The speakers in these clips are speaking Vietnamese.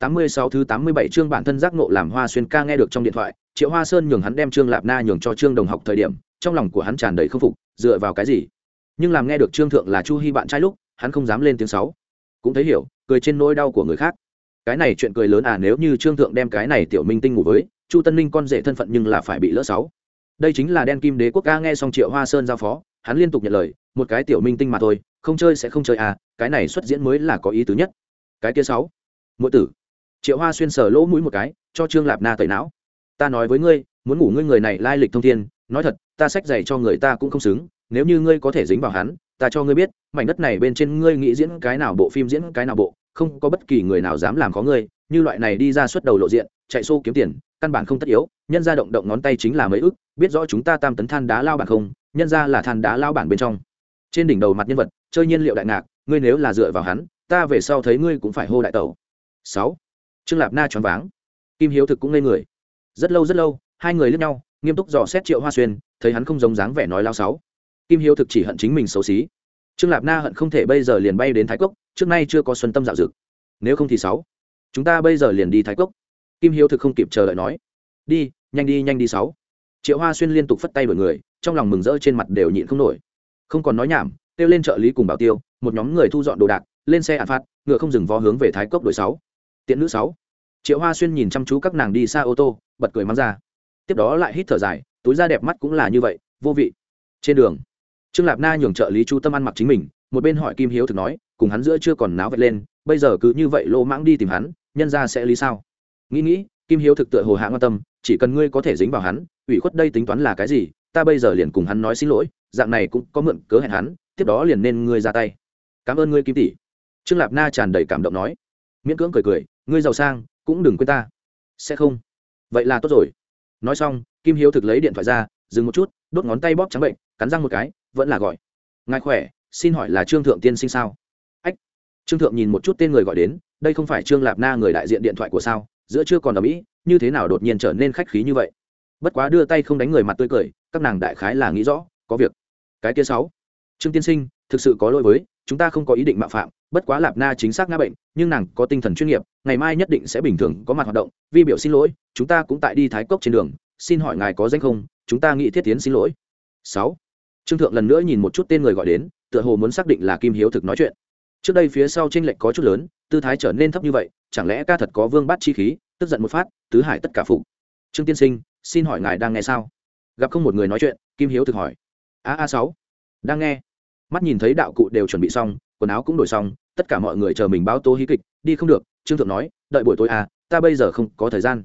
86 thứ 87 chương bản thân giác ngộ làm Hoa Xuyên ca nghe được trong điện thoại, Triệu Hoa Sơn nhường hắn đem Trương Lạp Na nhường cho Trương Đồng học thời điểm, trong lòng của hắn tràn đầy không phục, dựa vào cái gì? Nhưng làm nghe được Trương thượng là Chu Hi bạn trai lúc, hắn không dám lên tiếng sáu. Cũng thấy hiểu, cười trên nỗi đau của người khác. Cái này chuyện cười lớn à nếu như Trương thượng đem cái này tiểu minh tinh ngủ với, Chu Tân Ninh con rể thân phận nhưng là phải bị lỡ sáu. Đây chính là đen kim đế quốc ca nghe xong Triệu Hoa Sơn giao phó, hắn liên tục nhận lời, một cái tiểu minh tinh mà thôi, không chơi sẽ không chơi à, cái này xuất diễn mới là có ý tứ nhất. Cái kia sáu. Muội tử triệu hoa xuyên sờ lỗ mũi một cái, cho trương lạp na tẩy não. Ta nói với ngươi, muốn ngủ ngươi người này lai lịch thông thiên, nói thật, ta sách dạy cho người ta cũng không xứng, nếu như ngươi có thể dính vào hắn, ta cho ngươi biết, mảnh đất này bên trên ngươi nghĩ diễn cái nào bộ phim diễn cái nào bộ, không có bất kỳ người nào dám làm khó ngươi, như loại này đi ra suốt đầu lộ diện, chạy xô kiếm tiền, căn bản không tất yếu, nhân ra động động ngón tay chính là mấy ức, biết rõ chúng ta tam tấn than đá lao bản không, nhân ra là than đá lao bản bên trong. Trên đỉnh đầu mặt nhân vật, chơi nhiên liệu đại ngạc, ngươi nếu là dựa vào hắn, ta về sau thấy ngươi cũng phải hô đại tẩu. Sáu trương lạp na choáng váng. Kim hiếu thực cũng ngây người. Rất lâu rất lâu, hai người lướt nhau, nghiêm túc dò xét triệu hoa xuyên, thấy hắn không giống dáng vẻ nói lao sáu kim hiếu thực chỉ hận chính mình xấu xí. Trương lạp na hận không thể bây giờ liền bay đến thái cốc, trước nay chưa có xuân tâm dạo dực. Nếu không thì sáu. Chúng ta bây giờ liền đi thái cốc. Kim hiếu thực không kịp chờ đợi nói. Đi, nhanh đi nhanh đi sáu. Triệu hoa xuyên liên tục phất tay đổi người, trong lòng mừng rỡ trên mặt đều nhịn không nổi. Không còn nói nhảm, kêu lên trợ lý cùng bảo tiêu, một nhóm người thu dọn đồ đạc, lên xe ạn phạt, ngựa không dừng vó hướng về thái cốc đội sáu tiện nữ sáu. Triệu hoa xuyên nhìn chăm chú các nàng đi xa ô tô, bật cười mắng ra. Tiếp đó lại hít thở dài, túi da đẹp mắt cũng là như vậy, vô vị. Trên đường, trương lạp na nhường trợ lý chu tâm ăn mặc chính mình, một bên hỏi kim hiếu thực nói, cùng hắn giữa chưa còn náo vẹt lên, bây giờ cứ như vậy lô mãng đi tìm hắn, nhân ra sẽ lý sao? Nghĩ nghĩ, kim hiếu thực tựa hồ hạ quan tâm, chỉ cần ngươi có thể dính vào hắn, ủy khuất đây tính toán là cái gì, ta bây giờ liền cùng hắn nói xin lỗi, dạng này cũng có mượn cớ hẹn hắn, tiếp đó liền nên ngươi ra tay. Cảm ơn ngươi kim tỷ. Trương lạp na tràn đầy cảm động nói. Miễn cưỡng cười cười ngươi giàu sang, cũng đừng quên ta. Sẽ không. Vậy là tốt rồi. Nói xong, kim hiếu thực lấy điện thoại ra, dừng một chút, đốt ngón tay bóp trắng bệnh, cắn răng một cái, vẫn là gọi. Ngài khỏe, xin hỏi là trương thượng tiên sinh sao? Ách, trương thượng nhìn một chút tên người gọi đến, đây không phải trương lạp na người đại diện điện thoại của sao? Giữa chưa còn ở mỹ, như thế nào đột nhiên trở nên khách khí như vậy? Bất quá đưa tay không đánh người mặt tươi cười, các nàng đại khái là nghĩ rõ, có việc. Cái kia sáu. Trương tiên sinh thực sự có lỗi với, chúng ta không có ý định mạo phạm, bất quá lạp na chính xác ngã bệnh, nhưng nàng có tinh thần chuyên nghiệp, ngày mai nhất định sẽ bình thường, có mặt hoạt động, vi biểu xin lỗi, chúng ta cũng tại đi thái cốc trên đường, xin hỏi ngài có danh không, chúng ta nghĩ thiết tiến xin lỗi. Sáu. Trương thượng lần nữa nhìn một chút tên người gọi đến, tựa hồ muốn xác định là kim hiếu thực nói chuyện. Trước đây phía sau tranh lệch có chút lớn, tư thái trở nên thấp như vậy, chẳng lẽ ca thật có vương bát chi khí, tức giận một phát, tứ hải tất cả phục. Trương tiên sinh, xin hỏi ngài đang nghe sao? Gặp không một người nói chuyện, kim hiếu thực hỏi. A a sáu. Đang nghe mắt nhìn thấy đạo cụ đều chuẩn bị xong, quần áo cũng đổi xong, tất cả mọi người chờ mình báo tố hí kịch, đi không được, trương thượng nói, đợi buổi tối à ta bây giờ không có thời gian.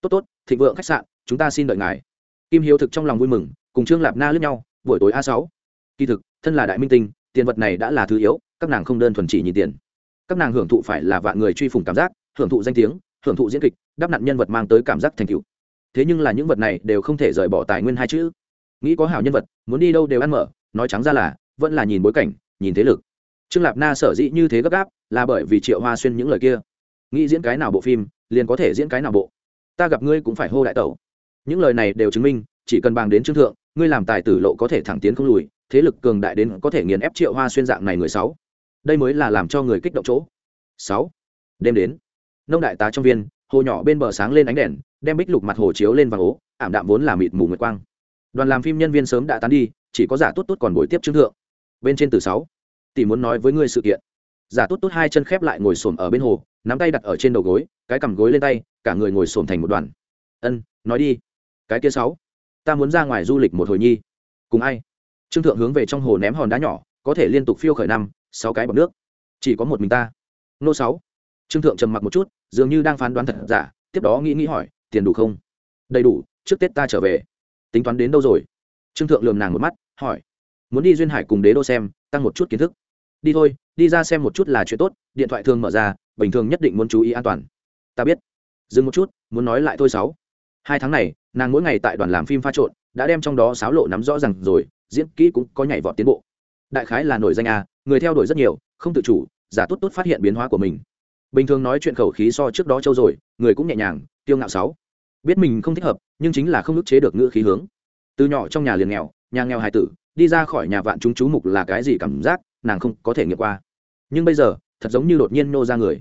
Tốt tốt, thịnh vượng khách sạn, chúng ta xin đợi ngài. Kim hiếu thực trong lòng vui mừng, cùng trương lạp na lướt nhau, buổi tối a sáu. Kỳ thực, thân là đại minh tinh, tiền vật này đã là thứ yếu, các nàng không đơn thuần chỉ nhìn tiền. Các nàng hưởng thụ phải là vạn người truy phủng cảm giác, hưởng thụ danh tiếng, hưởng thụ diễn kịch đáp nặn nhân vật mang tới cảm giác thành cựu thế nhưng là những vật này đều không thể rời bỏ tài nguyên hai chữ. Nghĩ có hảo nhân vật, muốn đi đâu đều ăn mở, nói trắng ra là vẫn là nhìn bối cảnh, nhìn thế lực. Trương lạp na sở dĩ như thế gấp gáp là bởi vì triệu hoa xuyên những lời kia. Nghĩ diễn cái nào bộ phim, liền có thể diễn cái nào bộ. Ta gặp ngươi cũng phải hô đại tẩu. Những lời này đều chứng minh, chỉ cần bàn đến trương thượng, ngươi làm tài tử lộ có thể thẳng tiến không lùi, thế lực cường đại đến có thể nghiền ép triệu hoa xuyên dạng này người sáu. Đây mới là làm cho người kích động chỗ. Sáu. Đêm đến, nông đại tá trong viên, hồ nhỏ bên bờ sáng lên ánh đèn, đem bích lục mặt hồ chiếu lên vàng ố, ảm đạm vốn là mịt mù nguyệt quang. Đoàn làm phim nhân viên sớm đã tán đi, chỉ có giả tốt tốt còn buổi tiếp trương thượng bên trên từ sáu. Tỷ muốn nói với ngươi sự kiện. Giả tốt tốt hai chân khép lại ngồi xổm ở bên hồ, nắm tay đặt ở trên đầu gối, cái cằm gối lên tay, cả người ngồi xổm thành một đoàn. Ân, nói đi. Cái kia sáu, ta muốn ra ngoài du lịch một hồi nhi. Cùng ai? Trương thượng hướng về trong hồ ném hòn đá nhỏ, có thể liên tục phiêu khởi năm, sáu cái bọc nước. Chỉ có một mình ta. Nô sáu. Trương thượng trầm mặc một chút, dường như đang phán đoán thật giả, tiếp đó nghĩ nghĩ hỏi, tiền đủ không? Đầy đủ, trước tết ta trở về. Tính toán đến đâu rồi? Trương thượng lườm nàng một mắt, hỏi muốn đi duyên hải cùng đế đô xem, tăng một chút kiến thức. Đi thôi, đi ra xem một chút là chuyện tốt, điện thoại thường mở ra, bình thường nhất định muốn chú ý an toàn. Ta biết. Dừng một chút, muốn nói lại thôi sáu. Hai tháng này, nàng mỗi ngày tại đoàn làm phim pha trộn, đã đem trong đó sáo lộ nắm rõ r à n g rồi, diễn kỹ cũng có nhảy vọt tiến bộ. Đại khái là nổi danh a, người theo đuổi rất nhiều, không tự chủ, giả tốt tốt phát hiện biến hóa của mình. Bình thường nói chuyện khẩu khí so trước đó trâu rồi, người cũng nhẹ nhàng, tiêu ngạo sáu. Biết mình không thích hợp, nhưng chính là không ức chế được ngữ khí hướng. Từ nhỏ trong nhà liền nghèo, nhà nghèo hài tử đi ra khỏi nhà vạn chúng chú mục là cái gì cảm giác, nàng không có thể nghiệm qua. Nhưng bây giờ, thật giống như đột nhiên nô ra người.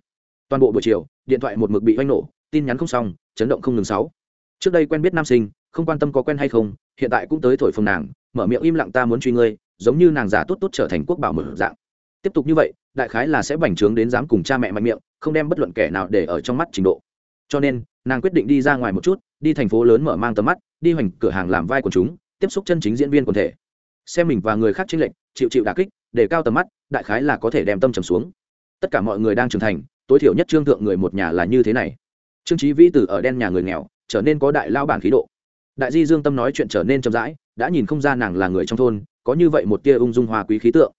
Toàn bộ buổi chiều, điện thoại một mực bị oanh nổ, tin nhắn không xong, chấn động không ngừng sáu. Trước đây quen biết nam sinh, không quan tâm có quen hay không, hiện tại cũng tới thổi phồng nàng, mở miệng im lặng ta muốn truy ngươi, giống như nàng giả tốt tốt trở thành quốc bảo mở dạng. Tiếp tục như vậy, đại khái là sẽ bành trướng đến dám cùng cha mẹ mạnh miệng, không đem bất luận kẻ nào để ở trong mắt trình độ. Cho nên, nàng quyết định đi ra ngoài một chút, đi thành phố lớn mở mang tầm mắt, đi hoành cửa hàng làm vai của chúng, tiếp xúc chân chính diễn viên quần thể xem mình và người khác chênh lệch, chịu chịu đả kích, để cao tầm mắt, đại khái là có thể đem tâm trầm xuống. Tất cả mọi người đang trưởng thành, tối thiểu nhất trương thượng người một nhà là như thế này. Trương trí vĩ từ ở đen nhà người nghèo, trở nên có đại lao bản khí độ. Đại di dương tâm nói chuyện trở nên chậm rãi, đã nhìn không ra nàng là người trong thôn, có như vậy một tia ung dung hoa quý khí tượng.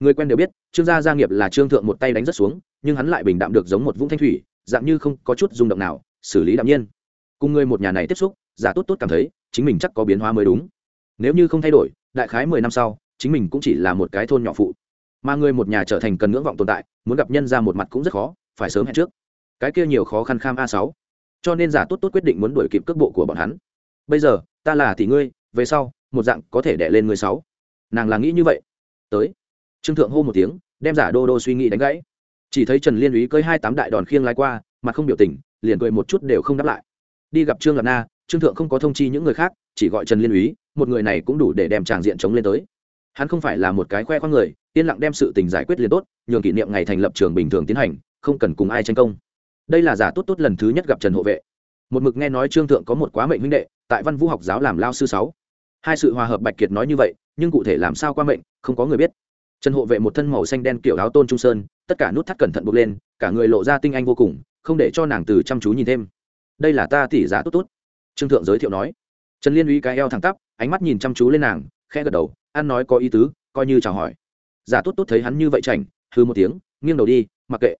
Người quen đều biết, trương gia gia nghiệp là trương thượng một tay đánh rất xuống, nhưng hắn lại bình đạm được giống một vũng thanh thủy, dạng như không có chút rung động nào, xử lý đạm nhiên. Cùng người một nhà này tiếp xúc, giả tốt tốt cảm thấy, chính mình chắc có biến hóa mới đúng. Nếu như không thay đổi đại khái mười năm sau, chính mình cũng chỉ là một cái thôn nhỏ phụ. Mà người một nhà trở thành cần ngưỡng vọng tồn tại, muốn gặp nhân ra một mặt cũng rất khó, phải sớm hẹn trước. Cái kia nhiều khó khăn kham a sáu. Cho nên giả tốt tốt quyết định muốn đuổi kịp cước bộ của bọn hắn. Bây giờ, ta là tỷ ngươi, về sau, một dạng có thể đẻ lên người sáu. Nàng là nghĩ như vậy. Tới. Trương thượng hô một tiếng, đem giả đô đô suy nghĩ đánh gãy. Chỉ thấy trần liên úy cưới hai tám đại đòn khiêng lái qua, mặt không biểu tình, liền cười một chút đều không đáp lại. Đi gặp trương lạc na, trương thượng không có thông chi những người khác chỉ gọi trần liên úy, một người này cũng đủ để đem tràng diện chống lên tới. Hắn không phải là một cái khoe khoang người, yên lặng đem sự tình giải quyết liền tốt, nhường kỷ niệm ngày thành lập trường bình thường tiến hành, không cần cùng ai tranh công. Đây là giả tốt tốt lần thứ nhất gặp trần hộ vệ. Một mực nghe nói trương thượng có một quá mệnh huynh đệ, tại văn vũ học giáo làm lao sư sáu. Hai sự hòa hợp bạch kiệt nói như vậy, nhưng cụ thể làm sao qua mệnh, không có người biết. Trần hộ vệ một thân màu xanh đen kiểu áo tôn trung sơn, tất cả nút thắt cẩn thận buộc lên, cả người lộ ra tinh anh vô cùng, không để cho nàng từ chăm chú nhìn thêm. Đây là ta tỷ giả tốt tốt. Trương thượng giới thiệu nói trần liên uy cái eo thẳng tắp, ánh mắt nhìn chăm chú lên nàng, khẽ gật đầu, ăn nói có ý tứ, coi như chào hỏi. Giả tốt tốt thấy hắn như vậy chảnh hư một tiếng, nghiêng đầu đi, mặc kệ.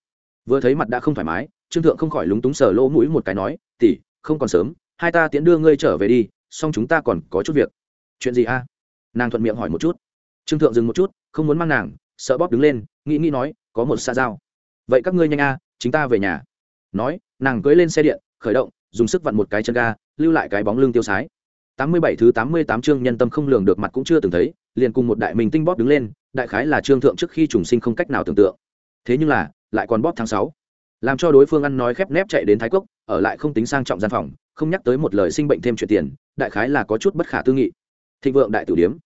Vừa thấy mặt đã không thoải mái, trương thượng không khỏi lúng túng sờ lỗ mũi một cái nói, tỷ, không còn sớm, hai ta tiễn đưa ngươi trở về đi song chúng ta còn có chút việc. Chuyện gì a? Nàng thuận miệng hỏi một chút. Trương thượng dừng một chút, không muốn mang nàng, sợ bóp đứng lên, nghĩ nghĩ nói, có một xa giao. Vậy các ngươi nhanh a, chính ta về nhà. Nói, nàng cưới lên xe điện, khởi động, dùng sức vặn một cái chân ga, lưu lại cái bóng lưng tiêu sái tám mươi bảy thứ tám mươi tám chương nhân tâm không lường được mặt cũng chưa từng thấy, liền cùng một đại minh tinh bóp đứng lên, đại khái là trương thượng trước khi trùng sinh không cách nào tưởng tượng. Thế nhưng là, lại còn bóp tháng sáu. Làm cho đối phương ăn nói khép nép chạy đến thái cốc, ở lại không tính sang trọng gian phòng, không nhắc tới một lời sinh bệnh thêm chuyện tiền, đại khái là có chút bất khả tư nghị. Thịnh vượng đại tử điếm.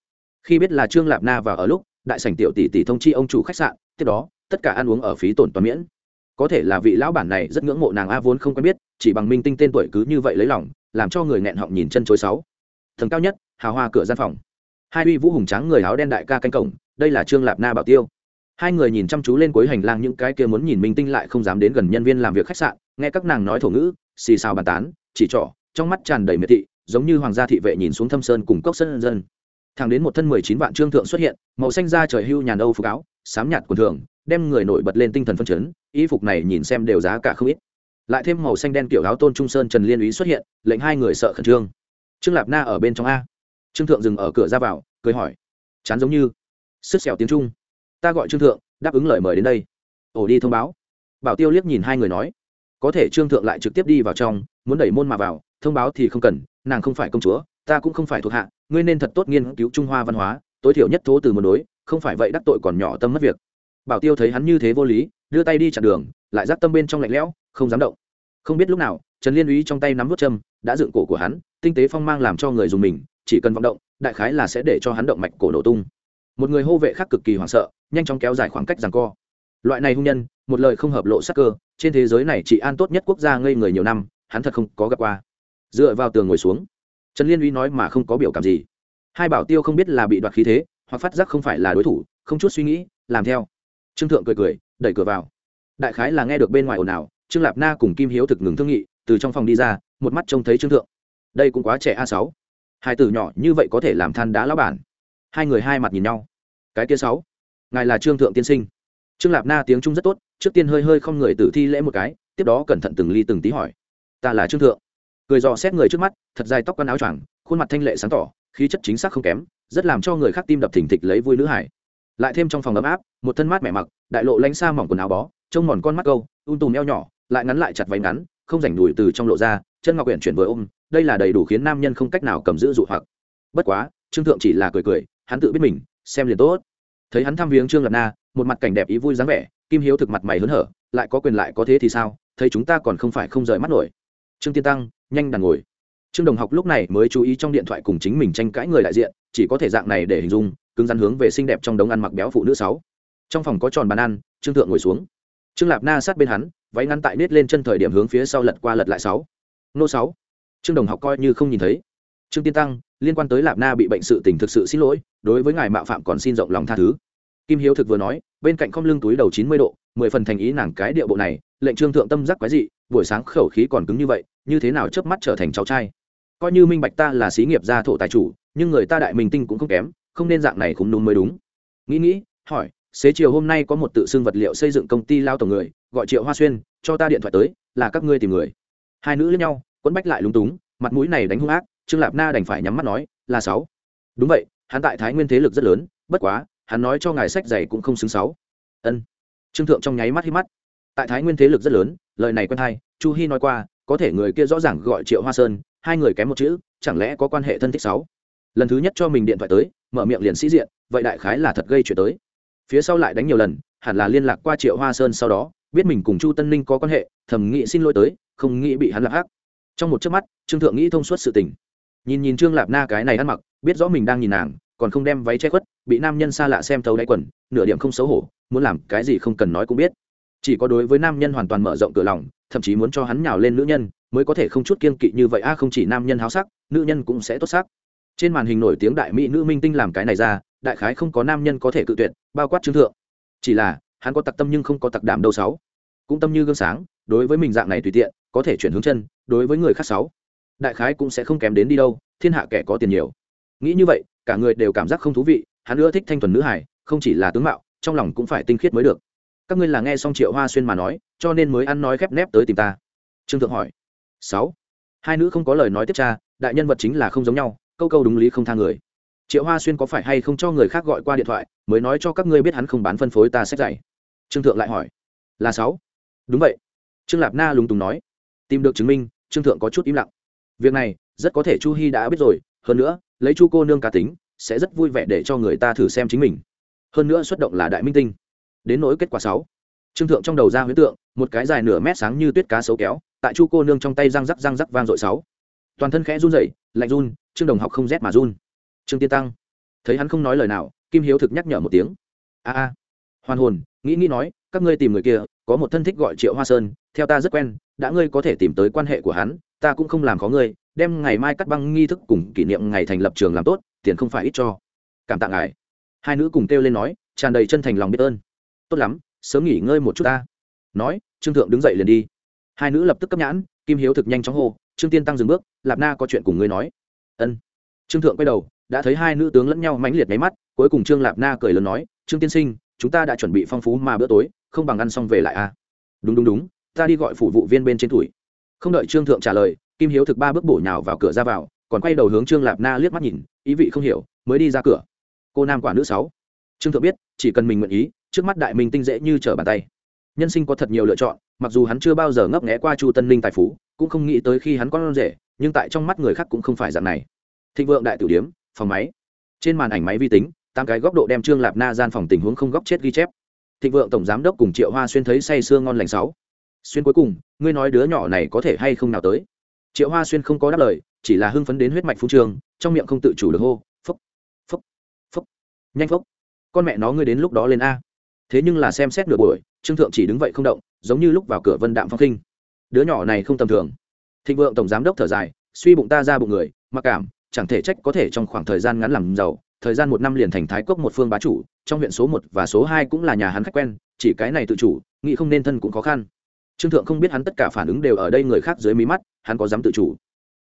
Khi biết là trương lạp na vào ở lúc, đại sảnh tiểu tỷ tỷ thông chi ông chủ khách sạn, tiếp đó, tất cả ăn uống ở phí tổn toàn miễn. Có thể là vị lão bản này rất ngưỡng mộ nàng a vốn không quen biết, chỉ bằng minh tinh tên tuổi cứ như vậy lấy lòng, làm cho người nghẹn họng nhìn chân chối sáu thần cao nhất, hào hoa cửa gian phòng. Hai uy vũ hùng tráng người áo đen đại ca canh cổng, đây là trương lạp na bảo tiêu. Hai người nhìn chăm chú lên cuối hành lang những cái kia muốn nhìn minh tinh lại không dám đến gần nhân viên làm việc khách sạn, nghe các nàng nói thổ ngữ, xì xào bàn tán, chỉ trỏ, trong mắt tràn đầy miệt thị, giống như hoàng gia thị vệ nhìn xuống thâm sơn cùng cốc sân dân. Thẳng đến một thân mười chín vạn trương thượng xuất hiện, màu xanh da trời hưu nhàn âu phục áo sám nhạt quần thường, đem người nổi bật lên tinh thần phân chấn, y phục này nhìn xem đều giá cả không ít. Lại thêm màu xanh đen kiểu áo tôn trung sơn trần liên úy xuất hiện, lệnh hai người sợ khẩn trương trương lạp na ở bên trong a. Trương thượng dừng ở cửa ra vào, cười hỏi. Chán giống như. Sức xẻo tiếng trung. Ta gọi trương thượng, đáp ứng lời mời đến đây. Ổ đi thông báo. Bảo tiêu liếc nhìn hai người nói. Có thể trương thượng lại trực tiếp đi vào trong, muốn đẩy môn mà vào, thông báo thì không cần, nàng không phải công chúa, ta cũng không phải thuộc hạ, ngươi nên thật tốt nghiên cứu trung hoa văn hóa, tối thiểu nhất thố từ một đối, không phải vậy đắc tội còn nhỏ tâm mất việc. Bảo tiêu thấy hắn như thế vô lý, đưa tay đi chặn đường, lại giáp tâm bên trong lạnh lẽo, không dám động. Không biết lúc nào, trần liên úy trong tay nắm vút châm, đã dựng cổ của hắn tinh tế phong mang làm cho người dùng mình, chỉ cần vọng động, đại khái là sẽ để cho hắn động mạch cổ nổ tung. Một người hô vệ khác cực kỳ hoảng sợ, nhanh chóng kéo dài khoảng cách rằng co. Loại này hung nhân, một lời không hợp lộ sắc cơ, trên thế giới này chỉ an tốt nhất quốc gia ngây người nhiều năm, hắn thật không có gặp qua. Dựa vào tường ngồi xuống, trần liên uy nói mà không có biểu cảm gì. Hai bảo tiêu không biết là bị đoạt khí thế, hoặc phát giác không phải là đối thủ, không chút suy nghĩ, làm theo. Trương thượng cười cười, đẩy cửa vào. Đại khái là nghe được bên ngoài ồn ào, trương lạp na cùng kim hiếu thực ngừng thương nghị, từ trong phòng đi ra, một mắt trông thấy trương thượng đây cũng quá trẻ a sáu. Hai từ nhỏ như vậy có thể làm than đá lão bản. Hai người hai mặt nhìn nhau. Cái kia sáu. Ngài là trương thượng tiên sinh. Trương lạp na tiếng trung rất tốt, trước tiên hơi hơi không người tử thi lễ một cái, tiếp đó cẩn thận từng ly từng tí hỏi. Ta là trương thượng. Cười dò xét người trước mắt, thật dài tóc con áo choàng, khuôn mặt thanh lệ sáng tỏ, khí chất chính xác không kém, rất làm cho người khác tim đập thình thịch lấy vui nữ hải lại thêm trong phòng ấm áp, một thân mát mẻ mặc, đại lộ lánh xa mỏng quần áo bó, trông mòn con mắt câu, un tùm eo nhỏ, lại ngắn lại chặt váy ngắn, không rảnh đùi từ trong lộ ra, chân ngọc quyển chuyển vừa ôm đây là đầy đủ khiến nam nhân không cách nào cầm giữ dụ hoặc. Bất quá, trương thượng chỉ là cười cười, hắn tự biết mình, xem liền tốt. Thấy hắn thăm viếng trương lập na, một mặt cảnh đẹp ý vui dáng vẻ, kim hiếu thực mặt mày hớn hở, lại có quyền lại có thế thì sao, thấy chúng ta còn không phải không rời mắt nổi. Trương tiên tăng, nhanh đàn ngồi. Trương đồng học lúc này mới chú ý trong điện thoại cùng chính mình tranh cãi người đại diện, chỉ có thể dạng này để hình dung, cứng rắn hướng về xinh đẹp trong đống ăn mặc béo phụ nữ sáu. Trong phòng có tròn bàn ăn, trương thượng ngồi xuống. Trương lạp na sát bên hắn, váy ngắn tại nết lên chân thời điểm hướng phía sau lật qua lật lại sáu. Nô sáu trương đồng học coi như không nhìn thấy. Trương tiên tăng, liên quan tới lạp na bị bệnh sự tình thực sự xin lỗi, đối với ngài mạo phạm còn xin rộng lòng tha thứ. Kim hiếu thực vừa nói, bên cạnh không lưng túi đầu chín mươi độ, mười phần thành ý nàng cái điệu bộ này, lệnh trương thượng tâm giác quái dị, buổi sáng khẩu khí còn cứng như vậy, như thế nào chớp mắt trở thành cháu trai? Coi như minh bạch ta là xí nghiệp gia thổ tài chủ, nhưng người ta đại minh tinh cũng không kém, không nên dạng này cũng đúng mới đúng. Nghĩ nghĩ, hỏi, xế chiều hôm nay có một tự xưng vật liệu xây dựng công ty lao tổng người, gọi triệu hoa xuyên, cho ta điện thoại tới, là các ngươi tìm người. Hai nữ lẫn nhau quấn bách lại lúng túng, mặt mũi này đánh hung ác, trương lạp na đành phải nhắm mắt nói, là sáu. Đúng vậy, hắn tại thái nguyên thế lực rất lớn, bất quá, hắn nói cho ngài sách giày cũng không xứng sáu. Ân. Trương thượng trong nháy mắt hít mắt. Tại thái nguyên thế lực rất lớn, lời này quen hay, chu hy nói qua, có thể người kia rõ ràng gọi triệu hoa sơn, hai người kém một chữ, chẳng lẽ có quan hệ thân thích sáu? Lần thứ nhất cho mình điện thoại tới, mở miệng liền sĩ diện, vậy đại khái là thật gây chuyện tới. Phía sau lại đánh nhiều lần, hẳn là liên lạc qua triệu hoa sơn sau đó, biết mình cùng chu tân ninh có quan hệ, thầm nghĩ xin lỗi tới, không nghĩ bị hắn lạc hắc trong một chớp mắt, trương thượng nghĩ thông suốt sự tình. Nhìn nhìn trương lạp na cái này ăn mặc, biết rõ mình đang nhìn nàng, còn không đem váy che khuất, bị nam nhân xa lạ xem thấu đáy quần, nửa điểm không xấu hổ, muốn làm cái gì không cần nói cũng biết. Chỉ có đối với nam nhân hoàn toàn mở rộng cửa lòng, thậm chí muốn cho hắn nhào lên nữ nhân, mới có thể không chút kiên kỵ như vậy. A, không chỉ nam nhân háo sắc, nữ nhân cũng sẽ tốt sắc. Trên màn hình nổi tiếng đại mỹ nữ minh tinh làm cái này ra, đại khái không có nam nhân có thể cự tuyệt, bao quát trương thượng. Chỉ là, hắn có tặc tâm nhưng không có tặc đảm đâu sáu. Cũng tâm như gương sáng, đối với mình dạng này tùy tiện có thể chuyển hướng chân, đối với người khác sáu, đại khái cũng sẽ không kém đến đi đâu, thiên hạ kẻ có tiền nhiều. Nghĩ như vậy, cả người đều cảm giác không thú vị, hắn ưa thích thanh thuần nữ hải không chỉ là tướng mạo, trong lòng cũng phải tinh khiết mới được. Các ngươi là nghe xong triệu hoa xuyên mà nói, cho nên mới ăn nói khép nép tới tìm ta. Trương thượng hỏi. Sáu. Hai nữ không có lời nói tiếp tra, đại nhân vật chính là không giống nhau, câu câu đúng lý không tha người. Triệu hoa xuyên có phải hay không cho người khác gọi qua điện thoại, mới nói cho các ngươi biết hắn không bán phân phối ta sách dạy. Trương thượng lại hỏi. Là sáu. Đúng vậy. Trương lạp na lúng túng nói tìm được chứng minh, trương thượng có chút im lặng. Việc này, rất có thể chu hy đã biết rồi, hơn nữa, lấy chu cô nương cá tính, sẽ rất vui vẻ để cho người ta thử xem chính mình. Hơn nữa xuất động là đại minh tinh. Đến nỗi kết quả sáu. Trương thượng trong đầu ra huyễn tượng, một cái dài nửa mét sáng như tuyết cá xấu kéo, tại chu cô nương trong tay răng rắc răng rắc vang dội sáu. Toàn thân khẽ run rẩy, lạnh run, trương đồng học không rét mà run. Trương tiên tăng, thấy hắn không nói lời nào, kim hiếu thực nhắc nhở một tiếng. A a. Hoàn hồn, nghĩ nghĩ nói, các ngươi tìm người kia, có một thân thích gọi triệu hoa sơn, theo ta rất quen đã ngươi có thể tìm tới quan hệ của hắn, ta cũng không làm khó ngươi, đem ngày mai cắt băng nghi thức cùng kỷ niệm ngày thành lập trường làm tốt, tiền không phải ít cho. Cảm tạ ngài. Hai nữ cùng kêu lên nói, tràn đầy chân thành lòng biết ơn. Tốt lắm, sớm nghỉ ngơi một chút ta. Nói, trương thượng đứng dậy liền đi. Hai nữ lập tức cấp nhãn, kim hiếu thực nhanh chóng hô, trương tiên tăng dừng bước, lạp na có chuyện cùng ngươi nói. Ân. Trương thượng quay đầu, đã thấy hai nữ tướng lẫn nhau mãnh liệt máy mắt, cuối cùng trương lạp na cười lớn nói, trương tiên sinh, chúng ta đã chuẩn bị phong phú mà bữa tối, không bằng ăn xong về lại à? Đúng đúng đúng ta đi gọi phủ vụ viên bên trên tuổi không đợi trương thượng trả lời, kim hiếu thực ba bước bổ nhào vào cửa ra vào, còn quay đầu hướng trương lạp na liếc mắt nhìn, ý vị không hiểu, mới đi ra cửa. Cô nam quả nữ sáu. Trương thượng biết, chỉ cần mình nguyện ý, trước mắt đại minh tinh dễ như trở bàn tay. Nhân sinh có thật nhiều lựa chọn, mặc dù hắn chưa bao giờ ngấp nghé qua chu tân ninh tài phú, cũng không nghĩ tới khi hắn con rể, nhưng tại trong mắt người khác cũng không phải dạng này. Thịnh vượng đại tử điếm, phòng máy. Trên màn ảnh máy vi tính, tám cái góc độ đem trương lạp na gian phòng tình huống không góc chết ghi chép. Thịnh vượng tổng giám đốc cùng triệu hoa xuyên thấy say sưa ngon lành sáu xuyên cuối cùng ngươi nói đứa nhỏ này có thể hay không nào tới? Triệu hoa xuyên không có đáp lời chỉ là hưng phấn đến huyết mạch phú trường trong miệng không tự chủ được hô Phốc, phốc, phốc, nhanh phốc. con mẹ nó ngươi đến lúc đó lên a. Thế nhưng là xem xét nửa buổi trương thượng chỉ đứng vậy không động giống như lúc vào cửa vân đạm phong khinh đứa nhỏ này không tầm thường. Thịnh vượng tổng giám đốc thở dài suy bụng ta ra bụng người mặc cảm chẳng thể trách có thể trong khoảng thời gian ngắn làm giàu thời gian một năm liền thành thái cốc một phương bá chủ trong huyện số một và số hai cũng là nhà hắn khách quen chỉ cái này tự chủ nghĩ không nên thân cũng khó khăn trương thượng không biết hắn tất cả phản ứng đều ở đây người khác dưới mí mắt, hắn có dám tự chủ.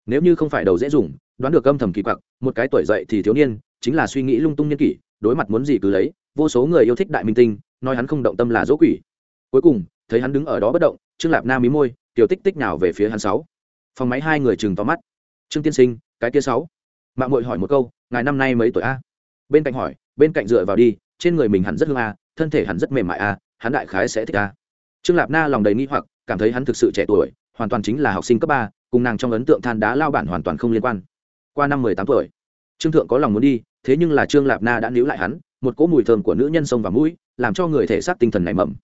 Nếu như không phải đầu dễ dùng, đoán được âm thầm kỳ quặc, một cái tuổi dậy thì thiếu niên, chính là suy nghĩ lung tung nhân kỷ, đối mặt muốn gì cứ lấy, vô số người yêu thích đại minh tinh, nói hắn không động tâm là dỗ quỷ. Cuối cùng, thấy hắn đứng ở đó bất động, trương lạp nam mí môi, tiểu tích tích nào về phía hắn sáu. Phòng máy hai người chừng to mắt. Trương tiên sinh, cái kia sáu. Mạng mội hỏi một câu, ngài năm nay mấy tuổi a? Bên cạnh hỏi, bên cạnh dựa vào đi, trên người mình hẳn rất hương a, thân thể hẳn rất mềm mại a, hắn đại khái sẽ thích a trương lạp na lòng đầy nghi hoặc, cảm thấy hắn thực sự trẻ tuổi, hoàn toàn chính là học sinh cấp ba, cùng nàng trong ấn tượng than đá lao bản hoàn toàn không liên quan. Qua năm mười tám tuổi, trương thượng có lòng muốn đi, thế nhưng là trương lạp na đã níu lại hắn, một cỗ mùi thơm của nữ nhân sông và mũi, làm cho người thể xác tinh thần nảy mầm.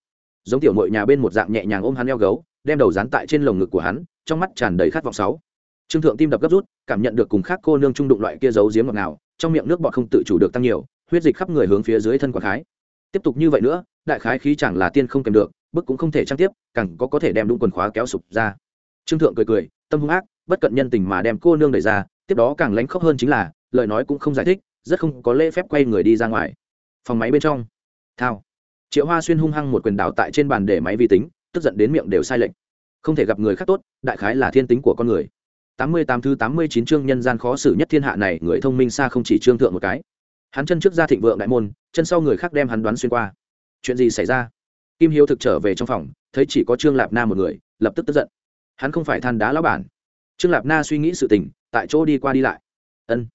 Giống tiểu mội nhà bên một dạng nhẹ nhàng ôm hắn eo gấu, đem đầu dán tại trên lồng ngực của hắn, trong mắt tràn đầy khát vọng sáu. Trương thượng tim đập gấp rút, cảm nhận được cùng khác cô nương trung đụng loại kia giấu giếm ngọt ngào, trong miệng nước bọt không tự chủ được tăng nhiều, huyết dịch khắp người hướng phía dưới thân quả khái. Tiếp tục như vậy nữa, đại khái khí chẳng là tiên không kèm được bức cũng không thể trang tiếp, càng có có thể đem đúng quần khóa kéo sụp ra. Trương thượng cười cười, tâm hung ác, bất cận nhân tình mà đem cô nương đẩy ra, tiếp đó càng lánh khóc hơn chính là, lời nói cũng không giải thích, rất không có lễ phép quay người đi ra ngoài. Phòng máy bên trong. Thao. Triệu hoa xuyên hung hăng một quyền đảo tại trên bàn để máy vi tính, tức giận đến miệng đều sai lệch. Không thể gặp người khác tốt, đại khái là thiên tính của con người. Tám mươi tám thứ tám mươi chín chương nhân gian khó xử nhất thiên hạ này, người thông minh xa không chỉ trương thượng một cái. Hắn chân trước ra thịnh vượng đại môn, chân sau người khác đem hắn đoán xuyên qua. Chuyện gì xảy ra? Kim hiếu thực trở về trong phòng, thấy chỉ có trương lạp na một người, lập tức tức giận. Hắn không phải than đá lão bản. Trương lạp na suy nghĩ sự tình, tại chỗ đi qua đi lại. Ân.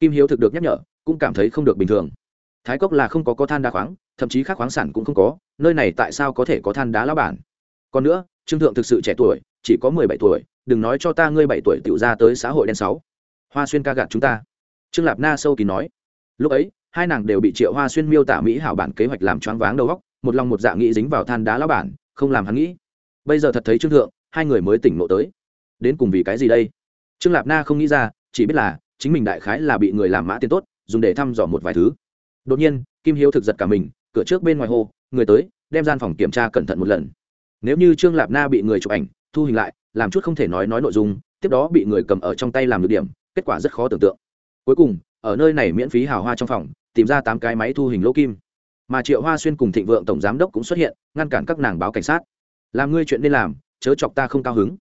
Kim hiếu thực được nhắc nhở, cũng cảm thấy không được bình thường. Thái cốc là không có có than đá khoáng, thậm chí khác khoáng sản cũng không có, nơi này tại sao có thể có than đá lão bản? Còn nữa, trương thượng thực sự trẻ tuổi, chỉ có mười bảy tuổi, đừng nói cho ta ngươi bảy tuổi tiểu ra tới xã hội đen sáu. Hoa xuyên ca gạt chúng ta. Trương lạp na sâu kín nói. Lúc ấy, hai nàng đều bị triệu hoa xuyên miêu tả mỹ hảo bản kế hoạch làm choáng váng đầu óc một lòng một dạ nghĩ dính vào than đá lão bản, không làm hắn nghĩ. Bây giờ thật thấy trương thượng, hai người mới tỉnh ngộ tới. Đến cùng vì cái gì đây? Trương lạp na không nghĩ ra, chỉ biết là chính mình đại khái là bị người làm mã tiền tốt, dùng để thăm dò một vài thứ. Đột nhiên, kim hiếu thực giật cả mình, cửa trước bên ngoài hồ, người tới, đem gian phòng kiểm tra cẩn thận một lần. Nếu như trương lạp na bị người chụp ảnh, thu hình lại, làm chút không thể nói nói nội dung, tiếp đó bị người cầm ở trong tay làm được điểm, kết quả rất khó tưởng tượng. Cuối cùng, ở nơi này miễn phí hào hoa trong phòng, tìm ra tám cái máy thu hình lỗ kim mà triệu hoa xuyên cùng thịnh vượng tổng giám đốc cũng xuất hiện, ngăn cản các nàng báo cảnh sát. Làm ngươi chuyện nên làm, chớ chọc ta không cao hứng.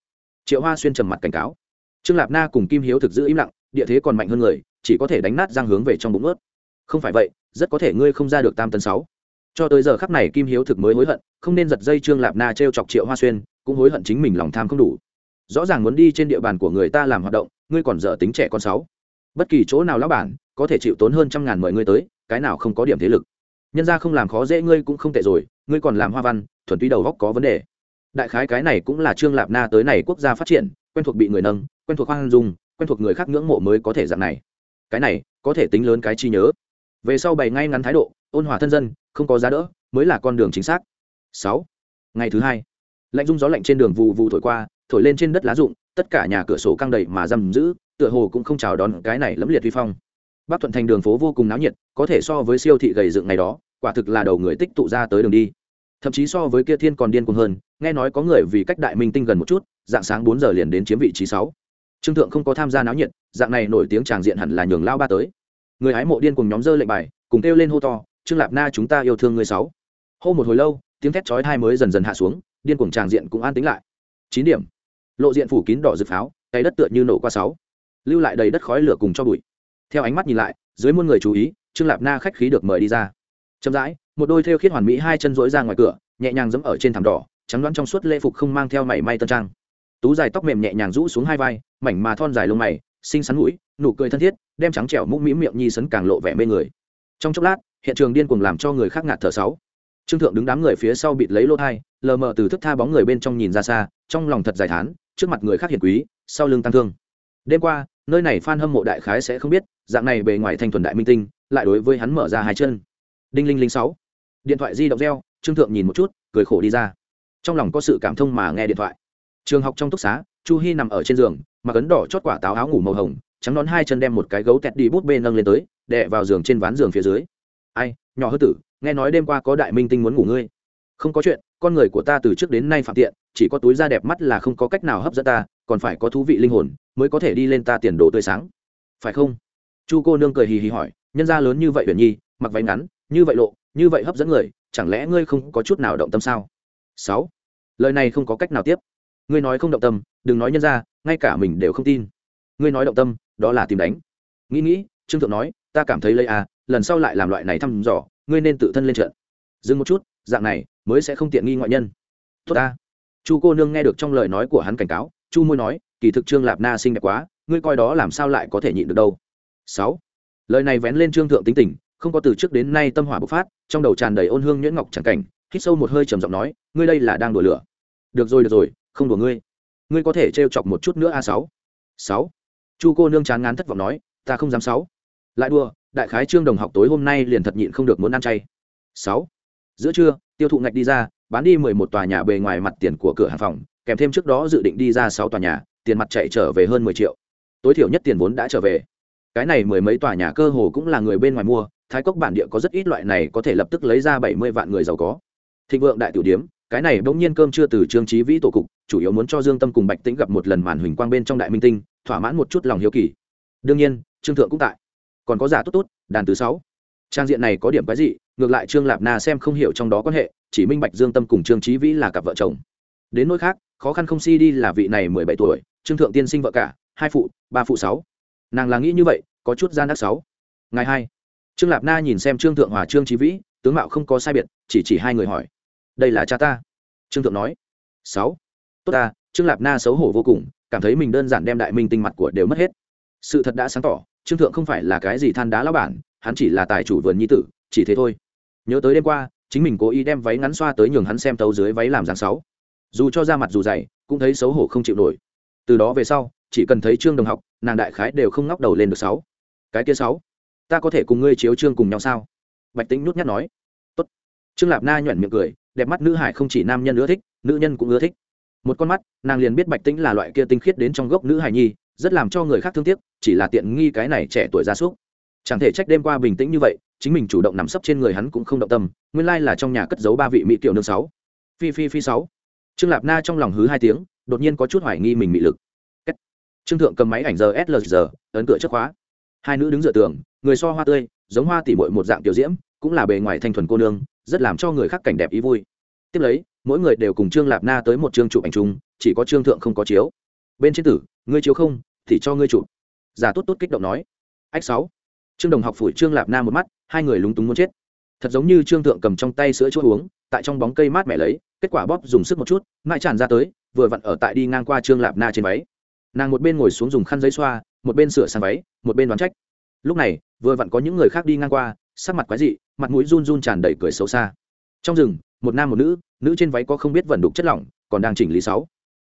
Triệu hoa xuyên trầm mặt cảnh cáo. Trương lạp na cùng kim hiếu thực giữ im lặng, địa thế còn mạnh hơn người, chỉ có thể đánh nát giang hướng về trong bụng ướt. Không phải vậy, rất có thể ngươi không ra được tam tấn sáu. Cho tới giờ khắc này kim hiếu thực mới hối hận, không nên giật dây trương lạp na t r e o chọc triệu hoa xuyên, cũng hối hận chính mình lòng tham không đủ. Rõ ràng muốn đi trên địa bàn của người ta làm hoạt động, ngươi còn dở tính trẻ con sáu. Bất kỳ chỗ nào lão bản, có thể chịu tốn hơn trăm ngàn mời ngươi tới, cái nào không có điểm thế lực nhân ra không làm khó dễ ngươi cũng không tệ rồi, ngươi còn làm hoa văn, thuần túy đầu góc có vấn đề. Đại khái cái này cũng là trương lạp na tới này quốc gia phát triển, quen thuộc bị người nâng, quen thuộc khoan dung, quen thuộc người khác ngưỡng mộ mới có thể dạng này. Cái này, có thể tính lớn cái chi nhớ. Về sau bày ngay ngắn thái độ, ôn hòa thân dân, không có giá đỡ, mới là con đường chính xác. Sáu. Ngày thứ hai. Lạnh rung gió lạnh trên đường vù vù thổi qua, thổi lên trên đất lá rụng, tất cả nhà cửa sổ căng đầy mà giam giữ, tựa hồ cũng không chào đón cái này lẫm liệt vi phong. Bắc thuận thành đường phố vô cùng náo nhiệt, có thể so với siêu thị gầy dựng ngày đó quả thực là đầu người tích tụ ra tới đường đi. Thậm chí so với kia thiên còn điên cuồng hơn, nghe nói có người vì cách đại minh tinh gần một chút, dạng sáng bốn giờ liền đến chiếm vị trí sáu. Trương thượng không có tham gia náo nhiệt, dạng này nổi tiếng tràng diện hẳn là nhường lao ba tới. Người hái mộ điên cùng nhóm dơ lệnh bài, cùng kêu lên hô to, trương lạp na, chúng ta yêu thương người sáu. Hô một hồi lâu, tiếng thét chói hai mới dần dần hạ xuống, điên cuồng tràng diện cũng an tính lại. Chín điểm. Lộ diện phủ kín đỏ rực pháo cái đất tựa như nổ qua sáu. Lưu lại đầy đất khói lửa cùng cho bụi. Theo ánh mắt nhìn lại, dưới muôn người chú ý, trương lạp na khách khí được mời đi ra chậm rãi, một đôi thêu khiết hoàn mỹ hai chân rỗi ra ngoài cửa, nhẹ nhàng dẫm ở trên thảm đỏ, trắng đoán trong suốt lễ phục không mang theo mảy may tân trang. Tú dài tóc mềm nhẹ nhàng rũ xuống hai vai, mảnh mà thon dài lông mày, xinh xắn mũi, nụ cười thân thiết, đem trắng trẻo mũm mĩm miệng nhi sấn càng lộ vẻ mê người. Trong chốc lát, hiện trường điên cuồng làm cho người khác ngạt thở sáu. Trương thượng đứng đám người phía sau bịt lấy lỗ thai, lờ mờ từ thức tha bóng người bên trong nhìn ra xa, trong lòng thật dài thán, trước mặt người khác hiền quý, sau lưng tăng thương. Đêm qua, nơi này phan hâm mộ đại khái sẽ không biết, dạng này bề ngoài thanh thuần đại minh tinh, lại đối với hắn mở ra hai chân đinh linh linh sáu. Điện thoại di động reo, trương thượng nhìn một chút, cười khổ đi ra. Trong lòng có sự cảm thông mà nghe điện thoại. Trường học trong túc xá, chu hy nằm ở trên giường mà cấn đỏ chót quả táo áo ngủ màu hồng, trắng nón hai chân đem một cái gấu tẹt đi bút bê nâng lên tới, đè vào giường trên ván giường phía dưới. Ai, nhỏ hư tử, nghe nói đêm qua có đại minh tinh muốn ngủ ngươi. Không có chuyện, con người của ta từ trước đến nay phạm tiện, chỉ có túi da đẹp mắt là không có cách nào hấp dẫn ta, còn phải có thú vị linh hồn mới có thể đi lên ta tiền đồ tươi sáng. Phải không? Chu cô nương cười hì hì hỏi, nhân gia lớn như vậy huyền nhi, mặc váy ngắn như vậy lộ, như vậy hấp dẫn người, chẳng lẽ ngươi không có chút nào động tâm sao? Sáu. Lời này không có cách nào tiếp. Ngươi nói không động tâm, đừng nói nhân ra, ngay cả mình đều không tin. Ngươi nói động tâm, đó là tìm đánh. Nghĩ nghĩ, trương thượng nói, ta cảm thấy lấy à lần sau lại làm loại này thăm dò, ngươi nên tự thân lên trận. Dừng một chút, dạng này, mới sẽ không tiện nghi ngoại nhân. Tốt ta. Chu cô nương nghe được trong lời nói của hắn cảnh cáo, chu môi nói, kỳ thực trương lạp na xinh đẹp quá, ngươi coi đó làm sao lại có thể nhịn được đâu. Sáu. Lời này vén lên trương thượng tính tình không có từ trước đến nay tâm hỏa bộc phát, trong đầu tràn đầy ôn hương nhuyễn ngọc chẳng cảnh, hít sâu một hơi trầm giọng nói, ngươi đây là đang đùa lửa. Được rồi được rồi, không đùa ngươi. Ngươi có thể trêu chọc một chút nữa a sáu. Sáu? Chu cô nương chán ngán thất vọng nói, ta không dám sáu. Lại đùa, đại khái trương đồng học tối hôm nay liền thật nhịn không được muốn ăn chay. Sáu? Giữa trưa, tiêu thụ ngạch đi ra, bán đi mười một tòa nhà bề ngoài mặt tiền của cửa hàng phòng, kèm thêm trước đó dự định đi ra sáu tòa nhà, tiền mặt chạy trở về hơn mười triệu. Tối thiểu nhất tiền vốn đã trở về. Cái này mười mấy tòa nhà cơ hồ cũng là người bên ngoài mua thái cốc bản địa có rất ít loại này có thể lập tức lấy ra bảy mươi vạn người giàu có. Thịnh vượng đại tiểu điếm, cái này bỗng nhiên cơm chưa từ trương trí vĩ tổ cục, chủ yếu muốn cho dương tâm cùng bạch tĩnh gặp một lần màn huỳnh quang bên trong đại minh tinh, thỏa mãn một chút lòng hiếu kỳ. Đương nhiên, trương thượng cũng tại. Còn có giả tốt tốt, đàn thứ sáu. Trang diện này có điểm cái gì ngược lại trương lạp na xem không hiểu trong đó quan hệ, chỉ minh bạch dương tâm cùng trương trí vĩ là cặp vợ chồng. Đến nỗi khác, khó khăn không si đi là vị này mười bảy tuổi, trương thượng tiên sinh vợ cả, hai phụ, ba phụ sáu. Nàng là nghĩ như vậy, có chút gian đắc sáu. Ngày hai trương lạp na nhìn xem trương thượng hòa, trương trí vĩ, tướng mạo không có sai biệt, chỉ chỉ hai người hỏi. Đây là cha ta. Trương thượng nói. Sáu. Tốt ta, trương lạp na xấu hổ vô cùng, cảm thấy mình đơn giản đem đại minh tinh mặt của đều mất hết. Sự thật đã sáng tỏ, trương thượng không phải là cái gì than đá lão bản, hắn chỉ là tài chủ vườn nhi tử, chỉ thế thôi. Nhớ tới đêm qua, chính mình cố ý đem váy ngắn xoa tới nhường hắn xem tấu dưới váy làm dáng sáu. Dù cho ra mặt dù dày, cũng thấy xấu hổ không chịu nổi. Từ đó về sau, chỉ cần thấy trương đồng học, nàng đại khái đều không ngóc đầu lên được sáu. Cái kia sáu ta có thể cùng ngươi chiếu trương cùng nhau sao? Bạch tĩnh nhút nhát nói. Tốt. Trương lạp na nhuận miệng cười, đẹp mắt nữ hải không chỉ nam nhân ưa thích, nữ nhân cũng ưa thích. Một con mắt, nàng liền biết bạch tĩnh là loại kia tinh khiết đến trong gốc nữ hải nhi, rất làm cho người khác thương tiếc, chỉ là tiện nghi cái này trẻ tuổi gia súc. Chẳng thể trách đêm qua bình tĩnh như vậy, chính mình chủ động nằm sấp trên người hắn cũng không động tâm, nguyên lai là trong nhà cất giấu ba vị mỹ tiểu nương sáu. Phi phi phi sáu. Trương lạp na trong lòng hứ hai tiếng, đột nhiên có chút hoài nghi mình mị lực. Trương thượng cầm máy ảnh giờ slr ấn cửa trước khóa hai nữ đứng dựa tường, người so hoa tươi, giống hoa tỉ mội một dạng tiểu diễm, cũng là bề ngoài thanh thuần cô nương, rất làm cho người khác cảnh đẹp ý vui. Tiếp lấy, mỗi người đều cùng trương lạp na tới một chương chụp ảnh chung, chỉ có trương thượng không có chiếu. Bên trên tử, ngươi chiếu không, thì cho ngươi chụp. Giả tốt tốt kích động nói. Ách sáu. Trương đồng học phủi trương lạp na một mắt, hai người lúng túng muốn chết. Thật giống như trương thượng cầm trong tay sữa chua uống, tại trong bóng cây mát mẻ lấy, kết quả bóp dùng sức một chút, mãi tràn ra tới, vừa vặn ở tại đi ngang qua trương lạp na trên váy. Nàng một bên ngồi xuống dùng khăn giấy xoa một bên sửa sang váy, một bên đoán trách. Lúc này, vừa vặn có những người khác đi ngang qua, sắc mặt quái dị, mặt mũi run run tràn đầy cười xấu xa. Trong rừng, một nam một nữ nữ trên váy có không biết vẩn đục chất lỏng, còn đang chỉnh lý sáu.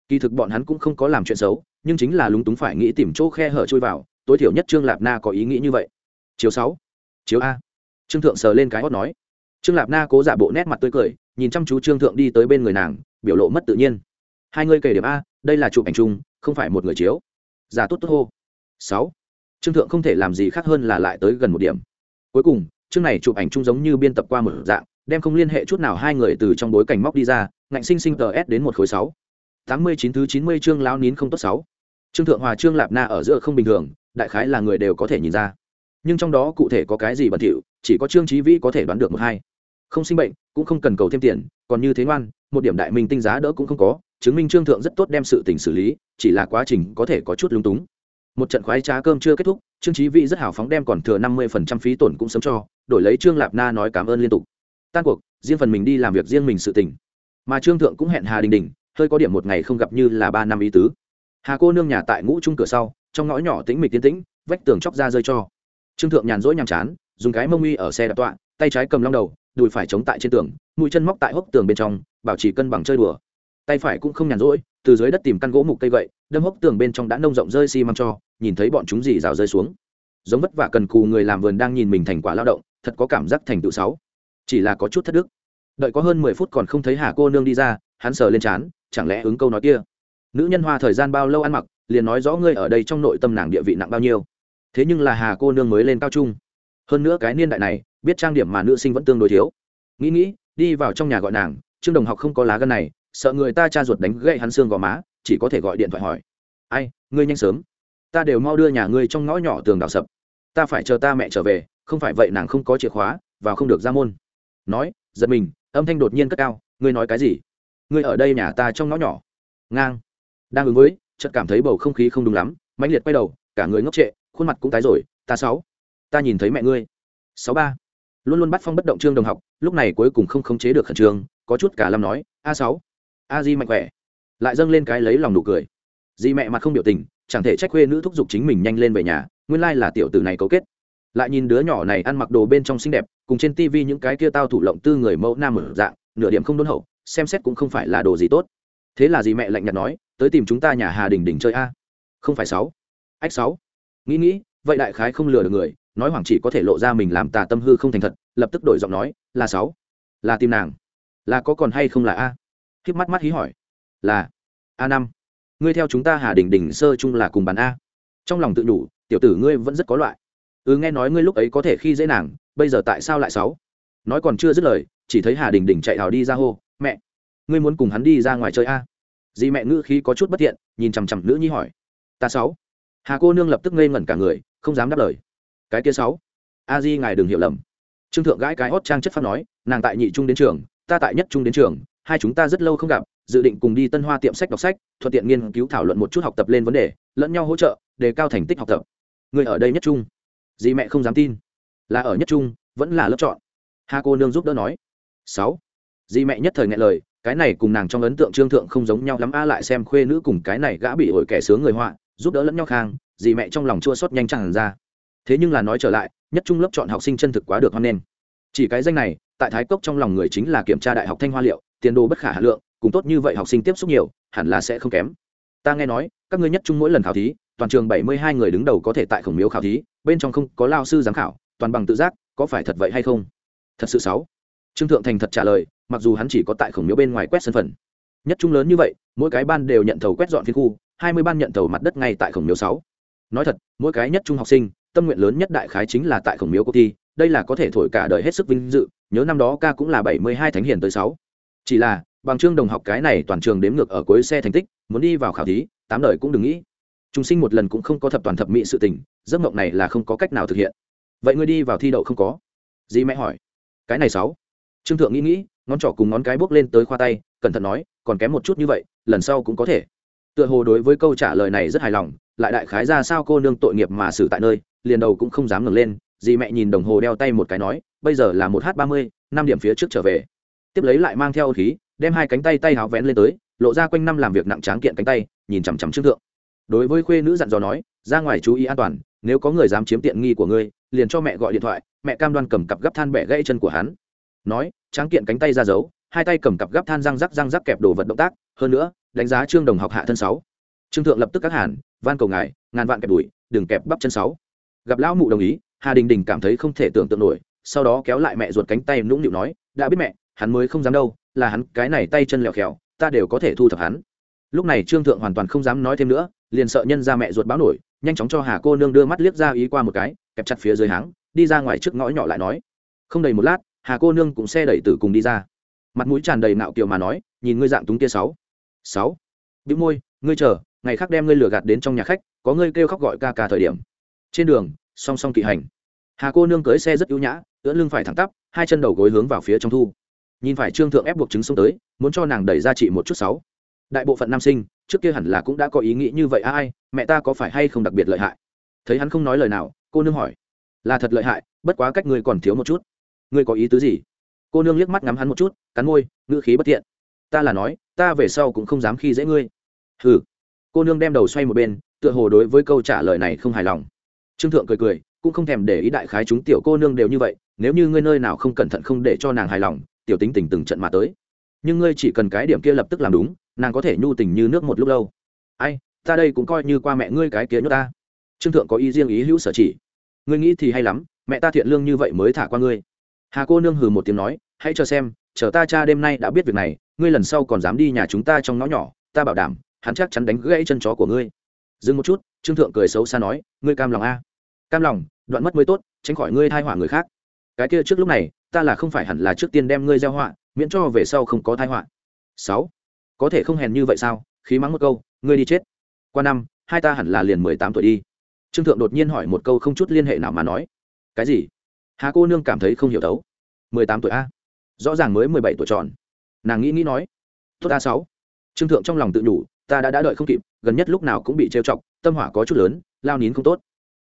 Kỳ thực bọn hắn cũng không có làm chuyện xấu, nhưng chính là lúng túng phải nghĩ tìm chỗ khe hở trôi vào, tối thiểu nhất trương lạp na có ý nghĩ như vậy. Chiếu sáu chiếu a. Trương thượng sờ lên cái hót nói. Trương lạp na cố giả bộ nét mặt tươi cười, nhìn chăm chú trương thượng đi tới bên người nàng, biểu lộ mất tự nhiên. Hai người kể điểm a, đây là chụp ảnh chung, không phải một người chiếu. Giả tốt tốt hô sáu. Trương thượng không thể làm gì khác hơn là lại tới gần một điểm. Cuối cùng, chương này chụp ảnh chung giống như biên tập qua một dạng, đem không liên hệ chút nào hai người từ trong bối cảnh móc đi ra, ngạnh sinh sinh tờ s đến một khối sáu. Tám mươi chín thứ chín mươi chương lão nín không tốt sáu. Trương thượng hòa trương lạp na ở giữa không bình thường, đại khái là người đều có thể nhìn ra. Nhưng trong đó cụ thể có cái gì bẩn thỉu, chỉ có trương trí vĩ có thể đoán được một hai. Không sinh bệnh, cũng không cần cầu thêm tiền, còn như thế ngoan, một điểm đại minh tinh giá đỡ cũng không có, chứng minh trương thượng rất tốt đem sự tình xử lý, chỉ là quá trình có thể có chút lung túng một trận khoái trá cơm chưa kết thúc, trương trí vĩ rất hào phóng đem còn thừa năm mươi phần trăm phí tổn cũng sớm cho, đổi lấy trương lạp na nói cảm ơn liên tục. Tan cuộc, riêng phần mình đi làm việc riêng mình sự tình. Mà trương thượng cũng hẹn hà đình đình, hơi có điểm một ngày không gặp như là ba năm ý tứ. Hà cô nương nhà tại ngũ trung cửa sau, trong ngõ nhỏ tĩnh mịch tiến tĩnh, vách tường chóc ra rơi cho. Trương thượng nhàn rỗi nhàm chán, dùng cái mông uy ở xe đạp tọa, tay trái cầm long đầu, đùi phải chống tại trên tường, mũi chân móc tại hốc tường bên trong, bảo trì cân bằng chơi đùa. Tay phải cũng không nhàn rỗi, từ dưới đất tìm căn gỗ mục cây gậy, đâm hốc tường bên trong đã nông rộng rơi xi măng cho nhìn thấy bọn chúng gì rào rơi xuống. Giống vất vả cần cù người làm vườn đang nhìn mình thành quả lao động, thật có cảm giác thành tựu sáu. Chỉ là có chút thất đức. Đợi có hơn mười phút còn không thấy hà cô nương đi ra, hắn sờ lên trán, chẳng lẽ ứng câu nói kia? Nữ nhân hoa thời gian bao lâu ăn mặc, liền nói rõ ngươi ở đây trong nội tâm nàng địa vị nặng bao nhiêu. Thế nhưng là hà cô nương mới lên cao trung. Hơn nữa cái niên đại này, biết trang điểm mà nữ sinh vẫn tương đối thiếu. Nghĩ nghĩ, đi vào trong nhà gọi nàng, trương đồng học không có lá gân này, sợ người ta cha ruột đánh gậy hắn xương gò má, chỉ có thể gọi điện thoại hỏi. Ai, ngươi nhanh sớm ta đều mau đưa nhà ngươi trong ngõ nhỏ tường đào sập. Ta phải chờ ta mẹ trở về, không phải vậy nàng không có chìa khóa, và không được ra môn. Nói, giật mình, âm thanh đột nhiên cất cao, ngươi nói cái gì? Ngươi ở đây nhà ta trong ngõ nhỏ. Ngang. Đang ứng với, chợt cảm thấy bầu không khí không đúng lắm, mãnh liệt quay đầu, cả người ngốc trệ, khuôn mặt cũng tái rồi, ta sáu, ta nhìn thấy mẹ ngươi. Sáu ba. Luôn luôn bắt phong bất động trương đồng học, lúc này cuối cùng không khống chế được khẩn trương, có chút cả lâm nói, a sáu, a di mạnh khỏe. Lại dâng lên cái lấy lòng nụ cười. Di mẹ mặt không biểu tình chẳng thể trách khuê nữ thúc giục chính mình nhanh lên về nhà, nguyên lai là tiểu tử này cấu kết. Lại nhìn đứa nhỏ này ăn mặc đồ bên trong xinh đẹp, cùng trên tivi những cái kia tao thủ lộng tư người mẫu nam ở dạng, nửa điểm không đôn hậu, xem xét cũng không phải là đồ gì tốt. Thế là gì mẹ lạnh nhạt nói, tới tìm chúng ta nhà hà đình đình chơi a. Không phải sáu. Ách sáu. Nghĩ nghĩ, vậy đại khái không lừa được người, nói hoàng chỉ có thể lộ ra mình làm tà tâm hư không thành thật, lập tức đổi giọng nói, là sáu. Là tìm nàng. Là có còn hay không là a? Khiếp mắt mắt hí hỏi. Là a năm ngươi theo chúng ta hà đình đình sơ chung là cùng bàn a. Trong lòng tự nhủ, tiểu tử ngươi vẫn rất có loại. Ừ nghe nói ngươi lúc ấy có thể khi dễ nàng, bây giờ tại sao lại sáu nói còn chưa dứt lời, chỉ thấy hà đình đình chạy hào đi ra hô, mẹ, ngươi muốn cùng hắn đi ra ngoài chơi a? Dì mẹ ngữ khí có chút bất thiện, nhìn chằm chằm nữ nhi hỏi, ta sáu hà cô nương lập tức ngây ngẩn cả người, không dám đáp lời. Cái kia sáu a di ngài đừng hiểu lầm. Trương thượng gãi cái hót trang chất phát nói, nàng tại nhị trung đến trường, ta tại nhất trung đến trường, hai chúng ta rất lâu không gặp dự định cùng đi tân hoa tiệm sách đọc sách, thuận tiện nghiên cứu thảo luận một chút học tập lên vấn đề, lẫn nhau hỗ trợ, đề cao thành tích học tập. Người ở đây nhất trung. Dì mẹ không dám tin. Là ở nhất trung, vẫn là lớp chọn. Hà cô nương giúp đỡ nói. Sáu. Dì mẹ nhất thời nghe lời, cái này cùng nàng trong ấn tượng trương thượng không giống nhau lắm, a lại xem khuê nữ cùng cái này gã bị ổi kẻ sướng người họa, giúp đỡ lẫn nhau khang, dì mẹ trong lòng chua xót nhanh chẳng ra. Thế nhưng là nói trở lại, nhất trung lớp chọn học sinh chân thực quá được hoan nghênh. Chỉ cái danh này, tại thái cốc trong lòng người chính là kiểm tra đại học thanh hoa liệu, tiền đồ bất khả hà lượng cùng tốt như vậy học sinh tiếp xúc nhiều, hẳn là sẽ không kém. Ta nghe nói, các ngươi nhất trung mỗi lần khảo thí, toàn trường bảy mươi hai người đứng đầu có thể tại khổng miếu khảo thí, bên trong không có lao sư giám khảo, toàn bằng tự giác, có phải thật vậy hay không? Thật sự sáu. Trương thượng thành thật trả lời, mặc dù hắn chỉ có tại khổng miếu bên ngoài quét sân phần. Nhất trung lớn như vậy, mỗi cái ban đều nhận thầu quét dọn phiên khu, hai mươi ban nhận thầu mặt đất ngay tại khổng miếu sáu. Nói thật, mỗi cái nhất trung học sinh, tâm nguyện lớn nhất đại khái chính là tại khổng miếu cuộc thi, đây là có thể thổi cả đời hết sức vinh dự, nhớ năm đó ca cũng là bảy mươi hai thánh hiền tới sáu. Chỉ là bằng chương đồng học cái này toàn trường đếm ngược ở cuối xe thành tích, muốn đi vào khảo thí, tám đời cũng đừng nghĩ. Chúng sinh một lần cũng không có thập toàn thập mỹ sự tình, giấc mộng này là không có cách nào thực hiện. Vậy ngươi đi vào thi đậu không có? Dì mẹ hỏi. Cái này sáu. Trương thượng nghĩ nghĩ, ngón trỏ cùng ngón cái bước lên tới khoa tay, cẩn thận nói, còn kém một chút như vậy, lần sau cũng có thể. Tựa hồ đối với câu trả lời này rất hài lòng, lại đại khái ra sao cô nương tội nghiệp mà xử tại nơi, liền đầu cũng không dám ngẩng lên, dì mẹ nhìn đồng hồ đeo tay một cái nói, bây giờ là một h ba mươi, năm điểm phía trước trở về. Tiếp lấy lại mang theo khí đem hai cánh tay tay háo vén lên tới, lộ ra quanh năm làm việc nặng tráng kiện cánh tay, nhìn chằm chằm trước thượng. Đối với khuê nữ dặn dò nói, ra ngoài chú ý an toàn, nếu có người dám chiếm tiện nghi của ngươi, liền cho mẹ gọi điện thoại. Mẹ cam đoan cầm cặp gấp than bẻ gãy chân của hắn. Nói, tráng kiện cánh tay ra giấu hai tay cầm cặp gấp than răng rắc răng rắc kẹp đồ vật động tác, hơn nữa, đánh giá trương đồng học hạ thân sáu. Trương thượng lập tức các hàn, van cầu ngài, ngàn vạn kẹp đùi, đừng kẹp bắp chân sáu. Gặp lão mụ đồng ý, hà đình đình cảm thấy không thể tưởng tượng nổi, sau đó kéo lại mẹ ruột cánh tay nũng nịu nói, đã biết mẹ, hắn mới không dám đâu là hắn, cái này tay chân lẹo khèo ta đều có thể thu thập hắn. Lúc này trương thượng hoàn toàn không dám nói thêm nữa, liền sợ nhân ra mẹ ruột báo nổi, nhanh chóng cho hà cô nương đưa mắt liếc ra ý qua một cái, kẹp chặt phía dưới háng, đi ra ngoài trước ngõ nhỏ lại nói. Không đầy một lát, hà cô nương cũng xe đẩy tử cùng đi ra. Mặt mũi tràn đầy nạo kiều mà nói, nhìn ngươi dạng túng kia sáu. Sáu. Bĩu môi, ngươi chờ, ngày khác đem ngươi lừa gạt đến trong nhà khách, có ngươi kêu khóc gọi ca ca thời điểm. Trên đường, song song kỵ hành. Hà cô nương cưới xe rất ưu nhã, ưỡn lưng phải thẳng tắp, hai chân đầu gối hướng vào phía trong thu nhìn phải trương thượng ép buộc chứng xông tới, muốn cho nàng đẩy ra chị một chút sáu. Đại bộ phận nam sinh, trước kia hẳn là cũng đã có ý nghĩ như vậy à ai, mẹ ta có phải hay không đặc biệt lợi hại? Thấy hắn không nói lời nào, cô nương hỏi. Là thật lợi hại, bất quá cách ngươi còn thiếu một chút. Ngươi có ý tứ gì? Cô nương liếc mắt ngắm hắn một chút, cắn môi, ngữ khí bất tiện ta là nói, ta về sau cũng không dám khi dễ ngươi. Hừ. Cô nương đem đầu xoay một bên, tựa hồ đối với câu trả lời này không hài lòng. Trương thượng cười cười, cũng không thèm để ý đại khái chúng tiểu cô nương đều như vậy, nếu như ngươi nơi nào không cẩn thận không để cho nàng hài lòng tiểu tính tình từng trận mà tới. Nhưng ngươi chỉ cần cái điểm kia lập tức làm đúng, nàng có thể nhu tình như nước một lúc lâu. Ai, ta đây cũng coi như qua mẹ ngươi cái kia nhốt ta. Trương thượng có ý riêng ý hữu sở chỉ. Ngươi nghĩ thì hay lắm, mẹ ta thiện lương như vậy mới thả qua ngươi. Hà cô nương hừ một tiếng nói, hãy cho xem, chờ ta cha đêm nay đã biết việc này, ngươi lần sau còn dám đi nhà chúng ta trong ngõ nhỏ, ta bảo đảm, hắn chắc chắn đánh gãy chân chó của ngươi. Dừng một chút, trương thượng cười xấu xa nói, ngươi cam lòng a. Cam lòng, đoạn mất mới tốt, tránh khỏi ngươi thai họa người khác. Cái kia trước lúc này ta là không phải hẳn là trước tiên đem ngươi gieo họa, miễn cho về sau không có thai họa. Sáu, có thể không hèn như vậy sao? Khí mắng một câu, ngươi đi chết. Qua năm, hai ta hẳn là liền mười tám tuổi đi. Trương thượng đột nhiên hỏi một câu không chút liên hệ nào mà nói. Cái gì? Hà cô nương cảm thấy không hiểu đấu mười tám tuổi a. Rõ ràng mới mười bảy tuổi tròn. Nàng nghĩ nghĩ nói. Tốt a sáu. Trương thượng trong lòng tự nhủ, ta đã đã đợi không kịp, gần nhất lúc nào cũng bị trêu chọc, tâm hỏa có chút lớn, lao nín không tốt.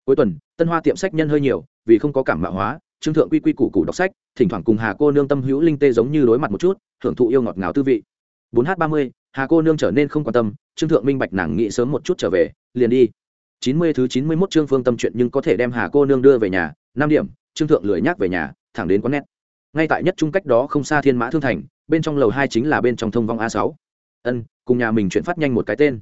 Cuối tuần, tân hoa tiệm sách nhân hơi nhiều, vì không có cảm mạo hóa trương thượng quy quy củ củ đọc sách, thỉnh thoảng cùng hà cô nương tâm hữu linh tê giống như đối mặt một chút hưởng thụ yêu ngọt ngào tư vị. Bốn h ba mươi, hà cô nương trở nên không quan tâm, trương thượng minh bạch nàng nghĩ sớm một chút trở về, liền đi. Chín mươi thứ chín mươi mốt trương phương tâm chuyện nhưng có thể đem hà cô nương đưa về nhà, năm điểm, trương thượng lười nhắc về nhà, thẳng đến quán nét ngay tại nhất trung cách đó không xa thiên mã thương thành, bên trong lầu hai chính là bên trong thông vong a sáu. Ân, cùng nhà mình chuyển phát nhanh một cái tên.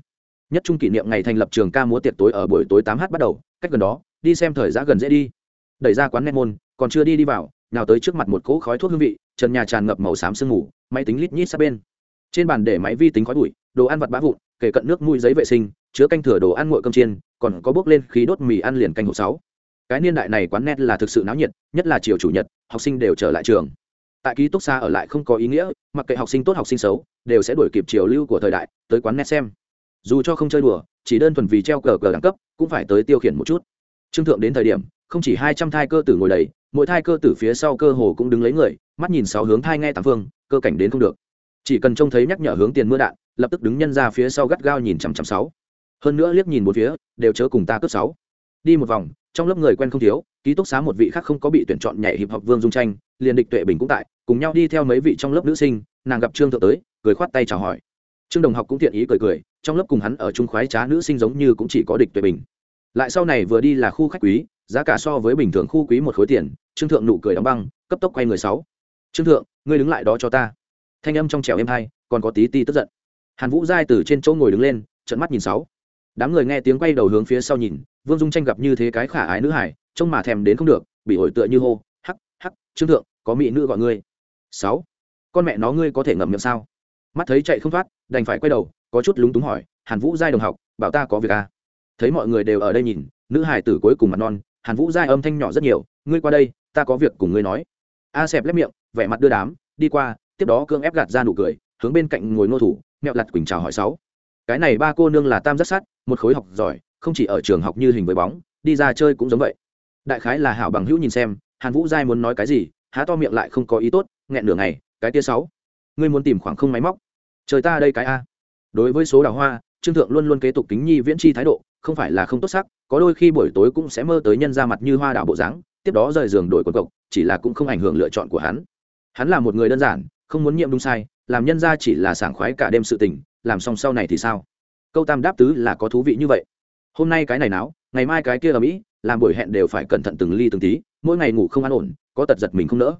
Nhất trung kỷ niệm ngày thành lập trường ca múa tiệc tối ở buổi tối tám h bắt đầu, cách gần đó, đi xem thời gian gần dễ đi. Đẩy ra quán nét môn còn chưa đi đi vào, nào tới trước mặt một cỗ khói thuốc hương vị, trần nhà tràn ngập màu xám sương mù, máy tính lít nhít sát bên. Trên bàn để máy vi tính khói bụi, đồ ăn vặt bã vụn, kể cận nước mùi giấy vệ sinh, chứa canh thừa đồ ăn nguội cơm chiên, còn có bước lên khí đốt mì ăn liền canh hộp sáu. Cái niên đại này quán net là thực sự náo nhiệt, nhất là chiều chủ nhật, học sinh đều trở lại trường. Tại ký túc xa ở lại không có ý nghĩa, mặc kệ học sinh tốt học sinh xấu, đều sẽ đổi kịp chiều lưu của thời đại, tới quán net xem. Dù cho không chơi đùa, chỉ đơn thuần vì treo cờ cờ đẳng cấp, cũng phải tới tiêu khiển một chút. Trương thượng đến thời điểm, không chỉ hai trăm thai cơ tử ngồi đầy mỗi thai cơ tử phía sau cơ hồ cũng đứng lấy người, mắt nhìn sáu hướng thai nghe tám phương, cơ cảnh đến không được. Chỉ cần trông thấy nhắc nhở hướng tiền mưa đạn, lập tức đứng nhân ra phía sau gắt gao nhìn chằm chằm sáu. Hơn nữa liếc nhìn một phía, đều chớ cùng ta cướp sáu. Đi một vòng, trong lớp người quen không thiếu, ký túc xá một vị khác không có bị tuyển chọn nhảy hiệp học vương dung tranh, liền địch tuệ bình cũng tại, cùng nhau đi theo mấy vị trong lớp nữ sinh, nàng gặp trương thượng tới, cười khoát tay chào hỏi. Trương đồng học cũng thiện ý cười cười, trong lớp cùng hắn ở trung khoái trá nữ sinh giống như cũng chỉ có địch tuệ bình. Lại sau này vừa đi là khu khách quý, giá cả so với bình thường khu quý một khối tiền trương thượng nụ cười đóng băng, cấp tốc quay người sáu. Trương thượng, ngươi đứng lại đó cho ta. Thanh âm trong trẻo êm hai còn có tí ti tức giận. Hàn vũ giai từ trên chỗ ngồi đứng lên trận mắt nhìn sáu. Đám người nghe tiếng quay đầu hướng phía sau nhìn, vương dung tranh gặp như thế cái khả ái nữ hải trông mà thèm đến không được, bị ổi tựa như hô, hắc hắc, trương thượng, có mỹ nữ gọi ngươi. Sáu. Con mẹ nó ngươi có thể ngậm miệng sao? Mắt thấy chạy không thoát, đành phải quay đầu, có chút lúng túng hỏi, hàn vũ giai đồng học, bảo ta có việc à? Thấy mọi người đều ở đây nhìn, nữ hải tử cuối cùng mặt non, hàn vũ giai âm thanh nhỏ rất nhiều, ngươi qua đây ta có việc cùng ngươi nói. A xẹp lép miệng, vẻ mặt đưa đám, đi qua, tiếp đó cương ép gạt ra nụ cười, hướng bên cạnh ngồi nô thủ, mẹo lặt quỳnh chào hỏi sáu. Cái này ba cô nương là tam rất sát, một khối học giỏi, không chỉ ở trường học như hình với bóng, đi ra chơi cũng giống vậy. Đại khái là hảo bằng hữu nhìn xem, hàn vũ giai muốn nói cái gì, há to miệng lại không có ý tốt, nghẹn nửa ngày, cái tia sáu. Ngươi muốn tìm khoảng không máy móc. Trời ta đây cái a. Đối với số đào hoa, trương thượng luôn luôn kế tục kính nhi viễn chi thái độ, không phải là không tốt sắc, có đôi khi buổi tối cũng sẽ mơ tới nhân ra mặt như hoa đảo bộ dáng tiếp đó rời giường đổi quần cộc, chỉ là cũng không ảnh hưởng lựa chọn của hắn. Hắn là một người đơn giản, không muốn nhiệm đúng sai, làm nhân ra chỉ là sảng khoái cả đêm sự tình, làm xong sau này thì sao? Câu tam đáp tứ là có thú vị như vậy. Hôm nay cái này náo, ngày mai cái kia ở mỹ làm buổi hẹn đều phải cẩn thận từng ly từng tí, mỗi ngày ngủ không an ổn, có tật giật mình không nỡ.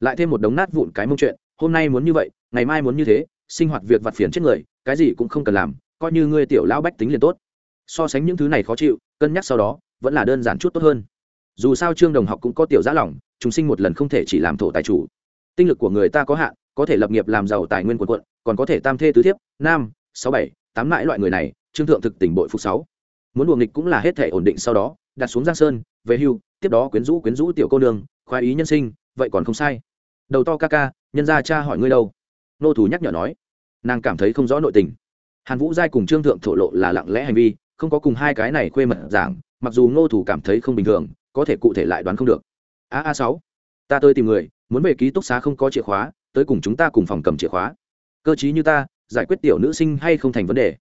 Lại thêm một đống nát vụn cái mông chuyện, hôm nay muốn như vậy, ngày mai muốn như thế, sinh hoạt việc vặt phiền chết người, cái gì cũng không cần làm, coi như ngươi tiểu lão bách tính liền tốt. So sánh những thứ này khó chịu, cân nhắc sau đó, vẫn là đơn giản chút tốt hơn dù sao trương đồng học cũng có tiểu giã lỏng, chúng sinh một lần không thể chỉ làm thổ tài chủ. Tinh lực của người ta có hạn, có thể lập nghiệp làm giàu tài nguyên quần quận còn có thể tam thê tứ thiếp, nam, sáu bảy, tám mãi loại người này, trương thượng thực tỉnh bội phục sáu. Muốn đuồng nghịch cũng là hết thể ổn định sau đó, đặt xuống giang sơn, về hưu, tiếp đó quyến rũ quyến rũ tiểu cô nương, khoái ý nhân sinh, vậy còn không sai. Đầu to ca ca, nhân gia cha hỏi ngươi đâu? Nô thủ nhắc nhở nói. Nàng cảm thấy không rõ nội tình. Hàn vũ giai cùng trương thượng thổ lộ là lặng lẽ hành vi, không có cùng hai cái này khuê mật giảng, mặc dù ngô thủ cảm thấy không bình thường có thể cụ thể lại đoán không được. A a sáu, ta tới tìm người, muốn về ký túc xá không có chìa khóa, tới cùng chúng ta cùng phòng cầm chìa khóa. Cơ chí như ta, giải quyết tiểu nữ sinh hay không thành vấn đề?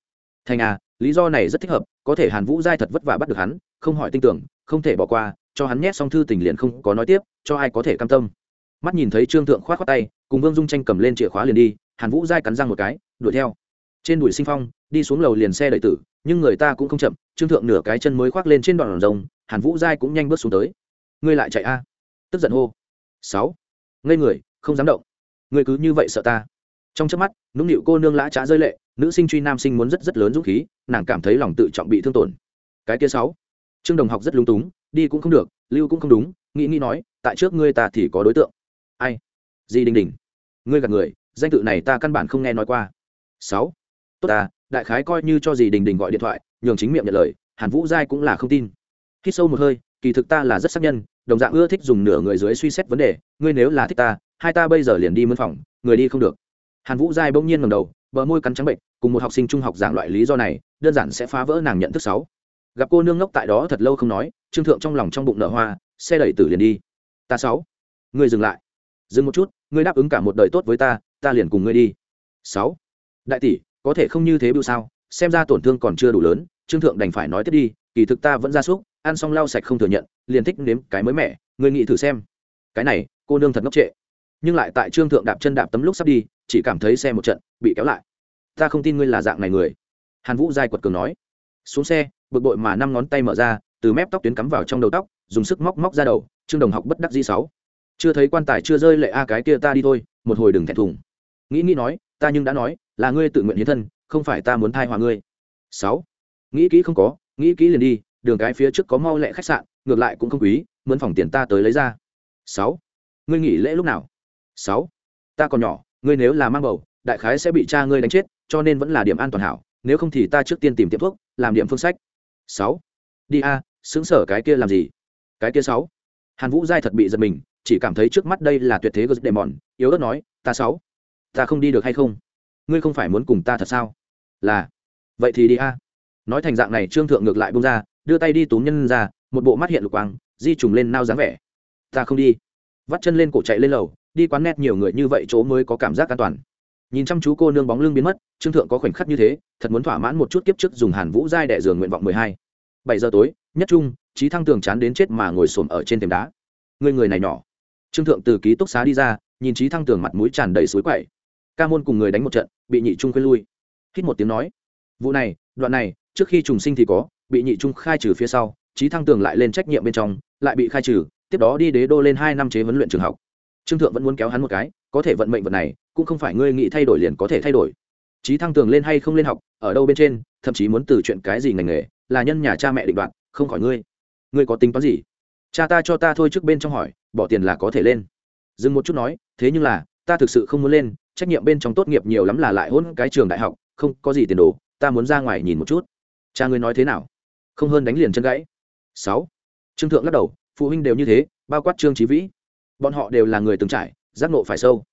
Thành à lý do này rất thích hợp, có thể hàn vũ giai thật vất vả bắt được hắn, không hỏi tin tưởng, không thể bỏ qua, cho hắn nhét xong thư tình liền không có nói tiếp, cho ai có thể cam tâm. Mắt nhìn thấy trương thượng khoát khoát tay, cùng vương dung tranh cầm lên chìa khóa liền đi, hàn vũ giai cắn răng một cái, đuổi theo. Trên đùi sinh phong, đi xuống lầu liền xe đợi tử, nhưng người ta cũng không chậm, trương thượng nửa cái chân mới khoác lên trên đoạn rồng hàn vũ giai cũng nhanh bước xuống tới. Ngươi lại chạy a? Tức giận hô. Sáu. Ngây người, không dám động. Ngươi cứ như vậy sợ ta. Trong trước mắt, nũng nịu cô nương lã trá rơi lệ, nữ sinh truy nam sinh muốn rất rất lớn dũng khí, nàng cảm thấy lòng tự trọng bị thương tổn. Cái kia sáu. Trương đồng học rất lung túng, đi cũng không được, lưu cũng không đúng, nghĩ nghĩ nói, tại trước ngươi ta thì có đối tượng. Ai? Di đình đình. Ngươi gạt người, danh tự này ta căn bản không nghe nói qua. Sáu. Tốt ta, đại khái coi như cho gì đình đình gọi điện thoại, nhường chính miệng nhận lời, hàn vũ giai cũng là không tin khi sâu một hơi, kỳ thực ta là rất xác nhân, đồng dạng ưa thích dùng nửa người dưới suy xét vấn đề, ngươi nếu là thích ta, hai ta bây giờ liền đi mân phòng, người đi không được. Hàn vũ giai bỗng nhiên ngầm đầu, bờ môi cắn trắng bệnh, cùng một học sinh trung học giảng loại lý do này, đơn giản sẽ phá vỡ nàng nhận thức sáu. Gặp cô nương ngốc tại đó thật lâu không nói, trương thượng trong lòng trong bụng nở hoa, xe đẩy tử liền đi. Ta sáu. Ngươi dừng lại. Dừng một chút, ngươi đáp ứng cả một đời tốt với ta ta liền cùng ngươi đi. Sáu. Đại tỷ, có thể không như thế bưu sao? Xem ra tổn thương còn chưa đủ lớn, trương thượng đành phải nói tiếp đi, kỳ thực ta vẫn ra súc ăn xong lau sạch không thừa nhận, liền thích nếm cái mới mẻ, Người nghĩ thử xem. Cái này, cô nương thật ngốc trệ. Nhưng lại tại trương thượng đạp chân đạp tấm lúc sắp đi, chỉ cảm thấy xe một trận bị kéo lại. Ta không tin ngươi là dạng này người. Hàn vũ giai quật cường nói. Xuống xe, bực bội mà năm ngón tay mở ra, từ mép tóc tuyến cắm vào trong đầu tóc, dùng sức móc móc ra đầu, trương đồng học bất đắc dĩ sáu. Chưa thấy quan tài chưa rơi lệ a à cái kia ta đi thôi, một hồi đừng thẹn thùng. Nghĩ nghĩ nói, ta nhưng đã nói, là ngươi tự nguyện hiến thân, không phải ta muốn thai hòa ngươi. Sáu. Nghĩ kỹ không có, nghĩ kỹ liền đi đường cái phía trước có mau lẹ khách sạn, ngược lại cũng không quý, mướn phòng tiền ta tới lấy ra. Sáu. Ngươi nghỉ lễ lúc nào? Sáu. Ta còn nhỏ, ngươi nếu là mang bầu, đại khái sẽ bị cha ngươi đánh chết, cho nên vẫn là điểm an toàn hảo, nếu không thì ta trước tiên tìm tiệm thuốc, làm điểm phương sách. Sáu. Đi a xứng sở cái kia làm gì? Cái kia sáu. Hàn vũ giai thật bị giật mình, chỉ cảm thấy trước mắt đây là tuyệt thế gớt đề mòn yếu ớt nói, ta sáu. Ta không đi được hay không? Ngươi không phải muốn cùng ta thật sao? Là. Vậy thì đi a. Nói thành dạng này, trương thượng ngược lại bông ra đưa tay đi túm nhân ra, một bộ mắt hiện lục quang, di trùng lên nao dáng vẻ. Ta không đi. Vắt chân lên cổ chạy lên lầu, đi quán nét nhiều người như vậy chỗ mới có cảm giác an toàn. Nhìn chăm chú cô nương bóng lưng biến mất, trương thượng có khoảnh khắc như thế, thật muốn thỏa mãn một chút kiếp trước dùng hàn vũ giai đẻ giường nguyện vọng mười hai. Bảy giờ tối, nhất trung trí thăng tường chán đến chết mà ngồi xổm ở trên thềm đá. Người người này nhỏ. Trương thượng từ ký túc xá đi ra, nhìn trí thăng tường mặt mũi tràn đầy suối quậy. Ca môn cùng người đánh một trận, bị nhị trung khuyên lui. Hít một tiếng nói, vụ này, đoạn này, trước khi trùng sinh thì có bị nhị trung khai trừ phía sau trí thăng tường lại lên trách nhiệm bên trong, lại bị khai trừ, tiếp đó đi đế đô lên hai năm chế huấn luyện trường học. Trương thượng vẫn muốn kéo hắn một cái, có thể vận mệnh vật này, cũng không phải ngươi nghĩ thay đổi liền có thể thay đổi. Trí thăng tường lên hay không lên học, ở đâu bên trên, thậm chí muốn từ chuyện cái gì ngành nghề, là nhân nhà cha mẹ định đoạn không khỏi ngươi. Ngươi có tính toán gì? Cha ta cho ta thôi trước bên trong hỏi, bỏ tiền là có thể lên. Dừng một chút nói, thế nhưng là, ta thực sự không muốn lên, trách nhiệm bên trong tốt nghiệp nhiều lắm là lại hôn cái trường đại học, không có gì tiền đồ, ta muốn ra ngoài nhìn một chút. Cha ngươi nói thế nào? Không hơn đánh liền chân gãy. Sáu. Trương thượng lắc đầu, phụ huynh đều như thế, bao quát trương trí vĩ. Bọn họ đều là người từng trải, giác nộ phải sâu.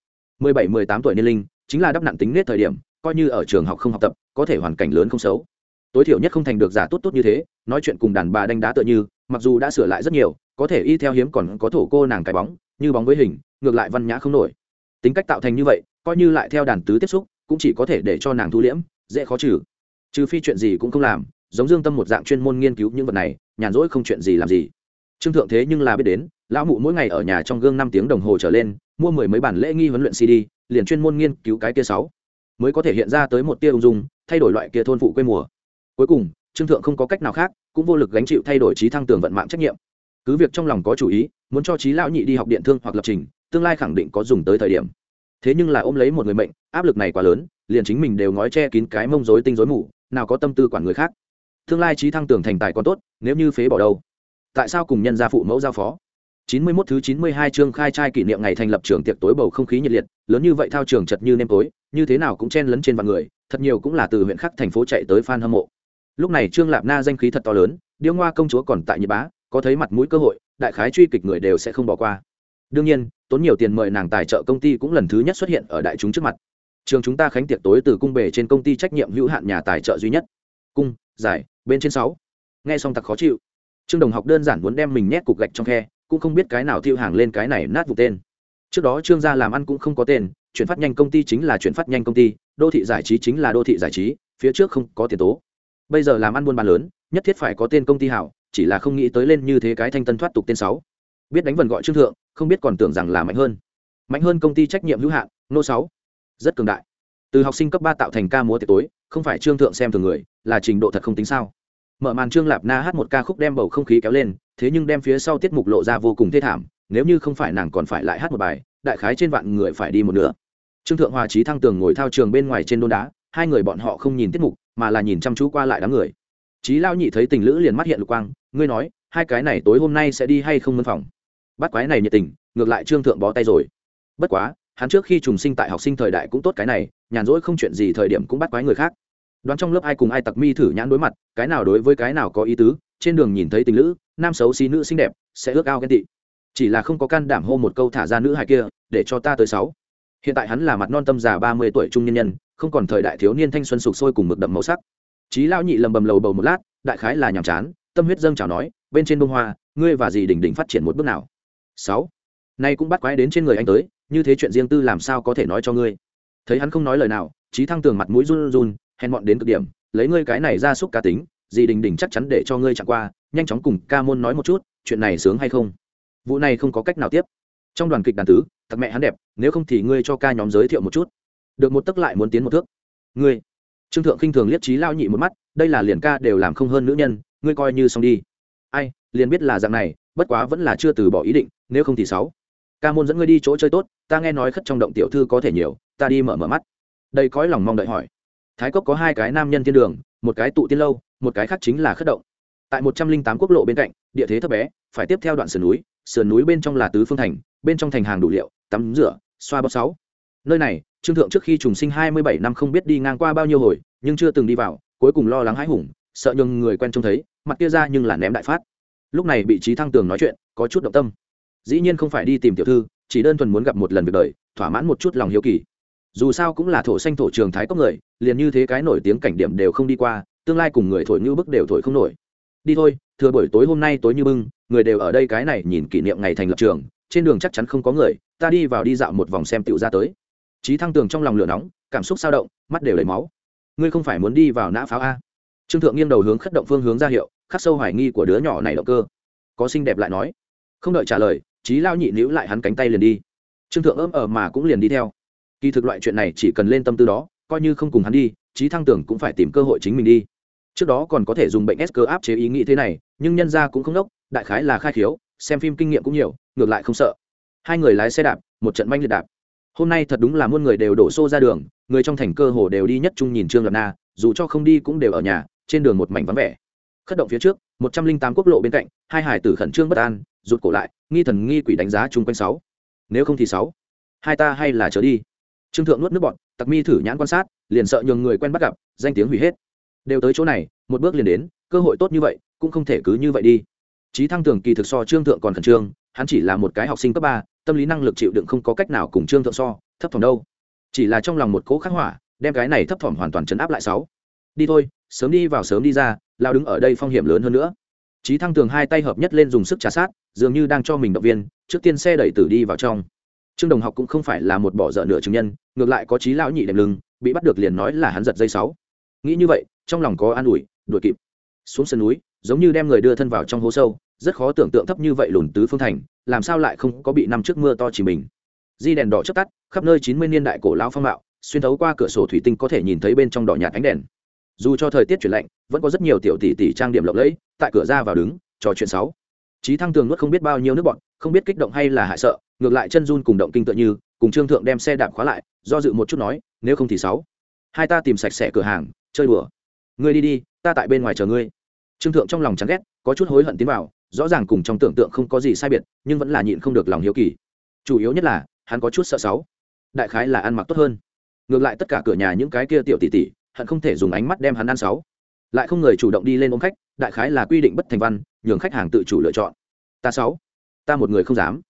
Mười bảy, mười tám tuổi niên linh, chính là đắp nặng tính nết thời điểm, coi như ở trường học không học tập, có thể hoàn cảnh lớn không xấu. Tối thiểu nhất không thành được giả tốt tốt như thế, nói chuyện cùng đàn bà đánh đá tựa như, mặc dù đã sửa lại rất nhiều, có thể y theo hiếm còn có thổ cô nàng cái bóng, như bóng với hình, ngược lại văn nhã không nổi. Tính cách tạo thành như vậy, coi như lại theo đàn tứ tiếp xúc, cũng chỉ có thể để cho nàng thu liễm, dễ khó trừ. Trừ phi chuyện gì cũng không làm giống dương tâm một dạng chuyên môn nghiên cứu những vật này, nhàn rỗi không chuyện gì làm gì. Trương thượng thế nhưng là biết đến, lão mụ mỗi ngày ở nhà trong gương năm tiếng đồng hồ trở lên, mua mười mấy bản lễ nghi huấn luyện cd liền chuyên môn nghiên cứu cái kia sáu, mới có thể hiện ra tới một tia ung dung, thay đổi loại kia thôn phụ quê mùa. Cuối cùng, trương thượng không có cách nào khác, cũng vô lực gánh chịu thay đổi trí thăng tường vận mạng trách nhiệm. Cứ việc trong lòng có chủ ý, muốn cho trí lão nhị đi học điện thương hoặc lập trình, tương lai khẳng định có dùng tới thời điểm. Thế nhưng là ôm lấy một người mệnh, áp lực này quá lớn, liền chính mình đều ngói che kín cái mông rối tinh rối mù, nào có tâm tư quản người khác tương lai trí thăng tưởng thành tài còn tốt nếu như phế bỏ đâu tại sao cùng nhân gia phụ mẫu giao phó 91 thứ 92 chương khai trai kỷ niệm ngày thành lập trường tiệc tối bầu không khí nhiệt liệt, lớn như vậy thao trường chật như nêm tối, như thế nào cũng chen lấn trên vạn người, thật nhiều cũng là từ huyện khác thành phố chạy tới fan hâm mộ. Lúc này Trương Lạp Na danh khí thật to lớn, Điêu Ngoa công chúa còn tại Nhật Bá, có thấy mặt mũi cơ hội, đại khái truy kịch người đều sẽ không bỏ qua. Đương nhiên, tốn nhiều tiền mời nàng tài trợ công ty cũng lần thứ nhất xuất hiện ở đại chúng trước mặt. Trường chúng ta khánh tiệc tối từ cung bể trên công ty trách nhiệm hữu hạn nhà tài trợ duy nhất. Cung, giải, bên trên sáu. Nghe xong thật khó chịu. Trương Đồng học đơn giản muốn đem mình nhét cục gạch trong khe, cũng không biết cái nào thiêu hàng lên cái này nát vụ tên. Trước đó trương gia làm ăn cũng không có tên chuyển phát nhanh công ty chính là chuyển phát nhanh công ty đô thị giải trí chính là đô thị giải trí phía trước không có tiền tố. Bây giờ làm ăn buôn bán lớn nhất thiết phải có tên công ty hảo chỉ là không nghĩ tới lên như thế cái thanh tân thoát tục tên sáu. Biết đánh vần gọi trương thượng không biết còn tưởng rằng là mạnh hơn. Mạnh hơn công ty trách nhiệm hữu hạn nô sáu. Rất cường đại. Từ học sinh cấp ba tạo thành ca múa tiệc tối không phải trương thượng xem thường người là trình độ thật không tính sao? Mở màn trương lạp na hát một ca khúc đem bầu không khí kéo lên, thế nhưng đem phía sau tiết mục lộ ra vô cùng thê thảm, nếu như không phải nàng còn phải lại hát một bài, đại khái trên vạn người phải đi một nửa. Trương thượng hòa trí thăng tường ngồi thao trường bên ngoài trên đôn đá, hai người bọn họ không nhìn tiết mục, mà là nhìn chăm chú qua lại đám người. Trí lao nhị thấy tình lữ liền mắt hiện lục quang, ngươi nói, hai cái này tối hôm nay sẽ đi hay không mân phòng? Bắt quái này nhiệt tình, ngược lại trương thượng bó tay rồi. Bất quá, hắn trước khi trùng sinh tại học sinh thời đại cũng tốt cái này, nhàn rỗi không chuyện gì thời điểm cũng bắt quái người khác đoán trong lớp ai cùng ai tặc mi thử nhãn đối mặt, cái nào đối với cái nào có ý tứ, trên đường nhìn thấy tình nữ nam xấu xí nữ xinh đẹp, sẽ ước ao ghen tị. Chỉ là không có can đảm hô một câu thả ra nữ hài kia, để cho ta tới sáu. Hiện tại hắn là mặt non tâm già ba mươi tuổi trung nhân nhân, không còn thời đại thiếu niên thanh xuân sục sôi cùng mực đậm màu sắc. Trí lão nhị lầm bầm lầu bầu một lát, đại khái là nhàm chán, tâm huyết dâng chào nói, bên trên bông hoa, ngươi và dì đỉnh đỉnh phát triển một bước nào? Sáu. Nay cũng bắt quái đến trên người anh tới, như thế chuyện riêng tư làm sao có thể nói cho ngươi? Thấy hắn không nói lời nào trí thăng tường mặt mũi run run hèn mọn đến cực điểm, lấy ngươi cái này ra xúc cá tính, dì đình đình chắc chắn để cho ngươi chẳng qua, nhanh chóng cùng ca môn nói một chút, chuyện này sướng hay không? Vụ này không có cách nào tiếp. Trong đoàn kịch đàn tứ, thật mẹ hắn đẹp, nếu không thì ngươi cho ca nhóm giới thiệu một chút. Được một tấc lại muốn tiến một thước. Ngươi. Trương thượng khinh thường liếc trí lao nhị một mắt, đây là liền ca đều làm không hơn nữ nhân, ngươi coi như xong đi. Ai, liền biết là dạng này, bất quá vẫn là chưa từ bỏ ý định, nếu không thì sáu. Ca môn dẫn ngươi đi chỗ chơi tốt, ta nghe nói khất trong động tiểu thư có thể nhiều, ta đi mở mở mắt. Đây cõi lòng mong đợi hỏi thái cốc có hai cái nam nhân thiên đường, một cái tụ tiên lâu, một cái khác chính là khất động. Tại một trăm linh tám quốc lộ bên cạnh, địa thế thấp bé, phải tiếp theo đoạn sườn núi sườn núi bên trong là tứ phương thành, bên trong thành hàng đủ liệu, tắm rửa, xoa bóp sáu. Nơi này, trương thượng trước khi trùng sinh hai mươi bảy năm không biết đi ngang qua bao nhiêu hồi, nhưng chưa từng đi vào, cuối cùng lo lắng hãi hùng, sợ nhường người quen trông thấy, mặt kia ra nhưng là ném đại phát. Lúc này bị trí thăng tường nói chuyện, có chút động tâm. Dĩ nhiên không phải đi tìm tiểu thư, chỉ đơn thuần muốn gặp một lần việc đời, thỏa mãn một chút lòng hiếu kỳ dù sao cũng là thổ xanh thổ trường thái cốc người, liền như thế cái nổi tiếng cảnh điểm đều không đi qua, tương lai cùng người thổi như bức đều thổi không nổi. Đi thôi, thừa buổi tối hôm nay tối như bưng, người đều ở đây cái này nhìn kỷ niệm ngày thành lập trường, trên đường chắc chắn không có người, ta đi vào đi dạo một vòng xem tựu ra tới. Trí thăng tường trong lòng lửa nóng, cảm xúc sao động, mắt đều lấy máu. Ngươi không phải muốn đi vào nã pháo a? Trương thượng nghiêng đầu hướng khất động phương hướng ra hiệu, khắc sâu hoài nghi của đứa nhỏ này động cơ. Có xinh đẹp lại nói. Không đợi trả lời trí lao nhị níu lại hắn cánh tay liền đi. Trương thượng ấm ở mà cũng liền đi theo kỳ thực loại chuyện này chỉ cần lên tâm tư đó, coi như không cùng hắn đi trí thăng tưởng cũng phải tìm cơ hội chính mình đi. Trước đó còn có thể dùng bệnh s cơ áp chế ý nghĩ thế này, nhưng nhân ra cũng không đốc, đại khái là khai khiếu, xem phim kinh nghiệm cũng nhiều, ngược lại không sợ. Hai người lái xe đạp, một trận manh liệt đạp. Hôm nay thật đúng là muôn người đều đổ xô ra đường, người trong thành cơ hồ đều đi nhất chung nhìn trương lập na, dù cho không đi cũng đều ở nhà, trên đường một mảnh vắng vẻ. Khất động phía trước, một trăm linh tám quốc lộ bên cạnh, hai hải tử khẩn trương bất an, rụt cổ lại, nghi thần nghi quỷ đánh giá chung quanh sáu. Nếu không thì sáu. Hai ta hay là trở đi trương thượng nuốt nước bọn tặc mi thử nhãn quan sát, liền sợ nhường người quen bắt gặp, danh tiếng hủy hết. Đều tới chỗ này, một bước liền đến, cơ hội tốt như vậy, cũng không thể cứ như vậy đi. Trí thăng tưởng kỳ thực so trương thượng còn khẩn trương, hắn chỉ là một cái học sinh cấp ba, tâm lý năng lực chịu đựng không có cách nào cùng trương thượng so, thấp thỏm đâu. Chỉ là trong lòng một cố khắc hỏa đem cái này thấp thỏm hoàn toàn chấn áp lại sáu. Đi thôi, sớm đi vào sớm đi ra, lao đứng ở đây phong hiểm lớn hơn nữa. Trí thăng tường hai tay hợp nhất lên dùng sức trà sát, dường như đang cho mình động viên, trước tiên xe đẩy tử đi vào trong trương đồng học cũng không phải là một bỏ dở nửa chứng nhân, ngược lại có trí lão nhị đệm lưng, bị bắt được liền nói là hắn giật dây sáu. Nghĩ như vậy, trong lòng có an ủi, đuổi kịp. Xuống sân núi, giống như đem người đưa thân vào trong hố sâu, rất khó tưởng tượng thấp như vậy lùn tứ phương thành, làm sao lại không có bị năm trước mưa to chỉ mình. Di đèn đỏ chớp tắt, khắp nơi chín mươi niên đại cổ lão phong mạo, xuyên thấu qua cửa sổ thủy tinh có thể nhìn thấy bên trong đỏ nhạt ánh đèn. Dù cho thời tiết chuyển lạnh, vẫn có rất nhiều tiểu tỷ tỷ trang điểm lộng lẫy, tại cửa ra vào đứng, trò chuyện sáu. Chí thăng tường nuốt không biết bao nhiêu nước bọt, không biết kích động hay là hại sợ ngược lại chân run cùng động kinh tựa như cùng trương thượng đem xe đạp khóa lại do dự một chút nói nếu không thì sáu. Hai ta tìm sạch sẽ cửa hàng chơi đùa. Ngươi đi đi ta tại bên ngoài chờ ngươi. Trương thượng trong lòng chán ghét có chút hối hận tiến vào rõ ràng cùng trong tưởng tượng không có gì sai biệt nhưng vẫn là nhịn không được lòng hiếu kỳ. Chủ yếu nhất là hắn có chút sợ sáu. Đại khái là ăn mặc tốt hơn. Ngược lại tất cả cửa nhà những cái kia tiểu tỷ tỷ hận không thể dùng ánh mắt đem hắn ăn sáu lại không người chủ động đi lên ôm khách, đại khái là quy định bất thành văn, nhường khách hàng tự chủ lựa chọn. Ta sáu, ta một người không dám.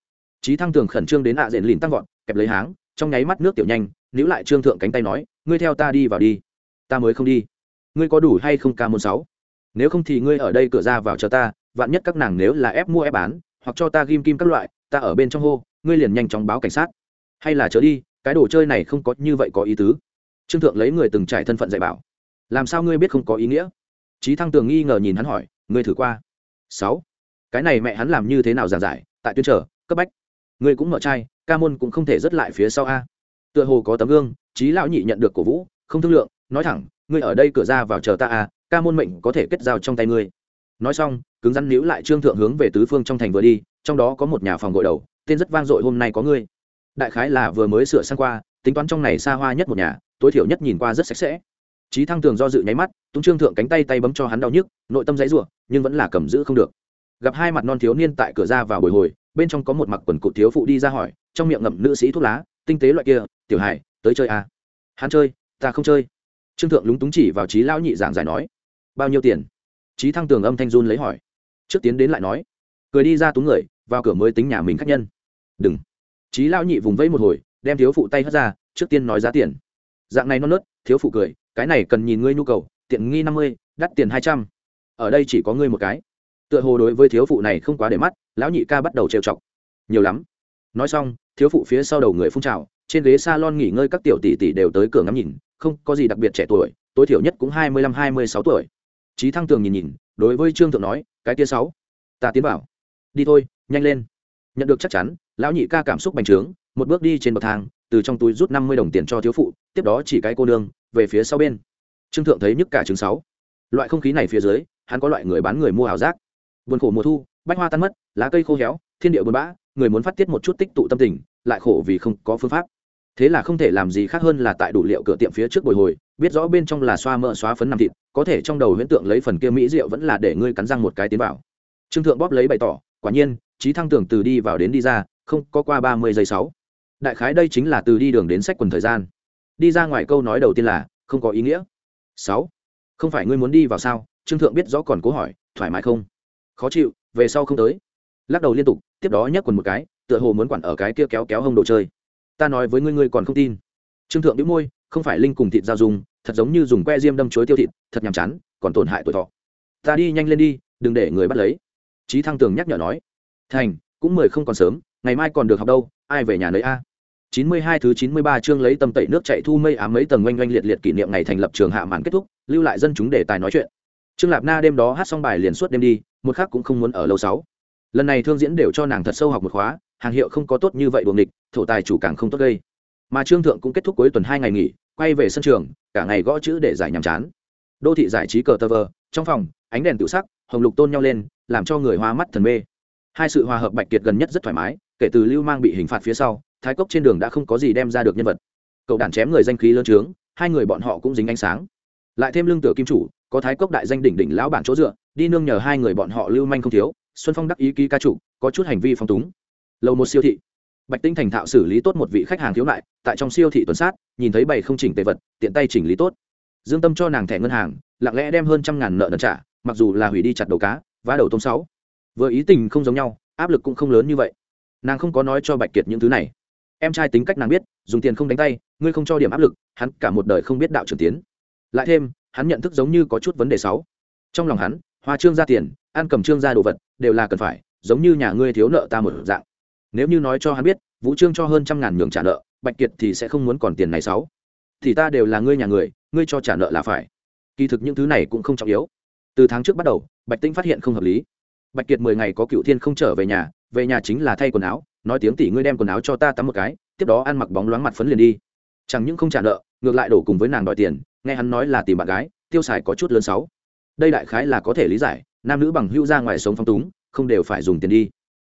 Trí thăng tường khẩn trương đến ạ à diện lìn tăng vọt, kẹp lấy háng, trong nháy mắt nước tiểu nhanh, níu lại trương thượng cánh tay nói, ngươi theo ta đi vào đi. Ta mới không đi. Ngươi có đủ hay không ca môn sáu? Nếu không thì ngươi ở đây cửa ra vào chờ ta, vạn nhất các nàng nếu là ép mua ép bán, hoặc cho ta ghim kim các loại, ta ở bên trong hô, ngươi liền nhanh chóng báo cảnh sát. Hay là chớ đi, cái đồ chơi này không có như vậy có ý tứ. Trương thượng lấy người từng trải thân phận dạy bảo làm sao ngươi biết không có ý nghĩa? Trí thăng tường nghi ngờ nhìn hắn hỏi, ngươi thử qua. Sáu. Cái này mẹ hắn làm như thế nào giảng giải? Tại tuyên trở, cấp bách. Ngươi cũng mở trai ca môn cũng không thể dứt lại phía sau a. Tựa hồ có tấm gương trí lão nhị nhận được cổ vũ, không thương lượng, nói thẳng, ngươi ở đây cửa ra vào chờ ta a, ca môn mệnh có thể kết giao trong tay ngươi. Nói xong, cứng rắn níu lại trương thượng hướng về tứ phương trong thành vừa đi, trong đó có một nhà phòng gội đầu, tên rất vang dội hôm nay có ngươi. Đại khái là vừa mới sửa sang qua, tính toán trong này xa hoa nhất một nhà, tối thiểu nhất nhìn qua rất sạch sẽ. Chí thăng tường do dự nháy mắt tung trương thượng cánh tay tay bấm cho hắn đau nhức nội tâm dãy rủa, nhưng vẫn là cầm giữ không được. Gặp hai mặt non thiếu niên tại cửa ra vào bồi hồi bên trong có một mặc quần cụt thiếu phụ đi ra hỏi trong miệng ngậm nữ sĩ thuốc lá tinh tế loại kia tiểu hải tới chơi à. hắn chơi ta không chơi. Trương thượng lúng túng chỉ vào Chí lão nhị giảng giải nói bao nhiêu tiền? Chí thăng tường âm thanh run lấy hỏi. Trước tiến đến lại nói cười đi ra túng người vào cửa mới tính nhà mình khách nhân. Đừng. Chí lão nhị vùng vẫy một hồi đem thiếu phụ tay hất ra trước tiên nói giá tiền. Dạng này non nớt thiếu phụ cười cái này cần nhìn ngươi nhu cầu, tiện nghi năm mươi, đắt tiền hai trăm. Ở đây chỉ có ngươi một cái. Tựa hồ đối với thiếu phụ này không quá để mắt, lão nhị ca bắt đầu trêu chọc. Nhiều lắm. Nói xong, thiếu phụ phía sau đầu người phun trào, trên ghế s a lon nghỉ ngơi các tiểu tỷ tỷ đều tới cửa ngắm nhìn, không có gì đặc biệt trẻ tuổi, tối thiểu nhất cũng hai mươi lăm, hai mươi sáu tuổi. Trí thăng tường nhìn nhìn, đối với trương thượng nói, cái tia sáu, ta tiến bảo đi thôi, nhanh lên. Nhận được chắc chắn, lão nhị ca cảm xúc bành trướng, một bước đi trên bậc thang từ trong túi rút năm mươi đồng tiền cho thiếu phụ, tiếp đó chỉ cái cô nương, về phía sau bên. Trương thượng thấy nhức cả chứng sáu. Loại không khí này phía dưới, hắn có loại người bán người mua ảo giác. Buồn khổ mùa thu, bách hoa tan mất, lá cây khô héo, thiên địa buồn bã, người muốn phát tiết một chút tích tụ tâm tình, lại khổ vì không có phương pháp. Thế là không thể làm gì khác hơn là tại đủ liệu cửa tiệm phía trước bồi hồi, biết rõ bên trong là xoa mỡ xóa phấn nằm thịt, có thể trong đầu huyễn tượng lấy phần kia mỹ rượu vẫn là để ngươi cắn răng một cái tiến vào. Trương thượng bóp lấy bày tỏ, quả nhiên, trí thăng tưởng từ đi vào đến đi ra, không có qua ba mươi giây sáu đại khái đây chính là từ đi đường đến sách quần thời gian. Đi ra ngoài câu nói đầu tiên là, không có ý nghĩa. Sáu, không phải ngươi muốn đi vào sao? Trương thượng biết rõ còn cố hỏi, thoải mái không? Khó chịu, về sau không tới. Lắc đầu liên tục, tiếp đó nhấc quần một cái, tựa hồ muốn quản ở cái kia kéo kéo hông đồ chơi. Ta nói với ngươi ngươi còn không tin. Trương thượng đĩu môi, không phải linh cùng thịt giao dùng, thật giống như dùng que diêm đâm chuối tiêu thịt, thật nhàm chán, còn tổn hại tuổi thọ. Ta đi nhanh lên đi, đừng để người bắt lấy. Trí thăng tường nhắc nhở nói. Thành, cũng mười không còn sớm, ngày mai còn được học đâu, ai về nhà nấy a? Chín mươi hai thứ chín mươi ba chương lấy tâm tẩy nước chạy thu mây ám mấy tầng oanh oanh liệt liệt kỷ niệm ngày thành lập trường hạ màn kết thúc, lưu lại dân chúng để tài nói chuyện. Trương lạp na đêm đó hát xong bài liền suốt đêm đi, một khác cũng không muốn ở lâu sáu. Lần này thương diễn đều cho nàng thật sâu học một khóa, hàng hiệu không có tốt như vậy đuồng địch thổ tài chủ càng không tốt gây. Mà trương thượng cũng kết thúc cuối tuần hai ngày nghỉ, quay về sân trường, cả ngày gõ chữ để giải nhàm chán. Đô thị giải trí cờ tơ vơ trong phòng, ánh đèn tự sắc, hồng lục tôn nhau lên, làm cho người hoa mắt thần mê. Hai sự hòa hợp bạch kiệt gần nhất rất thoải mái, kể từ lưu mang bị hình phạt phía sau thái cốc trên đường đã không có gì đem ra được nhân vật. Cậu đàn chém người danh khí lớn trướng, hai người bọn họ cũng dính ánh sáng. Lại thêm lương tựa kim chủ, có thái cốc đại danh đỉnh đỉnh lão bản chỗ dựa, đi nương nhờ hai người bọn họ lưu manh không thiếu, xuân phong đắc ý ký ca chủ, có chút hành vi phong túng. Lầu một siêu thị. Bạch tinh thành thạo xử lý tốt một vị khách hàng thiếu lại tại trong siêu thị tuần sát, nhìn thấy bày không chỉnh tề vật, tiện tay chỉnh lý tốt. Dương tâm cho nàng thẻ ngân hàng, lặng lẽ đem hơn trăm ngàn nợ nần trả, mặc dù là hủy đi chặt đầu cá, vá đầu tôm sáu. Vừa ý tình không giống nhau, áp lực cũng không lớn như vậy. Nàng không có nói cho bạch kiệt những thứ này em trai tính cách nàng biết, dùng tiền không đánh tay, ngươi không cho điểm áp lực, hắn cả một đời không biết đạo trưởng tiến. Lại thêm, hắn nhận thức giống như có chút vấn đề sáu. Trong lòng hắn, hoa trương ra tiền, ăn cầm trương ra đồ vật, đều là cần phải, giống như nhà ngươi thiếu nợ ta một dạng. Nếu như nói cho hắn biết, vũ trương cho hơn trăm ngàn nhường trả nợ, bạch kiệt thì sẽ không muốn còn tiền này sáu. Thì ta đều là ngươi nhà người, ngươi cho trả nợ là phải. Kỳ thực những thứ này cũng không trọng yếu. Từ tháng trước bắt đầu, bạch tĩnh phát hiện không hợp lý. Bạch kiệt mười ngày có cựu thiên không trở về nhà về nhà chính là thay quần áo nói tiếng tỷ ngươi đem quần áo cho ta tắm một cái, tiếp đó ăn mặc bóng loáng mặt phấn liền đi. Chẳng những không trả nợ, ngược lại đổ cùng với nàng đòi tiền, nghe hắn nói là tìm bạn gái, tiêu xài có chút lớn sáu đây đại khái là có thể lý giải, nam nữ bằng hữu ra ngoài sống phong túng, không đều phải dùng tiền đi.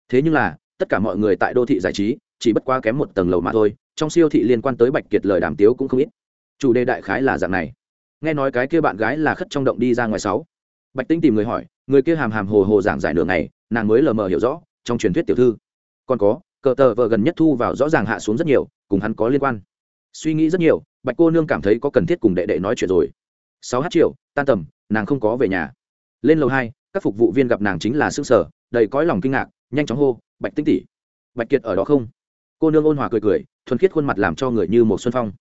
Thế nhưng là, tất cả mọi người tại đô thị giải trí, chỉ bất quá kém một tầng lầu mà thôi, trong siêu thị liên quan tới bạch kiệt lời đàm tiếu cũng không ít. Chủ đề đại khái là dạng này. Nghe nói cái kia bạn gái là khất trong động đi ra ngoài sáu. Bạch tinh tìm người hỏi, người kia hàm hàm hồ hồ giảng giải nửa ngày, nàng mới lờ mờ hiểu rõ, trong truyền thuyết tiểu thư còn có, cờ tờ vợ gần nhất thu vào rõ ràng hạ xuống rất nhiều, cùng hắn có liên quan. Suy nghĩ rất nhiều, bạch cô nương cảm thấy có cần thiết cùng đệ đệ nói chuyện rồi. Sáu h triệu, tan tầm, nàng không có về nhà. Lên lầu hai, các phục vụ viên gặp nàng chính là s ư ơ n g sở đầy cõi lòng kinh ngạc, nhanh chóng hô, bạch tinh tỷ, bạch kiệt ở đó không? Cô nương ôn hòa cười cười, thuần khiết khuôn mặt làm cho người như một xuân phong.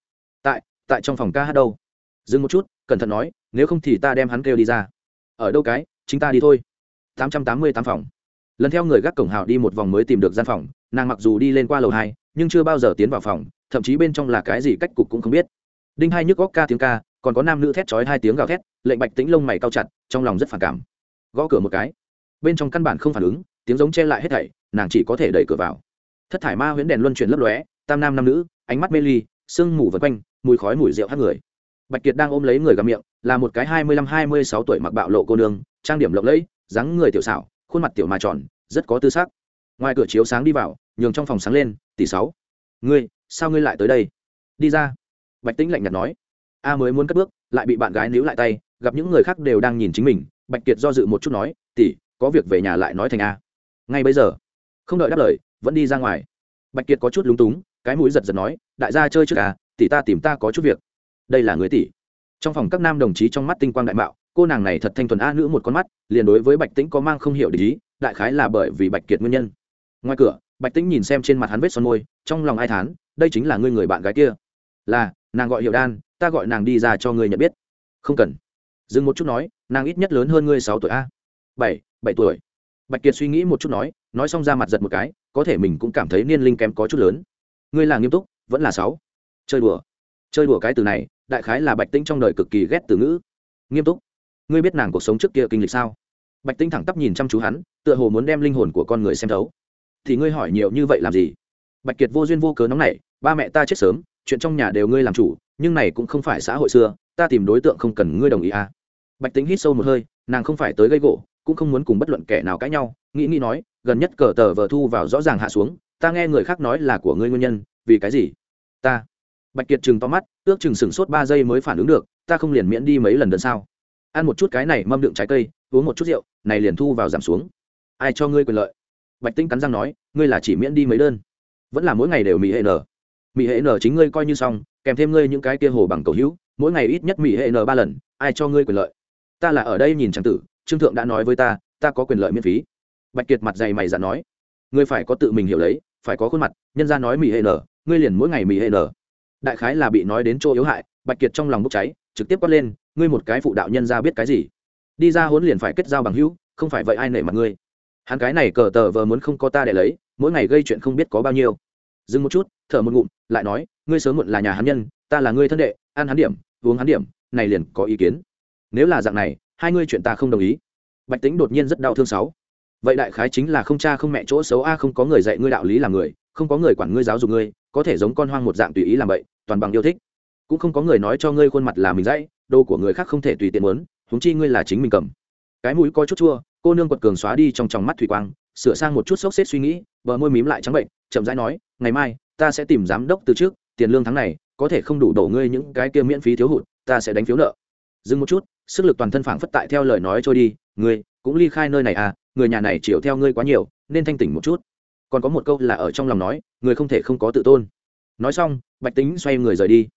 Tại tại trong phòng ca hát đâu? Dừng một chút, cẩn thận nói, nếu không thì ta đem hắn kêu đi ra. Ở đâu cái, chính ta đi thôi. Tám trăm tám mươi tám phòng lần theo người gác cổng hào đi một vòng mới tìm được gian phòng, nàng mặc dù đi lên qua lầu hai, nhưng chưa bao giờ tiến vào phòng, thậm chí bên trong là cái gì cách cục cũng không biết. Đinh hai nhức góc ca tiếng ca, còn có nam nữ thét chói hai tiếng gào thét, lệnh bạch tĩnh lông mày cao chặt, trong lòng rất phản cảm. Gõ cửa một cái. Bên trong căn bản không phản ứng, tiếng giống che lại hết thảy, nàng chỉ có thể đẩy cửa vào. Thất thải ma huyễn đèn luân chuyển lấp lóe, tam nam nam nữ, ánh mắt mê ly, sương mù vật quanh, mùi khói mùi rượu hát người. Bạch kiệt đang ôm lấy người gặp miệng, là một cái hai mươi lăm hai mươi sáu tuổi mặc bạo lộ cô nương, trang điểm lộng lẫy, dáng người tiểu xảo khuôn mặt tiểu mà tròn, rất có tư xác ngoài cửa chiếu sáng đi vào, nhường trong phòng sáng lên, tỷ sáu, ngươi, sao ngươi lại tới đây? Đi ra. Bạch tĩnh lạnh nhạt nói. A mới muốn cất bước, lại bị bạn gái níu lại tay, gặp những người khác đều đang nhìn chính mình. Bạch kiệt do dự một chút nói, tỷ, có việc về nhà lại nói thành a. Ngay bây giờ, không đợi đáp lời, vẫn đi ra ngoài. Bạch kiệt có chút lúng túng, cái mũi giật giật nói, đại gia chơi trước à tỷ ta tìm ta có chút việc. Đây là người tỷ. Trong phòng các nam đồng chí trong mắt tinh quang đại mạo cô nàng này thật thanh thuần a nữ một con mắt, liền đối với bạch tĩnh có mang không hiểu để ý, đại khái là bởi vì bạch kiệt nguyên nhân. Ngoài cửa, bạch tĩnh nhìn xem trên mặt hắn vết son môi, trong lòng ai thán, đây chính là ngươi người bạn gái kia. Là, nàng gọi hiệu đan, ta gọi nàng đi ra cho ngươi nhận biết. Không cần. Dừng một chút nói, nàng ít nhất lớn hơn ngươi sáu tuổi a. Bảy bảy tuổi. Bạch kiệt suy nghĩ một chút nói nói xong ra mặt giật một cái, có thể mình cũng cảm thấy niên linh kém có chút lớn. Ngươi là nghiêm túc, vẫn là sáu. Chơi đùa. Chơi đùa cái từ này, đại khái là bạch tĩnh trong đời cực kỳ ghét từ ngữ. Nghiêm túc ngươi biết nàng cuộc sống trước kia kinh lịch sao? Bạch Tinh thẳng tắp nhìn chăm chú hắn, tựa hồ muốn đem linh hồn của con người xem thấu. Thì ngươi hỏi nhiều như vậy làm gì? Bạch kiệt vô duyên vô cớ nóng nảy, ba mẹ ta chết sớm, chuyện trong nhà đều ngươi làm chủ, nhưng này cũng không phải xã hội xưa, ta tìm đối tượng không cần ngươi đồng ý à. bạch tính hít sâu một hơi, nàng không phải tới gây gỗ, cũng không muốn cùng bất luận kẻ nào cãi nhau, nghĩ nghĩ nói, gần nhất cờ tờ vờ thu vào rõ ràng hạ xuống, ta nghe người khác nói là của ngươi nguyên nhân, vì cái gì? Ta. Bạch kiệt chừng to mắt, ước chừng sửng sốt ba giây mới phản ứng được, ta không liền miễn đi mấy lần đơn sao? Ăn một chút cái này mâm đựng trái cây, uống một chút rượu, này liền thu vào giảm xuống. Ai cho ngươi quyền lợi? Bạch tĩnh cắn răng nói, ngươi là chỉ miễn đi mấy đơn. Vẫn là mỗi ngày đều mỹ hệ n mỹ hệ n chính ngươi coi như xong, kèm thêm ngươi những cái kia hồ bằng cầu hữu, mỗi ngày ít nhất mỹ hệ n ba lần, ai cho ngươi quyền lợi? Ta là ở đây nhìn trang tử, trương thượng đã nói với ta ta có quyền lợi miễn phí. Bạch kiệt mặt dày mày dặn nói, ngươi phải có tự mình hiểu lấy, phải có khuôn mặt, nhân ra nói mỹ hệ n ngươi liền mỗi ngày mỹ hệ n đại khái là bị nói đến chỗ yếu hại, bạch kiệt trong lòng bốc cháy trực tiếp quát lên, ngươi một cái phụ đạo nhân ra biết cái gì? Đi ra hốn liền phải kết giao bằng hữu, không phải vậy ai nể mặt ngươi? Hắn cái này cờ tờ vờ muốn không có ta để lấy, mỗi ngày gây chuyện không biết có bao nhiêu. Dừng một chút, thở một ngụm, lại nói, ngươi sớm muộn là nhà hắn nhân, ta là ngươi thân đệ, ăn hắn điểm, uống hắn điểm, này liền có ý kiến. Nếu là dạng này, hai ngươi chuyện ta không đồng ý. Bạch tính đột nhiên rất đau thương sáu. Vậy đại khái chính là không cha không mẹ chỗ xấu a, không có người dạy ngươi đạo lý làm người, không có người quản ngươi giáo dục ngươi, có thể giống con hoang một dạng tùy ý làm vậy, toàn bằng yêu thích cũng không có người nói cho ngươi khuôn mặt là mình dãy đồ của người khác không thể tùy tiện muốn, huống chi ngươi là chính mình cầm. Cái mũi có chút chua, cô nương quật cường xóa đi trong tròng mắt thủy quang, sửa sang một chút sốc xếp suy nghĩ, bờ môi mím lại trắng bệnh, chậm rãi nói, ngày mai, ta sẽ tìm giám đốc từ trước, tiền lương tháng này, có thể không đủ đổ ngươi những cái kia miễn phí thiếu hụt, ta sẽ đánh phiếu nợ. Dừng một chút, sức lực toàn thân phảng phất tại theo lời nói trôi đi, ngươi, cũng ly khai nơi này à người nhà này chiều theo ngươi quá nhiều, nên thanh tỉnh một chút. Còn có một câu là ở trong lòng nói, người không thể không có tự tôn. Nói xong, bạch tính xoay người rời đi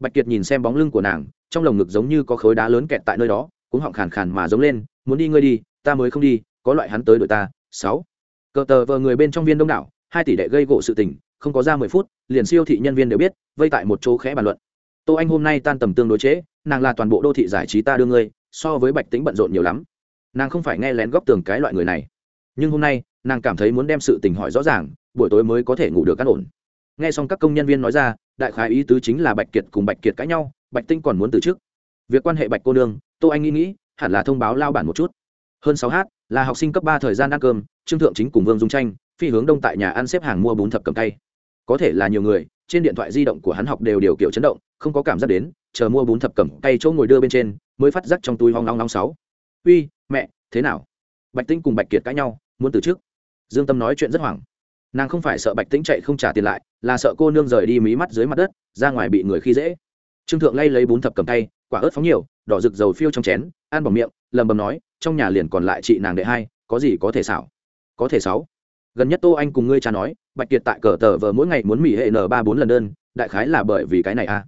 bạch kiệt nhìn xem bóng lưng của nàng trong lồng ngực giống như có khối đá lớn kẹt tại nơi đó cũng họng khàn khàn mà giống lên muốn đi ngươi đi ta mới không đi có loại hắn tới đội ta. Sáu. Cờ tờ vờ người bên trong viên đông đảo hai tỷ đệ gây gỗ sự tình không có ra mười phút liền siêu thị nhân viên đều biết vây tại một chỗ khẽ bàn luận. Tô anh hôm nay tan tầm tương đối chế, nàng là toàn bộ đô thị giải trí ta đưa ngươi so với bạch tính bận rộn nhiều lắm. Nàng không phải nghe lén góc tường cái loại người này. Nhưng hôm nay nàng cảm thấy muốn đem sự tình hỏi rõ ràng buổi tối mới có thể ngủ được căn ổn. Nghe xong các công nhân viên nói ra đại khái ý tứ chính là bạch kiệt cùng bạch kiệt cãi nhau, bạch tinh còn muốn từ chức. Việc quan hệ bạch cô nương, tô anh nghĩ nghĩ, hẳn là thông báo lao bản một chút. Hơn sáu h là học sinh cấp ba thời gian ăn cơm, trương thượng chính cùng vương dung tranh phi hướng đông tại nhà ăn xếp hàng mua bún thập cầm tay. Có thể là nhiều người, trên điện thoại di động của hắn học đều điều kiểu chấn động, không có cảm giác đến, chờ mua bún thập cầm tay chỗ ngồi đưa bên trên, mới phát giác trong túi hoang long long sáu. Uy, mẹ, thế nào? Bạch tinh cùng bạch kiệt cãi nhau, muốn từ trước dương tâm nói chuyện rất hoảng nàng không phải sợ bạch tĩnh chạy không trả tiền lại là sợ cô nương rời đi mí mắt dưới mặt đất ra ngoài bị người khi dễ trương thượng lay lấy bún thập cầm tay quả ớt phóng nhiều đỏ rực dầu phiêu trong chén ăn bỏng miệng lầm bầm nói trong nhà liền còn lại chị nàng đệ hai có gì có thể xảo có thể sáu gần nhất tô anh cùng ngươi cha nói bạch kiệt tại cờ tờ vờ mỗi ngày muốn mỹ hệ n ba bốn lần đơn đại khái là bởi vì cái này a à.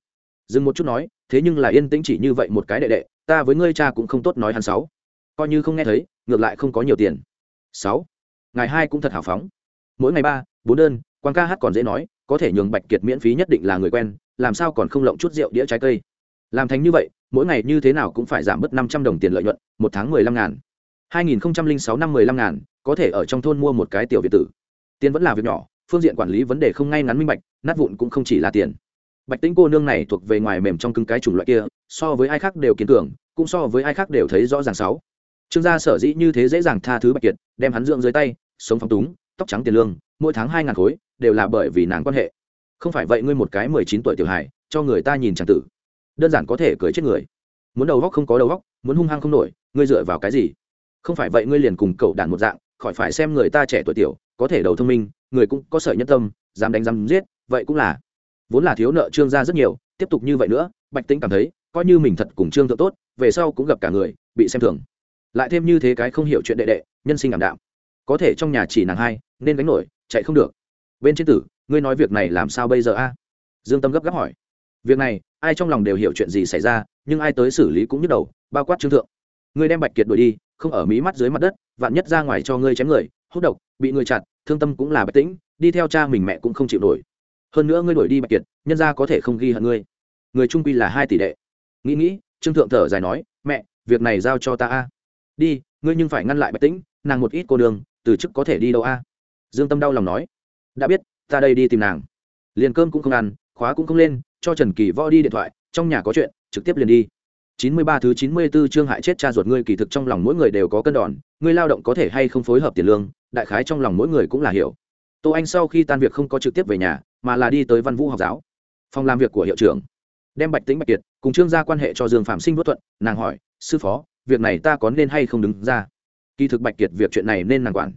dừng một chút nói thế nhưng là yên tĩnh chỉ như vậy một cái đệ đệ ta với ngươi cha cũng không tốt nói hắn sáu coi như không nghe thấy ngược lại không có nhiều tiền sáu ngày hai cũng thật hào phóng mỗi ngày ba, bốn đơn quan ca hát còn dễ nói, có thể nhường bạch kiệt miễn phí nhất định là người quen, làm sao còn không lộng chút rượu đĩa trái cây? Làm thành như vậy, mỗi ngày như thế nào cũng phải giảm bớt năm trăm đồng tiền lợi nhuận, một tháng mười lăm ngàn. hai nghìn sáu năm mười lăm ngàn, có thể ở trong thôn mua một cái tiểu việt tử. Tiền vẫn là việc nhỏ, phương diện quản lý vấn đề không ngay ngắn minh bạch, nát vụn cũng không chỉ là tiền. Bạch tĩnh cô nương này thuộc về ngoài mềm trong cứng cái chủng loại kia, so với ai khác đều kiến tưởng cũng so với ai khác đều thấy rõ ràng sáu. Trương gia sở dĩ như thế dễ dàng tha thứ bạch kiệt, đem hắn dưỡng dưới tay, sống phong túng tóc trắng tiền lương, mỗi tháng hai ngàn khối, đều là bởi vì nàng quan hệ. Không phải vậy ngươi một cái mười chín tuổi tiểu hài, cho người ta nhìn c tử. Đơn giản có thể cười chết người. Muốn đầu góc không có đầu góc, muốn hung hăng không nổi, ngươi dựa vào cái gì? Không phải vậy ngươi liền cùng cậu đàn một dạng, khỏi phải xem người ta trẻ tuổi tiểu, có thể đầu thông minh, người cũng có sợi nhân tâm, dám đánh dám giết, vậy cũng là. Vốn là thiếu nợ trương gia rất nhiều, tiếp tục như vậy nữa, bạch tĩnh cảm thấy, coi như mình thật cùng trương thượng tốt, về sau cũng gặp cả người, bị xem thường. Lại thêm như thế cái không hiểu chuyện đệ đệ, nhân sinh ảm đạm có thể trong nhà chỉ nàng hai, nên đánh nổi, chạy không được. Bên trên tử, ngươi nói việc này làm sao bây giờ a? Dương tâm gấp gáp hỏi. Việc này, ai trong lòng đều hiểu chuyện gì xảy ra, nhưng ai tới xử lý cũng nhức đầu, bao quát trương thượng. Ngươi đem bạch kiệt đuổi đi, không ở mí mắt dưới mặt đất, vạn nhất ra ngoài cho ngươi chém người, hút độc, bị người chặt, thương tâm cũng là bạch tĩnh, đi theo cha mình mẹ cũng không chịu nổi. Hơn nữa ngươi đuổi đi bạch kiệt, nhân ra có thể không ghi hận ngươi. Người trung quy là hai tỷ đệ. Nghĩ nghĩ, trương thượng thở dài nói, mẹ, việc này giao cho ta a. Đi, ngươi nhưng phải ngăn lại bạch tĩnh, nàng một ít cô đường từ chức có thể đi đâu a? Dương tâm đau lòng nói. Đã biết, ta đây đi tìm nàng. Liền cơm cũng không ăn, khóa cũng không lên, cho trần kỳ võ đi điện thoại, trong nhà có chuyện, trực tiếp liền đi. Chín mươi ba thứ chín mươi 94 chương hại chết cha ruột ngươi kỳ thực trong lòng mỗi người đều có cân đòn, ngươi lao động có thể hay không phối hợp tiền lương, đại khái trong lòng mỗi người cũng là hiểu. Tô anh sau khi tan việc không có trực tiếp về nhà, mà là đi tới văn vũ học giáo. Phòng làm việc của hiệu trưởng. Đem bạch tính bạch kiệt cùng trương gia quan hệ cho dương phạm sinh bất thuận, nàng hỏi, sư phó, việc này ta có nên hay không đứng ra? Kỳ thực bạch kiệt việc chuyện này nên nàng quản.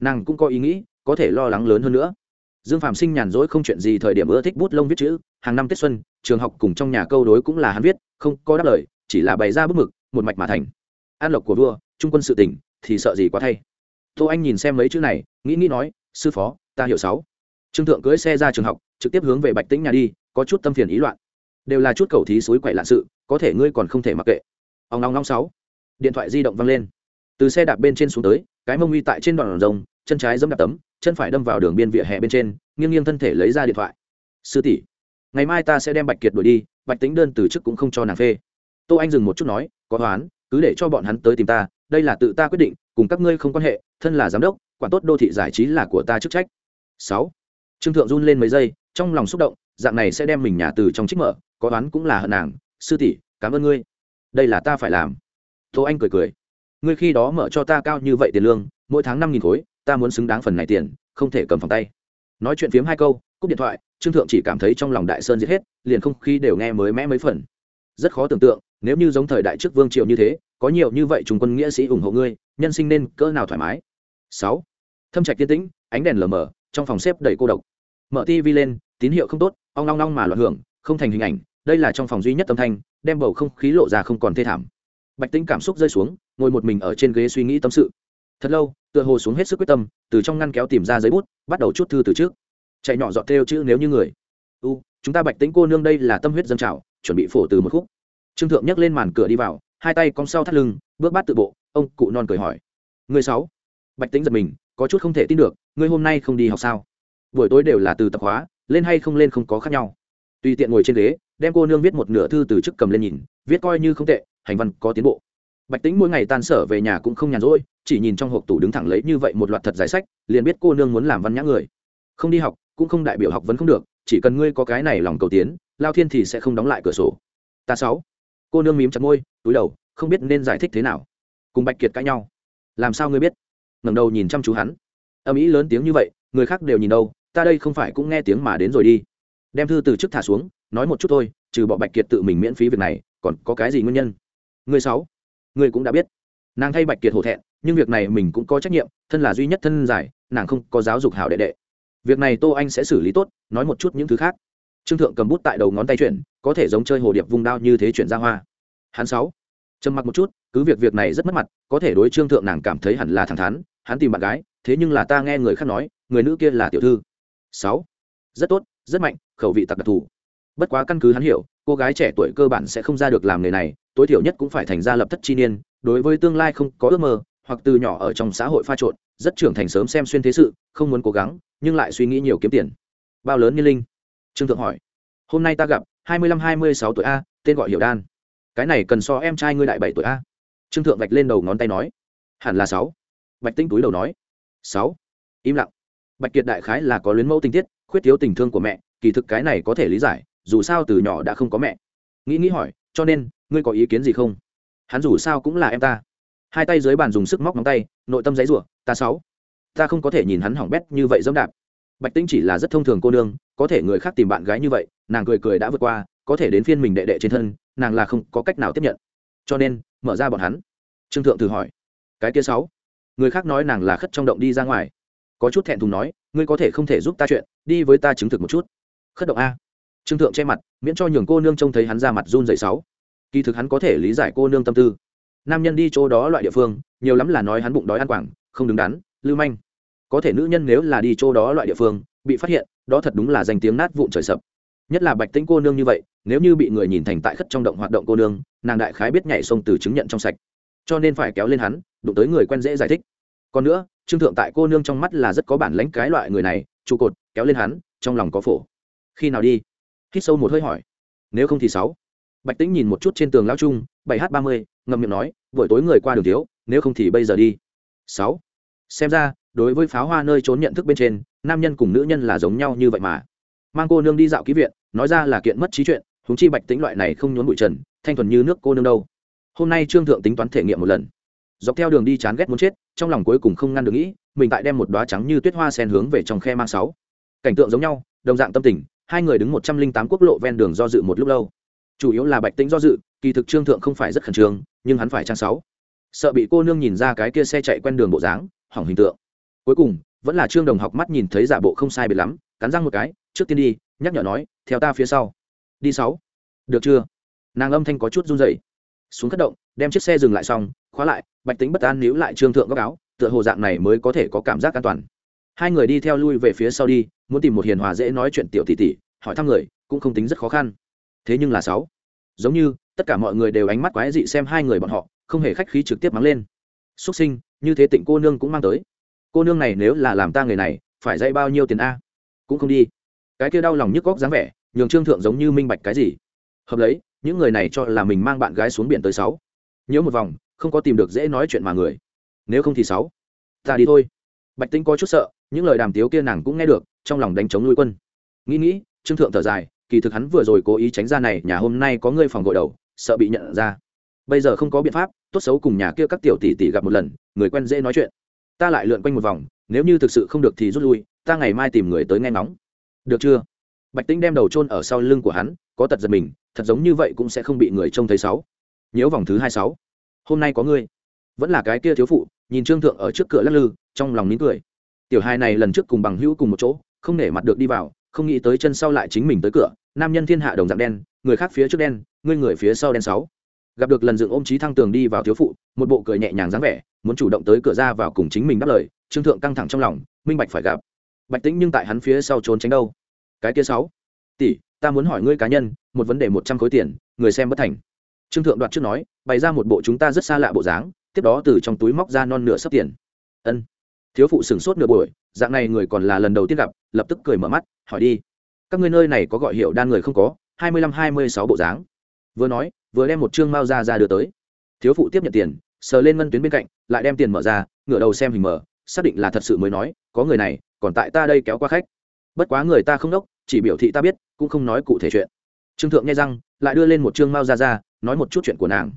Nàng cũng có ý nghĩ, có thể lo lắng lớn hơn nữa. Dương phạm sinh nhàn rỗi không chuyện gì thời điểm ưa thích bút lông viết chữ, hàng năm tết xuân, trường học cùng trong nhà câu đối cũng là hắn viết, không có đáp lời, chỉ là bày ra bức mực, một mạch mà thành. An lộc của vua, trung quân sự tỉnh, thì sợ gì quá thay. Tô anh nhìn xem mấy chữ này, nghĩ nghĩ nói, sư phó, ta hiểu sáu. Trương thượng cưỡi xe ra trường học, trực tiếp hướng về bạch tĩnh nhà đi, có chút tâm phiền ý loạn. Đều là chút cầu thí suối quậy lạ sự, có thể ngươi còn không thể mặc kệ. Ông long long sáu. Điện thoại di động văng lên từ xe đạp bên trên xuống tới, cái mông uy tại trên đoạn rồng, chân trái dẫm đạp tấm, chân phải đâm vào đường biên vỉa hè bên trên, nghiêng nghiêng thân thể lấy ra điện thoại. Sư tỷ, ngày mai ta sẽ đem bạch kiệt đuổi đi, bạch tính đơn từ chức cũng không cho nàng phê. Tô anh dừng một chút nói, có toán cứ để cho bọn hắn tới tìm ta, đây là tự ta quyết định, cùng các ngươi không quan hệ, thân là giám đốc, quản tốt đô thị giải trí là của ta chức trách. Sáu, trương thượng run lên mấy giây, trong lòng xúc động, dạng này sẽ đem mình nhà từ trong trích mở, có toán cũng là hận nàng, sư tỷ, cảm ơn ngươi, đây là ta phải làm. Tô anh cười cười ngươi khi đó mở cho ta cao như vậy tiền lương, mỗi tháng năm nghìn khối, ta muốn xứng đáng phần này tiền, không thể cầm phòng tay. Nói chuyện phiếm hai câu, cúp điện thoại, trương thượng chỉ cảm thấy trong lòng đại sơn giết hết, liền không khí đều nghe mới mẽ mấy phần. Rất khó tưởng tượng, nếu như giống thời đại trước vương triều như thế, có nhiều như vậy trung quân nghĩa sĩ ủng hộ ngươi, nhân sinh nên cỡ nào thoải mái. Sáu. Thâm trạch tiên tĩnh, ánh đèn lờ mờ, trong phòng xếp đầy cô độc. Mở tv lên, tín hiệu không tốt, ong long long mà loạn hưởng, không thành hình ảnh, đây là trong phòng duy nhất âm thanh, đem bầu không khí lộ ra không còn thê thảm bạch tĩnh cảm xúc rơi xuống, ngồi một mình ở trên ghế suy nghĩ tâm sự. Thật lâu, tựa hồ xuống hết sức quyết tâm, từ trong ngăn kéo tìm ra giấy bút, bắt đầu chút thư từ trước. Chạy nhỏ dọn theo chữ nếu như người. U, chúng ta bạch tĩnh cô nương đây là tâm huyết dân trào, chuẩn bị phổ từ một khúc. Trương thượng nhấc lên màn cửa đi vào, hai tay cong sau thắt lưng, bước bát tự bộ, ông cụ non cười hỏi. Người sáu? Bạch tĩnh giật mình, có chút không thể tin được, ngươi hôm nay không đi học sao? Buổi tối đều là từ tập hóa lên hay không lên không có khác nhau. Tùy tiện ngồi trên ghế đem cô nương viết một nửa thư từ chức cầm lên nhìn, viết coi như không tệ, hành văn có tiến bộ. Bạch tính mỗi ngày tan sở về nhà cũng không nhàn rỗi, chỉ nhìn trong hộp tủ đứng thẳng lấy như vậy một loạt thật giải sách, liền biết cô nương muốn làm văn nhã người. Không đi học, cũng không đại biểu học vẫn không được, chỉ cần ngươi có cái này lòng cầu tiến, lao thiên thì sẽ không đóng lại cửa sổ. Ta sáu. Cô nương mím chặt môi, túi đầu, không biết nên giải thích thế nào. Cùng bạch kiệt cãi nhau. Làm sao ngươi biết? Ngẩng đầu nhìn chăm chú hắn. Âm ý lớn tiếng như vậy, người khác đều nhìn đâu, ta đây không phải cũng nghe tiếng mà đến rồi đi. Đem thư từ trước thả xuống nói một chút thôi, trừ bỏ bạch kiệt tự mình miễn phí việc này, còn có cái gì nguyên nhân? Người sáu, người cũng đã biết. Nàng thay bạch kiệt hổ thẹn, nhưng việc này mình cũng có trách nhiệm, thân là duy nhất thân giải nàng không có giáo dục hảo đệ đệ. Việc này tô anh sẽ xử lý tốt, nói một chút những thứ khác. Trương thượng cầm bút tại đầu ngón tay chuyển, có thể giống chơi hồ điệp vung đao như thế chuyển ra hoa. Hắn sáu, trầm mặc một chút, cứ việc việc này rất mất mặt, có thể đối trương thượng nàng cảm thấy hẳn là thẳng thắn, hắn tìm bạn gái, thế nhưng là ta nghe người khác nói, người nữ kia là tiểu thư. Sáu, rất tốt, rất mạnh, khẩu vị tặc đặc thù bất quá căn cứ hắn hiểu, cô gái trẻ tuổi cơ bản sẽ không ra được làm nghề này, tối thiểu nhất cũng phải thành ra lập thất chi niên, đối với tương lai không có ước mơ, hoặc từ nhỏ ở trong xã hội pha trộn, rất trưởng thành sớm xem xuyên thế sự, không muốn cố gắng, nhưng lại suy nghĩ nhiều kiếm tiền. Bao lớn niên linh? Trương thượng hỏi. Hôm nay ta gặp, hai mươi lăm hai mươi sáu tuổi a, tên gọi hiểu đan. Cái này cần so em trai ngươi đại bảy tuổi a. Trương thượng vạch lên đầu ngón tay nói. Hẳn là sáu. Bạch tinh túi đầu nói. Sáu. Im lặng. Bạch kiệt đại khái là có luyến mẫu tình tiết, khuyết thiếu tình thương của mẹ, kỳ thực cái này có thể lý giải dù sao từ nhỏ đã không có mẹ. Nghĩ nghĩ hỏi, cho nên, ngươi có ý kiến gì không? Hắn dù sao cũng là em ta. Hai tay dưới bàn dùng sức móc móng tay, nội tâm giấy rủa ta sáu, ta không có thể nhìn hắn hỏng bét như vậy dẫm đạp. Bạch tĩnh chỉ là rất thông thường cô nương, có thể người khác tìm bạn gái như vậy, nàng cười cười đã vượt qua, có thể đến phiên mình đệ đệ trên thân, nàng là không có cách nào tiếp nhận. Cho nên, mở ra bọn hắn. Trương thượng thử hỏi, cái kia sáu? Người khác nói nàng là khất trong động đi ra ngoài. Có chút thẹn thùng nói, ngươi có thể không thể giúp ta chuyện, đi với ta chứng thực một chút. Khất động a trương thượng che mặt, miễn cho nhường cô nương trông thấy hắn ra mặt run dậy sáu. Kỳ thực hắn có thể lý giải cô nương tâm tư. Nam nhân đi chỗ đó loại địa phương, nhiều lắm là nói hắn bụng đói ăn quảng, không đứng đắn, lưu manh. Có thể nữ nhân nếu là đi chỗ đó loại địa phương, bị phát hiện, đó thật đúng là danh tiếng nát vụn trời sập. Nhất là bạch tĩnh cô nương như vậy, nếu như bị người nhìn thành tại khất trong động hoạt động cô nương, nàng đại khái biết nhảy sông từ chứng nhận trong sạch. Cho nên phải kéo lên hắn, đụng tới người quen dễ giải thích. Còn nữa, trương thượng tại cô nương trong mắt là rất có bản lãnh cái loại người này, trụ cột, kéo lên hắn, trong lòng có phổ. Khi nào đi? Hít sâu một hơi hỏi. Nếu không thì sáu. Bạch tĩnh nhìn một chút trên tường lao trung, bảy h ba mươi, ngậm miệng nói, buổi tối người qua đường thiếu, nếu không thì bây giờ đi. Sáu. Xem ra, đối với pháo hoa nơi trốn nhận thức bên trên, nam nhân cùng nữ nhân là giống nhau như vậy mà. Mang cô nương đi dạo ký viện, nói ra là kiện mất trí chuyện húng chi bạch tĩnh loại này không nhốn bụi trần, thanh thuần như nước cô nương đâu. Hôm nay trương thượng tính toán thể nghiệm một lần. Dọc theo đường đi chán ghét muốn chết, trong lòng cuối cùng không ngăn được nghĩ, mình tại đem một đoá trắng như tuyết hoa sen hướng về trong khe mang sáu. Cảnh tượng giống nhau, đồng dạng tâm tình hai người đứng một trăm linh tám quốc lộ ven đường do dự một lúc lâu. Chủ yếu là bạch tĩnh do dự, kỳ thực trương thượng không phải rất khẩn trương, nhưng hắn phải trang sáu. Sợ bị cô nương nhìn ra cái kia xe chạy quen đường bộ dáng, hỏng hình tượng. Cuối cùng, vẫn là trương đồng học mắt nhìn thấy giả bộ không sai biệt lắm, cắn răng một cái, trước tiên đi, nhắc nhở nói, theo ta phía sau. Đi sáu. Được chưa? Nàng âm thanh có chút run rẩy. Xuống khất động, đem chiếc xe dừng lại xong, khóa lại, bạch tính bất an níu lại trương thượng góc áo, tựa hồ dạng này mới có thể có cảm giác an toàn hai người đi theo lui về phía sau đi, muốn tìm một hiền hòa dễ nói chuyện tiểu tỷ tỷ, hỏi thăm người, cũng không tính rất khó khăn. Thế nhưng là sáu. Giống như, tất cả mọi người đều ánh mắt quái dị xem hai người bọn họ, không hề khách khí trực tiếp mắng lên. Xuất sinh, như thế tịnh cô nương cũng mang tới. Cô nương này nếu là làm ta người này, phải dạy bao nhiêu tiền a? Cũng không đi. Cái kia đau lòng nhức góc dáng vẻ, nhường trương thượng giống như minh bạch cái gì. Hợp lấy, những người này cho là mình mang bạn gái xuống biển tới sáu. Nhớ một vòng, không có tìm được dễ nói chuyện mà người. Nếu không thì sáu. Ta đi thôi. Bạch tinh có chút sợ những lời đàm tiếu kia nàng cũng nghe được, trong lòng đánh chống nuôi quân. Nghĩ nghĩ, trương thượng thở dài, kỳ thực hắn vừa rồi cố ý tránh ra này, nhà hôm nay có người phòng gội đầu, sợ bị nhận ra. Bây giờ không có biện pháp, tốt xấu cùng nhà kia các tiểu tỷ tỷ gặp một lần, người quen dễ nói chuyện. Ta lại lượn quanh một vòng, nếu như thực sự không được thì rút lui, ta ngày mai tìm người tới nghe ngóng. Được chưa? Bạch tĩnh đem đầu chôn ở sau lưng của hắn, có tật giật mình, thật giống như vậy cũng sẽ không bị người trông thấy sáu. Nhớ vòng thứ hai sáu. Hôm nay có ngươi vẫn là cái kia thiếu phụ, nhìn trương thượng ở trước cửa lắc lư, trong lòng nín cười tiểu hai này lần trước cùng bằng hữu cùng một chỗ, không nể mặt được đi vào, không nghĩ tới chân sau lại chính mình tới cửa, nam nhân thiên hạ đồng dạng đen, người khác phía trước đen, ngươi người phía sau đen sáu. Gặp được lần dựng ôm trí thăng tường đi vào thiếu phụ, một bộ cười nhẹ nhàng dáng vẻ, muốn chủ động tới cửa ra vào cùng chính mình đáp lời, trương thượng căng thẳng trong lòng, minh bạch phải gặp. Bạch tĩnh nhưng tại hắn phía sau trốn tránh đâu. Cái kia sáu. Tỷ, ta muốn hỏi ngươi cá nhân, một vấn đề một trăm khối tiền, người xem bất thành. Trương thượng đoạt trước nói, bày ra một bộ chúng ta rất xa lạ bộ dáng, tiếp đó từ trong túi móc ra non nửa sấp tiền. Ân thiếu phụ sửng sốt nửa buổi, dạng này người còn là lần đầu tiên gặp, lập tức cười mở mắt, hỏi đi. Các ngươi nơi này có gọi hiệu đan người không có? Hai mươi lăm, hai mươi sáu bộ dáng. Vừa nói, vừa đem một chương mao ra ra đưa tới. Thiếu phụ tiếp nhận tiền, sờ lên ngân tuyến bên cạnh, lại đem tiền mở ra, ngửa đầu xem hình mở, xác định là thật sự mới nói, có người này, còn tại ta đây kéo qua khách. Bất quá người ta không đốc, chỉ biểu thị ta biết, cũng không nói cụ thể chuyện. Trương thượng nghe răng, lại đưa lên một chương mao ra ra, nói một chút chuyện của nàng.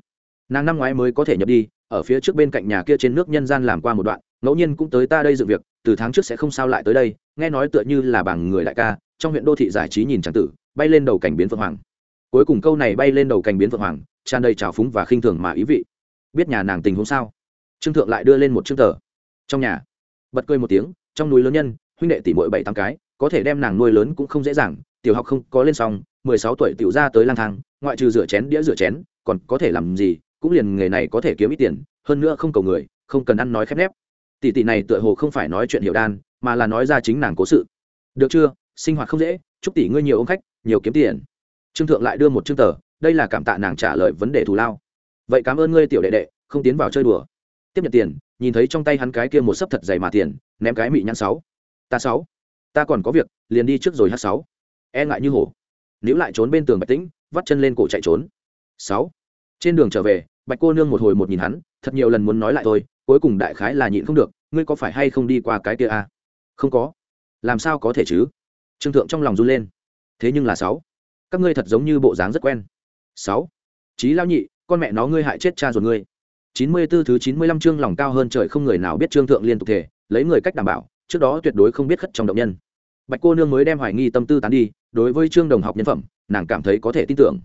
Nàng năm ngoái mới có thể nhập đi, ở phía trước bên cạnh nhà kia trên nước nhân gian làm qua một đoạn ngẫu nhiên cũng tới ta đây dự việc, từ tháng trước sẽ không sao lại tới đây, nghe nói tựa như là bằng người đại ca, trong huyện đô thị giải trí nhìn tràng tử, bay lên đầu cảnh biến phượng hoàng. Cuối cùng câu này bay lên đầu cảnh biến phượng hoàng, tràn đầy trào phúng và khinh thường mà ý vị. Biết nhà nàng tình huống sao? Trương thượng lại đưa lên một chương tờ. Trong nhà, bật cười một tiếng, trong núi lớn nhân, huynh đệ tỷ muội bảy tám cái, có thể đem nàng nuôi lớn cũng không dễ dàng, tiểu học không có lên xong, mười sáu tuổi tiểu ra tới lang thang, ngoại trừ rửa chén đĩa rửa chén, còn có thể làm gì, cũng liền nghề này có thể kiếm ít tiền, hơn nữa không cầu người, không cần ăn nói khép nép tỷ tỷ này tựa hồ không phải nói chuyện hiểu đan, mà là nói ra chính nàng cố sự. Được chưa? Sinh hoạt không dễ, chúc tỷ ngươi nhiều ông khách, nhiều kiếm tiền. Trương thượng lại đưa một chương tờ, đây là cảm tạ nàng trả lời vấn đề thù lao. Vậy cảm ơn ngươi tiểu đệ đệ, không tiến vào chơi đùa. Tiếp nhận tiền, nhìn thấy trong tay hắn cái kia một sấp thật dày mà tiền, ném cái mị nhãn sáu. Ta sáu. Ta còn có việc, liền đi trước rồi hát sáu. E ngại như hổ. Nếu lại trốn bên tường bạch tĩnh, vắt chân lên cổ chạy trốn. Sáu. Trên đường trở về, bạch cô nương một hồi một nhìn hắn, thật nhiều lần muốn nói lại thôi cuối cùng đại khái là nhịn không được, ngươi có phải hay không đi qua cái kia à? không có. Làm sao có thể chứ? Trương thượng trong lòng run lên. Thế nhưng là sáu. Các ngươi thật giống như bộ dáng rất quen. Sáu. Trí lao nhị, con mẹ nó ngươi hại chết cha ruột ngươi. Chín mươi 94 thứ chín mươi lăm chương lòng cao hơn trời không người nào biết trương thượng liên tục thể lấy người cách đảm bảo, trước đó tuyệt đối không biết khất trong động nhân. Bạch cô nương mới đem hoài nghi tâm tư tán đi, đối với trương đồng học nhân phẩm, nàng cảm thấy có thể tin tưởng.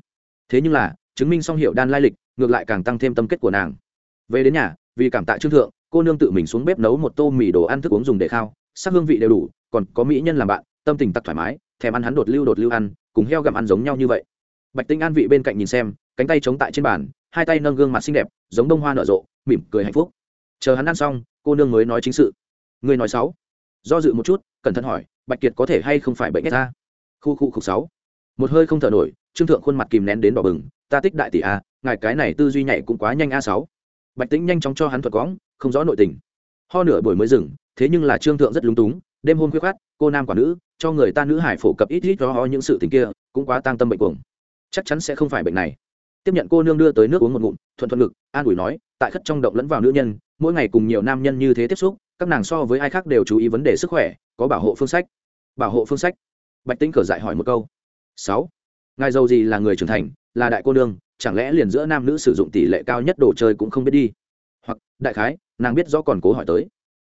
Thế nhưng là, chứng minh song hiệu đan lai lịch, ngược lại càng tăng thêm tâm kết của nàng. Về đến nhà vì cảm tạ trương thượng, cô nương tự mình xuống bếp nấu một tô mì đồ ăn thức uống dùng để khao. Sắc hương vị đều đủ, còn có mỹ nhân làm bạn, tâm tình tặc thoải mái, thèm ăn hắn đột lưu đột lưu ăn, cùng heo gặm ăn giống nhau như vậy. Bạch tinh an vị bên cạnh nhìn xem, cánh tay chống tại trên bàn, hai tay nâng gương mặt xinh đẹp, giống bông hoa nở rộ, mỉm cười hạnh phúc. Chờ hắn ăn xong, cô nương mới nói chính sự. Người nói sáu. Do dự một chút, cẩn thận hỏi, bạch kiệt có thể hay không phải bệnh ta khu khu khục sáu. Một hơi không thở nổi, trương thượng khuôn mặt kìm nén đến đỏ bừng, ta tích đại tỷ a, ngài cái này tư duy nhạy cũng quá nhanh a sáu bạch tĩnh nhanh chóng cho hắn thuật quõng, không rõ nội tình. Ho nửa buổi mới dừng, thế nhưng là trương thượng rất lúng túng, đêm hôm khuya khát cô nam quả nữ, cho người ta nữ hải phổ cập ít ít cho những sự tình kia, cũng quá tăng tâm bệnh cuồng. Chắc chắn sẽ không phải bệnh này. Tiếp nhận cô nương đưa tới nước uống một ngụm, thuận thuận ngực, an ủi nói, tại khất trong động lẫn vào nữ nhân, mỗi ngày cùng nhiều nam nhân như thế tiếp xúc, các nàng so với ai khác đều chú ý vấn đề sức khỏe, có bảo hộ phương sách. Bảo hộ phương sách. Bạch tĩnh cờ dại hỏi một câu. Sáu. Ngài dâu gì là người trưởng thành, là đại cô nương chẳng lẽ liền giữa nam nữ sử dụng tỷ lệ cao nhất đồ chơi cũng không biết đi? Hoặc, đại khái, nàng biết rõ còn cố hỏi tới.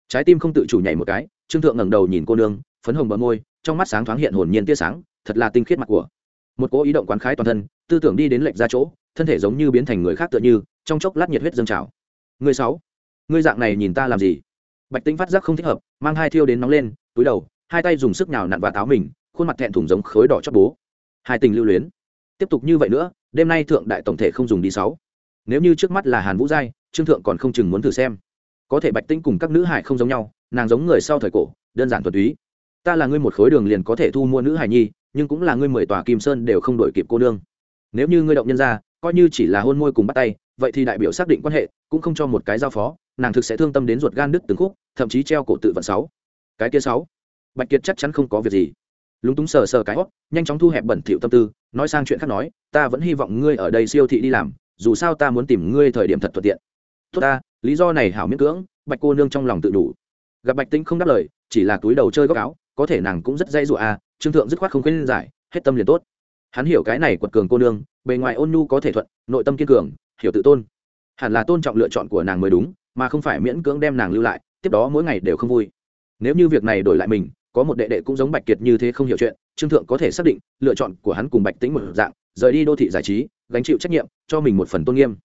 Trái tim không tự chủ nhảy một cái, trương thượng ngẩng đầu nhìn cô nương, phấn hồng bờ môi, trong mắt sáng thoáng hiện hồn nhiên tia sáng, thật là tinh khiết mặt của. Một cố ý động quán khái toàn thân, tư tưởng đi đến lệch ra chỗ, thân thể giống như biến thành người khác tựa như, trong chốc lát nhiệt huyết dâng trào. Người sáu ngươi dạng này nhìn ta làm gì? Bạch tinh phát giác không thích hợp, mang hai thiêu đến nóng lên, túi đầu, hai tay dùng sức nhào nặn và táo mình, khuôn mặt thẹn thùng giống khối đỏ chót bố. Hai tình lưu luyến tiếp tục như vậy nữa, đêm nay thượng đại tổng thể không dùng đi sáu. Nếu như trước mắt là hàn vũ giai, trương thượng còn không chừng muốn thử xem. Có thể bạch Tinh cùng các nữ hải không giống nhau, nàng giống người sau thời cổ, đơn giản thuần túy. Ta là ngươi một khối đường liền có thể thu mua nữ hải nhi, nhưng cũng là ngươi mười tòa kim sơn đều không đổi kịp cô nương. Nếu như ngươi động nhân ra, coi như chỉ là hôn môi cùng bắt tay, vậy thì đại biểu xác định quan hệ, cũng không cho một cái giao phó, nàng thực sẽ thương tâm đến ruột gan đứt từng khúc, thậm chí treo cổ tự vận sáu. Cái kia sáu. Bạch kiệt chắc chắn không có việc gì lúng túng sờ sờ cái hót nhanh chóng thu hẹp bẩn thỉu tâm tư, nói sang chuyện khác nói, ta vẫn hy vọng ngươi ở đây siêu thị đi làm, dù sao ta muốn tìm ngươi thời điểm thật thuận tiện. Tốt ta, lý do này hảo miễn cưỡng, bạch cô nương trong lòng tự đủ. Gặp bạch tĩnh không đáp lời, chỉ là túi đầu chơi góc áo, có thể nàng cũng rất dây dụa à trương thượng dứt khoát không khuyên giải, hết tâm liền tốt. Hắn hiểu cái này quật cường cô nương, bề ngoài ôn nhu có thể thuận, nội tâm kiên cường, hiểu tự tôn. Hẳn là tôn trọng lựa chọn của nàng mới đúng, mà không phải miễn cưỡng đem nàng lưu lại, tiếp đó mỗi ngày đều không vui. Nếu như việc này đổi lại mình có một đệ đệ cũng giống bạch kiệt như thế không hiểu chuyện, trương thượng có thể xác định, lựa chọn của hắn cùng bạch tính một dạng, rời đi đô thị giải trí, gánh chịu trách nhiệm, cho mình một phần tôn nghiêm.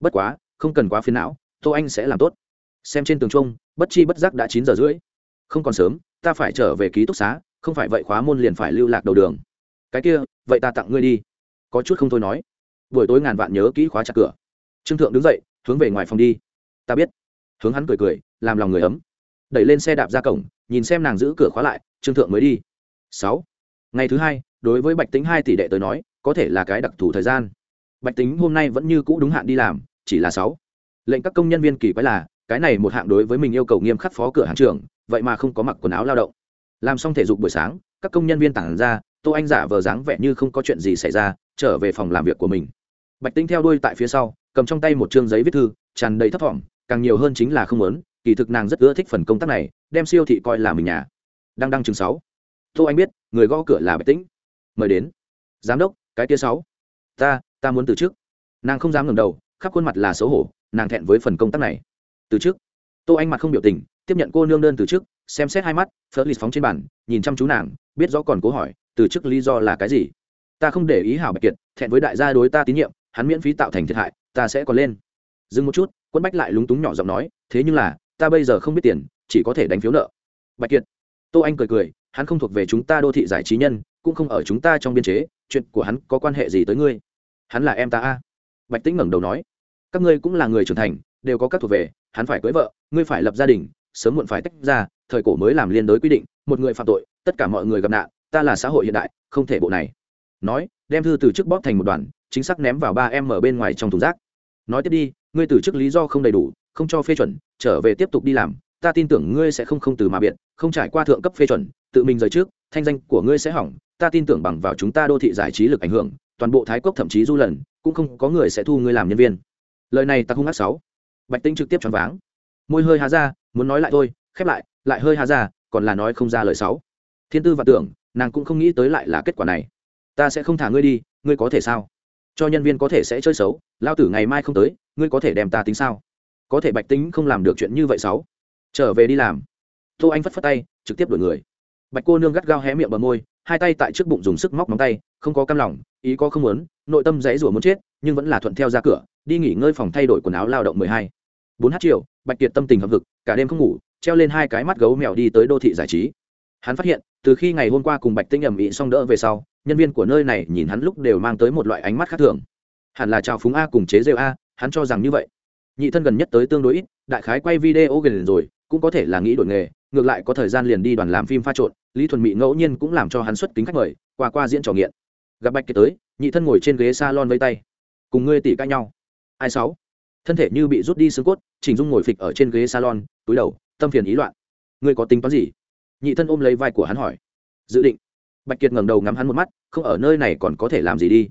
Bất quá, không cần quá phiền não, tô anh sẽ làm tốt. Xem trên tường trung bất chi bất giác đã chín giờ rưỡi. Không còn sớm, ta phải trở về ký túc xá, không phải vậy khóa môn liền phải lưu lạc đầu đường. Cái kia, vậy ta tặng ngươi đi. Có chút không thôi nói. Buổi tối ngàn vạn nhớ kỹ khóa chặt cửa. Trương thượng đứng dậy, hướng về ngoài phòng đi. Ta biết. Hướng hắn cười cười, làm lòng người ấm đẩy lên xe đạp ra cổng, nhìn xem nàng giữ cửa khóa lại, trương thượng mới đi. Sáu. Ngày thứ hai, đối với bạch tính hai tỷ đệ tới nói, có thể là cái đặc thù thời gian. Bạch tính hôm nay vẫn như cũ đúng hạn đi làm, chỉ là sáu. Lệnh các công nhân viên kỳ quái là, cái này một hạng đối với mình yêu cầu nghiêm khắc phó cửa hàng trưởng, vậy mà không có mặc quần áo lao động. Làm xong thể dục buổi sáng, các công nhân viên tản ra, tô anh giả vờ dáng vẻ như không có chuyện gì xảy ra, trở về phòng làm việc của mình. Bạch tính theo đuôi tại phía sau, cầm trong tay một chương giấy viết thư, tràn đầy thấp thỏm, càng nhiều hơn chính là không muốn kỳ thực nàng rất ưa thích phần công tác này, đem siêu thị coi là mình nhà. Đang đăng chừng sáu. Tô anh biết, người gõ cửa là bạch tĩnh. Mời đến. Giám đốc, cái kia sáu. Ta ta muốn từ chức nàng không dám ngẩng đầu, khắp khuôn mặt là xấu hổ, nàng thẹn với phần công tác này. Từ chức tô anh mặt không biểu tình, tiếp nhận cô nương đơn từ chức xem xét hai mắt, phớt lịt phóng trên bàn, nhìn chăm chú nàng, biết rõ còn cố hỏi, từ chức lý do là cái gì? Ta không để ý hảo bạch kiệt, thẹn với đại gia đối ta tín nhiệm, hắn miễn phí tạo thành thiệt hại, ta sẽ còn lên. Dừng một chút, quân bách lại lúng túng nhỏ giọng nói, thế nhưng là ta bây giờ không biết tiền, chỉ có thể đánh phiếu nợ. Bạch kiệt, tô anh cười cười, hắn không thuộc về chúng ta đô thị giải trí nhân, cũng không ở chúng ta trong biên chế, chuyện của hắn có quan hệ gì tới ngươi? Hắn là em ta a? Bạch tĩnh ngẩng đầu nói, các ngươi cũng là người trưởng thành, đều có các thuộc về, hắn phải cưới vợ, ngươi phải lập gia đình, sớm muộn phải tách ra, thời cổ mới làm liên đối quy định, một người phạm tội, tất cả mọi người gặp nạn, ta là xã hội hiện đại, không thể bộ này. Nói, đem thư từ chức bóp thành một đoàn chính xác ném vào ba em ở bên ngoài trong thùng rác. Nói tiếp đi, ngươi từ chức lý do không đầy đủ không cho phê chuẩn, trở về tiếp tục đi làm. Ta tin tưởng ngươi sẽ không không từ mà biệt, không trải qua thượng cấp phê chuẩn, tự mình rời trước, thanh danh của ngươi sẽ hỏng. Ta tin tưởng bằng vào chúng ta đô thị giải trí lực ảnh hưởng, toàn bộ thái cốc thậm chí du lần, cũng không có người sẽ thu ngươi làm nhân viên. Lời này ta không ác sáu. Bạch tinh trực tiếp choáng váng. Môi hơi há ra, muốn nói lại thôi, khép lại lại hơi há ra, còn là nói không ra lời sáu. Thiên tư và tưởng, nàng cũng không nghĩ tới lại là kết quả này. Ta sẽ không thả ngươi đi, ngươi có thể sao? Cho nhân viên có thể sẽ chơi xấu, lao tử ngày mai không tới, ngươi có thể đem ta tính sao? Có thể bạch tính không làm được chuyện như vậy sáu. Trở về đi làm. Tô anh phất phất tay, trực tiếp đuổi người. Bạch cô nương gắt gao hé miệng bờ môi, hai tay tại trước bụng dùng sức móc móng tay, không có cam lòng, ý có không muốn, nội tâm dãy rủa muốn chết, nhưng vẫn là thuận theo ra cửa, đi nghỉ ngơi phòng thay đổi quần áo lao động mười hai. Bốn h chiều, bạch kiệt tâm tình hợp vực cả đêm không ngủ, treo lên hai cái mắt gấu mèo đi tới đô thị giải trí. Hắn phát hiện, từ khi ngày hôm qua cùng bạch tinh ẩm ĩ xong đỡ về sau, nhân viên của nơi này nhìn hắn lúc đều mang tới một loại ánh mắt khác thường. Hẳn là chào phúng a cùng chế rêu a, hắn cho rằng như vậy nhị thân gần nhất tới tương đối ít, đại khái quay video gần rồi, cũng có thể là nghĩ đổi nghề, ngược lại có thời gian liền đi đoàn làm phim pha trộn, lý thuần mỹ ngẫu nhiên cũng làm cho hắn xuất kính khách mời, qua qua diễn trò nghiện. Gặp bạch kiệt tới, nhị thân ngồi trên ghế s a lon vây tay. Cùng ngươi tỉ cãi nhau. Ai sáu? Thân thể như bị rút đi xương cốt chỉnh dung ngồi phịch ở trên ghế salon, túi đầu, tâm phiền ý loạn. Ngươi có tính toán gì? Nhị thân ôm lấy vai của hắn hỏi. Dự định. Bạch kiệt ngẩng đầu ngắm hắn một mắt, không ở nơi này còn có thể làm gì đi.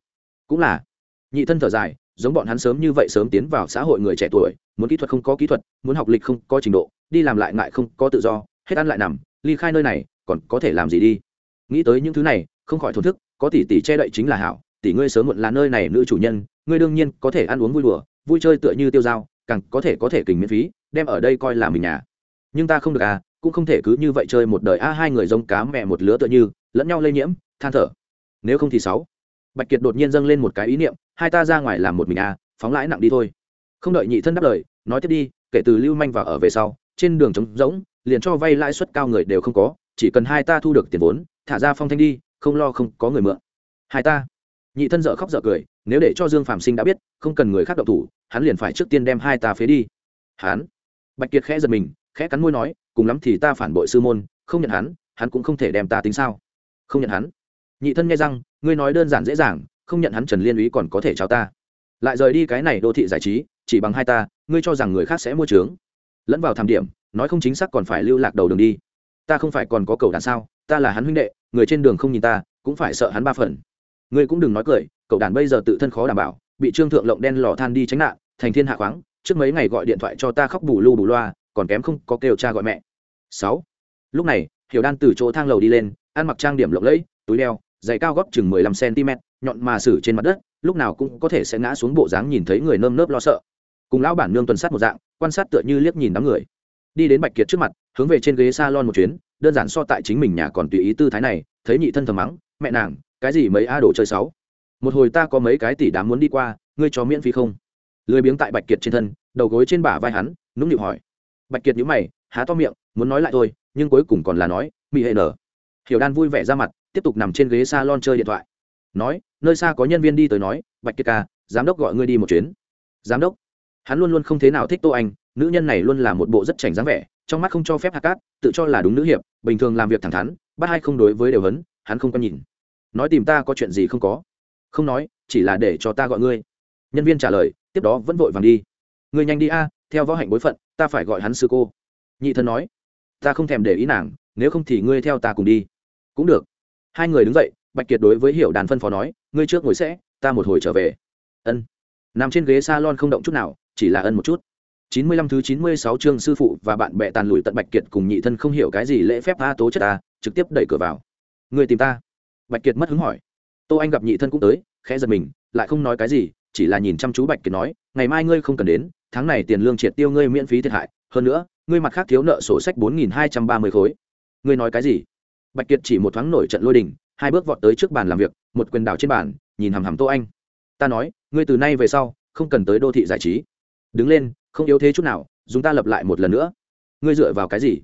Cũng là. Nhị thân thở dài giống bọn hắn sớm như vậy sớm tiến vào xã hội người trẻ tuổi, muốn kỹ thuật không có kỹ thuật, muốn học lịch không có trình độ, đi làm lại ngại không có tự do, hết ăn lại nằm, ly khai nơi này, còn có thể làm gì đi? Nghĩ tới những thứ này, không khỏi thổn thức, có tỷ tỷ che đậy chính là hảo, tỷ ngươi sớm muộn là nơi này nữ chủ nhân, ngươi đương nhiên có thể ăn uống vui đùa, vui chơi tựa như tiêu dao, càng có thể có thể kình miễn phí, đem ở đây coi là mình nhà. Nhưng ta không được à cũng không thể cứ như vậy chơi một đời. A, hai người giống cá mẹ một lứa tựa như, lẫn nhau lây nhiễm, than thở. Nếu không thì sáu bạch kiệt đột nhiên dâng lên một cái ý niệm, hai ta ra ngoài làm một mình à phóng lãi nặng đi thôi. Không đợi nhị thân đáp lời, nói tiếp đi, kể từ lưu manh vào ở về sau, trên đường trống rỗng, liền cho vay lãi suất cao người đều không có, chỉ cần hai ta thu được tiền vốn, thả ra phong thanh đi, không lo không có người mượn. Hai ta. Nhị thân dợ khóc dợ cười, nếu để cho dương phạm sinh đã biết, không cần người khác độc thủ, hắn liền phải trước tiên đem hai ta phế đi. Hắn. Bạch kiệt khẽ giật mình, khẽ cắn môi nói, cùng lắm thì ta phản bội sư môn, không nhận hắn hắn cũng không thể đem ta tính sao? Không nhận hắn nhị thân nghe rằng ngươi nói đơn giản dễ dàng, không nhận hắn trần liên úy còn có thể chào ta. Lại rời đi cái này đô thị giải trí, chỉ bằng hai ta, ngươi cho rằng người khác sẽ mua trướng. Lẫn vào tham điểm, nói không chính xác còn phải lưu lạc đầu đường đi. Ta không phải còn có cầu đàn sao, ta là hắn huynh đệ, người trên đường không nhìn ta, cũng phải sợ hắn ba phần. Ngươi cũng đừng nói cười, cậu đàn bây giờ tự thân khó đảm bảo, bị trương thượng lộng đen lò than đi tránh nạn, thành thiên hạ khoáng, trước mấy ngày gọi điện thoại cho ta khóc bù lu bù loa, còn kém không có kêu cha gọi mẹ. Sáu. Lúc này, hiểu đan từ chỗ thang lầu đi lên, ăn mặc trang điểm lộng lẫy, túi đeo giày cao góp chừng mười lăm cm, nhọn mà xử trên mặt đất, lúc nào cũng có thể sẽ ngã xuống bộ dáng nhìn thấy người nơm nớp lo sợ. Cùng lão bản nương tuần sát một dạng, quan sát tựa như liếc nhìn đám người. Đi đến bạch kiệt trước mặt, hướng về trên ghế salon một chuyến, đơn giản so tại chính mình nhà còn tùy ý tư thái này, thấy nhị thân thầm mắng, mẹ nàng, cái gì mấy a đồ chơi sáu một hồi ta có mấy cái tỷ đám muốn đi qua, ngươi cho miễn phí không? Lười biếng tại bạch kiệt trên thân, đầu gối trên bả vai hắn, nũng nịu hỏi. Bạch kiệt nhíu mày, há to miệng, muốn nói lại thôi, nhưng cuối cùng còn là nói mỹ hệ nở hiểu đan vui vẻ ra mặt, tiếp tục nằm trên ghế salon chơi điện thoại. Nói, nơi xa có nhân viên đi tới nói, bạch kiệt ca giám đốc gọi ngươi đi một chuyến. Giám đốc? Hắn luôn luôn không thế nào thích tô anh, nữ nhân này luôn là một bộ rất chảnh dáng vẻ, trong mắt không cho phép hạ cát, tự cho là đúng nữ hiệp, bình thường làm việc thẳng thắn bắt hai không đối với đều hấn, hắn không có nhìn. Nói tìm ta có chuyện gì không có? Không nói, chỉ là để cho ta gọi ngươi. Nhân viên trả lời, tiếp đó vẫn vội vàng đi. Ngươi nhanh đi a, theo võ hạnh bối phận, ta phải gọi hắn sư cô. Nhị thân nói, ta không thèm để ý nàng, nếu không thì ngươi theo ta cùng đi cũng được. Hai người đứng dậy, bạch kiệt đối với hiểu đàn phân phó nói, ngươi trước ngồi sẽ, ta một hồi trở về. Ân. Nằm trên ghế s a lon không động chút nào, chỉ là ân một chút. Chín mươi lăm thứ chín mươi sáu chương sư phụ và bạn bè tàn lùi tận bạch kiệt cùng nhị thân không hiểu cái gì lễ phép a tố chất ta, trực tiếp đẩy cửa vào. Người tìm ta? Bạch kiệt mất hứng hỏi. Tô anh gặp nhị thân cũng tới, khẽ giật mình, lại không nói cái gì, chỉ là nhìn chăm chú bạch kiệt nói, ngày mai ngươi không cần đến, tháng này tiền lương triệt tiêu ngươi miễn phí thiệt hại, hơn nữa, ngươi mặt khác thiếu nợ sổ sách bốn nghìn hai trăm ba mươi khối. Ngươi nói cái gì? Bạch kiệt chỉ một thoáng nổi trận lôi đình, hai bước vọt tới trước bàn làm việc, một quyền đảo trên bàn, nhìn hằm hằm tô anh. Ta nói, ngươi từ nay về sau, không cần tới đô thị giải trí. Đứng lên, không yếu thế chút nào, dùng ta lập lại một lần nữa. Ngươi dựa vào cái gì?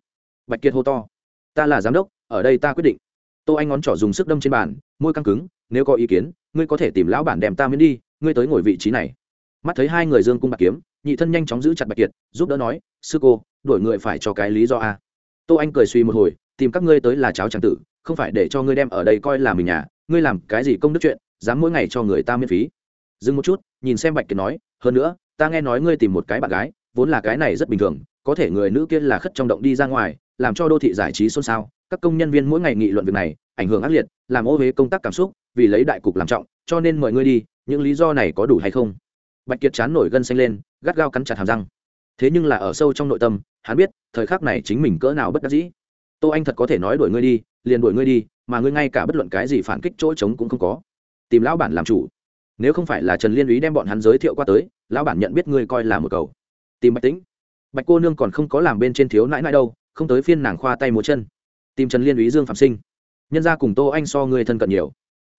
Bạch kiệt hô to. Ta là giám đốc, ở đây ta quyết định. Tô anh ngón trỏ dùng sức đâm trên bàn, môi căng cứng, nếu có ý kiến, ngươi có thể tìm lão bản đem ta miễn đi, ngươi tới ngồi vị trí này. Mắt thấy hai người dương cung bạc kiếm, nhị thân nhanh chóng giữ chặt bạch kiệt, giúp đỡ nói, sư cô đổi người phải cho cái lý do a. Tô anh cười suy một hồi tìm các ngươi tới là cháu tràng tử, không phải để cho ngươi đem ở đây coi là mình nhà, ngươi làm cái gì công đức chuyện, dám mỗi ngày cho người ta miễn phí. Dừng một chút, nhìn xem bạch kiệt nói, hơn nữa, ta nghe nói ngươi tìm một cái bạn gái, vốn là cái này rất bình thường, có thể người nữ kia là khất trong động đi ra ngoài, làm cho đô thị giải trí xôn xao, các công nhân viên mỗi ngày nghị luận việc này, ảnh hưởng ác liệt, làm ô huế công tác cảm xúc, vì lấy đại cục làm trọng, cho nên mời ngươi đi, những lý do này có đủ hay không? Bạch kiệt chán nổi gân xanh lên, gắt gao cắn chặt hàm răng. Thế nhưng là ở sâu trong nội tâm, hắn biết, thời khắc này chính mình cỡ nào bất đắc dĩ tô anh thật có thể nói đuổi ngươi đi, liền đuổi ngươi đi, mà ngươi ngay cả bất luận cái gì phản kích chỗ trống cũng không có. Tìm lão bản làm chủ. Nếu không phải là trần liên ý đem bọn hắn giới thiệu qua tới, lão bản nhận biết ngươi coi là một cầu. Tìm bạch tĩnh. Bạch cô nương còn không có làm bên trên thiếu nãi nãi đâu, không tới phiên nàng khoa tay múa chân. Tìm trần liên ý dương phạm sinh. Nhân ra cùng tô anh so ngươi thân cận nhiều.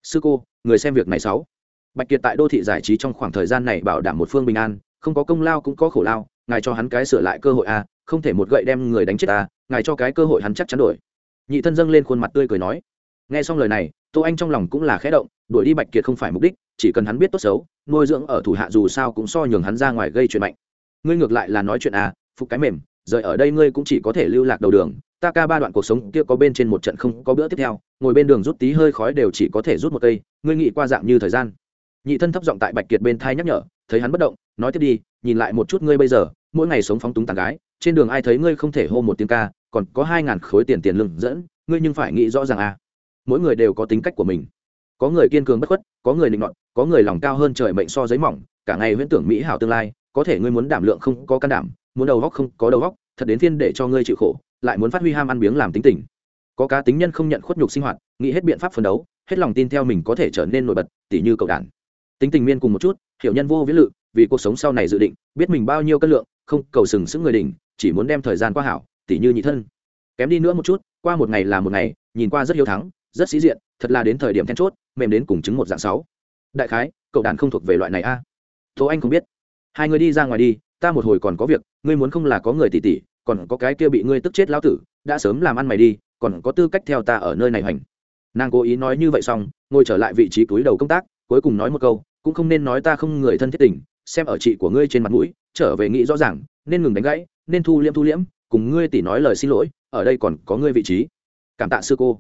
Sư cô, người xem việc này sáu. Bạch kiệt tại đô thị giải trí trong khoảng thời gian này bảo đảm một phương bình an, không có công lao cũng có khổ lao, ngài cho hắn cái sửa lại cơ hội à? Không thể một gậy đem người đánh chết ta, ngài cho cái cơ hội hắn chắc chắn đổi. Nhị thân dâng lên khuôn mặt tươi cười nói. Nghe xong lời này, tô anh trong lòng cũng là khẽ động, đuổi đi bạch kiệt không phải mục đích, chỉ cần hắn biết tốt xấu, nuôi dưỡng ở thủ hạ dù sao cũng so nhường hắn ra ngoài gây chuyện mạnh. Ngươi ngược lại là nói chuyện à phục cái mềm, rời ở đây ngươi cũng chỉ có thể lưu lạc đầu đường, ta ca ba đoạn cuộc sống kia có bên trên một trận không có bữa tiếp theo, ngồi bên đường rút tí hơi khói đều chỉ có thể rút một cây, ngươi nghĩ qua dạng như thời gian. Nhị thân thấp giọng tại bạch kiệt bên thai nhắc nhở, thấy hắn bất động, nói tiếp đi, nhìn lại một chút ngươi bây giờ, mỗi ngày sống phóng túng tàn gái trên đường ai thấy ngươi không thể hô một tiếng ca, còn có hai ngàn khối tiền tiền lương dẫn, ngươi nhưng phải nghĩ rõ ràng à. Mỗi người đều có tính cách của mình. Có người kiên cường bất khuất, có người định nọt, có người lòng cao hơn trời mệnh so giấy mỏng, cả ngày huyễn tưởng mỹ hảo tương lai, có thể ngươi muốn đảm lượng không có can đảm, muốn đầu góc không có đầu góc, thật đến thiên để cho ngươi chịu khổ, lại muốn phát huy ham ăn biếng làm tính tình. Có cá tính nhân không nhận khuất nhục sinh hoạt, nghĩ hết biện pháp phấn đấu, hết lòng tin theo mình có thể trở nên nổi bật, tỉ như cậu đản tính tình miên cùng một chút, hiểu nhân vô viễn lự, vì cuộc sống sau này dự định, biết mình bao nhiêu cân lượng, không cầu sừng sững người đỉnh chỉ muốn đem thời gian qua hảo, tỉ như nhị thân. Kém đi nữa một chút, qua một ngày là một ngày, nhìn qua rất hiếu thắng, rất sĩ diện, thật là đến thời điểm then chốt, mềm đến cùng chứng một dạng sáu. Đại khái, cậu đàn không thuộc về loại này a. À? tố anh không biết. Hai người đi ra ngoài đi, ta một hồi còn có việc, ngươi muốn không là có người tỉ tỉ, còn có cái kia bị ngươi tức chết lão tử, đã sớm làm ăn mày đi, còn có tư cách theo ta ở nơi này hoành. Nàng cố ý nói như vậy xong, ngồi trở lại vị trí túi đầu công tác, cuối cùng nói một câu, cũng không nên nói ta không người thân thiết tình, xem ở chị của ngươi trên mặt mũi, trở về nghĩ rõ ràng, nên ngừng đánh gãy nên thu liễm thu liễm, cùng ngươi tỷ nói lời xin lỗi, ở đây còn có ngươi vị trí. Cảm tạ sư cô.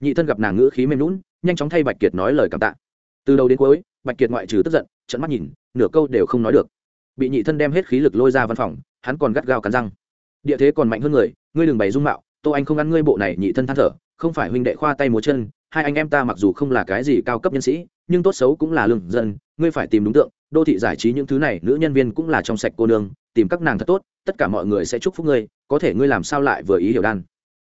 Nhị thân gặp nàng ngữ khí mềm lún nhanh chóng thay bạch kiệt nói lời cảm tạ. Từ đầu đến cuối, bạch kiệt ngoại trừ tức giận trận mắt nhìn, nửa câu đều không nói được. Bị nhị thân đem hết khí lực lôi ra văn phòng, hắn còn gắt gao cắn răng. Địa thế còn mạnh hơn người, ngươi đừng bày dung mạo, tô anh không ăn ngươi bộ này nhị thân than thở, không phải huynh đệ khoa tay múa chân, hai anh em ta mặc dù không là cái gì cao cấp nhân sĩ, nhưng tốt xấu cũng là lương dân, ngươi phải tìm đúng tượng, đô thị giải trí những thứ này, nữ nhân viên cũng là trong sạch cô nương, tìm các nàng thật tốt tất cả mọi người sẽ chúc phúc ngươi, có thể ngươi làm sao lại vừa ý hiểu đan?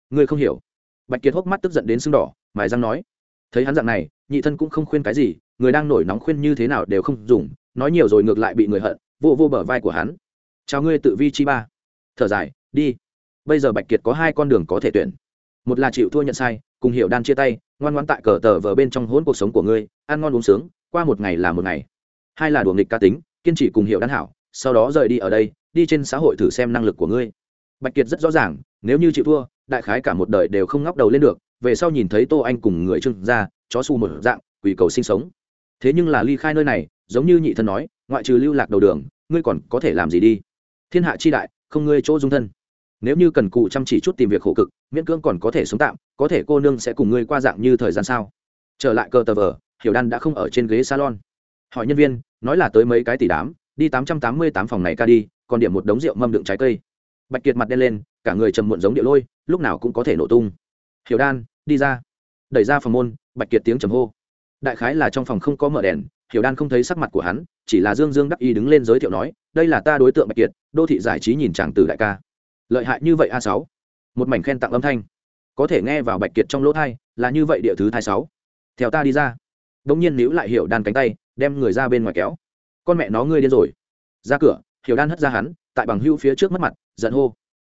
Ngươi không hiểu. Bạch kiệt hốc mắt tức giận đến sưng đỏ, mài răng nói. Thấy hắn dạng này, nhị thân cũng không khuyên cái gì, người đang nổi nóng khuyên như thế nào đều không dùng, nói nhiều rồi ngược lại bị người hận, vô vô bờ vai của hắn. Chào ngươi tự vi chi ba. Thở dài, đi. Bây giờ bạch kiệt có hai con đường có thể tuyển. Một là chịu thua nhận sai, cùng hiểu đan chia tay, ngoan ngoan tại cờ tờ vờ bên trong hỗn cuộc sống của ngươi, ăn ngon uống sướng, qua một ngày là một ngày. Hai là đùa nghịch ca tính, kiên trì cùng hiểu đan hảo, sau đó rời đi ở đây đi trên xã hội thử xem năng lực của ngươi. Bạch kiệt rất rõ ràng, nếu như chịu thua, đại khái cả một đời đều không ngóc đầu lên được, về sau nhìn thấy tô anh cùng người trưng ra chó su một dạng, quỷ cầu sinh sống. Thế nhưng là ly khai nơi này, giống như nhị thân nói, ngoại trừ lưu lạc đầu đường, ngươi còn có thể làm gì đi? Thiên hạ chi đại, không ngươi chỗ dung thân. Nếu như cần cụ chăm chỉ chút tìm việc khổ cực, miễn cưỡng còn có thể sống tạm, có thể cô nương sẽ cùng ngươi qua dạng như thời gian sao? Trở lại cờ tờ vờ, hiểu đan đã không ở trên ghế salon. Hỏi nhân viên, nói là tới mấy cái tỷ đám đi tám trăm tám mươi tám phòng này ca đi, còn điểm một đống rượu mâm đựng trái cây. Bạch kiệt mặt đen lên, cả người trầm muộn giống điệu lôi, lúc nào cũng có thể nổ tung. Hiểu đan, đi ra. Đẩy ra phòng môn, bạch kiệt tiếng trầm hô. Đại khái là trong phòng không có mở đèn, hiểu đan không thấy sắc mặt của hắn, chỉ là dương dương đắc y đứng lên giới thiệu nói, đây là ta đối tượng bạch kiệt, đô thị giải trí nhìn chàng từ đại ca. Lợi hại như vậy a sáu? Một mảnh khen tặng âm thanh. Có thể nghe vào bạch kiệt trong lỗ thai, là như vậy địa thứ thai sáu. Theo ta đi ra. Đ ỗ n g nhiên níu lại hiểu đan cánh tay, đem người ra bên ngoài kéo con mẹ nó ngươi điên rồi. Ra cửa, hiểu đan hất ra hắn, tại bằng hưu phía trước mất mặt, giận hô.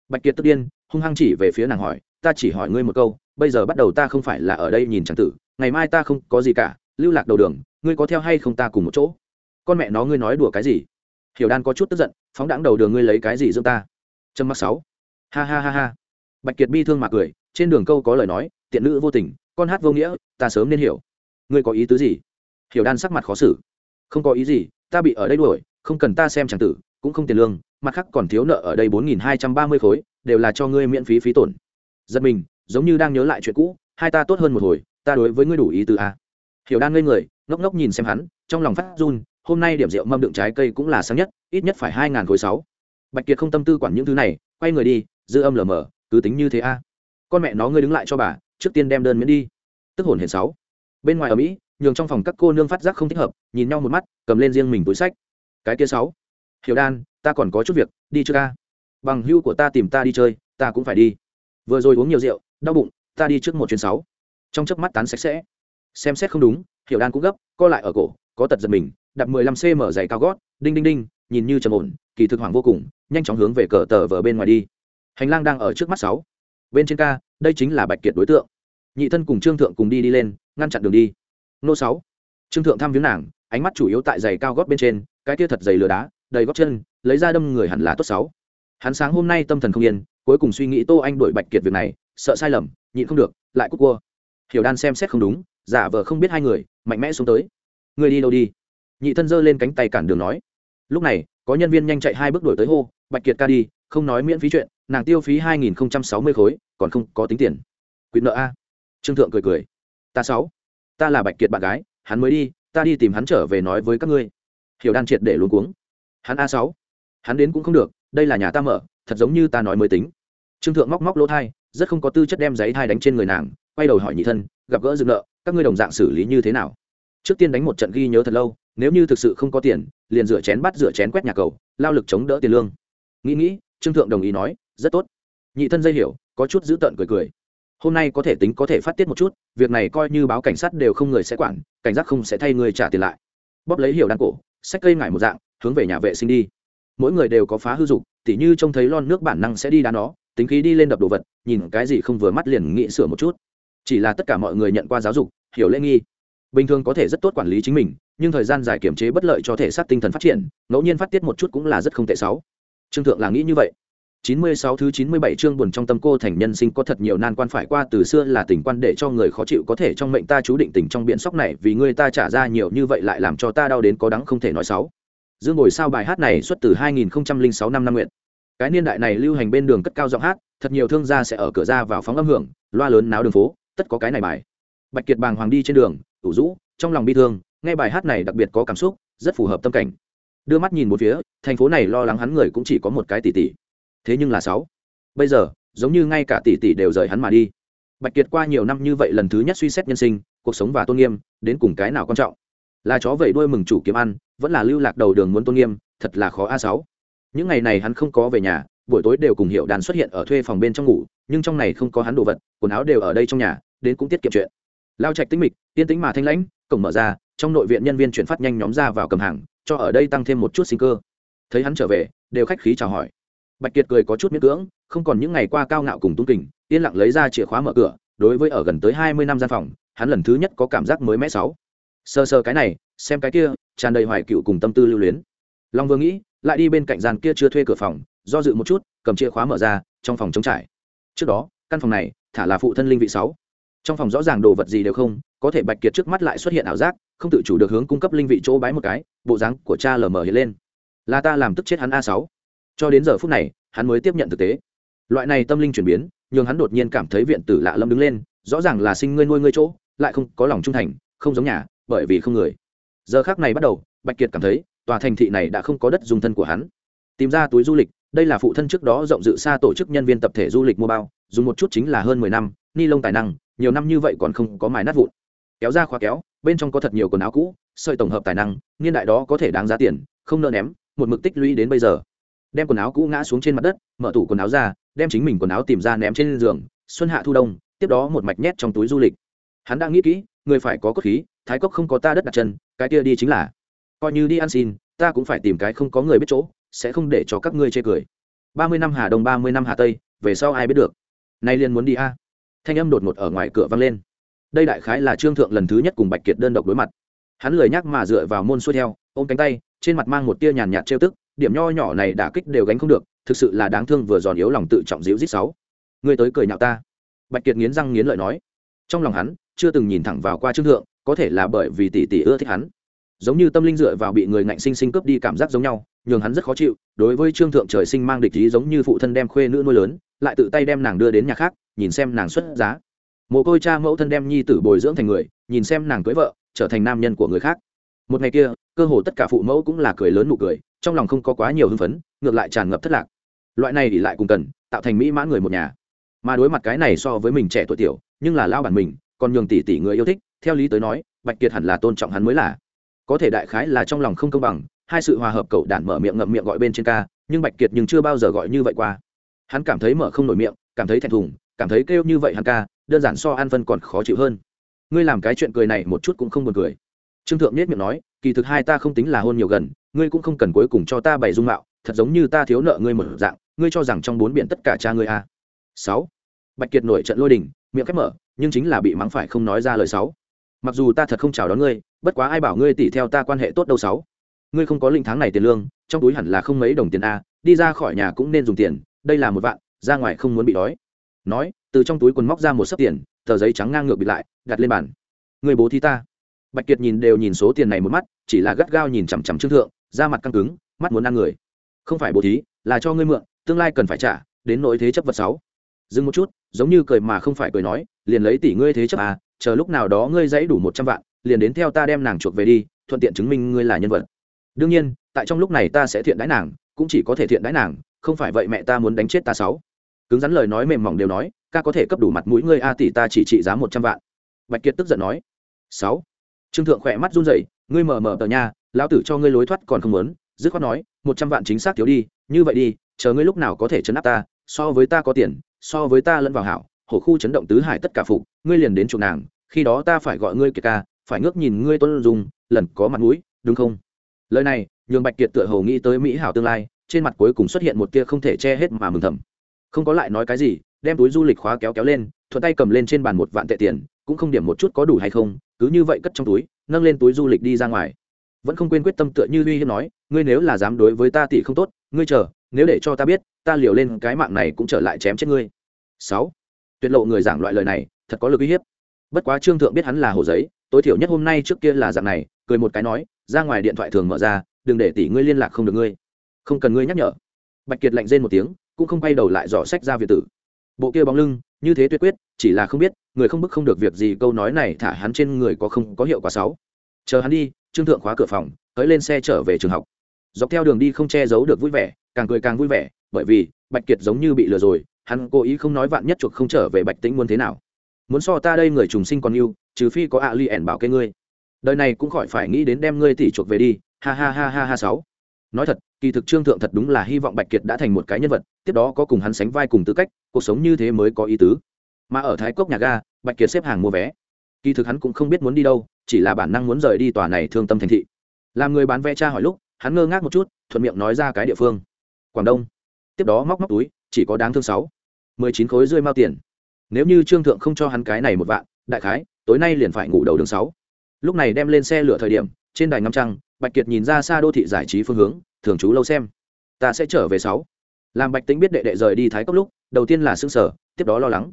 Bạch kiệt tức điên, hung hăng chỉ về phía nàng hỏi, ta chỉ hỏi ngươi một câu, bây giờ bắt đầu ta không phải là ở đây nhìn tràng tử, ngày mai ta không có gì cả, lưu lạc đầu đường, ngươi có theo hay không ta cùng một chỗ? Con mẹ nó ngươi nói đùa cái gì? Hiểu đan có chút tức giận, phóng đãng đầu đường ngươi lấy cái gì dưỡng ta? Trâm mắc sáu. Ha ha ha ha. Bạch kiệt bi thương mà cười, trên đường câu có lời nói, tiện nữ vô tình, con hát vô nghĩa, ta sớm nên hiểu. Ngươi có ý tứ gì? Hiểu đan sắc mặt khó xử. Không có ý gì ta bị ở đây đuổi, không cần ta xem chẳng tử, cũng không tiền lương, mặt khác còn thiếu nợ ở đây bốn nghìn hai trăm ba mươi khối, đều là cho ngươi miễn phí phí tổn. Giật mình, giống như đang nhớ lại chuyện cũ, hai ta tốt hơn một hồi, ta đối với ngươi đủ ý tứ a. Hiểu đan ngây người, ngốc ngốc nhìn xem hắn, trong lòng phát run, hôm nay điểm rượu mâm đựng trái cây cũng là sáng nhất, ít nhất phải hai ngàn khối sáu. Bạch kiệt không tâm tư quản những thứ này, quay người đi, dư âm lờ mờ, cứ tính như thế a. Con mẹ nó ngươi đứng lại cho bà, trước tiên đem đơn miễn đi. Tức hồn hển sáu. Bên ngoài ở mỹ nhường trong phòng các cô nương phát giác không thích hợp, nhìn nhau một mắt, cầm lên riêng mình túi sách. Cái kia sáu. Hiểu đan, ta còn có chút việc, đi chưa ca. Bằng hưu của ta tìm ta đi chơi, ta cũng phải đi. Vừa rồi uống nhiều rượu, đau bụng, ta đi trước một chuyến sáu. Trong chớp mắt tán sạch sẽ. Xem xét không đúng, hiểu đan cũng gấp, co lại ở cổ, có tật giật mình, đặt mười lăm cm dày cao gót, đinh đinh đinh, nhìn như trầm ổn, kỳ thực hoàng vô cùng, nhanh chóng hướng về cờ tờ vở bên ngoài đi. Hành lang đang ở trước mắt sáu. Bên trên ca, đây chính là bạch kiệt đối tượng. Nhị thân cùng trương thượng cùng đi đi lên, ngăn chặn đường đi nô sáu. Trương thượng thăm viếng nàng, ánh mắt chủ yếu tại giày cao gót bên trên, cái kia thật dày lửa đá, đầy gót chân, lấy ra đâm người hẳn là tốt sáu. Hắn sáng hôm nay tâm thần không yên, cuối cùng suy nghĩ tô anh đổi bạch kiệt việc này, sợ sai lầm, nhịn không được, lại cúc cua. Hiểu đan xem xét không đúng, giả vờ không biết hai người, mạnh mẽ xuống tới. Người đi đâu đi? Nhị thân giơ lên cánh tay cản đường nói. Lúc này, có nhân viên nhanh chạy hai bước đuổi tới hô, bạch kiệt ca đi, không nói miễn phí chuyện, nàng tiêu phí hai nghìn sáu mươi khối, còn không có tính tiền. Quyền nợ a. Trương thượng cười cười. Ta sáu ta là bạch kiệt bạn gái, hắn mới đi, ta đi tìm hắn trở về nói với các ngươi. Hiểu đan triệt để luôn cuống. Hắn a sáu. Hắn đến cũng không được, đây là nhà ta mở, thật giống như ta nói mới tính. Trương thượng móc móc lỗ thai, rất không có tư chất đem giấy thai đánh trên người nàng, quay đầu hỏi nhị thân, gặp gỡ dựng nợ, các ngươi đồng dạng xử lý như thế nào? Trước tiên đánh một trận ghi nhớ thật lâu, nếu như thực sự không có tiền, liền rửa chén bắt rửa chén quét nhà cầu, lao lực chống đỡ tiền lương. Nghĩ nghĩ, trương thượng đồng ý nói, rất tốt. Nhị thân dây hiểu, có chút giữ tợn cười cười hôm nay có thể tính có thể phát tiết một chút, việc này coi như báo cảnh sát đều không người sẽ quản, cảnh giác không sẽ thay người trả tiền lại. Bóp lấy hiểu đan cổ sách cây ngải một dạng, hướng về nhà vệ sinh đi. Mỗi người đều có phá hư dục tỉ như trông thấy lon nước bản năng sẽ đi đá nó, tính khí đi lên đập đồ vật, nhìn cái gì không vừa mắt liền nghĩ sửa một chút. Chỉ là tất cả mọi người nhận qua giáo dục, hiểu lễ nghi. Bình thường có thể rất tốt quản lý chính mình, nhưng thời gian dài kiểm chế bất lợi cho thể xác tinh thần phát triển, ngẫu nhiên phát tiết một chút cũng là rất không tệ xấu. Trương thượng là nghĩ như vậy. 96 thứ 97 chương buồn trong tâm cô thành nhân sinh có thật nhiều nan quan phải qua từ xưa là tình quan để cho người khó chịu có thể trong mệnh ta chú định tình trong biển sóc này, vì người ta trả ra nhiều như vậy lại làm cho ta đau đến có đắng không thể nói xấu. Dương ngồi sao bài hát này xuất từ 2006 năm năm nguyện. cái niên đại này lưu hành bên đường cất cao giọng hát, thật nhiều thương gia sẽ ở cửa ra vào phóng âm hưởng, loa lớn náo đường phố, tất có cái này bài bạch kiệt bàng hoàng đi trên đường, ủ rũ, trong lòng bi thương, nghe bài hát này đặc biệt có cảm xúc, rất phù hợp tâm cảnh đưa mắt nhìn một phía, thành phố này lo lắng hắn người cũng chỉ có một cái tỷ tỷ thế nhưng là sáu. Bây giờ, giống như ngay cả tỷ tỷ đều rời hắn mà đi. Bạch kiệt qua nhiều năm như vậy lần thứ nhất suy xét nhân sinh, cuộc sống và tôn nghiêm, đến cùng cái nào quan trọng? Là chó vẩy đuôi mừng chủ kiếm ăn, vẫn là lưu lạc đầu đường muốn tôn nghiêm, thật là khó a sáu. Những ngày này hắn không có về nhà, buổi tối đều cùng hiệu đàn xuất hiện ở thuê phòng bên trong ngủ, nhưng trong này không có hắn đồ vật, quần áo đều ở đây trong nhà, đến cũng tiết kiệm chuyện. Lao trạch tính mịch tiên tính mà thanh lãnh, cổng mở ra, trong nội viện nhân viên chuyển phát nhanh nhóm ra vào cầm hàng, cho ở đây tăng thêm một chút sinh cơ. Thấy hắn trở về, đều khách khí chào hỏi bạch kiệt cười có chút miễn cưỡng, không còn những ngày qua cao ngạo cùng tung kình, yên lặng lấy ra chìa khóa mở cửa, đối với ở gần tới hai mươi năm gian phòng, hắn lần thứ nhất có cảm giác mới mẻ sáu. Sơ sơ cái này, xem cái kia, tràn đầy hoài cựu cùng tâm tư lưu luyến. Long vừa nghĩ, lại đi bên cạnh gian kia chưa thuê cửa phòng, do dự một chút, cầm chìa khóa mở ra, trong phòng trống trải. Trước đó, căn phòng này, thả là phụ thân linh vị sáu. Trong phòng rõ ràng đồ vật gì đều không, có thể bạch kiệt trước mắt lại xuất hiện ảo giác, không tự chủ được hướng cung cấp linh vị chỗ bái một cái, bộ dáng của cha lờ mờ hiện lên. Là ta làm tức chết hắn a sáu cho đến giờ phút này, hắn mới tiếp nhận thực tế. Loại này tâm linh chuyển biến, nhường hắn đột nhiên cảm thấy viện tử lạ lâm đứng lên, rõ ràng là sinh ngươi nuôi ngươi chỗ, lại không có lòng trung thành, không giống nhà, bởi vì không người. Giờ khác này bắt đầu, bạch kiệt cảm thấy, tòa thành thị này đã không có đất dùng thân của hắn. Tìm ra túi du lịch, đây là phụ thân trước đó rộng dự xa tổ chức nhân viên tập thể du lịch mua bao, dùng một chút chính là hơn mười năm, ni lông tài năng, nhiều năm như vậy còn không có mài nát vụn. Kéo ra khóa kéo, bên trong có thật nhiều quần áo cũ, sợi tổng hợp tài năng, niên đại đó có thể đáng giá tiền, không nợ ném, một mực tích lũy đến bây giờ đem quần áo cũ ngã xuống trên mặt đất, mở tủ quần áo ra, đem chính mình quần áo tìm ra ném trên giường, xuân hạ thu đông, tiếp đó một mạch nhét trong túi du lịch. Hắn đã nghĩ kỹ, người phải có cốt khí, thái cốc không có ta đất đặt chân, cái kia đi chính là. Coi như đi ăn xin, ta cũng phải tìm cái không có người biết chỗ, sẽ không để cho các ngươi chê cười. Ba mươi năm hà đông, ba mươi năm hà tây, về sau ai biết được? Nay liền muốn đi a. Thanh âm đột ngột ở ngoài cửa vang lên. Đây đại khái là trương thượng lần thứ nhất cùng bạch kiệt đơn độc đối mặt. Hắn lười nhắc mà dựa vào môn xuôi theo, ôm cánh tay, trên mặt mang một tia nhàn nhạt trêu tức điểm nho nhỏ này đả kích đều gánh không được, thực sự là đáng thương vừa giòn yếu lòng tự trọng dịu dít sáu. Ngươi tới cười nhạo ta. Bạch kiệt nghiến răng nghiến lợi nói. Trong lòng hắn, chưa từng nhìn thẳng vào qua trương thượng, có thể là bởi vì tỷ tỷ ưa thích hắn. Giống như tâm linh dựa vào bị người ngạnh sinh sinh cướp đi cảm giác giống nhau, nhường hắn rất khó chịu, đối với trương thượng trời sinh mang địch ý giống như phụ thân đem khuê nữ nuôi lớn, lại tự tay đem nàng đưa đến nhà khác, nhìn xem nàng xuất giá. Mồ côi cha mẫu thân đem nhi tử bồi dưỡng thành người, nhìn xem nàng cưới vợ, trở thành nam nhân của người khác. Một ngày kia, cơ hồ tất cả phụ mẫu cũng là cười lớn nụ cười trong lòng không có quá nhiều hưng phấn, ngược lại tràn ngập thất lạc. Loại này thì lại cùng cần, tạo thành mỹ mãn người một nhà. Mà đối mặt cái này so với mình trẻ tuổi tiểu, nhưng là lao bản mình, còn nhường tỷ tỷ người yêu thích, theo lý tới nói, bạch kiệt hẳn là tôn trọng hắn mới là. Có thể đại khái là trong lòng không công bằng, hai sự hòa hợp cậu đản mở miệng ngậm miệng gọi bên trên ca, nhưng bạch kiệt nhưng chưa bao giờ gọi như vậy qua. Hắn cảm thấy mở không nổi miệng, cảm thấy thẹn thùng, cảm thấy kêu như vậy hắn ca, đơn giản so an phân còn khó chịu hơn. Ngươi làm cái chuyện cười này một chút cũng không buồn cười. Trương thượng nhất miệng nói, kỳ thực hai ta không tính là hôn nhiều gần ngươi cũng không cần cuối cùng cho ta bày dung mạo, thật giống như ta thiếu nợ ngươi một dạng, ngươi cho rằng trong bốn biển tất cả cha ngươi a. À. sáu. Bạch kiệt nổi trận lôi đình, miệng khép mở, nhưng chính là bị mắng phải không nói ra lời sáu. Mặc dù ta thật không chào đón ngươi, bất quá ai bảo ngươi tỉ theo ta quan hệ tốt đâu sáu. Ngươi không có linh tháng này tiền lương, trong túi hẳn là không mấy đồng tiền a, đi ra khỏi nhà cũng nên dùng tiền, đây là một vạn, ra ngoài không muốn bị đói. Nói, từ trong túi quần móc ra một sấp tiền, tờ giấy trắng ngang ngược bị lại, đặt lên bàn. Người bố thí ta. Bạch kiệt nhìn đều nhìn số tiền này một mắt, chỉ là gắt gao nhìn chằm chằm trương thượng da mặt căng cứng, mắt muốn ăn người. Không phải bố thí, là cho ngươi mượn, tương lai cần phải trả, đến nỗi thế chấp vật sáu. Dừng một chút, giống như cười mà không phải cười nói, liền lấy tỷ ngươi thế chấp à chờ lúc nào đó ngươi dãy đủ một trăm vạn, liền đến theo ta đem nàng chuộc về đi, thuận tiện chứng minh ngươi là nhân vật. Đương nhiên, tại trong lúc này ta sẽ thiện đãi nàng, cũng chỉ có thể thiện đãi nàng, không phải vậy mẹ ta muốn đánh chết ta sáu. Cứng rắn lời nói mềm mỏng đều nói, ca có thể cấp đủ mặt mũi ngươi a tỷ ta chỉ trị giá một trăm vạn. Bạch kiệt tức giận nói, sáu. Trương thượng khỏe mắt run rẩy, ngươi mờ mờ tờ nha lão tử cho ngươi lối thoát còn không muốn, dứt khoát nói, một trăm vạn chính xác thiếu đi, như vậy đi, chờ ngươi lúc nào có thể chấn áp ta, so với ta có tiền, so với ta lẫn vào hảo, hổ khu chấn động tứ hải tất cả phục, ngươi liền đến chuộc nàng, khi đó ta phải gọi ngươi kiệt ca, phải ngước nhìn ngươi tôn dùng lần có mặt mũi, đúng không? Lời này, nhường bạch kiệt tựa hồ nghĩ tới mỹ hảo tương lai, trên mặt cuối cùng xuất hiện một tia không thể che hết mà mừng thầm. Không có lại nói cái gì, đem túi du lịch khóa kéo kéo lên, thuận tay cầm lên trên bàn một vạn tệ tiền, cũng không điểm một chút có đủ hay không, cứ như vậy cất trong túi, nâng lên túi du lịch đi ra ngoài vẫn không quên quyết tâm tựa như uy hiếp nói, ngươi nếu là dám đối với ta tỷ không tốt, ngươi chờ, nếu để cho ta biết, ta liều lên cái mạng này cũng trở lại chém chết ngươi. Sáu. Tuyệt lộ người giảng loại lời này, thật có lực uy hiếp. Bất quá trương thượng biết hắn là hồ giấy, tối thiểu nhất hôm nay trước kia là dạng này, cười một cái nói, ra ngoài điện thoại thường mở ra, đừng để tỷ ngươi liên lạc không được ngươi. Không cần ngươi nhắc nhở. Bạch kiệt lạnh rên một tiếng, cũng không quay đầu lại dò sách ra việt tử. Bộ kia bóng lưng, như thế tuyệt quyết, chỉ là không biết, người không bức không được việc gì, câu nói này thả hắn trên người có không có hiệu quả sáu. Chờ hắn đi trương thượng khóa cửa phòng tới lên xe trở về trường học. Dọc theo đường đi không che giấu được vui vẻ, càng cười càng vui vẻ, bởi vì, bạch kiệt giống như bị lừa rồi, hắn cố ý không nói vạn nhất chuộc không trở về bạch tĩnh muốn thế nào. Muốn so ta đây người trùng sinh còn yêu, trừ phi có ạ li ẻn bảo cái ngươi. Đời này cũng khỏi phải nghĩ đến đem ngươi tỷ chuộc về đi, ha ha ha ha ha sáu. Nói thật, kỳ thực trương thượng thật đúng là hy vọng bạch kiệt đã thành một cái nhân vật, tiếp đó có cùng hắn sánh vai cùng tư cách, cuộc sống như thế mới có ý tứ. Mà ở thái cốc nhà ga, bạch kiệt xếp hàng mua vé kỳ thực hắn cũng không biết muốn đi đâu, chỉ là bản năng muốn rời đi tòa này thương tâm thành thị. Làm người bán vé cha hỏi lúc, hắn ngơ ngác một chút, thuận miệng nói ra cái địa phương. Quảng đông. Tiếp đó móc móc túi, chỉ có đáng thương sáu. Mười chín khối rơi mao tiền. Nếu như trương thượng không cho hắn cái này một vạn, đại khái, tối nay liền phải ngủ đầu đường sáu. Lúc này đem lên xe lửa thời điểm, trên đài ngắm trăng, bạch kiệt nhìn ra xa đô thị giải trí phương hướng, thường trú lâu xem. Ta sẽ trở về sáu. Làm bạch tính biết đệ đệ rời đi thái cốc lúc, đầu tiên là xương sở tiếp đó lo lắng.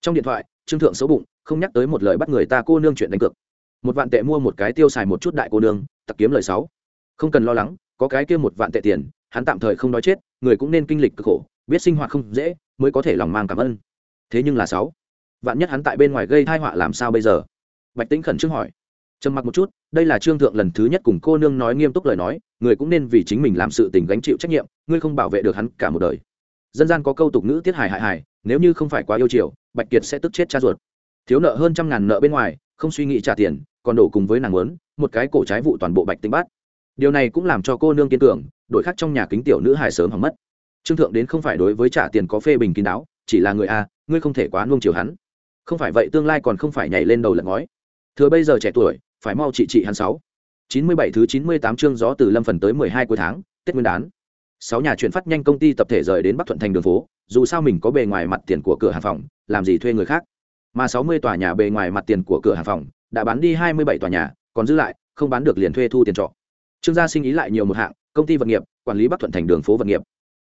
Trong điện thoại, trương thượng xấu bụng không nhắc tới một lời bắt người ta cô nương chuyện đánh cược. Một vạn tệ mua một cái tiêu xài một chút đại cô nương, tặc kiếm lời sáu. Không cần lo lắng, có cái kia một vạn tệ tiền, hắn tạm thời không nói chết, người cũng nên kinh lịch cực khổ, biết sinh hoạt không dễ, mới có thể lòng mang cảm ơn. Thế nhưng là sáu. Vạn nhất hắn tại bên ngoài gây tai họa làm sao bây giờ? Bạch tĩnh khẩn trương hỏi. Trầm mặc một chút, đây là trương thượng lần thứ nhất cùng cô nương nói nghiêm túc lời nói, người cũng nên vì chính mình làm sự tình gánh chịu trách nhiệm, ngươi không bảo vệ được hắn cả một đời. Dân gian có câu tục ngữ tiết hài hại hài, nếu như không phải quá yêu chiều, bạch kiệt sẽ tức chết cha ruột thiếu nợ hơn trăm ngàn nợ bên ngoài, không suy nghĩ trả tiền, còn đổ cùng với nàng lớn một cái cổ trái vụ toàn bộ bạch tinh bát. Điều này cũng làm cho cô nương kiên tưởng đội khác trong nhà kính tiểu nữ hài sớm hỏng mất. Trương thượng đến không phải đối với trả tiền có phê bình kín đáo, chỉ là người a, ngươi không thể quá nuông chiều hắn. Không phải vậy tương lai còn không phải nhảy lên đầu lật ngói. Thừa bây giờ trẻ tuổi, phải mau trị trị hắn sáu. Chín mươi bảy thứ chín mươi tám chương gió từ lâm phần tới mười hai cuối tháng, tết nguyên đán. Sáu nhà chuyển phát nhanh công ty tập thể rời đến bắc thuận thành đường phố, dù sao mình có bề ngoài mặt tiền của cửa hàng phòng, làm gì thuê người khác? Mà sáu mươi tòa nhà bề ngoài mặt tiền của cửa hàng phòng đã bán đi hai mươi bảy tòa nhà, còn giữ lại, không bán được liền thuê thu tiền trọ. Trương gia sinh ý lại nhiều một hạng, công ty vật nghiệp, quản lý bắc thuận thành đường phố vật nghiệp.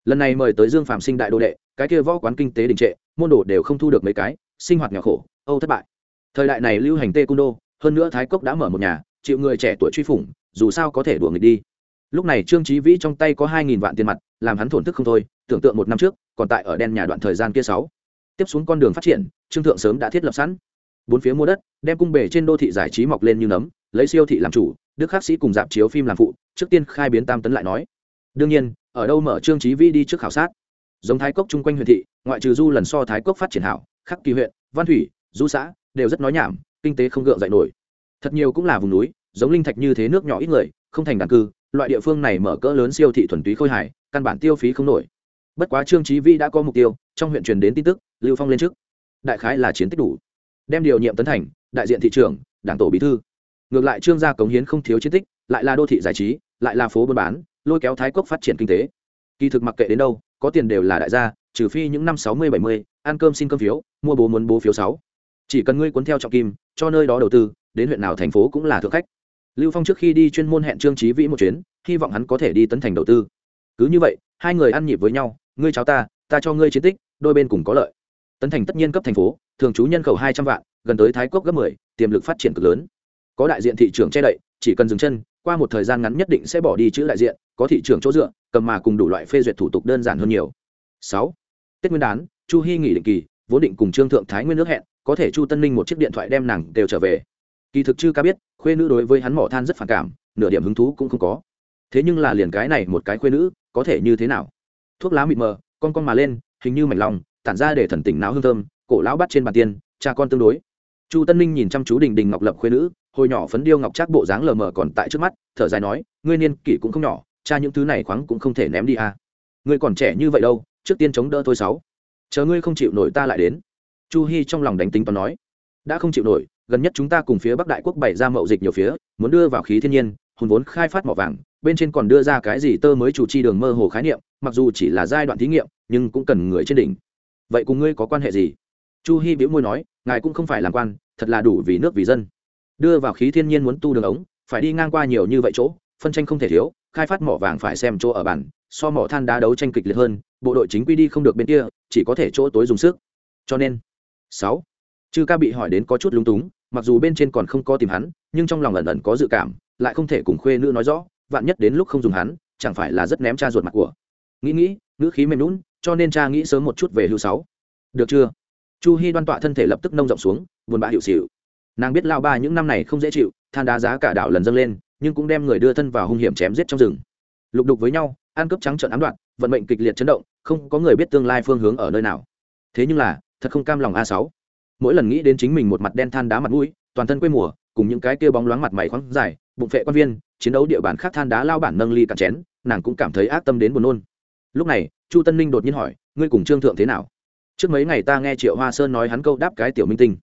Lần này mời tới dương phạm sinh đại đô đệ, cái kia võ quán kinh tế đình trệ, môn đồ đều không thu được mấy cái, sinh hoạt nghèo khổ, âu thất bại. Thời đại này lưu hành tê cung đô hơn nữa thái cốc đã mở một nhà, chịu người trẻ tuổi truy phủng, dù sao có thể đùa người đi. Lúc này trương trí vĩ trong tay có hai nghìn vạn tiền mặt, làm hắn thổn thức không thôi, tưởng tượng một năm trước, còn tại ở đen nhà đoạn thời gian kia sáu. Tiếp xuống con đường phát triển trương thượng sớm đã thiết lập sẵn. Bốn phía mua đất, đem cung bể trên đô thị giải trí mọc lên như nấm, lấy siêu thị làm chủ, đức khắc sĩ cùng dạp chiếu phim làm phụ, trước tiên khai biến tam tấn lại nói. Đương nhiên, ở đâu mở trương trí vĩ đi trước khảo sát. Giống thái cốc chung quanh huyện thị, ngoại trừ du lần so thái cốc phát triển hảo, khắc kỳ huyện, văn thủy, du xã, đều rất nói nhảm, kinh tế không gượng dậy nổi. Thật nhiều cũng là vùng núi, giống linh thạch như thế nước nhỏ ít người, không thành đàn cư, loại địa phương này mở cỡ lớn siêu thị thuần túy khôi hài, căn bản tiêu phí không nổi. Bất quá trương trí vi đã có mục tiêu, trong huyện truyền đến tin tức, lưu phong lên trước đại khái là chiến tích đủ. Đem điều nhiệm tấn thành, đại diện thị trường đảng tổ bí thư. Ngược lại trương gia cống hiến không thiếu chiến tích, lại là đô thị giải trí, lại là phố buôn bán, lôi kéo thái cốc phát triển kinh tế. Kỳ thực mặc kệ đến đâu, có tiền đều là đại gia, trừ phi những năm sáu mươi, bảy mươi, ăn cơm xin cơm phiếu, mua bố muốn bố phiếu sáu. Chỉ cần ngươi cuốn theo trọng kim, cho nơi đó đầu tư, đến huyện nào thành phố cũng là thượng khách. Lưu phong trước khi đi chuyên môn hẹn trương trí vĩ một chuyến, hy vọng hắn có thể đi tấn thành đầu tư. Cứ như vậy, hai người ăn nhịp với nhau, ngươi cháu ta ta cho ngươi chiến tích, đôi bên cùng có lợi tấn thành tất nhiên cấp thành phố, thường trú nhân khẩu hai trăm vạn, gần tới thái Quốc gấp mười, tiềm lực phát triển cực lớn. Có đại diện thị trường che đậy, chỉ cần dừng chân, qua một thời gian ngắn nhất định sẽ bỏ đi chữ đại diện, có thị trường chỗ dựa, cầm mà cùng đủ loại phê duyệt thủ tục đơn giản hơn nhiều. Sáu. Tết nguyên đán, chu hy nghỉ định kỳ, vốn định cùng trương thượng thái nguyên nước hẹn, có thể chu tân ninh một chiếc điện thoại đem nàng đều trở về. Kỳ thực chư ca biết, khuê nữ đối với hắn mỏ than rất phản cảm, nửa điểm hứng thú cũng không có. Thế nhưng là liền cái này một cái khuê nữ, có thể như thế nào? Thuốc lá mịt mờ, con con mà lên, hình như mảnh lòng tản ra để thần tỉnh não hương thơm, cổ lão bắt trên bàn tiên, cha con tương đối. Chu tân ninh nhìn chăm chú đình đình ngọc lập khuê nữ, hồi nhỏ phấn điêu ngọc trác bộ dáng lờ mờ còn tại trước mắt, thở dài nói, ngươi niên kỷ cũng không nhỏ, cha những thứ này khoáng cũng không thể ném đi à. ngươi còn trẻ như vậy đâu, trước tiên chống đỡ thôi sáu. Chờ ngươi không chịu nổi ta lại đến. Chu hy trong lòng đánh tính toán nói, đã không chịu nổi, gần nhất chúng ta cùng phía bắc đại quốc bày ra mậu dịch nhiều phía, muốn đưa vào khí thiên nhiên, hùn vốn khai phát mỏ vàng, bên trên còn đưa ra cái gì tơ mới chủ chi đường mơ hồ khái niệm, mặc dù chỉ là giai đoạn thí nghiệm, nhưng cũng cần người trên đỉnh vậy cùng ngươi có quan hệ gì? Chu hy biễu môi nói, ngài cũng không phải làm quan, thật là đủ vì nước vì dân. Đưa vào khí thiên nhiên muốn tu đường ống, phải đi ngang qua nhiều như vậy chỗ, phân tranh không thể thiếu, khai phát mỏ vàng phải xem chỗ ở bản, so mỏ than đá đấu tranh kịch liệt hơn, bộ đội chính quy đi không được bên kia, chỉ có thể chỗ tối dùng sức. Cho nên, sáu, chư ca bị hỏi đến có chút lung túng, mặc dù bên trên còn không có tìm hắn, nhưng trong lòng ẩn ẩn có dự cảm, lại không thể cùng khuê nữ nói rõ, vạn nhất đến lúc không dùng hắn, chẳng phải là rất ném cha ruột mặt của. Nghĩ nghĩ nữ khí mềm lún cho nên cha nghĩ sớm một chút về hưu sáu. Được chưa? Chu hy đoan tọa thân thể lập tức nông rộng xuống, buồn bã hiệu xịu. Nàng biết lao ba những năm này không dễ chịu, than đá giá cả đảo lần dâng lên, nhưng cũng đem người đưa thân vào hung hiểm chém giết trong rừng. Lục đục với nhau, ăn cướp trắng trợn ám đoạn vận mệnh kịch liệt chấn động, không có người biết tương lai phương hướng ở nơi nào. Thế nhưng là, thật không cam lòng a sáu. Mỗi lần nghĩ đến chính mình một mặt đen than đá mặt mũi, toàn thân quê mùa, cùng những cái kia bóng loáng mặt mày khoáng dài, bụng phệ quan viên, chiến đấu địa bàn khác than đá lao bản nâng ly cạn chén, nàng cũng cảm thấy ác tâm đến buồn nôn lúc này, chu tân ninh đột nhiên hỏi, ngươi cùng trương thượng thế nào? Trước mấy ngày ta nghe triệu hoa sơn nói hắn câu đáp cái tiểu minh tinh.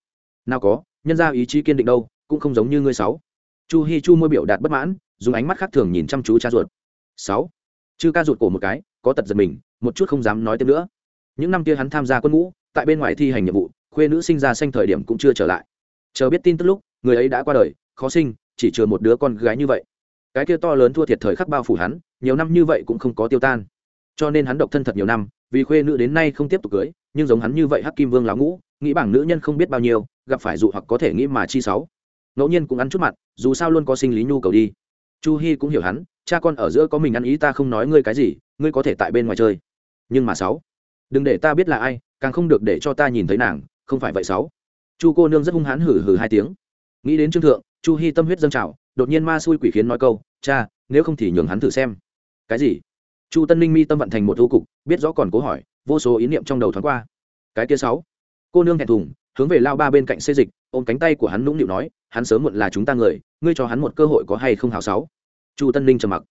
Nào có, nhân ra ý chí kiên định đâu, cũng không giống như ngươi sáu. Chu hi chu môi biểu đạt bất mãn, dùng ánh mắt khác thường nhìn chăm chú cha ruột. Sáu? Chư ca ruột cổ một cái, có tật giật mình, một chút không dám nói thêm nữa. Những năm kia hắn tham gia quân ngũ, tại bên ngoài thi hành nhiệm vụ, khuê nữ sinh ra sanh thời điểm cũng chưa trở lại. Chờ biết tin tức lúc, người ấy đã qua đời, khó sinh, chỉ chừa một đứa con gái như vậy. Cái kia to lớn thua thiệt thời khắc bao phủ hắn, nhiều năm như vậy cũng không có tiêu tan cho nên hắn độc thân thật nhiều năm, vì khuê nữ đến nay không tiếp tục cưới, nhưng giống hắn như vậy hắc kim vương lão ngũ, nghĩ bảng nữ nhân không biết bao nhiêu, gặp phải dụ hoặc có thể nghĩ mà chi sáu. Ngẫu nhiên cũng ăn chút mặt dù sao luôn có sinh lý nhu cầu đi. Chu hi cũng hiểu hắn, cha con ở giữa có mình ăn ý ta không nói ngươi cái gì, ngươi có thể tại bên ngoài chơi. Nhưng mà sáu, đừng để ta biết là ai, càng không được để cho ta nhìn thấy nàng, không phải vậy sáu. Chu cô nương rất hung hãn hử hử hai tiếng. Nghĩ đến trương thượng, chu hi tâm huyết dâng trào, đột nhiên ma xui quỷ khiến nói câu, cha, nếu không thì nhường hắn thử xem. Cái gì? Chu tân ninh mi tâm vận thành một thu cục, biết rõ còn cố hỏi, vô số ý niệm trong đầu thoáng qua. Cái kia sáu, cô nương thẹn thùng, hướng về lao ba bên cạnh xê dịch, ôm cánh tay của hắn nũng nịu nói, hắn sớm muộn là chúng ta người, ngươi cho hắn một cơ hội có hay không hào sáu? Chu tân ninh trầm mặc.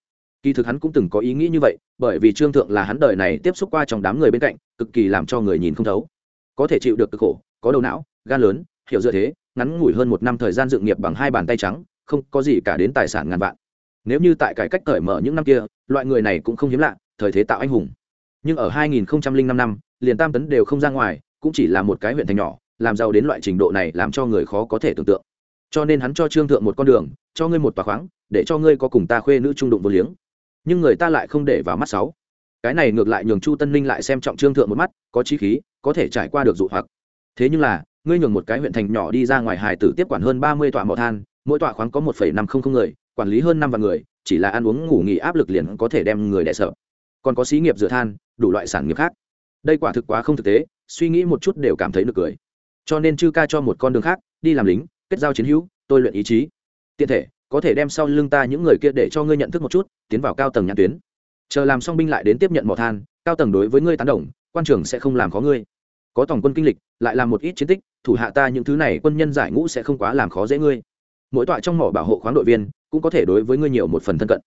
Kỳ thực hắn cũng từng có ý nghĩ như vậy, bởi vì trương thượng là hắn đời này tiếp xúc qua trong đám người bên cạnh, cực kỳ làm cho người nhìn không thấu. Có thể chịu được cực khổ, có đầu não, gan lớn, hiểu dựa thế, ngắn ngủi hơn một năm thời gian dựng nghiệp bằng hai bàn tay trắng, không có gì cả đến tài sản ngàn vạn nếu như tại cải cách cởi mở những năm kia, loại người này cũng không hiếm lạ, thời thế tạo anh hùng. Nhưng ở 2005 năm liền tam tấn đều không ra ngoài, cũng chỉ là một cái huyện thành nhỏ, làm giàu đến loại trình độ này làm cho người khó có thể tưởng tượng. Cho nên hắn cho trương thượng một con đường, cho ngươi một tòa khoáng, để cho ngươi có cùng ta khuê nữ trung đụng vô liếng. Nhưng người ta lại không để vào mắt sáu. Cái này ngược lại nhường chu tân ninh lại xem trọng trương thượng một mắt, có trí khí, có thể trải qua được dụ hoặc. Thế nhưng là, ngươi nhường một cái huyện thành nhỏ đi ra ngoài hài tử tiếp quản hơn ba mươi tọa mỏ than, mỗi tọa khoáng có một năm không không người quản lý hơn năm vạn người, chỉ là ăn uống ngủ nghỉ áp lực liền có thể đem người đẻ sợ còn có xí nghiệp rửa than, đủ loại sản nghiệp khác. Đây quả thực quá không thực tế, suy nghĩ một chút đều cảm thấy nực cười. Cho nên chư ca cho một con đường khác, đi làm lính, kết giao chiến hữu, tôi luyện ý chí. Tiện thể, có thể đem sau lưng ta những người kia để cho ngươi nhận thức một chút, tiến vào cao tầng nhãn tuyến. Chờ làm xong binh lại đến tiếp nhận mỏ than, cao tầng đối với ngươi tán đồng, quan trưởng sẽ không làm khó ngươi. Có tổng quân kinh lịch, lại làm một ít chiến tích, thủ hạ ta những thứ này quân nhân giải ngũ sẽ không quá làm khó dễ ngươi mỗi tọa trong mỏ bảo hộ khoáng đội viên cũng có thể đối với ngươi nhiều một phần thân cận.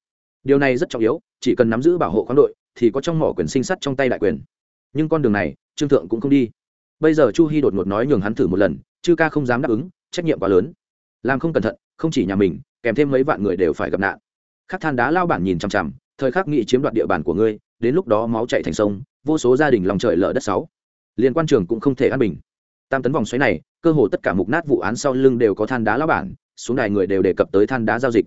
Điều này rất trọng yếu, chỉ cần nắm giữ bảo hộ khoáng đội thì có trong mỏ quyền sinh sắt trong tay đại quyền. Nhưng con đường này, trương thượng cũng không đi. Bây giờ chu hy đột ngột nói nhường hắn thử một lần, chư ca không dám đáp ứng, trách nhiệm quá lớn. Làm không cẩn thận, không chỉ nhà mình, kèm thêm mấy vạn người đều phải gặp nạn. Khắc than đá lao bản nhìn chằm chằm, thời khắc nghị chiếm đoạt địa bàn của ngươi, đến lúc đó máu chạy thành sông, vô số gia đình lòng trời lở đất sáu. Liên quan trường cũng không thể an bình. Tam tấn vòng xoáy này, cơ hồ tất cả mục nát vụ án sau lưng đều có than đá lao bản xuống đài người đều đề cập tới than đá giao dịch.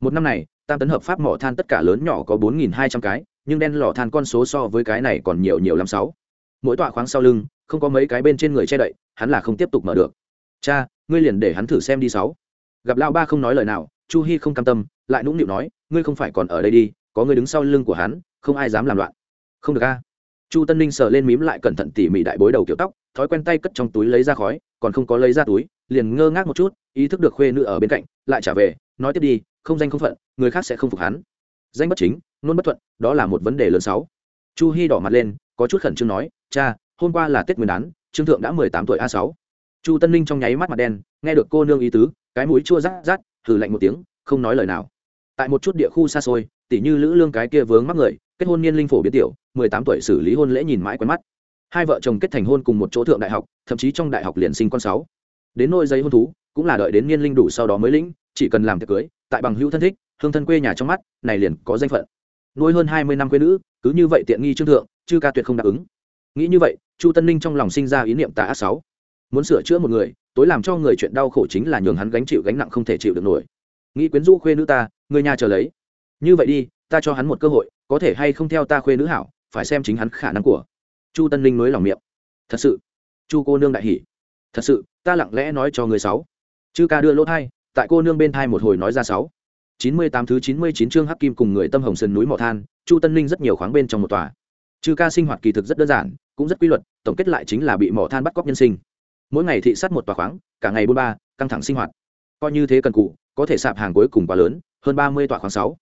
Một năm này, tam tấn hợp pháp mỏ than tất cả lớn nhỏ có bốn nghìn hai trăm cái, nhưng đen lò than con số so với cái này còn nhiều nhiều lắm sáu. Mỗi tọa khoáng sau lưng, không có mấy cái bên trên người che đậy, hắn là không tiếp tục mở được. Cha, ngươi liền để hắn thử xem đi sáu. Gặp lao ba không nói lời nào, chu hi không cam tâm, lại nũng nịu nói, ngươi không phải còn ở đây đi, có người đứng sau lưng của hắn, không ai dám làm loạn. Không được a. Chu tân ninh sờ lên mím lại cẩn thận tỉ mỉ đại bối đầu kiểu tóc, thói quen tay cất trong túi lấy ra khói, còn không có lấy ra túi liền ngơ ngác một chút, ý thức được khuê nữ ở bên cạnh, lại trả về, nói tiếp đi, không danh không phận, người khác sẽ không phục hắn. Danh bất chính, nôn bất thuận, đó là một vấn đề lớn sáu. Chu hi đỏ mặt lên, có chút khẩn trương nói, cha, hôm qua là tết nguyên đán, trương thượng đã mười tám tuổi a sáu. Chu tân ninh trong nháy mắt mặt đen, nghe được cô nương ý tứ, cái mũi chua rát rát thử lạnh một tiếng, không nói lời nào. Tại một chút địa khu xa xôi, tỉ như lữ lương cái kia vướng mắc người, kết hôn niên linh phổ biến tiểu, mười tám tuổi xử lý hôn lễ nhìn mãi quen mắt. Hai vợ chồng kết thành hôn cùng một chỗ thượng đại học, thậm chí trong đại học liền sinh con sáu đến nôi giấy hôn thú, cũng là đợi đến niên linh đủ sau đó mới lĩnh, chỉ cần làm tiệc cưới, tại bằng hữu thân thích, hương thân quê nhà trong mắt, này liền có danh phận. Nuôi hơn hai mươi năm quê nữ, cứ như vậy tiện nghi trương thượng, chư ca tuyệt không đáp ứng. Nghĩ như vậy, chu tân ninh trong lòng sinh ra ý niệm tà ác sáu. Muốn sửa chữa một người, tối làm cho người chuyện đau khổ chính là nhường hắn gánh chịu gánh nặng không thể chịu được nổi. Nghĩ quyến rũ khuê nữ ta, người nhà chờ lấy. Như vậy đi, ta cho hắn một cơ hội, có thể hay không theo ta khuê nữ hảo, phải xem chính hắn khả năng của. Chu tân ninh nối lòng miệng. Thật sự, chu cô nương đại hỉ thật sự, ta lặng lẽ nói cho người sáu. Chư ca đưa lỗ thai, tại cô nương bên thai một hồi nói ra sáu. Chín mươi tám thứ chín mươi chín chương hắc kim cùng người tâm hồng sơn núi mỏ than, chu tân ninh rất nhiều khoáng bên trong một tòa. Chư ca sinh hoạt kỳ thực rất đơn giản, cũng rất quy luật, tổng kết lại chính là bị mỏ than bắt cóc nhân sinh. Mỗi ngày thị sát một tòa khoáng, cả ngày bôn ba, căng thẳng sinh hoạt. Coi như thế cần cụ có thể sạp hàng cuối cùng quá lớn, hơn ba mươi tòa khoáng sáu.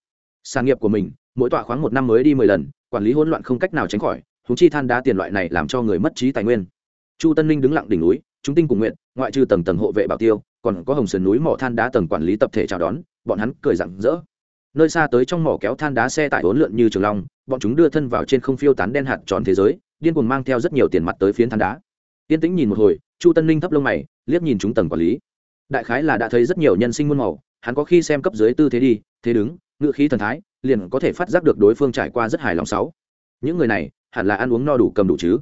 Sản nghiệp của mình, mỗi tòa khoáng một năm mới đi mười lần, quản lý hỗn loạn không cách nào tránh khỏi húng chi than đá tiền loại này làm cho người mất trí tài nguyên. Chu tân ninh đứng lặng đỉnh núi chúng tinh cùng nguyện, ngoại trừ tầng tầng hộ vệ bảo tiêu, còn có hồng sườn núi mỏ than đá tầng quản lý tập thể chào đón, bọn hắn cười rặng rỡ. Nơi xa tới trong mỏ kéo than đá xe tải hỗn lượn như trường long, bọn chúng đưa thân vào trên không phiêu tán đen hạt tròn thế giới, điên cuồng mang theo rất nhiều tiền mặt tới phiến than đá. Yên tĩnh nhìn một hồi, chu tân ninh thấp lông mày, liếc nhìn chúng tầng quản lý. Đại khái là đã thấy rất nhiều nhân sinh muôn màu, hắn có khi xem cấp dưới tư thế đi, thế đứng, ngựa khí thần thái, liền có thể phát giác được đối phương trải qua rất hài lòng sáu. Những người này, hẳn là ăn uống no đủ cầm đủ chứ?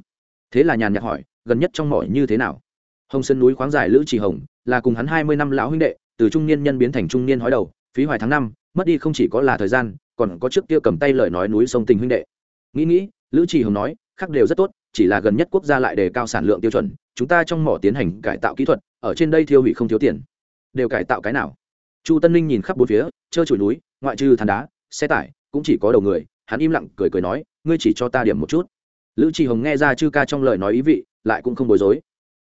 Thế là nhàn nhạt hỏi, gần nhất trong mỏ như thế nào? Hồng sơn núi khoáng dài lữ trì hồng, là cùng hắn hai mươi năm lão huynh đệ, từ trung niên nhân biến thành trung niên hói đầu, phí hoài tháng năm, mất đi không chỉ có là thời gian, còn có trước kia cầm tay lời nói núi sông tình huynh đệ. Nghĩ nghĩ, lữ trì hồng nói, khác đều rất tốt, chỉ là gần nhất quốc gia lại đề cao sản lượng tiêu chuẩn, chúng ta trong mỏ tiến hành cải tạo kỹ thuật, ở trên đây thiêu hủy không thiếu tiền. Đều cải tạo cái nào? Chu tân ninh nhìn khắp bốn phía, trơ trụi núi, ngoại trừ than đá, xe tải, cũng chỉ có đầu người, hắn im lặng cười cười nói, ngươi chỉ cho ta điểm một chút. Lữ trì hồng nghe ra chư ca trong lời nói ý vị, lại cũng không bối rối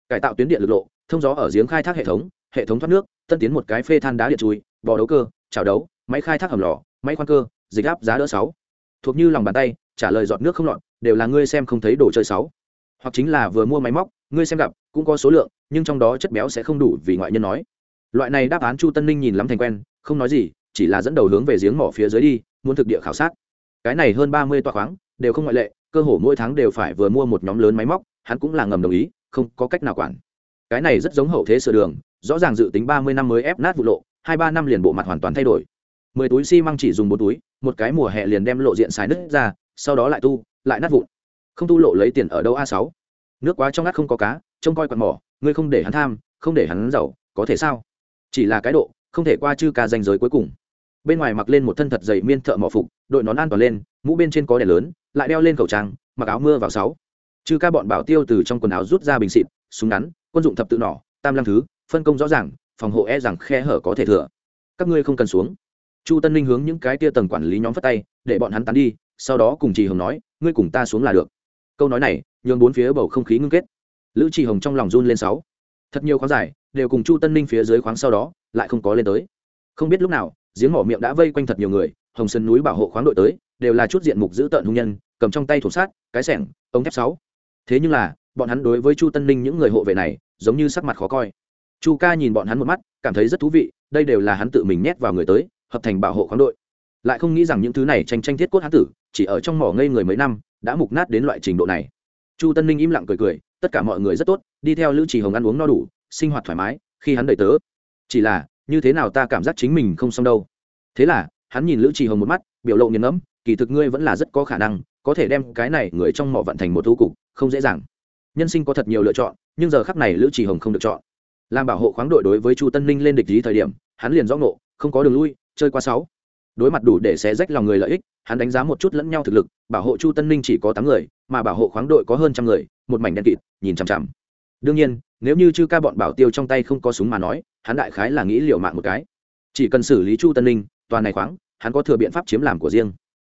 cải tạo tuyến điện lực lộ, thông gió ở giếng khai thác hệ thống hệ thống thoát nước, tân tiến một cái phê than đá điện chui, bò đấu cơ, chảo đấu, máy khai thác hầm lò, máy khoan cơ, dịch áp giá đỡ sáu. Thuộc như lòng bàn tay, trả lời giọt nước không lọt, đều là ngươi xem không thấy đồ chơi sáu. Hoặc chính là vừa mua máy móc, ngươi xem gặp, cũng có số lượng, nhưng trong đó chất béo sẽ không đủ vì ngoại nhân nói. Loại này đáp án chu tân ninh nhìn lắm thành quen, không nói gì, chỉ là dẫn đầu hướng về giếng mỏ phía dưới đi, muốn thực địa khảo sát. Cái này hơn ba mươi tòa khoáng, đều không ngoại lệ, cơ hồ mỗi tháng đều phải vừa mua một nhóm lớn máy móc, hắn cũng là ngầm đồng ý không có cách nào quản. Cái này rất giống hậu thế sửa đường, rõ ràng dự tính ba mươi năm mới ép nát vụ lộ, hai ba năm liền bộ mặt hoàn toàn thay đổi. Mười túi xi măng chỉ dùng bốn túi, một cái mùa hè liền đem lộ diện xài nứt ra, sau đó lại tu, lại nát vụn. Không tu lộ lấy tiền ở đâu a sáu? Nước quá trong ngắt không có cá, trông coi quạt mỏ, ngươi không để hắn tham, không để hắn giàu, có thể sao? Chỉ là cái độ, không thể qua chư ca danh giới cuối cùng. Bên ngoài mặc lên một thân thật dày miên thợ mỏ phục, đội nón an toàn lên, mũ bên trên có đèn lớn, lại đeo lên khẩu trang, mặc áo mưa vào sáu chư ca bọn bảo tiêu từ trong quần áo rút ra bình xịt súng ngắn, quân dụng thập tự nỏ, tam lăng thứ, phân công rõ ràng, phòng hộ e rằng khe hở có thể thừa. Các ngươi không cần xuống. Chu tân ninh hướng những cái tia tầng quản lý nhóm phất tay, để bọn hắn tán đi, sau đó cùng chị hồng nói, ngươi cùng ta xuống là được. Câu nói này, nhường bốn phía bầu không khí ngưng kết. Lữ chị hồng trong lòng run lên sáu. Thật nhiều khoáng giải, đều cùng chu tân ninh phía dưới khoáng sau đó, lại không có lên tới. Không biết lúc nào, giếng mỏ miệng đã vây quanh thật nhiều người, hồng sơn núi bảo hộ khoáng đội tới, đều là chút diện mục giữ tợn hung nhân, cầm trong tay thủ sát, cái sẻng, ống thép sáu thế nhưng là, bọn hắn đối với chu tân ninh những người hộ vệ này, giống như sắc mặt khó coi. Chu ca nhìn bọn hắn một mắt, cảm thấy rất thú vị, đây đều là hắn tự mình nhét vào người tới, hợp thành bảo hộ khoáng đội. Lại không nghĩ rằng những thứ này tranh tranh thiết cốt hán tử, chỉ ở trong mỏ ngây người mấy năm, đã mục nát đến loại trình độ này. Chu tân ninh im lặng cười cười, tất cả mọi người rất tốt, đi theo lữ trì hồng ăn uống no đủ, sinh hoạt thoải mái, khi hắn đầy tớ. Chỉ là, như thế nào ta cảm giác chính mình không xong đâu. Thế là, hắn nhìn lữ trì hồng một mắt, biểu lộ nghiền ngẫm, kỳ thực ngươi vẫn là rất có khả năng có thể đem cái này người trong mỏ vận thành một thu cục, không dễ dàng. Nhân sinh có thật nhiều lựa chọn, nhưng giờ khắc này lữ trì hồng không được chọn. Làm bảo hộ khoáng đội đối với chu tân ninh lên địch lý thời điểm, hắn liền rõ ngộ, không có đường lui, chơi qua sáu. Đối mặt đủ để xé rách lòng người lợi ích, hắn đánh giá một chút lẫn nhau thực lực, bảo hộ chu tân ninh chỉ có tám người, mà bảo hộ khoáng đội có hơn trăm người, một mảnh đen kịt, nhìn chằm chằm. Đương nhiên, nếu như chư ca bọn bảo tiêu trong tay không có súng mà nói, hắn đại khái là nghĩ liều mạng một cái. Chỉ cần xử lý chu tân ninh, toàn này khoáng, hắn có thừa biện pháp chiếm làm của riêng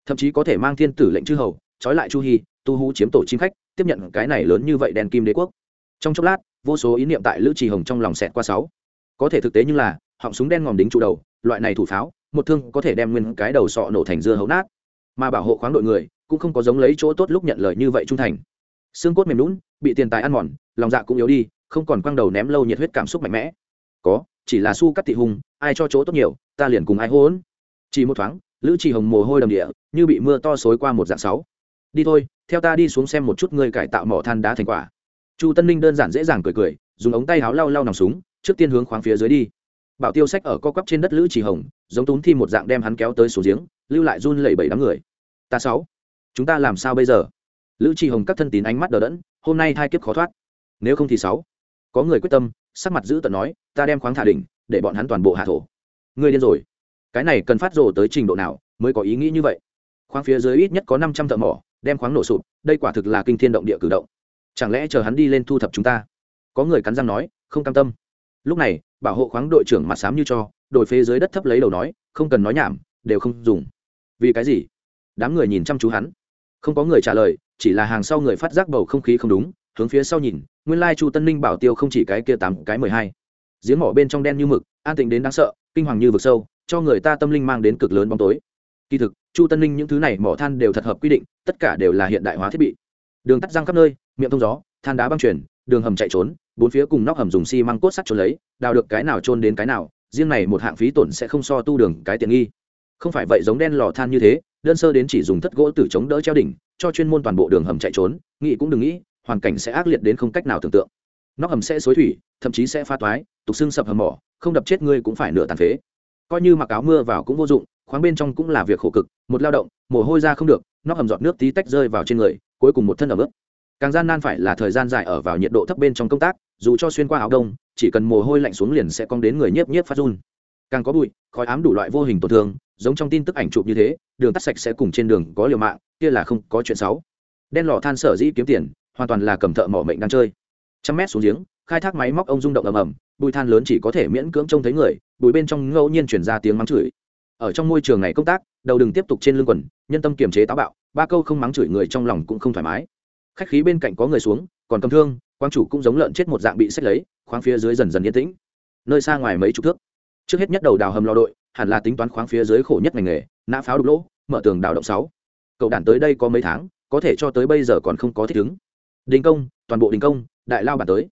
thậm chí có thể mang thiên tử lệnh chư hầu, trói lại chu hy tu hú chiếm tổ chim khách, tiếp nhận cái này lớn như vậy đèn kim đế quốc. Trong chốc lát, vô số ý niệm tại lữ trì hồng trong lòng xẹt qua sáu. Có thể thực tế như là, họng súng đen ngòm đính trụ đầu, loại này thủ pháo, một thương có thể đem nguyên cái đầu sọ nổ thành dưa hấu nát. Mà bảo hộ khoáng đội người, cũng không có giống lấy chỗ tốt lúc nhận lời như vậy trung thành. Xương cốt mềm lún bị tiền tài ăn mòn, lòng dạ cũng yếu đi, không còn quăng đầu ném lâu nhiệt huyết cảm xúc mạnh mẽ. Có, chỉ là su cắt thị hùng, ai cho chỗ tốt nhiều, ta liền cùng ai hôn chỉ một thoáng lữ trì hồng mồ hôi đầm địa, như bị mưa to xối qua một dạng sáu. Đi thôi, theo ta đi xuống xem một chút ngươi cải tạo mỏ than đá thành quả. Chu tân ninh đơn giản dễ dàng cười cười, dùng ống tay háo lau lau nòng súng, trước tiên hướng khoáng phía dưới đi. Bảo tiêu sách ở co quắp trên đất lữ trì hồng, giống túng thi một dạng đem hắn kéo tới số giếng, lưu lại run lẩy bẩy đám người. Ta sáu. Chúng ta làm sao bây giờ? Lữ trì hồng các thân tín ánh mắt đờ đẫn, hôm nay thai kiếp khó thoát. Nếu không thì sáu. Có người quyết tâm, sắc mặt giữ tận nói, ta đem khoáng thả đỉnh, để bọn hắn toàn bộ hạ thổ. Ngươi điên rồi cái này cần phát rồ tới trình độ nào mới có ý nghĩ như vậy? Khoáng phía dưới ít nhất có năm trăm thợ mỏ, đem khoáng nổ sụp, đây quả thực là kinh thiên động địa cử động. Chẳng lẽ chờ hắn đi lên thu thập chúng ta? Có người cắn răng nói, không cam tâm. Lúc này, bảo hộ khoáng đội trưởng mặt xám như cho, đổi phế dưới đất thấp lấy đầu nói, không cần nói nhảm, đều không dùng. Vì cái gì? Đám người nhìn chăm chú hắn. Không có người trả lời, chỉ là hàng sau người phát giác bầu không khí không đúng, hướng phía sau nhìn, nguyên lai chu tân ninh bảo tiêu không chỉ cái kia tám, cái mười hai. Giếng mỏ bên trong đen như mực, an tĩnh đến đáng sợ, kinh hoàng như vực sâu cho người ta tâm linh mang đến cực lớn bóng tối. Kỳ thực, chu tân ninh những thứ này mỏ than đều thật hợp quy định, tất cả đều là hiện đại hóa thiết bị. Đường tắt răng khắp nơi, miệng thông gió, than đá băng chuyển, đường hầm chạy trốn, bốn phía cùng nóc hầm dùng xi măng cốt sắt trốn lấy, đào được cái nào trôn đến cái nào, riêng này một hạng phí tổn sẽ không so tu đường cái tiện nghi. Không phải vậy giống đen lò than như thế, đơn sơ đến chỉ dùng thất gỗ từ chống đỡ treo đỉnh, cho chuyên môn toàn bộ đường hầm chạy trốn, nghĩ cũng đừng nghĩ, hoàn cảnh sẽ ác liệt đến không cách nào tưởng tượng. Nóc hầm sẽ xối thủy, thậm chí sẽ pha toái, tục xương sập hầm mỏ, không đập chết ngươi cũng phải nửa tàn phế coi như mặc áo mưa vào cũng vô dụng, khoáng bên trong cũng là việc khổ cực, một lao động, mồ hôi ra không được, nóc hầm giọt nước tí tách rơi vào trên người, cuối cùng một thân ở ướt. Càng gian nan phải là thời gian dài ở vào nhiệt độ thấp bên trong công tác, dù cho xuyên qua áo đông, chỉ cần mồ hôi lạnh xuống liền sẽ cong đến người nhiếp nhiếp phát run. Càng có bụi, khói ám đủ loại vô hình tổn thương, giống trong tin tức ảnh chụp như thế, đường tắt sạch sẽ cùng trên đường có liều mạng, kia là không có chuyện xấu. Đen lò than sở dĩ kiếm tiền, hoàn toàn là cầm thợ mỏ mệnh đang chơi. Trăm mét xuống giếng, khai thác máy móc ông rung động ầm ầm, bụi than lớn chỉ có thể miễn cưỡng trông thấy người bụi bên trong ngẫu nhiên chuyển ra tiếng mắng chửi. Ở trong môi trường này công tác, đầu đừng tiếp tục trên lưng quần, nhân tâm kiềm chế táo bạo, ba câu không mắng chửi người trong lòng cũng không thoải mái. Khách khí bên cạnh có người xuống, còn cầm thương, quang chủ cũng giống lợn chết một dạng bị xét lấy, khoáng phía dưới dần dần yên tĩnh. Nơi xa ngoài mấy chục thước. Trước hết nhất đầu đào hầm lò đội, hẳn là tính toán khoáng phía dưới khổ nhất ngành nghề, nã pháo đục lỗ, mở tường đào động sáu. Cậu đản tới đây có mấy tháng, có thể cho tới bây giờ còn không có thích ứng. Đình công, toàn bộ đình công, đại lao bản tới.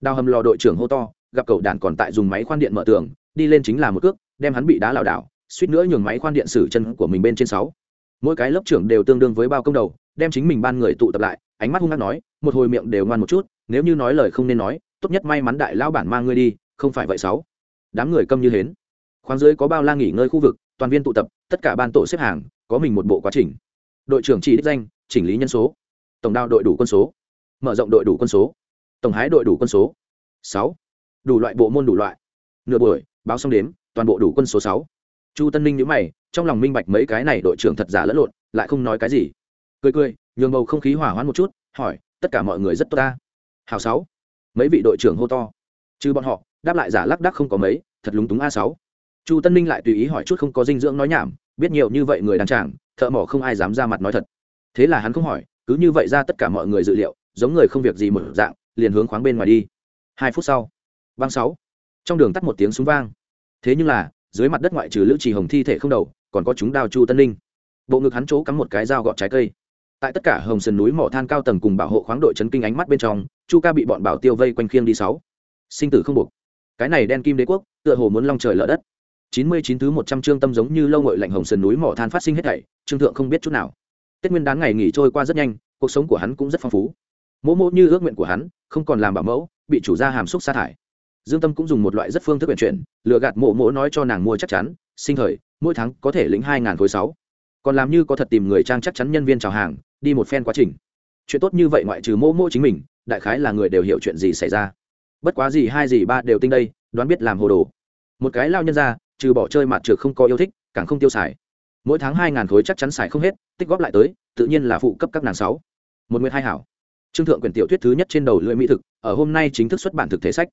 Đào hầm lò đội trưởng hô to, gặp cậu đản còn tại dùng máy khoan điện mở tường đi lên chính là một cước, đem hắn bị đá lảo đảo, suýt nữa nhường máy khoan điện xử chân của mình bên trên sáu. Mỗi cái lớp trưởng đều tương đương với bao công đầu, đem chính mình ban người tụ tập lại, ánh mắt hung hăng nói, một hồi miệng đều ngoan một chút, nếu như nói lời không nên nói, tốt nhất may mắn đại lao bản mang ngươi đi, không phải vậy sáu. Đám người câm như hến. Khoáng dưới có bao la nghỉ ngơi khu vực, toàn viên tụ tập, tất cả ban tổ xếp hàng, có mình một bộ quá trình. Đội trưởng chỉ đích danh, chỉnh lý nhân số. Tổng đao đội đủ quân số. Mở rộng đội đủ quân số. Tổng hái đội đủ quân số. Sáu. Đủ loại bộ môn đủ loại. Nửa buổi báo xong đếm, toàn bộ đủ quân số sáu. Chu tân ninh nhữ mày, trong lòng minh bạch mấy cái này đội trưởng thật giả lẫn lộn, lại không nói cái gì. Cười cười, nhường bầu không khí hỏa hoãn một chút, hỏi, tất cả mọi người rất tốt ta? Hào sáu. Mấy vị đội trưởng hô to. Chứ bọn họ, đáp lại giả lắc đắc không có mấy, thật lúng túng a sáu. Chu tân ninh lại tùy ý hỏi chút không có dinh dưỡng nói nhảm, biết nhiều như vậy người đàn tràng thợ mỏ không ai dám ra mặt nói thật. Thế là hắn không hỏi, cứ như vậy ra tất cả mọi người dự liệu, giống người không việc gì một dạng, liền hướng khoáng bên ngoài đi. Hai phút sau băng sáu. Trong đường tắt một tiếng súng vang thế nhưng là, dưới mặt đất ngoại trừ lữ trì hồng thi thể không đầu, còn có chúng đào chu tân ninh. Bộ ngực hắn chỗ cắm một cái dao gọt trái cây. Tại tất cả hồng sườn núi mỏ than cao tầng cùng bảo hộ khoáng đội chấn kinh ánh mắt bên trong, chu ca bị bọn bảo tiêu vây quanh khiêng đi sáu. Sinh tử không buộc. Cái này đen kim đế quốc, tựa hồ muốn long trời lở đất. Chín mươi chín thứ một trăm chương tâm giống như lâu ngội lạnh hồng sườn núi mỏ than phát sinh hết thảy, trương thượng không biết chút nào. Tết nguyên đán ngày nghỉ trôi qua rất nhanh, cuộc sống của hắn cũng rất phong phú. Mỗ mỗ như ước nguyện của hắn, không còn làm bảo mẫu, bị chủ gia hàm xúc sa thải dương tâm cũng dùng một loại rất phương thức vận chuyển, lừa gạt mộ mỗ nói cho nàng mua chắc chắn, sinh thời, mỗi tháng có thể lĩnh hai ngàn khối sáu. Còn làm như có thật tìm người trang chắc chắn nhân viên chào hàng, đi một phen quá trình. Chuyện tốt như vậy ngoại trừ mô mô chính mình, đại khái là người đều hiểu chuyện gì xảy ra. Bất quá gì hai gì ba đều tinh đây, đoán biết làm hồ đồ. Một cái lao nhân ra, trừ bỏ chơi mặt trượt không có yêu thích, càng không tiêu xài. Mỗi tháng hai ngàn khối chắc chắn xài không hết, tích góp lại tới, tự nhiên là phụ cấp các nàng sáu. Một nguyện hai hảo. Trương thượng quyển tiểu thuyết thứ nhất trên đầu lưỡi mỹ thực, ở hôm nay chính thức xuất bản thực thể sách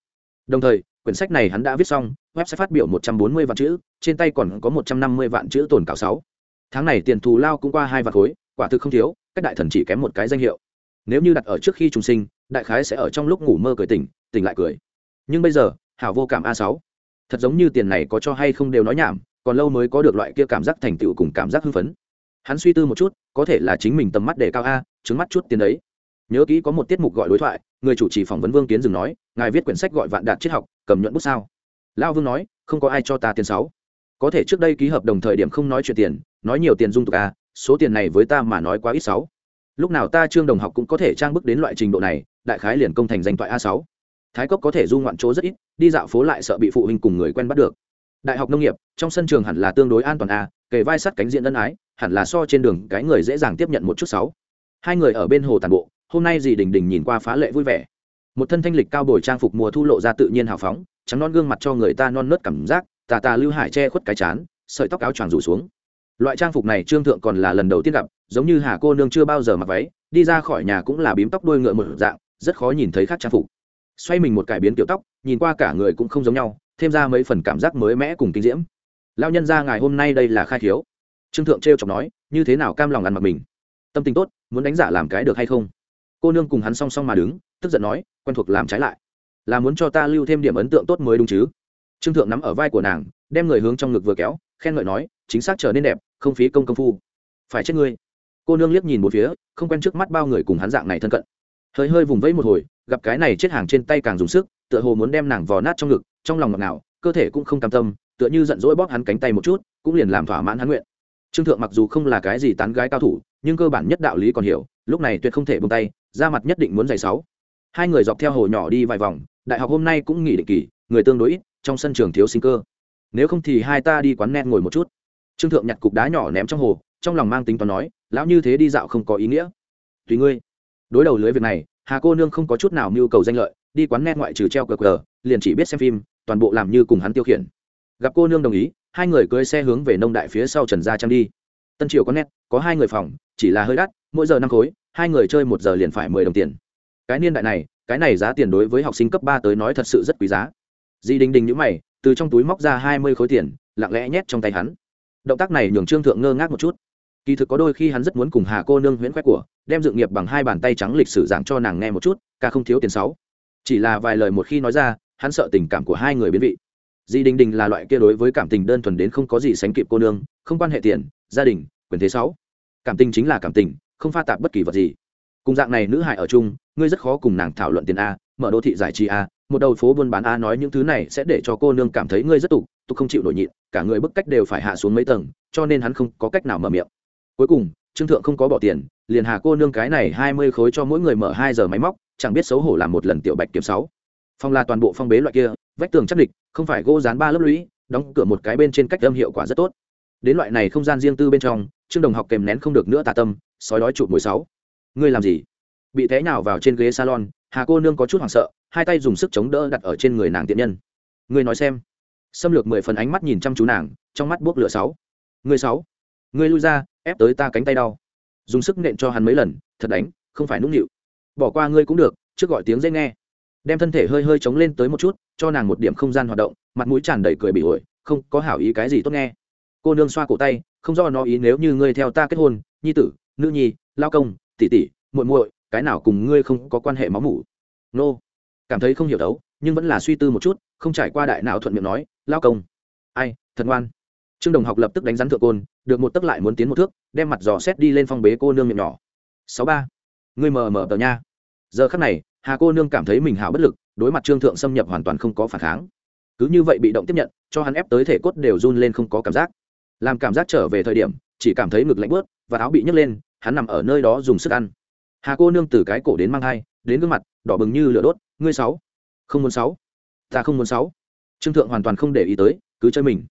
đồng thời, quyển sách này hắn đã viết xong, web sẽ phát biểu một trăm bốn mươi vạn chữ, trên tay còn có một trăm năm mươi vạn chữ tồn cảo sáu. Tháng này tiền thù lao cũng qua hai vạn khối, quả thực không thiếu, cách đại thần chỉ kém một cái danh hiệu. Nếu như đặt ở trước khi trùng sinh, đại khái sẽ ở trong lúc ngủ mơ cười tỉnh tỉnh lại cười. Nhưng bây giờ, hảo vô cảm a sáu. Thật giống như tiền này có cho hay không đều nói nhảm, còn lâu mới có được loại kia cảm giác thành tựu cùng cảm giác hưng phấn. Hắn suy tư một chút, có thể là chính mình tầm mắt để cao a, trứng mắt chút tiền đấy. Nhớ kỹ có một tiết mục gọi đối thoại người chủ trì phỏng vấn vương kiến dừng nói, ngài viết quyển sách gọi vạn đạt triết học, cầm nhuận bút sao? Lao vương nói, không có ai cho ta tiền sáu. Có thể trước đây ký hợp đồng thời điểm không nói chuyện tiền, nói nhiều tiền dung tục à? số tiền này với ta mà nói quá ít sáu. Lúc nào ta trương đồng học cũng có thể trang bức đến loại trình độ này, đại khái liền công thành danh toại a sáu. Thái cốc có thể du ngoạn chỗ rất ít, đi dạo phố lại sợ bị phụ huynh cùng người quen bắt được. Đại học nông nghiệp, trong sân trường hẳn là tương đối an toàn a kề vai sắt cánh diện ân ái, hẳn là so trên đường cái người dễ dàng tiếp nhận một chút sáu. Hai người ở bên hồ tàn bộ hôm nay dì đình đình nhìn qua phá lệ vui vẻ. Một thân thanh lịch cao bồi trang phục mùa thu lộ ra tự nhiên hào phóng, trắng non gương mặt cho người ta non nớt cảm giác, tà tà lưu hải che khuất cái chán, sợi tóc áo choàng rủ xuống. Loại trang phục này trương thượng còn là lần đầu tiên gặp, giống như hà cô nương chưa bao giờ mặc váy, đi ra khỏi nhà cũng là bím tóc đuôi ngựa một dạng, rất khó nhìn thấy khác trang phục. Xoay mình một cải biến kiểu tóc, nhìn qua cả người cũng không giống nhau, thêm ra mấy phần cảm giác mới mẻ cùng kinh diễm. Lao nhân ra ngài hôm nay đây là khai khiếu. Trương thượng t chọc nói, như thế nào cam lòng ăn mặc mình? Tâm tình tốt, muốn đánh giả làm cái được hay không? Cô nương cùng hắn song song mà đứng, tức giận nói, quen thuộc làm trái lại. Là muốn cho ta lưu thêm điểm ấn tượng tốt mới đúng chứ? Trương thượng nắm ở vai của nàng, đem người hướng trong ngực vừa kéo, khen ngợi nói, chính xác trở nên đẹp, không phí công công phu. Phải chết ngươi. Cô nương liếc nhìn một phía, không quen trước mắt bao người cùng hắn dạng này thân cận. Hơi hơi vùng vẫy một hồi, gặp cái này chết hàng trên tay càng dùng sức, tựa hồ muốn đem nàng vò nát trong ngực, trong lòng ngọt ngào, cơ thể cũng không cam tâm, tựa như giận dỗi bóp hắn cánh tay một chút, cũng liền làm thỏa mãn hắn nguyện. Trương thượng mặc dù không là cái gì tán gái cao thủ, nhưng cơ bản nhất đạo lý còn hiểu, lúc này tuyệt không thể buông tay ra mặt nhất định muốn giày sáu. Hai người dọc theo hồ nhỏ đi vài vòng, đại học hôm nay cũng nghỉ định kỳ, người tương đối ít, trong sân trường thiếu sinh cơ. Nếu không thì hai ta đi quán net ngồi một chút. Trương thượng nhặt cục đá nhỏ ném trong hồ, trong lòng mang tính toán nói, lão như thế đi dạo không có ý nghĩa. Tùy ngươi. Đối đầu lưới việc này, hà cô nương không có chút nào mưu cầu danh lợi, đi quán net ngoại trừ treo cờ cờ, liền chỉ biết xem phim, toàn bộ làm như cùng hắn tiêu khiển. Gặp cô nương đồng ý, hai người cưới xe hướng về nông đại phía sau trần gia trang đi. Tân triều có net, có hai người phòng, chỉ là hơi đắt, mỗi giờ năm khối hai người chơi một giờ liền phải mười đồng tiền. Cái niên đại này, cái này giá tiền đối với học sinh cấp ba tới nói thật sự rất quý giá. Di đình đình nhữ mày, từ trong túi móc ra hai mươi khối tiền, lặng lẽ nhét trong tay hắn. Động tác này nhường trương thượng ngơ ngác một chút. Kỳ thực có đôi khi hắn rất muốn cùng hà cô nương huyễn khoe của, đem dự nghiệp bằng hai bàn tay trắng lịch sử giảng cho nàng nghe một chút, ca không thiếu tiền sáu. Chỉ là vài lời một khi nói ra, hắn sợ tình cảm của hai người biến vị. Di đình đình là loại kia đối với cảm tình đơn thuần đến không có gì sánh kịp cô nương, không quan hệ tiền, gia đình, quyền thế sáu. Cảm tình chính là cảm tình không pha tạp bất kỳ vật gì. Cùng dạng này nữ hại ở chung, ngươi rất khó cùng nàng thảo luận tiền a, mở đô thị giải trí a, một đầu phố buôn bán a nói những thứ này sẽ để cho cô nương cảm thấy ngươi rất tục tục không chịu nổi nhịn, cả người bức cách đều phải hạ xuống mấy tầng, cho nên hắn không có cách nào mở miệng. Cuối cùng, trương thượng không có bỏ tiền, liền hà cô nương cái này hai mươi khối cho mỗi người mở hai giờ máy móc, chẳng biết xấu hổ làm một lần tiểu bạch kiếm sáu. Phong là toàn bộ phong bế loại kia, vách tường chắc địch, không phải gỗ dán ba lớp lũy, đóng cửa một cái bên trên cách âm hiệu quả rất tốt. Đến loại này không gian riêng tư bên trong trương đồng học kèm nén không được nữa tà tâm, sói đói chụp mười sáu. Ngươi làm gì? Bị té nhào vào trên ghế salon, hà cô nương có chút hoảng sợ, hai tay dùng sức chống đỡ đặt ở trên người nàng tiện nhân. Ngươi nói xem. Xâm lược mười phần ánh mắt nhìn chăm chú nàng, trong mắt buốc lửa sáu. Ngươi sáu. Ngươi lui ra, ép tới ta cánh tay đau. Dùng sức nện cho hắn mấy lần, thật đánh, không phải nũng nịu. Bỏ qua ngươi cũng được, trước gọi tiếng dễ nghe. Đem thân thể hơi hơi chống lên tới một chút, cho nàng một điểm không gian hoạt động, mặt mũi tràn đầy cười bị ổi, không có hảo ý cái gì tốt nghe. Cô nương xoa cổ tay không do nó ý nếu như ngươi theo ta kết hôn, nhi tử, nữ nhi, lao công, tỷ tỷ, muội muội, cái nào cùng ngươi không có quan hệ máu mủ. Nô. Cảm thấy không hiểu đấu, nhưng vẫn là suy tư một chút, không trải qua đại não thuận miệng nói, lao công. Ai, thật ngoan. Trương đồng học lập tức đánh rắn thượng côn, được một tấc lại muốn tiến một thước, đem mặt dò xét đi lên phong bế cô nương miệng nhỏ. Sáu ba. Ngươi mờ mờ tờ nha. Giờ khắc này, hà cô nương cảm thấy mình hào bất lực, đối mặt trương thượng xâm nhập hoàn toàn không có phản kháng. Cứ như vậy bị động tiếp nhận, cho hắn ép tới thể cốt đều run lên không có cảm giác làm cảm giác trở về thời điểm, chỉ cảm thấy ngực lạnh bớt và áo bị nhấc lên, hắn nằm ở nơi đó dùng sức ăn. Hà cô nương từ cái cổ đến mang thai, đến gương mặt, đỏ bừng như lửa đốt, ngươi sáu, không muốn sáu, ta không muốn sáu. Trương thượng hoàn toàn không để ý tới, cứ chơi mình.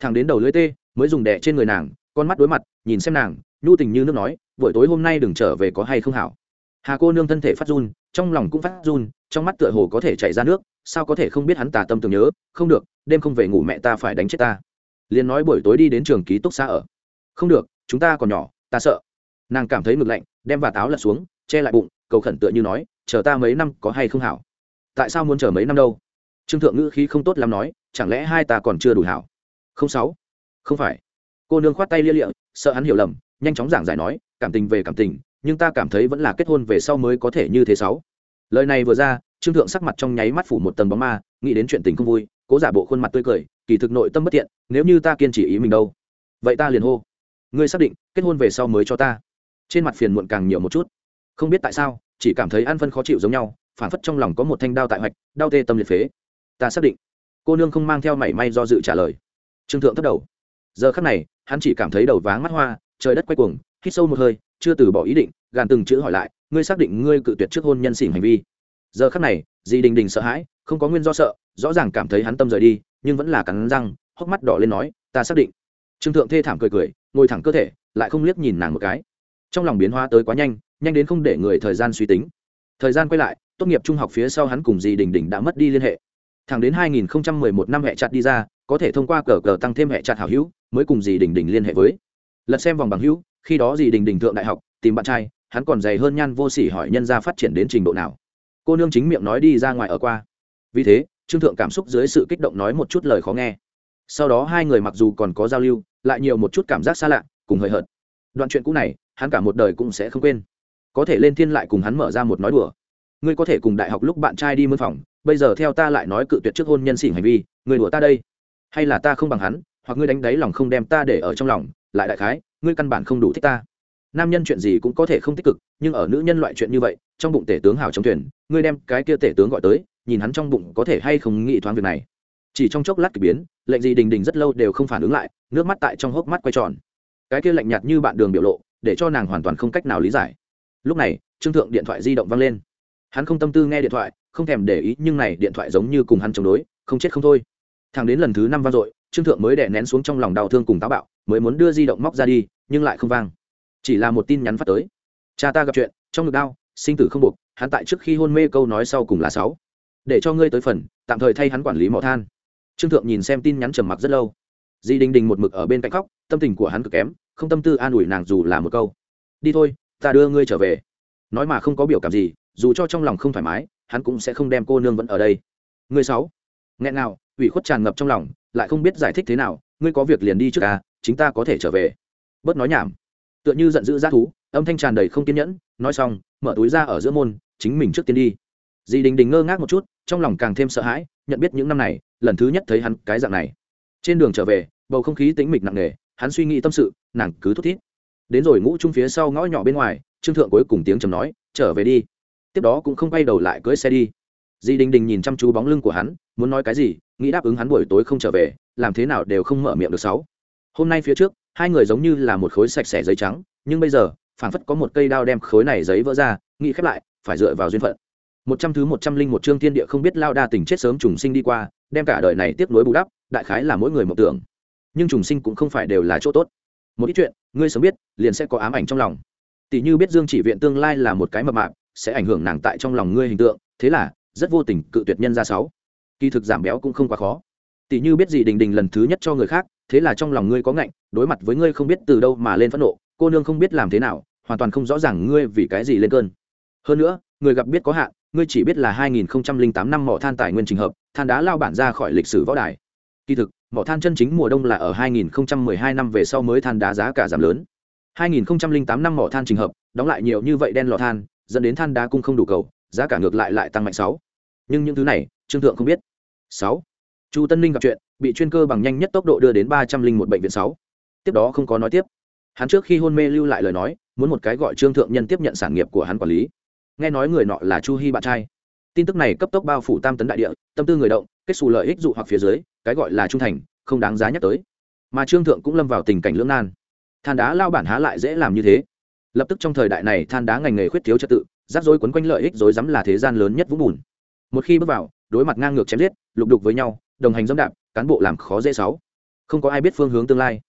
Thằng đến đầu lưới tê, mới dùng đẻ trên người nàng, con mắt đối mặt, nhìn xem nàng, nhu tình như nước nói, buổi tối hôm nay đừng trở về có hay không hảo? Hà cô nương thân thể phát run, trong lòng cũng phát run, trong mắt tựa hồ có thể chảy ra nước, sao có thể không biết hắn tà tâm tưởng nhớ, không được, đêm không về ngủ mẹ ta phải đánh chết ta liền nói buổi tối đi đến trường ký túc xa ở. Không được, chúng ta còn nhỏ, ta sợ. Nàng cảm thấy ngực lạnh, đem vạt áo lật xuống, che lại bụng, cầu khẩn tựa như nói, chờ ta mấy năm có hay không hảo? Tại sao muốn chờ mấy năm đâu? Trương thượng ngữ khí không tốt lắm nói, chẳng lẽ hai ta còn chưa đủ hảo? Không sáu. Không phải. Cô nương khoát tay lia lịa, sợ hắn hiểu lầm, nhanh chóng giảng giải nói, cảm tình về cảm tình, nhưng ta cảm thấy vẫn là kết hôn về sau mới có thể như thế sáu. Lời này vừa ra, trương thượng sắc mặt trong nháy mắt phủ một tầng bóng ma, nghĩ đến chuyện tình không vui, cố giả bộ khuôn mặt tươi cười kỳ thực nội tâm bất tiện, nếu như ta kiên trì ý mình đâu vậy ta liền hô. Ngươi xác định kết hôn về sau mới cho ta. Trên mặt phiền muộn càng nhiều một chút. Không biết tại sao chỉ cảm thấy ăn phân khó chịu giống nhau phản phất trong lòng có một thanh đao tại hoạch đau tê tâm liệt phế. Ta xác định. Cô nương không mang theo mảy may do dự trả lời. Trương thượng thất đầu. Giờ khắc này hắn chỉ cảm thấy đầu váng mắt hoa trời đất quay cuồng hít sâu một hơi chưa từ bỏ ý định gàn từng chữ hỏi lại ngươi xác định ngươi cự tuyệt trước hôn nhân xỉn hành vi? Giờ khắc này di đình đình sợ hãi không có nguyên do sợ rõ ràng cảm thấy hắn tâm rời đi nhưng vẫn là cắn răng, hốc mắt đỏ lên nói, ta xác định. Trương thượng thê thảm cười cười, ngồi thẳng cơ thể, lại không liếc nhìn nàng một cái. Trong lòng biến hóa tới quá nhanh nhanh đến không để người thời gian suy tính. Thời gian quay lại, tốt nghiệp trung học phía sau hắn cùng dì đình đình đã mất đi liên hệ. Thẳng đến 2011 năm hệ chặt đi ra, có thể thông qua cờ cờ tăng thêm hệ chặt hảo hữu, mới cùng dì đình đình liên hệ với. Lật xem vòng bằng hữu, khi đó dì đình đình thượng đại học, tìm bạn trai, hắn còn dày hơn nhan vô sỉ hỏi nhân gia phát triển đến trình độ nào. Cô nương chính miệng nói đi ra ngoài ở qua. Vì thế trương thượng cảm xúc dưới sự kích động nói một chút lời khó nghe. Sau đó hai người mặc dù còn có giao lưu, lại nhiều một chút cảm giác xa lạ, cùng hời hợt. Đoạn chuyện cũ này, hắn cả một đời cũng sẽ không quên. Có thể lên thiên lại cùng hắn mở ra một nói đùa. Ngươi có thể cùng đại học lúc bạn trai đi mướn phòng, bây giờ theo ta lại nói cự tuyệt trước hôn nhân xỉn hành vi người đùa ta đây. Hay là ta không bằng hắn, hoặc ngươi đánh đáy lòng không đem ta để ở trong lòng, lại đại khái, ngươi căn bản không đủ thích ta. Nam nhân chuyện gì cũng có thể không tích cực, nhưng ở nữ nhân loại chuyện như vậy, trong bụng tể tướng hào trong thuyền, ngươi đem cái kia tể tướng gọi tới nhìn hắn trong bụng có thể hay không nghĩ thoáng việc này. Chỉ trong chốc lát kỳ biến, lệnh gì đình đình rất lâu đều không phản ứng lại, nước mắt tại trong hốc mắt quay tròn. Cái kia lạnh nhạt như bạn đường biểu lộ, để cho nàng hoàn toàn không cách nào lý giải. Lúc này, trương thượng điện thoại di động văng lên. Hắn không tâm tư nghe điện thoại, không thèm để ý, nhưng này điện thoại giống như cùng hắn chống đối, không chết không thôi. Thằng đến lần thứ năm vang dội, trương thượng mới đè nén xuống trong lòng đau thương cùng táo bạo, mới muốn đưa di động móc ra đi, nhưng lại không vang. Chỉ là một tin nhắn phát tới. Cha ta gặp chuyện, trong ngực đau, sinh tử không buộc, hắn tại trước khi hôn mê câu nói sau cùng là sáu để cho ngươi tới phần, tạm thời thay hắn quản lý mỏ than. Trương thượng nhìn xem tin nhắn trầm mặc rất lâu. Di đình đình một mực ở bên cạnh khóc, tâm tình của hắn cực kém, không tâm tư an ủi nàng dù là một câu. Đi thôi, ta đưa ngươi trở về. Nói mà không có biểu cảm gì, dù cho trong lòng không thoải mái, hắn cũng sẽ không đem cô nương vẫn ở đây. Ngươi sáu. Nghẹn nào ủy khuất tràn ngập trong lòng, lại không biết giải thích thế nào, ngươi có việc liền đi trước à chính ta có thể trở về. Bớt nói nhảm. Tựa như giận dữ g thú, âm thanh tràn đầy không kiên nhẫn, nói xong, mở túi ra ở giữa môn, chính mình trước tiên đi dì đình đình ngơ ngác một chút, trong lòng càng thêm sợ hãi, nhận biết những năm này, lần thứ nhất thấy hắn cái dạng này. Trên đường trở về, bầu không khí tĩnh mịch nặng nề, hắn suy nghĩ tâm sự, nàng cứ thút thít. Đến rồi ngũ trung phía sau ngõ nhỏ bên ngoài, trương thượng cuối cùng tiếng trầm nói, trở về đi. Tiếp đó cũng không quay đầu lại cưới xe đi. Di đình đình nhìn chăm chú bóng lưng của hắn, muốn nói cái gì, nghĩ đáp ứng hắn buổi tối không trở về, làm thế nào đều không mở miệng được sáu. Hôm nay phía trước, hai người giống như là một khối sạch sẽ giấy trắng, nhưng bây giờ, phảng phất có một cây đao đem khối này giấy vỡ ra, nghĩ khép lại, phải dựa vào duyên phận một trăm thứ một trăm linh một chương thiên địa không biết lao đa tình chết sớm trùng sinh đi qua, đem cả đời này tiếp nối bù đắp, đại khái là mỗi người mộng tưởng. Nhưng trùng sinh cũng không phải đều là chỗ tốt. Một ít chuyện, ngươi sớm biết, liền sẽ có ám ảnh trong lòng. Tỷ như biết dương chỉ viện tương lai là một cái mập mạp, sẽ ảnh hưởng nàng tại trong lòng ngươi hình tượng, thế là, rất vô tình cự tuyệt nhân ra sáu. Kỳ thực giảm béo cũng không quá khó. Tỷ như biết gì đình đình lần thứ nhất cho người khác, thế là trong lòng ngươi có ngạnh, đối mặt với ngươi không biết từ đâu mà lên phẫn nộ, cô nương không biết làm thế nào, hoàn toàn không rõ ràng ngươi vì cái gì lên cơn. Hơn nữa, người gặp biết có hạn ngươi chỉ biết là 2008 năm mỏ than tài nguyên trình hợp, than đá lao bản ra khỏi lịch sử võ đài. Kỳ thực, mỏ than chân chính mùa đông là ở 2012 năm về sau mới than đá giá cả giảm lớn. 2008 năm mỏ than trình hợp, đóng lại nhiều như vậy đen lò than, dẫn đến than đá cung không đủ cầu, giá cả ngược lại lại tăng mạnh sáu. Nhưng những thứ này, trương thượng không biết. Sáu. Chu tân ninh gặp chuyện, bị chuyên cơ bằng nhanh nhất tốc độ đưa đến ba trăm linh một bệnh viện sáu. Tiếp đó không có nói tiếp. Hắn trước khi hôn mê lưu lại lời nói, muốn một cái gọi trương thượng nhân tiếp nhận sản nghiệp của hắn quản lý nghe nói người nọ là chu hy bạn trai. Tin tức này cấp tốc bao phủ tam tấn đại địa, tâm tư người động, kết xù lợi ích dụ hoặc phía dưới, cái gọi là trung thành, không đáng giá nhắc tới. Mà trương thượng cũng lâm vào tình cảnh lưỡng nan. Than đá lao bản há lại dễ làm như thế. Lập tức trong thời đại này, than đá ngành nghề khuyết thiếu trật tự, rắc rối quấn quanh lợi ích rối rắm là thế gian lớn nhất vũng bùn. Một khi bước vào, đối mặt ngang ngược chém giết, lục đục với nhau, đồng hành dẫm đạp, cán bộ làm khó dễ sáu. Không có ai biết phương hướng tương lai.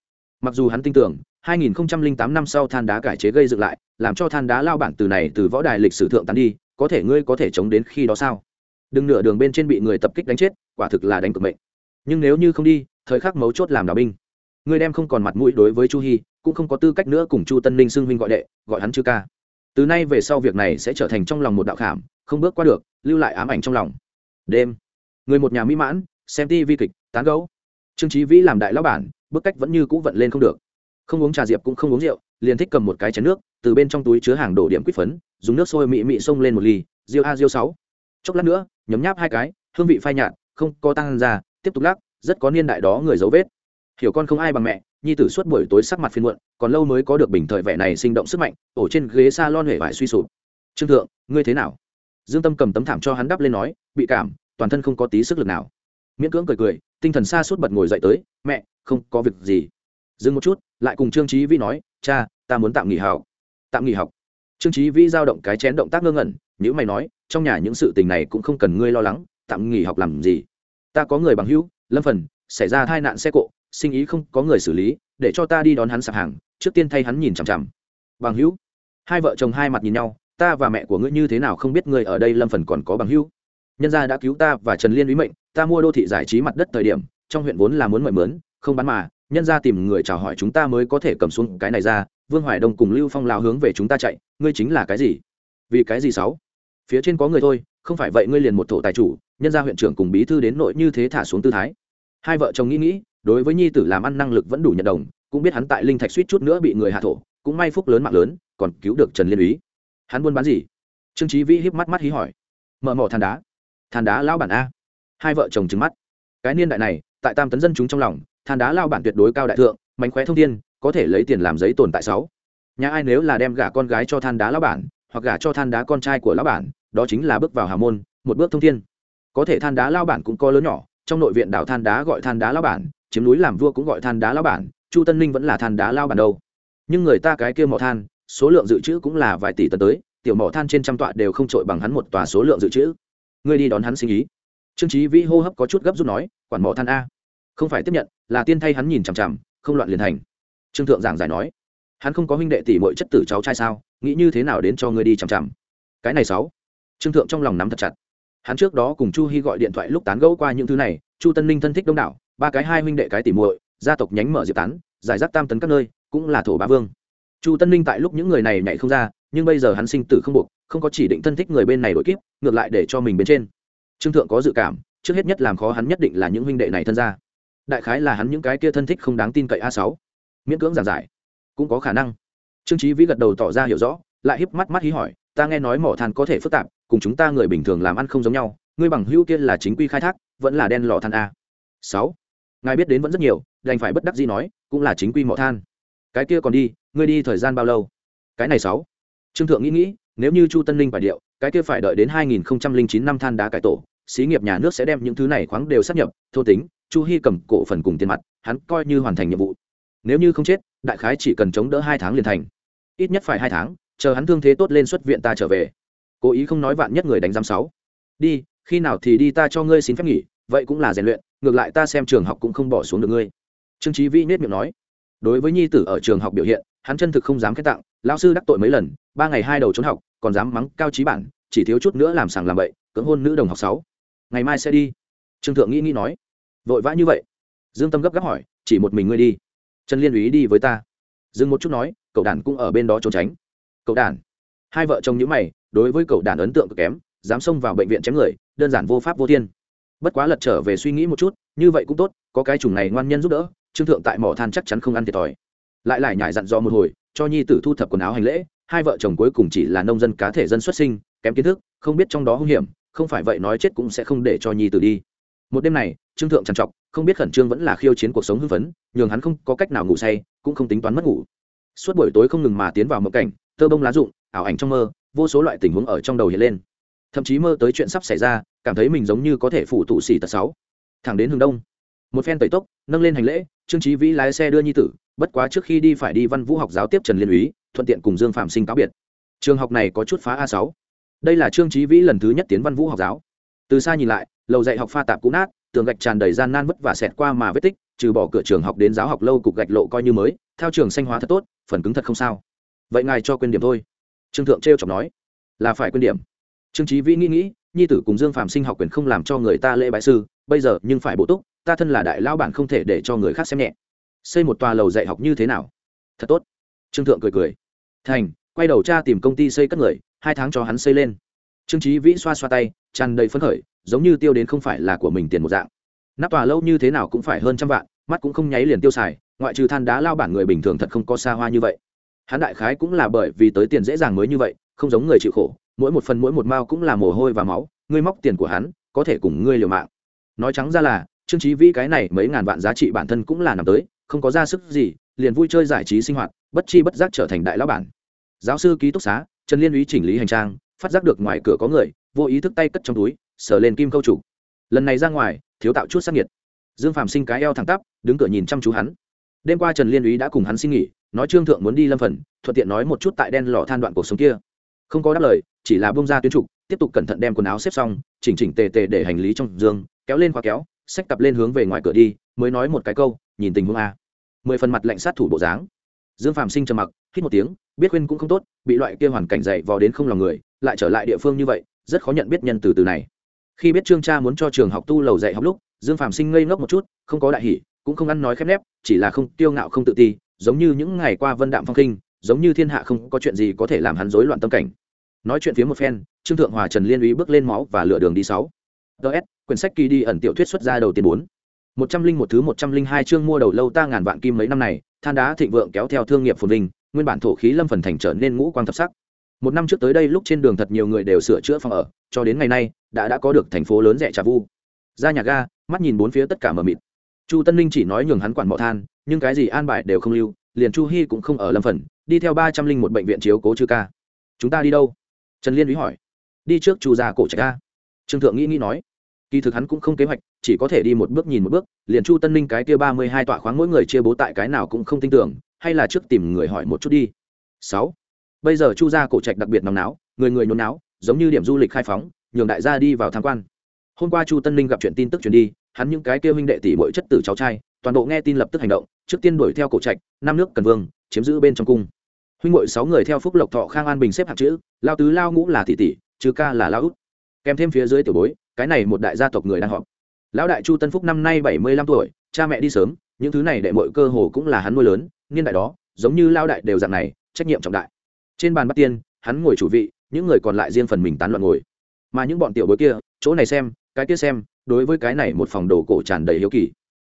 Mặc dù hắn tin tưởng 2008 năm sau than đá cải chế gây dựng lại làm cho than đá lao bản từ này từ võ đài lịch sử thượng tán đi có thể ngươi có thể chống đến khi đó sao? Đừng nửa đường bên trên bị người tập kích đánh chết quả thực là đánh cực mệnh. Nhưng nếu như không đi thời khắc mấu chốt làm đạo binh. Ngươi đem không còn mặt mũi đối với chu Hi, cũng không có tư cách nữa cùng chu tân ninh xưng huynh gọi đệ gọi hắn chư ca. Từ nay về sau việc này sẽ trở thành trong lòng một đạo khảm không bước qua được lưu lại ám ảnh trong lòng. Đêm người một nhà mỹ mãn xem TV vi kịch tán gẫu, trương trí vĩ làm đại lão bản bước cách vẫn như cũ vận lên không được không uống trà diệp cũng không uống rượu, liền thích cầm một cái chén nước, từ bên trong túi chứa hàng đổ điểm quýt phấn, dùng nước sôi mị mị xông lên một ly, rượu a, rượu sáu. Chốc lát nữa, nhấm nháp hai cái, hương vị phai nhạt, không có tăng ra, tiếp tục lắc, rất có niên đại đó người dấu vết. Hiểu con không ai bằng mẹ, nhi tử suốt buổi tối sắc mặt phiên muộn, còn lâu mới có được bình thời vẻ này sinh động sức mạnh, ổ trên ghế s a lon hể vải suy sụp. Trương thượng, ngươi thế nào? Dương tâm cầm tấm thảm cho hắn đắp lên nói, bị cảm, toàn thân không có tí sức lực nào. Miễn cưỡng cười cười, tinh thần xa suốt bật ngồi dậy tới, mẹ, không có việc gì dừng một chút, lại cùng trương trí vĩ nói, cha, ta muốn tạm nghỉ học. Tạm nghỉ học? Trương trí vĩ giao động cái chén động tác ngơ ngẩn nếu mày nói, trong nhà những sự tình này cũng không cần ngươi lo lắng, tạm nghỉ học làm gì? Ta có người bằng hữu, lâm phần, xảy ra tai nạn xe cộ, sinh ý không có người xử lý, để cho ta đi đón hắn sạp hàng, trước tiên thay hắn nhìn chằm chằm. Bằng hữu? Hai vợ chồng hai mặt nhìn nhau, ta và mẹ của ngươi như thế nào không biết ngươi ở đây lâm phần còn có bằng hữu? Nhân gia đã cứu ta và trần liên ý mệnh, ta mua đô thị giải trí mặt đất thời điểm, trong huyện vốn là muốn mời mướn, không bán mà nhân gia tìm người chào hỏi chúng ta mới có thể cầm xuống cái này ra, vương hoài đông cùng lưu phong lao hướng về chúng ta chạy, ngươi chính là cái gì? Vì cái gì sáu? Phía trên có người thôi, không phải vậy ngươi liền một thổ tài chủ, nhân gia huyện trưởng cùng bí thư đến nội như thế thả xuống tư thái. Hai vợ chồng nghĩ nghĩ, đối với nhi tử làm ăn năng lực vẫn đủ nhận đồng, cũng biết hắn tại linh thạch suýt chút nữa bị người hạ thổ, cũng may phúc lớn mạng lớn, còn cứu được trần liên úy. Hắn buôn bán gì? Trương trí vĩ híp mắt mắt hí hỏi. Mở mỏ than đá. Than đá lão bản a. Hai vợ chồng trứng mắt. Cái niên đại này, tại tam tấn dân chúng trong lòng than đá lao bản tuyệt đối cao đại thượng, mánh khóe thông thiên, có thể lấy tiền làm giấy tồn tại sáu. Nhà ai nếu là đem gả con gái cho than đá lao bản, hoặc gả cho than đá con trai của lao bản, đó chính là bước vào hà môn, một bước thông thiên. Có thể than đá lao bản cũng có lớn nhỏ, trong nội viện đảo than đá gọi than đá lao bản, chiếm núi làm vua cũng gọi than đá lao bản, chu tân ninh vẫn là than đá lao bản đâu. Nhưng người ta cái kia mỏ than, số lượng dự trữ cũng là vài tỷ tấn tới, tiểu mỏ than trên trăm tọa đều không trội bằng hắn một tòa số lượng dự trữ. Ngươi đi đón hắn sinh ý. Trương trí vĩ hô hấp có chút gấp rút nói, quản mỏ than a. Không phải tiếp nhận là tiên thay hắn nhìn chằm chằm, không loạn liền thành. Trương thượng giảng giải nói, hắn không có huynh đệ tỷ mọi chất tử cháu trai sao, nghĩ như thế nào đến cho ngươi đi chằm chằm. Cái này sáu. Trương thượng trong lòng nắm thật chặt. Hắn trước đó cùng chu hy gọi điện thoại lúc tán gẫu qua những thứ này, chu tân ninh thân thích đông đảo, ba cái hai huynh đệ cái tỷ muội, gia tộc nhánh mở diệp tán, giải rác tam tấn các nơi, cũng là thổ bá vương. Chu tân ninh tại lúc những người này nhảy không ra, nhưng bây giờ hắn sinh tử không buộc, không có chỉ định thân thích người bên này đổi kiếp, ngược lại để cho mình bên trên. Trương thượng có dự cảm, trước hết nhất làm khó hắn nhất định là những huynh đệ này thân ra đại khái là hắn những cái kia thân thích không đáng tin cậy a sáu. Miễn cưỡng giảng giải. Cũng có khả năng. Trương trí vĩ gật đầu tỏ ra hiểu rõ, lại híp mắt mắt hí hỏi, ta nghe nói mỏ than có thể phức tạp, cùng chúng ta người bình thường làm ăn không giống nhau, ngươi bằng hữu kia là chính quy khai thác, vẫn là đen lò than a. Sáu. Ngài biết đến vẫn rất nhiều, đành phải bất đắc gì nói, cũng là chính quy mỏ than. Cái kia còn đi, ngươi đi thời gian bao lâu? Cái này sáu. Trương thượng nghĩ nghĩ, nếu như chu tân linh phải điệu, cái kia phải đợi đến 2009 năm than đá cải tổ, xí nghiệp nhà nước sẽ đem những thứ này khoáng đều sát nhập, thô tính chu hy cầm cổ phần cùng tiền mặt, hắn coi như hoàn thành nhiệm vụ. Nếu như không chết, đại khái chỉ cần chống đỡ hai tháng liền thành. Ít nhất phải hai tháng, chờ hắn thương thế tốt lên xuất viện ta trở về. Cố ý không nói vạn nhất người đánh giam sáu. Đi, khi nào thì đi ta cho ngươi xin phép nghỉ, vậy cũng là rèn luyện, ngược lại ta xem trường học cũng không bỏ xuống được ngươi. Trương trí vĩ nết miệng nói. Đối với nhi tử ở trường học biểu hiện, hắn chân thực không dám khen tặng lao sư đắc tội mấy lần, ba ngày hai đầu trốn học, còn dám mắng cao trí bản, chỉ thiếu chút nữa làm sàng làm bậy, cưỡng hôn nữ đồng học sáu. Ngày mai sẽ đi. Trương thượng nghĩ nghĩ nói vội vã như vậy. Dương tâm gấp gáp hỏi, chỉ một mình ngươi đi. Trần liên úy đi với ta. Dừng một chút nói, cậu đàn cũng ở bên đó trốn tránh. Cậu đàn hai vợ chồng nhữ mày, đối với cậu đàn ấn tượng cực kém, dám xông vào bệnh viện chém người, đơn giản vô pháp vô thiên. Bất quá lật trở về suy nghĩ một chút, như vậy cũng tốt, có cái chủng này ngoan nhân giúp đỡ, trương thượng tại mỏ than chắc chắn không ăn thiệt thòi. Lại lại nhải dặn dò một hồi, cho nhi tử thu thập quần áo hành lễ, hai vợ chồng cuối cùng chỉ là nông dân cá thể dân xuất sinh, kém kiến thức, không biết trong đó hung hiểm, không phải vậy nói chết cũng sẽ không để cho nhi tử đi một đêm này, trương thượng trằn trọc, không biết khẩn trương vẫn là khiêu chiến cuộc sống hưng phấn, nhường hắn không có cách nào ngủ say, cũng không tính toán mất ngủ. Suốt buổi tối không ngừng mà tiến vào mộng cảnh, tơ bông lá rụng, ảo ảnh trong mơ, vô số loại tình huống ở trong đầu hiện lên. Thậm chí mơ tới chuyện sắp xảy ra, cảm thấy mình giống như có thể phụ tụ xỉ tật sáu. Thẳng đến hướng đông, một phen tẩy tốc, nâng lên hành lễ, trương trí vĩ lái xe đưa nhi tử, bất quá trước khi đi phải đi văn vũ học giáo tiếp trần liên úy, thuận tiện cùng dương phạm sinh cáo biệt. Trường học này có chút phá a sáu. Đây là trương trí vĩ lần thứ nhất tiến văn vũ học giáo từ xa nhìn lại, lầu dạy học pha tạp cũ nát, tường gạch tràn đầy gian nan vất và xẹt qua mà vết tích, trừ bỏ cửa trường học đến giáo học lâu cục gạch lộ coi như mới theo trường xanh hóa thật tốt, phần cứng thật không sao. Vậy ngài cho quên điểm thôi. Trương thượng trêu chọc nói. Là phải quên điểm. Trương trí vĩ nghĩ nghĩ, nhi tử cùng dương phạm sinh học quyền không làm cho người ta lễ bại sư, bây giờ nhưng phải bổ túc, ta thân là đại lao bản không thể để cho người khác xem nhẹ. Xây một tòa lầu dạy học như thế nào? Thật tốt. Trương thượng cười cười. Thành, quay đầu cha tìm công ty xây cất người, hai tháng cho hắn xây lên trương trí vĩ xoa xoa tay, tràn đầy phấn khởi, giống như tiêu đến không phải là của mình tiền một dạng. Nắp tòa lâu như thế nào cũng phải hơn trăm vạn, mắt cũng không nháy liền tiêu xài, ngoại trừ than đá lao bản người bình thường thật không có xa hoa như vậy. Hắn đại khái cũng là bởi vì tới tiền dễ dàng mới như vậy, không giống người chịu khổ, mỗi một phần mỗi một mao cũng là mồ hôi và máu, ngươi móc tiền của hắn, có thể cùng ngươi liều mạng. Nói trắng ra là, trương trí vĩ cái này mấy ngàn vạn giá trị bản thân cũng là nằm tới, không có ra sức gì, liền vui chơi giải trí sinh hoạt, bất chi bất giác trở thành đại lão bản. Giáo sư ký túc xá, trần liên úy chỉnh lý hành trang phát giác được ngoài cửa có người, vô ý thức tay cất trong túi, sờ lên kim câu chủ. Lần này ra ngoài, thiếu tạo chút sắc nhiệt. Dương phạm sinh cái eo thẳng tắp, đứng cửa nhìn chăm chú hắn. Đêm qua trần liên úy đã cùng hắn xin nghỉ, nói trương thượng muốn đi lâm phần, thuận tiện nói một chút tại đen lò than đoạn cuộc sống kia. Không có đáp lời, chỉ là bông ra tuyến trục, tiếp tục cẩn thận đem quần áo xếp xong, chỉnh chỉnh tề tề để hành lý trong giường, kéo lên khóa kéo, xách cặp lên hướng về ngoài cửa đi, mới nói một cái câu, nhìn tình huống a. Mười phần mặt lạnh sát thủ bộ dáng. Dương phạm sinh trầm mặc, hít một tiếng, biết khuyên cũng không tốt, bị loại kia hoàn cảnh dày vò đến không lòng người lại trở lại địa phương như vậy, rất khó nhận biết nhân từ từ này. Khi biết trương cha muốn cho trường học tu lầu dạy học lúc, dương phạm sinh ngây ngốc một chút, không có đại hỷ cũng không ăn nói khép nép, chỉ là không tiêu ngạo không tự ti, giống như những ngày qua vân đạm phong khinh giống như thiên hạ không có chuyện gì có thể làm hắn rối loạn tâm cảnh. Nói chuyện phía một phen, trương thượng hòa trần liên úy bước lên máu và lựa đường đi sáu. Ts quyển sách kỳ đi ẩn tiểu thuyết xuất ra đầu tiên bốn. Một trăm linh một thứ một trăm linh hai chương mua đầu lâu ta ngàn vạn kim mấy năm này, than đá thịnh vượng kéo theo thương nghiệp phồn vinh, nguyên bản thổ khí lâm phần thành trở nên ngũ quang thập sắc một năm trước tới đây lúc trên đường thật nhiều người đều sửa chữa phòng ở, cho đến ngày nay, đã đã có được thành phố lớn rẻ trà vu. Ra nhà ga, mắt nhìn bốn phía tất cả mờ mịt. Chu tân ninh chỉ nói nhường hắn quản mỏ than, nhưng cái gì an bài đều không lưu, liền chu hy cũng không ở lâm phần, đi theo ba trăm linh một bệnh viện chiếu cố chư ca. Chúng ta đi đâu? Trần liên ý hỏi. Đi trước chu già cổ trạch ca trương thượng nghĩ nghĩ nói. Kỳ thực hắn cũng không kế hoạch, chỉ có thể đi một bước nhìn một bước, liền chu tân ninh cái kia ba mươi hai tọa khoáng mỗi người chia bố tại cái nào cũng không tin tưởng, hay là trước tìm người hỏi một chút đi. Sáu bây giờ chu gia cổ trạch đặc biệt nóng náo, người người nôn náo, giống như điểm du lịch khai phóng, nhường đại gia đi vào tham quan. Hôm qua chu tân ninh gặp chuyện tin tức truyền đi, hắn những cái kêu huynh đệ tỷ bội chất tử cháu trai, toàn bộ nghe tin lập tức hành động, trước tiên đuổi theo cổ trạch, năm nước cần vương, chiếm giữ bên trong cung. Huynh ngội sáu người theo phúc lộc thọ khang an bình xếp hạng chữ, lao tứ lao ngũ là tỷ tỷ chứ ca là lao út. Kèm thêm phía dưới tiểu bối, cái này một đại gia tộc người đang họp. Lão đại chu tân phúc năm nay bảy mươi lăm tuổi, cha mẹ đi sớm, những thứ này đệ mọi cơ hồ cũng là hắn nuôi lớn, niên đại đó, giống như lao đại đều dạng này, trách nhiệm trọng đại trên bàn bắt tiên, hắn ngồi chủ vị, những người còn lại riêng phần mình tán loạn ngồi. Mà những bọn tiểu bối kia, chỗ này xem, cái kia xem, đối với cái này một phòng đồ cổ tràn đầy hiếu kỳ.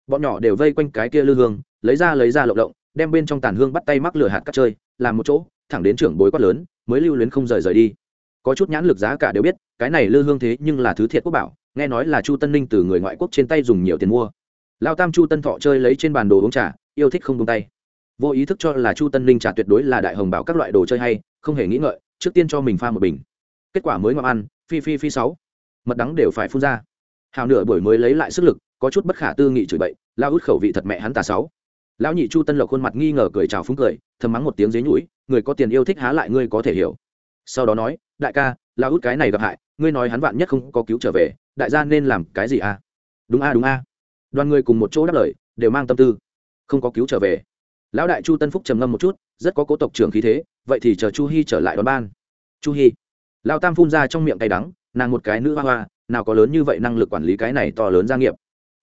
Bọn nhỏ đều vây quanh cái kia lư hương, lấy ra lấy ra lộng động đem bên trong tàn hương bắt tay mắc lửa hạt cắt chơi, làm một chỗ, thẳng đến trưởng bối quát lớn, mới lưu luyến không rời rời đi. Có chút nhãn lực giá cả đều biết, cái này lư hương thế nhưng là thứ thiệt quốc bảo, nghe nói là chu tân ninh từ người ngoại quốc trên tay dùng nhiều tiền mua. Lao tam chu tân thọ chơi lấy trên bàn đồ uống trà, yêu thích không tung tay vô ý thức cho là chu tân ninh trà tuyệt đối là đại hồng bảo các loại đồ chơi hay, không hề nghĩ ngợi, trước tiên cho mình pha một bình. Kết quả mới ngọc ăn, phi phi phi sáu. Mật đắng đều phải phun ra. Hào nửa buổi mới lấy lại sức lực, có chút bất khả tư nghị chửi bậy, lao út khẩu vị thật mẹ hắn tà sáu. Lão nhị chu tân lộc khuôn mặt nghi ngờ cười chào phúng cười, thầm mắng một tiếng dế nhũi, người có tiền yêu thích há lại ngươi có thể hiểu. Sau đó nói, đại ca lao út cái này gặp hại, ngươi nói hắn vạn nhất không có cứu trở về, đại gia nên làm cái gì à? Đúng a đúng a. Đoàn người cùng một chỗ đáp lời, đều mang tâm tư. Không có cứu trở về lão đại chu tân phúc trầm ngâm một chút, rất có cố tộc trưởng khí thế, vậy thì chờ chu hy trở lại đón ban. Chu hy lao tam phun ra trong miệng cay đắng, nàng một cái nữ hoa hoa, nào có lớn như vậy năng lực quản lý cái này to lớn gia nghiệp.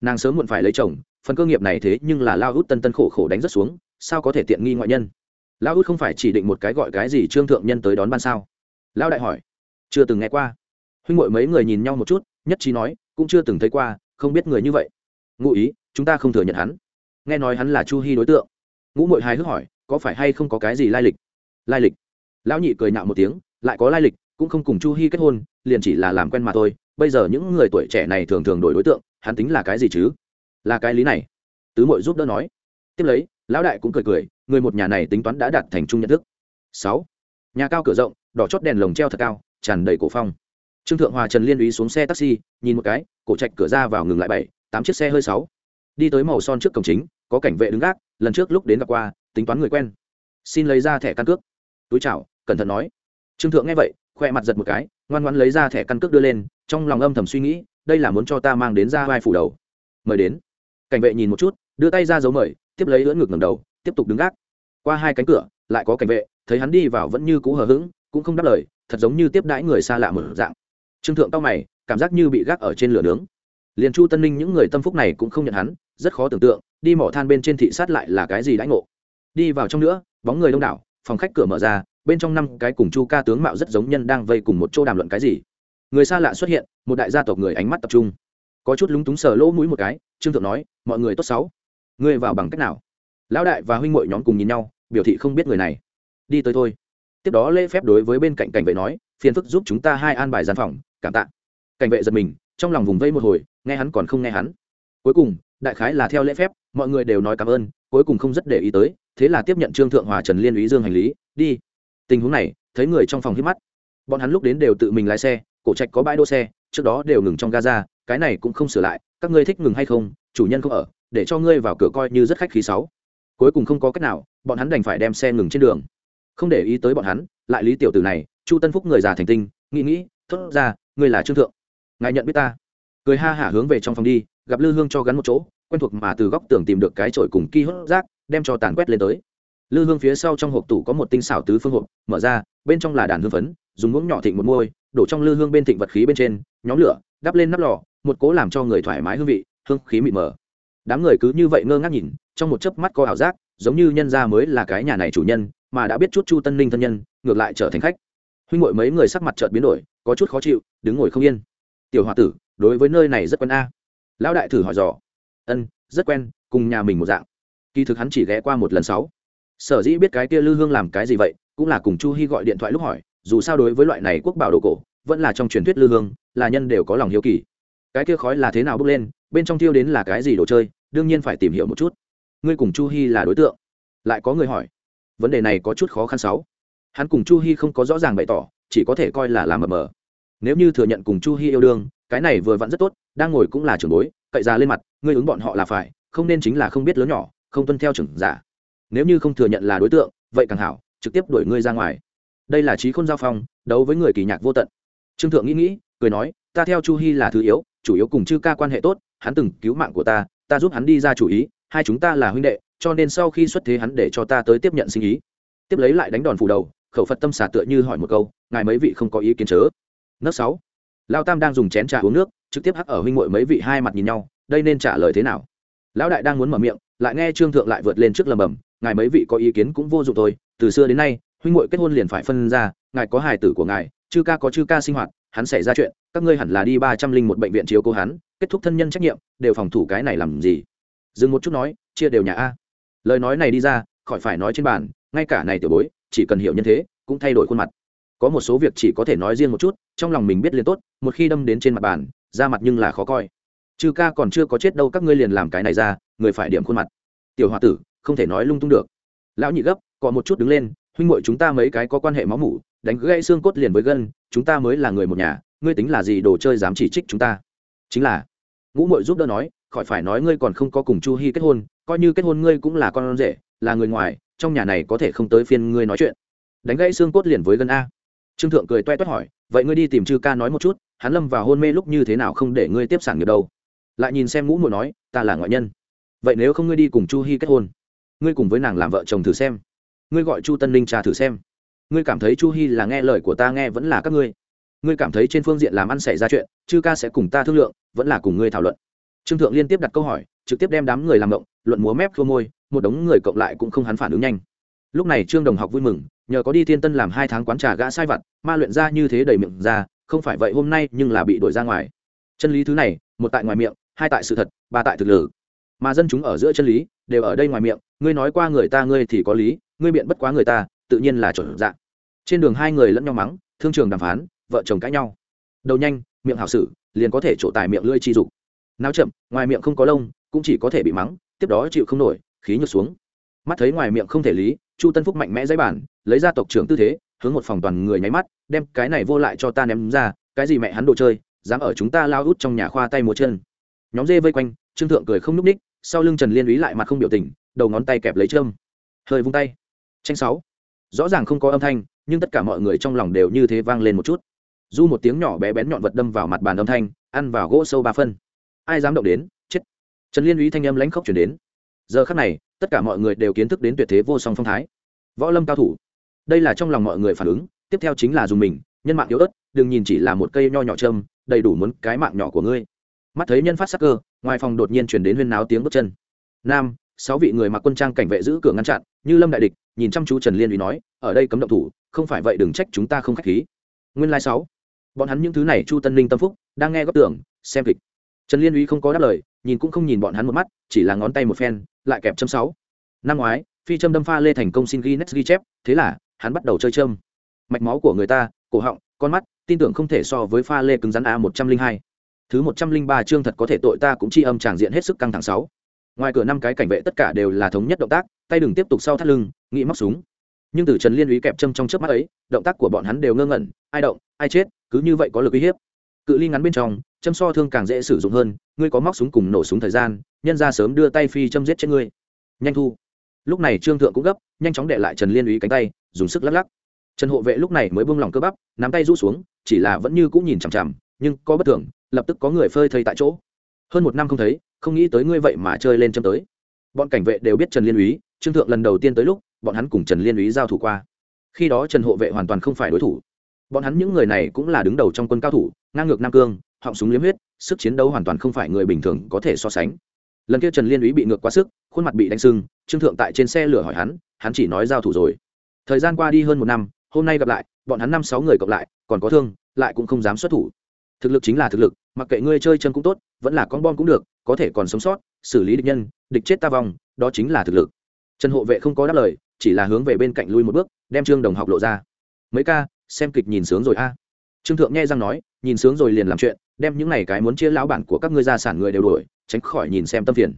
Nàng sớm muộn phải lấy chồng, phần cơ nghiệp này thế nhưng là lao út tân tân khổ khổ đánh rất xuống, sao có thể tiện nghi ngoại nhân? Lao út không phải chỉ định một cái gọi cái gì trương thượng nhân tới đón ban sao? Lao đại hỏi. Chưa từng nghe qua. Huynh ngội mấy người nhìn nhau một chút, nhất trí nói, cũng chưa từng thấy qua, không biết người như vậy. Ngụ ý, chúng ta không thừa nhận hắn. Nghe nói hắn là chu hy đối tượng ngũ mội hài hước hỏi, có phải hay không có cái gì lai lịch? Lai lịch? Lão nhị cười nạo một tiếng, lại có lai lịch, cũng không cùng chu hy kết hôn, liền chỉ là làm quen mà thôi. Bây giờ những người tuổi trẻ này thường thường đổi đối tượng, hắn tính là cái gì chứ? Là cái lý này. Tứ mội giúp đỡ nói. Tiếp lấy, lão đại cũng cười cười, người một nhà này tính toán đã đạt thành chung nhận thức. Sáu. Nhà cao cửa rộng, đỏ chót đèn lồng treo thật cao, tràn đầy cổ phong. Trương thượng hòa trần liên ý xuống xe taxi, nhìn một cái, cổ trạch cửa ra vào ngừng lại bảy, tám chiếc xe hơi sáu. Đi tới màu son trước cổng chính, có cảnh vệ đứng gác lần trước lúc đến gặp qua, tính toán người quen. Xin lấy ra thẻ căn cước. Túi chào, cẩn thận nói. Trương thượng nghe vậy, khoe mặt giật một cái, ngoan ngoan lấy ra thẻ căn cước đưa lên, trong lòng âm thầm suy nghĩ, đây là muốn cho ta mang đến ra vai phủ đầu. Mời đến. Cảnh vệ nhìn một chút, đưa tay ra dấu mời, tiếp lấy lưỡn ngực ngầm đầu, tiếp tục đứng gác. Qua hai cánh cửa, lại có cảnh vệ, thấy hắn đi vào vẫn như cũ hờ hững, cũng không đáp lời, thật giống như tiếp đãi người xa lạ mở dạng. Trương thượng tao mày, cảm giác như bị gác ở trên lửa nướng. Liền chu tân ninh những người tâm phúc này cũng không nhận hắn, rất khó tưởng tượng đi mỏ than bên trên thị sát lại là cái gì đãi ngộ? Đi vào trong nữa, bóng người đông đảo, phòng khách cửa mở ra, bên trong năm cái cùng chu ca tướng mạo rất giống nhân đang vây cùng một chỗ đàm luận cái gì. Người xa lạ xuất hiện, một đại gia tộc người ánh mắt tập trung. Có chút lúng túng sờ lỗ mũi một cái, trương thượng nói, mọi người tốt xấu ngươi vào bằng cách nào? Lão đại và huynh muội nhóm cùng nhìn nhau, biểu thị không biết người này. Đi tới thôi. Tiếp đó lễ phép đối với bên cạnh cảnh vệ nói, phiền phức giúp chúng ta hai an bài gian phòng, cảm tạ. Cảnh vệ giật mình, trong lòng vùng vây một hồi, nghe hắn còn không nghe hắn cuối cùng, đại khái là theo lễ phép, mọi người đều nói cảm ơn, cuối cùng không rất để ý tới, thế là tiếp nhận trương thượng hòa trần liên ý dương hành lý, đi. Tình huống này, thấy người trong phòng hít mắt. Bọn hắn lúc đến đều tự mình lái xe, cổ trạch có bãi đỗ xe, trước đó đều ngừng trong gaza, cái này cũng không sửa lại, các ngươi thích ngừng hay không, chủ nhân không ở, để cho ngươi vào cửa coi như rất khách khí sáu. Cuối cùng không có cách nào, bọn hắn đành phải đem xe ngừng trên đường. Không để ý tới bọn hắn, lại lý tiểu tử này, chu tân phúc người già thành tinh, nghĩ nghĩ thốt ra, ngươi là trương thượng. Ngài nhận biết ta. Cười ha hả hướng về trong phòng đi gặp lư hương cho gắn một chỗ, quen thuộc mà từ góc tường tìm được cái chổi cùng ki hốt rác, đem cho tàn quét lên tới. Lư hương phía sau trong hộp tủ có một tinh xảo tứ phương hộp, mở ra, bên trong là đàn hương phấn, dùng muỗng nhỏ thịnh một môi, đổ trong lư hương bên thịnh vật khí bên trên, nhóm lửa, đắp lên nắp lò, một cố làm cho người thoải mái hương vị, hương khí mịt mờ. Đám người cứ như vậy ngơ ngác nhìn, trong một chớp mắt có ảo giác, giống như nhân gia mới là cái nhà này chủ nhân, mà đã biết chút chu tân ninh thân nhân, ngược lại trở thành khách. Huynh ngội mấy người sắc mặt chợt biến đổi, có chút khó chịu, đứng ngồi không yên. Tiểu h o a tử, đối với nơi này rất quen a lão đại thử hỏi dò. Ân, rất quen, cùng nhà mình một dạng. Kỳ thực hắn chỉ ghé qua một lần sáu. Sở dĩ biết cái kia lư hương làm cái gì vậy, cũng là cùng chu hy gọi điện thoại lúc hỏi, dù sao đối với loại này quốc bảo đồ cổ, vẫn là trong truyền thuyết lư hương, là nhân đều có lòng hiếu kỳ. Cái kia khói là thế nào bốc lên, bên trong tiêu đến là cái gì đồ chơi, đương nhiên phải tìm hiểu một chút. Ngươi cùng chu hy là đối tượng. Lại có người hỏi. Vấn đề này có chút khó khăn sáu. Hắn cùng chu hy không có rõ ràng bày tỏ, chỉ có thể coi là làm mờ mờ. Nếu như thừa nhận cùng chu hy yêu đương cái này vừa vặn rất tốt, đang ngồi cũng là trưởng bối, cậy ra lên mặt, ngươi ứng bọn họ là phải, không nên chính là không biết lớn nhỏ, không tuân theo trưởng giả. Nếu như không thừa nhận là đối tượng, vậy càng hảo, trực tiếp đuổi ngươi ra ngoài. Đây là trí khôn giao phong, đấu với người kỳ nhạc vô tận. Trương thượng nghĩ nghĩ, cười nói, ta theo chu hy là thứ yếu, chủ yếu cùng chư ca quan hệ tốt, hắn từng cứu mạng của ta ta giúp hắn đi ra chủ ý, hai chúng ta là huynh đệ, cho nên sau khi xuất thế hắn để cho ta tới tiếp nhận sinh ý. Tiếp lấy lại đánh đòn phủ đầu, khẩu phật tâm xả tựa như hỏi một câu, ngài mấy vị không có ý kiến chớ? Nấc sáu lao tam đang dùng chén trà uống nước, trực tiếp hắc ở huynh muội mấy vị hai mặt nhìn nhau, đây nên trả lời thế nào? Lão đại đang muốn mở miệng, lại nghe trương thượng lại vượt lên trước lầm bầm, ngài mấy vị có ý kiến cũng vô dụng thôi, từ xưa đến nay, huynh muội kết hôn liền phải phân ra, ngài có hài tử của ngài, chư ca có chư ca sinh hoạt, hắn xảy ra chuyện, các ngươi hẳn là đi ba trăm linh một bệnh viện chiếu cố hắn, kết thúc thân nhân trách nhiệm, đều phòng thủ cái này làm gì? Dừng một chút nói, chia đều nhà a. Lời nói này đi ra, khỏi phải nói trên bàn, ngay cả này tiểu bối, chỉ cần hiểu nhân thế, cũng thay đổi khuôn mặt có một số việc chỉ có thể nói riêng một chút, trong lòng mình biết liền tốt, một khi đâm đến trên mặt bàn ra mặt nhưng là khó coi. Chư ca còn chưa có chết đâu, các ngươi liền làm cái này ra, người phải điểm khuôn mặt. Tiểu h o a tử, không thể nói lung tung được. Lão nhị gấp, có một chút đứng lên, huynh m chúng ta mấy cái có quan hệ máu mủ, đánh gãy xương cốt liền với gân, chúng ta mới là người một nhà, ngươi tính là gì đồ chơi dám chỉ trích chúng ta? Chính là, ngũ mội giúp đỡ nói, khỏi phải nói ngươi còn không có cùng chu hy kết hôn, coi như kết hôn ngươi cũng là con rể, là người ngoài, trong nhà này có thể không tới phiên ngươi nói chuyện. Đánh gãy xương cốt liền với gân a trương thượng cười toe toét hỏi, vậy ngươi đi tìm chư ca nói một chút, hắn lâm vào hôn mê lúc như thế nào không để ngươi tiếp sản nghiệp đâu? Lại nhìn xem ngũ muội nói, ta là ngoại nhân. Vậy nếu không ngươi đi cùng chu hy kết hôn, ngươi cùng với nàng làm vợ chồng thử xem. Ngươi gọi chu tân linh trà thử xem. Ngươi cảm thấy chu hy là nghe lời của ta nghe vẫn là các ngươi. Ngươi cảm thấy trên phương diện làm ăn xảy ra chuyện, chư ca sẽ cùng ta thương lượng, vẫn là cùng ngươi thảo luận. Trương thượng liên tiếp đặt câu hỏi, trực tiếp đem đám người làm động, luận múa mép khô môi, một đống người cộng lại cũng không hắn phản ứng nhanh lúc này trương đồng học vui mừng, nhờ có đi thiên tân làm hai tháng quán trà gã sai vặt, ma luyện ra như thế đầy miệng ra, không phải vậy hôm nay nhưng là bị đổi ra ngoài. Chân lý thứ này, một tại ngoài miệng, hai tại sự thật, ba tại thực lử. Mà dân chúng ở giữa chân lý, đều ở đây ngoài miệng, ngươi nói qua người ta ngươi thì có lý, ngươi biện bất quá người ta, tự nhiên là chuẩn dạng. Trên đường hai người lẫn nhau mắng, thương trường đàm phán, vợ chồng cãi nhau. Đầu nhanh, miệng hảo sử liền có thể trổ tài miệng lưỡi chi dục. Nào chậm, ngoài miệng không có lông, cũng chỉ có thể bị mắng, tiếp đó chịu không nổi, khí nhược xuống. Mắt thấy ngoài miệng không thể lý chu tân phúc mạnh mẽ dãy bản, lấy ra tộc trưởng tư thế, hướng một phòng toàn người nháy mắt, đem cái này vô lại cho ta ném ra, cái gì mẹ hắn đồ chơi, dám ở chúng ta lao út trong nhà khoa tay một chân. Nhóm dê vây quanh, trương thượng cười không n ú c ních, sau lưng trần liên ý lại mặt không biểu tình, đầu ngón tay kẹp lấy trơm hơi vung tay. Tranh sáu. Rõ ràng không có âm thanh, nhưng tất cả mọi người trong lòng đều như thế vang lên một chút. Du một tiếng nhỏ bé bén nhọn vật đâm vào mặt bàn âm thanh, ăn vào gỗ sâu ba phân. Ai dám động đến, chết. Trần liên ý thanh âm lãnh khốc chuyển đến giờ khắc này, tất cả mọi người đều kiến thức đến tuyệt thế vô song phong thái. Võ lâm cao thủ. Đây là trong lòng mọi người phản ứng, tiếp theo chính là dùng mình, nhân mạng yếu ớt, đừng nhìn chỉ là một cây nho nhỏ châm, đầy đủ muốn cái mạng nhỏ của ngươi. Mắt thấy nhân phát sắc cơ, ngoài phòng đột nhiên chuyển đến huyên náo tiếng bước chân. Nam, sáu vị người mặc quân trang cảnh vệ giữ cửa ngăn chặn, như lâm đại địch, nhìn chăm chú trần liên uy nói, ở đây cấm động thủ, không phải vậy đừng trách chúng ta không k h á c h khí. Nguyên lai sáu, bọn hắn những thứ này chu tân ninh tâm phúc, đang nghe góp tưởng, xem kịch. Trần liên uy không có đáp lời nhìn cũng không nhìn bọn hắn một mắt, chỉ là ngón tay một phen, lại kẹp châm sáu. Năm ngoái, phi châm đâm pha lê thành công xin ghi guinness ghi chép, thế là, hắn bắt đầu chơi châm. Mạch máu của người ta, cổ họng, con mắt, tin tưởng không thể so với pha lê cứng rắn a một trăm linh hai. Thứ một trăm linh ba chương thật có thể tội ta cũng chi âm tràng diện hết sức căng thẳng sáu. Ngoài cửa năm cái cảnh vệ tất cả đều là thống nhất động tác, tay đừng tiếp tục sau thắt lưng, nghĩ móc súng. Nhưng từ trần liên úy kẹp châm trong trước mắt ấy, động tác của bọn hắn đều ngơ ngẩn, ai động, ai chết, cứ như vậy có lực uy hiếp cự ly ngắn bên trong, châm so thương càng dễ sử dụng hơn, ngươi có móc súng cùng nổ súng thời gian, nhân ra sớm đưa tay phi châm giết chết ngươi. Nhanh thu. Lúc này trương thượng cũng gấp, nhanh chóng đệ lại trần liên úy cánh tay, dùng sức lắc lắc. Trần hộ vệ lúc này mới buông lỏng cơ bắp, nắm tay rũ xuống, chỉ là vẫn như cũng nhìn chằm chằm, nhưng có bất thường, lập tức có người phơi thây tại chỗ. Hơn một năm không thấy, không nghĩ tới ngươi vậy mà chơi lên châm tới. Bọn cảnh vệ đều biết trần liên úy, trương thượng lần đầu tiên tới lúc, bọn hắn cùng trần liên úy giao thủ qua. Khi đó trần hộ vệ hoàn toàn không phải đối thủ bọn hắn những người này cũng là đứng đầu trong quân cao thủ, ngang ngược nam cương, họng súng liếm huyết, sức chiến đấu hoàn toàn không phải người bình thường có thể so sánh. Lần kia trần liên úy bị ngược quá sức, khuôn mặt bị đánh sưng, trương thượng tại trên xe lửa hỏi hắn hắn chỉ nói giao thủ rồi. Thời gian qua đi hơn một năm, hôm nay gặp lại, bọn hắn năm sáu người cộng lại, còn có thương, lại cũng không dám xuất thủ. Thực lực chính là thực lực, mặc kệ ngươi chơi chân cũng tốt, vẫn là con bom cũng được, có thể còn sống sót, xử lý địch nhân, địch chết ta vong, đó chính là thực lực. Trần hộ vệ không có đáp lời, chỉ là hướng về bên cạnh lui một bước, đem trương đồng học lộ ra. Mấy ca xem kịch nhìn sướng rồi a. Trương thượng nghe răng nói, nhìn sướng rồi liền làm chuyện, đem những này cái muốn chia lão bản của các ngươi gia sản người đều đuổi, tránh khỏi nhìn xem tâm phiền.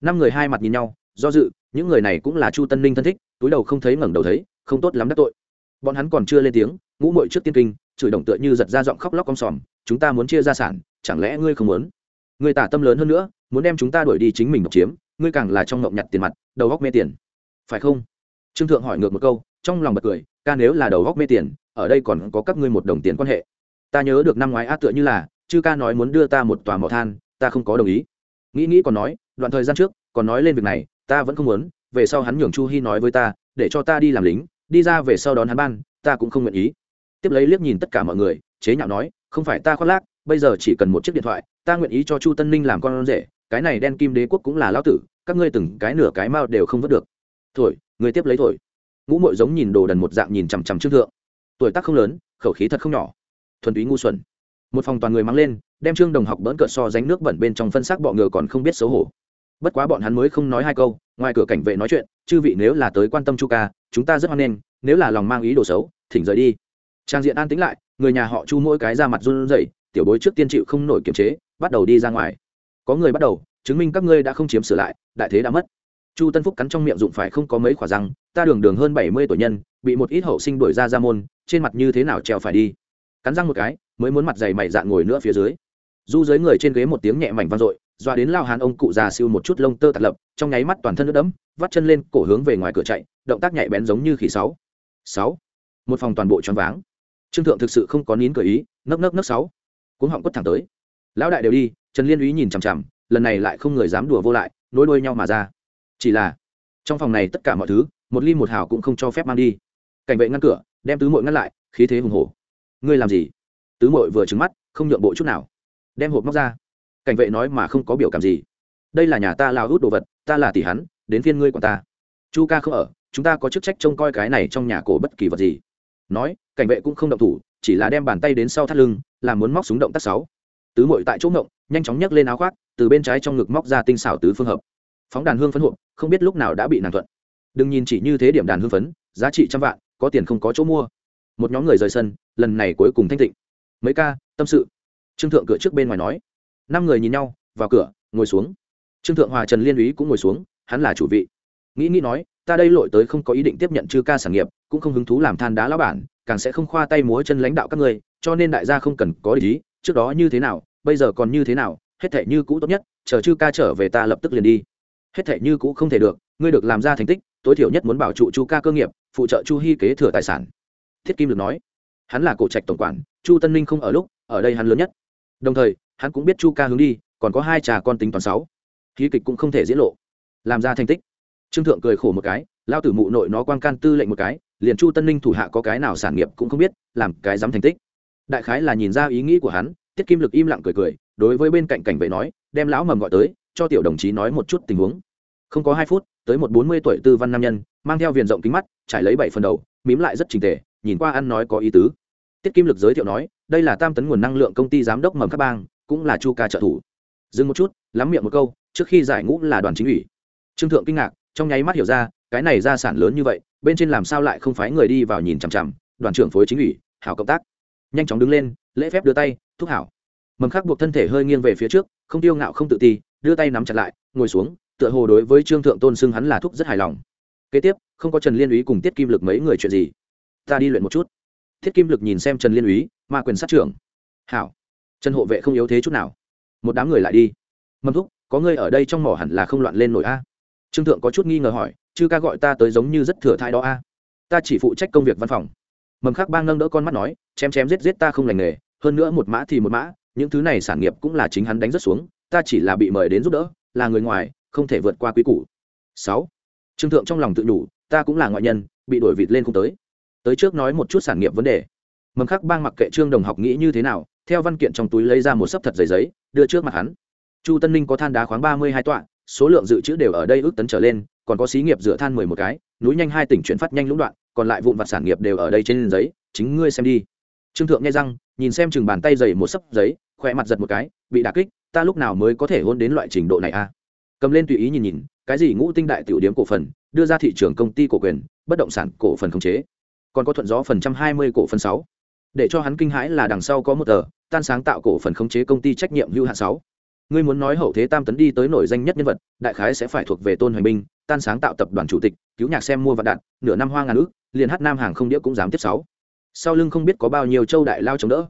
Năm người hai mặt nhìn nhau, do dự, những người này cũng là chu tân ninh thân thích, túi đầu không thấy ngẩng đầu thấy, không tốt lắm đắc tội. Bọn hắn còn chưa lên tiếng, ngũ mội trước tiên kinh, chửi động tựa như giật ra giọng khóc lóc cong sòm, chúng ta muốn chia gia sản, chẳng lẽ ngươi không muốn? Người tả tâm lớn hơn nữa, muốn đem chúng ta đuổi đi chính mình độc chiếm, ngươi càng là trong ngộng nhặt tiền mặt, đầu góc mê tiền. Phải không? Trương thượng hỏi ngược một câu trong lòng bật cười, ca nếu là đầu góc mê tiền, ở đây còn có các ngươi một đồng tiền quan hệ. Ta nhớ được năm ngoái á tựa như là, chư ca nói muốn đưa ta một tòa mỏ than, ta không có đồng ý. Nghĩ nghĩ còn nói, đoạn thời gian trước, còn nói lên việc này, ta vẫn không muốn, về sau hắn nhường chu hy nói với ta, để cho ta đi làm lính, đi ra về sau đón hắn ban, ta cũng không nguyện ý. Tiếp lấy liếc nhìn tất cả mọi người, chế nhạo nói, không phải ta khoác lác, bây giờ chỉ cần một chiếc điện thoại, ta nguyện ý cho chu tân ninh làm con rể, cái này đen kim đế quốc cũng là lão tử, các ngươi từng cái nửa cái mao đều không vớt được. Thổi người tiếp lấy thổi ngũ mội giống nhìn đồ đần một dạng nhìn chằm chằm trương thượng. Tuổi tác không lớn, khẩu khí thật không nhỏ. Thuần túy ngu xuẩn. Một phòng toàn người mang lên, đem trương đồng học bỡn cợt so ránh nước bẩn bên trong phân xác bọ ngựa còn không biết xấu hổ. Bất quá bọn hắn mới không nói hai câu, ngoài cửa cảnh vệ nói chuyện, chư vị nếu là tới quan tâm chu ca, chúng ta rất hoan nghênh, nếu là lòng mang ý đồ xấu, thỉnh rời đi. Trang diện an tĩnh lại, người nhà họ chu mỗi cái ra mặt run rẩy, tiểu bối trước tiên chịu không nổi kiềm chế, bắt đầu đi ra ngoài. Có người bắt đầu, chứng minh các ngươi đã không chiếm sửa lại, đại thế đã mất chu tân phúc cắn trong miệng dụng phải không có mấy khỏa răng, ta đường đường hơn bảy mươi tuổi nhân, bị một ít hậu sinh đuổi ra ra môn, trên mặt như thế nào trèo phải đi? Cắn răng một cái, mới muốn mặt dày mày dạn ngồi nữa phía dưới. Du dưới người trên ghế một tiếng nhẹ mảnh vang dội, doa đến lao hàn ông cụ già siêu một chút lông tơ tạt lập, trong nháy mắt toàn thân nước đẫm, vắt chân lên, cổ hướng về ngoài cửa chạy, động tác nhạy bén giống như khỉ sáu. Sáu. Một phòng toàn bộ choáng váng. Trương thượng thực sự không có nín cười ý, nấc nấc nấc sáu. Cuống họng quất thẳng tới. Lão đại đều đi, trần liên úy nhìn chằm chằm, lần này lại không người dám đùa vô lại, nối đuôi nhau mà ra chỉ là, trong phòng này tất cả mọi thứ, một ly một hào cũng không cho phép mang đi. Cảnh vệ ngăn cửa, đem tứ mội ngăn lại, khí thế hùng hổ. Ngươi làm gì? Tứ mội vừa trứng mắt, không nhượng bộ chút nào. Đem hộp móc ra. Cảnh vệ nói mà không có biểu cảm gì. Đây là nhà ta lao hút đồ vật, ta là tỷ hắn, đến phiên ngươi của ta. Chu ca không ở, chúng ta có chức trách trông coi cái này trong nhà cổ bất kỳ vật gì. Nói, cảnh vệ cũng không động thủ, chỉ là đem bàn tay đến sau thắt lưng làm muốn móc súng động tác sáu. Tứ mội tại chỗ ngộng, nhanh chóng nhấc lên áo khoác, từ bên trái trong ngực móc ra tinh xảo tứ phương hợp phóng đàn hương phấn hộp, không biết lúc nào đã bị nàng thuận. Đừng nhìn chỉ như thế điểm đàn hương phấn, giá trị trăm vạn, có tiền không có chỗ mua. Một nhóm người rời sân, lần này cuối cùng thanh tịnh. Mấy ca, tâm sự. Trương thượng cửa trước bên ngoài nói. Năm người nhìn nhau, vào cửa, ngồi xuống. Trương thượng hòa trần liên úy cũng ngồi xuống, hắn là chủ vị. Nghĩ nghĩ nói, ta đây lội tới không có ý định tiếp nhận chư ca sản nghiệp, cũng không hứng thú làm than đá lão bản, càng sẽ không khoa tay múa chân lãnh đạo các ngươi, cho nên đại gia không cần có ý. Trước đó như thế nào, bây giờ còn như thế nào, hết thể như cũ tốt nhất, chờ chư ca trở về ta lập tức liền đi hết thể như cũ không thể được, ngươi được làm ra thành tích, tối thiểu nhất muốn bảo trụ chu ca cơ nghiệp, phụ trợ chu hy kế thừa tài sản. Thiết kim được nói. Hắn là cổ trạch tổng quản, chu tân ninh không ở lúc, ở đây hắn lớn nhất. Đồng thời, hắn cũng biết chu ca hướng đi, còn có hai trà con tính toàn sáu. Khí kịch cũng không thể diễn lộ. Làm ra thành tích. Trương thượng cười khổ một cái, lao tử mụ nội nó quan can tư lệnh một cái, liền chu tân ninh thủ hạ có cái nào sản nghiệp cũng không biết, làm cái dám thành tích. Đại khái là nhìn ra ý nghĩ của hắn tiết kim lực im lặng cười cười, đối với bên cạnh cảnh vệ nói, đem lão mầm gọi tới, cho tiểu đồng chí nói một chút tình huống không có hai phút, tới một bốn mươi tuổi tư văn nam nhân, mang theo viền rộng kính mắt, trải lấy bảy phần đầu, mím lại rất trình tề, nhìn qua ăn nói có ý tứ. Tiết kim lực giới thiệu nói, đây là tam tấn nguồn năng lượng công ty giám đốc mầm các bang, cũng là chu ca trợ thủ. Dừng một chút, lắm miệng một câu, trước khi giải ngũ là đoàn chính ủy. Trương thượng kinh ngạc, trong nháy mắt hiểu ra, cái này gia sản lớn như vậy, bên trên làm sao lại không phái người đi vào nhìn chằm chằm, đoàn trưởng phối chính ủy, hảo cộng tác. Nhanh chóng đứng lên, lễ phép đưa tay, thúc hảo. Mầm khắc buộc thân thể hơi nghiêng về phía trước, không tiêu ngạo không tự ti, đưa tay nắm chặt lại, ngồi xuống tựa hồ đối với trương thượng tôn xưng hắn là thúc rất hài lòng. Kế tiếp, không có trần liên úy cùng tiết kim lực mấy người chuyện gì? Ta đi luyện một chút. Thiết kim lực nhìn xem trần liên úy, ma quyền sát trưởng. Hảo. Trần hộ vệ không yếu thế chút nào. Một đám người lại đi. Mầm thúc, có ngươi ở đây trong mỏ hẳn là không loạn lên nổi a. Trương thượng có chút nghi ngờ hỏi chứ ca gọi ta tới giống như rất thừa thai đó a. Ta chỉ phụ trách công việc văn phòng. Mầm khắc bang nâng đỡ con mắt nói, chém chém giết giết ta không lành nghề, hơn nữa một mã thì một mã, những thứ này sản nghiệp cũng là chính hắn đánh rất xuống, ta chỉ là bị mời đến giúp đỡ, là người ngoài không thể vượt qua quý củ. Sáu. Trương thượng trong lòng tự đủ ta cũng là ngoại nhân, bị đổi vịt lên không tới. Tới trước nói một chút sản nghiệp vấn đề. Mầm khắc bang mặc kệ trương đồng học nghĩ như thế nào, theo văn kiện trong túi lấy ra một sấp thật giấy giấy, đưa trước mặt hắn. Chu tân ninh có than đá khoáng ba mươi hai tọa, số lượng dự trữ đều ở đây ước tấn trở lên, còn có xí nghiệp dựa than mười một cái, núi nhanh hai tỉnh chuyển phát nhanh lũng đoạn, còn lại vụn vặt sản nghiệp đều ở đây trên giấy, chính ngươi xem đi. Trương thượng nghe răng, nhìn xem chừng bàn tay dày một sấp giấy, khỏe mặt giật một cái, bị đà kích, ta lúc nào mới có thể hôn đến loại trình độ này a cầm lên tùy ý nhìn nhìn, cái gì ngũ tinh đại tiểu điểm cổ phần, đưa ra thị trường công ty cổ quyền, bất động sản cổ phần khống chế. Còn có thuận gió phần trăm hai mươi cổ phần sáu. Để cho hắn kinh hãi là đằng sau có một tờ, tan sáng tạo cổ phần khống chế công ty trách nhiệm hữu hạn sáu. Ngươi muốn nói hậu thế tam tấn đi tới nổi danh nhất nhân vật, đại khái sẽ phải thuộc về tôn hoành binh tan sáng tạo tập đoàn chủ tịch, cứu nhạc xem mua vạn đạn, nửa năm hoa ngàn ước liền hát nam hàng không đĩa cũng dám tiếp sáu. Sau lưng không biết có bao nhiêu châu đại lao chống đỡ.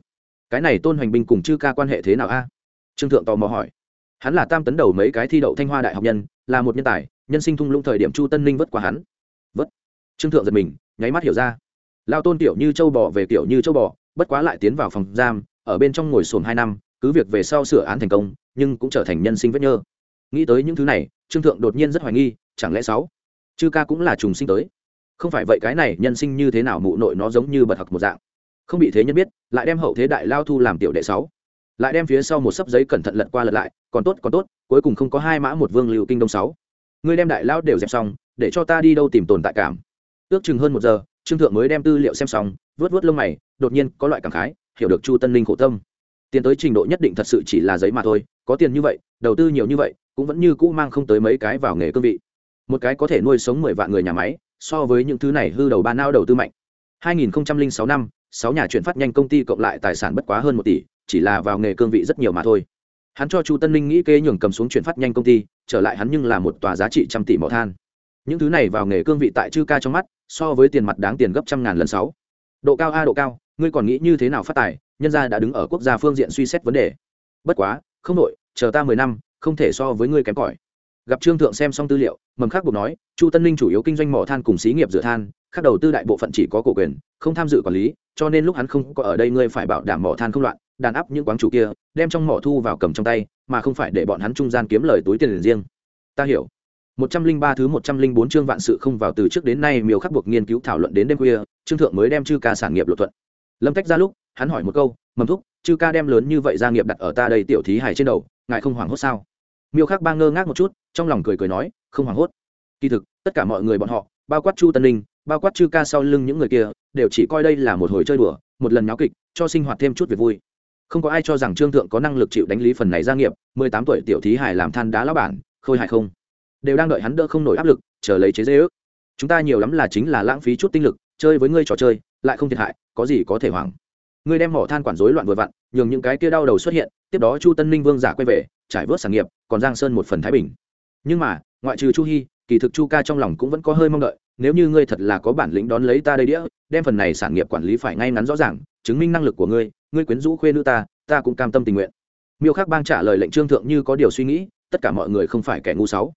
Cái này tôn hoành binh cùng chư ca quan hệ thế nào a? Trương thượng tò mò hỏi hắn là tam tấn đầu mấy cái thi đậu thanh hoa đại học nhân, là một nhân tài, nhân sinh thung lũng thời điểm chu tân ninh vất qua hắn. Vất trương thượng giật mình, nháy mắt hiểu ra. Lao tôn tiểu như châu bò về tiểu như châu bò, bất quá lại tiến vào phòng giam, ở bên trong ngồi sồn hai năm, cứ việc về sau sửa án thành công, nhưng cũng trở thành nhân sinh vết nhơ. Nghĩ tới những thứ này, trương thượng đột nhiên rất hoài nghi, chẳng lẽ sáu chư ca cũng là trùng sinh tới? Không phải vậy cái này nhân sinh như thế nào mụ nội nó giống như bật học một dạng. Không bị thế nhân biết, lại đem hậu thế đại lao thu làm tiểu đệ sáu lại đem phía sau một sấp giấy cẩn thận lật qua lật lại, còn tốt còn tốt, cuối cùng không có hai mã một vương lưu kinh đông sáu. Ngươi đem đại lao đều dẹp xong, để cho ta đi đâu tìm tồn tại cảm. Ước chừng hơn một giờ, trương thượng mới đem tư liệu xem xong vớt vớt lông mày, đột nhiên có loại cảm khái, hiểu được chu tân ninh khổ tâm. Tiền tới trình độ nhất định thật sự chỉ là giấy mà thôi, có tiền như vậy, đầu tư nhiều như vậy, cũng vẫn như cũ mang không tới mấy cái vào nghề cương vị. Một cái có thể nuôi sống mười vạn người nhà máy, so với những thứ này hư đầu ba nao đầu tư mạnh. 2006 năm sáu nhà chuyển phát nhanh công ty cộng lại tài sản bất quá hơn một tỷ, chỉ là vào nghề cương vị rất nhiều mà thôi. Hắn cho chu tân ninh nghĩ kế nhường cầm xuống chuyển phát nhanh công ty, trở lại hắn nhưng là một tòa giá trị trăm tỷ mỏ than. Những thứ này vào nghề cương vị tại chư ca trong mắt, so với tiền mặt đáng tiền gấp trăm ngàn lần sáu. Độ cao a, độ cao, ngươi còn nghĩ như thế nào phát tài, nhân gia đã đứng ở quốc gia phương diện suy xét vấn đề. Bất quá, không nội, chờ ta mười năm, không thể so với ngươi kém cỏi gặp trương thượng xem xong tư liệu, mầm khác buộc nói, chu tân ninh chủ yếu kinh doanh mỏ than cùng xí nghiệp rửa than, khác đầu tư đại bộ phận chỉ có cổ quyền, không tham dự quản lý, cho nên lúc hắn không có ở đây ngươi phải bảo đảm mỏ than không loạn, đàn áp những quán chủ kia, đem trong mỏ thu vào cầm trong tay, mà không phải để bọn hắn trung gian kiếm lời túi tiền riêng. Ta hiểu. Một trăm linh ba thứ một trăm linh bốn chương vạn sự không vào từ trước đến nay miêu khắc buộc nghiên cứu thảo luận đến đêm khuya, trương thượng mới đem chư ca sản nghiệp lộ thuận. Lâm tách ra lúc, hắn hỏi một câu, mầm thúc, chư ca đem lớn như vậy gia nghiệp đặt ở ta đây tiểu thí hải trên đầu, ngài không hoảng hốt sao? Miêu khắc ba ngơ ngác một chút trong lòng cười cười nói, không hoảng hốt. Kỳ thực, tất cả mọi người bọn họ, bao quát chu tân ninh, bao quát chư ca sau lưng những người kia, đều chỉ coi đây là một hồi chơi đùa, một lần nháo kịch, cho sinh hoạt thêm chút việc vui. Không có ai cho rằng trương thượng có năng lực chịu đánh lý phần này gia nghiệp, mười tám tuổi tiểu thí hải làm than đá lão bản, khôi hài không. Đều đang đợi hắn đỡ không nổi áp lực, chờ lấy chế dễ ước. Chúng ta nhiều lắm là chính là lãng phí chút tinh lực, chơi với ngươi trò chơi, lại không thiệt hại, có gì có thể hoảng. Ngươi đem mỏ than quản rối loạn vừa vặn, nhường những cái kia đau đầu xuất hiện, tiếp đó chu tân ninh vương giả quay về, trải vớt sản nghiệp, còn giang sơn một phần thái bình nhưng mà, ngoại trừ chu hy kỳ thực chu ca trong lòng cũng vẫn có hơi mong đợi, nếu như ngươi thật là có bản lĩnh đón lấy ta đây đĩa, đem phần này sản nghiệp quản lý phải ngay ngắn rõ ràng, chứng minh năng lực của ngươi ngươi quyến rũ khuê nữ ta ta cũng cam tâm tình nguyện. Miêu khắc bang trả lời lệnh trương thượng như có điều suy nghĩ, tất cả mọi người không phải kẻ ngu sáu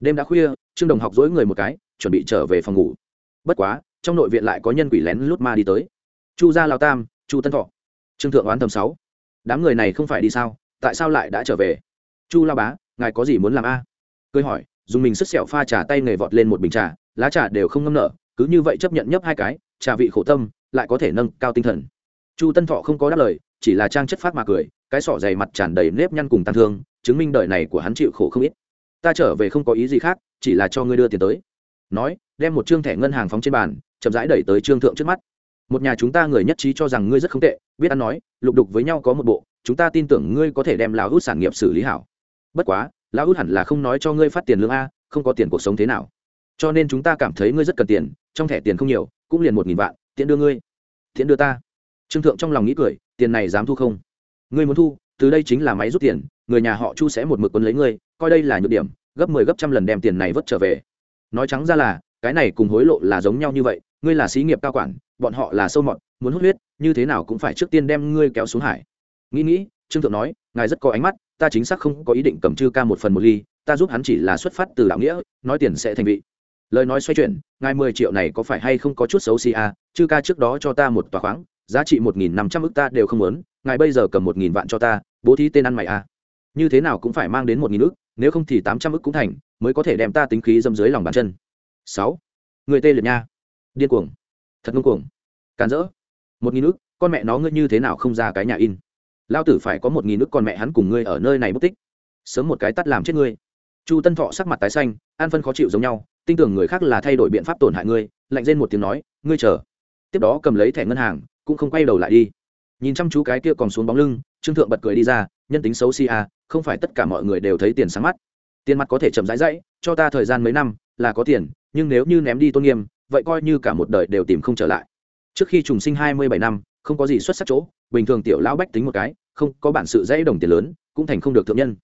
đêm đã khuya, trương đồng học dối người một cái, chuẩn bị trở về phòng ngủ. Bất quá, trong nội viện lại có nhân quỷ lén lút ma đi tới. Chu gia lao tam, chu tân thọ. Trương thượng oán thầm sáu. Đám người này không phải đi sao, tại sao lại đã trở về? Chu lao bá, ngài có gì muốn làm a? à? Cười hỏi, dùng mình sức sẹo pha trà tay nghề vọt lên một bình trà, lá trà đều không ngâm nở, cứ như vậy chấp nhận nhấp hai cái, trà vị khổ tâm, lại có thể nâng cao tinh thần. Chu tân thọ không có đáp lời, chỉ là trang chất phát mà cười, cái sọ dày mặt tràn đầy nếp nhăn cùng tàn thương, chứng minh đời này của hắn chịu khổ không ít. Ta trở về không có ý gì khác, chỉ là cho ngươi đưa tiền tới. Nói, đem một chương thẻ ngân hàng phóng trên bàn, chậm rãi đẩy tới trương thượng trước mắt. Một nhà chúng ta người nhất trí cho rằng ngươi rất không tệ, biết ăn nói, lục đục với nhau có một bộ, chúng ta tin tưởng ngươi có thể đem lao hút sản nghiệp xử lý hảo. Bất quá lão út hẳn là không nói cho ngươi phát tiền lương a, không có tiền cuộc sống thế nào. Cho nên chúng ta cảm thấy ngươi rất cần tiền, trong thẻ tiền không nhiều, cũng liền một nghìn vạn, tiện đưa ngươi. Tiện đưa ta. Trương thượng trong lòng nghĩ cười, tiền này dám thu không? Ngươi muốn thu, từ đây chính là máy rút tiền, người nhà họ chu sẽ một mực quấn lấy ngươi, coi đây là nhược điểm, gấp mười 10 gấp trăm lần đem tiền này vớt trở về. Nói trắng ra là, cái này cùng hối lộ là giống nhau như vậy, ngươi là xí nghiệp cao quản, bọn họ là sâu mọt, muốn hút huyết, như thế nào cũng phải trước tiên đem ngươi kéo xuống hải. Nghĩ nghĩ, trương thượng nói, ngài rất có ánh mắt ta chính xác không có ý định cầm chư ca một phần một ly, ta giúp hắn chỉ là xuất phát từ đạo nghĩa, nói tiền sẽ thành vị. Lời nói xoay chuyển, ngài mười triệu này có phải hay không có chút xấu xì à? Chư ca trước đó cho ta một tòa khoáng, giá trị một nghìn năm trăm ức ta đều không muốn, ngài bây giờ cầm một nghìn vạn cho ta, bố thí tên ăn mày à? Như thế nào cũng phải mang đến một nghìn ức, nếu không thì tám trăm ức cũng thành, mới có thể đem ta tính khí dâm dưới lòng bàn chân. Sáu. Người tê liệt nha. Điên cuồng. Thật ngông cuồng. Càn rỡ. Một nghìn ức, con mẹ nó ngươi như thế nào không ra cái nhà in? Lao tử phải có một nghìn nước con mẹ hắn cùng ngươi ở nơi này mất tích. Sớm một cái tắt làm chết ngươi. Chu tân thọ sắc mặt tái xanh, an phân khó chịu giống nhau, tin tưởng người khác là thay đổi biện pháp tổn hại ngươi, lạnh lên một tiếng nói, ngươi chờ. Tiếp đó cầm lấy thẻ ngân hàng, cũng không quay đầu lại đi. Nhìn chăm chú cái kia còn xuống bóng lưng, trương thượng bật cười đi ra, nhân tính xấu si à không phải tất cả mọi người đều thấy tiền sáng mắt. Tiền mặt có thể chậm rãi rãi cho ta thời gian mấy năm, là có tiền, nhưng nếu như ném đi tôn nghiêm, vậy coi như cả một đời đều tìm không trở lại. Trước khi trùng sinh hai mươi bảy năm, không có gì xuất sắc chỗ bình thường tiểu lão bách tính một cái, không có bản sự dễ đồng tiền lớn, cũng thành không được thượng nhân.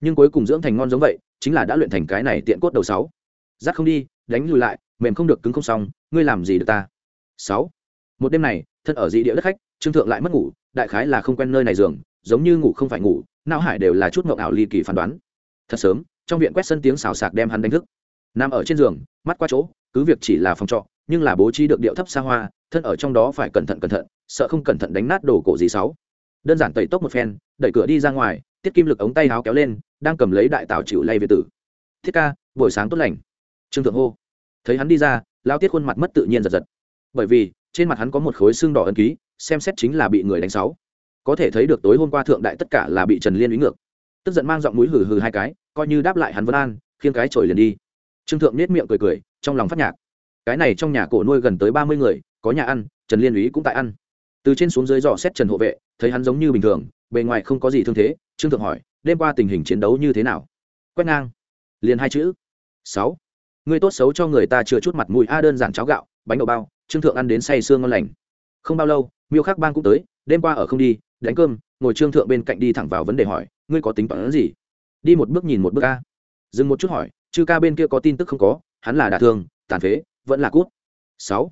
Nhưng cuối cùng dưỡng thành ngon giống vậy, chính là đã luyện thành cái này tiện cốt đầu sáu. Dắt không đi, đánh lùi lại, mềm không được, cứng không xong, ngươi làm gì được ta? Sáu. Một đêm này, thân ở dị địa đất khách, trương thượng lại mất ngủ, đại khái là không quen nơi này giường, giống như ngủ không phải ngủ, não hải đều là chút ngọng ảo ly kỳ phán đoán. Thật sớm, trong viện quét sân tiếng xào sạc đem hắn đánh thức. Nằm ở trên giường, mắt qua chỗ, cứ việc chỉ là phòng trọ, nhưng là bố trí được điệu thấp xa hoa, thân ở trong đó phải cẩn thận cẩn thận sợ không cẩn thận đánh nát đồ cổ gì sáu. Đơn giản tẩy tốc một phen, đẩy cửa đi ra ngoài, tiết kim lực ống tay áo kéo lên, đang cầm lấy đại tảo chịu lay về tử. Thiết ca, buổi sáng tốt lành. Trương thượng hô. Thấy hắn đi ra lao tiết khuôn mặt mất tự nhiên giật giật. Bởi vì, trên mặt hắn có một khối xương đỏ ân ký, xem xét chính là bị người đánh sáu. Có thể thấy được tối hôm qua thượng đại tất cả là bị trần liên ý ngược. Tức giận mang giọng mũi hừ hừ hai cái, coi như đáp lại hắn vân an, khiêng cái trồi liền đi. Trương thượng nết miệng cười cười, trong lòng phát nhạc. Cái này trong nhà cổ nuôi gần tới ba mươi người, có nhà ăn, trần liên úy cũng tại ăn từ trên xuống dưới dò xét trần hộ vệ, thấy hắn giống như bình thường, bề ngoài không có gì thương thế, trương thượng hỏi, đêm qua tình hình chiến đấu như thế nào? Quét ngang. Liền hai chữ. Sáu. Người tốt xấu cho người ta chừa chút mặt mũi, a, đơn giản cháo gạo, bánh đậu bao, trương thượng ăn đến say sương ngon lành. Không bao lâu, miêu khắc bang cũng tới, đêm qua ở không đi, đánh cơm, ngồi trương thượng bên cạnh đi thẳng vào vấn đề hỏi, ngươi có tính toán gì? Đi một bước nhìn một bước a. Dừng một chút hỏi, chư ca bên kia có tin tức không có? Hắn là đả thương, tàn phế, vẫn là cút. Sáu.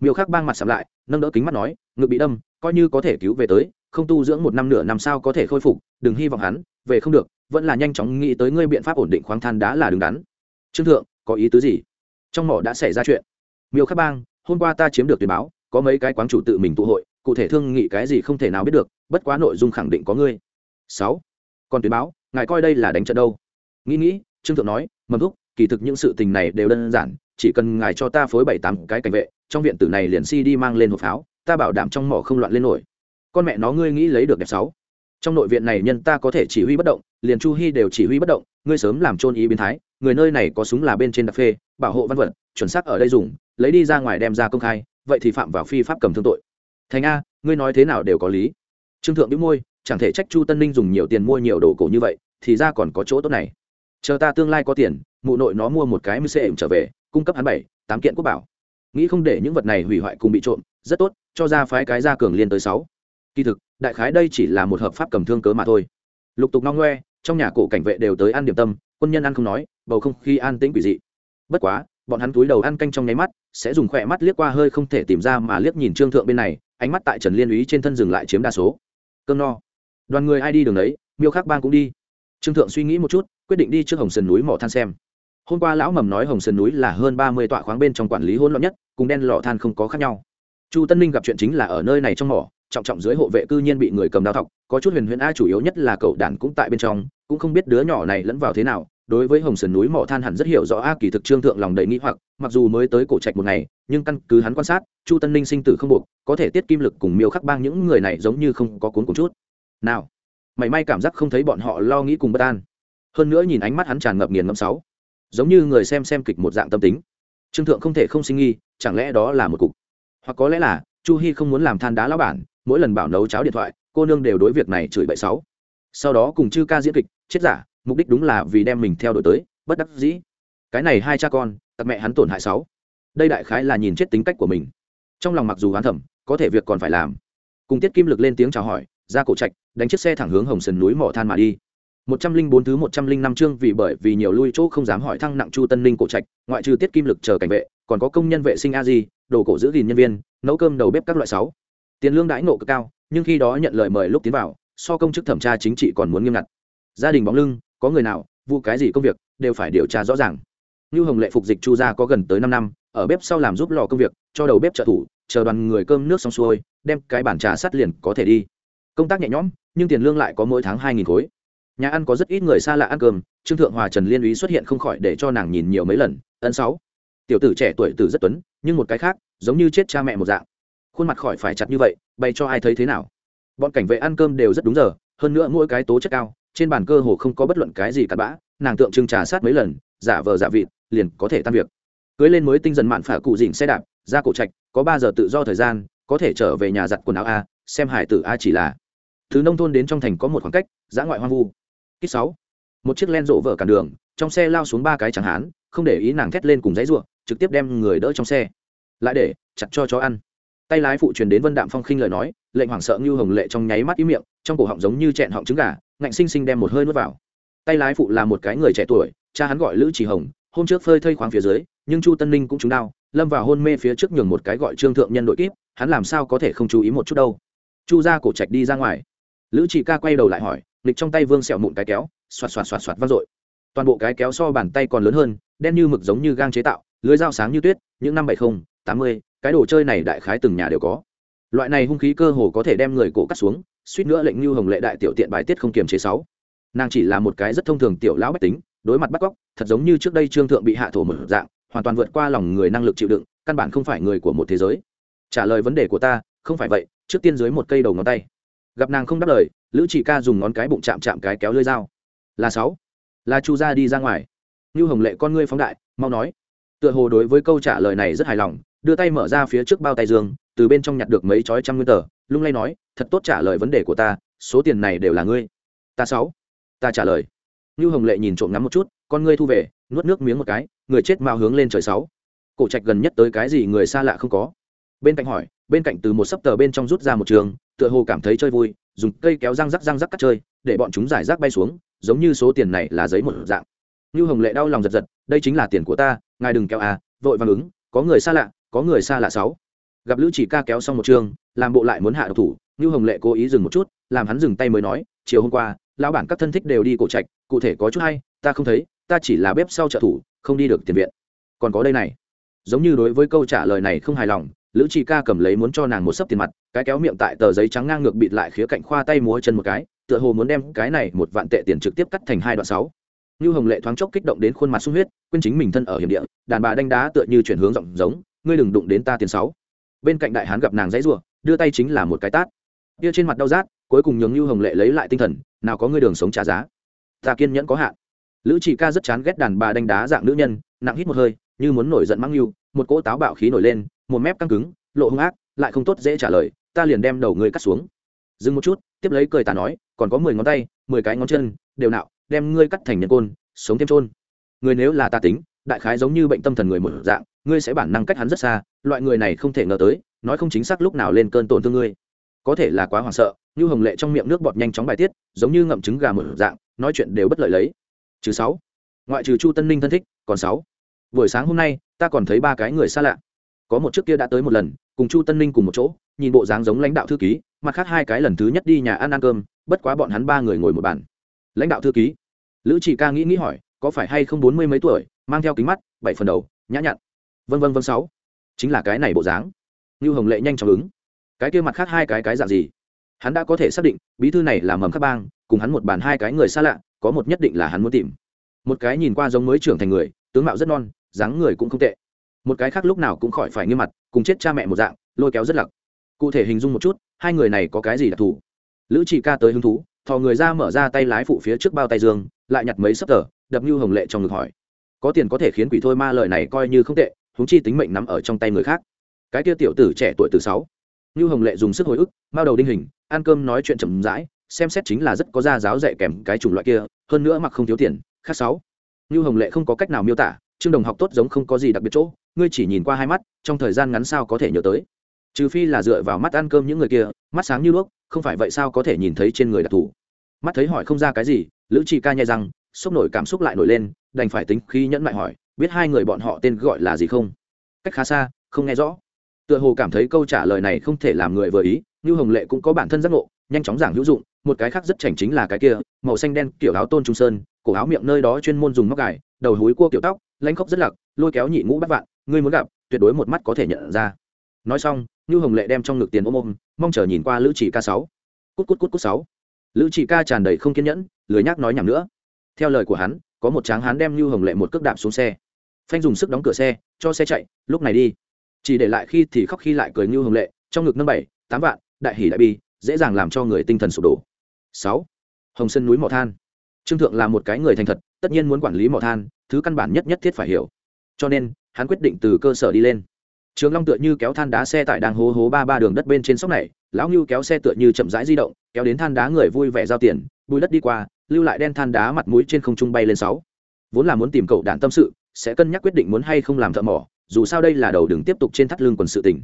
Miêu khắc bang mặt sầm lại, nâng đỡ kính mắt nói ngực bị đâm, coi như có thể cứu về tới, không tu dưỡng một năm nửa năm sao có thể khôi phục, đừng hy vọng hắn, về không được, vẫn là nhanh chóng nghĩ tới ngươi biện pháp ổn định khoáng than đá là đứng đắn. Trương thượng, có ý tứ gì? Trong mỏ đã xảy ra chuyện. Miêu khắc bang, hôm qua ta chiếm được tuyên báo, có mấy cái quán chủ tự mình tụ hội, cụ thể thương nghị cái gì không thể nào biết được, bất quá nội dung khẳng định có ngươi. Sáu, còn tuyên báo, ngài coi đây là đánh trận đâu? Nghĩ nghĩ, trương thượng nói, mầm thúc, kỳ thực những sự tình này đều đơn giản, chỉ cần ngài cho ta phối bảy tám cái cảnh vệ, trong viện tử này liền si đi mang lên hộp pháo ta bảo đảm trong mỏ không loạn lên nổi. Con mẹ nó ngươi nghĩ lấy được đẹp sáu. Trong nội viện này nhân ta có thể chỉ huy bất động, liền chu hy đều chỉ huy bất động, ngươi sớm làm trôn ý biến thái, người nơi này có súng là bên trên đặc phê, bảo hộ văn vật, chuẩn xác ở đây dùng, lấy đi ra ngoài đem ra công khai, vậy thì phạm vào phi pháp cầm thương tội. Thành a, ngươi nói thế nào đều có lý. Trương thượng đĩu môi, chẳng thể trách chu tân ninh dùng nhiều tiền mua nhiều đồ cổ như vậy, thì ra còn có chỗ tốt này. Chờ ta tương lai có tiền, mụ nội nó mua một cái mưu xệ trở về, cung cấp hắn bảy, tám kiện quốc bảo. Nghĩ không để những vật này hủy hoại cùng bị trộm, rất tốt cho ra phái cái ra cường liên tới sáu. Kỳ thực, đại khái đây chỉ là một hợp pháp cầm thương cớ mà thôi. Lục tục nong ngoe, trong nhà cổ cảnh vệ đều tới ăn điểm tâm, quân nhân ăn không nói, bầu không khí an tĩnh quỷ dị. Bất quá, bọn hắn túi đầu ăn canh trong nháy mắt, sẽ dùng khỏe mắt liếc qua hơi không thể tìm ra mà liếc nhìn trương thượng bên này, ánh mắt tại trần liên úy trên thân dừng lại chiếm đa số. Cơm no. Đoàn người ai đi đường đấy, miêu khắc bang cũng đi. Trương thượng suy nghĩ một chút, quyết định đi trước hồng sườn núi mỏ than xem. Hôm qua lão mầm nói hồng sườn núi là hơn ba mươi tọa khoáng bên trong quản lý hỗn loạn nhất, cùng đen lò than không có khác nhau chu tân ninh gặp chuyện chính là ở nơi này trong mỏ, trọng trọng dưới hộ vệ cư nhiên bị người cầm đao thọc, có chút huyền huyền a chủ yếu nhất là cậu đàn cũng tại bên trong, cũng không biết đứa nhỏ này lẫn vào thế nào, đối với hồng sườn núi mỏ than hẳn rất hiểu rõ a, kỳ thực trương thượng lòng đầy nghĩ hoặc, mặc dù mới tới cổ trạch một ngày, nhưng căn cứ hắn quan sát, chu tân ninh sinh tử không buộc, có thể tiết kim lực cùng miêu khắc bang những người này giống như không có cuốn cùng chút. Nào mảy may cảm giác không thấy bọn họ lo nghĩ cùng bất an. Hơn nữa nhìn ánh mắt hắn tràn ngập nghiền ngẫm sáu, giống như người xem xem kịch một dạng tâm tính. Trương thượng không thể không sinh nghi, chẳng lẽ đó là một cục? Hoặc có lẽ là, chu hy không muốn làm than đá lão bản, mỗi lần bảo nấu cháo điện thoại, cô nương đều đối việc này chửi bậy sáu sau đó cùng chư ca diễn kịch, chết giả, mục đích đúng là vì đem mình theo đuổi tới, bất đắc dĩ. Cái này hai cha con, tặc mẹ hắn tổn hại sáu đây đại khái là nhìn chết tính cách của mình. Trong lòng mặc dù hắn thẩm có thể việc còn phải làm. Cùng tiết kim lực lên tiếng chào hỏi, ra cổ trạch, đánh chiếc xe thẳng hướng hồng sườn núi mỏ than mà đi. Một trăm linh bốn thứ một trăm linh năm chương vì bởi vì nhiều lui chỗ không dám hỏi thăng nặng chu tân ninh cổ trạch, ngoại trừ tiết kim lực chờ cảnh vệ, còn có công nhân vệ sinh a di đồ cổ giữ gìn nhân viên, nấu cơm đầu bếp các loại sáu. Tiền lương đãi nộ cực cao, nhưng khi đó nhận lời mời lúc tiến vào, so công chức thẩm tra chính trị còn muốn nghiêm ngặt. Gia đình bóng lưng, có người nào, vụ cái gì công việc, đều phải điều tra rõ ràng. Như hồng lệ phục dịch chu gia có gần tới năm năm, ở bếp sau làm giúp lò công việc, cho đầu bếp trợ thủ, chờ đoàn người cơm nước xong xuôi, đem cái bản trà sắt liền có thể đi. Công tác nhẹ nhõm, nhưng tiền lương lại có mỗi tháng hai nghìn khối. Nhà ăn có rất ít người xa lạ ăn cơm, trương thượng hòa trần liên úy xuất hiện không khỏi để cho nàng nhìn nhiều mấy lần ấn sáu tiểu tử trẻ tuổi tử rất tuấn, nhưng một cái khác, giống như chết cha mẹ một dạng. Khuôn mặt khỏi phải chặt như vậy, bày cho ai thấy thế nào? Bọn cảnh vệ ăn cơm đều rất đúng giờ, hơn nữa mỗi cái tố chất cao, trên bàn cơ hồ không có bất luận cái gì cặn bã, nàng tượng trưng trà sát mấy lần, giả vờ giả vịt, liền có thể tan việc. Cưới lên mới tinh dần mạn phả cụ dịnh xe đạp, ra cổ trạch, có ba giờ tự do thời gian, có thể trở về nhà giặt quần áo a, xem hải tử a chỉ là. Thứ nông thôn đến trong thành có một khoảng cách giã ngoại hoang vu. Kích sáu. Một chiếc len rộ vở cản đường, trong xe lao xuống ba cái chẳng hán, không để ý nàng thét lên cùng giấy ruộng trực tiếp đem người đỡ trong xe. Lại để, chặt cho chó ăn. Tay lái phụ truyền đến vân đạm phong khinh lời nói, lệnh hoảng sợ như hồng lệ trong nháy mắt ý miệng, trong cổ họng giống như chẹn họng trứng gà, ngạnh xinh xinh đem một hơi nuốt vào. Tay lái phụ là một cái người trẻ tuổi, cha hắn gọi lữ chỉ hồng, hôm trước phơi thây khoáng phía dưới, nhưng chu tân ninh cũng trúng đau, lâm vào hôn mê phía trước nhường một cái gọi trương thượng nhân đội kíp, hắn làm sao có thể không chú ý một chút đâu. Chu ra cổ trạch đi ra ngoài. Lữ Chỉ ca quay đầu lại hỏi, nghịch trong tay vương sẹo mụn cái kéo, xoạt xoạt xoạt xoạt vang dội. Toàn bộ cái kéo so bàn tay còn lớn hơn, đen như mực giống như gang chế tạo lưới dao sáng như tuyết, những năm bảy mươi tám mươi, cái đồ chơi này đại khái từng nhà đều có. Loại này hung khí cơ hồ có thể đem người cổ cắt xuống, suýt nữa lệnh như hồng lệ đại tiểu tiện bài tiết không kiềm chế sáu. Nàng chỉ là một cái rất thông thường tiểu lão bách tính, đối mặt bắt cóc, thật giống như trước đây trương thượng bị hạ thổ một dạng, hoàn toàn vượt qua lòng người năng lực chịu đựng, căn bản không phải người của một thế giới. Trả lời vấn đề của ta, không phải vậy, trước tiên dưới một cây đầu ngón tay. Gặp nàng không đáp lời, lữ chỉ ca dùng ngón cái bụng chạm chạm cái kéo lưới dao. Là sáu. Là chu ra đi ra ngoài. Như hồng lệ con ngươi phóng đại, mau nói tựa hồ đối với câu trả lời này rất hài lòng, đưa tay mở ra phía trước bao tay dương, từ bên trong nhặt được mấy chói trăm nguyên tờ, lung lay nói, thật tốt trả lời vấn đề của ta, số tiền này đều là ngươi. Ta sáu. Ta trả lời. Như hồng lệ nhìn trộm ngắm một chút, con ngươi thu về, nuốt nước miếng một cái, người chết mau hướng lên trời sáu. Cổ trạch gần nhất tới cái gì người xa lạ không có. Bên cạnh hỏi, bên cạnh từ một sấp tờ bên trong rút ra một trường, tựa hồ cảm thấy chơi vui, dùng cây kéo răng rắc răng rắc cắt chơi, để bọn chúng giải rác bay xuống, giống như số tiền này là giấy một dạng. Như hồng lệ đau lòng giật giật, đây chính là tiền của ta ngài đừng kéo à vội vàng ứng, có người xa lạ, có người xa lạ sáu. Gặp lữ chỉ ca kéo xong một chương làm bộ lại muốn hạ độc thủ như hồng lệ cố ý dừng một chút, làm hắn dừng tay mới nói, chiều hôm qua, lão bản các thân thích đều đi cổ trạch, cụ thể có chút hay, ta không thấy, ta chỉ là bếp sau trợ thủ, không đi được tiền viện. Còn có đây này. Giống như đối với câu trả lời này không hài lòng, lữ chỉ ca cầm lấy muốn cho nàng một sấp tiền mặt, cái kéo miệng tại tờ giấy trắng ngang ngược bịt lại khía cạnh khoa tay múa chân một cái, tựa hồ muốn đem cái này một vạn tệ tiền trực tiếp cắt thành hai đoạn sáu như hồng lệ thoáng chốc kích động đến khuôn mặt sung huyết, quên chính mình thân ở hiểm địa, đàn bà đánh đá tựa như chuyển hướng rộng giống, ngươi đừng đụng đến ta tiền sáu. Bên cạnh đại hán gặp nàng dãy rủa, đưa tay chính là một cái tát. Kia trên mặt đau rát, cuối cùng nhường như hồng lệ lấy lại tinh thần, nào có ngươi đường sống trả giá. Ta kiên nhẫn có hạn. Lữ chị ca rất chán ghét đàn bà đánh đá dạng nữ nhân, nặng hít một hơi, như muốn nổi giận mắng yêu một cỗ táo bạo khí nổi lên, một mép căng cứng, lộ hung ác, lại không tốt dễ trả lời, ta liền đem đầu ngươi cắt xuống. Dừng một chút, tiếp lấy cười ta nói, còn có mười ngón tay, mười cái ngón chân, đều nạo đem ngươi cắt thành nhân côn, sống thêm trôn người nếu là ta tính, đại khái giống như bệnh tâm thần người một dạng, ngươi sẽ bản năng cách hắn rất xa, loại người này không thể ngờ tới, nói không chính xác lúc nào lên cơn tổn thương ngươi. Có thể là quá hoảng sợ, như hồng lệ trong miệng nước bọt nhanh chóng bài tiết, giống như ngậm trứng gà một dạng, nói chuyện đều bất lợi lấy. Trừ sáu. Ngoại trừ chu tân ninh thân thích, còn sáu. Buổi sáng hôm nay, ta còn thấy ba cái người xa lạ. Có một trước kia đã tới một lần, cùng chu tân ninh cùng một chỗ, nhìn bộ dáng giống lãnh đạo thư ký, mặt khác hai cái lần thứ nhất đi nhà ăn ăn cơm, bất quá bọn hắn ba người ngồi một bàn lãnh đạo thư ký. Lữ chỉ ca nghĩ nghĩ hỏi, có phải hay không bốn mươi mấy tuổi, mang theo kính mắt, bảy phần đầu, nhã nhặn. Vân vân vân sáu. Chính là cái này bộ dáng. Như hồng lệ nhanh chóng ứng. Cái kia mặt khác hai cái cái dạng gì? Hắn đã có thể xác định, bí thư này là mầm khắc bang, cùng hắn một bàn hai cái người xa lạ, có một nhất định là hắn muốn tìm. Một cái nhìn qua giống mới trưởng thành người, tướng mạo rất non, dáng người cũng không tệ. Một cái khác lúc nào cũng khỏi phải nghiêm mặt, cùng chết cha mẹ một dạng, lôi kéo rất lặc. Cụ thể hình dung một chút, hai người này có cái gì đặc thù? Lữ chị ca tới hứng thú thò người ra mở ra tay lái phụ phía trước bao tay dương, lại nhặt mấy sấp tờ, đập như hồng lệ trong ngực hỏi. Có tiền có thể khiến quỷ thôi ma lời này coi như không tệ húng chi tính mệnh nằm ở trong tay người khác. Cái kia tiểu tử trẻ tuổi từ sáu. Như hồng lệ dùng sức hồi ức, mao đầu đinh hình, ăn cơm nói chuyện chậm rãi, xem xét chính là rất có gia giáo dạy kèm cái chủng loại kia, hơn nữa mặc không thiếu tiền, khác sáu. Như hồng lệ không có cách nào miêu tả, trương đồng học tốt giống không có gì đặc biệt chỗ, ngươi chỉ nhìn qua hai mắt, trong thời gian ngắn sao có thể nhớ tới trừ phi là dựa vào mắt ăn cơm những người kia, mắt sáng như đuốc, không phải vậy sao có thể nhìn thấy trên người đặc thù. Mắt thấy hỏi không ra cái gì, lữ chị ca nhai rằng sốc nổi cảm xúc lại nổi lên, đành phải tính khi nhẫn lại hỏi, biết hai người bọn họ tên gọi là gì không? Cách khá xa, không nghe rõ. Tựa hồ cảm thấy câu trả lời này không thể làm người vừa ý như hồng lệ cũng có bản thân giác ngộ, nhanh chóng giảng hữu dụng, một cái khác rất chảnh chính là cái kia, màu xanh đen kiểu áo tôn trung sơn, cổ áo miệng nơi đó chuyên môn dùng móc gài, đầu húi cua kiểu tóc lãnh khóc rất lặc, lôi kéo nhị ngũ bắt vạn, ngươi muốn gặp, tuyệt đối một mắt có thể nhận ra. Nói xong như hồng lệ đem trong ngực tiền ôm ôm, mong chờ nhìn qua lữ chỉ ca sáu. Cút cút cút cút sáu. Lữ chỉ ca tràn đầy không kiên nhẫn, lười nhác nói nhảm nữa. Theo lời của hắn, có một tráng hắn đem như hồng lệ một cước đạp xuống xe. Phanh dùng sức đóng cửa xe, cho xe chạy, lúc này đi. Chỉ để lại khi thì khóc khi lại cười như hồng lệ, trong ngực nâng bảy, tám vạn, đại hỉ đại bi, dễ dàng làm cho người tinh thần sụp đổ. Sáu. Hồng sơn núi mỏ than. Trương thượng là một cái người thành thật, tất nhiên muốn quản lý mỏ than, thứ căn bản nhất nhất thiết phải hiểu. Cho nên, hắn quyết định từ cơ sở đi lên trường long tựa như kéo than đá xe tại đang hố hố ba ba đường đất bên trên sóc này lão ngưu kéo xe tựa như chậm rãi di động kéo đến than đá người vui vẻ giao tiền bùi đất đi qua lưu lại đen than đá mặt mũi trên không trung bay lên sáu. Vốn là muốn tìm cậu đàn tâm sự sẽ cân nhắc quyết định muốn hay không làm thợ mỏ dù sao đây là đầu đường tiếp tục trên thắt lưng quần sự tình,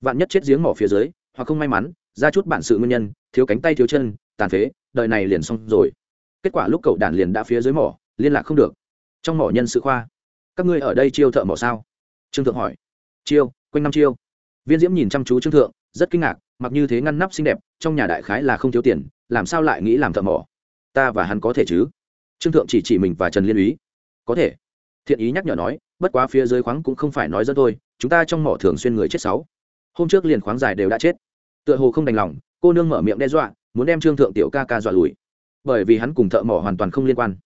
vạn nhất chết giếng mỏ phía dưới hoặc không may mắn ra chút bản sự nguyên nhân thiếu cánh tay thiếu chân tàn phế đời này liền xong rồi. Kết quả lúc cậu đàn liền đã phía dưới mỏ liên lạc không được. Trong mỏ nhân sự khoa các ngươi ở đây chiêu thợ mỏ sao? Trương thượng hỏi chiêu quanh năm chiêu. Viên diễm nhìn chăm chú trương thượng rất kinh ngạc mặc như thế ngăn nắp xinh đẹp trong nhà đại khái là không thiếu tiền làm sao lại nghĩ làm thợ mỏ? Ta và hắn có thể chứ? Trương thượng chỉ chỉ mình và trần liên úy. Có thể. Thiện ý nhắc nhở nói bất quá phía dưới khoáng cũng không phải nói dẫn thôi, chúng ta trong mỏ thường xuyên người chết sáu. Hôm trước liền khoáng dài đều đã chết. Tựa hồ không đành lòng cô nương mở miệng đe dọa muốn đem trương thượng tiểu ca ca dọa lùi. Bởi vì hắn cùng thợ mỏ hoàn toàn không liên quan.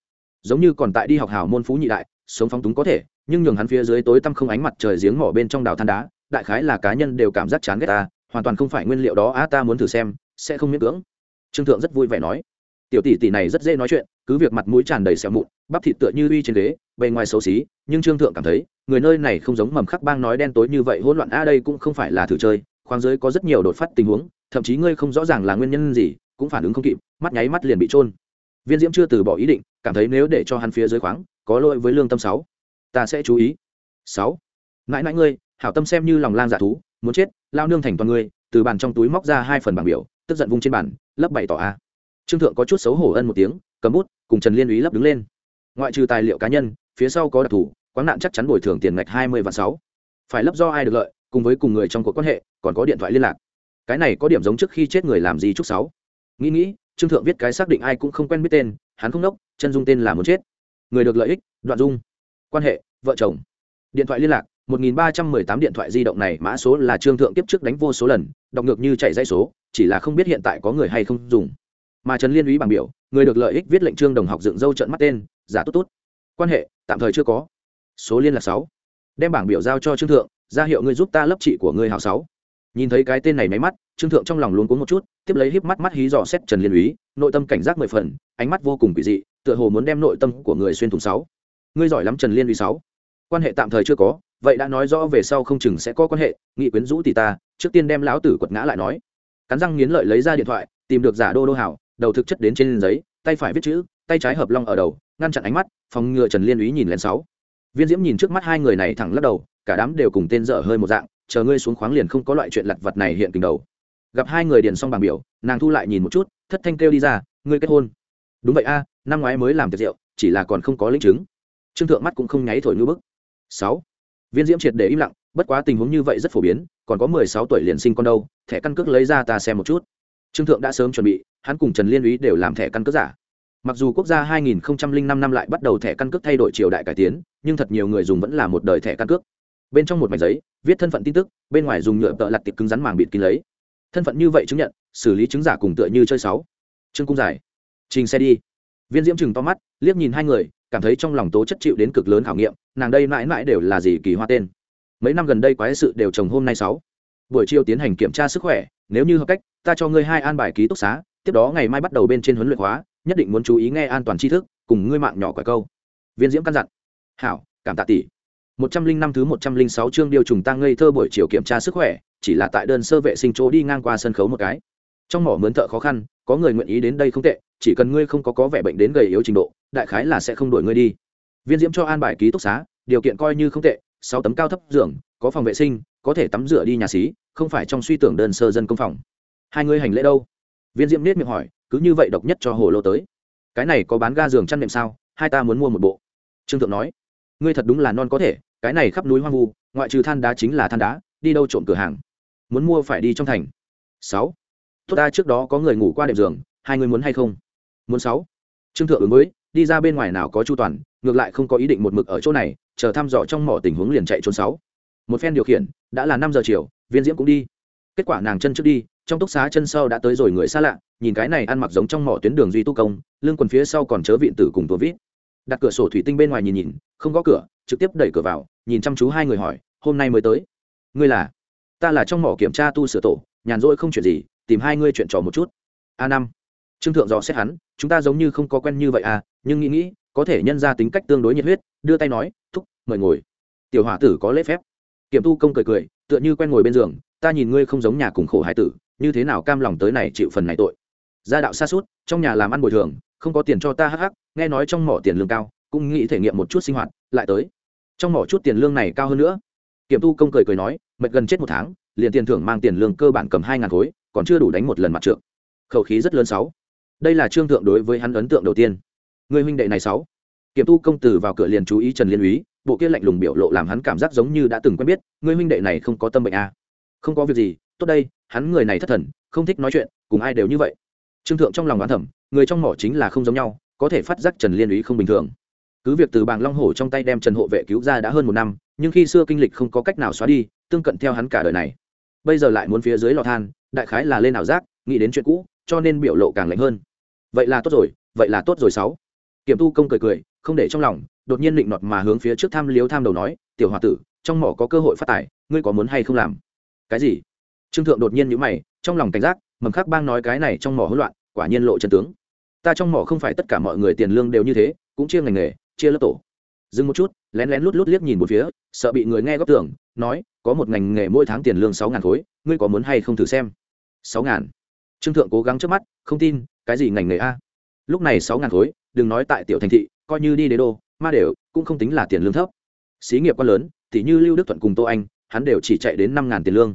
Giống như còn tại đi học hào môn phú nhị đại sống phóng túng có thể nhưng nhường hắn phía dưới tối tăm không ánh mặt trời giếng mỏ bên trong đào than đá, đại khái là cá nhân đều cảm giác chán ghét ta, hoàn toàn không phải nguyên liệu đó, á, ta muốn thử xem, sẽ không miễn cưỡng. Trương thượng rất vui vẻ nói. Tiểu tỷ tỷ này rất dễ nói chuyện, cứ việc mặt mũi tràn đầy sẹo mụn, bắp thịt tựa như uy trên ghế, bề ngoài xấu xí, nhưng trương thượng cảm thấy, người nơi này không giống mầm khắc bang nói đen tối như vậy, hỗn loạn a đây cũng không phải là thử chơi, khoang dưới có rất nhiều đột phát tình huống, thậm chí ngươi không rõ ràng là nguyên nhân gì, cũng phản ứng không kịp, mắt nháy mắt liền bị trôn viên diễm chưa từ bỏ ý định, cảm thấy nếu để cho hắn phía dưới khoáng, có lỗi với lương tâm sáu ta sẽ chú ý. Sáu. Mãi mãi ngươi, hảo tâm xem như lòng lang dạ thú, muốn chết, lao nương thành toàn ngươi, từ bàn trong túi móc ra hai phần bảng biểu, tức giận vung trên bàn, lấp bày tỏ a. Trương thượng có chút xấu hổ ân một tiếng, cầm bút, cùng trần liên úy lấp đứng lên. Ngoại trừ tài liệu cá nhân, phía sau có đặc thù quán nạn chắc chắn bồi thường tiền ngạch hai mươi và sáu. Phải lấp do ai được lợi, cùng với cùng người trong cuộc quan hệ, còn có điện thoại liên lạc. Cái này có điểm giống trước khi chết người làm gì chúc sáu. Nghĩ nghĩ, trương thượng viết cái xác định ai cũng không quen biết tên, hắn không đốc chân dung tên là muốn chết. Người được lợi ích, đoạn dung. Quan hệ vợ chồng. Điện thoại liên lạc 1318 điện thoại di động này, mã số là trương thượng tiếp trước đánh vô số lần, đọc ngược như chạy dây số, chỉ là không biết hiện tại có người hay không dùng. Mà trần liên úy bằng biểu, người được lợi ích viết lệnh trương đồng học dựng dâu trận mắt tên, giả tốt tốt. Quan hệ, tạm thời chưa có. Số liên là sáu. Đem bảng biểu giao cho trương thượng, ra hiệu ngươi giúp ta lấp trị của ngươi hảo sáu. Nhìn thấy cái tên này máy mắt, trương thượng trong lòng luôn cuống một chút, tiếp lấy híp mắt mắt hí dò xét trần liên úy, nội tâm cảnh giác mười phần, ánh mắt vô cùng quỷ dị, tựa hồ muốn đem nội tâm của người xuyên thủng sáu ngươi giỏi lắm trần liên uy sáu. Quan hệ tạm thời chưa có, vậy đã nói rõ về sau không chừng sẽ có quan hệ, nghị quyến rũ tỷ ta, trước tiên đem lão tử quật ngã lại nói. Cắn răng nghiến lợi lấy ra điện thoại, tìm được giả đô đô hảo, đầu thực chất đến trên giấy, tay phải viết chữ, tay trái hợp long ở đầu, ngăn chặn ánh mắt, phòng ngừa trần liên úy nhìn lên sáu. Viên diễm nhìn trước mắt hai người này thẳng lắc đầu, cả đám đều cùng tên dở hơi một dạng, chờ ngươi xuống khoáng liền không có loại chuyện lặt vặt này hiện tình đầu. Gặp hai người điền xong bảng biểu, nàng thu lại nhìn một chút, thất thanh kêu đi ra, ngươi kết hôn. Đúng vậy a, năm ngoái mới làm tiệc rượu, chỉ là còn không có linh chứng trương thượng mắt cũng không nháy thổi ngư bức. Sáu. Viên diễm triệt để im lặng, bất quá tình huống như vậy rất phổ biến, còn có mười sáu tuổi liền sinh con đâu, thẻ căn cước lấy ra ta xem một chút. Trương thượng đã sớm chuẩn bị, hắn cùng trần liên úy đều làm thẻ căn cước giả. Mặc dù quốc gia 2005 năm lại bắt đầu thẻ căn cước thay đổi triều đại cải tiến, nhưng thật nhiều người dùng vẫn là một đời thẻ căn cước. Bên trong một mảnh giấy, viết thân phận tin tức, bên ngoài dùng nhựa tợ lặt tiệp cứng rắn màng bịt kín lấy. Thân phận như vậy chứng nhận, xử lý chứng giả cùng tựa như chơi sáu trương cung giải. Trình xe đi. Viên diễm chừng to mắt, liếc nhìn hai người cảm thấy trong lòng tố chất chịu đến cực lớn khảo nghiệm, nàng đây mãi mãi đều là gì kỳ hoa tên. Mấy năm gần đây quái sự đều trồng hôm nay sáu. Buổi chiều tiến hành kiểm tra sức khỏe, nếu như hợp cách, ta cho ngươi hai an bài ký túc xá, tiếp đó ngày mai bắt đầu bên trên huấn luyện hóa nhất định muốn chú ý nghe an toàn tri thức, cùng ngươi mạng nhỏ quả câu. Viên diễm căn dặn. Hảo, cảm tạ tỷ. Một trăm linh năm thứ một trăm linh sáu chương điều trùng tăng ngây thơ buổi chiều kiểm tra sức khỏe, chỉ là tại đơn sơ vệ sinh chỗ đi ngang qua sân khấu một cái. Trong mỏ mướn thợ khó khăn, có người nguyện ý đến đây không tệ, chỉ cần ngươi không có có vẻ bệnh đến gầy yếu trình độ đại khái là sẽ không đuổi ngươi đi. Viên diễm cho an bài ký túc xá, điều kiện coi như không tệ, sáu tấm cao thấp giường, có phòng vệ sinh, có thể tắm rửa đi nhà xí, không phải trong suy tưởng đơn sơ dân công phòng. Hai ngươi hành lễ đâu? Viên diễm nết miệng hỏi, cứ như vậy độc nhất cho hồ lô tới. Cái này có bán ga giường chăn nệm sao? Hai ta muốn mua một bộ. Trương thượng nói, ngươi thật đúng là non có thể, cái này khắp núi hoang vu, ngoại trừ than đá chính là than đá, đi đâu trộm cửa hàng? Muốn mua phải đi trong thành. Sáu. Tốt ta, trước đó có người ngủ qua đệm giường, hai người muốn hay không? Muốn sáu. Trương thượng ứng với đi ra bên ngoài nào có chu toàn, ngược lại không có ý định một mực ở chỗ này, chờ thăm dò trong mỏ tình huống liền chạy trốn sáu. Một phen điều khiển, đã là năm giờ chiều, viên diễm cũng đi. Kết quả nàng chân trước đi, trong túc xá chân sau đã tới rồi người xa lạ, nhìn cái này ăn mặc giống trong mỏ tuyến đường duy tu công, lưng quần phía sau còn chớ vịn tử cùng tua vít. Đặt cửa sổ thủy tinh bên ngoài nhìn nhìn, không có cửa, trực tiếp đẩy cửa vào, nhìn chăm chú hai người hỏi, hôm nay mới tới? Ngươi là? Ta là trong mỏ kiểm tra tu sửa tổ, nhàn rỗi không chuyện gì, tìm hai ngươi chuyện trò một chút. A năm. Trương thượng dò xét hắn, chúng ta giống như không có quen như vậy à nhưng nghĩ nghĩ, có thể nhân ra tính cách tương đối nhiệt huyết, đưa tay nói, thúc, mời ngồi. Tiểu hỏa tử có lễ phép. Kiểm tu công cười cười, tựa như quen ngồi bên giường, ta nhìn ngươi không giống nhà cùng khổ hải tử, như thế nào cam lòng tới này chịu phần này tội? Gia đạo xa suốt, trong nhà làm ăn bồi thường, không có tiền cho ta hắc hắc, nghe nói trong mỏ tiền lương cao, cũng nghĩ thể nghiệm một chút sinh hoạt, lại tới. Trong mỏ chút tiền lương này cao hơn nữa. Kiểm tu công cười cười nói, mệt gần chết một tháng, liền tiền thưởng mang tiền lương cơ bản cầm hai ngàn khối, còn chưa đủ đánh một lần mặt trượng. Khẩu khí rất lớn sáu. Đây là trương thượng đối với hắn ấn tượng đầu tiên người huynh đệ này sáu. Kiểm tu công tử vào cửa liền chú ý trần liên úy, bộ kia lạnh lùng biểu lộ làm hắn cảm giác giống như đã từng quen biết, người huynh đệ này không có tâm bệnh à. không có việc gì, tốt đây, hắn người này thất thần, không thích nói chuyện, cùng ai đều như vậy. Trương thượng trong lòng đoán thẩm người trong mỏ chính là không giống nhau, có thể phát giác trần liên úy không bình thường. Cứ việc từ bàng long hổ trong tay đem trần hộ vệ cứu ra đã hơn một năm, nhưng khi xưa kinh lịch không có cách nào xóa đi, tương cận theo hắn cả đời này. Bây giờ lại muốn phía dưới lò than, đại khái là lên ảo giác, nghĩ đến chuyện cũ, cho nên biểu lộ càng lạnh hơn. Vậy là tốt rồi, vậy là tốt rồi sáu kiểm tu công cười cười, không để trong lòng, đột nhiên định nọt mà hướng phía trước tham liếu tham đầu nói, tiểu h o a tử, trong mỏ có cơ hội phát tài, ngươi có muốn hay không làm? Cái gì? Trương thượng đột nhiên nhữ mày, trong lòng cảnh giác, mầm khắc bang nói cái này trong mỏ hỗn loạn, quả nhiên lộ chân tướng. Ta trong mỏ không phải tất cả mọi người tiền lương đều như thế, cũng chia ngành nghề, chia lớp tổ. Dừng một chút, lén lén lút lút liếc nhìn một phía, sợ bị người nghe góp tưởng, nói, có một ngành nghề mỗi tháng tiền lương sáu ngàn khối, ngươi có muốn hay không thử xem? Sáu ngàn. Trương thượng cố gắng trước mắt, không tin, cái gì ngành nghề a? Lúc này sáu ngàn khối đừng nói tại tiểu thành thị, coi như đi đế đô, ma đều cũng không tính là tiền lương thấp. Xí nghiệp quá lớn thì như lưu đức thuận cùng tô anh, hắn đều chỉ chạy đến năm ngàn tiền lương.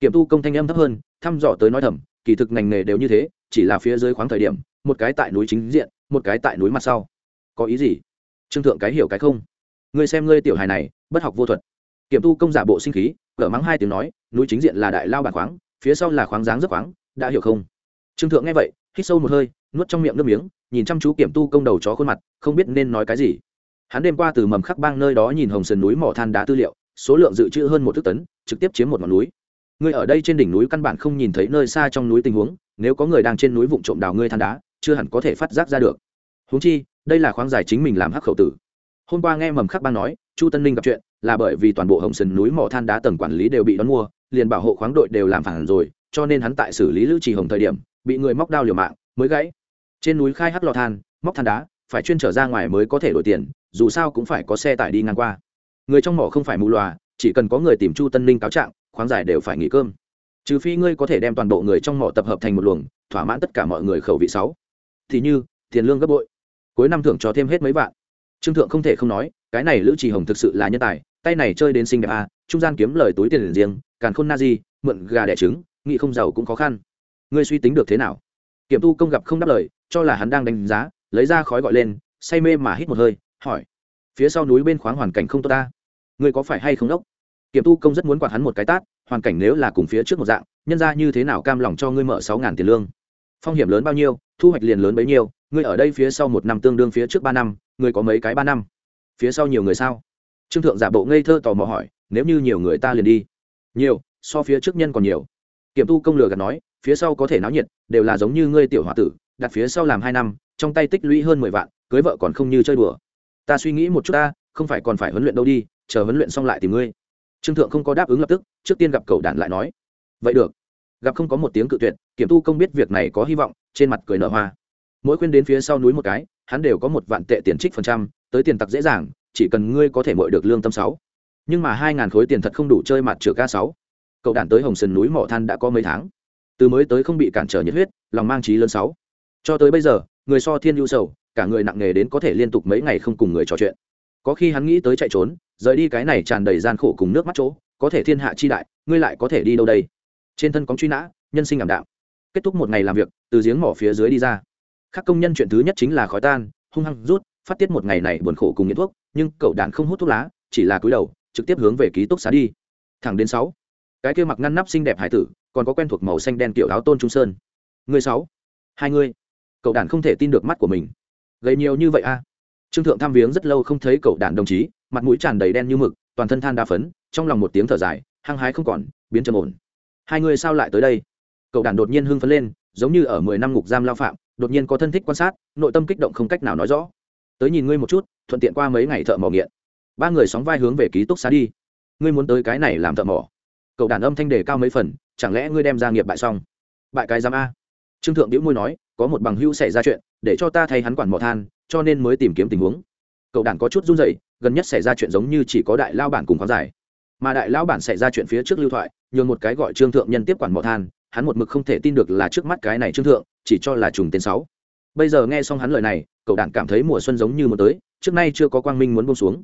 Kiểm tu công thanh âm thấp hơn, thăm dò tới nói thầm, kỳ thực ngành nghề đều như thế, chỉ là phía dưới khoáng thời điểm, một cái tại núi chính diện, một cái tại núi mặt sau. Có ý gì? Trương thượng cái hiểu cái không? Ngươi xem ngươi tiểu hài này, bất học vô thuật. Kiểm tu công giả bộ sinh khí cỡ mắng hai tiếng nói, núi chính diện là đại lao bản khoáng, phía sau là khoáng dáng rất khoáng, đã hiểu không? Trương thượng nghe vậy, hít sâu một hơi nuốt trong miệng nước miếng, nhìn chăm chú kiểm tu công đầu chó khuôn mặt, không biết nên nói cái gì. Hắn đêm qua từ mầm khắc bang nơi đó nhìn hồng sườn núi mỏ than đá tư liệu, số lượng dự trữ hơn một thước tấn, trực tiếp chiếm một ngọn núi. Người ở đây trên đỉnh núi căn bản không nhìn thấy nơi xa trong núi tình huống, nếu có người đang trên núi vụn trộm đào ngươi than đá, chưa hẳn có thể phát giác ra được. Huống chi, đây là khoáng giải chính mình làm hắc khẩu tử. Hôm qua nghe mầm khắc bang nói, chu tân ninh gặp chuyện, là bởi vì toàn bộ hồng sườn núi mỏ than đá tầng quản lý đều bị đón mua, liền bảo hộ khoáng đội đều làm phản rồi, cho nên hắn tại xử lý lữ trì hồng thời điểm, bị người móc đao liều mạng, mới gãy trên núi khai hắc lò than móc than đá phải chuyên trở ra ngoài mới có thể đổi tiền dù sao cũng phải có xe tải đi ngang qua. Người trong mỏ không phải mù loà chỉ cần có người tìm chu tân ninh cáo trạng khoáng giải đều phải nghỉ cơm. Trừ phi ngươi có thể đem toàn bộ người trong mỏ tập hợp thành một luồng thỏa mãn tất cả mọi người khẩu vị sáu. Thì như tiền lương gấp bội. Cuối năm thưởng cho thêm hết mấy vạn. Trương thượng không thể không nói cái này lữ trì hồng thực sự là nhân tài tay này chơi đến sinh đẹp à, trung gian kiếm lời túi tiền riêng càn khôn na di mượn gà đẻ trứng nghị không giàu cũng khó khăn. Ngươi suy tính được thế nào? Kiểm tu công gặp không đáp lời, cho là hắn đang đánh giá, lấy ra khói gọi lên, say mê mà hít một hơi, hỏi, phía sau núi bên khoáng hoàn cảnh không tốt ta? Người có phải hay không đốc? Kiểm tu công rất muốn quạt hắn một cái tát, hoàn cảnh nếu là cùng phía trước một dạng, nhân ra như thế nào cam lòng cho ngươi mở sáu ngàn tiền lương? Phong hiểm lớn bao nhiêu, thu hoạch liền lớn bấy nhiêu, ngươi ở đây phía sau một năm tương đương phía trước ba năm, ngươi có mấy cái ba năm? Phía sau nhiều người sao? Trương thượng giả bộ ngây thơ tò mò hỏi, nếu như nhiều người ta liền đi. Nhiều, so phía trước nhân còn nhiều. Kiểm tu công lừa gạt nói phía sau có thể náo nhiệt, đều là giống như ngươi tiểu h tử, đặt phía sau làm hai năm, trong tay tích lũy hơn mười vạn, cưới vợ còn không như chơi đùa. Ta suy nghĩ một chút ta, không phải còn phải huấn luyện đâu đi, chờ huấn luyện xong lại tìm ngươi. Trương thượng không có đáp ứng lập tức, trước tiên gặp cầu đản lại nói. Vậy được. Gặp không có một tiếng cự tuyệt, kiểm tu công biết việc này có hy vọng, trên mặt cười nở hoa. Mỗi khuyên đến phía sau núi một cái, hắn đều có một vạn tệ tiền trích phần trăm, tới tiền tặc dễ dàng, chỉ cần ngươi có thể mội được lương tâm sáu. Nhưng mà hai ngàn khối tiền thật không đủ chơi mặt chửa ca sáu. Cậu đản tới hồng sườn núi mỏ than đã có mấy tháng từ mới tới không bị cản trở nhiệt huyết, lòng mang trí lớn sáu. Cho tới bây giờ, người so thiên ưu sầu, cả người nặng nề đến có thể liên tục mấy ngày không cùng người trò chuyện. Có khi hắn nghĩ tới chạy trốn, rời đi cái này tràn đầy gian khổ cùng nước mắt chỗ, có thể thiên hạ chi đại, ngươi lại có thể đi đâu đây? Trên thân có truy nã, nhân sinh ảm đạm. Kết thúc một ngày làm việc, từ giếng mỏ phía dưới đi ra. Các công nhân chuyện thứ nhất chính là khói tan, hung hăng rút, phát tiết một ngày này buồn khổ cùng nghiện thuốc, nhưng cậu đạn không hút thuốc lá, chỉ là cúi đầu, trực tiếp hướng về ký túc xá đi. Thẳng đến sáu. Cái kia mặc ngăn nắp xinh đẹp hải tử còn có quen thuộc màu xanh đen tiểu áo tôn trung sơn. Người sáu, hai người. Cậu đàn không thể tin được mắt của mình. Gầy nhiều như vậy a trương thượng tham viếng rất lâu không thấy cậu đàn đồng chí, mặt mũi tràn đầy đen như mực, toàn thân than đa phấn, trong lòng một tiếng thở dài, hăng hái không còn, biến trầm ổn. Hai người sao lại tới đây? Cậu đàn đột nhiên hưng phấn lên, giống như ở mười năm ngục giam lao phạm, đột nhiên có thân thích quan sát, nội tâm kích động không cách nào nói rõ. Tới nhìn ngươi một chút, thuận tiện qua mấy ngày thợ mỏ nghiện. Ba người sóng vai hướng về ký túc xá đi. Ngươi muốn tới cái này làm thợ mỏ. Cậu đàn âm thanh đề cao mấy phần chẳng lẽ ngươi đem ra nghiệp bại xong? Bại cái giám a. Trương thượng đĩu môi nói, có một bằng hữu xảy ra chuyện, để cho ta thay hắn quản mỏ than, cho nên mới tìm kiếm tình huống. Cậu đản có chút run rẩy, gần nhất xảy ra chuyện giống như chỉ có đại lao bản cùng khoáng giải. Mà đại lao bản xảy ra chuyện phía trước lưu thoại, nhường một cái gọi trương thượng nhân tiếp quản mỏ than, hắn một mực không thể tin được là trước mắt cái này trương thượng, chỉ cho là trùng tên sáu. Bây giờ nghe xong hắn lời này, cậu đản cảm thấy mùa xuân giống như một tới, trước nay chưa có quang minh muốn bông xuống.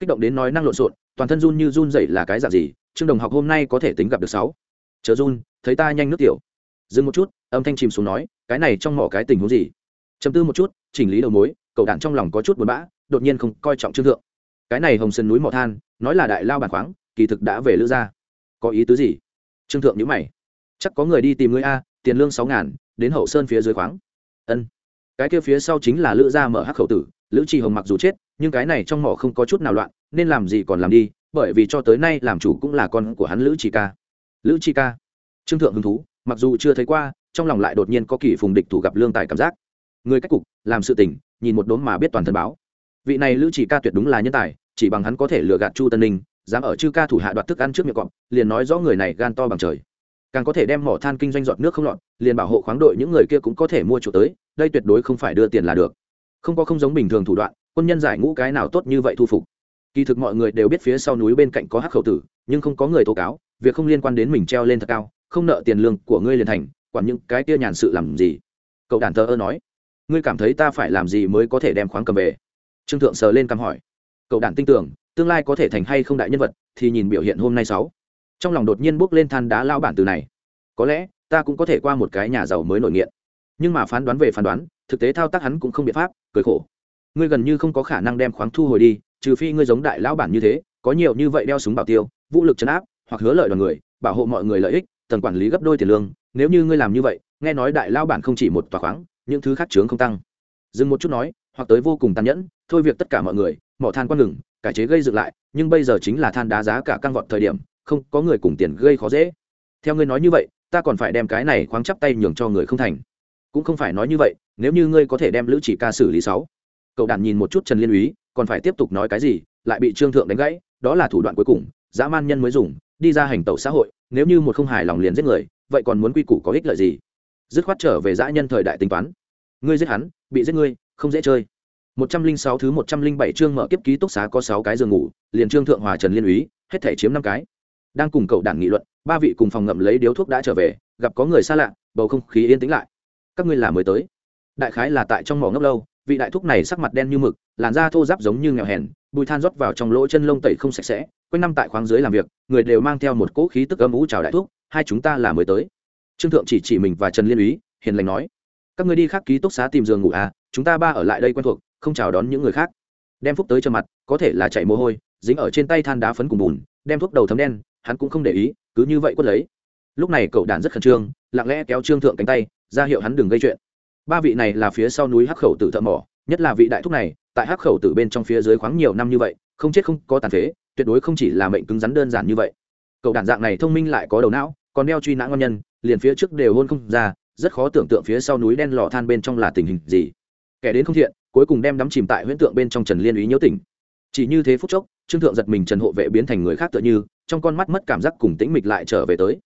Kích động đến nói năng lộn xộn, toàn thân run như run dậy là cái dạng gì, trương đồng học hôm nay có thể tính gặp được sáu chờ run, thấy ta nhanh nước tiểu. Dừng một chút, âm thanh chìm xuống nói, cái này trong mỏ cái tình huống gì? Chấm tư một chút, chỉnh lý đầu mối, cậu đạn trong lòng có chút buồn bã, đột nhiên không coi trọng trương thượng. Cái này hồng sơn núi mỏ than, nói là đại lao bản khoáng, kỳ thực đã về lữ gia. Có ý tứ gì? Trương thượng nhữ mày. Chắc có người đi tìm ngươi a, tiền lương sáu ngàn, đến hậu sơn phía dưới khoáng. Ân. Cái kia phía sau chính là lữ gia mở hắc khẩu tử, lữ trì hồng mặc dù chết, nhưng cái này trong mỏ không có chút nào loạn, nên làm gì còn làm đi, bởi vì cho tới nay làm chủ cũng là con của hắn lữ trì ca lữ chi ca. Trương thượng hứng thú, mặc dù chưa thấy qua, trong lòng lại đột nhiên có kỳ phùng địch thủ gặp lương tài cảm giác. Người cách cục, làm sự tình, nhìn một đốm mà biết toàn thân báo. Vị này lữ Chỉ ca tuyệt đúng là nhân tài, chỉ bằng hắn có thể lừa gạt chu tân ninh, dám ở chư ca thủ hạ đoạt thức ăn trước miệng cọp, liền nói rõ người này gan to bằng trời. Càng có thể đem mỏ than kinh doanh giọt nước không lọt, liền bảo hộ khoáng đội những người kia cũng có thể mua chỗ tới, đây tuyệt đối không phải đưa tiền là được. Không có không giống bình thường thủ đoạn, quân nhân giải ngũ cái nào tốt như vậy thu phục. Kỳ thực mọi người đều biết phía sau núi bên cạnh có hắc khẩu tử, nhưng không có người tố cáo việc không liên quan đến mình treo lên thật cao, không nợ tiền lương của ngươi liền thành, quản những cái kia nhàn sự làm gì? Cậu đàn thờ ơ nói. Ngươi cảm thấy ta phải làm gì mới có thể đem khoáng cầm về? Trương thượng sờ lên căm hỏi. Cậu đàn tin tưởng, tương lai có thể thành hay không đại nhân vật, thì nhìn biểu hiện hôm nay sáu. Trong lòng đột nhiên bước lên than đá lao bản từ này. Có lẽ, ta cũng có thể qua một cái nhà giàu mới nổi nghiện. Nhưng mà phán đoán về phán đoán, thực tế thao tác hắn cũng không biện pháp, cười khổ. Ngươi gần như không có khả năng đem khoáng thu hồi đi, trừ phi ngươi giống đại lão bản như thế, có nhiều như vậy đeo súng bảo tiêu, vũ lực chấn áp hoặc hứa lợi đoàn người, bảo hộ mọi người lợi ích, tầng quản lý gấp đôi tiền lương, nếu như ngươi làm như vậy, nghe nói đại lao bản không chỉ một tòa khoáng, những thứ khác chướng không tăng. Dừng một chút nói, hoặc tới vô cùng tàn nhẫn, thôi việc tất cả mọi người, mỏ than quan ngừng, cải chế gây dựng lại, nhưng bây giờ chính là than đá giá cả căng vọt thời điểm, không có người cùng tiền gây khó dễ. Theo ngươi nói như vậy, ta còn phải đem cái này khoáng chắp tay nhường cho người không thành. Cũng không phải nói như vậy, nếu như ngươi có thể đem lữ chỉ ca xử lý sáu. Cậu đàn nhìn một chút trần liên úy, còn phải tiếp tục nói cái gì, lại bị trương thượng đánh gãy, đó là thủ đoạn cuối cùng, dã man nhân mới dùng đi ra hành tẩu xã hội, nếu như một không hài lòng liền giết người, vậy còn muốn quy củ có ích lợi gì? Dứt khoát trở về dã nhân thời đại tính toán. Ngươi giết hắn, bị giết ngươi, không dễ chơi. Một trăm linh sáu thứ một trăm linh bảy chương mở kiếp ký túc xá có sáu cái giường ngủ, liền trương thượng hòa trần liên úy, hết thể chiếm năm cái. Đang cùng cậu đảng nghị luận, ba vị cùng phòng ngậm lấy điếu thuốc đã trở về, gặp có người xa lạ, bầu không khí yên tĩnh lại. Các ngươi là mới tới. Đại khái là tại trong mỏ ngốc lâu, vị đại thúc này sắc mặt đen như mực, làn da thô ráp giống như nghèo hèn, bùi than rót vào trong lỗ chân lông tẩy không sạch sẽ quanh năm tại khoáng dưới làm việc, người đều mang theo một cỗ khí tức âm ú chào đại thúc, hai chúng ta là mới tới. Trương thượng chỉ chỉ mình và trần liên úy, hiền lành nói, các người đi khác ký túc xá tìm giường ngủ à chúng ta ba ở lại đây quen thuộc, không chào đón những người khác. Đem phúc tới cho mặt, có thể là chảy mồ hôi, dính ở trên tay than đá phấn cùng bùn, đem thuốc đầu thấm đen, hắn cũng không để ý, cứ như vậy quất lấy. Lúc này cậu đàn rất khẩn trương, lặng lẽ kéo trương thượng cánh tay, ra hiệu hắn đừng gây chuyện. Ba vị này là phía sau núi hắc khẩu tử thợ mỏ, nhất là vị đại thúc này, tại hắc khẩu tử bên trong phía dưới khoáng nhiều năm như vậy, không chết không có tàn phế tuyệt đối không chỉ là mệnh cứng rắn đơn giản như vậy. Cậu đàn dạng này thông minh lại có đầu não, còn đeo truy nã ngon nhân, liền phía trước đều hôn không ra, rất khó tưởng tượng phía sau núi đen lò than bên trong là tình hình gì. Kẻ đến không thiện, cuối cùng đem đắm chìm tại huyễn tượng bên trong trần liên ý nhớ tỉnh. Chỉ như thế phút chốc, trương thượng giật mình trần hộ vệ biến thành người khác tựa như, trong con mắt mất cảm giác cùng tĩnh mịch lại trở về tới.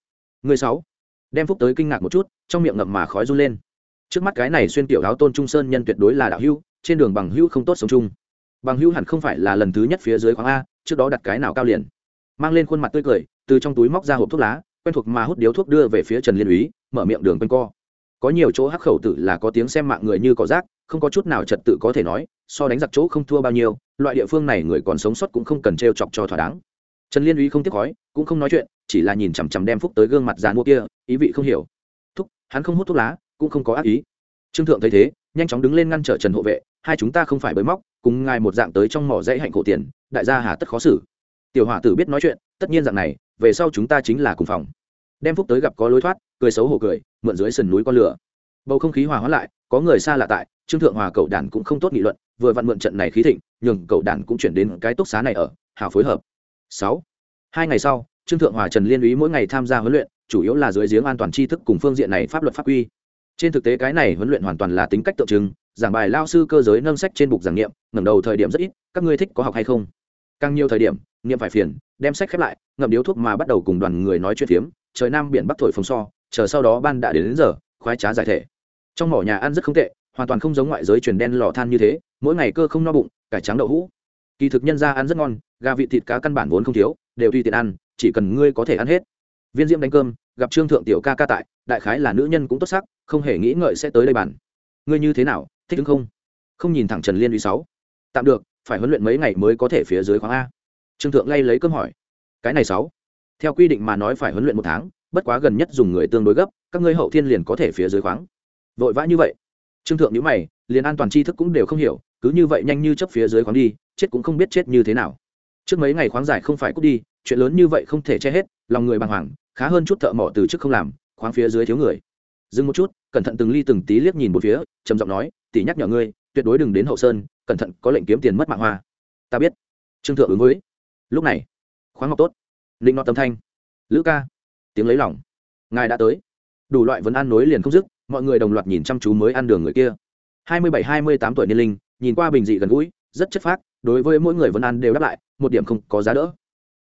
Người sáu, đem phúc tới kinh ngạc một chút, trong miệng ngậm mà khói run lên. Trước mắt cái này xuyên tiểu áo tôn trung sơn nhân tuyệt đối là đạo hưu trên đường bằng hưu không tốt sống chung. Bằng hưu hẳn không phải là lần thứ nhất phía dưới khoáng a trước đó đặt cái nào cao liền. Mang lên khuôn mặt tươi cười, từ trong túi móc ra hộp thuốc lá, quen thuộc mà hút điếu thuốc đưa về phía trần liên úy, mở miệng đường quanh co. Có nhiều chỗ hắc khẩu tử là có tiếng xem mạng người như cỏ rác, không có chút nào trật tự có thể nói, so đánh giặc chỗ không thua bao nhiêu, loại địa phương này người còn sống sót cũng không cần t chọc cho thỏa đáng. Trần liên uy không tiếc khói, cũng không nói chuyện, chỉ là nhìn chằm chằm đem phúc tới gương mặt dàn mua kia, ý vị không hiểu. Thúc, hắn không hút thuốc lá, cũng không có ác ý. Trương thượng thấy thế, nhanh chóng đứng lên ngăn trở trần hộ vệ hai chúng ta không phải bới móc, cùng ngài một dạng tới trong mỏ dãy hạnh khổ tiền, đại gia hà tất khó xử. Tiểu hỏa tử biết nói chuyện, tất nhiên dạng này, về sau chúng ta chính là cùng phòng. Đem phúc tới gặp có lối thoát, cười xấu hổ cười, mượn dưới sườn núi con lửa. Bầu không khí hòa hóa lại, có người xa lạ tại, trương thượng hòa cậu đàn cũng không tốt nghị luận, vừa vặn mượn trận này khí thịnh, nhường cậu đàn cũng chuyển đến cái túc xá này ở hào phối hợp. Sáu. Hai ngày sau, trương thượng hòa trần liên úy mỗi ngày tham gia huấn luyện, chủ yếu là dưới giếng an toàn tri thức cùng phương diện này pháp luật pháp quy. Trên thực tế cái này huấn luyện hoàn toàn là tính cách tượng trưng giảng bài lao sư cơ giới nâng sách trên bục giảng nghiệm ngẩng đầu thời điểm rất ít các ngươi thích có học hay không? Càng nhiều thời điểm nghiệm phải phiền đem sách khép lại ngậm điếu thuốc mà bắt đầu cùng đoàn người nói chuyện phiếm trời nam biển bắc thổi phồng so chờ sau đó ban đã đến, đến giờ khoái trá giải thể. Trong mỏ nhà ăn rất không tệ hoàn toàn không giống ngoại giới truyền đen lò than như thế mỗi ngày cơ không no bụng cải trắng đậu hũ. Kỳ thực nhân ra ăn rất ngon gà vị thịt cá căn bản vốn không thiếu đều tùy tiện ăn chỉ cần ngươi có thể ăn hết. Viên diễm đánh cơm gặp trương thượng tiểu ca ca tại đại khái là nữ nhân cũng tốt sắc không hề nghĩ ngợi sẽ tới đây bàn. Ngươi như thế nào thích ứng không? Không nhìn thẳng trần liên uy sáu. Tạm được, phải huấn luyện mấy ngày mới có thể phía dưới khoáng a. Trương thượng lay lấy cơm hỏi. Cái này sáu. Theo quy định mà nói phải huấn luyện một tháng, bất quá gần nhất dùng người tương đối gấp, các ngươi hậu thiên liền có thể phía dưới khoáng. Vội vã như vậy. Trương thượng nhữ mày, liền an toàn tri thức cũng đều không hiểu, cứ như vậy nhanh như chấp phía dưới khoáng đi, chết cũng không biết chết như thế nào. Trước mấy ngày khoáng giải không phải cút đi, chuyện lớn như vậy không thể che hết, lòng người bàng hoàng, khá hơn chút thợ mỏ từ trước không làm, khoáng phía dưới thiếu người. Dừng một chút, cẩn thận từng ly từng tí liếc nhìn một phía, trầm giọng nói tỷ nhắc nhở ngươi, tuyệt đối đừng đến hậu sơn, cẩn thận, có lệnh kiếm tiền mất mạng hoa. Ta biết. Trương thượng ứng với. Lúc này, khoáng ngọc tốt. Linh nọ tâm thanh. Lữ ca. Tiếng lấy lòng. Ngài đã tới. Đủ loại vấn an nối liền không dứt, mọi người đồng loạt nhìn chăm chú mới ăn đường người kia. Hai mươi bảy, hai mươi tám tuổi niên linh, nhìn qua bình dị gần gũi, rất chất phác, đối với mỗi người vấn an đều đáp lại, một điểm không có giá đỡ.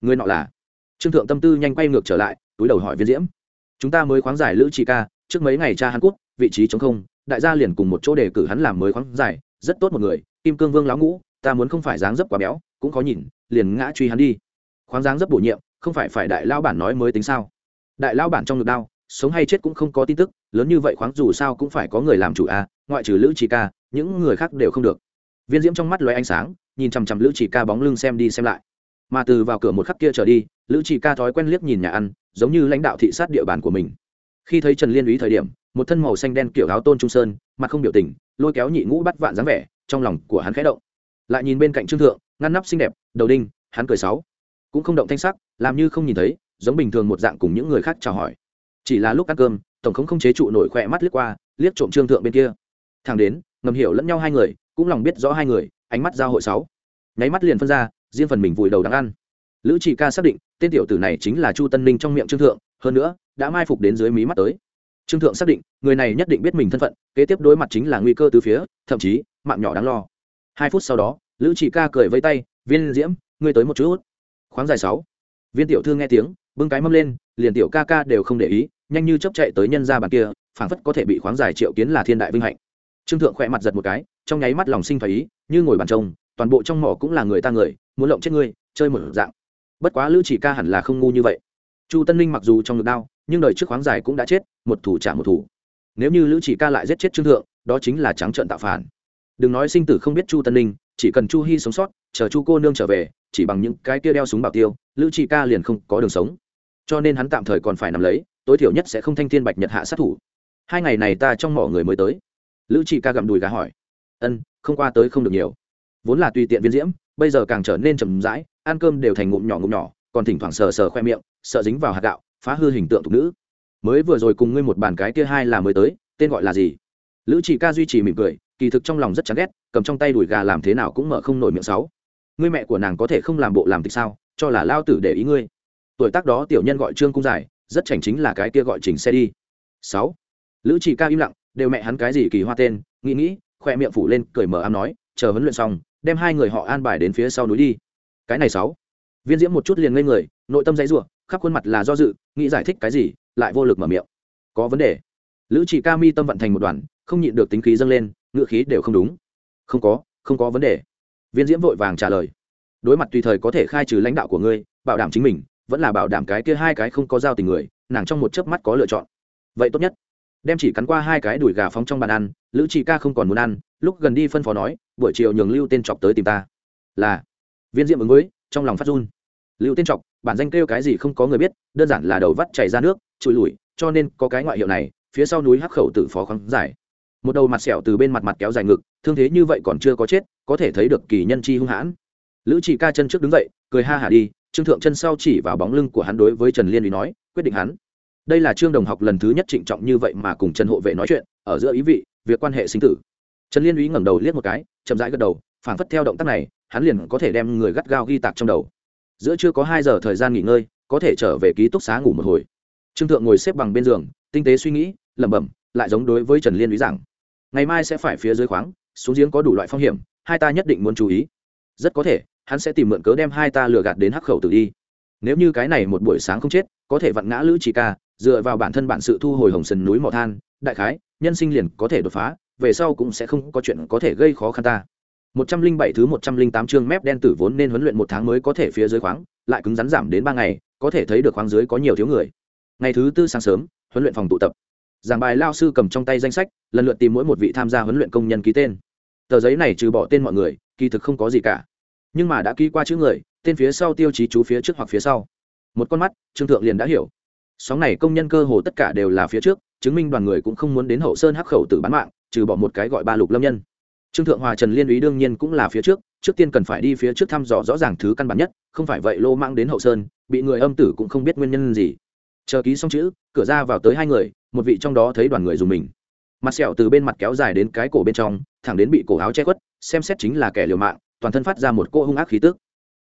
Người nọ là trương thượng tâm tư nhanh quay ngược trở lại, túi đầu hỏi viên diễm. Chúng ta mới khoáng giải lữ chị ca, trước mấy ngày cha hàn quốc vị trí chống không đại gia liền cùng một chỗ đề cử hắn làm mới khoáng giải rất tốt một người kim cương vương lão ngũ ta muốn không phải dáng dấp quá béo cũng có nhìn liền ngã truy hắn đi. Khoáng dáng dấp bổ nhiệm không phải phải đại lao bản nói mới tính sao? Đại lao bản trong ngực đao sống hay chết cũng không có tin tức lớn như vậy khoáng dù sao cũng phải có người làm chủ a à, ngoại trừ lữ chỉ ca những người khác đều không được. Viên diễm trong mắt loé ánh sáng nhìn chằm chằm lữ chỉ ca bóng lưng xem đi xem lại. Mà từ vào cửa một khắc kia trở đi lữ chỉ ca thói quen liếc nhìn nhà ăn giống như lãnh đạo thị sát địa bàn của mình khi thấy trần liên úy thời điểm, một thân màu xanh đen kiểu áo tôn trung sơn, mặt không biểu tình, lôi kéo nhị ngũ bắt vạn dáng vẻ, trong lòng của hắn khẽ động. Lại nhìn bên cạnh trương thượng, ngăn nắp xinh đẹp, đầu đinh, hắn cười sáu. Cũng không động thanh sắc, làm như không nhìn thấy, giống bình thường một dạng cùng những người khác chào hỏi. Chỉ là lúc ăn cơm, tổng không không chế trụ nổi khỏe mắt liếc qua, liếc trộm trương thượng bên kia. Thằng đến, ngầm hiểu lẫn nhau hai người, cũng lòng biết rõ hai người, ánh mắt giao hội sáu. Nháy mắt liền phân ra, riêng phần mình vùi đầu đang ăn. Lữ chỉ ca xác định tên tiểu tử này chính là chu tân ninh trong miệng trương thượng, hơn nữa, đã mai phục đến dưới mí mắt tới. Trương thượng xác định, người này nhất định biết mình thân phận, kế tiếp đối mặt chính là nguy cơ từ phía, thậm chí, mạng nhỏ đáng lo. Hai phút sau đó, lữ chị ca cười vây tay, viên diễm, ngươi tới một chút. Khoáng dài sáu. Viên tiểu thư nghe tiếng, bưng cái mâm lên, liền tiểu ca ca đều không để ý, nhanh như chấp chạy tới nhân ra bàn kia, phảng phất có thể bị khoáng dài triệu kiến là thiên đại vinh hạnh. Trương thượng khỏe mặt giật một cái, trong nháy mắt lòng sinh phải ý, như ngồi bàn trông, toàn bộ trong mỏ cũng là người ta người, muốn lộng chết ngươi, chơi một dạng bất quá lữ chỉ ca hẳn là không ngu như vậy. Chu tân ninh mặc dù trong ngực đao nhưng đời trước khoáng dài cũng đã chết, một thủ trả một thủ. Nếu như lữ chỉ ca lại giết chết trương thượng, đó chính là trắng trợn tạo phản. Đừng nói sinh tử không biết chu tân ninh, chỉ cần chu hy sống sót, chờ chu cô nương trở về, chỉ bằng những cái kia đeo súng bảo tiêu, lữ chỉ ca liền không có đường sống. Cho nên hắn tạm thời còn phải nằm lấy, tối thiểu nhất sẽ không thanh thiên bạch nhật hạ sát thủ. Hai ngày này ta trong mỏ người mới tới. Lữ chỉ ca gặm đùi gà hỏi. Ân, không qua tới không được nhiều. Vốn là tùy tiện viên diễm, bây giờ càng trở nên chậm rãi ăn cơm đều thành ngụm nhỏ ngụm nhỏ, còn thỉnh thoảng sờ sờ khoe miệng, sợ dính vào hạt gạo, phá hư hình tượng thục nữ. Mới vừa rồi cùng ngươi một bàn cái kia hai là mới tới, tên gọi là gì? Lữ chỉ ca duy trì mỉm cười, kỳ thực trong lòng rất chán ghét, cầm trong tay đùi gà làm thế nào cũng mở không nổi miệng sáu. Ngươi mẹ của nàng có thể không làm bộ làm tịch sao? Cho là lao tử để ý ngươi. Tuổi tác đó tiểu nhân gọi trương cung dài rất chảnh chính là cái kia gọi chỉnh xe đi. Sáu. Lữ chỉ ca im lặng, đều mẹ hắn cái gì kỳ hoa tên, nghĩ nghĩ, khoe miệng phủ lên, cười mờ ám nói, chờ huấn luyện xong, đem hai người họ an bài đến phía sau núi đi cái này sáu. Viên diễm một chút liền ngây người, nội tâm dãy rủa, khắp khuôn mặt là do dự, nghĩ giải thích cái gì, lại vô lực mở miệng. Có vấn đề. Lữ chỉ ca mi tâm vận thành một đoàn, không nhịn được tính khí dâng lên ngựa khí đều không đúng. Không có không có vấn đề. Viên diễm vội vàng trả lời. Đối mặt tùy thời có thể khai trừ lãnh đạo của ngươi, bảo đảm chính mình, vẫn là bảo đảm cái kia hai cái không có giao tình người, nàng trong một chớp mắt có lựa chọn. Vậy tốt nhất. Đem chỉ cắn qua hai cái đùi gà phóng trong bàn ăn, lữ chỉ ca không còn muốn ăn, lúc gần đi phân phó nói, buổi chiều nhường lưu tên chọc tới tìm ta. Là viên diệm ứng với, trong lòng phát run. Lưu tên trọc, bản danh kêu cái gì không có người biết, đơn giản là đầu vắt chảy ra nước, trụi lủi, cho nên có cái ngoại hiệu này, phía sau núi hắc khẩu tự phó khoáng giải. Một đầu mặt sẹo từ bên mặt mặt kéo dài ngực, thương thế như vậy còn chưa có chết, có thể thấy được kỳ nhân chi hung hãn. Lữ chỉ ca chân trước đứng dậy, cười ha hả đi, trương thượng chân sau chỉ vào bóng lưng của hắn đối với trần liên uy nói, quyết định hắn. Đây là trương đồng học lần thứ nhất trịnh trọng như vậy mà cùng trần hộ vệ nói chuyện, ở giữa ý vị, việc quan hệ sinh tử. Trần liên uy ngẩng đầu liếc một cái, chậm rãi gật đầu, phảng phất theo động tác này hắn liền có thể đem người gắt gao ghi tạc trong đầu. Giữa chưa có hai giờ thời gian nghỉ ngơi, có thể trở về ký túc xá ngủ một hồi. Trương thượng ngồi xếp bằng bên giường, tinh tế suy nghĩ, lẩm bẩm, lại giống đối với trần liên lý rằng ngày mai sẽ phải phía dưới khoáng, xuống giếng có đủ loại phong hiểm, hai ta nhất định muốn chú ý. Rất có thể, hắn sẽ tìm mượn cớ đem hai ta lừa gạt đến hắc khẩu tử đi. Nếu như cái này một buổi sáng không chết, có thể vặn ngã lữ chỉ ca, dựa vào bản thân bản sự thu hồi hồng sần núi mỏ than, đại khái, nhân sinh liền có thể đột phá, về sau cũng sẽ không có chuyện có thể gây khó khăn ta một trăm linh bảy thứ một trăm linh tám chương mép đen tử vốn nên huấn luyện một tháng mới có thể phía dưới khoáng, lại cứng rắn giảm đến ba ngày, có thể thấy được khoáng dưới có nhiều thiếu người. Ngày thứ tư sáng sớm, huấn luyện phòng tụ tập. Giảng bài lao sư cầm trong tay danh sách, lần lượt tìm mỗi một vị tham gia huấn luyện công nhân ký tên. Tờ giấy này trừ bỏ tên mọi người, kỳ thực không có gì cả. Nhưng mà đã ký qua chữ người, tên phía sau tiêu chí chú phía trước hoặc phía sau. Một con mắt, trương thượng liền đã hiểu. Sóng này công nhân cơ hồ tất cả đều là phía trước, chứng minh đoàn người cũng không muốn đến hậu sơn hắc khẩu tử bán mạng, trừ bỏ một cái gọi ba lục lâm nhân trương thượng hòa, trần liên Ý đương nhiên cũng là phía trước trước tiên cần phải đi phía trước thăm dò rõ ràng thứ căn bản nhất, không phải vậy lô mang đến hậu sơn, bị người âm tử cũng không biết nguyên nhân gì. Chờ ký xong chữ, cửa ra vào tới hai người, một vị trong đó thấy đoàn người dùng mình. Mặt sẹo từ bên mặt kéo dài đến cái cổ bên trong, thẳng đến bị cổ áo che khuất, xem xét chính là kẻ liều mạng, toàn thân phát ra một cô hung ác khí tức.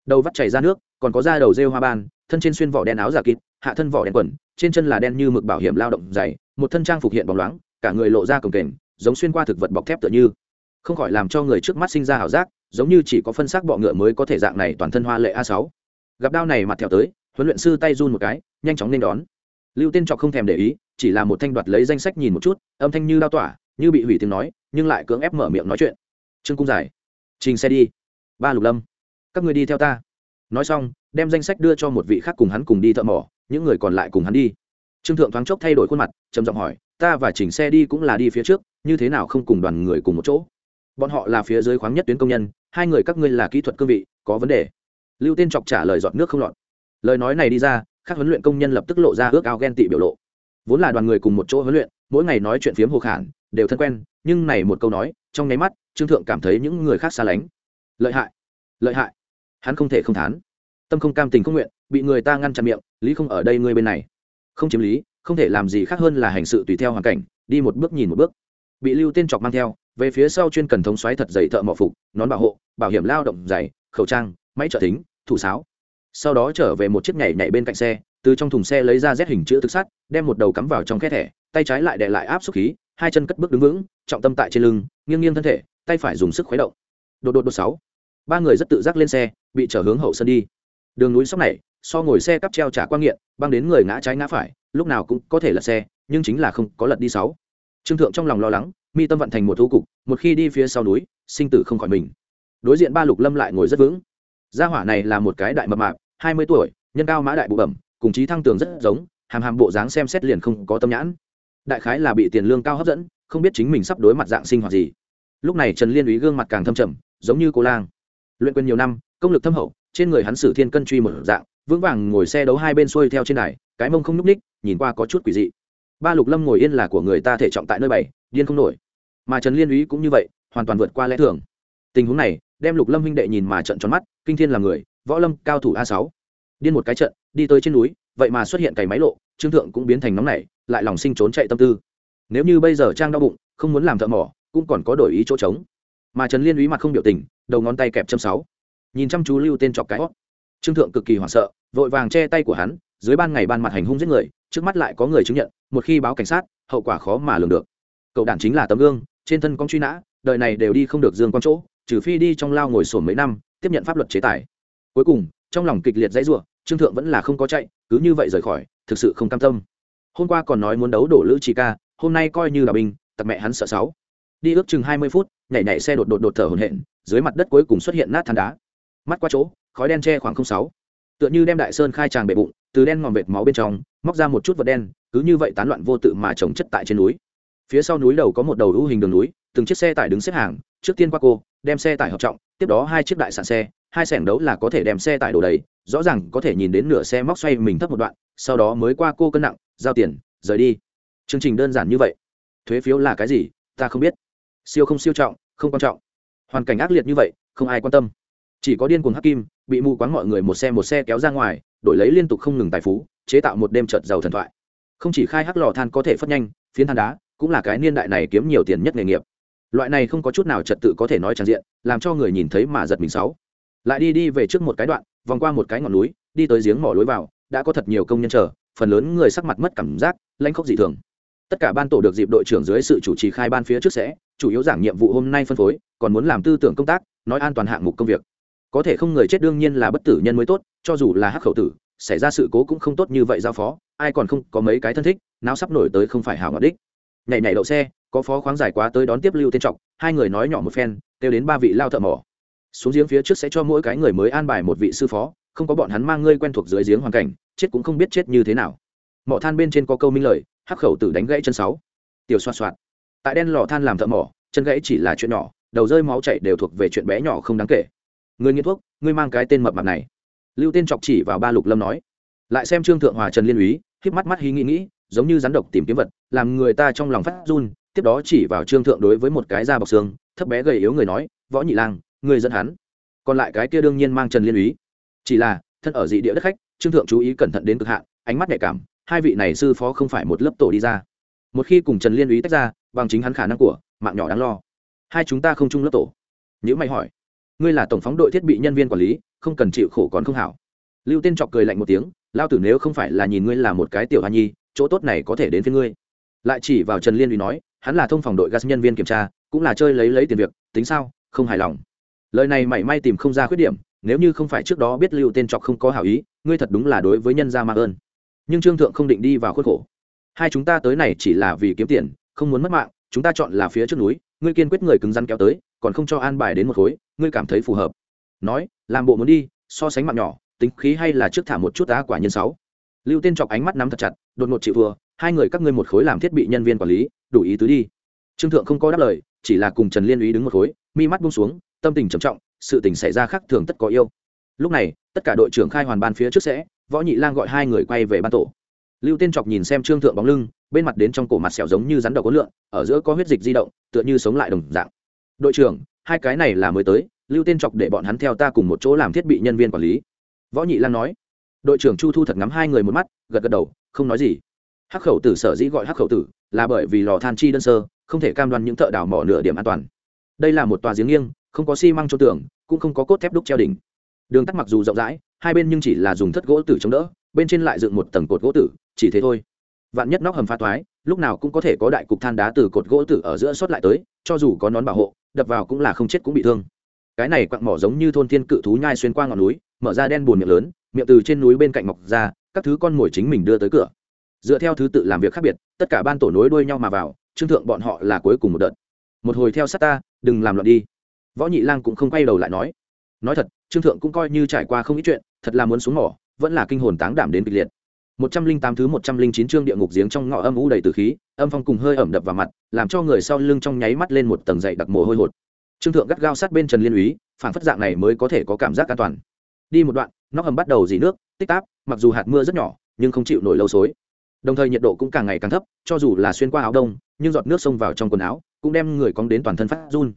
Đầu vắt chảy ra nước, còn có da đầu rêu hoa ban, thân trên xuyên vỏ đen áo giả kịp, hạ thân vỏ đen quần, trên chân là đen như mực bảo hiểm lao động dày, một thân trang phục hiện bóng loáng, cả người lộ ra cồng kềnh, giống xuyên qua thực vật bọc thép tựa như không khỏi làm cho người trước mắt sinh ra ảo giác, giống như chỉ có phân xác bọ ngựa mới có thể dạng này toàn thân hoa lệ a sáu. Gặp đao này mặt theo tới, huấn luyện sư tay run một cái, nhanh chóng nên đón. Lưu tiên trọc không thèm để ý, chỉ là một thanh đoạt lấy danh sách nhìn một chút, âm thanh như đao tỏa, như bị hủy tiếng nói, nhưng lại cưỡng ép mở miệng nói chuyện. Trương cung giải, trình xe đi. Ba lục lâm, các người đi theo ta. Nói xong, đem danh sách đưa cho một vị khác cùng hắn cùng đi thợ mỏ, những người còn lại cùng hắn đi. Trương thượng thoáng chốc thay đổi khuôn mặt, trầm giọng hỏi, ta và chỉnh xe đi cũng là đi phía trước, như thế nào không cùng đoàn người cùng một chỗ? Bọn họ là phía dưới khoáng nhất tuyến công nhân, hai người các ngươi là kỹ thuật cương vị, có vấn đề. Lưu tên chọc trả lời giọt nước không lọt. Lời nói này đi ra, các huấn luyện công nhân lập tức lộ ra ước ao ghen tị biểu lộ. Vốn là đoàn người cùng một chỗ huấn luyện, mỗi ngày nói chuyện phiếm hồ khản, đều thân quen, nhưng này một câu nói, trong nháy mắt, trương thượng cảm thấy những người khác xa lánh. Lợi hại lợi hại. Hắn không thể không thán. Tâm không cam tình không nguyện, bị người ta ngăn chặn miệng, lý không ở đây ngươi bên này. Không chiếm lý, không thể làm gì khác hơn là hành sự tùy theo hoàn cảnh, đi một bước nhìn một bước. Bị lưu tên chọc mang theo về phía sau chuyên cần thống xoáy thật dày thợ mỏ phục, nón bảo hộ, bảo hiểm lao động dày khẩu trang, máy trợ thính, thủ sáo. Sau đó trở về một chiếc nhảy nhảy bên cạnh xe, từ trong thùng xe lấy ra rét hình chữ thực sắt, đem một đầu cắm vào trong khe thẻ, tay trái lại để lại áp xúc khí, hai chân cất bước đứng vững, trọng tâm tại trên lưng, nghiêng nghiêng thân thể, tay phải dùng sức khuấy động. Đột đột đột sáu. Ba người rất tự giác lên xe, bị trở hướng hậu sân đi. Đường núi sóc này, so ngồi xe cắp treo trả quang nghiện, băng đến người ngã trái ngã phải, lúc nào cũng có thể lật xe, nhưng chính là không có lật đi sáu. Trương thượng trong lòng lo lắng mi tâm vận thành một thu cục, một khi đi phía sau núi, sinh tử không khỏi mình. Đối diện ba lục lâm lại ngồi rất vững. Gia hỏa này là một cái đại mập mạp, hai mươi tuổi, nhân cao mã đại bụ bẩm, cùng chí thăng tường rất giống, hàm hàm bộ dáng xem xét liền không có tâm nhãn. Đại khái là bị tiền lương cao hấp dẫn, không biết chính mình sắp đối mặt dạng sinh hoạt gì. Lúc này trần liên úy gương mặt càng thâm trầm, giống như cô lang. Luyện quyền nhiều năm, công lực thâm hậu, trên người hắn sử thiên cân truy một dạng, vững vàng ngồi xe đấu hai bên xuôi theo trên đài, cái mông không nhúc ních nhìn qua có chút quỷ dị. Ba lục lâm ngồi yên là của người ta thể trọng tại nơi bảy điên không nổi mà trần liên úy cũng như vậy, hoàn toàn vượt qua lẽ thường. Tình huống này, đem lục lâm huynh đệ nhìn mà trận tròn mắt, kinh thiên là người, võ lâm cao thủ a sáu. Điên một cái trận, đi tới trên núi, vậy mà xuất hiện cày máy lộ, trương thượng cũng biến thành nóng nảy, lại lòng sinh trốn chạy tâm tư. Nếu như bây giờ trang đau bụng, không muốn làm thợ mỏ, cũng còn có đổi ý chỗ trống. Mà trần liên úy mặt không biểu tình, đầu ngón tay kẹp châm sáu. Nhìn chăm chú lưu tên chọc cái hót. Trương thượng cực kỳ hoảng sợ, vội vàng che tay của hắn, dưới ban ngày ban mặt hành hung giết người, trước mắt lại có người chứng nhận, một khi báo cảnh sát, hậu quả khó mà lường được. Cậu đản chính là tấm gương trên thân con truy nã, đời này đều đi không được dương con chỗ, trừ phi đi trong lao ngồi sổn mấy năm, tiếp nhận pháp luật chế tài. Cuối cùng, trong lòng kịch liệt dãy rủa, trương thượng vẫn là không có chạy, cứ như vậy rời khỏi, thực sự không cam tâm. Hôm qua còn nói muốn đấu đổ lữ trí ca, hôm nay coi như là binh tặc mẹ hắn sợ sáu. Đi ước chừng hai mươi phút, nhảy nhảy xe đột đột đột thở hổn hển, dưới mặt đất cuối cùng xuất hiện nát than đá. Mắt qua chỗ, khói đen che khoảng không sáu. Tựa như đem đại sơn khai tràng bệ bụng, từ đen ngòm vệt máu bên trong, móc ra một chút vật đen, cứ như vậy tán loạn vô tự mà trồng chất tại trên núi phía sau núi đầu có một đầu hữu hình đường núi, từng chiếc xe tải đứng xếp hàng, trước tiên qua cô, đem xe tải hợp trọng, tiếp đó hai chiếc đại sạn xe, hai sẻng đấu là có thể đem xe tải đổ đầy, rõ ràng có thể nhìn đến nửa xe móc xoay mình thấp một đoạn, sau đó mới qua cô cân nặng, giao tiền, rời đi. Chương trình đơn giản như vậy. Thuế phiếu là cái gì, ta không biết. Siêu không siêu trọng, không quan trọng. Hoàn cảnh ác liệt như vậy, không ai quan tâm. Chỉ có điên cuồng hắc kim, bị mù quáng mọi người một xe một xe kéo ra ngoài, đổi lấy liên tục không ngừng tài phú, chế tạo một đêm trợt giàu thần thoại. Không chỉ khai hắc lò than có thể phất nhanh, phiến than đá cũng là cái niên đại này kiếm nhiều tiền nhất nghề nghiệp. Loại này không có chút nào trật tự có thể nói tràn diện, làm cho người nhìn thấy mà giật mình sáu. Lại đi đi về trước một cái đoạn, vòng qua một cái ngọn núi, đi tới giếng mỏ lối vào, đã có thật nhiều công nhân chờ, phần lớn người sắc mặt mất cảm giác, lanh khóc dị thường. Tất cả ban tổ được dịp đội trưởng dưới sự chủ trì khai ban phía trước sẽ, chủ yếu giảng nhiệm vụ hôm nay phân phối, còn muốn làm tư tưởng công tác, nói an toàn hạng mục công việc. Có thể không người chết đương nhiên là bất tử nhân mới tốt, cho dù là hắc khẩu tử, xảy ra sự cố cũng không tốt như vậy giao phó, ai còn không có mấy cái thân thích, nào sắp nổi tới không phải hảo ngọt đích nhảy nhảy đậu xe, có phó khoáng giải quá tới đón tiếp lưu tên trọng, hai người nói nhỏ một phen, kêu đến ba vị lao thợ mỏ. Xuống giếng phía trước sẽ cho mỗi cái người mới an bài một vị sư phó, không có bọn hắn mang ngươi quen thuộc dưới giếng hoàn cảnh, chết cũng không biết chết như thế nào. Mỏ than bên trên có câu minh lời, hắc khẩu tử đánh gãy chân sáu. Tiểu xoa xoạt. Tại đen lò than làm thợ mỏ, chân gãy chỉ là chuyện nhỏ, đầu rơi máu chảy đều thuộc về chuyện bé nhỏ không đáng kể. Người nghiện thuốc, ngươi mang cái tên mập mạp này. Lưu tên chọc chỉ vào ba lục lâm nói. Lại xem trương thượng hòa trần liên úy, híp mắt mắt hí nghĩ nghĩ giống như rắn độc tìm kiếm vật, làm người ta trong lòng phát run, tiếp đó chỉ vào trương thượng đối với một cái da bọc xương, thấp bé gầy yếu người nói, võ nhị lang người dẫn hắn. Còn lại cái kia đương nhiên mang trần liên úy. Chỉ là, thân ở dị địa đất khách, trương thượng chú ý cẩn thận đến cực hạn, ánh mắt nhạy cảm, hai vị này sư phó không phải một lớp tổ đi ra. Một khi cùng trần liên úy tách ra, bằng chính hắn khả năng của, mạng nhỏ đáng lo. Hai chúng ta không chung lớp tổ. Nhữ mày hỏi, ngươi là tổng phóng đội thiết bị nhân viên quản lý, không cần chịu khổ còn không hảo? Lưu tên chọc cười lạnh một tiếng lao tử nếu không phải là nhìn ngươi là một cái tiểu hoa nhi chỗ tốt này có thể đến với ngươi. Lại chỉ vào trần liên uy nói, hắn là thông phòng đội gas nhân viên kiểm tra, cũng là chơi lấy lấy tiền việc, tính sao, không hài lòng. Lời này mảy may tìm không ra khuyết điểm, nếu như không phải trước đó biết lưu tên trọc không có hảo ý, ngươi thật đúng là đối với nhân gia mạng ơn. Nhưng trương thượng không định đi vào khuất khổ. Hai chúng ta tới này chỉ là vì kiếm tiền, không muốn mất mạng, chúng ta chọn là phía trước núi, ngươi kiên quyết người cứng rắn kéo tới, còn không cho an bài đến một khối, ngươi cảm thấy phù hợp. Nói, làm bộ muốn đi, so sánh mạng nhỏ, tính khí hay là trước thả một chút đá quả nhân sáu lưu tên chọc ánh mắt nắm thật chặt, đột ngột chịu vừa hai người các ngươi một khối làm thiết bị nhân viên quản lý, đủ ý tứ đi. Trương thượng không có đáp lời, chỉ là cùng trần liên ý đứng một khối, mi mắt buông xuống, tâm tình trầm trọng, sự tình xảy ra khác thường tất có yêu. Lúc này, tất cả đội trưởng khai hoàn ban phía trước sẽ, võ nhị lang gọi hai người quay về ban tổ. Lưu tên chọc nhìn xem trương thượng bóng lưng, bên mặt đến trong cổ mặt sẹo giống như rắn đầu có lượng ở giữa có huyết dịch di động, tựa như sống lại đồng dạng. Đội trưởng, hai cái này là mới tới, lưu tên chọc để bọn hắn theo ta cùng một chỗ làm thiết bị nhân viên quản lý. Võ nhị lang nói đội trưởng chu thu thật ngắm hai người một mắt, gật gật đầu, không nói gì. Hắc khẩu tử sở dĩ gọi hắc khẩu tử là bởi vì lò than chi đơn sơ, không thể cam đoan những thợ đào mỏ nửa điểm an toàn. Đây là một tòa giếng nghiêng, không có xi măng cho tường, cũng không có cốt thép đúc treo đỉnh. Đường tắt mặc dù rộng rãi, hai bên nhưng chỉ là dùng thất gỗ tử chống đỡ, bên trên lại dựng một tầng cột gỗ tử, chỉ thế thôi. Vạn nhất nóc hầm pha toái, lúc nào cũng có thể có đại cục than đá từ cột gỗ tử ở giữa xuất lại tới, cho dù có nón bảo hộ, đập vào cũng là không chết cũng bị thương. Cái này quặng mỏ giống như thôn thiên cự thú nhai xuyên qua ngọn núi, mở ra đen bùn miệng lớn miệng từ trên núi bên cạnh mọc ra, các thứ con mồi chính mình đưa tới cửa. Dựa theo thứ tự làm việc khác biệt, tất cả ban tổ nối đuôi nhau mà vào, trương thượng bọn họ là cuối cùng một đợt. Một hồi theo sát ta, đừng làm loạn đi. Võ nhị lang cũng không quay đầu lại nói. Nói thật, trương thượng cũng coi như trải qua không ít chuyện, thật là muốn xuống mỏ, vẫn là kinh hồn táng đảm đến kịch liệt. Một trăm linh tám thứ một trăm linh chín chương địa ngục giếng trong ngõ âm u đầy từ khí, âm phong cùng hơi ẩm đập vào mặt, làm cho người sau lưng trong nháy mắt lên một tầng dậy đặc mồ hôi hột. Trương thượng gắt gao sát bên trần liên úy phản phất dạng này mới có thể có cảm giác an toàn. Đi một đoạn nóc hầm bắt đầu dì nước, tích táp, mặc dù hạt mưa rất nhỏ, nhưng không chịu nổi lâu xối. Đồng thời nhiệt độ cũng càng ngày càng thấp, cho dù là xuyên qua áo đông, nhưng giọt nước xông vào trong quần áo, cũng đem người cóng đến toàn thân phát run.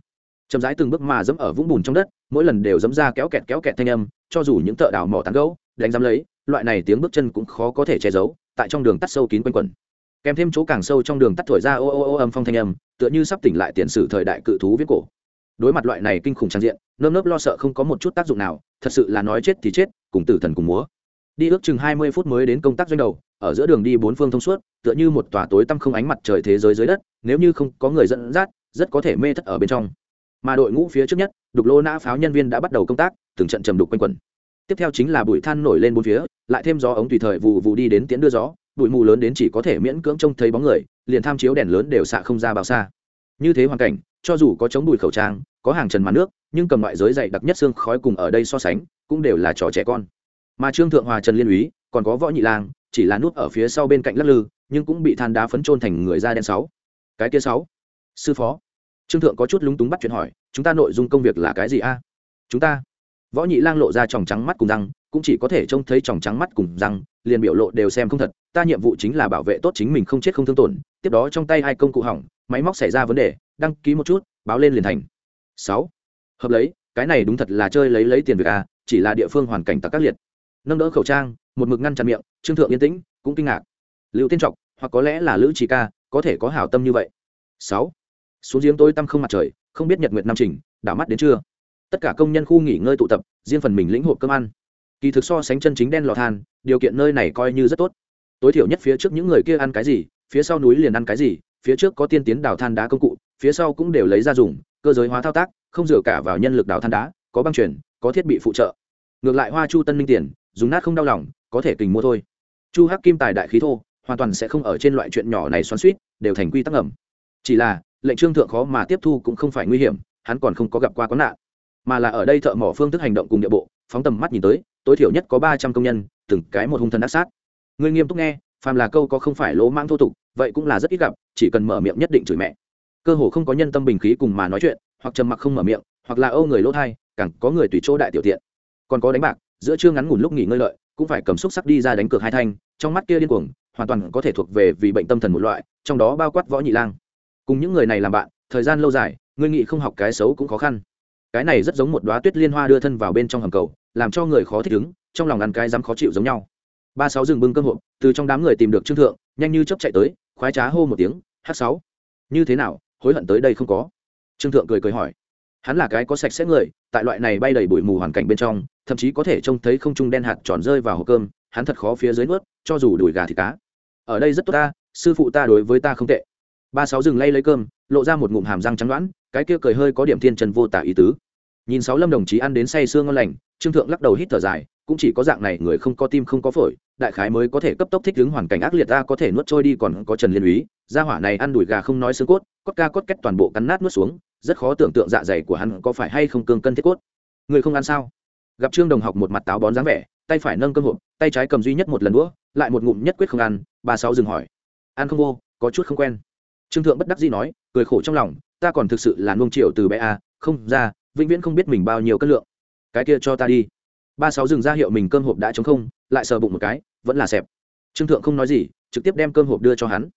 Chậm rãi từng bước mà dẫm ở vũng bùn trong đất, mỗi lần đều dẫm ra kéo kẹt kéo kẹt thanh âm, cho dù những thợ đào mỏ tán gấu đánh dám lấy, loại này tiếng bước chân cũng khó có thể che giấu, tại trong đường tắt sâu kín quanh quẩn. Kèm thêm chỗ càng sâu trong đường tắt thổi ra ô ô ô âm phong thanh âm, tựa như sắp tỉnh lại tiền sử thời đại cự thú viết cổ. Đối mặt loại này kinh khủng trang diện, nơm nớp lo sợ không có một chút tác dụng nào thật sự là nói chết thì chết, cùng tử thần cùng múa. Đi ước chừng hai mươi phút mới đến công tác doanh đầu, ở giữa đường đi bốn phương thông suốt, tựa như một tòa tối tăm không ánh mặt trời thế giới dưới đất, nếu như không có người dẫn dắt, rất có thể mê thất ở bên trong. Mà đội ngũ phía trước nhất, đục lô nã pháo nhân viên đã bắt đầu công tác, từng trận trầm đục quanh quẩn. Tiếp theo chính là bụi than nổi lên bốn phía, lại thêm gió ống tùy thời vụ vụ đi đến tiễn đưa gió, bụi mù lớn đến chỉ có thể miễn cưỡng trông thấy bóng người, liền tham chiếu đèn lớn đều xạ không ra bao xa như thế hoàn cảnh, cho dù có chống bụi khẩu trang, có hàng trần màn nước, nhưng cầm ngoại giới dạy đặc nhất xương khói cùng ở đây so sánh, cũng đều là trò trẻ con. Mà trương thượng hòa trần liên úy, còn có võ nhị lang, chỉ là nút ở phía sau bên cạnh lắc lư, nhưng cũng bị than đá phấn trôn thành người da đen sáu. Cái kia sáu. Sư phó. Trương thượng có chút lúng túng bắt chuyện hỏi, chúng ta nội dung công việc là cái gì a? Chúng ta. Võ nhị lang lộ ra tròng trắng mắt cùng răng, cũng chỉ có thể trông thấy tròng trắng mắt cùng răng, liền biểu lộ đều xem không thật, ta nhiệm vụ chính là bảo vệ tốt chính mình không chết không thương tổn tiếp đó trong tay hai công cụ hỏng, máy móc xảy ra vấn đề, đăng ký một chút, báo lên liền thành. Sáu. Hợp lấy, cái này đúng thật là chơi lấy lấy tiền việc a chỉ là địa phương hoàn cảnh tặc các liệt. Nâng đỡ khẩu trang, một mực ngăn chặn miệng, trương thượng yên tĩnh, cũng kinh ngạc. Lưu tiên trọc, hoặc có lẽ là lữ chỉ ca, có thể có hảo tâm như vậy. Sáu. Xuống giếng tôi tăm không mặt trời, không biết nhật nguyệt năm trình, đảo mắt đến trưa. Tất cả công nhân khu nghỉ ngơi tụ tập, riêng phần mình lĩnh hộp cơm ăn. Kỳ thực so sánh chân chính đen lò than, điều kiện nơi này coi như rất tốt. Tối thiểu nhất phía trước những người kia ăn cái gì phía sau núi liền ăn cái gì, phía trước có tiên tiến đào than đá công cụ, phía sau cũng đều lấy ra dùng, cơ giới hóa thao tác, không dựa cả vào nhân lực đào than đá, có băng chuyển có thiết bị phụ trợ. Ngược lại hoa chu tân minh tiền, dùng nát không đau lòng, có thể kình mua thôi. Chu hắc kim tài đại khí thô, hoàn toàn sẽ không ở trên loại chuyện nhỏ này xoắn suýt đều thành quy tắc ẩm chỉ là, lệnh trương thượng khó mà tiếp thu cũng không phải nguy hiểm, hắn còn không có gặp qua có nạn, mà là ở đây thợ mỏ phương thức hành động cùng địa bộ, phóng tầm mắt nhìn tới, tối thiểu nhất có ba trăm công nhân, từng cái một hung thần ác sát. Người nghiêm túc nghe phàm là câu có không phải lỗ mãng thô tục, vậy cũng là rất ít gặp, chỉ cần mở miệng nhất định chửi mẹ. Cơ hồ không có nhân tâm bình khí cùng mà nói chuyện, hoặc trầm mặc không mở miệng, hoặc là âu người lỗ thai, càng có người tùy chỗ đại tiểu tiện. Còn có đánh bạc, giữa trưa ngắn ngủn lúc nghỉ ngơi lợi, cũng phải cầm xúc sắc đi ra đánh cược hai thanh, trong mắt kia điên cuồng, hoàn toàn có thể thuộc về vì bệnh tâm thần một loại, trong đó bao quát võ nhị lang. Cùng những người này làm bạn, thời gian lâu dài, ngươi nghị không học cái xấu cũng khó khăn. Cái này rất giống một đoá tuyết liên hoa đưa thân vào bên trong hầm cầu, làm cho người khó thích ứng, trong lòng ăn cái dám khó chịu giống nhau ba sáu dừng bưng cơm hộp, từ trong đám người tìm được trương thượng, nhanh như chấp chạy tới, khoái trá hô một tiếng h sáu, như thế nào, hối hận tới đây không có? Trương thượng cười cười hỏi. Hắn là cái có sạch sẽ người, tại loại này bay đầy bụi mù hoàn cảnh bên trong, thậm chí có thể trông thấy không trung đen hạt tròn rơi vào hộp cơm, hắn thật khó phía dưới nuốt, cho dù đùi gà thì cá. Ở đây rất tốt ta, sư phụ ta đối với ta không tệ. Ba sáu dừng lay lấy cơm, lộ ra một ngụm hàm răng trắng đoán, cái kia cười hơi có điểm thiên trần vô tả ý tứ. Nhìn sáu lâm đồng chí ăn đến say sương ngon lành, trương thượng lắc đầu hít thở dài cũng chỉ có dạng này người không có tim không có phổi, đại khái mới có thể cấp tốc thích ứng hoàn cảnh ác liệt ta có thể nuốt trôi đi còn có trần liên úy. Gia hỏa này ăn đùi gà không nói xương cốt cốt ca cốt kết toàn bộ cắn nát nuốt xuống, rất khó tưởng tượng dạ dày của hắn có phải hay không cương cân thiết cốt. Người không ăn sao? Gặp trương đồng học một mặt táo bón dáng vẻ, tay phải nâng cơm hộp, tay trái cầm duy nhất một lần đũa, lại một ngụm nhất quyết không ăn ba sáu dừng hỏi. Ăn không vô, có chút không quen. Trương thượng bất đắc dĩ nói, cười khổ trong lòng, ta còn thực sự là nuông triệu từ bé a, không ra, vĩnh viễn không biết mình bao nhiêu cân lượng. Cái kia cho ta đi ba sáu dừng ra hiệu mình cơm hộp đã chống không, lại sờ bụng một cái, vẫn là xẹp. Trương thượng không nói gì, trực tiếp đem cơm hộp đưa cho hắn.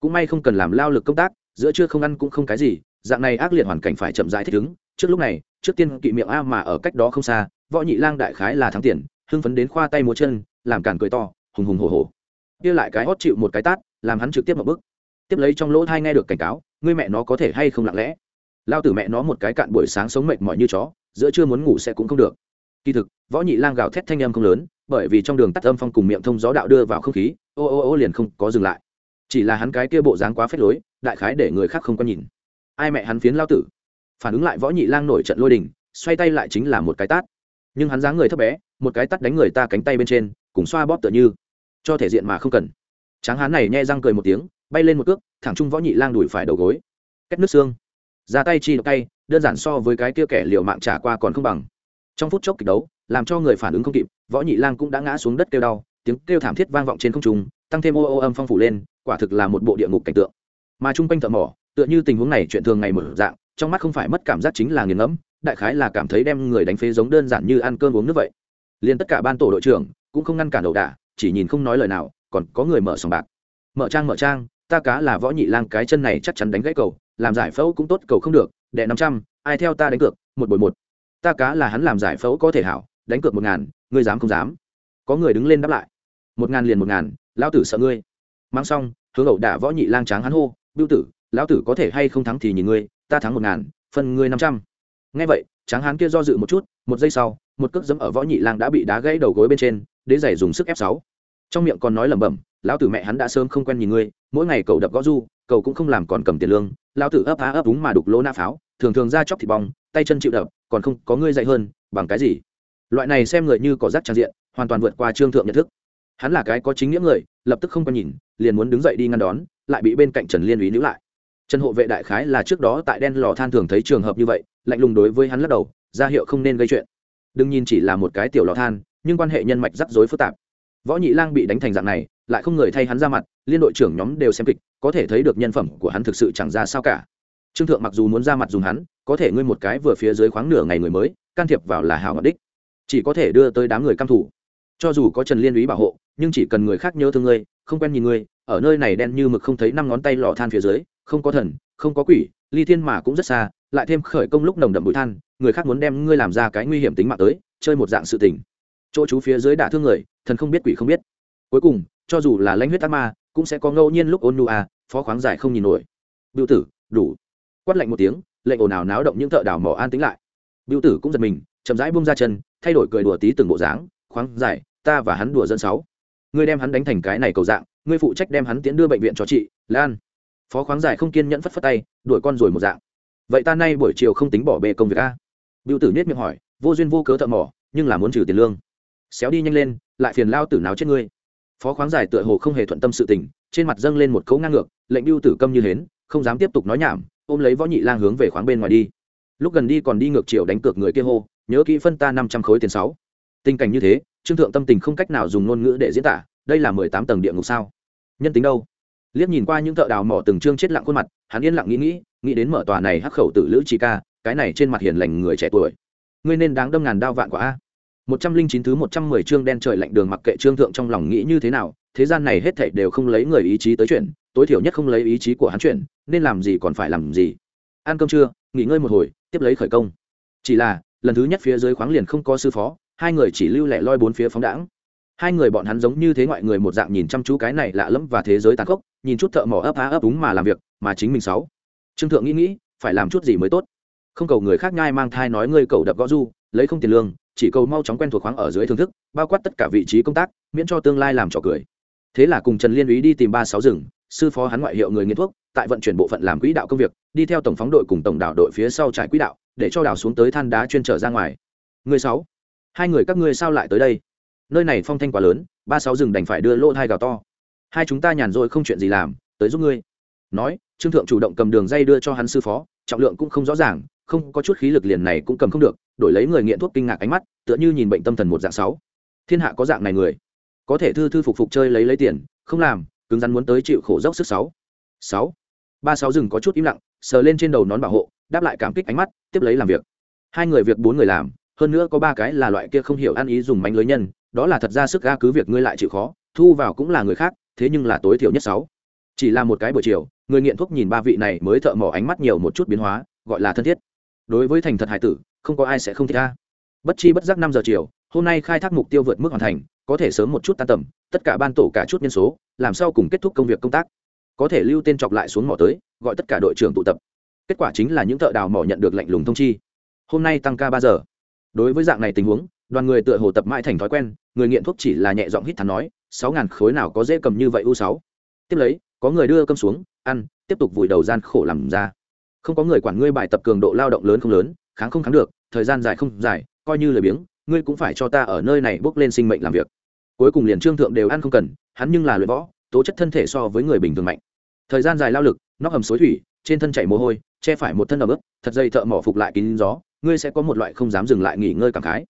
Cũng may không cần làm lao lực công tác, giữa trưa không ăn cũng không cái gì, dạng này ác liệt hoàn cảnh phải chậm rãi thích ứng. Trước lúc này, trước tiên kỵ miệng a mà ở cách đó không xa, võ nhị lang đại khái là thắng tiền, hưng phấn đến khoa tay múa chân, làm càn cười to, hùng hùng hổ hổ. Kia lại cái hót chịu một cái tát, làm hắn trực tiếp một bước. Tiếp lấy trong lỗ thai nghe được cảnh cáo ngươi mẹ nó có thể hay không lặng lẽ. Lao tử mẹ nó một cái cạn buổi sáng sống mệt mỏi như chó, giữa trưa muốn ngủ sẽ cũng không được kỳ thực, võ nhị lang gào thét thanh âm không lớn, bởi vì trong đường tắt âm phong cùng miệng thông gió đạo đưa vào không khí, ô ô ô liền không có dừng lại. Chỉ là hắn cái kia bộ dáng quá phết lối, đại khái để người khác không có nhìn. Ai mẹ hắn phiến lao tử? Phản ứng lại võ nhị lang nổi trận lôi đình, xoay tay lại chính là một cái tát. Nhưng hắn dáng người thấp bé, một cái tát đánh người ta cánh tay bên trên, cùng xoa bóp tựa như. Cho thể diện mà không cần. Tráng hắn này nhẹ răng cười một tiếng, bay lên một cước, thẳng trung võ nhị lang đùi phải đầu gối. Cách nước xương. Ra tay chi độc tay, đơn giản so với cái kia kẻ liều mạng trả qua còn không bằng trong phút chốc kịch đấu, làm cho người phản ứng không kịp, võ nhị lang cũng đã ngã xuống đất kêu đau, tiếng kêu thảm thiết vang vọng trên không trung, tăng thêm ô ô âm phong phủ lên, quả thực là một bộ địa ngục cảnh tượng. Mà chung quanh thợ mỏ, tựa như tình huống này chuyện thường ngày mở dạng, trong mắt không phải mất cảm giác chính là nghiền ngẫm, đại khái là cảm thấy đem người đánh phế giống đơn giản như ăn cơm uống nước vậy. Liền tất cả ban tổ đội trưởng cũng không ngăn cản đầu đả chỉ nhìn không nói lời nào, còn có người mở sòng bạc. Mở trang mở trang, ta cá là võ nhị lang, cái chân này chắc chắn đánh gãy cầu, làm giải phẫu cũng tốt, cầu không được đệ năm trăm, ai theo ta đánh cược, một buổi một ta cá là hắn làm giải phẫu có thể hảo, đánh cược một ngàn, ngươi dám không dám? Có người đứng lên đáp lại. Một ngàn liền một ngàn, lão tử sợ ngươi. Mang xong, hướng ẩu đả võ nhị lang tráng hắn hô biêu tử, lão tử có thể hay không thắng thì nhìn ngươi, ta thắng một ngàn phần ngươi năm trăm. Nghe vậy, tráng hắn kia do dự một chút, một giây sau, một cước dẫm ở võ nhị lang đã bị đá gãy đầu gối bên trên, đế giày dùng sức ép sáu. Trong miệng còn nói lẩm bẩm, lão tử mẹ hắn đã sớm không quen nhìn ngươi, mỗi ngày cậu đập gõ du, cậu cũng không làm còn cầm tiền lương. Lão tử ấp á ấp đúng mà đục lỗ na pháo, thường thường ra chóc thịt bong, tay chân chịu đập còn không có ngươi dạy hơn, bằng cái gì? Loại này xem người như có rác trang diện, hoàn toàn vượt qua trương thượng nhận thức. Hắn là cái có chính nghĩa người, lập tức không có nhìn, liền muốn đứng dậy đi ngăn đón, lại bị bên cạnh trần liên úy níu lại. Trần hộ vệ đại khái là trước đó tại đen lò than thường thấy trường hợp như vậy, lạnh lùng đối với hắn lắc đầu, ra hiệu không nên gây chuyện. Đừng nhìn chỉ là một cái tiểu lò than, nhưng quan hệ nhân mạch rắc rối phức tạp. Võ nhị lang bị đánh thành dạng này, lại không người thay hắn ra mặt, liên đội trưởng nhóm đều xem kịch, có thể thấy được nhân phẩm của hắn thực sự chẳng ra sao cả trương thượng mặc dù muốn ra mặt dùng hắn, có thể ngươi một cái vừa phía dưới khoáng nửa ngày người mới, can thiệp vào là hảo ngọc đích. Chỉ có thể đưa tới đám người căm thủ. Cho dù có trần liên úy bảo hộ, nhưng chỉ cần người khác nhớ thương ngươi, không quen nhìn ngươi, ở nơi này đen như mực không thấy năm ngón tay lò than phía dưới, không có thần, không có quỷ, ly thiên mà cũng rất xa, lại thêm khởi công lúc nồng đậm bụi than, người khác muốn đem ngươi làm ra cái nguy hiểm tính mạng tới, chơi một dạng sự tình. Chỗ chú phía dưới đả thương người, thần không biết quỷ không biết. Cuối cùng, cho dù là lãnh huyết ác ma, cũng sẽ có ngẫu nhiên lúc ôn nu à phó khoáng giải không nhìn nổi. Biểu tử, đủ quát lạnh một tiếng, lệnh ồn ào náo động những thợ đào mỏ an tính lại. Biêu tử cũng giật mình, chậm rãi bung ra chân, thay đổi cười đùa tí từng bộ dáng, khoáng giải ta và hắn đùa dân sáu. Ngươi đem hắn đánh thành cái này cầu dạng, ngươi phụ trách đem hắn tiến đưa bệnh viện cho chị, lan. Phó khoáng giải không kiên nhẫn phất phất tay, đuổi con rồi một dạng. Vậy ta nay buổi chiều không tính bỏ bê công việc a? Biêu tử nết miệng hỏi, vô duyên vô cớ thợ mỏ, nhưng là muốn trừ tiền lương. Xéo đi nhanh lên, lại phiền lao tử nào chết ngươi. Phó khoáng giải tựa hồ không hề thuận tâm sự tình, trên mặt dâng lên một cấu ngang ngược, lệnh Biêu tử câm như hến, không dám tiếp tục nói nhảm ôm lấy võ nhị lang hướng về khoáng bên ngoài đi. Lúc gần đi còn đi ngược chiều đánh cược người kia hô, nhớ kỹ phân ta năm trăm khối tiền sáu. Tình cảnh như thế, trương thượng tâm tình không cách nào dùng ngôn ngữ để diễn tả, đây là mười tám tầng địa ngục sao? Nhân tính đâu? Liếc nhìn qua những thợ đào mỏ từng trương chết lặng khuôn mặt, hắn yên lặng nghĩ nghĩ nghĩ đến mở tòa này hắc khẩu tử lữ chi ca, cái này trên mặt hiền lành người trẻ tuổi. Ngươi nên đáng đâm ngàn đao vạn quả a một trăm linh chín thứ một trăm mười chương đen trời lạnh đường mặc kệ trương thượng trong lòng nghĩ như thế nào, thế gian này hết thảy đều không lấy người ý chí tới chuyện, tối thiểu nhất không lấy ý chí của hắn chuyện, nên làm gì còn phải làm gì. Ăn cơm trưa, nghỉ ngơi một hồi, tiếp lấy khởi công. Chỉ là, lần thứ nhất phía dưới khoáng liền không có sư phó, hai người chỉ lưu lẻ loi bốn phía phóng đãng. Hai người bọn hắn giống như thế ngoại người một dạng nhìn chăm chú cái này lạ lẫm và thế giới tàn khốc, nhìn chút thợ mỏ ấp á ấp úng mà làm việc, mà chính mình sáu. Trương thượng nghĩ nghĩ, phải làm chút gì mới tốt. Không cầu người khác nhai mang thai nói ngươi cầu đập gõ du, lấy không tiền lương chỉ cầu mau chóng quen thuộc khoáng ở dưới thưởng thức, bao quát tất cả vị trí công tác, miễn cho tương lai làm trò cười. Thế là cùng trần liên ý đi tìm ba sáu rừng, sư phó hắn ngoại hiệu người nghiên thuốc, tại vận chuyển bộ phận làm quỹ đạo công việc, đi theo tổng phóng đội cùng tổng đảo đội phía sau trải quỹ đạo, để cho đảo xuống tới than đá chuyên trở ra ngoài. Người sáu, hai người các ngươi sao lại tới đây? Nơi này phong thanh quá lớn, ba sáu rừng đành phải đưa lô hai gào to. Hai chúng ta nhàn rồi không chuyện gì làm, tới giúp ngươi. Nói, trương thượng chủ động cầm đường dây đưa cho hắn sư phó, trọng lượng cũng không rõ ràng không có chút khí lực liền này cũng cầm không được, đổi lấy người nghiện thuốc kinh ngạc ánh mắt, tựa như nhìn bệnh tâm thần một dạng sáu. Thiên hạ có dạng này người. Có thể thư thư phục phục chơi lấy lấy tiền, không làm, cứng rắn muốn tới chịu khổ dốc sức sáu. Sáu. Ba sáu rừng có chút im lặng, sờ lên trên đầu nón bảo hộ, đáp lại cảm kích ánh mắt, tiếp lấy làm việc. Hai người việc bốn người làm, hơn nữa có ba cái là loại kia không hiểu ăn ý dùng mánh lưới nhân, đó là thật ra sức ga cứ việc ngươi lại chịu khó, thu vào cũng là người khác, thế nhưng là tối thiểu nhất sáu. Chỉ là một cái buổi chiều, người nghiện thuốc nhìn ba vị này mới thợ mỏ ánh mắt nhiều một chút biến hóa, gọi là thân thiết đối với thành thật hải tử, không có ai sẽ không thích ta bất chi bất giác năm giờ chiều, hôm nay khai thác mục tiêu vượt mức hoàn thành, có thể sớm một chút tan tầm, tất cả ban tổ cả chút nhân số, làm sao cùng kết thúc công việc công tác? Có thể lưu tên chọc lại xuống mỏ tới, gọi tất cả đội trưởng tụ tập. Kết quả chính là những thợ đào mỏ nhận được lệnh lùng thông chi. Hôm nay tăng ca ba giờ. Đối với dạng này tình huống, đoàn người tựa hồ tập mãi thành thói quen, người nghiện thuốc chỉ là nhẹ giọng hít thắn nói, sáu ngàn khối nào có dễ cầm như vậy u sáu. Tiếp lấy, có người đưa cơm xuống, ăn, tiếp tục vùi đầu gian khổ làm ra không có người quản ngươi bài tập cường độ lao động lớn không lớn, kháng không kháng được, thời gian dài không dài, coi như lời biếng, ngươi cũng phải cho ta ở nơi này bước lên sinh mệnh làm việc. Cuối cùng liền trương thượng đều ăn không cần, hắn nhưng là luyện võ, tố chất thân thể so với người bình thường mạnh. Thời gian dài lao lực, nóc hầm suối thủy, trên thân chảy mồ hôi, che phải một thân ẩm ướt, thật dây thợ mỏ phục lại kín gió, ngươi sẽ có một loại không dám dừng lại nghỉ ngơi cảm khái.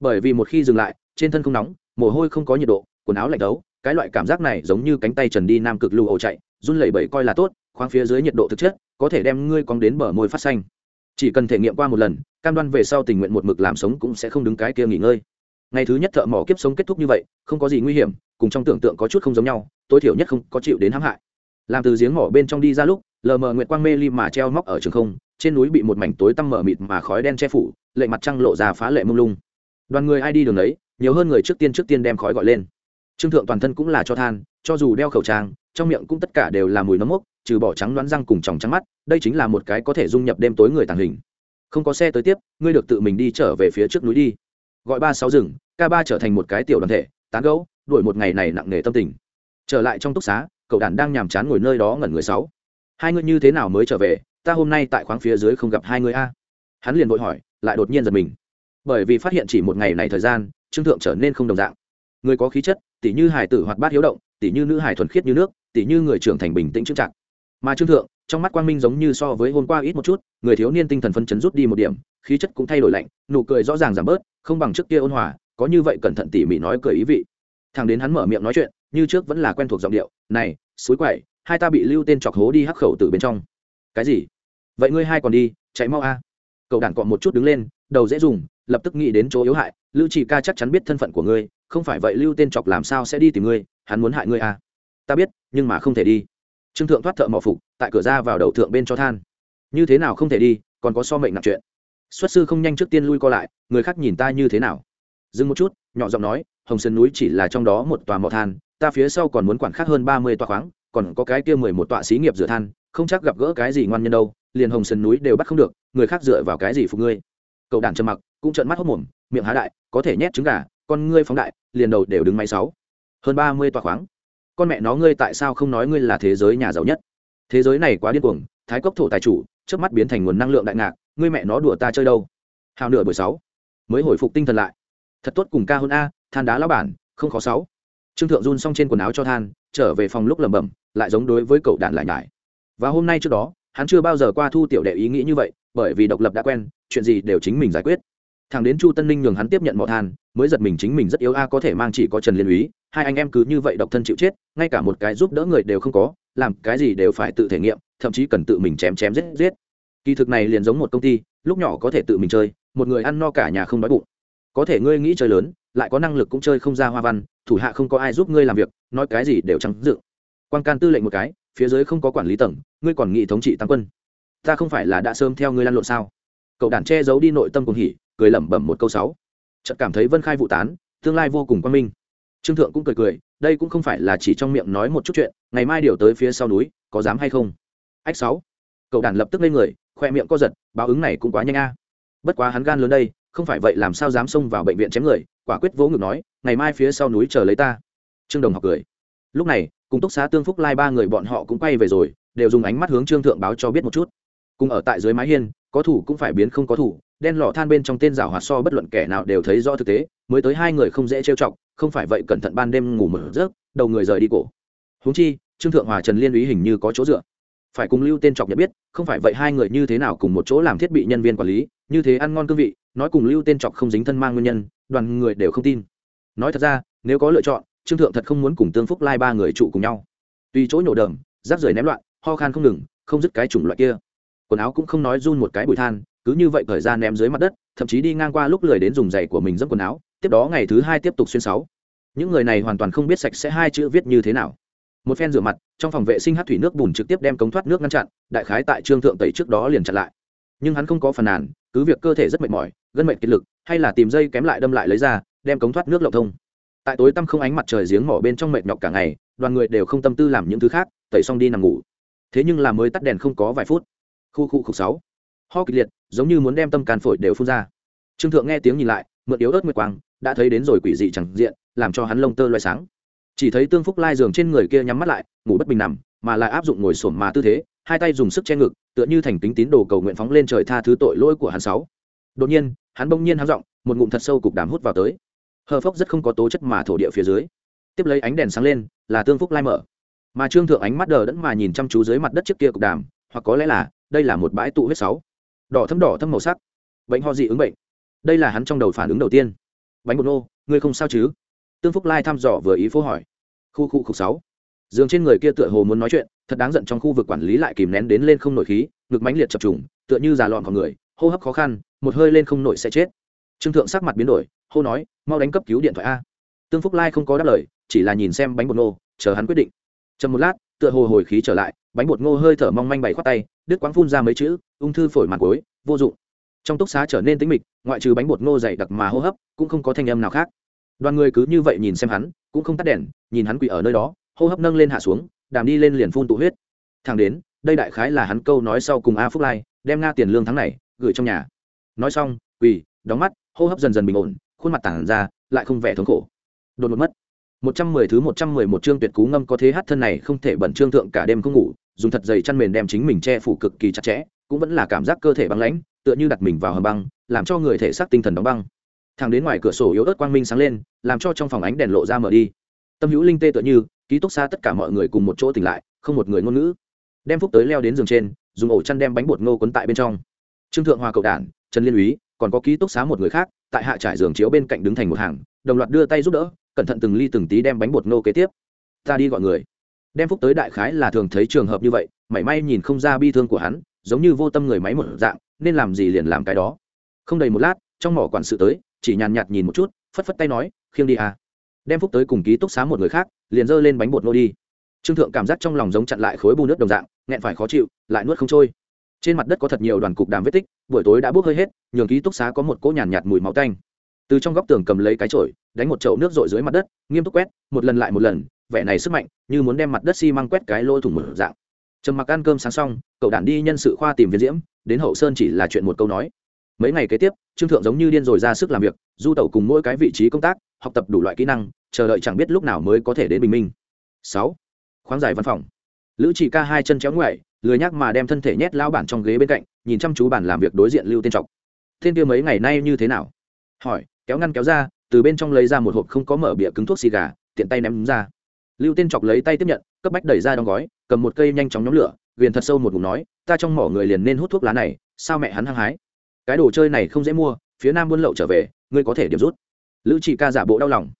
Bởi vì một khi dừng lại, trên thân không nóng, mồ hôi không có nhiệt độ, quần áo lạnh đấu, cái loại cảm giác này giống như cánh tay trần đi nam cực lưu ổ chạy, run lẩy bẩy coi là tốt khoáng phía dưới nhiệt độ thực chất, có thể đem ngươi cong đến bờ môi phát xanh. Chỉ cần thể nghiệm qua một lần, cam đoan về sau tình nguyện một mực làm sống cũng sẽ không đứng cái kia nghỉ ngơi. Ngày thứ nhất thợ mỏ kiếp sống kết thúc như vậy, không có gì nguy hiểm, cùng trong tưởng tượng có chút không giống nhau, tối thiểu nhất không có chịu đến hãm hại. Làm từ giếng mỏ bên trong đi ra lúc, lờ mờ nguyện quang mê ly mà treo móc ở trường không, trên núi bị một mảnh tối tăm mở mịt mà khói đen che phủ, lệ mặt trăng lộ ra phá lệ mông lung. Đoàn người ai đi đường đấy, nhiều hơn người trước tiên trước tiên đem khói gọi lên. Trương thượng toàn thân cũng là cho than cho dù đeo khẩu trang, trong miệng cũng tất cả đều là mùi nấm mốc, trừ bỏ trắng đoán răng cùng tròng trắng mắt, đây chính là một cái có thể dung nhập đêm tối người tàng hình. Không có xe tới tiếp, ngươi được tự mình đi trở về phía trước núi đi. Gọi ba sáu rừng k ba trở thành một cái tiểu đoàn thể, tán gẫu, đuổi một ngày này nặng nề tâm tình. Trở lại trong túc xá, cậu đàn đang nhàm chán ngồi nơi đó ngẩn người sáu. Hai ngươi như thế nào mới trở về, ta hôm nay tại khoáng phía dưới không gặp hai người a. Hắn liền vội hỏi, lại đột nhiên giật mình. Bởi vì phát hiện chỉ một ngày này thời gian, trương thượng trở nên không đồng dạng. Người có khí chất tỷ như hải tử hoạt bát hiếu động tỷ như nữ hải thuần khiết như nước tỷ như người trưởng thành bình tĩnh trưng trạng mà trương thượng, trong mắt quang minh giống như so với hôm qua ít một chút, người thiếu niên tinh thần phân chấn rút đi một điểm, khí chất cũng thay đổi lạnh, nụ cười rõ ràng giảm bớt, không bằng trước kia ôn hòa, có như vậy cẩn thận tỉ mỉ nói cười ý vị. Thằng đến hắn mở miệng nói chuyện, như trước vẫn là quen thuộc giọng điệu, này, suối quậy hai ta bị lưu tên chọc hố đi hắc khẩu từ bên trong. Cái gì? Vậy ngươi hai còn đi, chạy mau a. Cậu đàn cọ một chút đứng lên, đầu dễ dùng, lập tức nghĩ đến chỗ yếu hại, lưu chỉ ca chắc chắn biết thân phận của ngươi, không phải vậy lưu tên chọc làm sao sẽ đi tìm ngươi hắn muốn hại ngươi à? ta biết, nhưng mà không thể đi. Trương thượng thoát thợ mỏ phục, tại cửa ra vào đầu thượng bên cho than. Như thế nào không thể đi, còn có so mệnh nặng chuyện. Xuất sư không nhanh trước tiên lui co lại, người khác nhìn ta như thế nào? Dừng một chút, nhỏ giọng nói, hồng sơn núi chỉ là trong đó một tòa mỏ than, ta phía sau còn muốn quản khác hơn ba mươi tòa khoáng, còn có cái kia mười một tọa xí nghiệp rửa than, không chắc gặp gỡ cái gì ngoan nhân đâu, liền hồng sơn núi đều bắt không được, người khác dựa vào cái gì phục ngươi? Cậu đàn trầm mặc, cũng trợn mắt hốc mồm, miệng há đại, có thể nhét trứng gà, con ngươi phóng đại, liền đầu đều đứng máy sáu hơn ba mươi tòa khoáng. Con mẹ nó ngươi tại sao không nói ngươi là thế giới nhà giàu nhất? Thế giới này quá điên cuồng, thái cốc thổ tài chủ trước mắt biến thành nguồn năng lượng đại ngạc, ngươi mẹ nó đùa ta chơi đâu? Hào nửa buổi sáu, mới hồi phục tinh thần lại. Thật tốt cùng ca hơn a, than đá lão bản, không khó sáu. Trương thượng run xong trên quần áo cho than, trở về phòng lúc lẩm bẩm, lại giống đối với cậu đàn lại nhải. Và hôm nay trước đó, hắn chưa bao giờ qua thu tiểu đệ ý nghĩ như vậy, bởi vì độc lập đã quen, chuyện gì đều chính mình giải quyết thằng đến chu tân ninh nhường hắn tiếp nhận mọ than, mới giật mình chính mình rất yếu a, có thể mang chỉ có trần liên úy, hai anh em cứ như vậy độc thân chịu chết, ngay cả một cái giúp đỡ người đều không có, làm cái gì đều phải tự thể nghiệm, thậm chí cần tự mình chém chém giết giết. Kỳ thực này liền giống một công ty, lúc nhỏ có thể tự mình chơi, một người ăn no cả nhà không đói bụng. Có thể ngươi nghĩ chơi lớn, lại có năng lực cũng chơi không ra hoa văn, thủ hạ không có ai giúp ngươi làm việc, nói cái gì đều trắng dựng. Quan can tư lệnh một cái, phía dưới không có quản lý tầng, ngươi còn nghị thống trị tăng quân. Ta không phải là đã sớm theo ngươi lăn lộn sao? Cậu đàn che giấu đi nội tâm cùng hỉ, cười lẩm bẩm một câu sáu. Chợt cảm thấy vân khai vụ tán, tương lai vô cùng quan minh. Trương thượng cũng cười cười, đây cũng không phải là chỉ trong miệng nói một chút chuyện, ngày mai điều tới phía sau núi, có dám hay không? Ách sáu. Cậu đàn lập tức lên người, khoe miệng co giật, báo ứng này cũng quá nhanh a. Bất quá hắn gan lớn đây, không phải vậy làm sao dám xông vào bệnh viện chém người, quả quyết vỗ ngực nói, ngày mai phía sau núi chờ lấy ta. Trương đồng học cười. Lúc này, cùng túc xá tương phúc lai ba người bọn họ cũng quay về rồi, đều dùng ánh mắt hướng trương thượng báo cho biết một chút cùng ở tại dưới mái hiên, có thủ cũng phải biến không có thủ, đen lò than bên trong tên rào hoạt so bất luận kẻ nào đều thấy rõ thực tế, mới tới hai người không dễ trêu chọc, không phải vậy cẩn thận ban đêm ngủ mở rớt đầu người rời đi cổ. Húng chi, trương thượng hòa trần liên ý hình như có chỗ dựa. Phải cùng lưu tên chọc nhận biết, không phải vậy hai người như thế nào cùng một chỗ làm thiết bị nhân viên quản lý, như thế ăn ngon cương vị, nói cùng lưu tên chọc không dính thân mang nguyên nhân, đoàn người đều không tin. Nói thật ra, nếu có lựa chọn, trương thượng thật không muốn cùng tương phúc lai ba người trụ cùng nhau. Tuy chỗ nhổ đờm rác rưởi ném loạn, ho khan không ngừng, không dứt cái chủng loại kia quần áo cũng không nói run một cái bụi than, cứ như vậy thời gian ném dưới mặt đất, thậm chí đi ngang qua lúc lười đến dùng giày của mình dẫm quần áo, tiếp đó ngày thứ hai tiếp tục xuyên sáu. Những người này hoàn toàn không biết sạch sẽ hai chữ viết như thế nào. Một phen rửa mặt, trong phòng vệ sinh hát thủy nước bùn trực tiếp đem cống thoát nước ngăn chặn, đại khái tại trương thượng tẩy trước đó liền chặn lại. Nhưng hắn không có phần nàn, cứ việc cơ thể rất mệt mỏi, gân mệt kiệt lực, hay là tìm dây kém lại đâm lại lấy ra, đem cống thoát nước lậu thông. Tại tối tăm không ánh mặt trời giếng mỏ bên trong mệt nhọc cả ngày, đoàn người đều không tâm tư làm những thứ khác, tẩy xong đi nằm ngủ. Thế nhưng là mới tắt đèn không có vài phút khu khu khục sáu. Ho kịch liệt, giống như muốn đem tâm can phổi đều phun ra. Trương thượng nghe tiếng nhìn lại, mượn yếu ớt nguyệt quang, đã thấy đến rồi quỷ dị chẳng diện, làm cho hắn lông tơ loay sáng. Chỉ thấy tương phúc lai giường trên người kia nhắm mắt lại, ngủ bất bình nằm, mà lại áp dụng ngồi sổm mà tư thế, hai tay dùng sức che ngực, tựa như thành kính tín đồ cầu nguyện phóng lên trời tha thứ tội lỗi của hắn sáu. Đột nhiên, hắn bỗng nhiên hắn giọng, một ngụm thật sâu cục đàm hút vào tới. Hờ phốc rất không có tố chất mà thổ địa phía dưới. Tiếp lấy ánh đèn sáng lên, là tương phúc lai mở. Mà trương thượng ánh mắt đờ đẫn mà nhìn chăm chú dưới mặt đất trước kia cục đàm, hoặc có lẽ là đây là một bãi tụ huyết sáu. Đỏ thâm đỏ thâm màu sắc. Bệnh ho dị ứng bệnh. Đây là hắn trong đầu phản ứng đầu tiên. Bánh bột nô, ngươi không sao chứ? Tương phúc lai thăm dò vừa ý phố hỏi. Khu khu khu sáu. Giường trên người kia tựa hồ muốn nói chuyện, thật đáng giận trong khu vực quản lý lại kìm nén đến lên không nổi khí, ngực mãnh liệt chập trùng, tựa như già lọn vào người, hô hấp khó khăn, một hơi lên không nổi sẽ chết. Trương thượng sắc mặt biến đổi, hô nói, mau đánh cấp cứu điện thoại a. Tương phúc lai không có đáp lời, chỉ là nhìn xem bánh bột nô, chờ hắn quyết định. Chầm một lát tựa hồ hồi khí trở lại, bánh bột ngô hơi thở mong manh bày khoát tay, đứt quáng phun ra mấy chữ, ung thư phổi mặt gối vô dụng. Trong túc xá trở nên tĩnh mịch, ngoại trừ bánh bột ngô dày đặc mà hô hấp, cũng không có thanh âm nào khác. Đoàn người cứ như vậy nhìn xem hắn, cũng không tắt đèn, nhìn hắn quỳ ở nơi đó, hô hấp nâng lên hạ xuống, đàm đi lên liền phun tụ huyết. Thằng đến, đây đại khái là hắn câu nói sau cùng a phúc lai, đem nga tiền lương tháng này, gửi trong nhà. Nói xong, quỳ, đóng mắt, hô hấp dần dần bình ổn, khuôn mặt tản ra, lại không vẻ thống khổ. Đột một mất một trăm mười thứ một trăm mười một chương tuyệt cú ngâm có thế hát thân này không thể bẩn trương thượng cả đêm không ngủ, dùng thật dày chăn mền đem chính mình che phủ cực kỳ chặt chẽ, cũng vẫn là cảm giác cơ thể băng lãnh, tựa như đặt mình vào hầm băng, làm cho người thể xác tinh thần đóng băng. Thẳng đến ngoài cửa sổ yếu ớt quang minh sáng lên, làm cho trong phòng ánh đèn lộ ra mở đi. Tâm hữu linh tê tựa như, ký túc xa tất cả mọi người cùng một chỗ tỉnh lại, không một người ngôn ngữ. Đem phúc tới leo đến giường trên, dùng ổ chăn đem bánh bột ngô cuốn tại bên trong. Trương thượng hòa cậu đản, trần liên úy, còn có ký túc xá một người khác, tại hạ trải giường chiếu bên cạnh đứng thành một hàng, đồng loạt đưa tay giúp đỡ cẩn thận từng ly từng tí đem bánh bột nô kế tiếp. Ta đi gọi người. Đem phúc tới đại khái là thường thấy trường hợp như vậy mảy may nhìn không ra bi thương của hắn giống như vô tâm người máy một dạng nên làm gì liền làm cái đó. Không đầy một lát trong mỏ quản sự tới chỉ nhàn nhạt nhìn một chút phất phất tay nói khiêng đi à. Đem phúc tới cùng ký túc xá một người khác liền giơ lên bánh bột nô đi. Trương thượng cảm giác trong lòng giống chặn lại khối bù nước đồng dạng nghẹn phải khó chịu lại nuốt không trôi. Trên mặt đất có thật nhiều đoàn cục đàm vết tích buổi tối đã bốc hơi hết nhường ký túc xá có một cỗ nhàn nhạt, nhạt mùi máu tanh. Từ trong góc tường cầm lấy cái chổi đánh một chậu nước rội dưới mặt đất, nghiêm túc quét, một lần lại một lần, vẻ này sức mạnh, như muốn đem mặt đất xi măng quét cái lôi thủng một dạng. Trầm mặc ăn cơm sáng xong, cậu đản đi nhân sự khoa tìm viên diễm, đến hậu sơn chỉ là chuyện một câu nói. Mấy ngày kế tiếp, trương thượng giống như điên rồi ra sức làm việc, du tẩu cùng mỗi cái vị trí công tác, học tập đủ loại kỹ năng, chờ đợi chẳng biết lúc nào mới có thể đến bình minh. Sáu. Khoáng giải văn phòng. Lữ chỉ ca hai chân chéo ngoại lười nhắc mà đem thân thể nhét lao bản trong ghế bên cạnh, nhìn chăm chú bản làm việc đối diện lưu tên trọc. Tên kia mấy ngày nay như thế nào? Hỏi, kéo ngăn kéo ra từ bên trong lấy ra một hộp không có mở bịa cứng thuốc xì gà, tiện tay ném ra. Lưu tên chọc lấy tay tiếp nhận, cấp bách đẩy ra đóng gói, cầm một cây nhanh chóng nhóm lửa viền thật sâu một ngụm nói, ta trong mỏ người liền nên hút thuốc lá này, sao mẹ hắn hăng hái? Cái đồ chơi này không dễ mua, phía nam buôn lậu trở về, ngươi có thể điểm rút. Lữ chỉ ca giả bộ đau lòng.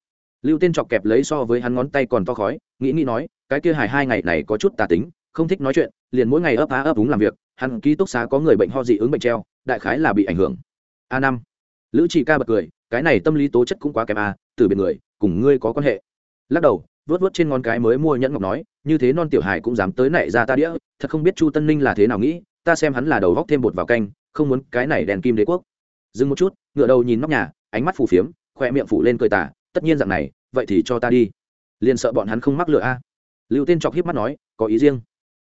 Lưu tên chọc kẹp lấy so với hắn ngón tay còn to khói, nghĩ nghĩ nói, cái kia hài hai ngày này có chút tà tính, không thích nói chuyện, liền mỗi ngày ấp á ấp úng làm việc, hắn ký túc xá có người bệnh ho dị ứng bệnh treo, đại khái là bị ảnh hưởng. A năm. Lữ chỉ ca bật cười cái này tâm lý tố chất cũng quá kém à từ biệt người, cùng ngươi có quan hệ. Lắc đầu vớt vớt trên ngón cái mới mua nhẫn ngọc nói, như thế non tiểu hài cũng dám tới nảy ra ta đĩa, thật không biết chu tân ninh là thế nào nghĩ, ta xem hắn là đầu góc thêm bột vào canh, không muốn cái này đèn kim đế quốc. Dừng một chút, ngựa đầu nhìn nóc nhà, ánh mắt phù phiếm, khoe miệng phủ lên cười tả tất nhiên dạng này, vậy thì cho ta đi. Liền sợ bọn hắn không mắc lựa a. Lưu tên chọc hiếp mắt nói, có ý riêng.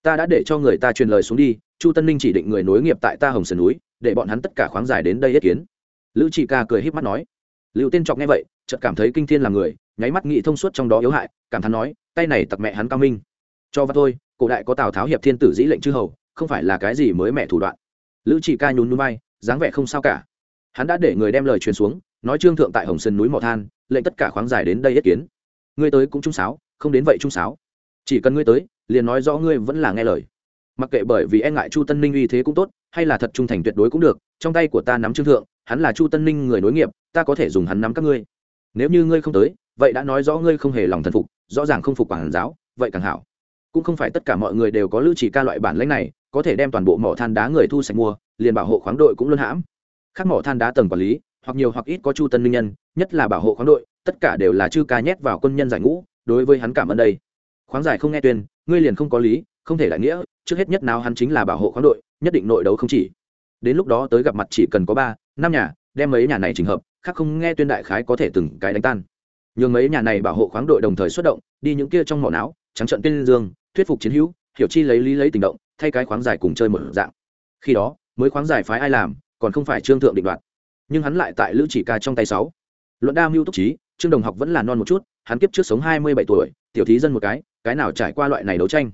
Ta đã để cho người ta truyền lời xuống đi, chu tân ninh chỉ định người nối nghiệp tại ta hồng sườn núi, để bọn hắn tất cả khoáng giải đến đây yết kiến. Lữ chị ca cười hiếp mắt nói lưu tên chọc nghe vậy, chợt cảm thấy kinh thiên là người, nháy mắt nghĩ thông suốt trong đó yếu hại, cảm thán nói, tay này tặc mẹ hắn cao minh. Cho vào thôi, cổ đại có tào tháo hiệp thiên tử dĩ lệnh chư hầu, không phải là cái gì mới mẹ thủ đoạn. Lữ Chỉ ca nhún núi bay dáng vẻ không sao cả. Hắn đã để người đem lời truyền xuống, nói trương thượng tại hồng sơn núi mỏ than, lệnh tất cả khoáng giải đến đây yết kiến. Ngươi tới cũng trung sáo, không đến vậy trung sáo. Chỉ cần ngươi tới, liền nói rõ ngươi vẫn là nghe lời mặc kệ bởi vì e ngại chu tân ninh uy thế cũng tốt, hay là thật trung thành tuyệt đối cũng được, trong tay của ta nắm trương thượng, hắn là chu tân ninh người nối nghiệp, ta có thể dùng hắn nắm các ngươi. Nếu như ngươi không tới, vậy đã nói rõ ngươi không hề lòng thần phục, rõ ràng không phục quản giáo, vậy càng hảo. Cũng không phải tất cả mọi người đều có lưu chỉ ca loại bản lãnh này, có thể đem toàn bộ mỏ than đá người thu sạch mua, liền bảo hộ khoáng đội cũng luôn hãm. Khác mỏ than đá tầng quản lý, hoặc nhiều hoặc ít có chu tân ninh nhân, nhất là bảo hộ khoáng đội, tất cả đều là chư ca nhét vào quân nhân giải ngũ, đối với hắn cảm ơn đây. Khoáng giải không nghe tuyên, ngươi liền không có lý, không thể đại nghĩa trước hết nhất nào hắn chính là bảo hộ khoáng đội, nhất định nội đấu không chỉ. Đến lúc đó tới gặp mặt chỉ cần có ba, năm nhà, đem mấy nhà này trình hợp, khác không nghe tuyên đại khái có thể từng cái đánh tan. Nhường mấy nhà này bảo hộ khoáng đội đồng thời xuất động, đi những kia trong mỏ não, trắng trận tiên dương, thuyết phục chiến hữu, hiểu chi lấy lý lấy tình động, thay cái khoáng giải cùng chơi một dạng. Khi đó, mới khoáng giải phái ai làm, còn không phải trương thượng định đoạt. Nhưng hắn lại tại lữ chỉ ca trong tay sáu. Luận đa mưu túc trí, trương đồng học vẫn là non một chút, hắn kiếp trước sống hai mươi bảy tuổi, tiểu thí dân một cái cái nào trải qua loại này đấu tranh?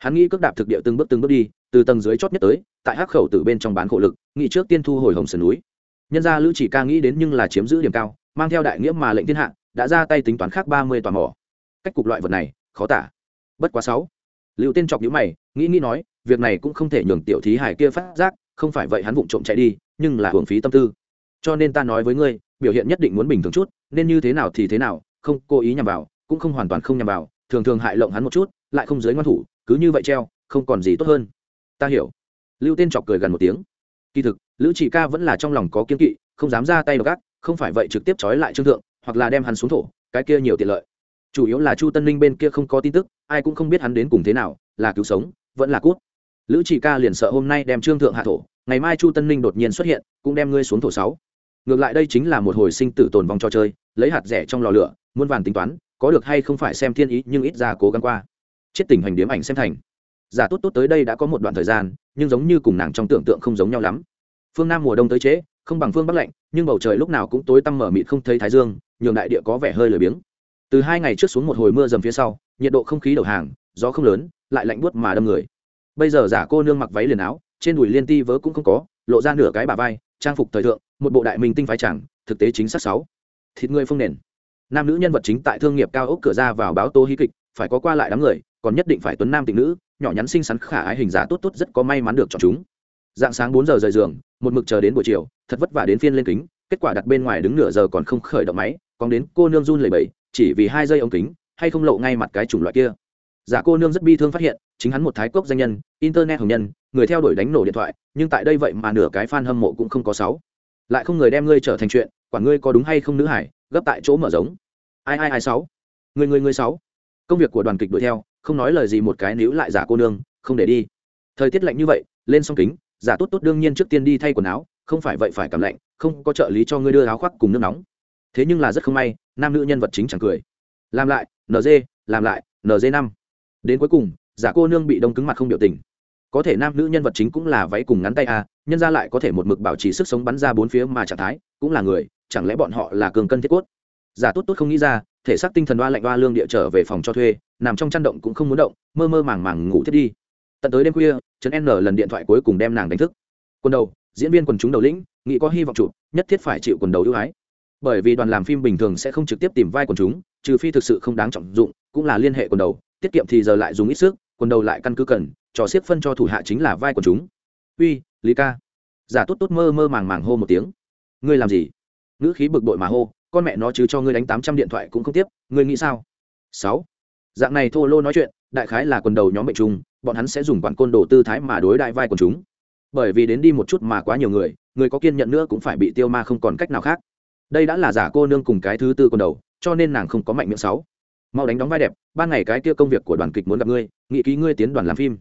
Hắn nghĩ cước đạp thực địa từng bước từng bước đi, từ tầng dưới chót nhất tới, tại hắc khẩu từ bên trong bán khổ lực, nghĩ trước tiên thu hồi hồng sườn núi. Nhân gia lữ chỉ ca nghĩ đến nhưng là chiếm giữ điểm cao, mang theo đại nghĩa mà lệnh thiên hạ, đã ra tay tính toán khác ba mươi tòa mỏ. Cách cục loại vật này, khó tả. Bất quá sáu. Liệu tên chọc nhữ mày, nghĩ nghĩ nói, việc này cũng không thể nhường tiểu thí hải kia phát giác, không phải vậy hắn vụng trộm chạy đi, nhưng là hưởng phí tâm tư. Cho nên ta nói với ngươi, biểu hiện nhất định muốn bình thường chút, nên như thế nào thì thế nào, không cố ý nhằm vào, cũng không hoàn toàn không nhằm vào, thường thường hại lộng hắn một chút, lại không giới ngoan thủ cứ như vậy treo, không còn gì tốt hơn. Ta hiểu. Lưu tên chọc cười gần một tiếng. Kỳ thực, lữ Chỉ ca vẫn là trong lòng có kiên kỵ, không dám ra tay đ ộ c gác không phải vậy trực tiếp trói lại trương thượng, hoặc là đem hắn xuống thổ, cái kia nhiều tiện lợi. Chủ yếu là chu tân ninh bên kia không có tin tức, ai cũng không biết hắn đến cùng thế nào, là cứu sống, vẫn là cút. Lữ Chỉ ca liền sợ hôm nay đem trương thượng hạ thổ, ngày mai chu tân ninh đột nhiên xuất hiện, cũng đem ngươi xuống thổ sáu. Ngược lại đây chính là một hồi sinh tử tồn vong trò chơi, lấy hạt rẻ trong lò lửa, muôn vàn tính toán, có được hay không phải xem thiên ý, nhưng ít ra cố gắng qua chết tình hành điếm ảnh xem thành. Giả tốt tốt tới đây đã có một đoạn thời gian, nhưng giống như cùng nàng trong tưởng tượng không giống nhau lắm. Phương nam mùa đông tới chế không bằng phương bắc lạnh, nhưng bầu trời lúc nào cũng tối tăm mở mịt không thấy thái dương, nhường đại địa có vẻ hơi lười biếng. Từ hai ngày trước xuống một hồi mưa dầm phía sau, nhiệt độ không khí đầu hàng, gió không lớn, lại lạnh buốt mà đâm người. Bây giờ giả cô nương mặc váy liền áo, trên đùi liên ti vớ cũng không có, lộ ra nửa cái bà vai, trang phục thời thượng, một bộ đại minh tinh phái chẳng thực tế chính xác sáu. Thịt người phong nền. Nam nữ nhân vật chính tại thương nghiệp cao ốc cửa ra vào báo tô hí kịch, phải có qua lại đám người còn nhất định phải tuấn nam tịnh nữ, nhỏ nhắn xinh xắn khả ái hình giả tốt tốt rất có may mắn được chọn chúng. Dạng sáng bốn giờ rời giường, một mực chờ đến buổi chiều, thật vất vả đến phiên lên kính, kết quả đặt bên ngoài đứng nửa giờ còn không khởi động máy, còn đến cô nương run lẩy bẩy, chỉ vì hai giây ống kính, hay không lộ ngay mặt cái chủng loại kia. Giả cô nương rất bi thương phát hiện, chính hắn một thái cốc danh nhân, internet hồng nhân, người theo đuổi đánh nổ điện thoại, nhưng tại đây vậy mà nửa cái fan hâm mộ cũng không có sáu. Lại không người đem ngươi trở thành chuyện, quản ngươi có đúng hay không nữ hải, gấp tại chỗ mở giống. Ai ai ai sáu. Người người người sáu. Công việc của đoàn kịch đuổi theo không nói lời gì một cái níu lại giả cô nương, không để đi. Thời tiết lạnh như vậy, lên song kính, giả tốt tốt đương nhiên trước tiên đi thay quần áo, không phải vậy phải cảm lạnh, không có trợ lý cho ngươi đưa áo khoác cùng nước nóng. Thế nhưng là rất không may, nam nữ nhân vật chính chẳng cười. Làm lại nd làm lại nd năm. Đến cuối cùng, giả cô nương bị đông cứng mặt không biểu tình. Có thể nam nữ nhân vật chính cũng là váy cùng ngắn tay a nhân ra lại có thể một mực bảo trì sức sống bắn ra bốn phía mà trạng thái, cũng là người, chẳng lẽ bọn họ là cường cân thiết cốt? Giả tốt tốt không nghĩ ra thể xác tinh thần oa lạnh oa lương địa trở về phòng cho thuê, nằm trong chăn động cũng không muốn động, mơ mơ màng màng ngủ thiết đi. Tận tới đêm khuya, trấn n lần điện thoại cuối cùng đem nàng đánh thức. Quần đầu, diễn viên quần chúng đầu lĩnh, nghĩ có hy vọng chụp, nhất thiết phải chịu quần đầu ưu ái. Bởi vì đoàn làm phim bình thường sẽ không trực tiếp tìm vai quần chúng, trừ phi thực sự không đáng trọng dụng, cũng là liên hệ quần đầu. Tiết kiệm thì giờ lại dùng ít sức, quần đầu lại căn cứ cần, trò xiết phân cho thủ hạ chính là vai quần chúng. Uy, lý ca. Giả tốt tốt mơ mơ màng màng hô một tiếng. Ngươi làm gì? Ngữ khí bực bội mà hô con mẹ nó chứ cho ngươi đánh tám trăm điện thoại cũng không tiếp, ngươi nghĩ sao? Sáu. Dạng này thô lô nói chuyện, đại khái là quần đầu nhóm bệnh chung bọn hắn sẽ dùng quản côn đồ tư thái mà đối đại vai quần chúng. Bởi vì đến đi một chút mà quá nhiều người người có kiên nhận nữa cũng phải bị tiêu ma không còn cách nào khác. Đây đã là giả cô nương cùng cái thứ tư quần đầu, cho nên nàng không có mạnh miệng sáu. Mau đánh đóng vai đẹp, ban ngày cái kia công việc của đoàn kịch muốn gặp ngươi, nghị ký ngươi tiến đoàn làm phim.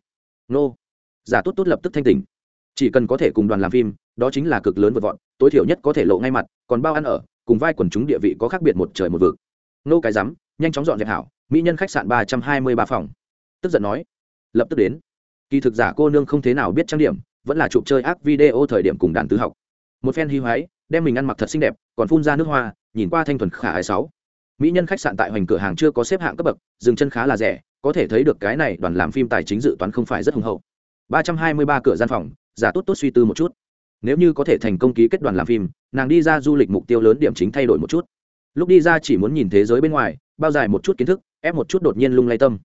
Nô. Giả tốt tốt lập tức thanh tỉnh. Chỉ cần có thể cùng đoàn làm phim, đó chính là cực lớn vượt vọt tối thiểu nhất có thể lộ ngay mặt, còn bao ăn ở cùng vai quần chúng địa vị có khác biệt một trời một vực. Nô cái rắm, nhanh chóng dọn dẹp hảo, mỹ nhân khách sạn ba trăm hai mươi ba phòng. Tức giận nói, lập tức đến. Kỳ thực giả cô nương không thế nào biết trang điểm, vẫn là chụp chơi ác video thời điểm cùng đàn tứ học. Một phen hy hoái đem mình ăn mặc thật xinh đẹp, còn phun ra nước hoa, nhìn qua thanh thuần khả ái sáu. Mỹ nhân khách sạn tại hoành cửa hàng chưa có xếp hạng cấp bậc, dừng chân khá là rẻ, có thể thấy được cái này đoàn làm phim tài chính dự toán không phải rất hùng hậu. ba trăm hai mươi ba cửa gian phòng, giả tốt tốt suy tư một chút nếu như có thể thành công ký kết đoàn làm phim, nàng đi ra du lịch mục tiêu lớn điểm chính thay đổi một chút. Lúc đi ra chỉ muốn nhìn thế giới bên ngoài, bao dài một chút kiến thức, ép một chút đột nhiên lung lay tâm.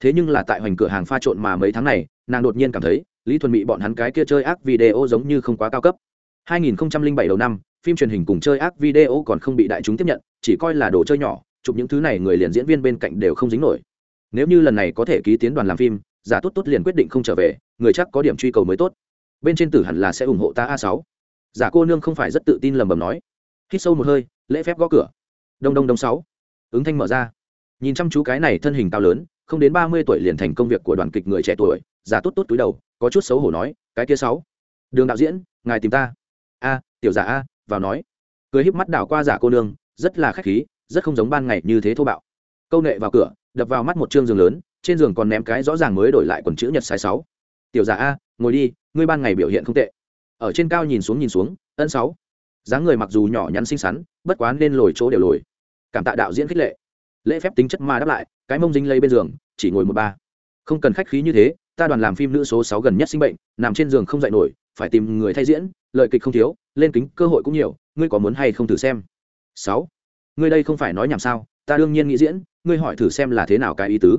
Thế nhưng là tại hoành cửa hàng pha trộn mà mấy tháng này, nàng đột nhiên cảm thấy, lý thuần mỹ bọn hắn cái kia chơi ác video giống như không quá cao cấp. 2007 đầu năm, phim truyền hình cùng chơi ác video còn không bị đại chúng tiếp nhận, chỉ coi là đồ chơi nhỏ, chụp những thứ này người liền diễn viên bên cạnh đều không dính nổi. Nếu như lần này có thể ký tiến đoàn làm phim, giả tốt tốt liền quyết định không trở về, người chắc có điểm truy cầu mới tốt bên trên tử hẳn là sẽ ủng hộ ta a sáu. Giả cô nương không phải rất tự tin lầm bầm nói. Hít sâu một hơi, lễ phép gõ cửa. Đông đông đông sáu. Ứng thanh mở ra. Nhìn chăm chú cái này thân hình cao lớn, không đến ba mươi tuổi liền thành công việc của đoàn kịch người trẻ tuổi, giả tốt tốt túi đầu, có chút xấu hổ nói, cái kia sáu, đường đạo diễn, ngài tìm ta. A, tiểu giả a, vào nói. Cười híp mắt đảo qua giả cô nương, rất là khách khí, rất không giống ban ngày như thế thô bạo. Câu nệ vào cửa, đập vào mắt một chương giường lớn, trên giường còn ném cái rõ ràng mới đổi lại quần chữ nhật sai sáu. Tiểu giả a, ngồi đi ngươi ban ngày biểu hiện không tệ. Ở trên cao nhìn xuống nhìn xuống, ân sáu. Dáng người mặc dù nhỏ nhắn xinh xắn, bất quá nên lồi chỗ đều lồi. Cảm tạ đạo diễn khích lệ. Lễ phép tính chất ma đáp lại, cái mông dính lấy bên giường, chỉ ngồi một ba. Không cần khách khí như thế, ta đoàn làm phim nữ số sáu gần nhất sinh bệnh, nằm trên giường không dậy nổi, phải tìm người thay diễn lợi kịch không thiếu, lên kính, cơ hội cũng nhiều, ngươi có muốn hay không thử xem? Sáu. Ngươi đây không phải nói nhảm sao, ta đương nhiên nghĩ diễn, ngươi hỏi thử xem là thế nào cái ý tứ.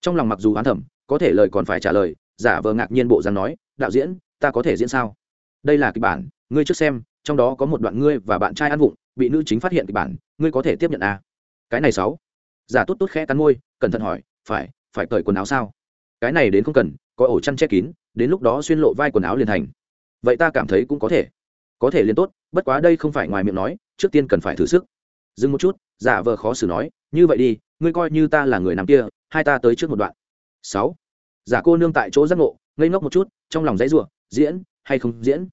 Trong lòng mặc dù oán thẩm có thể lời còn phải trả lời, giả vờ ngạc nhiên bộ dáng nói đạo diễn, ta có thể diễn sao? Đây là kịch bản, ngươi trước xem, trong đó có một đoạn ngươi và bạn trai ăn vụng, bị nữ chính phát hiện kịch bản, ngươi có thể tiếp nhận à? cái này sáu. Giả tốt tốt khẽ cắn môi, cẩn thận hỏi, phải phải cởi quần áo sao? Cái này đến không cần, có ổ chăn che kín, đến lúc đó xuyên lộ vai quần áo liền thành. Vậy ta cảm thấy cũng có thể. Có thể liền tốt, bất quá đây không phải ngoài miệng nói, trước tiên cần phải thử sức. Dừng một chút, giả vờ khó xử nói, như vậy đi, ngươi coi như ta là người nằm kia, hai ta tới trước một đoạn. Sáu. Giả cô nương tại chỗ giác ngộ, ngây ngốc một chút trong lòng dãy rủa, diễn, hay không diễn?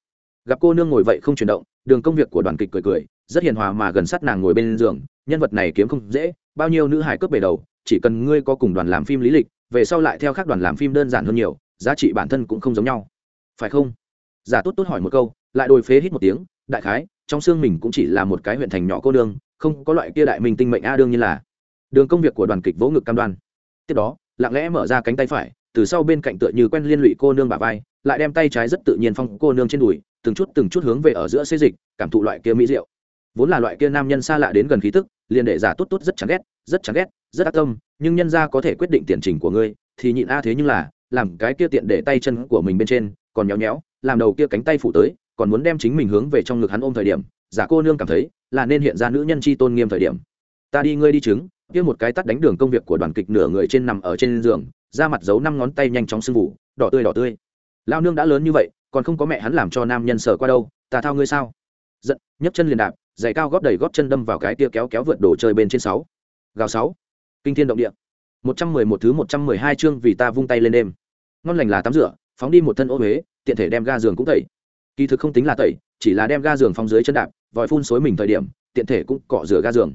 Gặp cô nương ngồi vậy không chuyển động, đường công việc của đoàn kịch cười cười, rất hiền hòa mà gần sát nàng ngồi bên giường, nhân vật này kiếm không dễ, bao nhiêu nữ hải cướp về đầu, chỉ cần ngươi có cùng đoàn làm phim lý lịch, về sau lại theo các đoàn làm phim đơn giản hơn nhiều, giá trị bản thân cũng không giống nhau. Phải không? Giả tốt tốt hỏi một câu, lại đồi phế hít một tiếng, đại khái, trong xương mình cũng chỉ là một cái huyện thành nhỏ cô đương không có loại kia đại mình tinh mệnh a, đương như là. Đường công việc của đoàn kịch vỗ ngực cam đoan. Tiếp đó, lặng lẽ mở ra cánh tay phải từ sau bên cạnh tựa như quen liên lụy cô nương bà vai, lại đem tay trái rất tự nhiên phong cô nương trên đùi, từng chút từng chút hướng về ở giữa xê dịch, cảm thụ loại kia mỹ rượu vốn là loại kia nam nhân xa lạ đến gần khí tức, liền để giả tốt tốt rất chán ghét, rất chán ghét, rất ác tâm, nhưng nhân ra có thể quyết định tiền trình của ngươi, thì nhịn a thế nhưng là, làm cái kia tiện để tay chân của mình bên trên, còn nhéo nhéo, làm đầu kia cánh tay phủ tới, còn muốn đem chính mình hướng về trong ngực hắn ôm thời điểm, giả cô nương cảm thấy là nên hiện ra nữ nhân chi tôn nghiêm thời điểm. Ta đi, ngươi đi chứng, kia một cái tắt đánh đường công việc của đoàn kịch nửa người trên nằm ở trên giường da mặt giấu năm ngón tay nhanh chóng sưng vụ đỏ tươi đỏ tươi. Lao nương đã lớn như vậy, còn không có mẹ hắn làm cho nam nhân sờ qua đâu, ta thao ngươi sao? Giận, nhấc chân liền đạp, giày cao góp đầy góp chân đâm vào cái tia kéo kéo vượt đồ chơi bên trên sáu. Gào sáu. Kinh thiên động địa. Một trăm mười một thứ một trăm mười hai chương vì ta vung tay lên đêm. Ngon lành là tắm rửa, phóng đi một thân ô huế, tiện thể đem ga giường cũng tẩy. Kỳ thực không tính là tẩy, chỉ là đem ga giường phóng dưới chân đạp, vòi phun xối mình thời điểm, tiện thể cũng cọ rửa ga giường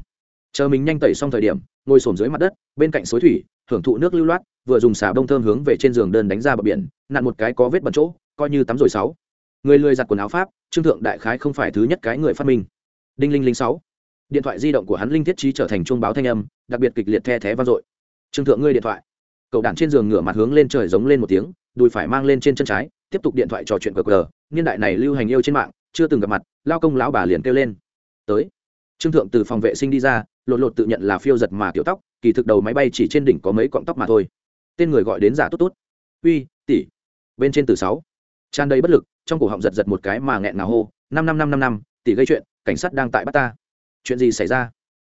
chờ mình nhanh tẩy xong thời điểm, ngồi xổm dưới mặt đất, bên cạnh suối thủy, hưởng thụ nước lưu loát, vừa dùng xà bông thơm hướng về trên giường đơn đánh ra bờ biển, nặn một cái có vết bẩn chỗ, coi như tắm rồi sáu. Người lười giặt quần áo pháp, trương thượng đại khái không phải thứ nhất cái người phát minh. Đinh linh linh sáu. Điện thoại di động của hắn linh thiết trí trở thành chuông báo thanh âm, đặc biệt kịch liệt the thé vang dội. Trương thượng ngươi điện thoại. Cậu đàn trên giường ngửa mặt hướng lên trời giống lên một tiếng, đùi phải mang lên trên chân trái, tiếp tục điện thoại trò chuyện cờ cờ. Niên đại này lưu hành yêu trên mạng, chưa từng gặp mặt, lao công lão bà liền kêu lên. Tới trương thượng từ phòng vệ sinh đi ra, lột lột tự nhận là phiêu giật mà kiểu tóc, kỳ thực đầu máy bay chỉ trên đỉnh có mấy cọng tóc mà thôi. Tên người gọi đến giả tốt tốt. Uy, tỷ. Bên trên từ sáu. Tràn đầy bất lực, trong cổ họng giật giật một cái mà nghẹn ngào hô, năm năm năm năm năm, tỷ gây chuyện, cảnh sát đang tại bắt ta. Chuyện gì xảy ra?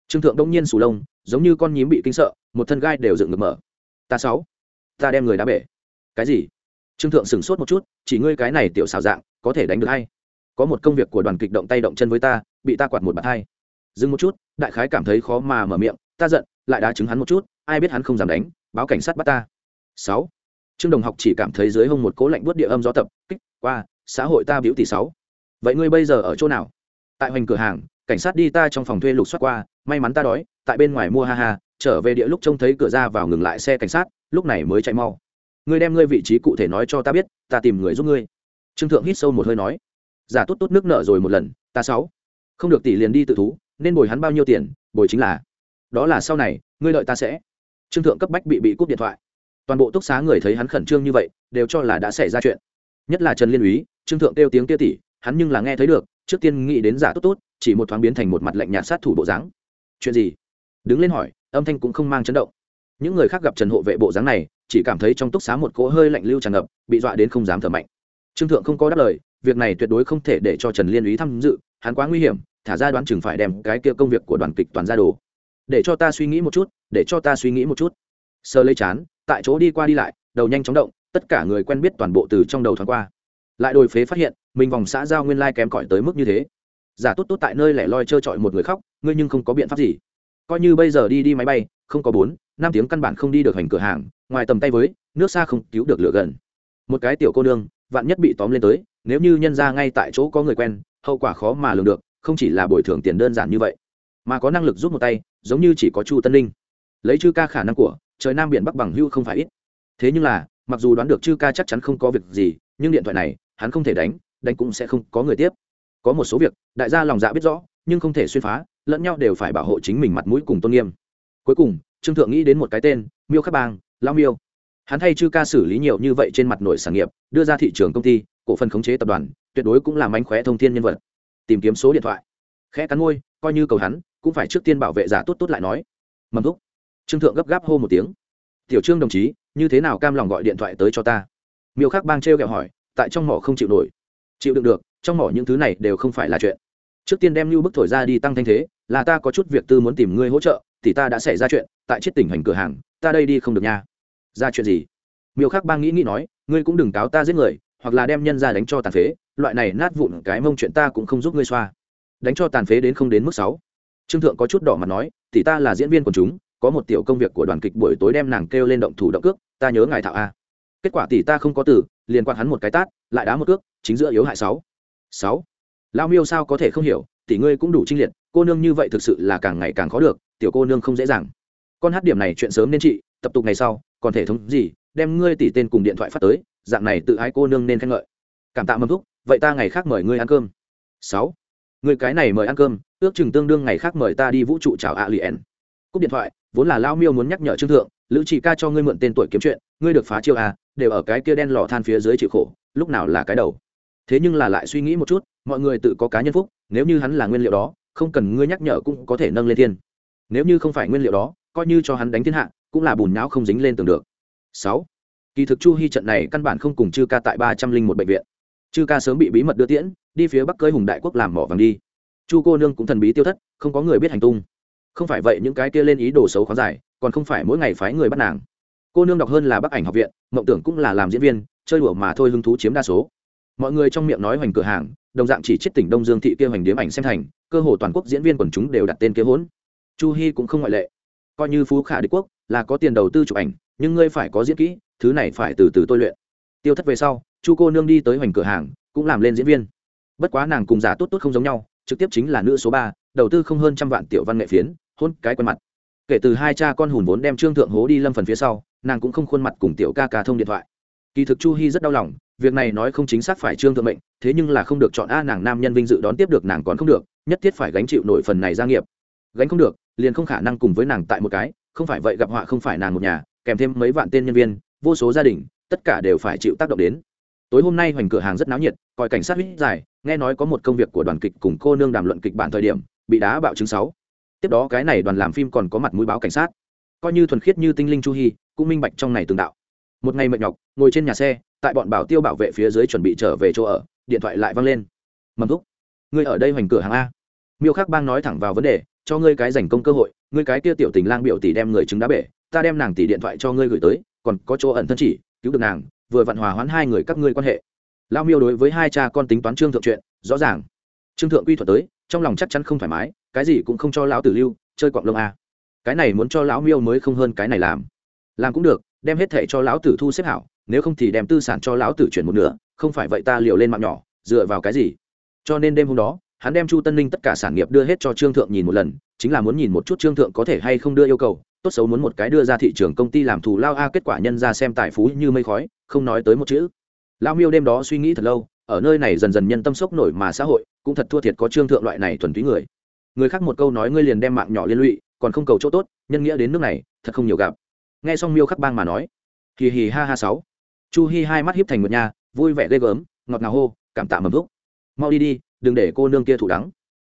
Trương thượng đông nhiên sù lông, giống như con nhím bị kinh sợ, một thân gai đều dựng ngực mở. Ta sáu, ta đem người đá bể. Cái gì? Trương thượng sửng sốt một chút, chỉ ngươi cái này tiểu xào dạng, có thể đánh được hay? Có một công việc của đoàn kịch động tay động chân với ta, bị ta quạt một bạt hai dừng một chút, đại khái cảm thấy khó mà mở miệng, ta giận, lại đá chứng hắn một chút, ai biết hắn không dám đánh, báo cảnh sát bắt ta. Sáu. Trương đồng học chỉ cảm thấy dưới hông một cố lạnh buốt địa âm gió tập, kích, qua, xã hội ta biểu tỷ sáu. Vậy ngươi bây giờ ở chỗ nào? Tại hoành cửa hàng, cảnh sát đi ta trong phòng thuê lục soát qua, may mắn ta đói, tại bên ngoài mua ha ha, trở về địa lúc trông thấy cửa ra vào ngừng lại xe cảnh sát, lúc này mới chạy mau. Ngươi đem ngươi vị trí cụ thể nói cho ta biết, ta tìm người giúp ngươi. Trương thượng hít sâu một hơi nói. Giả tốt tốt nước nợ rồi một lần, ta sáu. Không được tỷ liền đi tự thú nên bồi hắn bao nhiêu tiền, bồi chính là. Đó là sau này, ngươi đợi ta sẽ. Trương thượng cấp bách bị bị cúp điện thoại. Toàn bộ túc xá người thấy hắn khẩn trương như vậy, đều cho là đã xảy ra chuyện. Nhất là trần liên úy, trương thượng kêu tiếng kia tỷ hắn nhưng là nghe thấy được, trước tiên nghĩ đến giả tốt tốt, chỉ một thoáng biến thành một mặt lạnh nhạt sát thủ bộ dáng. Chuyện gì? Đứng lên hỏi, âm thanh cũng không mang chấn động. Những người khác gặp trần hộ vệ bộ dáng này, chỉ cảm thấy trong túc xá một cỗ hơi lạnh lưu tràn ngập, bị dọa đến không dám thở mạnh. Trương thượng không có đáp lời, việc này tuyệt đối không thể để cho trần liên úy tham dự, hắn quá nguy hiểm thả ra đoán chừng phải đem cái kia công việc của đoàn kịch toàn ra đồ. Để cho ta suy nghĩ một chút, để cho ta suy nghĩ một chút. Sơ lấy chán, tại chỗ đi qua đi lại, đầu nhanh chóng động, tất cả người quen biết toàn bộ từ trong đầu thoáng qua. Lại đồi phế phát hiện, mình vòng xã giao nguyên lai kém cỏi tới mức như thế. Giả tốt tốt tại nơi lẻ loi trơ trọi một người khóc, ngươi nhưng không có biện pháp gì. Coi như bây giờ đi đi máy bay, không có bốn, năm tiếng căn bản không đi được hành cửa hàng, ngoài tầm tay với, nước xa không cứu được lửa gần. Một cái tiểu cô nương, vạn nhất bị tóm lên tới, nếu như nhân ra ngay tại chỗ có người quen, hậu quả khó mà lường được không chỉ là bồi thường tiền đơn giản như vậy, mà có năng lực giúp một tay, giống như chỉ có chu tân ninh. Lấy chư ca khả năng của, trời nam biển bắc bằng hưu không phải ít. Thế nhưng là, mặc dù đoán được chư ca chắc chắn không có việc gì, nhưng điện thoại này, hắn không thể đánh đánh cũng sẽ không có người tiếp. Có một số việc, đại gia lòng dạ biết rõ, nhưng không thể xuyên phá, lẫn nhau đều phải bảo hộ chính mình mặt mũi cùng tôn nghiêm. Cuối cùng, trương thượng nghĩ đến một cái tên, miêu khắc bang lao miêu. Hắn thay chư ca xử lý nhiều như vậy trên mặt nội sản nghiệp, đưa ra thị trường công ty, cổ phần khống chế tập đoàn, tuyệt đối cũng là mánh khóe thông thiên nhân vật tìm kiếm số điện thoại. Khẽ cắn môi, coi như cầu hắn, cũng phải trước tiên bảo vệ giả tốt tốt lại nói. Mầm thúc. Trương thượng gấp gáp hô một tiếng. Tiểu trương đồng chí, như thế nào cam lòng gọi điện thoại tới cho ta? Miêu khắc bang t r kẹo hỏi, tại trong mỏ không chịu nổi. Chịu đựng được, trong mỏ những thứ này đều không phải là chuyện. Trước tiên đem lưu bức thổi ra đi tăng thanh thế, là ta có chút việc tư muốn tìm ngươi hỗ trợ, thì ta đã xảy ra chuyện, tại chiếc tỉnh hành cửa hàng, ta đây đi không được nha. Ra chuyện gì? Miêu khắc bang nghĩ nghĩ nói, ngươi cũng đừng cáo ta giết người, hoặc là đem nhân ra đánh cho tàn phế loại này nát vụn cái mông chuyện ta cũng không giúp ngươi xoa. Đánh cho tàn phế đến không đến mức sáu. Trương thượng có chút đỏ mặt nói thì ta là diễn viên của chúng có một tiểu công việc của đoàn kịch buổi tối đem nàng kêu lên động thủ động cước ta nhớ ngài thạo a. Kết quả tỷ ta không có tử, liền quạt hắn một cái tát lại đá một cước chính giữa yếu hại sáu. Sáu. Lao miêu sao có thể không hiểu tỷ ngươi cũng đủ trinh liệt cô nương như vậy thực sự là càng ngày càng khó được tiểu cô nương không dễ dàng. Con hát điểm này chuyện sớm nên chị tập tục ngày sau còn thể thống gì đem ngươi tỷ tên cùng điện thoại phát tới dạng này tự ái cô nương nên khen ngợi. Cảm tạ mâm thúc vậy ta ngày khác mời ngươi ăn cơm. Sáu. Người cái này mời ăn cơm, ước chừng tương đương ngày khác mời ta đi vũ trụ chào ạ liền cúp điện thoại, vốn là lao miêu muốn nhắc nhở trương thượng, lữ chỉ ca cho ngươi mượn tên tuổi kiếm chuyện, ngươi được phá chiêu à đều ở cái kia đen lò than phía dưới chịu khổ, lúc nào là cái đầu. Thế nhưng là lại suy nghĩ một chút, mọi người tự có cá nhân phúc, nếu như hắn là nguyên liệu đó, không cần ngươi nhắc nhở cũng có thể nâng lên thiên. Nếu như không phải nguyên liệu đó, coi như cho hắn đánh thiên hạ, cũng là bùn nhão không dính lên tường được. Sáu. Kỳ thực chu hy trận này căn bản không cùng chư ca tại ba trăm linh một bệnh viện chư ca sớm bị bí mật đưa tiễn, đi phía bắc cơi hùng đại quốc làm mỏ vàng đi. Chu cô nương cũng thần bí tiêu thất, không có người biết hành tung. Không phải vậy, những cái kia lên ý đồ xấu khó dài còn không phải mỗi ngày phái người bắt nàng. Cô nương đọc hơn là bắc ảnh học viện, mộng tưởng cũng là làm diễn viên, chơi đùa mà thôi hứng thú chiếm đa số. Mọi người trong miệng nói hoành cửa hàng, đồng dạng chỉ chết tỉnh đông dương thị kia hoành điếm ảnh xem thành, cơ hồ toàn quốc diễn viên quần chúng đều đặt tên kế hỗn chu hy cũng không ngoại lệ. Coi như phú khả đế quốc, là có tiền đầu tư chụp ảnh, nhưng ngươi phải có diễn kỹ, thứ này phải từ từ tôi luyện. Tiêu thất về sau chu cô nương đi tới hoành cửa hàng, cũng làm lên diễn viên. Bất quá nàng cùng giả tốt tốt không giống nhau, trực tiếp chính là nữ số ba, đầu tư không hơn trăm vạn tiểu văn nghệ phiến, hôn cái quen mặt. Kể từ hai cha con hùn vốn đem trương thượng hố đi lâm phần phía sau, nàng cũng không khuôn mặt cùng tiểu ca ca thông điện thoại. Kỳ thực chu hy rất đau lòng, việc này nói không chính xác phải trương thượng mệnh, thế nhưng là không được chọn a nàng nam nhân vinh dự đón tiếp được nàng còn không được, nhất thiết phải gánh chịu nổi phần này gia nghiệp. Gánh không được, liền không khả năng cùng với nàng tại một cái, không phải vậy gặp họa không phải nàng một nhà, kèm thêm mấy vạn tên nhân viên, vô số gia đình, tất cả đều phải chịu tác động đến tối hôm nay hoành cửa hàng rất náo nhiệt, coi cảnh sát huyết dài, nghe nói có một công việc của đoàn kịch cùng cô nương đàm luận kịch bản thời điểm, bị đá bạo chứng sáu. Tiếp đó cái này đoàn làm phim còn có mặt mũi báo cảnh sát. Coi như thuần khiết như tinh linh chu hy cũng minh bạch trong này tường đạo. Một ngày mệt nhọc, ngồi trên nhà xe, tại bọn bảo tiêu bảo vệ phía dưới chuẩn bị trở về chỗ ở, điện thoại lại văng lên. Mầm thúc, ngươi ở đây hoành cửa hàng a. Miêu khắc bang nói thẳng vào vấn đề, cho ngươi cái giành công cơ hội, ngươi cái kia tiểu tình lang biểu tỷ đem người chứng đá bể, ta đem nàng tỷ điện thoại cho ngươi gửi tới, còn có chỗ ẩn thân chỉ, cứu được nàng vừa vặn hòa hoãn hai người các ngươi quan hệ. Lao miêu đối với hai cha con tính toán trương thượng chuyện, rõ ràng. Trương thượng quy thuật tới, trong lòng chắc chắn không thoải mái, cái gì cũng không cho lão tử lưu, chơi quạng lông a cái này muốn cho lão miêu mới không hơn cái này làm. Làm cũng được, đem hết thệ cho lão tử thu xếp hảo, nếu không thì đem tư sản cho lão tử chuyển một nửa, không phải vậy ta liều lên mạng nhỏ, dựa vào cái gì? Cho nên đêm hôm đó, hắn đem chu tân ninh tất cả sản nghiệp đưa hết cho trương thượng nhìn một lần, chính là muốn nhìn một chút trương thượng có thể hay không đưa yêu cầu tốt xấu muốn một cái đưa ra thị trường công ty làm thù lao a, kết quả nhân ra xem tài phú như mây khói, không nói tới một chữ. Lao miêu đêm đó suy nghĩ thật lâu, ở nơi này dần dần nhân tâm sốc nổi mà xã hội, cũng thật thua thiệt có trương thượng loại này thuần túy người. Người khác một câu nói ngươi liền đem mạng nhỏ liên lụy, còn không cầu chỗ tốt, nhân nghĩa đến nước này, thật không nhiều gặp. Nghe xong miêu khắc bang mà nói kỳ hì ha ha sáu. Chu hi hai mắt hiếp thành một nhà vui vẻ ghê gớm, ngọt ngào hô, cảm tạ mầm thúc mau đi đi, đừng để cô nương kia thủ đắng.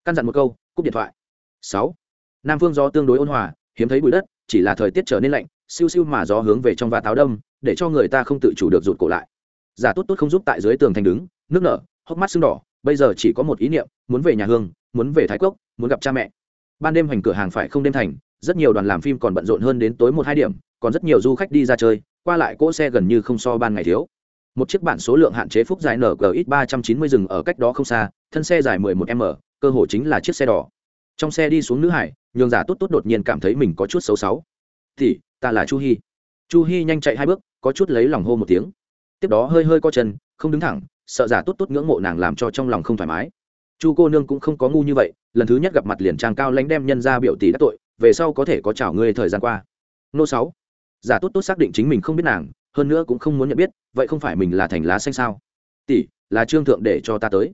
Căn dặn một câu, cúp điện thoại. Sáu. Nam phương gió tương đối ôn hòa hiếm thấy bụi đất, chỉ là thời tiết trở nên lạnh, siêu siêu mà gió hướng về trong và táo đông để cho người ta không tự chủ được rụt cổ lại. Giả tốt tốt không giúp tại dưới tường thành đứng, nước nở, hốc mắt sưng đỏ, bây giờ chỉ có một ý niệm, muốn về nhà hương, muốn về thái cốc, muốn gặp cha mẹ. Ban đêm hành cửa hàng phải không đêm thành, rất nhiều đoàn làm phim còn bận rộn hơn đến tối một hai điểm, còn rất nhiều du khách đi ra chơi, qua lại cỗ xe gần như không so ban ngày thiếu. Một chiếc bản số lượng hạn chế phúc dài nqx ba trăm chín mươi dừng ở cách đó không xa, thân xe dài mười một m, cơ hồ chính là chiếc xe đỏ. Trong xe đi xuống nữ hải nhường giả tốt tốt đột nhiên cảm thấy mình có chút xấu xấu. Thì, ta là chu hy chu hy nhanh chạy hai bước, có chút lấy lòng hô một tiếng. Tiếp đó hơi hơi co chân, không đứng thẳng, sợ giả tốt tốt ngưỡng mộ nàng làm cho trong lòng không thoải mái. Chu cô nương cũng không có ngu như vậy, lần thứ nhất gặp mặt liền trang cao lãnh đem nhân ra biểu tỷ đắc tội, về sau có thể có chào ngươi thời gian qua. Nô sáu. Giả tốt tốt xác định chính mình không biết nàng, hơn nữa cũng không muốn nhận biết, vậy không phải mình là thành lá xanh sao? Tỷ, là trương thượng để cho ta tới.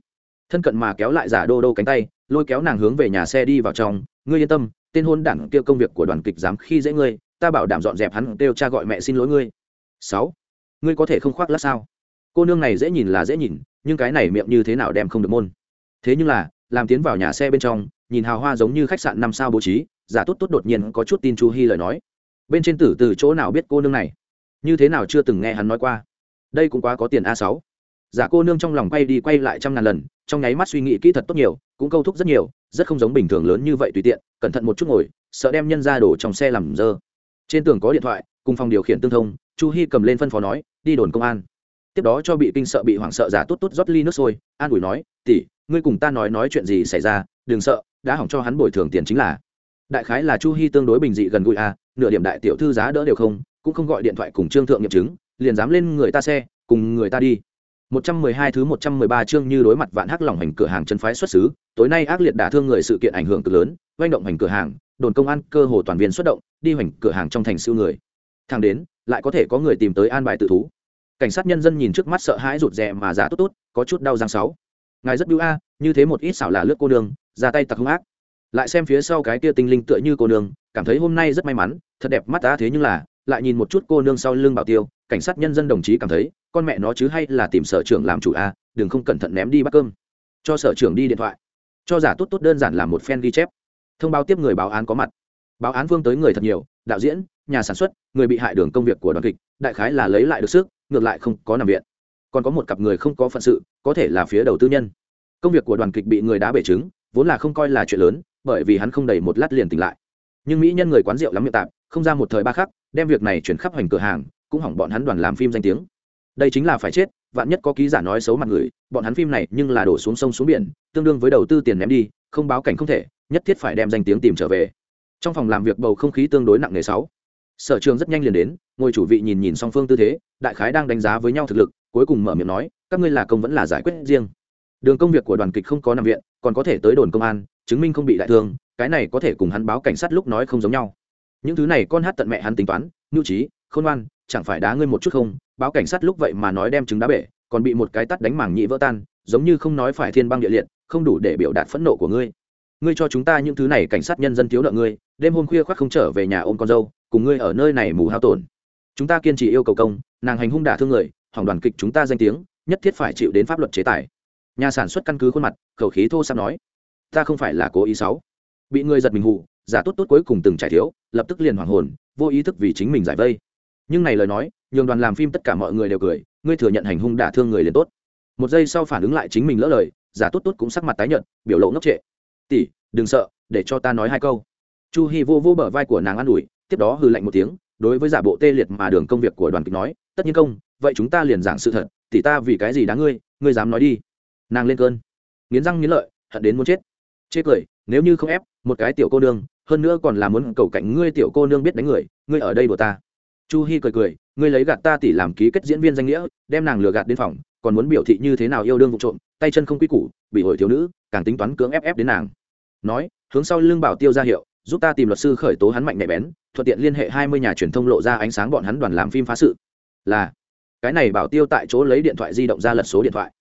Thân cận mà kéo lại giả đô đô cánh tay, lôi kéo nàng hướng về nhà xe đi vào trong ngươi yên tâm, tên hôn đảng kia công việc của đoàn kịch dám khi dễ ngươi, ta bảo đảm dọn dẹp hắn kêu cha gọi mẹ xin lỗi ngươi. Sáu, ngươi có thể không khoác lát sao? Cô nương này dễ nhìn là dễ nhìn, nhưng cái này miệng như thế nào đem không được môn. Thế nhưng là, làm tiến vào nhà xe bên trong, nhìn hào hoa giống như khách sạn năm sao bố trí, giả tốt tốt đột nhiên có chút tin chu hy lời nói. Bên trên tử từ chỗ nào biết cô nương này? Như thế nào chưa từng nghe hắn nói qua? Đây cũng quá có tiền a sáu. Giả cô nương trong lòng quay đi quay lại trăm ngàn lần trong nháy mắt suy nghĩ kỹ thật tốt nhiều, cũng câu thúc rất nhiều, rất không giống bình thường lớn như vậy tùy tiện, cẩn thận một chút ngồi, sợ đem nhân ra đổ trong xe làm dơ. Trên tường có điện thoại, cùng phòng điều khiển tương thông, chu hy cầm lên phân phó nói, đi đồn công an. Tiếp đó cho bị kinh sợ, bị hoảng sợ giả tốt tốt rót ly nước sôi, an ủi nói tỉ ngươi cùng ta nói nói chuyện gì xảy ra, đừng sợ, đã hỏng cho hắn bồi thường tiền chính là. Đại khái là chu hy tương đối bình dị gần gũi a nửa điểm đại tiểu thư giá đỡ đều không, cũng không gọi điện thoại cùng trương thượng nghiệm chứng, liền dám lên người ta xe, cùng người ta đi. 112 thứ 113 chương như đối mặt vạn hắc lòng hành cửa hàng chân phái xuất xứ, tối nay ác liệt đả thương người sự kiện ảnh hưởng cực lớn, doanh động hành cửa hàng, đồn công an cơ hồ toàn viên xuất động, đi hành cửa hàng trong thành siêu người. Thang đến, lại có thể có người tìm tới an bài tự thú. Cảnh sát nhân dân nhìn trước mắt sợ hãi rụt rè mà giả tốt tốt, có chút đau răng sáu. Ngài rất bưu a, như thế một ít xảo là lướt cô đường, ra tay tặc hung ác. Lại xem phía sau cái kia tinh linh tựa như cô nương, cảm thấy hôm nay rất may mắn, thật đẹp mắt ta thế nhưng là, lại nhìn một chút cô nương sau lưng bảo tiêu, cảnh sát nhân dân đồng chí cảm thấy con mẹ nó chứ hay là tìm sở trưởng làm chủ a, đừng không cẩn thận ném đi bắt cơm. Cho sở trưởng đi điện thoại. Cho giả tốt tốt đơn giản là một fan ghi chép. Thông báo tiếp người báo án có mặt. Báo án vương tới người thật nhiều, đạo diễn, nhà sản xuất, người bị hại đường công việc của đoàn kịch, đại khái là lấy lại được sức, ngược lại không có nằm viện. Còn có một cặp người không có phận sự, có thể là phía đầu tư nhân. Công việc của đoàn kịch bị người đá bể trứng, vốn là không coi là chuyện lớn, bởi vì hắn không đầy một lát liền tỉnh lại. Nhưng mỹ nhân người quán rượu lắm miệng tạp, không ra một thời ba khắc, đem việc này chuyển khắp hoành cửa hàng, cũng hỏng bọn hắn đoàn làm phim danh tiếng đây chính là phải chết, vạn nhất có ký giả nói xấu mặt người, bọn hắn phim này nhưng là đổ xuống sông xuống biển, tương đương với đầu tư tiền ném đi, không báo cảnh không thể, nhất thiết phải đem danh tiếng tìm trở về. Trong phòng làm việc bầu không khí tương đối nặng nề sáu. Sở trường rất nhanh liền đến, ngồi chủ vị nhìn nhìn song phương tư thế, đại khái đang đánh giá với nhau thực lực, cuối cùng mở miệng nói, các ngươi là công vẫn là giải quyết riêng. Đường công việc của đoàn kịch không có nằm viện, còn có thể tới đồn công an, chứng minh không bị đại thương, cái này có thể cùng hắn báo cảnh sát lúc nói không giống nhau. Những thứ này con hát tận mẹ hắn tính toán, nhu trí, khôn ngoan chẳng phải đá ngươi một chút không? Báo cảnh sát lúc vậy mà nói đem trứng đá bể còn bị một cái tắt đánh mảng nhị vỡ tan giống như không nói phải thiên băng địa liệt không đủ để biểu đạt phẫn nộ của ngươi. Ngươi cho chúng ta những thứ này cảnh sát nhân dân thiếu nợ ngươi đêm hôm khuya khoác không trở về nhà ôm con dâu cùng ngươi ở nơi này mù hao tổn. Chúng ta kiên trì yêu cầu công nàng hành hung đả thương người hỏng đoàn kịch chúng ta danh tiếng nhất thiết phải chịu đến pháp luật chế tài. Nhà sản xuất căn cứ khuôn mặt khẩu khí thô sắp nói ta không phải là cố ý sáu, bị người giật mình hụ giả tốt tốt cuối cùng từng trải thiếu lập tức liền hoàng hồn vô ý thức vì chính mình giải vây nhưng này lời nói, nhường đoàn làm phim tất cả mọi người đều cười, ngươi thừa nhận hành hung đả thương người liền tốt. Một giây sau phản ứng lại chính mình lỡ lời, giả tốt tốt cũng sắc mặt tái nhợt, biểu lộ ngốc trệ. Tỷ, đừng sợ, để cho ta nói hai câu. Chu hi vô vô bờ vai của nàng an ủi, tiếp đó hừ lạnh một tiếng, đối với giả bộ tê liệt mà đường công việc của đoàn kịch nói, tất nhiên công, vậy chúng ta liền giảng sự thật, tỷ ta vì cái gì đáng ngươi ngươi dám nói đi. Nàng lên cơn, nghiến răng nghiến lợi, hận đến muốn chết. Chê cười, nếu như không ép, một cái tiểu cô nương, hơn nữa còn là muốn cầu cạnh ngươi tiểu cô nương biết đánh người, ngươi ở đây của ta chu hi cười cười, ngươi lấy gạt ta tỷ làm ký kết diễn viên danh nghĩa, đem nàng lừa gạt đến phòng, còn muốn biểu thị như thế nào yêu đương vụ trộm, tay chân không quy củ, bị hội thiếu nữ, càng tính toán cưỡng ép ép đến nàng. Nói, hướng sau lưng bảo tiêu ra hiệu, giúp ta tìm luật sư khởi tố hắn mạnh mẽ bén, thuận tiện liên hệ hai mươi nhà truyền thông lộ ra ánh sáng bọn hắn đoàn làm phim phá sự. Là, cái này bảo tiêu tại chỗ lấy điện thoại di động ra lật số điện thoại.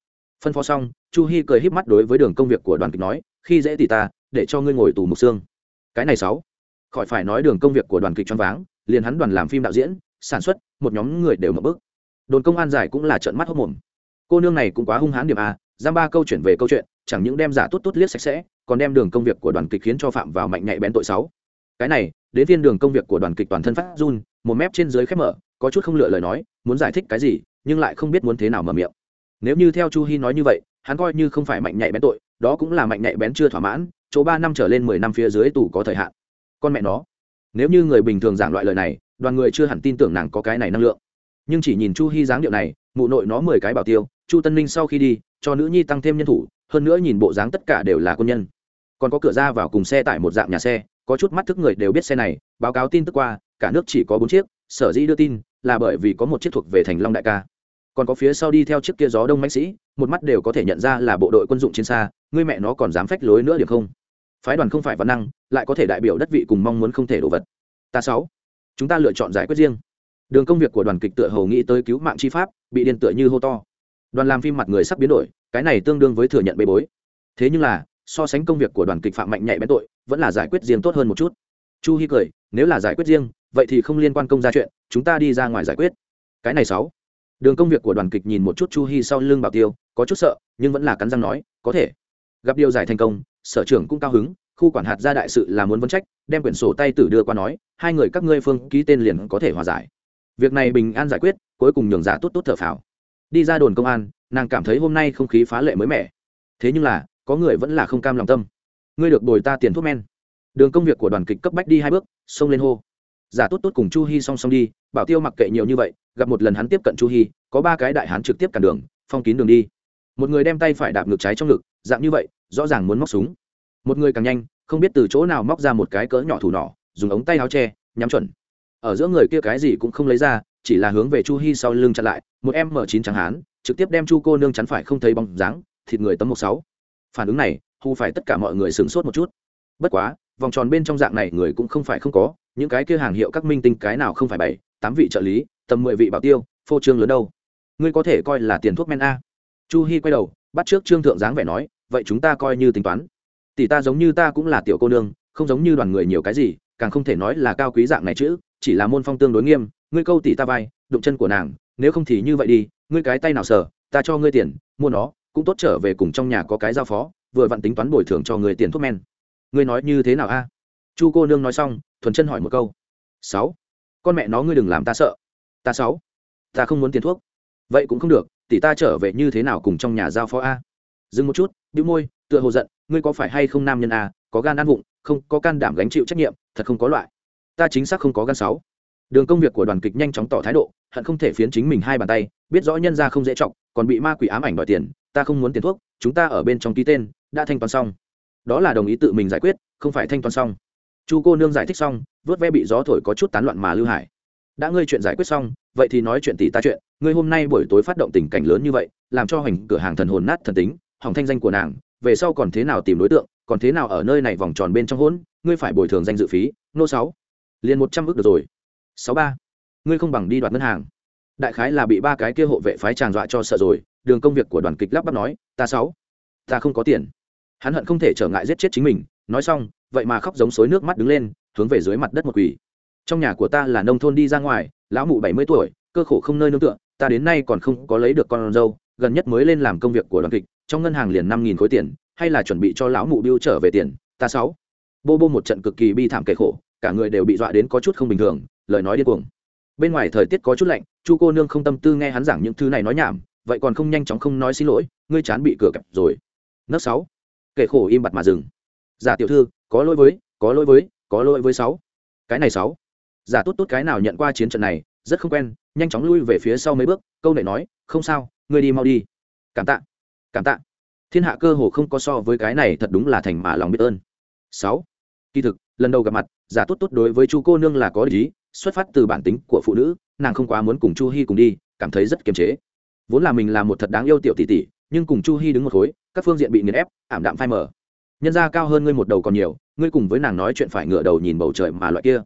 Phân phó xong, chu hi cười híp mắt đối với đường công việc của đoàn kịch nói, khi dễ tỷ ta, để cho ngươi ngồi tù mục xương. Cái này sáu khỏi phải nói đường công việc của đoàn kịch choáng váng liền hắn đoàn làm phim đạo diễn, sản xuất, một nhóm người đều mở bước. Đồn công an giải cũng là trợn mắt hốc mồm. Cô nương này cũng quá hung hãn điểm a, giam ba câu chuyện về câu chuyện, chẳng những đem giả tốt tốt liếc sạch sẽ, còn đem đường công việc của đoàn kịch khiến cho phạm vào mạnh nhạy bén tội sáu cái này, đến viên đường công việc của đoàn kịch toàn thân phát run, một mép trên dưới khép mở, có chút không lựa lời nói, muốn giải thích cái gì, nhưng lại không biết muốn thế nào mở miệng. Nếu như theo chu hi nói như vậy, hắn coi như không phải mạnh nhạy bén tội, đó cũng là mạnh nhạy bén chưa thỏa mãn, chỗ ba năm trở lên mười năm phía dưới tù có thời hạn. Con mẹ nó nếu như người bình thường giảng loại lời này, đoàn người chưa hẳn tin tưởng nàng có cái này năng lượng. Nhưng chỉ nhìn chu hy dáng điệu này, mụ nội nó mười cái bảo tiêu, chu tân ninh sau khi đi, cho nữ nhi tăng thêm nhân thủ, hơn nữa nhìn bộ dáng tất cả đều là quân nhân. Còn có cửa ra vào cùng xe tải một dạng nhà xe, có chút mắt thức người đều biết xe này, báo cáo tin tức qua, cả nước chỉ có bốn chiếc, sở dĩ đưa tin, là bởi vì có một chiếc thuộc về thành long đại ca. Còn có phía sau đi theo chiếc kia gió đông mãnh sĩ, một mắt đều có thể nhận ra là bộ đội quân dụng trên xa ngươi mẹ nó còn dám phách lối nữa được không? Phái đoàn không phải văn năng, lại có thể đại biểu đất vị cùng mong muốn không thể đổ vật. Ta sáu, chúng ta lựa chọn giải quyết riêng. Đường công việc của đoàn kịch tựa hầu nghĩ tới cứu mạng chi pháp, bị điên tựa như hô to. Đoàn làm phim mặt người sắp biến đổi, cái này tương đương với thừa nhận bê bối. Thế nhưng là, so sánh công việc của đoàn kịch phạm mạnh nhạy bén tội, vẫn là giải quyết riêng tốt hơn một chút. Chu hy cười, nếu là giải quyết riêng, vậy thì không liên quan công ra chuyện, chúng ta đi ra ngoài giải quyết. Cái này sáu, đường công việc của đoàn kịch nhìn một chút chu hy sau lưng bảo tiêu, có chút sợ, nhưng vẫn là cắn răng nói, có thể. Gặp điều giải thành công sở trưởng cũng cao hứng, khu quản hạt ra đại sự là muốn vấn trách, đem quyển sổ tay tử đưa qua nói, hai người các ngươi phương ký tên liền có thể hòa giải. Việc này bình an giải quyết, cuối cùng nhường giả tốt tốt thở phào. Đi ra đồn công an, nàng cảm thấy hôm nay không khí phá lệ mới mẻ. Thế nhưng là, có người vẫn là không cam lòng tâm. Ngươi được bồi ta tiền thuốc men. Đường công việc của đoàn kịch cấp bách đi hai bước, xông lên hô. Giả tốt tốt cùng chu hy song song đi, bảo tiêu mặc kệ nhiều như vậy, gặp một lần hắn tiếp cận chu hy có ba cái đại hắn trực tiếp cản đường, phong kín đường đi. Một người đem tay phải đạp ngược trái trong ngực, dạng như vậy rõ ràng muốn móc súng. Một người càng nhanh, không biết từ chỗ nào móc ra một cái cỡ nhỏ thủ nỏ, dùng ống tay áo tre nhắm chuẩn. Ở giữa người kia cái gì cũng không lấy ra, chỉ là hướng về chu Hi sau lưng chặn lại, một em m chín trắng hán, trực tiếp đem chu cô nương chắn phải không thấy bóng dáng, thịt người tấm một sáu. Phản ứng này, hù phải tất cả mọi người sửng sốt một chút. Bất quá, vòng tròn bên trong dạng này người cũng không phải không có, những cái kia hàng hiệu các minh tinh cái nào không phải bảy, tám vị trợ lý, tầm mười vị bảo tiêu, phô trương lớn đâu. Ngươi có thể coi là tiền thuốc men a. Chu Hi quay đầu, bắt trước trương thượng dáng vẻ nói vậy chúng ta coi như tính toán. Tỷ ta giống như ta cũng là tiểu cô nương, không giống như đoàn người nhiều cái gì, càng không thể nói là cao quý dạng này chứ, chỉ là môn phong tương đối nghiêm, ngươi câu tỷ ta vai, đụng chân của nàng, nếu không thì như vậy đi, ngươi cái tay nào sờ, ta cho ngươi tiền, mua nó, cũng tốt trở về cùng trong nhà có cái giao phó, vừa vặn tính toán bồi thường cho người tiền thuốc men. Ngươi nói như thế nào a? Chu cô nương nói xong, thuần chân hỏi một câu. Sáu. Con mẹ nó ngươi đừng làm ta sợ. Ta sáu. Ta không muốn tiền thuốc. Vậy cũng không được, tỷ ta trở về như thế nào cùng trong nhà giao phó a? Dừng một chút đĩu môi tựa hồ giận ngươi có phải hay không nam nhân à, có gan ăn vụng không có can đảm gánh chịu trách nhiệm thật không có loại. Ta chính xác không có gan sáu. Đường công việc của đoàn kịch nhanh chóng tỏ thái độ hận không thể phiến chính mình hai bàn tay biết rõ nhân ra không dễ trọng còn bị ma quỷ ám ảnh đòi tiền ta không muốn tiền thuốc chúng ta ở bên trong ký tên đã thanh toán xong. Đó là đồng ý tự mình giải quyết không phải thanh toán xong. Chu cô nương giải thích xong vớt ve bị gió thổi có chút tán loạn mà lưu hải. Đã ngươi chuyện giải quyết xong vậy thì nói chuyện tỷ ta chuyện ngươi hôm nay buổi tối phát động tình cảnh lớn như vậy làm cho hành cửa hàng thần hồn nát thần tính hỏng thanh danh của nàng, về sau còn thế nào tìm đối tượng, còn thế nào ở nơi này vòng tròn bên trong hỗn, ngươi phải bồi thường danh dự phí, nô sáu. Liền một trăm ước được rồi. Sáu ba. Ngươi không bằng đi đoạt ngân hàng. Đại khái là bị ba cái kia hộ vệ phái tràng dọa cho sợ rồi, đường công việc của đoàn kịch lắp bắp nói, ta sáu, ta không có tiền. Hắn hận không thể trở ngại giết chết chính mình, nói xong, vậy mà khóc giống suối nước mắt đứng lên, hướng về dưới mặt đất một quỳ. Trong nhà của ta là nông thôn đi ra ngoài, lão mụ bảy mươi tuổi, cơ khổ không nơi nương tựa, ta đến nay còn không có lấy được con dâu, gần nhất mới lên làm công việc của đoàn kịch trong ngân hàng liền năm nghìn khối tiền, hay là chuẩn bị cho lão mụ biêu trở về tiền, ta sáu. Bô bô một trận cực kỳ bi thảm kể khổ, cả người đều bị dọa đến có chút không bình thường, lời nói điên cuồng. Bên ngoài thời tiết có chút lạnh, chu cô nương không tâm tư nghe hắn giảng những thứ này nói nhảm, vậy còn không nhanh chóng không nói xin lỗi, ngươi chán bị cửa kẹp rồi. Nấc sáu. Kể khổ im bặt mà dừng. Giả tiểu thư, có lỗi với, có lỗi với, có lỗi với sáu. Cái này sáu. Giả tốt tốt cái nào nhận qua chiến trận này, rất không quen, nhanh chóng lui về phía sau mấy bước, câu này nói, không sao, ngươi đi mau đi. Cảm tạ cảm tạ. Thiên hạ cơ hồ không có so với cái này thật đúng là thành mà lòng biết ơn. Sáu, kỳ thực, lần đầu gặp mặt, giả tốt tốt đối với chu cô nương là có lý, xuất phát từ bản tính của phụ nữ, nàng không quá muốn cùng chu hy cùng đi, cảm thấy rất kiềm chế. Vốn là mình là một thật đáng yêu tiểu tỷ tỷ, nhưng cùng chu hy đứng một khối, các phương diện bị nghiền ép, ảm đạm phai mờ. Nhân ra cao hơn ngươi một đầu còn nhiều, ngươi cùng với nàng nói chuyện phải ngửa đầu nhìn bầu trời mà loại kia.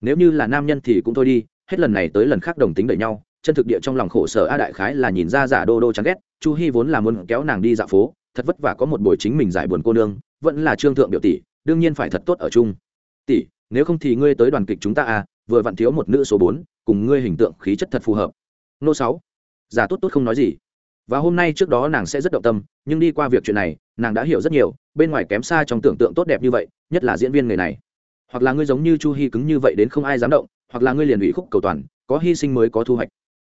Nếu như là nam nhân thì cũng thôi đi, hết lần này tới lần khác đồng tính đẩy nhau chân thực địa trong lòng khổ sở a đại khái là nhìn ra giả đô đô chán ghét, chu hy vốn là muốn kéo nàng đi dạo phố, thật vất vả có một buổi chính mình giải buồn cô nương, vẫn là trương thượng biểu tỷ, đương nhiên phải thật tốt ở chung. Tỷ, nếu không thì ngươi tới đoàn kịch chúng ta à vừa vặn thiếu một nữ số bốn, cùng ngươi hình tượng khí chất thật phù hợp. Nô sáu giả tốt tốt không nói gì. Và hôm nay trước đó nàng sẽ rất động tâm, nhưng đi qua việc chuyện này, nàng đã hiểu rất nhiều, bên ngoài kém xa trong tưởng tượng tốt đẹp như vậy, nhất là diễn viên người này. Hoặc là ngươi giống như chu hy cứng như vậy đến không ai dám động, hoặc là ngươi liền ủy khúc cầu toàn, có hy sinh mới có thu hoạch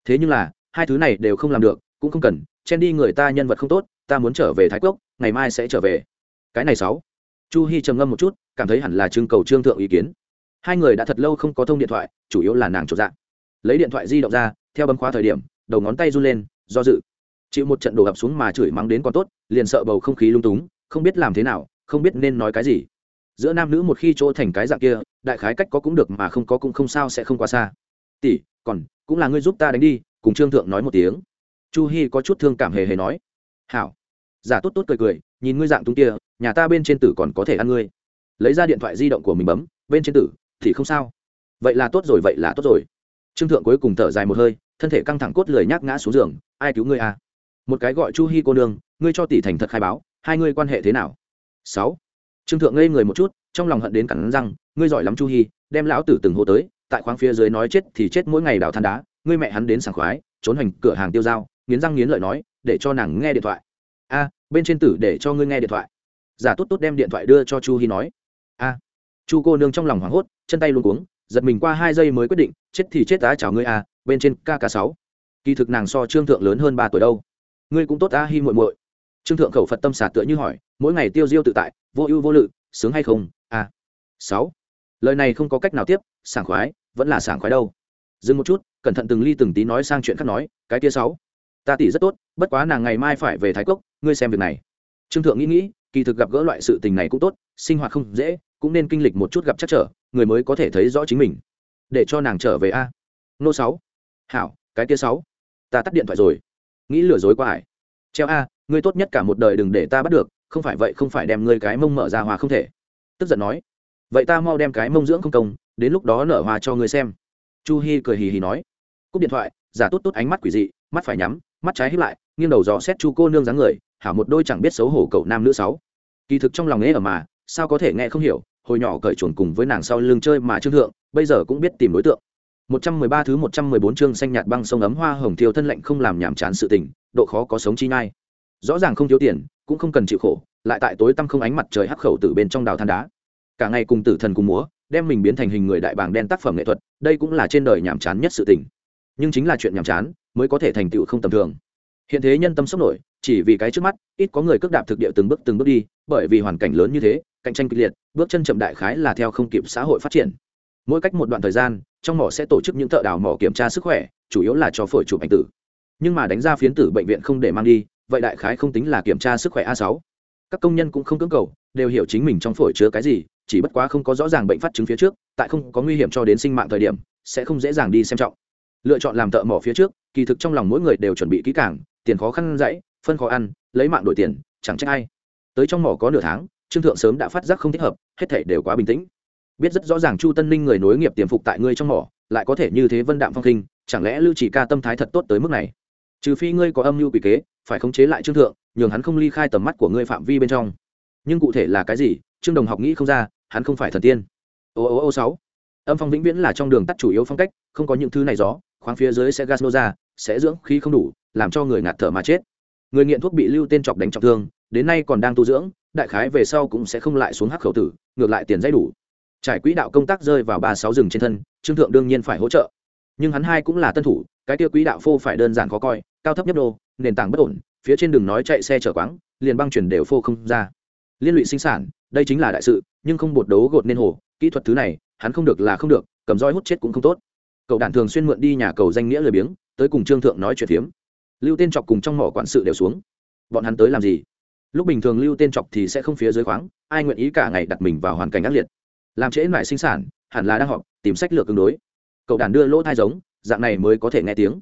thế nhưng là, hai thứ này đều không làm được, cũng không cần, chen đi người ta nhân vật không tốt, ta muốn trở về thái quốc, ngày mai sẽ trở về. Cái này sáu. Chu hy trầm ngâm một chút, cảm thấy hẳn là trưng cầu trương thượng ý kiến. Hai người đã thật lâu không có thông điện thoại, chủ yếu là nàng trộm dạng lấy điện thoại di động ra, theo bấm khóa thời điểm, đầu ngón tay run lên, do dự. Chịu một trận đổ ập xuống mà chửi mắng đến còn tốt, liền sợ bầu không khí lung túng, không biết làm thế nào, không biết nên nói cái gì. Giữa nam nữ một khi chỗ thành cái dạng kia, đại khái cách có cũng được mà không có cũng không sao sẽ không quá xa. Tỷ còn, cũng là ngươi giúp ta đánh đi, cùng trương thượng nói một tiếng. Chu hi có chút thương cảm hề hề nói. Hảo. Giả tốt tốt cười cười, nhìn ngươi dạng tung kia, nhà ta bên trên tử còn có thể ăn ngươi. Lấy ra điện thoại di động của mình bấm, bên trên tử, thì không sao. Vậy là tốt rồi, vậy là tốt rồi. Trương thượng cuối cùng thở dài một hơi, thân thể căng thẳng cốt lười nhác ngã xuống giường, ai cứu ngươi à? Một cái gọi chu hi cô nương, ngươi cho tỷ thành thật khai báo, hai ngươi quan hệ thế nào? Sáu. Trương thượng ngây người một chút, trong lòng hận đến cắn răng, ngươi giỏi lắm chu hi, đem lão tử từng hô tới tại khoáng phía dưới nói chết thì chết mỗi ngày đào than đá, ngươi mẹ hắn đến sảng khoái, trốn hành cửa hàng tiêu dao, nghiến răng nghiến lợi nói, để cho nàng nghe điện thoại. A, bên trên tử để cho ngươi nghe điện thoại. Giả tốt tốt đem điện thoại đưa cho chu hi nói. A, chu cô nương trong lòng hoảng hốt, chân tay luôn cuống, giật mình qua hai giây mới quyết định, chết thì chết tá chào ngươi a, bên trên kk sáu. Kỳ thực nàng so trương thượng lớn hơn ba tuổi đâu. Ngươi cũng tốt a hi muội muội. Trương thượng khẩu phật tâm xả tựa như hỏi, mỗi ngày tiêu diêu tự tại, vô ưu vô lự, sướng hay không? A, sáu lời này không có cách nào tiếp, sảng khoái, vẫn là sảng khoái đâu. Dừng một chút, cẩn thận từng ly từng tí nói sang chuyện khác nói, cái tia sáu. Ta tỷ rất tốt, bất quá nàng ngày mai phải về thái cốc, ngươi xem việc này. Trương thượng nghĩ nghĩ, kỳ thực gặp gỡ loại sự tình này cũng tốt, sinh hoạt không dễ, cũng nên kinh lịch một chút gặp chắc trở, người mới có thể thấy rõ chính mình. Để cho nàng trở về a. Nô sáu. Hảo, cái tia sáu. Ta tắt điện thoại rồi. Nghĩ lừa dối qua ải. Treo a, ngươi tốt nhất cả một đời đừng để ta bắt được, không phải vậy không phải đem ngươi cái mông mở ra hòa không thể. Tức giận nói vậy ta mau đem cái mông dưỡng không công, đến lúc đó nở hòa cho ngươi xem. Chu hi cười hì hì nói. Cúp điện thoại, giả tốt tốt ánh mắt quỷ dị, mắt phải nhắm, mắt trái hít lại, nghiêng đầu dò xét chu cô nương dáng người, hảo một đôi chẳng biết xấu hổ cậu nam nữ sáu. Kỳ thực trong lòng nghe ở mà, sao có thể nghe không hiểu, hồi nhỏ cởi chuồn cùng với nàng sau lưng chơi mà trương thượng, bây giờ cũng biết tìm đối tượng. 113 thứ 114 chương xanh nhạt băng sông ấm hoa hồng thiêu thân lạnh không làm nhảm chán sự tình, độ khó có sống chi nhai. Rõ ràng không thiếu tiền, cũng không cần chịu khổ, lại tại tối tăm không ánh mặt trời hắc khẩu từ bên trong đào than đá cả ngày cùng tử thần cùng múa, đem mình biến thành hình người đại bàng đen tác phẩm nghệ thuật, đây cũng là trên đời nhàm chán nhất sự tình. Nhưng chính là chuyện nhàm chán mới có thể thành tựu không tầm thường. Hiện thế nhân tâm sốc nổi, chỉ vì cái trước mắt, ít có người cước đạp thực địa từng bước từng bước đi, bởi vì hoàn cảnh lớn như thế, cạnh tranh kịch liệt, bước chân chậm đại khái là theo không kịp xã hội phát triển. Mỗi cách một đoạn thời gian, trong mỏ sẽ tổ chức những thợ đào mỏ kiểm tra sức khỏe, chủ yếu là cho phổi chụp ảnh tử. Nhưng mà đánh ra phiến tử bệnh viện không để mang đi, vậy đại khái không tính là kiểm tra sức khỏe a sáu các công nhân cũng không cưỡng cầu, đều hiểu chính mình trong phổi chứa cái gì, chỉ bất quá không có rõ ràng bệnh phát chứng phía trước, tại không có nguy hiểm cho đến sinh mạng thời điểm, sẽ không dễ dàng đi xem trọng. Lựa chọn làm thợ mỏ phía trước, kỳ thực trong lòng mỗi người đều chuẩn bị kỹ càng, tiền khó khăn dãy, phân khó ăn, lấy mạng đổi tiền, chẳng trách ai. Tới trong mỏ có nửa tháng, trương thượng sớm đã phát giác không thích hợp, hết thể đều quá bình tĩnh. Biết rất rõ ràng chu tân ninh người nối nghiệp tiềm phục tại ngươi trong mỏ, lại có thể như thế vân đạm phong khinh, chẳng lẽ lưu chỉ ca tâm thái thật tốt tới mức này? Trừ phi ngươi có âm mưu quỷ kế, phải khống chế lại trương thượng nhường hắn không ly khai tầm mắt của ngươi phạm vi bên trong. Nhưng cụ thể là cái gì, trương đồng học nghĩ không ra, hắn không phải thần tiên. Ô ô ô sáu. Âm phong vĩnh viễn là trong đường tắt chủ yếu phong cách, không có những thứ này gió, khoáng phía dưới sẽ gas nô ra, sẽ dưỡng khí không đủ, làm cho người ngạt thở mà chết. Người nghiện thuốc bị lưu tên chọc đánh trọng thương, đến nay còn đang tu dưỡng, đại khái về sau cũng sẽ không lại xuống hắc khẩu tử, ngược lại tiền dây đủ. Trải quỹ đạo công tác rơi vào ba sáu rừng trên thân, trương thượng đương nhiên phải hỗ trợ. Nhưng hắn hai cũng là tân thủ, cái tiêu quỹ đạo phô phải đơn giản khó coi, cao thấp nhất đô, nền tảng bất ổn phía trên đường nói chạy xe chở quáng, liền băng chuyển đều phô không ra. Liên lụy sinh sản, đây chính là đại sự, nhưng không bột đấu gột nên hồ, kỹ thuật thứ này, hắn không được là không được, cầm roi hút chết cũng không tốt. Cậu đản thường xuyên mượn đi nhà cầu danh nghĩa lười biếng, tới cùng trương thượng nói chuyện phiếm. Lưu tên chọc cùng trong mỏ quản sự đều xuống. Bọn hắn tới làm gì? Lúc bình thường lưu tên chọc thì sẽ không phía dưới khoáng, ai nguyện ý cả ngày đặt mình vào hoàn cảnh ác liệt. Làm trễ lại sinh sản, hẳn là đang họp, tìm sách lược tương đối. Cậu đàn đưa lỗ thai giống, dạng này mới có thể nghe tiếng.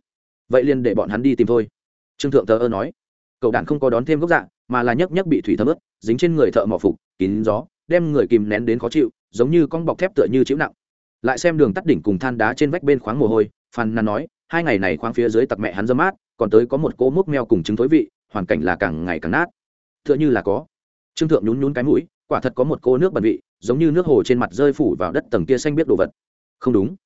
Vậy liền để bọn hắn đi tìm thôi. Trương thượng thờ ơ nói cậu đàn không có đón thêm gốc dạng mà là nhấc nhấc bị thủy thấm ướt, dính trên người thợ mỏ phục, kín gió, đem người kìm nén đến khó chịu, giống như con bọc thép tựa như chịu nặng. Lại xem đường tắt đỉnh cùng than đá trên vách bên khoáng mồ hôi, phan nàn nói, hai ngày này khoáng phía dưới tặc mẹ hắn dâm mát, còn tới có một cỗ múc meo cùng trứng thối vị, hoàn cảnh là càng ngày càng nát. Tựa như là có trương thượng nhún nhún cái mũi, quả thật có một cô nước bẩn vị, giống như nước hồ trên mặt rơi phủ vào đất tầng kia xanh biết đồ vật. Không đúng.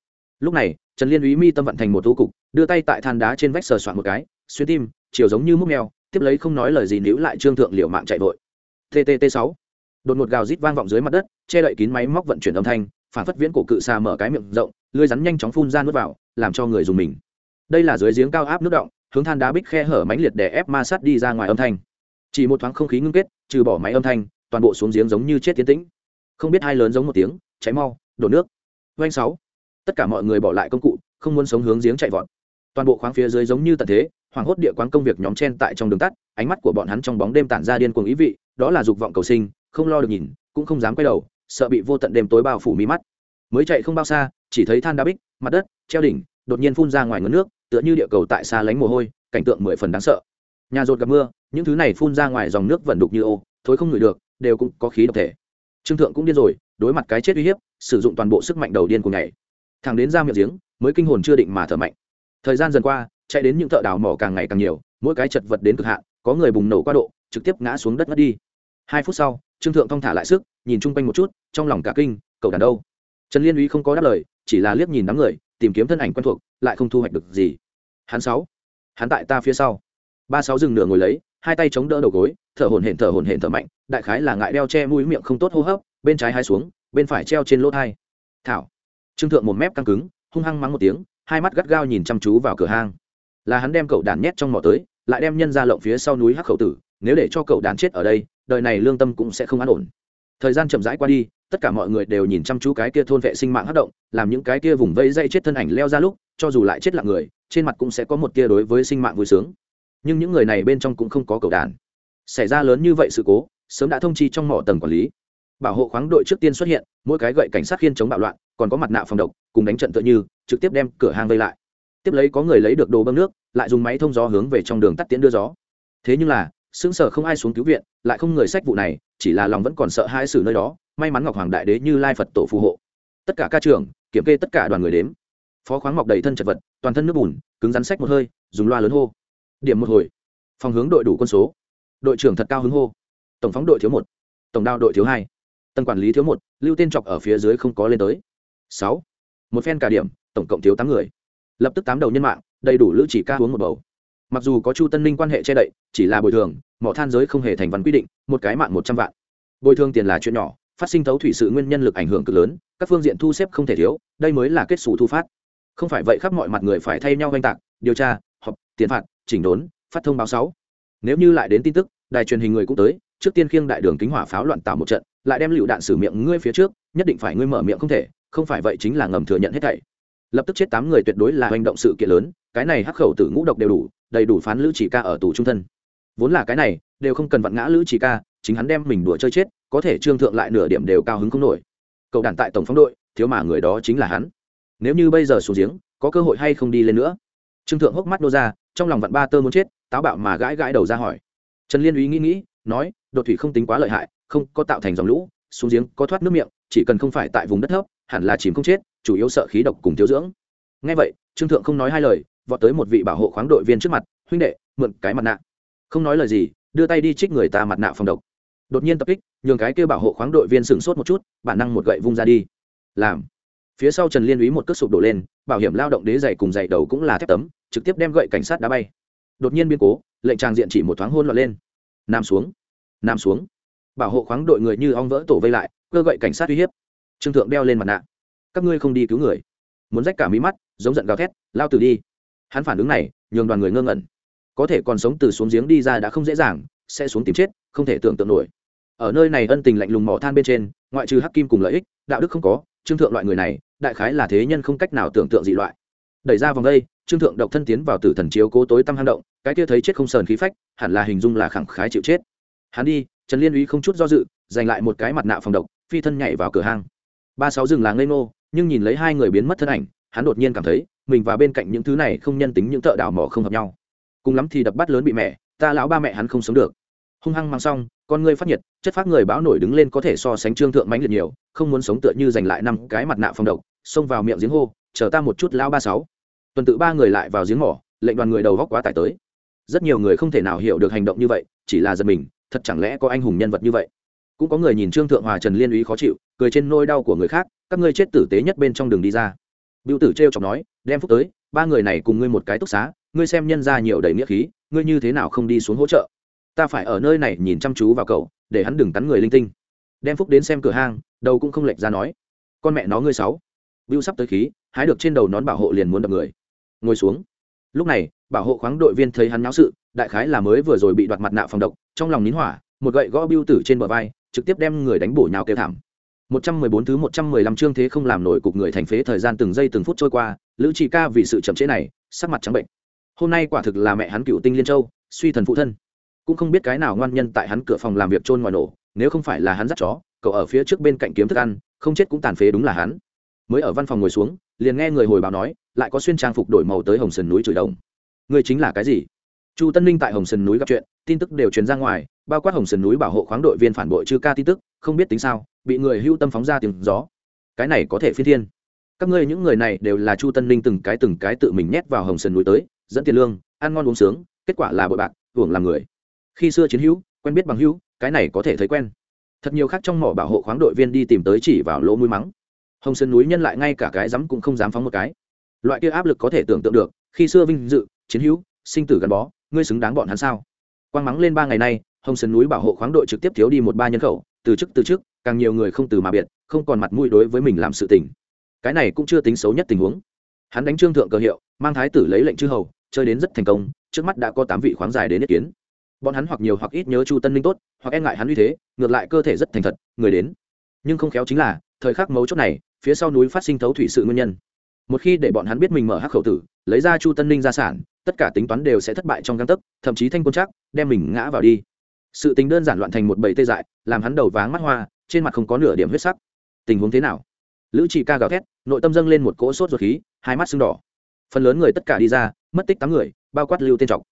Lúc này, trần liên úy mi tâm vận thành một thú cục, đưa tay tại than đá trên vách sờ soạn một cái, xuyên tim, chiều giống như múc mèo tiếp lấy không nói lời gì níu lại trương thượng liệu mạng chạy vội. Ttt sáu. Đột ngột gào rít vang vọng dưới mặt đất, che đậy kín máy móc vận chuyển âm thanh, phản phất viễn cổ cự xa mở cái miệng rộng, lưới rắn nhanh chóng phun ra nước vào, làm cho người dùng mình. Đây là dưới giếng cao áp nước động, hướng than đá bích khe hở mãnh liệt để ép ma sát đi ra ngoài âm thanh. Chỉ một thoáng không khí ngưng kết, trừ bỏ máy âm thanh, toàn bộ xuống giếng giống như chết tiến tĩnh. Không biết hai lớn giống một tiếng, cháy mau, đổ nước. Doanh sáu. Tất cả mọi người bỏ lại công cụ, không muốn sống hướng giếng chạy vọt. Toàn bộ khoáng phía dưới giống như tận thế hoảng hốt địa quán công việc nhóm chen tại trong đường tắt, ánh mắt của bọn hắn trong bóng đêm tản ra điên cuồng ý vị, đó là dục vọng cầu sinh, không lo được nhìn, cũng không dám quay đầu, sợ bị vô tận đêm tối bao phủ mí mắt. Mới chạy không bao xa, chỉ thấy than đá bích, mặt đất, treo đỉnh, đột nhiên phun ra ngoài ngấn nước, tựa như địa cầu tại xa lánh mồ hôi, cảnh tượng mười phần đáng sợ. Nhà rột gặp mưa, những thứ này phun ra ngoài dòng nước vẫn đục như ô, thối không ngửi được, đều cũng có khí độc thể. Trương thượng cũng điên rồi, đối mặt cái chết uy hiếp, sử dụng toàn bộ sức mạnh đầu điên của ngày thằng đến ra miệng giếng, mới kinh hồn chưa định mà thở mạnh. Thời gian dần qua chạy đến những thợ đào mỏ càng ngày càng nhiều, mỗi cái chật vật đến cực hạn, có người bùng nổ qua độ, trực tiếp ngã xuống đất mất đi. Hai phút sau, trương thượng thong thả lại sức, nhìn chung quanh một chút, trong lòng cả kinh, cậu đàn đâu? Trần liên uy không có đáp lời, chỉ là liếc nhìn đám người, tìm kiếm thân ảnh quen thuộc, lại không thu hoạch được gì. Hắn sáu. Hắn tại ta phía sau. Ba sáu dừng nửa ngồi lấy, hai tay chống đỡ đầu gối, thở hổn hển thở hổn hển thở mạnh, đại khái là ngại đeo che mũi miệng không tốt hô hấp, bên trái hai xuống, bên phải treo trên lỗ thai thảo. Trương thượng một mép căng cứng, hung hăng mắng một tiếng, hai mắt gắt gao nhìn chăm chú vào cửa hang là hắn đem cậu đàn nhét trong mỏ tới, lại đem nhân ra lộng phía sau núi hắc khẩu tử, nếu để cho cậu đàn chết ở đây, đời này lương tâm cũng sẽ không an ổn. Thời gian chậm rãi qua đi, tất cả mọi người đều nhìn chăm chú cái kia thôn vệ sinh mạng hắc động, làm những cái kia vùng vây dây chết thân ảnh leo ra lúc, cho dù lại chết lặng người, trên mặt cũng sẽ có một tia đối với sinh mạng vui sướng. Nhưng những người này bên trong cũng không có cầu đàn. Xảy ra lớn như vậy sự cố, sớm đã thông chi trong mỏ tầng quản lý. Bảo hộ khoáng đội trước tiên xuất hiện, mỗi cái gậy cảnh sát khiên chống bạo loạn, còn có mặt nạ phòng độc, cùng đánh trận tựa như, trực tiếp đem cửa hàng vây lại tiếp lấy có người lấy được đồ bơm nước, lại dùng máy thông gió hướng về trong đường tắt tiến đưa gió. Thế nhưng là, sững sờ không ai xuống cứu viện, lại không người sách vụ này, chỉ là lòng vẫn còn sợ hai xử nơi đó, may mắn ngọc hoàng đại đế như lai phật tổ phù hộ. Tất cả ca trưởng, kiểm kê tất cả đoàn người đếm. Phó khoáng mọc đầy thân chật vật, toàn thân nước bùn, cứng rắn sách một hơi, dùng loa lớn hô. Điểm một hồi. Phòng hướng đội đủ quân số. Đội trưởng thật cao hứng hô. Tổng phóng đội thiếu một. Tổng đao đội thiếu hai. Tầng quản lý thiếu một, lưu tên chọc ở phía dưới không có lên tới. Sáu. Một phen cả điểm, tổng cộng thiếu tám người lập tức tám đầu nhân mạng, đầy đủ lữ chỉ ca uống một bầu. Mặc dù có chu tân ninh quan hệ che đậy, chỉ là bồi thường, mỏ than giới không hề thành văn quy định, một cái mạng một trăm vạn. Bồi thường tiền là chuyện nhỏ, phát sinh thấu thủy sự nguyên nhân lực ảnh hưởng cực lớn, các phương diện thu xếp không thể thiếu, đây mới là kết xù thu phát. Không phải vậy khắp mọi mặt người phải thay nhau oanh tạc, điều tra, họp, tiền phạt, chỉnh đốn, phát thông báo sáu. Nếu như lại đến tin tức, đài truyền hình người cũng tới, trước tiên khiêng đại đường kính hỏa pháo loạn tạo một trận, lại đem lựu đạn xử miệng ngươi phía trước, nhất định phải ngươi mở miệng không thể, không phải vậy chính là ngầm thừa nhận hết thảy lập tức chết tám người tuyệt đối là hành động sự kiện lớn, cái này hắc khẩu tử ngũ độc đều đủ, đầy đủ phán lữ chỉ ca ở tù trung thân. Vốn là cái này, đều không cần vặn ngã lữ chỉ ca, chính hắn đem mình đùa chơi chết, có thể trương thượng lại nửa điểm đều cao hứng không nổi. Cậu đàn tại tổng phóng đội, thiếu mà người đó chính là hắn. Nếu như bây giờ xuống giếng, có cơ hội hay không đi lên nữa? Trương thượng hốc mắt nô ra, trong lòng vặn ba tơ muốn chết, táo bạo mà gãi gãi đầu ra hỏi. Trần liên úy nghĩ nghĩ, nói, đột thủy không tính quá lợi hại, không có tạo thành dòng lũ, xuống giếng có thoát nước miệng, chỉ cần không phải tại vùng đất thấp, hẳn là chìm không chết chủ yếu sợ khí độc cùng thiếu dưỡng. Ngay vậy, trương thượng không nói hai lời, vọt tới một vị bảo hộ khoáng đội viên trước mặt, huynh đệ, mượn cái mặt nạ. Không nói lời gì, đưa tay đi trích người ta mặt nạ phòng độc. Đột nhiên tập kích, nhường cái kêu bảo hộ khoáng đội viên sửng sốt một chút, bản năng một gậy vung ra đi. Làm. Phía sau trần liên úy một cước sụp đổ lên, bảo hiểm lao động đế dày cùng dày đầu cũng là thép tấm, trực tiếp đem gậy cảnh sát đá bay. Đột nhiên biên cố, lệnh tràng diện chỉ một thoáng hôn loạn lên. Nam xuống. Nam xuống. Bảo hộ khoáng đội người như ong vỡ tổ vây lại, cơ gậy cảnh sát uy hiếp. Trương thượng đeo lên mặt nạ các ngươi không đi cứu người. Muốn rách cả mí mắt, giống giận gào thét, lao từ đi. Hắn phản ứng này, nhường đoàn người ngơ ngẩn. Có thể còn sống từ xuống giếng đi ra đã không dễ dàng, sẽ xuống tìm chết, không thể tưởng tượng nổi. Ở nơi này ân tình lạnh lùng mỏ than bên trên, ngoại trừ hắc kim cùng lợi ích, đạo đức không có, trương thượng loại người này, đại khái là thế nhân không cách nào tưởng tượng dị loại. Đẩy ra vòng đây, trương thượng độc thân tiến vào tử thần chiếu cố tối tăm hang động, cái kia thấy chết không sờn khí phách, hẳn là hình dung là khẳng khái chịu chết. Hắn đi, trần liên uy không chút do dự, giành lại một cái mặt nạ phòng độc, phi thân nhảy vào cửa hang. Ba sáu rừng là ngây ngô nhưng nhìn lấy hai người biến mất thân ảnh, hắn đột nhiên cảm thấy, mình và bên cạnh những thứ này không nhân tính những thợ đào mỏ không hợp nhau. Cùng lắm thì đập bắt lớn bị mẹ, ta lão ba mẹ hắn không sống được. Hung hăng mang xong, con ngươi phát nhiệt, chất phát người báo nổi đứng lên có thể so sánh trương thượng mãnh liệt nhiều, không muốn sống tựa như giành lại năm cái mặt nạ phòng độc, xông vào miệng giếng hô, chờ ta một chút lão ba sáu. Tuần tự ba người lại vào giếng mỏ, lệnh đoàn người đầu góc quá tải tới. Rất nhiều người không thể nào hiểu được hành động như vậy, chỉ là giật mình, thật chẳng lẽ có anh hùng nhân vật như vậy? Cũng có người nhìn trương thượng hòa trần liên úy khó chịu cười trên nôi đau của người khác các ngươi chết tử tế nhất bên trong đường đi ra biểu tử trêu chọc nói, đem phúc tới, ba người này cùng ngươi một cái túc xá, ngươi xem nhân ra nhiều đầy nghĩa khí, ngươi như thế nào không đi xuống hỗ trợ? Ta phải ở nơi này nhìn chăm chú vào cậu, để hắn đừng cắn người linh tinh. Đem phúc đến xem cửa hang, đầu cũng không lệch ra nói, con mẹ nó ngươi sáu. Bưu sắp tới khí, hái được trên đầu nón bảo hộ liền muốn đập người. Ngồi xuống. Lúc này, bảo hộ khoáng đội viên thấy hắn náo sự, đại khái là mới vừa rồi bị đoạt mặt nạ phòng độc, trong lòng nín hỏa, một gậy gõ Bưu tử trên bờ vai, trực tiếp đem người đánh bổ nhào kêu thảm. 114 thứ 115 chương thế không làm nổi cục người thành phế thời gian từng giây từng phút trôi qua, Lữ Chỉ Ca vì sự chậm trễ này, sắc mặt trắng bệnh. Hôm nay quả thực là mẹ hắn cựu tinh liên châu, suy thần phụ thân. Cũng không biết cái nào ngoan nhân tại hắn cửa phòng làm việc trôn ngoài nổ, nếu không phải là hắn dắt chó, cậu ở phía trước bên cạnh kiếm thức ăn, không chết cũng tàn phế đúng là hắn. Mới ở văn phòng ngồi xuống, liền nghe người hồi báo nói, lại có xuyên trang phục đổi màu tới Hồng Sơn núi chửi đồng. Người chính là cái gì? Chu Tân Ninh tại Hồng Sơn núi gặp chuyện, tin tức đều truyền ra ngoài, bao quát Hồng Sơn núi bảo hộ khoáng đội viên phản bội chưa ca tin tức, không biết tính sao, bị người hưu tâm phóng ra tiếng gió. Cái này có thể phi thiên. Các ngươi những người này đều là chu tân ninh từng cái từng cái tự mình nhét vào hồng sơn núi tới dẫn tiền lương ăn ngon uống sướng kết quả là bội bạc hưởng làm người. Khi xưa chiến hữu quen biết bằng hữu cái này có thể thấy quen. Thật nhiều khác trong mỏ bảo hộ khoáng đội viên đi tìm tới chỉ vào lỗ mũi mắng. Hồng sơn núi nhân lại ngay cả cái dám cũng không dám phóng một cái. Loại kia áp lực có thể tưởng tượng được khi xưa vinh dự chiến hữu sinh tử gắn bó ngươi xứng đáng bọn hắn sao? Quang mắng lên ba ngày nay, hồng sơn núi bảo hộ khoáng đội trực tiếp thiếu đi một ba nhân khẩu, từ chức từ chức, càng nhiều người không từ mà biệt, không còn mặt mũi đối với mình làm sự tình. Cái này cũng chưa tính xấu nhất tình huống. Hắn đánh trương thượng cơ hiệu, mang thái tử lấy lệnh chư hầu, chơi đến rất thành công, trước mắt đã có tám vị khoáng dài đến ý kiến. Bọn hắn hoặc nhiều hoặc ít nhớ chu tân ninh tốt, hoặc e ngại hắn uy thế, ngược lại cơ thể rất thành thật, người đến. Nhưng không khéo chính là, thời khắc mấu chốt này, phía sau núi phát sinh thấu thủy sự nguyên nhân. Một khi để bọn hắn biết mình mở hắc khẩu tử lấy ra chu tân ninh gia sản, tất cả tính toán đều sẽ thất bại trong găng tấc, thậm chí thanh quân chắc, đem mình ngã vào đi. Sự tính đơn giản loạn thành một bầy tê dại, làm hắn đầu váng mắt hoa, trên mặt không có nửa điểm huyết sắc. Tình huống thế nào? Lữ chỉ ca gào thét, nội tâm dâng lên một cỗ sốt ruột khí, hai mắt sưng đỏ. Phần lớn người tất cả đi ra, mất tích tám người, bao quát lưu tên trọc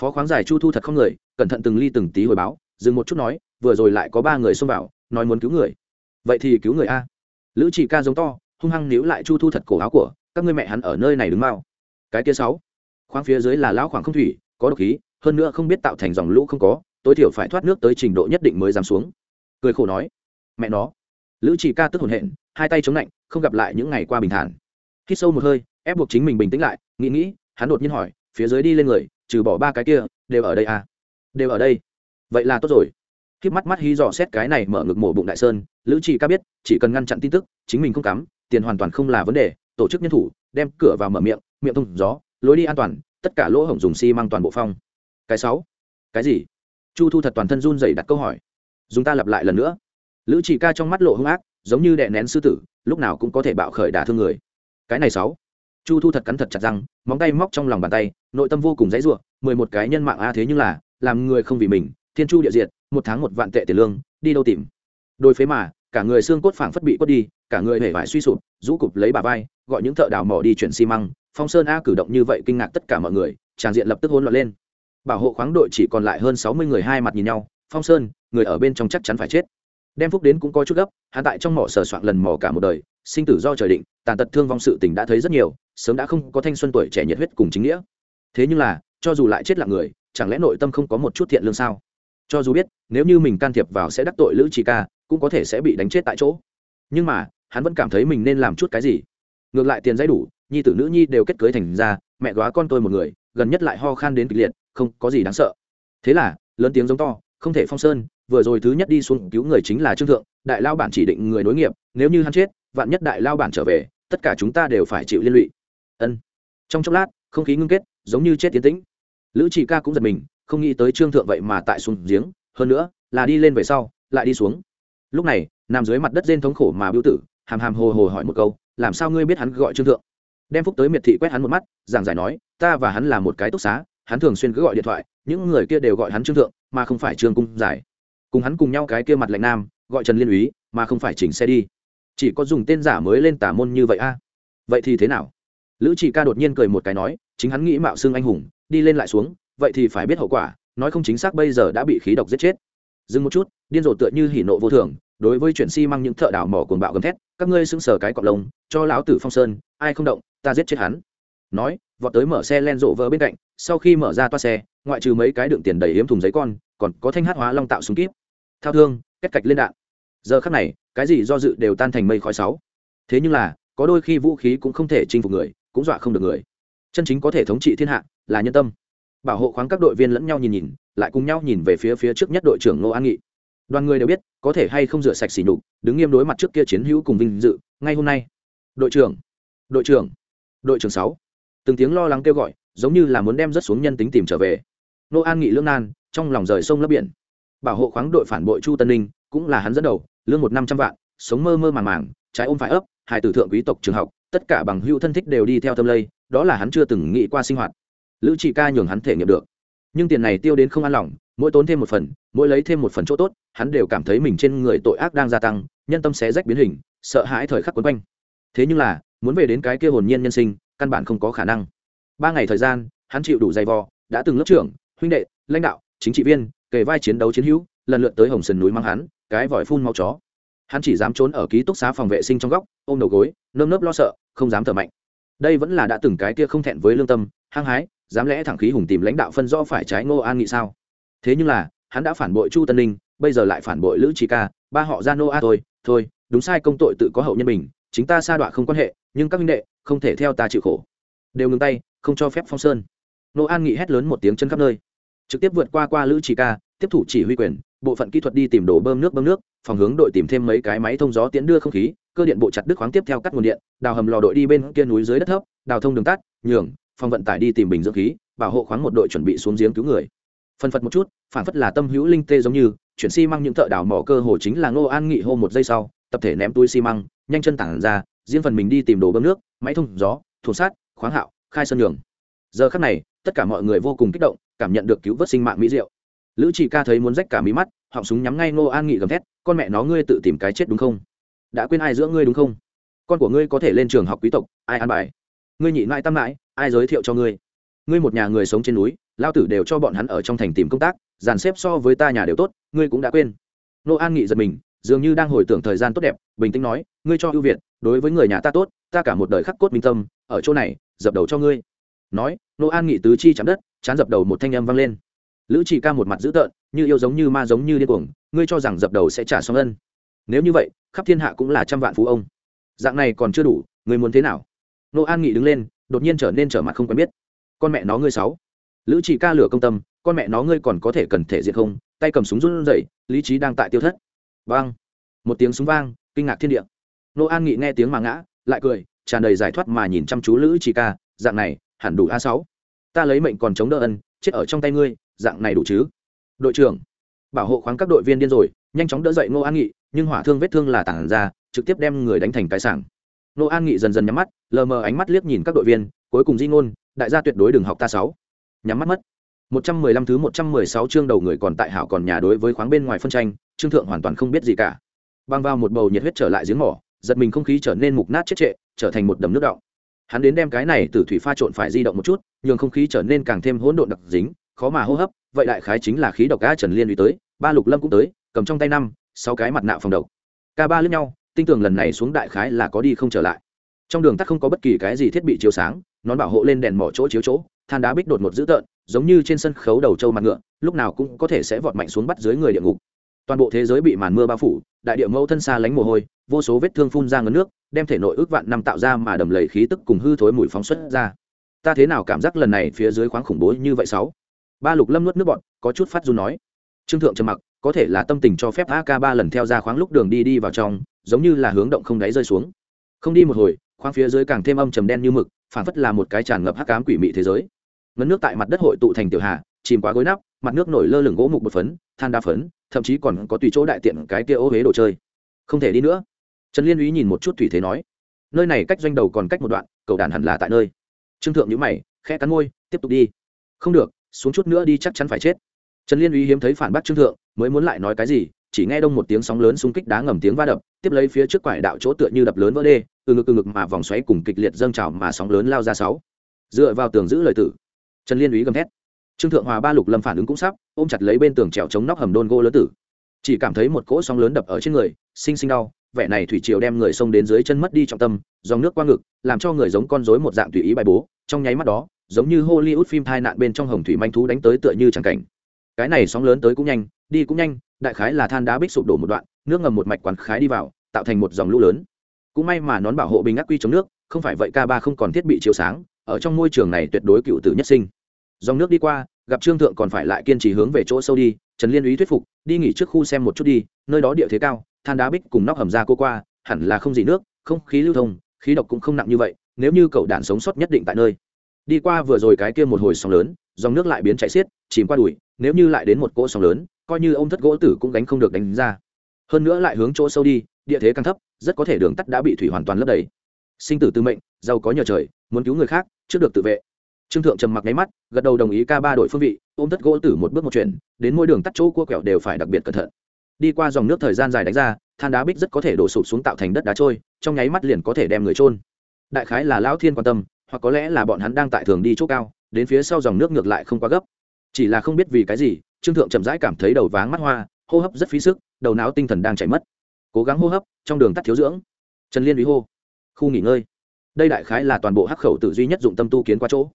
phó khoáng giải chu thu thật không người, cẩn thận từng ly từng tí hồi báo, dừng một chút nói, vừa rồi lại có ba người xông vào, nói muốn cứu người. Vậy thì cứu người a. Lữ chỉ ca giống to, hung hăng níu lại chu thu thật cổ áo của, các ngươi mẹ hắn ở nơi này đứng mau cái kia sáu. Khoáng phía dưới là lão khoảng không thủy, có độc khí, hơn nữa không biết tạo thành dòng lũ không có, tối thiểu phải thoát nước tới trình độ nhất định mới dám xuống. Cười khổ nói, mẹ nó. Lữ chỉ ca tức hồn hện, hai tay chống lạnh, không gặp lại những ngày qua bình thản. Hít sâu một hơi, ép buộc chính mình bình tĩnh lại, nghĩ nghĩ, hắn đột nhiên hỏi, phía dưới đi lên người, trừ bỏ ba cái kia, đều ở đây à? Đều ở đây. Vậy là tốt rồi. Khi mắt mắt hí dò xét cái này mở ngực mổ bụng đại sơn, lữ chỉ ca biết, chỉ cần ngăn chặn tin tức, chính mình không cắm, tiền hoàn toàn không là vấn đề, tổ chức nhân thủ, đem cửa vào mở miệng miệng thông gió, lối đi an toàn, tất cả lỗ hổng dùng xi toàn bộ phong. Cái sáu, cái gì? Chu thu thật toàn thân run dày đặt câu hỏi. Dùng ta lặp lại lần nữa. Lữ chỉ ca trong mắt lộ hung ác, giống như đè nén sư tử, lúc nào cũng có thể bạo khởi đả thương người. Cái này sáu. Chu thu thật cắn thật chặt răng, móng tay móc trong lòng bàn tay, nội tâm vô cùng dãy ruộng, mười một cái nhân mạng a thế nhưng là, làm người không vì mình, thiên chu địa diệt, một tháng một vạn tệ tiền lương, đi đâu tìm? Đôi phế mà, cả người xương cốt phảng phất bị quất đi, cả người hể vải suy sụp, rũ cụp lấy bà vai, gọi những thợ đào mỏ đi chuyển xi măng phong sơn a cử động như vậy kinh ngạc tất cả mọi người, tràng diện lập tức hỗn loạn lên. Bảo hộ khoáng đội chỉ còn lại hơn sáu mươi người hai mặt nhìn nhau, phong sơn, người ở bên trong chắc chắn phải chết. Đem phúc đến cũng có chút gấp hạ tại trong mỏ sờ soạn lần mỏ cả một đời, sinh tử do trời định, tàn tật thương vong sự tình đã thấy rất nhiều, sớm đã không có thanh xuân tuổi trẻ nhiệt huyết cùng chính nghĩa. Thế nhưng là, cho dù lại chết là người, chẳng lẽ nội tâm không có một chút thiện lương sao? Cho dù biết, nếu như mình can thiệp vào sẽ đắc tội lữ chị ca, cũng có thể sẽ bị đánh chết tại chỗ. Nhưng mà, hắn vẫn cảm thấy mình nên làm chút cái gì? Ngược lại tiền dây đủ nhi tử nữ nhi đều kết cưới thành ra, mẹ góa con tôi một người, gần nhất lại ho khan đến kịch liệt, không có gì đáng sợ. Thế là, lớn tiếng giống to, không thể phong sơn, vừa rồi thứ nhất đi xuống cứu người chính là trương thượng, đại lao bản chỉ định người nối nghiệp, nếu như hắn chết, vạn nhất đại lao bản trở về, tất cả chúng ta đều phải chịu liên lụy. Ân. Trong chốc lát, không khí ngưng kết, giống như chết tiến tĩnh. Lữ chị ca cũng giật mình, không nghĩ tới trương thượng vậy mà tại xuống giếng, hơn nữa, là đi lên về sau, lại đi xuống. Lúc này, nằm dưới mặt đất rên thống khổ mà biểu tử, hàm hàm hồ hồ hỏi một câu, làm sao ngươi biết hắn gọi trương thượng? Đem phúc tới miệt thị quét hắn một mắt, giảng giải nói, ta và hắn là một cái túc xá, hắn thường xuyên cứ gọi điện thoại, những người kia đều gọi hắn trương thượng, mà không phải trương cung giải. Cùng hắn cùng nhau cái kia mặt lạnh nam, gọi trần liên úy, mà không phải chỉnh xe đi. Chỉ có dùng tên giả mới lên tả môn như vậy a. Vậy thì thế nào? Lữ chỉ ca đột nhiên cười một cái nói, chính hắn nghĩ mạo xưng anh hùng, đi lên lại xuống, vậy thì phải biết hậu quả, nói không chính xác bây giờ đã bị khí độc giết chết. Dừng một chút, điên rồ tựa như hỉ nộ vô thường, đối với chuyện si mang những thợ đào mỏ cuồng bạo gầm thét, các ngươi xưng sờ cái cọp lông, cho lão tử phong sơn, ai không động ta giết chết hắn. Nói, vọt tới mở xe len rộ vỡ bên cạnh, sau khi mở ra toa xe, ngoại trừ mấy cái đựng tiền đầy hiếm thùng giấy con, còn có thanh hát hóa long tạo súng kíp. Thao thương, cách cạch lên đạn. Giờ khắc này, cái gì do dự đều tan thành mây khói sáu. Thế nhưng là, có đôi khi vũ khí cũng không thể chinh phục người, cũng dọa không được người. Chân chính có thể thống trị thiên hạ là nhân tâm. Bảo hộ khoáng các đội viên lẫn nhau nhìn nhìn, lại cùng nhau nhìn về phía phía trước nhất đội trưởng ngô an nghị. Đoàn người đều biết, có thể hay không rửa sạch xỉ nhục, đứng nghiêm đối mặt trước kia chiến hữu cùng vinh dự, ngay hôm nay. Đội trưởng đội trưởng đội trưởng sáu. Từng tiếng lo lắng kêu gọi, giống như là muốn đem rất xuống nhân tính tìm trở về. Nô an nghị lương nan, trong lòng rời sông lấp biển. Bảo hộ khoáng đội phản bội chu tân ninh, cũng là hắn dẫn đầu, lương một năm trăm vạn, sống mơ mơ màng màng, trái ôm phải ấp, hai tử thượng quý tộc trường học, tất cả bằng hữu thân thích đều đi theo tâm lây, đó là hắn chưa từng nghĩ qua sinh hoạt. Lữ chỉ ca nhường hắn thể nghiệm được. Nhưng tiền này tiêu đến không an lòng, mỗi tốn thêm một phần, mỗi lấy thêm một phần chỗ tốt, hắn đều cảm thấy mình trên người tội ác đang gia tăng, nhân tâm xé rách biến hình, sợ hãi thời khắc quấn quanh. Thế nhưng là muốn về đến cái kia hồn nhiên nhân sinh, căn bản không có khả năng. Ba ngày thời gian, hắn chịu đủ dày vò, đã từng lớp trưởng, huynh đệ, lãnh đạo, chính trị viên, kề vai chiến đấu chiến hữu, lần lượt tới hồng sườn núi mang hắn, cái vòi phun mau chó. Hắn chỉ dám trốn ở ký túc xá phòng vệ sinh trong góc, ôm đầu gối, nơm nớp lo sợ, không dám thở mạnh. Đây vẫn là đã từng cái kia không thẹn với lương tâm, hăng hái, dám lẽ thẳng khí hùng tìm lãnh đạo phân rõ phải trái ngô an nghị sao? Thế nhưng là, hắn đã phản bội chu tân ninh, bây giờ lại phản bội lữ trí ca, ba họ ra nô a thôi thôi, đúng sai công tội tự có hậu nhân bình chính ta sa đọa không quan hệ, nhưng các minh đệ không thể theo ta chịu khổ. Đều ngừng tay, không cho phép phong sơn. Nô an nghị hét lớn một tiếng chân khắp nơi. Trực tiếp vượt qua qua lữ chỉ ca, tiếp thủ chỉ huy quyền, bộ phận kỹ thuật đi tìm đổ bơm nước bơm nước, phòng hướng đội tìm thêm mấy cái máy thông gió tiến đưa không khí, cơ điện bộ chặt đứt khoáng tiếp theo cắt nguồn điện, đào hầm lò đội đi bên kia núi dưới đất thấp, đào thông đường tắt, nhường, phòng vận tải đi tìm bình dưỡng khí, bảo hộ khoáng một đội chuẩn bị xuống giếng cứu người. Phân phật một chút, phản phất là tâm hữu linh tê giống như, chuyển xi mang những thợ đào mỏ cơ hồ chính là ngô an nghị hô một giây sau tập thể ném túi xi măng, nhanh chân tản ra, riêng phần mình đi tìm đồ bơm nước, máy thông gió thủ sát, khoáng hạo, khai sơn nhường. giờ khắc này, tất cả mọi người vô cùng kích động, cảm nhận được cứu vớt sinh mạng mỹ diệu. Lữ chỉ ca thấy muốn rách cả mí mắt, họng súng nhắm ngay ngô an nghị gầm thét, con mẹ nó, ngươi tự tìm cái chết đúng không? Đã quên ai giữa ngươi đúng không? Con của ngươi có thể lên trường học quý tộc, ai ăn bài? Ngươi nhị mãi tam mãi, ai giới thiệu cho ngươi? Ngươi một nhà người sống trên núi, lao tử đều cho bọn hắn ở trong thành tìm công tác, dàn xếp so với ta nhà đều tốt, ngươi cũng đã quên. Nô an nghị giật mình dường như đang hồi tưởng thời gian tốt đẹp, bình tĩnh nói, ngươi cho ưu việt, đối với người nhà ta tốt, ta cả một đời khắc cốt minh tâm, ở chỗ này, dập đầu cho ngươi. Nói, nô an nghị tứ chi chạm đất, chán dập đầu một thanh âm vang lên. Lữ chỉ ca một mặt dữ tợn, như yêu giống như ma giống như điên cuồng, ngươi cho rằng dập đầu sẽ trả xong ân? Nếu như vậy, khắp thiên hạ cũng là trăm vạn phú ông. Dạng này còn chưa đủ, ngươi muốn thế nào? Nô an nghị đứng lên, đột nhiên trở nên trở mặt không quen biết. Con mẹ nó ngươi sáu. Lữ chỉ ca lửa công tâm, con mẹ nó ngươi còn có thể cần thể diện không? Tay cầm súng run rẩy, lý trí đang tại tiêu thất vang. Một tiếng súng vang, kinh ngạc thiên địa. Nô an nghị nghe tiếng mà ngã, lại cười, tràn đầy giải thoát mà nhìn chăm chú lữ chỉ ca, dạng này, hẳn đủ a sáu. Ta lấy mệnh còn chống đỡ ân, chết ở trong tay ngươi, dạng này đủ chứ? Đội trưởng, bảo hộ khoáng các đội viên điên rồi, nhanh chóng đỡ dậy nô an nghị, nhưng hỏa thương vết thương là tản ra, trực tiếp đem người đánh thành cái sảng. Nô an nghị dần dần nhắm mắt, lờ mờ ánh mắt liếc nhìn các đội viên, cuối cùng di ngôn, đại gia tuyệt đối đừng học ta sáu. Nhắm mắt mất. Một trăm mười lăm thứ một trăm mười sáu chương đầu người còn tại hảo còn nhà đối với khoáng bên ngoài phân tranh trương thượng hoàn toàn không biết gì cả. Băng vào một bầu nhiệt huyết trở lại giếng mỏ, giật mình không khí trở nên mục nát chết trệ, trở thành một đầm nước động hắn đến đem cái này từ thủy pha trộn phải di động một chút, nhường không khí trở nên càng thêm hỗn độn đặc dính, khó mà hô hấp, vậy đại khái chính là khí độc ca trần liên uy tới, ba lục lâm cũng tới, cầm trong tay năm, sáu cái mặt nạ phòng độc. Ca ba lướt nhau tinh tường lần này xuống đại khái là có đi không trở lại. Trong đường tắt không có bất kỳ cái gì thiết bị chiếu sáng, nón bảo hộ lên đèn mỏ chỗ chiếu chỗ, than đá bích đột một dữ tợn, giống như trên sân khấu đầu trâu mặt ngựa, lúc nào cũng có thể sẽ vọt mạnh xuống bắt dưới người địa ngục toàn bộ thế giới bị màn mưa bao phủ, đại địa mẫu thân xa lánh mồ hôi, vô số vết thương phun ra ngấn nước, đem thể nội ước vạn năm tạo ra mà đầm lầy khí tức cùng hư thối mùi phóng xuất ra. Ta thế nào cảm giác lần này phía dưới khoáng khủng bố như vậy sáu? Ba lục lâm nuốt nước bọn có chút phát run nói. Trương thượng trầm mặc, có thể là tâm tình cho phép ak ba lần theo ra khoáng lúc đường đi đi vào trong, giống như là hướng động không đáy rơi xuống. Không đi một hồi, khoáng phía dưới càng thêm âm trầm đen như mực phản phất là một cái tràn ngập hắc cám quỷ mị thế giới. Ngấn nước tại mặt đất hội tụ thành tiểu hà, chìm quá gối nắp, mặt nước nổi lơ lửng gỗ mục bột phấn, than đa phấn thậm chí còn có tùy chỗ đại tiện cái kia ô huế đồ chơi. Không thể đi nữa. Trần liên úy nhìn một chút thủy thế nói, nơi này cách doanh đầu còn cách một đoạn cầu đàn hẳn là tại nơi. Trương thượng nhữ mày, khẽ cắn môi, tiếp tục đi. Không được, xuống chút nữa đi chắc chắn phải chết. Trần liên úy hiếm thấy phản bác trương thượng, mới muốn lại nói cái gì, chỉ nghe đông một tiếng sóng lớn xung kích đá ngầm tiếng va đập, tiếp lấy phía trước quải đạo chỗ tựa như đập lớn vỡ đê, từ ngực từ ngực mà vòng xoáy cùng kịch liệt dâng trào mà sóng lớn lao ra sáu. Dựa vào tường giữ lời tử, trần liên úy gầm thét trương thượng hòa ba lục lâm phản ứng cũng sắp, ôm chặt lấy bên tường trèo chống nóc hầm đôn gỗ lớn tử. Chỉ cảm thấy một cỗ sóng lớn đập ở trên người, sinh sinh đau, vẻ này thủy triều đem người xông đến dưới chân mất đi trọng tâm, dòng nước qua ngực, làm cho người giống con rối một dạng tùy ý bài bố, trong nháy mắt đó, giống như hollywood phim thai nạn bên trong hồng thủy manh thú đánh tới tựa như chẳng cảnh. Cái này sóng lớn tới cũng nhanh, đi cũng nhanh, đại khái là than đá bích sụp đổ một đoạn, nước ngầm một mạch quán khái đi vào, tạo thành một dòng lũ lớn. Cũng may mà nón bảo hộ bình ác quy chống nước, không phải vậy k ba không còn thiết bị chiếu sáng, ở trong môi trường này tuyệt đối cựu tử nhất sinh dòng nước đi qua, gặp trương thượng còn phải lại kiên trì hướng về chỗ sâu đi, trần liên ý thuyết phục, đi nghỉ trước khu xem một chút đi, nơi đó địa thế cao, than đá bích cùng nóc hầm ra cô qua, hẳn là không gì nước, không khí lưu thông, khí độc cũng không nặng như vậy, nếu như cậu đạn sống sót nhất định tại nơi. Đi qua vừa rồi cái kia một hồi sóng lớn, dòng nước lại biến chạy xiết, chìm qua đùi, nếu như lại đến một cỗ sóng lớn, coi như ông thất gỗ tử cũng đánh không được đánh ra. Hơn nữa lại hướng chỗ sâu đi, địa thế càng thấp, rất có thể đường tắt đã bị thủy hoàn toàn lấp đầy. Sinh tử tư mệnh, giàu có nhờ trời, muốn cứu người khác, trước được tự vệ trương thượng trầm mặc nháy mắt, gật đầu đồng ý ca ba đội phương vị, ôm tất gỗ tử một bước một chuyện đến mỗi đường tắt chỗ cua quẹo đều phải đặc biệt cẩn thận. Đi qua dòng nước thời gian dài đánh ra, than đá bích rất có thể đổ sụp xuống tạo thành đất đá trôi, trong nháy mắt liền có thể đem người trôn đại khái là lão thiên quan tâm, hoặc có lẽ là bọn hắn đang tại thường đi chỗ cao, đến phía sau dòng nước ngược lại không quá gấp. Chỉ là không biết vì cái gì, trương thượng chậm rãi cảm thấy đầu váng mắt hoa, hô hấp rất phí sức, đầu não tinh thần đang chảy mất. Cố gắng hô hấp, trong đường tắt thiếu dưỡng. Trần liên úy hô, khu nghỉ ngơi. Đây đại khái là toàn bộ hắc khẩu tự duy nhất dụng tâm tu kiến qua chỗ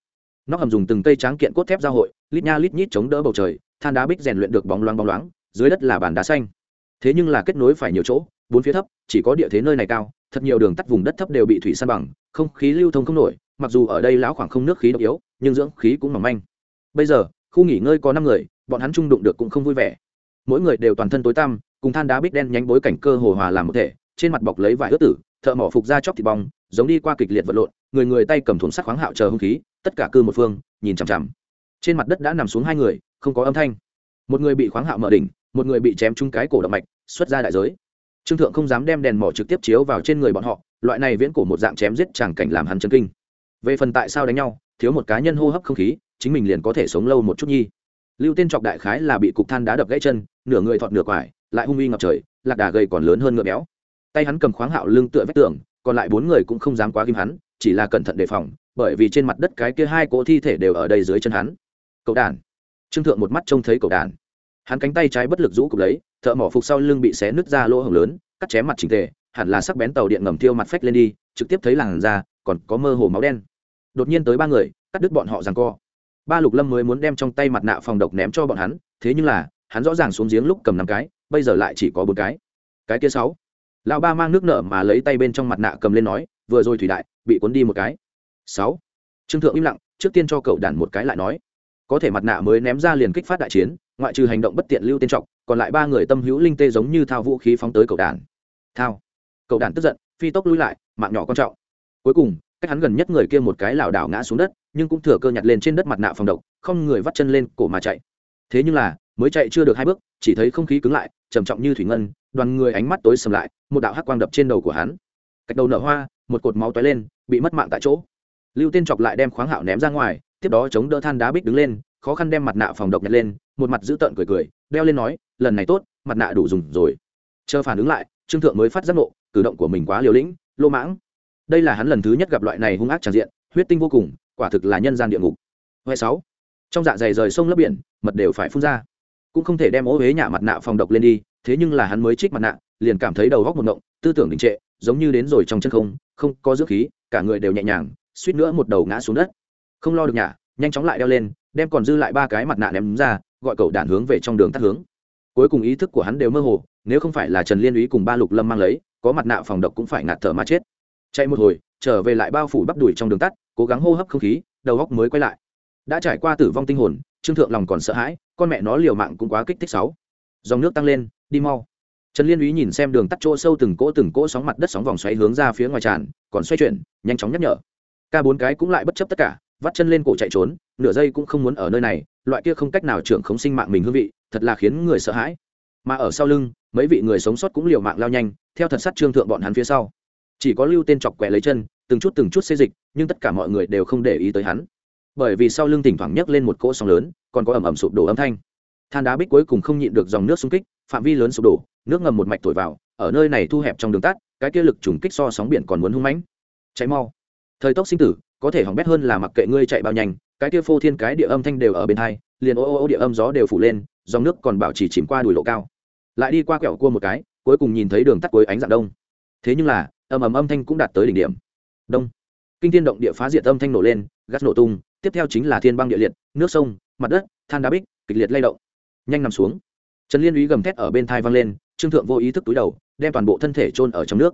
nó hầm dùng từng cây tráng kiện cốt thép giao hội, lít nha lít nhít chống đỡ bầu trời, than đá bích rèn luyện được bóng loáng bóng loáng, dưới đất là bàn đá xanh. Thế nhưng là kết nối phải nhiều chỗ, bốn phía thấp, chỉ có địa thế nơi này cao, thật nhiều đường tắt vùng đất thấp đều bị thủy san bằng, không khí lưu thông không nổi, mặc dù ở đây lão khoảng không nước khí độc yếu, nhưng dưỡng khí cũng mỏng manh. Bây giờ, khu nghỉ ngơi có năm người, bọn hắn trung đụng được cũng không vui vẻ. Mỗi người đều toàn thân tối tăm, cùng than đá bích đen nhánh bối cảnh cơ hồ hòa làm một thể, trên mặt bọc lấy vải ướt tử, thợ mỏ phục ra chóc thịt bong, giống đi qua kịch liệt vật lộn, người người tay cầm thùng sắt khoáng hạo chờ hung khí tất cả cư một phương, nhìn chằm chằm. Trên mặt đất đã nằm xuống hai người, không có âm thanh. Một người bị khoáng hạo mở đỉnh, một người bị chém trúng cái cổ động mạch, xuất ra đại giới. Trương thượng không dám đem đèn mỏ trực tiếp chiếu vào trên người bọn họ, loại này viễn cổ một dạng chém giết chẳng cảnh làm hắn chấn kinh. Về phần tại sao đánh nhau, thiếu một cá nhân hô hấp không khí, chính mình liền có thể sống lâu một chút nhi. Lưu tên trọc đại khái là bị cục than đá đập gãy chân, nửa người thọt nửa quải, lại hung uy ngập trời, lạc đà gầy còn lớn hơn ngựa béo. Tay hắn cầm khoáng hạo lưng tựa vách tường, còn lại bốn người cũng không dám quá kim hắn, chỉ là cẩn thận đề phòng bởi vì trên mặt đất cái kia hai cỗ thi thể đều ở đây dưới chân hắn. Cậu đàn. Trương thượng một mắt trông thấy cậu đàn. Hắn cánh tay trái bất lực rũ cục lấy, thợ mỏ phục sau lưng bị xé nứt ra lỗ hổng lớn, cắt chém mặt trình tề, hẳn là sắc bén tàu điện ngầm thiêu mặt phách lên đi, trực tiếp thấy làn da, còn có mơ hồ máu đen. Đột nhiên tới ba người, cắt đứt bọn họ rằng co. Ba lục lâm mới muốn đem trong tay mặt nạ phòng độc ném cho bọn hắn, thế nhưng là, hắn rõ ràng xuống giếng lúc cầm năm cái, bây giờ lại chỉ có bốn cái. Cái kia sáu. Lão ba mang nước nợ mà lấy tay bên trong mặt nạ cầm lên nói, vừa rồi thủy đại, bị cuốn đi một cái sáu. Trương thượng im lặng, trước tiên cho cậu đàn một cái lại nói. Có thể mặt nạ mới ném ra liền kích phát đại chiến, ngoại trừ hành động bất tiện lưu tên trọng còn lại ba người tâm hữu linh tê giống như thao vũ khí phóng tới cậu đàn. Thao. Cậu đàn tức giận, phi tốc lui lại, mạng nhỏ quan trọng. Cuối cùng, cách hắn gần nhất người kia một cái lảo đảo ngã xuống đất, nhưng cũng thừa cơ nhặt lên trên đất mặt nạ phòng độc, không người vắt chân lên cổ mà chạy. Thế nhưng là, mới chạy chưa được hai bước, chỉ thấy không khí cứng lại, trầm trọng như thủy ngân, đoàn người ánh mắt tối sầm lại, một đạo hắc quang đập trên đầu của hắn. Cách đầu nở hoa, một cột máu tóe lên, bị mất mạng tại chỗ lưu tên chọc lại đem khoáng hạo ném ra ngoài, tiếp đó chống đỡ than đá bích đứng lên, khó khăn đem mặt nạ phòng độc nhặt lên, một mặt giữ tợn cười cười, đeo lên nói, lần này tốt, mặt nạ đủ dùng rồi. Chờ phản ứng lại, trương thượng mới phát giác nộ cử động của mình quá liều lĩnh, lô mãng. Đây là hắn lần thứ nhất gặp loại này hung ác tràn diện, huyết tinh vô cùng, quả thực là nhân gian địa ngục. Huệ sáu. Trong dạ dày rời sông lấp biển, mật đều phải phun ra. Cũng không thể đem ố huế nhả mặt nạ phòng độc lên đi, thế nhưng là hắn mới trích mặt nạ, liền cảm thấy đầu góc một ngộng, tư tưởng đình trệ, giống như đến rồi trong chân không không có dưỡng khí, cả người đều nhẹ nhàng suýt nữa một đầu ngã xuống đất. Không lo được nhả, nhanh chóng lại đeo lên, đem còn dư lại ba cái mặt nạ ném ra, gọi cậu đạn hướng về trong đường tắt hướng. Cuối cùng ý thức của hắn đều mơ hồ, nếu không phải là trần liên úy cùng ba lục lâm mang lấy, có mặt nạ phòng độc cũng phải ngạt thở mà chết. Chạy một hồi, trở về lại bao phủ bắp đùi trong đường tắt, cố gắng hô hấp không khí, đầu góc mới quay lại. Đã trải qua tử vong tinh hồn, trương thượng lòng còn sợ hãi, con mẹ nó liều mạng cũng quá kích thích sáu. Dòng nước tăng lên, đi mau. Trần liên úy nhìn xem đường tắt chỗ sâu từng cỗ từng cỗ sóng mặt đất sóng vòng xoáy hướng ra phía ngoài tràn, còn xoay chuyển, nhanh chóng nhắc nhở ca bốn cái cũng lại bất chấp tất cả, vắt chân lên cổ chạy trốn, nửa giây cũng không muốn ở nơi này, loại kia không cách nào trưởng khống sinh mạng mình hương vị, thật là khiến người sợ hãi. Mà ở sau lưng, mấy vị người sống sót cũng liều mạng lao nhanh, theo thật sắt trương thượng bọn hắn phía sau. Chỉ có lưu tên chọc quẹ lấy chân, từng chút từng chút xê dịch, nhưng tất cả mọi người đều không để ý tới hắn. Bởi vì sau lưng thỉnh thoảng nhấc lên một cỗ sóng lớn, còn có ẩm ẩm sụp đổ âm thanh. Than đá bích cuối cùng không nhịn được dòng nước xung kích, phạm vi lớn sụp đổ, nước ngầm một mạch thổi vào, ở nơi này thu hẹp trong đường tắt, cái kia lực trùng kích so sóng biển còn muốn hung mãnh. Cháy mau thời tốc sinh tử, có thể hỏng bét hơn là mặc kệ ngươi chạy bao nhanh, cái kia phô thiên cái địa âm thanh đều ở bên hai, liền ô ô ô địa âm gió đều phủ lên, dòng nước còn bảo chỉ chìm qua đùi lộ cao. Lại đi qua quẹo cua một cái, cuối cùng nhìn thấy đường tắt cuối ánh dạng đông. Thế nhưng là âm ầm âm thanh cũng đạt tới đỉnh điểm. Đông. Kinh thiên động địa phá diệt âm thanh nổ lên, gắt nổ tung, tiếp theo chính là thiên băng địa liệt, nước sông, mặt đất, than đá bích, kịch liệt lay động. Nhanh nằm xuống. Trần liên úy gầm thét ở bên thai văng lên, trương thượng vô ý thức túi đầu, đem toàn bộ thân thể chôn ở trong nước.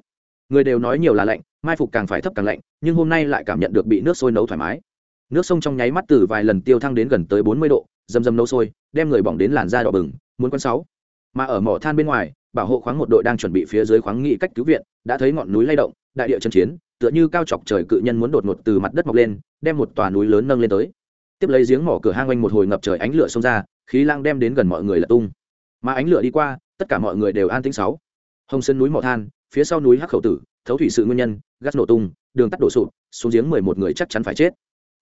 Người đều nói nhiều là lạnh mai phục càng phải thấp càng lạnh, nhưng hôm nay lại cảm nhận được bị nước sôi nấu thoải mái. Nước sông trong nháy mắt từ vài lần tiêu thăng đến gần tới bốn mươi độ, dầm dầm nấu sôi, đem người bỏng đến làn da đỏ bừng, muốn con sáu. Mà ở mỏ than bên ngoài, bảo hộ khoáng một đội đang chuẩn bị phía dưới khoáng nghị cách cứu viện, đã thấy ngọn núi lay động, đại địa chân chiến, tựa như cao chọc trời cự nhân muốn đột ngột từ mặt đất mọc lên, đem một tòa núi lớn nâng lên tới. Tiếp lấy giếng mỏ cửa hang quanh một hồi ngập trời ánh lửa xông ra, khí lang đem đến gần mọi người là tung. Mà ánh lửa đi qua, tất cả mọi người đều an tĩnh sáu. Hồng sơn núi mỏ than, phía sau núi hắc khẩu tử thấu thủy sự nguyên nhân gas nổ tung đường tắt đổ sụp xuống giếng mười một người chắc chắn phải chết.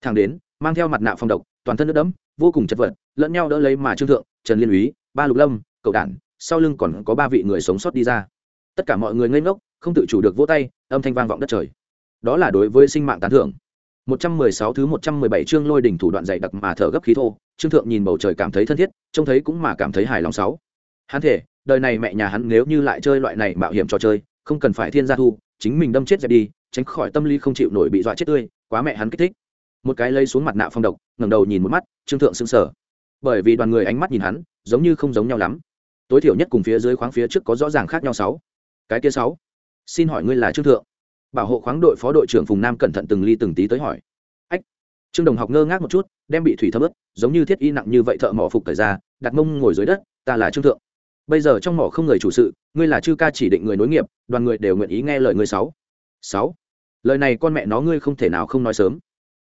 Thằng đến mang theo mặt nạ phòng độc toàn thân nước đẫm vô cùng chật vật lẫn nhau đỡ lấy mà trương thượng trần liên úy ba lục lâm cậu đản sau lưng còn có ba vị người sống sót đi ra. Tất cả mọi người ngây ngốc không tự chủ được vỗ tay âm thanh vang vọng đất trời. Đó là đối với sinh mạng tán thưởng. 116 thứ 117 chương lôi đỉnh thủ đoạn dày đặc mà thở gấp khí thô, Trương Thượng nhìn bầu trời cảm thấy thân thiết, trông thấy cũng mà cảm thấy hài lòng sáu. Hắn thể, đời này mẹ nhà hắn nếu như lại chơi loại này mạo hiểm trò chơi, không cần phải thiên gia thu, chính mình đâm chết dẹp đi, tránh khỏi tâm lý không chịu nổi bị dọa chết tươi, quá mẹ hắn kích thích. Một cái lấy xuống mặt nạ phong độc, ngẩng đầu nhìn một mắt, Trương Thượng sững sờ. Bởi vì đoàn người ánh mắt nhìn hắn, giống như không giống nhau lắm. Tối thiểu nhất cùng phía dưới khoáng phía trước có rõ ràng khác nhau sáu. Cái kia sáu. Xin hỏi ngươi là Trương Thượng? bảo hộ khoáng đội phó đội trưởng phùng nam cẩn thận từng ly từng tí tới hỏi ách trương đồng học ngơ ngác một chút đem bị thủy thấm ướt giống như thiết y nặng như vậy thợ mỏ phục thời ra đặt mông ngồi dưới đất ta là trương thượng bây giờ trong mỏ không người chủ sự, ngươi là chư ca chỉ định người nối nghiệp, đoàn người đều nguyện ý nghe lời ngươi sáu. Sáu. Lời này con mẹ nó ngươi không thể nào không nói sớm.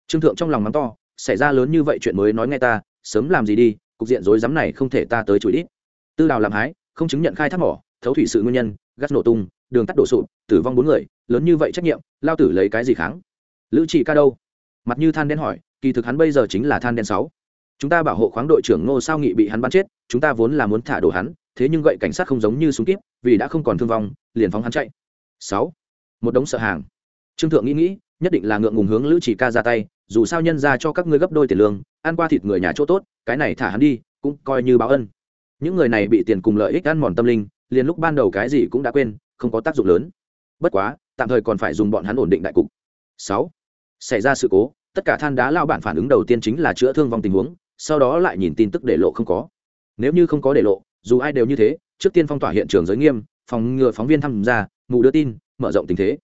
Trương thượng trong lòng mắng to, xảy ra lớn như vậy chuyện mới nói nghe ta, sớm làm gì đi, cục diện rối rắm này không thể ta tới chửi ít tư đào làm hái, không chứng nhận khai thác mỏ, thấu thủy sự nguyên nhân, gắt nổ tung, đường tắt đổ sụp, tử vong bốn người, lớn như vậy trách nhiệm, lao tử lấy cái gì kháng? Lữ trị ca đâu? Mặt như than đen hỏi, kỳ thực hắn bây giờ chính là than đen sáu. Chúng ta bảo hộ khoáng đội trưởng ngô sao nghị bị hắn bắn chết, chúng ta vốn là muốn thả đổ hắn thế nhưng gậy cảnh sát không giống như súng kíp, vì đã không còn thương vong, liền phóng hắn chạy. Sáu, một đống sợ hàng. Trương thượng nghĩ nghĩ, nhất định là ngượng ngùng hướng lữ chỉ ca ra tay, dù sao nhân ra cho các ngươi gấp đôi tiền lương, ăn qua thịt người nhà chỗ tốt, cái này thả hắn đi, cũng coi như báo ân. Những người này bị tiền cùng lợi ích ăn mòn tâm linh, liền lúc ban đầu cái gì cũng đã quên, không có tác dụng lớn. Bất quá, tạm thời còn phải dùng bọn hắn ổn định đại cục. Sáu, xảy ra sự cố, tất cả than đá lao bản phản ứng đầu tiên chính là chữa thương vong tình huống, sau đó lại nhìn tin tức để lộ không có. Nếu như không có để lộ dù ai đều như thế, trước tiên phong tỏa hiện trường giới nghiêm, phòng ngừa phóng viên tham gia, mù đưa tin, mở rộng tình thế.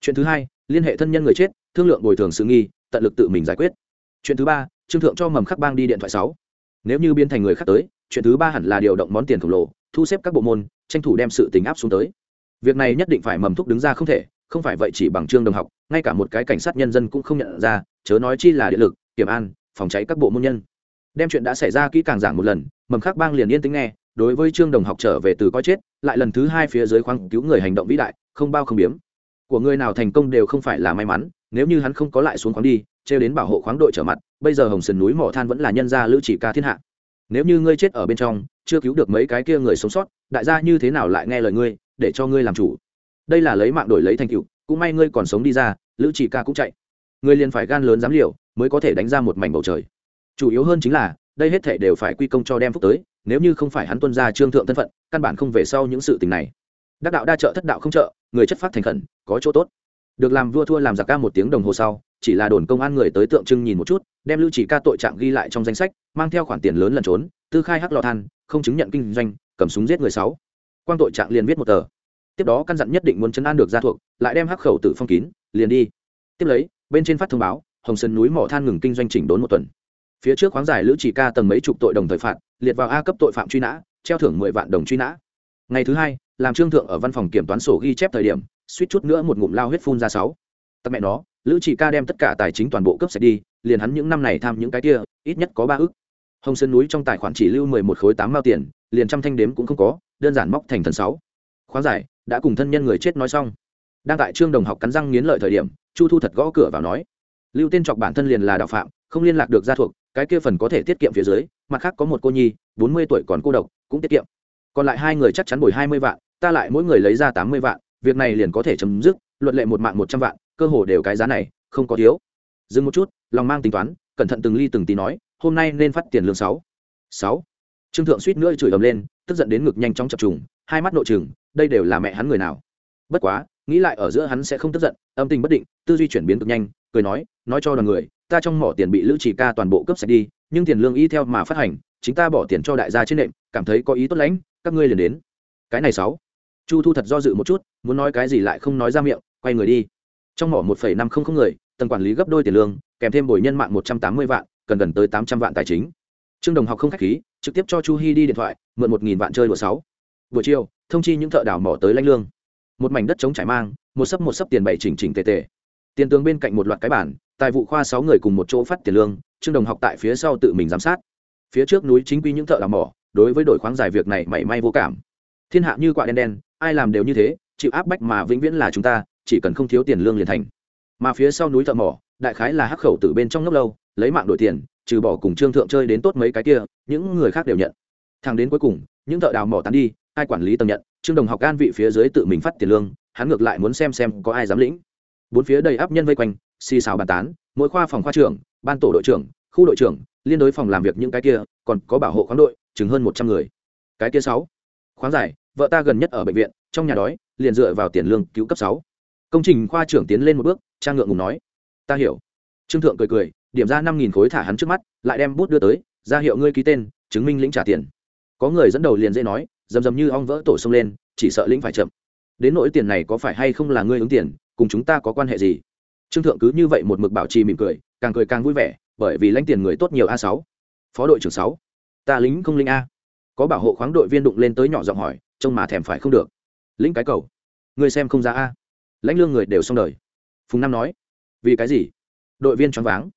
Chuyện thứ hai, liên hệ thân nhân người chết, thương lượng bồi thường sự nghi, tận lực tự mình giải quyết. Chuyện thứ ba, trương thượng cho mầm khắc bang đi điện thoại sáu. Nếu như biến thành người khác tới, chuyện thứ ba hẳn là điều động món tiền khổng lồ, thu xếp các bộ môn, tranh thủ đem sự tình áp xuống tới. Việc này nhất định phải mầm thúc đứng ra không thể, không phải vậy chỉ bằng trương đồng học, ngay cả một cái cảnh sát nhân dân cũng không nhận ra, chớ nói chi là điện lực, kiểm an, phòng cháy các bộ môn nhân. Đem chuyện đã xảy ra kỹ càng giảng một lần, mầm khắc bang liền yên tĩnh nghe đối với trương đồng học trở về từ coi chết, lại lần thứ hai phía dưới khoáng cứu người hành động vĩ đại, không bao không biếm. Của người nào thành công đều không phải là may mắn, nếu như hắn không có lại xuống khoáng đi, trêu đến bảo hộ khoáng đội trở mặt, bây giờ hồng sườn núi mỏ than vẫn là nhân gia lữ chỉ ca thiên hạ. Nếu như ngươi chết ở bên trong, chưa cứu được mấy cái kia người sống sót, đại gia như thế nào lại nghe lời ngươi, để cho ngươi làm chủ? Đây là lấy mạng đổi lấy thành cựu cũng may ngươi còn sống đi ra, lữ chỉ ca cũng chạy. Ngươi liền phải gan lớn dám liều, mới có thể đánh ra một mảnh bầu trời. Chủ yếu hơn chính là, đây hết thể đều phải quy công cho đem phúc tới nếu như không phải hắn tuân ra trương thượng thân phận, căn bản không về sau những sự tình này. Đắc đạo đa trợ thất đạo không trợ, người chất phát thành khẩn, có chỗ tốt. Được làm vua thua làm giặc ca một tiếng đồng hồ sau, chỉ là đồn công an người tới tượng trưng nhìn một chút, đem lưu chỉ ca tội trạng ghi lại trong danh sách, mang theo khoản tiền lớn lẩn trốn, tư khai hắc lò than, không chứng nhận kinh doanh, cầm súng giết người sáu. Quang tội trạng liền viết một tờ. Tiếp đó căn dặn nhất định muốn chấn an được gia thuộc, lại đem hắc khẩu tử phong kín, liền đi. Tiếp lấy, bên trên phát thông báo, hồng sơn núi mỏ than ngừng kinh doanh chỉnh đốn một tuần phía trước khoáng giải lữ chỉ ca tầng mấy chục tội đồng thời phạt, liệt vào a cấp tội phạm truy nã, treo thưởng mười vạn đồng truy nã. Ngày thứ hai, làm trương thượng ở văn phòng kiểm toán sổ ghi chép thời điểm, suýt chút nữa một ngụm lao huyết phun ra sáu. Tập mẹ nó, lữ chỉ ca đem tất cả tài chính toàn bộ cấp sạch đi, liền hắn những năm này tham những cái kia, ít nhất có ba ức. Hồng sơn núi trong tài khoản chỉ lưu mười một khối tám mao tiền, liền trăm thanh đếm cũng không có, đơn giản móc thành thần sáu. Khoáng giải, đã cùng thân nhân người chết nói xong. Đang tại trương đồng học cắn răng nghiến lợi thời điểm, chu thu thật gõ cửa vào nói, lưu tên chọc bản thân liền là đạo phạm, không liên lạc được gia thuộc cái kia phần có thể tiết kiệm phía dưới, mặt khác có một cô nhi, bốn mươi tuổi còn cô độc, cũng tiết kiệm. Còn lại hai người chắc chắn bồi hai mươi vạn, ta lại mỗi người lấy ra tám mươi vạn, việc này liền có thể chấm dứt luật lệ một mạng một trăm vạn, cơ hồ đều cái giá này, không có thiếu. Dừng một chút, lòng mang tính toán, cẩn thận từng ly từng tí nói, hôm nay nên phát tiền lương sáu. Sáu. Trương thượng suýt nữa chửi ầm lên, tức giận đến ngực nhanh chóng chập trùng, hai mắt nội trừng, đây đều là mẹ hắn người nào. Bất quá, nghĩ lại ở giữa hắn sẽ không tức giận, âm tình bất định, tư duy chuyển biến cực nhanh, cười nói nói cho đoàn người ta trong mỏ tiền bị lữ chỉ ca toàn bộ cướp sạch đi, nhưng tiền lương y theo mà phát hành, chính ta bỏ tiền cho đại gia trên nệm, cảm thấy có ý tốt lãnh, các ngươi liền đến. Cái này sáu. Chu thu thật do dự một chút, muốn nói cái gì lại không nói ra miệng, quay người đi. Trong mỏ một phẩy năm không không người, tầng quản lý gấp đôi tiền lương, kèm thêm bồi nhân mạng một trăm tám mươi vạn, cần gần tới tám trăm vạn tài chính. Trương đồng học không khách khí, trực tiếp cho chu hy đi điện thoại, mượn một nghìn vạn chơi đùa sáu. Buổi chiều, thông chi những thợ đào mỏ tới lãnh lương. Một mảnh đất chống trải mang, một sấp một sấp tiền bảy chỉnh chỉnh tề tề. Tiền tướng bên cạnh một loạt cái bản tài vụ khoa sáu người cùng một chỗ phát tiền lương, trương đồng học tại phía sau tự mình giám sát. Phía trước núi chính quy những thợ đào mỏ, đối với đổi khoáng giải việc này mảy may vô cảm. Thiên hạ như quạ đen đen, ai làm đều như thế, chịu áp bách mà vĩnh viễn là chúng ta, chỉ cần không thiếu tiền lương liền thành. Mà phía sau núi thợ mỏ, đại khái là hắc khẩu từ bên trong ngốc lâu, lấy mạng đổi tiền, trừ bỏ cùng trương thượng chơi đến tốt mấy cái kia, những người khác đều nhận. Thằng đến cuối cùng, những thợ đào mỏ tán đi, ai quản lý tầng nhận, trương đồng học an vị phía dưới tự mình phát tiền lương, hắn ngược lại muốn xem xem có ai dám lĩnh. Bốn phía đầy áp nhân vây quanh xì xào bàn tán, mỗi khoa phòng khoa trưởng, ban tổ đội trưởng, khu đội trưởng, liên đối phòng làm việc những cái kia, còn có bảo hộ khoáng đội, chừng hơn một trăm người. Cái kia sáu. Khoáng giải, vợ ta gần nhất ở bệnh viện, trong nhà đói, liền dựa vào tiền lương cứu cấp sáu. Công trình khoa trưởng tiến lên một bước trang ngượng ngùng nói, ta hiểu. Trương thượng cười cười, điểm ra năm nghìn khối thả hắn trước mắt, lại đem bút đưa tới, ra hiệu ngươi ký tên, chứng minh lĩnh trả tiền. Có người dẫn đầu liền dễ nói dầm dầm như ong vỡ tổ sông lên, chỉ sợ lĩnh phải chậm. Đến nỗi tiền này có phải hay không là ngươi ứng tiền, cùng chúng ta có quan hệ gì? Trương thượng cứ như vậy một mực bảo trì mỉm cười, càng cười càng vui vẻ, bởi vì lãnh tiền người tốt nhiều a sáu. Phó đội trưởng sáu. Ta lính không linh a. Có bảo hộ khoáng đội viên đụng lên tới nhỏ giọng hỏi, trông mà thèm phải không được. Lĩnh cái cầu. Người xem không ra a. Lãnh lương người đều xong đời. Phùng nam nói, vì cái gì? Đội viên choáng váng.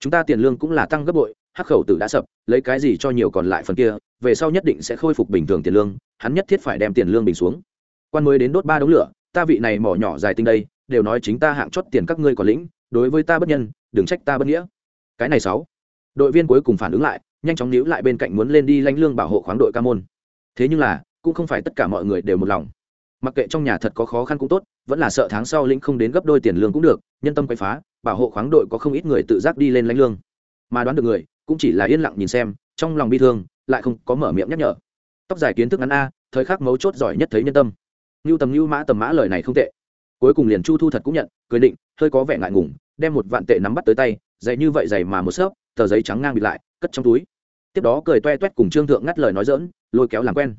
Chúng ta tiền lương cũng là tăng gấp bội, hắc khẩu tử đã sập, lấy cái gì cho nhiều còn lại phần kia, về sau nhất định sẽ khôi phục bình thường tiền lương, hắn nhất thiết phải đem tiền lương bình xuống. Quan mới đến đốt ba đống lửa, ta vị này mỏ nhỏ dài tinh đây đều nói chính ta hạng chót tiền các ngươi còn lĩnh, đối với ta bất nhân, đừng trách ta bất nghĩa. Cái này sáu. Đội viên cuối cùng phản ứng lại, nhanh chóng níu lại bên cạnh muốn lên đi lãnh lương bảo hộ khoáng đội ca môn. Thế nhưng là, cũng không phải tất cả mọi người đều một lòng. Mặc kệ trong nhà thật có khó khăn cũng tốt, vẫn là sợ tháng sau lĩnh không đến gấp đôi tiền lương cũng được, nhân tâm quay phá, bảo hộ khoáng đội có không ít người tự giác đi lên lãnh lương. Mà đoán được người, cũng chỉ là yên lặng nhìn xem, trong lòng bi thương, lại không có mở miệng nhắc nhở. Tóc dài kiến thức ngắn a, thời khắc mấu chốt giỏi nhất thấy nhân tâm. Ngưu tầm ngưu mã tầm mã lời này không tệ cuối cùng liền chu thu thật cũng nhận, cười định, hơi có vẻ ngại ngùng, đem một vạn tệ nắm bắt tới tay dày như vậy dày mà một xớp tờ giấy trắng ngang bịt lại, cất trong túi. Tiếp đó cười toe toét cùng trương thượng ngắt lời nói dỡn lôi kéo làm quen.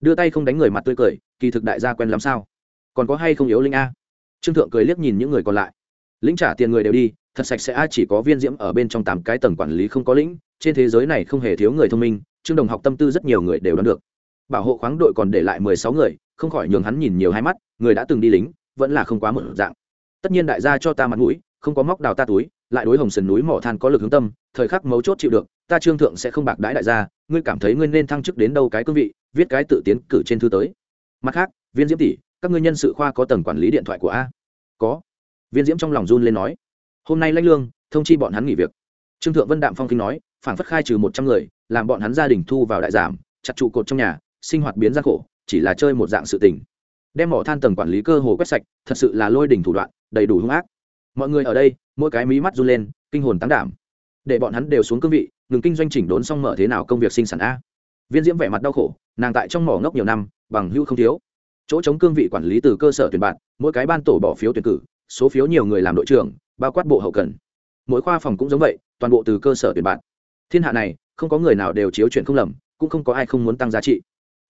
Đưa tay không đánh người mặt tươi cười, kỳ thực đại gia quen lắm sao? Còn có hay không yếu linh a? Trương thượng cười liếc nhìn những người còn lại. Lĩnh trả tiền người đều đi, thật sạch sẽ a, chỉ có viên diễm ở bên trong tám cái tầng quản lý không có lĩnh, trên thế giới này không hề thiếu người thông minh, trương đồng học tâm tư rất nhiều người đều đoán được. Bảo hộ khoáng đội còn để lại mười sáu người, không khỏi nhường hắn nhìn nhiều hai mắt, người đã từng đi lính vẫn là không quá một dạng. Tất nhiên đại gia cho ta mặt mũi, không có móc đào ta túi, lại đối hồng sườn núi mỏ than có lực hướng tâm, thời khắc mấu chốt chịu được, ta trương thượng sẽ không bạc đãi đại gia, ngươi cảm thấy ngươi nên thăng chức đến đâu cái cương vị, viết cái tự tiến cử trên thư tới. Mặt khác, viên diễm tỷ, các ngươi nhân sự khoa có tầng quản lý điện thoại của a? Có. Viên diễm trong lòng run lên nói. Hôm nay lãnh lương, thông chi bọn hắn nghỉ việc. Trương thượng vân đạm phong kinh nói, phản phất khai trừ một trăm người, làm bọn hắn gia đình thu vào đại giảm, chặt trụ cột trong nhà, sinh hoạt biến gian khổ, chỉ là chơi một dạng sự tình đem mỏ than tầng quản lý cơ hồ quét sạch, thật sự là lôi đỉnh thủ đoạn, đầy đủ hung ác. Mọi người ở đây, mỗi cái mí mắt run lên, kinh hồn tán đảm. Để bọn hắn đều xuống cương vị, ngừng kinh doanh chỉnh đốn xong mở thế nào công việc sinh sản a. Viên diễm vẻ mặt đau khổ, nàng tại trong mỏ ngốc nhiều năm, bằng hưu không thiếu. Chỗ chống cương vị quản lý từ cơ sở tuyển bạn, mỗi cái ban tổ bỏ phiếu tuyển cử, số phiếu nhiều người làm đội trưởng, bao quát bộ hậu cần. Mỗi khoa phòng cũng giống vậy, toàn bộ từ cơ sở tuyển bạn. Thiên hạ này, không có người nào đều chiếu chuyện không lầm, cũng không có ai không muốn tăng giá trị.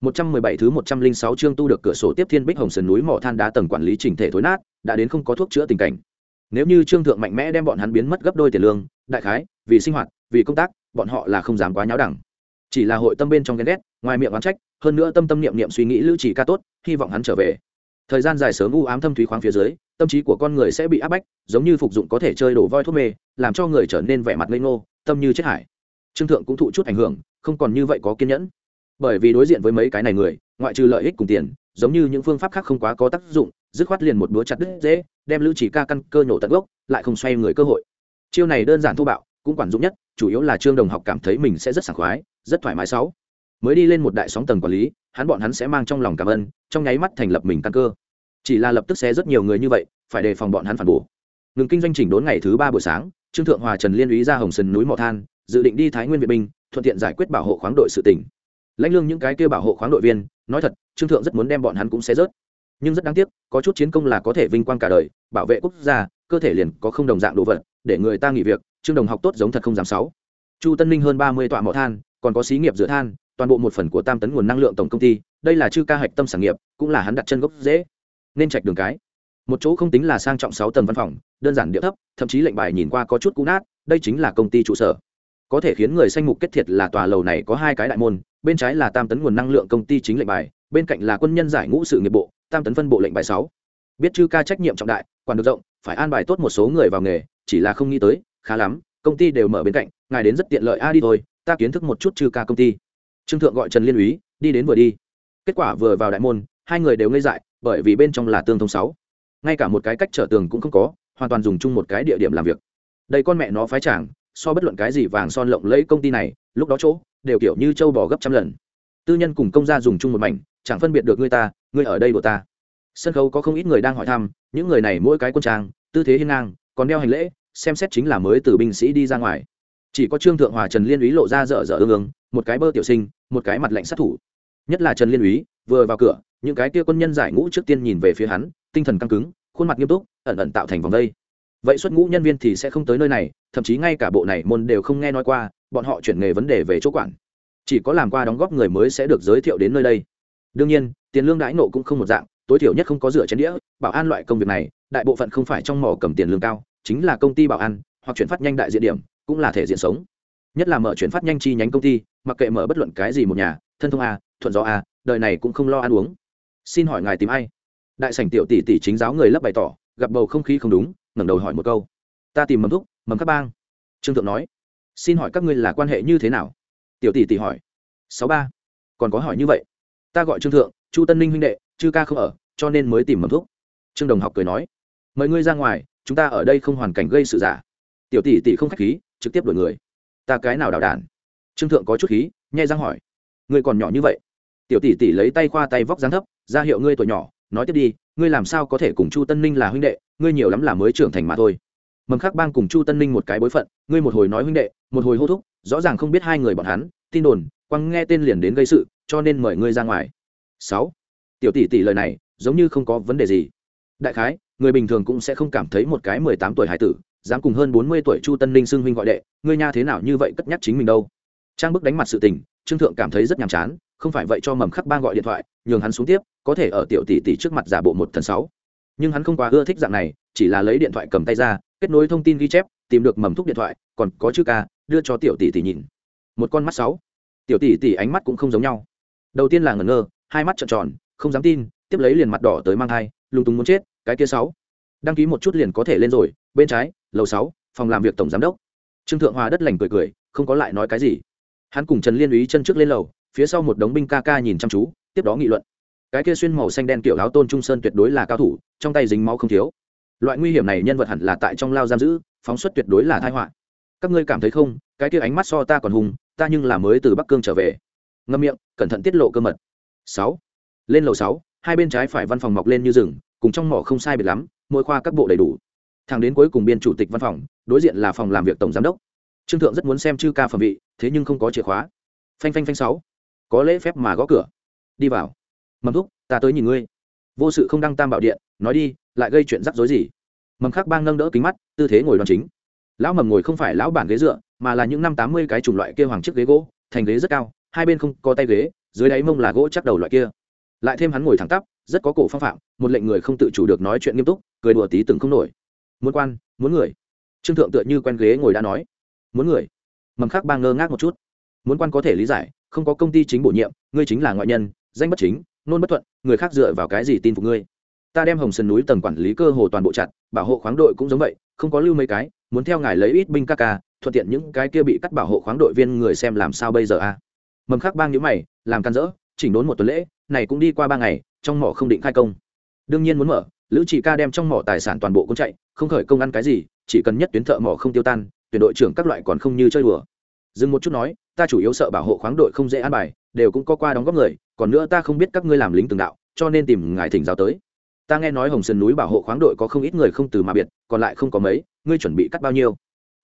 117 thứ 106 chương tu được cửa sổ tiếp thiên bích hồng sườn núi mỏ than đá tầng quản lý chỉnh thể thối nát, đã đến không có thuốc chữa tình cảnh. Nếu như trương thượng mạnh mẽ đem bọn hắn biến mất gấp đôi tiền lương, đại khái, vì sinh hoạt, vì công tác, bọn họ là không dám quá nháo đẳng. Chỉ là hội tâm bên trong ghen ghét, ngoài miệng oán trách, hơn nữa tâm tâm niệm niệm suy nghĩ lữ chỉ ca tốt, hy vọng hắn trở về. Thời gian dài sớm u ám thâm thúy khoáng phía dưới, tâm trí của con người sẽ bị áp bách, giống như phục dụng có thể chơi đổ voi thuốc mê, làm cho người trở nên vẻ mặt ngây ngô, tâm như chết hải. Trương thượng cũng thụ chút ảnh hưởng, không còn như vậy có kiên nhẫn bởi vì đối diện với mấy cái này người, ngoại trừ lợi ích cùng tiền, giống như những phương pháp khác không quá có tác dụng, dứt khoát liền một búa chặt đứt dễ, đem lữ chỉ ca căn cơ nhổ tận gốc, lại không xoay người cơ hội. Chiêu này đơn giản thô bạo, cũng quản dụng nhất, chủ yếu là trương đồng học cảm thấy mình sẽ rất sảng khoái, rất thoải mái sáu. Mới đi lên một đại sóng tầng quản lý, hắn bọn hắn sẽ mang trong lòng cảm ơn, trong nháy mắt thành lập mình căn cơ. Chỉ là lập tức sẽ rất nhiều người như vậy, phải đề phòng bọn hắn phản bổ. Ngừng kinh doanh chỉnh đốn ngày thứ ba buổi sáng, trương thượng hòa, trần liên úy ra hồng sân núi mỏ than, dự định đi thái nguyên viện binh, thuận tiện giải quyết bảo hộ khoáng đội sự tỉnh lãnh lương những cái kia bảo hộ khoáng đội viên, nói thật, trương thượng rất muốn đem bọn hắn cũng sẽ rớt. Nhưng rất đáng tiếc, có chút chiến công là có thể vinh quang cả đời, bảo vệ quốc gia, cơ thể liền có không đồng dạng đồ vật, để người ta nghỉ việc, trương đồng học tốt giống thật không dám sáu chu tân ninh hơn ba mươi tọa mỏ than, còn có xí nghiệp rửa than, toàn bộ một phần của tam tấn nguồn năng lượng tổng công ty, đây là chư ca hạch tâm sản nghiệp, cũng là hắn đặt chân gốc dễ. Nên trạch đường cái. Một chỗ không tính là sang trọng sáu tầng văn phòng, đơn giản địa thấp, thậm chí lệnh bài nhìn qua có chút cũ nát, đây chính là công ty trụ sở. Có thể khiến người sanh mục kết thiệt là tòa lầu này có hai cái đại môn bên trái là tam tấn nguồn năng lượng công ty chính lệnh bài, bên cạnh là quân nhân giải ngũ sự nghiệp bộ, tam tấn phân bộ lệnh bài sáu. Biết chư ca trách nhiệm trọng đại, quản được rộng, phải an bài tốt một số người vào nghề, chỉ là không nghĩ tới, khá lắm, công ty đều mở bên cạnh, ngài đến rất tiện lợi, a, đi thôi, ta kiến thức một chút chư ca công ty. Trương thượng gọi trần liên úy, đi đến vừa đi. Kết quả vừa vào đại môn, hai người đều ngây dại, bởi vì bên trong là tương thông sáu. Ngay cả một cái cách trở tường cũng không có, hoàn toàn dùng chung một cái địa điểm làm việc. Đây con mẹ nó phái chàng, so bất luận cái gì vàng son lộng lẫy công ty này, lúc đó chỗ đều kiểu như châu bò gấp trăm lần. Tư nhân cùng công gia dùng chung một mảnh, chẳng phân biệt được người ta người ở đây của ta. Sân khấu có không ít người đang hỏi thăm, những người này mỗi cái quân trang, tư thế hiên ngang, còn đeo hành lễ, xem xét chính là mới từ binh sĩ đi ra ngoài. Chỉ có trương thượng hòa, trần liên úy lộ ra dở dở ương ương, một cái bơ tiểu sinh, một cái mặt lạnh sát thủ. Nhất là trần liên úy, vừa vào cửa, những cái kia quân nhân giải ngũ trước tiên nhìn về phía hắn, tinh thần căng cứng, khuôn mặt nghiêm túc, ẩn ẩn tạo thành vòng dây. vậy xuất ngũ nhân viên thì sẽ không tới nơi này, thậm chí ngay cả bộ này môn đều không nghe nói qua bọn họ chuyển nghề vấn đề về chỗ quản. Chỉ có làm qua đóng góp người mới sẽ được giới thiệu đến nơi đây. Đương nhiên, tiền lương đãi nộ cũng không một dạng, tối thiểu nhất không có rửa chén đĩa, bảo an loại công việc này, đại bộ phận không phải trong mỏ cầm tiền lương cao, chính là công ty bảo an, hoặc chuyển phát nhanh đại diện điểm, cũng là thể diện sống. Nhất là mở chuyển phát nhanh chi nhánh công ty, mặc kệ mở bất luận cái gì một nhà, thân thông a, thuận gió a, đời này cũng không lo ăn uống. Xin hỏi ngài tìm ai? Đại sảnh tiểu tỷ tỷ chính giáo người lấp bày tỏ, gặp bầu không khí không đúng, ngẩng đầu hỏi một câu. Ta tìm mầm thúc, mầm các bang. Trương thượng nói xin hỏi các ngươi là quan hệ như thế nào? Tiểu tỷ tỷ hỏi. Sáu ba. Còn có hỏi như vậy? Ta gọi trương thượng, chu tân ninh huynh đệ, chư ca không ở, cho nên mới tìm mầm thuốc. trương đồng học cười nói. Mời ngươi ra ngoài, chúng ta ở đây không hoàn cảnh gây sự giả. Tiểu tỷ tỷ không khách khí, trực tiếp đổi người. Ta cái nào đào đản? Trương thượng có chút khí, nhai răng hỏi. Ngươi còn nhỏ như vậy. Tiểu tỷ tỷ lấy tay khoa tay vóc dáng thấp, ra hiệu ngươi tuổi nhỏ, nói tiếp đi, ngươi làm sao có thể cùng chu tân ninh là huynh đệ, ngươi nhiều lắm là mới trưởng thành mà thôi mầm khắc bang cùng chu tân ninh một cái bối phận ngươi một hồi nói huynh đệ một hồi hô thúc rõ ràng không biết hai người bọn hắn tin đồn quăng nghe tên liền đến gây sự cho nên mời ngươi ra ngoài sáu tiểu tỷ tỷ lời này giống như không có vấn đề gì đại khái người bình thường cũng sẽ không cảm thấy một cái mười tám tuổi hải tử dám cùng hơn bốn mươi tuổi chu tân ninh xưng huynh gọi đệ ngươi nha thế nào như vậy cất nhắc chính mình đâu trang bức đánh mặt sự tình trương thượng cảm thấy rất nhàm chán không phải vậy cho mầm khắc bang gọi điện thoại nhường hắn xuống tiếp có thể ở tiểu tỷ tỷ trước mặt giả bộ một thần sáu nhưng hắn không quá ưa thích dạng này chỉ là lấy điện thoại cầm tay ra, kết nối thông tin ghi chép, tìm được mầm thúc điện thoại, còn có chữ ca, đưa cho tiểu tỷ tỷ nhìn. Một con mắt sáu. Tiểu tỷ tỷ ánh mắt cũng không giống nhau. Đầu tiên là ngẩn ngơ, hai mắt trợn tròn, không dám tin, tiếp lấy liền mặt đỏ tới mang thai lung tung muốn chết, cái kia sáu. Đăng ký một chút liền có thể lên rồi, bên trái, lầu sáu, phòng làm việc tổng giám đốc. Trương thượng hòa đất lành cười cười, không có lại nói cái gì. Hắn cùng trần liên úy chân trước lên lầu, phía sau một đống binh ca ca nhìn chăm chú, tiếp đó nghị luận. Cái kia xuyên màu xanh đen kiểu áo tôn trung sơn tuyệt đối là cao thủ, trong tay dính máu không thiếu loại nguy hiểm này nhân vật hẳn là tại trong lao giam giữ, phóng xuất tuyệt đối là thai họa. Các ngươi cảm thấy không? Cái kia ánh mắt so ta còn hùng ta nhưng là mới từ bắc cương trở về. Ngâm miệng, cẩn thận tiết lộ cơ mật. Sáu. Lên lầu sáu, hai bên trái phải văn phòng mọc lên như rừng, cùng trong mỏ không sai biệt lắm, mỗi khoa các bộ đầy đủ. Thằng đến cuối cùng biên chủ tịch văn phòng, đối diện là phòng làm việc tổng giám đốc. Trương thượng rất muốn xem chư ca phẩm vị, thế nhưng không có chìa khóa. Phanh phanh phanh sáu. Có lễ phép mà gõ cửa. Đi vào. Mầm thúc, ta tới nhìn ngươi vô sự không đăng tam bảo điện, nói đi, lại gây chuyện rắc rối gì? Mầm khắc bang nâng đỡ kính mắt, tư thế ngồi đoàn chính. Lão mầm ngồi không phải lão bản ghế dựa, mà là những năm tám mươi cái chủng loại kia hoàng chiếc ghế gỗ, thành ghế rất cao, hai bên không có tay ghế, dưới đáy mông là gỗ chắc đầu loại kia. Lại thêm hắn ngồi thẳng tắp, rất có cổ phong phạm, một lệnh người không tự chủ được nói chuyện nghiêm túc, cười đùa tí từng không nổi. Muốn quan, muốn người. Trương thượng tựa như quen ghế ngồi đã nói. Muốn người. Mầm khắc bang ngơ ngác một chút. Muốn quan có thể lý giải, không có công ty chính bổ nhiệm, ngươi chính là ngoại nhân, danh bất chính nôn bất thuận, người khác dựa vào cái gì tin phục ngươi? Ta đem hồng sơn núi tầng quản lý cơ hồ toàn bộ chặt, bảo hộ khoáng đội cũng giống vậy, không có lưu mấy cái, muốn theo ngài lấy ít binh ca ca, thuận tiện những cái kia bị cắt bảo hộ khoáng đội viên người xem làm sao bây giờ a mầm khắc bang nhữ mày, làm can dỡ, chỉnh đốn một tuần lễ, này cũng đi qua ba ngày, trong mỏ không định khai công. Đương nhiên muốn mở, lữ chỉ ca đem trong mỏ tài sản toàn bộ cũng chạy, không khởi công ăn cái gì, chỉ cần nhất tuyến thợ mỏ không tiêu tan, tuyển đội trưởng các loại còn không như chơi đùa. Dừng một chút nói, ta chủ yếu sợ bảo hộ khoáng đội không dễ an bài đều cũng có qua đóng góp người, còn nữa ta không biết các ngươi làm lính từng đạo, cho nên tìm ngài thỉnh giáo tới. Ta nghe nói hồng sơn núi bảo hộ khoáng đội có không ít người không từ mà biệt, còn lại không có mấy, ngươi chuẩn bị cắt bao nhiêu?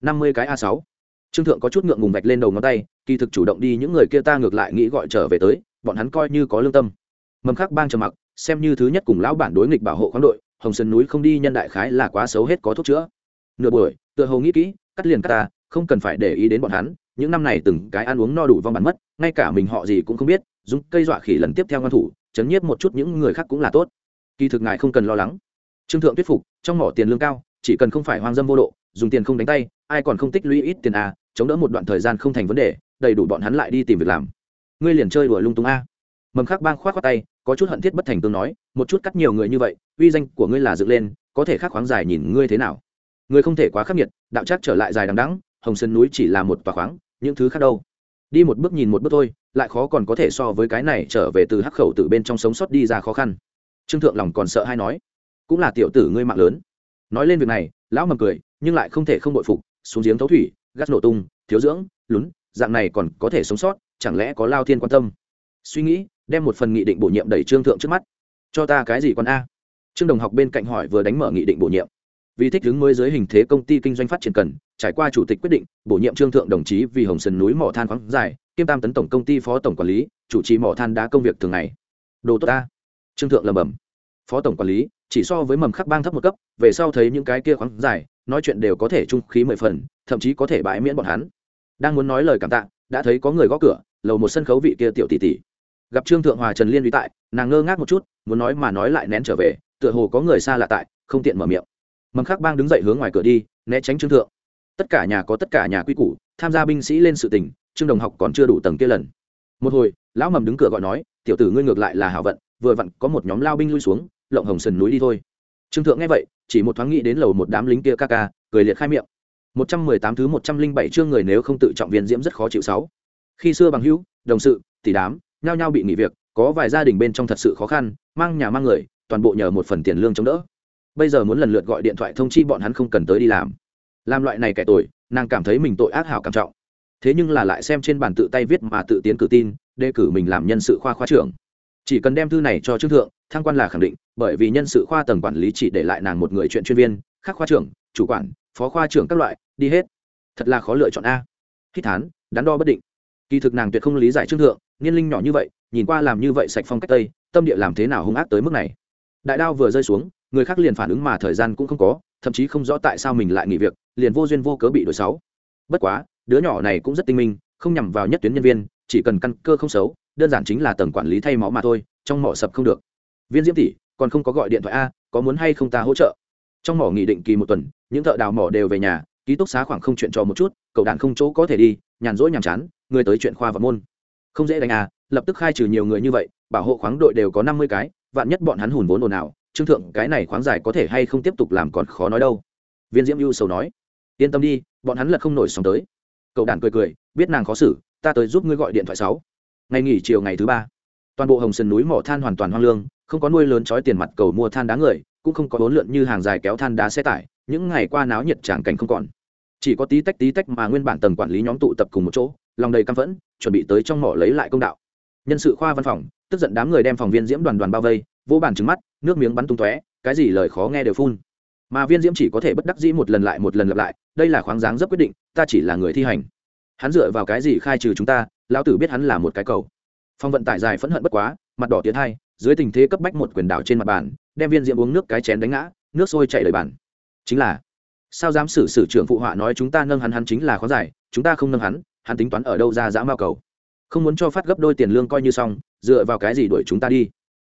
Năm mươi cái a sáu. Trương thượng có chút ngượng ngùng vạch lên đầu ngón tay, kỳ thực chủ động đi những người kia ta ngược lại nghĩ gọi trở về tới, bọn hắn coi như có lương tâm. Mầm khắc bang trầm mặc, xem như thứ nhất cùng lão bản đối nghịch bảo hộ khoáng đội, hồng sơn núi không đi nhân đại khái là quá xấu hết có thuốc chữa. Nửa buổi, tựa hồ nghĩ kỹ, cắt liền cắt ta, không cần phải để ý đến bọn hắn những năm này từng cái ăn uống no đủ vong bản mất, ngay cả mình họ gì cũng không biết, dùng cây dọa khỉ lần tiếp theo ngăn thủ, chấn nhiếp một chút những người khác cũng là tốt. Kỳ thực ngài không cần lo lắng. Trương thượng thuyết phục, trong mỏ tiền lương cao, chỉ cần không phải hoang dâm vô độ, dùng tiền không đánh tay, ai còn không tích lũy ít tiền à chống đỡ một đoạn thời gian không thành vấn đề, đầy đủ bọn hắn lại đi tìm việc làm. Ngươi liền chơi đùa lung tung a. Mầm khắc bang khoát khoát tay, có chút hận thiết bất thành tương nói, một chút cắt nhiều người như vậy, uy danh của ngươi là dựng lên, có thể khắc khoáng dài nhìn ngươi thế nào. Ngươi không thể quá khắc nghiệt, đạo chắc trở lại dài đằng đẵng, hồng sơn núi chỉ là một tòa khoáng những thứ khác đâu. Đi một bước nhìn một bước thôi, lại khó còn có thể so với cái này trở về từ hắc khẩu từ bên trong sống sót đi ra khó khăn. Trương thượng lòng còn sợ hay nói, cũng là tiểu tử ngươi mạng lớn. Nói lên việc này, lão mầm cười, nhưng lại không thể không bội phục, xuống giếng thấu thủy, gắt nổ tung, thiếu dưỡng, lún, dạng này còn có thể sống sót, chẳng lẽ có lao thiên quan tâm? Suy nghĩ, đem một phần nghị định bổ nhiệm đẩy trương thượng trước mắt. Cho ta cái gì con a? Trương đồng học bên cạnh hỏi vừa đánh mở nghị định bổ nhiệm vì thích ứng mới dưới hình thế công ty kinh doanh phát triển cần, trải qua chủ tịch quyết định, bổ nhiệm trương thượng đồng chí vì hồng sơn núi mỏ than khoáng dài, kiêm tam tấn tổng công ty phó tổng quản lý, chủ trì mỏ than đá công việc thường ngày. Đồ tốt ta. Trương thượng lầm bầm phó tổng quản lý, chỉ so với mầm khắc bang thấp một cấp, về sau thấy những cái kia khoáng dài, nói chuyện đều có thể trung khí mười phần, thậm chí có thể bãi miễn bọn hắn. Đang muốn nói lời cảm tạ, đã thấy có người gõ cửa, lầu một sân khấu vị kia tiểu tỷ tỷ. Gặp trương thượng hòa trần liên uy tại, nàng ngơ ngác một chút, muốn nói mà nói lại nén trở về, tựa hồ có người xa lạ tại, không tiện mở miệng mầm khắc bang đứng dậy hướng ngoài cửa đi, né tránh trương thượng. Tất cả nhà có tất cả nhà quy củ, tham gia binh sĩ lên sự tình, trương đồng học còn chưa đủ tầng kia lần. Một hồi, lão mầm đứng cửa gọi nói, tiểu tử ngươi ngược lại là hảo vận, vừa vặn có một nhóm lao binh lui xuống, lộng hồng sần núi đi thôi. Trương thượng nghe vậy, chỉ một thoáng nghĩ đến lầu một đám lính kia ca ca, cười liệt khai miệng. Một trăm mười tám thứ một trăm linh bảy chương người nếu không tự trọng viên diễm rất khó chịu sáu. Khi xưa bằng hữu, đồng sự, tỷ đám, nhao nhao bị nghỉ việc, có vài gia đình bên trong thật sự khó khăn, mang nhà mang người, toàn bộ nhờ một phần tiền lương chống đỡ bây giờ muốn lần lượt gọi điện thoại thông chi bọn hắn không cần tới đi làm. Làm loại này kẻ tội, nàng cảm thấy mình tội ác hảo cảm trọng. Thế nhưng là lại xem trên bàn tự tay viết mà tự tiến cử tin, đề cử mình làm nhân sự khoa khoa trưởng. Chỉ cần đem thư này cho trương thượng, thăng quan là khẳng định, bởi vì nhân sự khoa tầng quản lý chỉ để lại nàng một người chuyện chuyên viên, khác khoa trưởng, chủ quản, phó khoa trưởng các loại, đi hết. Thật là khó lựa chọn a. Hít thán, đắn đo bất định. Kỳ thực nàng tuyệt không lý giải trương thượng, niên linh nhỏ như vậy, nhìn qua làm như vậy sạch phong cách tây, tâm địa làm thế nào hung ác tới mức này. Đại đao vừa rơi xuống người khác liền phản ứng mà thời gian cũng không có, thậm chí không rõ tại sao mình lại nghỉ việc, liền vô duyên vô cớ bị đổi sáu. bất quá, đứa nhỏ này cũng rất tinh minh, không nhằm vào nhất tuyến nhân viên, chỉ cần căn cơ không xấu, đơn giản chính là tầng quản lý thay máu mà thôi, trong mỏ sập không được. Viên diễm tỷ, còn không có gọi điện thoại a, có muốn hay không ta hỗ trợ? Trong mỏ nghỉ định kỳ một tuần, những thợ đào mỏ đều về nhà, ký túc xá khoảng không chuyện trò một chút, cậu đàn không chỗ có thể đi, nhàn rỗi nhàm chán, người tới chuyện khoa và môn. Không dễ đánh à lập tức khai trừ nhiều người như vậy, bảo hộ khoáng đội đều có năm mươi cái, vạn nhất bọn hắn hùn vốn ồn ào trương thượng, cái này khoáng dài có thể hay không tiếp tục làm còn khó nói đâu. Viên diễm ưu sầu nói, yên tâm đi, bọn hắn lật không nổi sóng tới. Cậu đàn cười cười, biết nàng khó xử, ta tới giúp ngươi gọi điện thoại sáu. Ngày nghỉ chiều ngày thứ ba, toàn bộ hồng sơn núi mỏ than hoàn toàn hoang lương, không có nuôi lớn trói tiền mặt cầu mua than đá người, cũng không có bốn lượn như hàng dài kéo than đá xe tải, những ngày qua náo nhiệt tràng cảnh không còn. Chỉ có tí tách tí tách mà nguyên bản tầng quản lý nhóm tụ tập cùng một chỗ, lòng đầy căm phẫn, chuẩn bị tới trong mỏ lấy lại công đạo. Nhân sự khoa văn phòng, tức giận đám người đem phòng viên diễm đoàn đoàn bao vây vô bàn trứng mắt, nước miếng bắn tung tóe, cái gì lời khó nghe đều phun. Mà viên diễm chỉ có thể bất đắc dĩ một lần lại một lần lặp lại, đây là khoáng dáng rất quyết định, ta chỉ là người thi hành. Hắn dựa vào cái gì khai trừ chúng ta, lão tử biết hắn là một cái cầu. Phong vận tải dài phẫn hận bất quá, mặt đỏ tiến hai, dưới tình thế cấp bách một quyền đảo trên mặt bàn, đem viên diễm uống nước cái chén đánh ngã, nước sôi chảy đầy bàn. Chính là, sao dám xử sử trưởng phụ họa nói chúng ta nâng hắn hắn chính là khó giải, chúng ta không nâng hắn hắn tính toán ở đâu ra dã mao cầu. Không muốn cho phát gấp đôi tiền lương coi như xong, dựa vào cái gì đuổi chúng ta đi?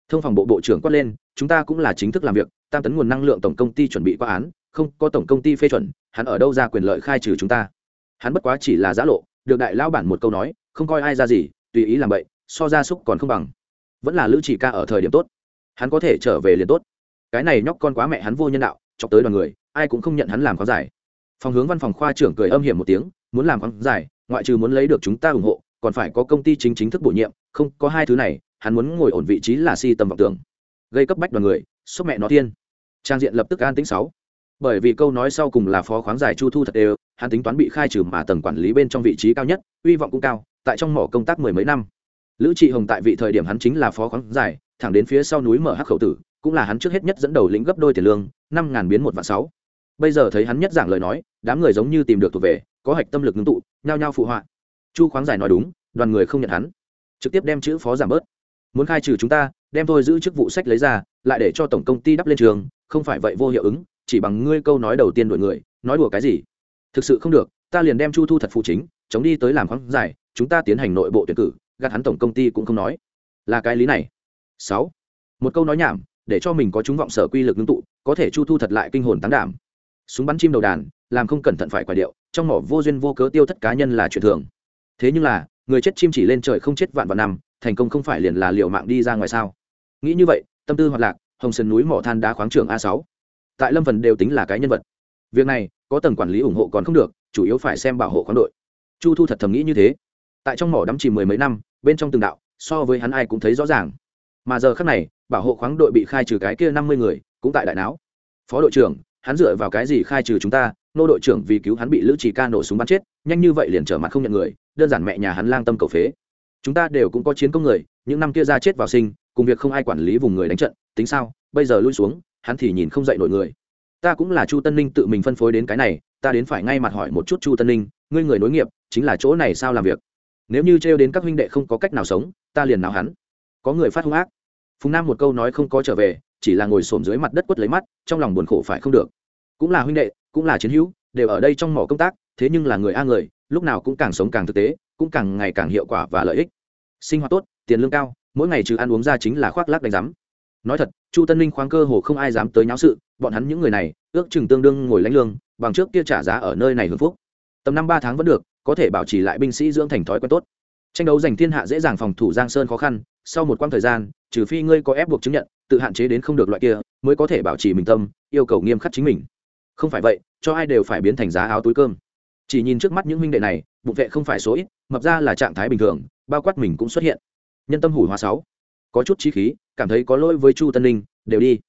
Thông phòng bộ bộ trưởng quát lên, chúng ta cũng là chính thức làm việc, tam tấn nguồn năng lượng tổng công ty chuẩn bị qua án, không có tổng công ty phê chuẩn, hắn ở đâu ra quyền lợi khai trừ chúng ta? Hắn bất quá chỉ là giã lộ, được đại lao bản một câu nói, không coi ai ra gì, tùy ý làm vậy so ra súc còn không bằng. Vẫn là lữ chỉ ca ở thời điểm tốt. Hắn có thể trở về liền tốt. Cái này nhóc con quá mẹ hắn vô nhân đạo, chọc tới đoàn người, ai cũng không nhận hắn làm khoáng giải. Phòng hướng văn phòng khoa trưởng cười âm hiểm một tiếng, muốn làm khoáng giải, ngoại trừ muốn lấy được chúng ta ủng hộ, còn phải có công ty chính chính thức bổ nhiệm, không có hai thứ này hắn muốn ngồi ổn vị trí là si tầm vọng tưởng. Gây cấp bách đoàn người xúc mẹ nó thiên. Trang diện lập tức an tính sáu. Bởi vì câu nói sau cùng là phó khoáng giải chu thu thật đều, hắn tính toán bị khai trừ mà tầng quản lý bên trong vị trí cao nhất, uy vọng cũng cao, tại trong mỏ công tác mười mấy năm. Lữ trị hồng tại vị thời điểm hắn chính là phó khoáng giải, thẳng đến phía sau núi mở hắc khẩu tử, cũng là hắn trước hết nhất dẫn đầu lĩnh gấp đôi tiền lương, năm ngàn biến một vạn sáu. Bây giờ thấy hắn nhất giảng lời nói, đám người giống như tìm được thuộc về, có hạch tâm lực ngưng tụ, nhao nhao phụ họa. Chu khoáng giải nói đúng, đoàn người không nhận hắn. Trực tiếp đem chữ phó giảm bớt muốn khai trừ chúng ta, đem thôi giữ chức vụ sách lấy ra, lại để cho tổng công ty đắp lên trường, không phải vậy vô hiệu ứng, chỉ bằng ngươi câu nói đầu tiên đổi người, nói đùa cái gì? Thực sự không được, ta liền đem chu thu thật phụ chính, chống đi tới làm khoáng giải, chúng ta tiến hành nội bộ tuyển cử, gạt hắn tổng công ty cũng không nói. Là cái lý này. Sáu. Một câu nói nhảm, để cho mình có chúng vọng sở quy lực ngưng tụ, có thể chu thu thật lại kinh hồn tán đảm. Súng bắn chim đầu đàn, làm không cẩn thận phải quả điệu, trong mỏ vô duyên vô cớ tiêu thất cá nhân là chuyện thường. Thế nhưng là, người chết chim chỉ lên trời không chết vạn vạn năm thành công không phải liền là liệu mạng đi ra ngoài sao? Nghĩ như vậy, tâm tư hoạt lạc, hồng sơn núi mỏ than đá khoáng trường a sáu. Tại lâm phần đều tính là cái nhân vật. Việc này, có tầng quản lý ủng hộ còn không được, chủ yếu phải xem bảo hộ khoáng đội. Chu thu thật thầm nghĩ như thế. Tại trong mỏ đắm chìm mười mấy năm, bên trong từng đạo, so với hắn ai cũng thấy rõ ràng. Mà giờ khác này, bảo hộ khoáng đội bị khai trừ cái kia năm mươi người, cũng tại đại não phó đội trưởng, hắn dựa vào cái gì khai trừ chúng ta? Nô đội trưởng vì cứu hắn bị lữ trì ca nổ súng bắn chết, nhanh như vậy liền trở mặt không nhận người, đơn giản mẹ nhà hắn lang tâm cầu phế chúng ta đều cũng có chiến công người, những năm kia ra chết vào sinh, cùng việc không ai quản lý vùng người đánh trận, tính sao? Bây giờ lui xuống, hắn thì nhìn không dậy nổi người. Ta cũng là chu tân ninh tự mình phân phối đến cái này, ta đến phải ngay mặt hỏi một chút chu tân ninh, ngươi người nối nghiệp, chính là chỗ này sao làm việc? Nếu như trêu đến các huynh đệ không có cách nào sống, ta liền nào hắn. Có người phát hung ác. Phùng nam một câu nói không có trở về, chỉ là ngồi xổm dưới mặt đất quất lấy mắt, trong lòng buồn khổ phải không được. Cũng là huynh đệ, cũng là chiến hữu, đều ở đây trong mỏ công tác, thế nhưng là người a người, lúc nào cũng càng sống càng thực tế cũng càng ngày càng hiệu quả và lợi ích. Sinh hoạt tốt, tiền lương cao, mỗi ngày trừ ăn uống ra chính là khoác lác đánh giám. Nói thật, chu tân ninh khoáng cơ hồ không ai dám tới nháo sự, bọn hắn những người này, ước chừng tương đương ngồi lãnh lương, bằng trước kia trả giá ở nơi này hưởng phúc. Tầm năm ba tháng vẫn được, có thể bảo trì lại binh sĩ dưỡng thành thói quen tốt. Tranh đấu giành thiên hạ dễ dàng phòng thủ giang sơn khó khăn, sau một quãng thời gian, trừ phi ngươi có ép buộc chứng nhận, tự hạn chế đến không được loại kia, mới có thể bảo trì mình tâm, yêu cầu nghiêm khắc chính mình. Không phải vậy, cho ai đều phải biến thành giá áo túi cơm chỉ nhìn trước mắt những huynh đệ này, bụng vệ không phải số ít, mập ra là trạng thái bình thường, bao quát mình cũng xuất hiện. Nhân tâm hủi hoa sáu. Có chút trí khí, cảm thấy có lỗi với chu tân ninh, đều đi.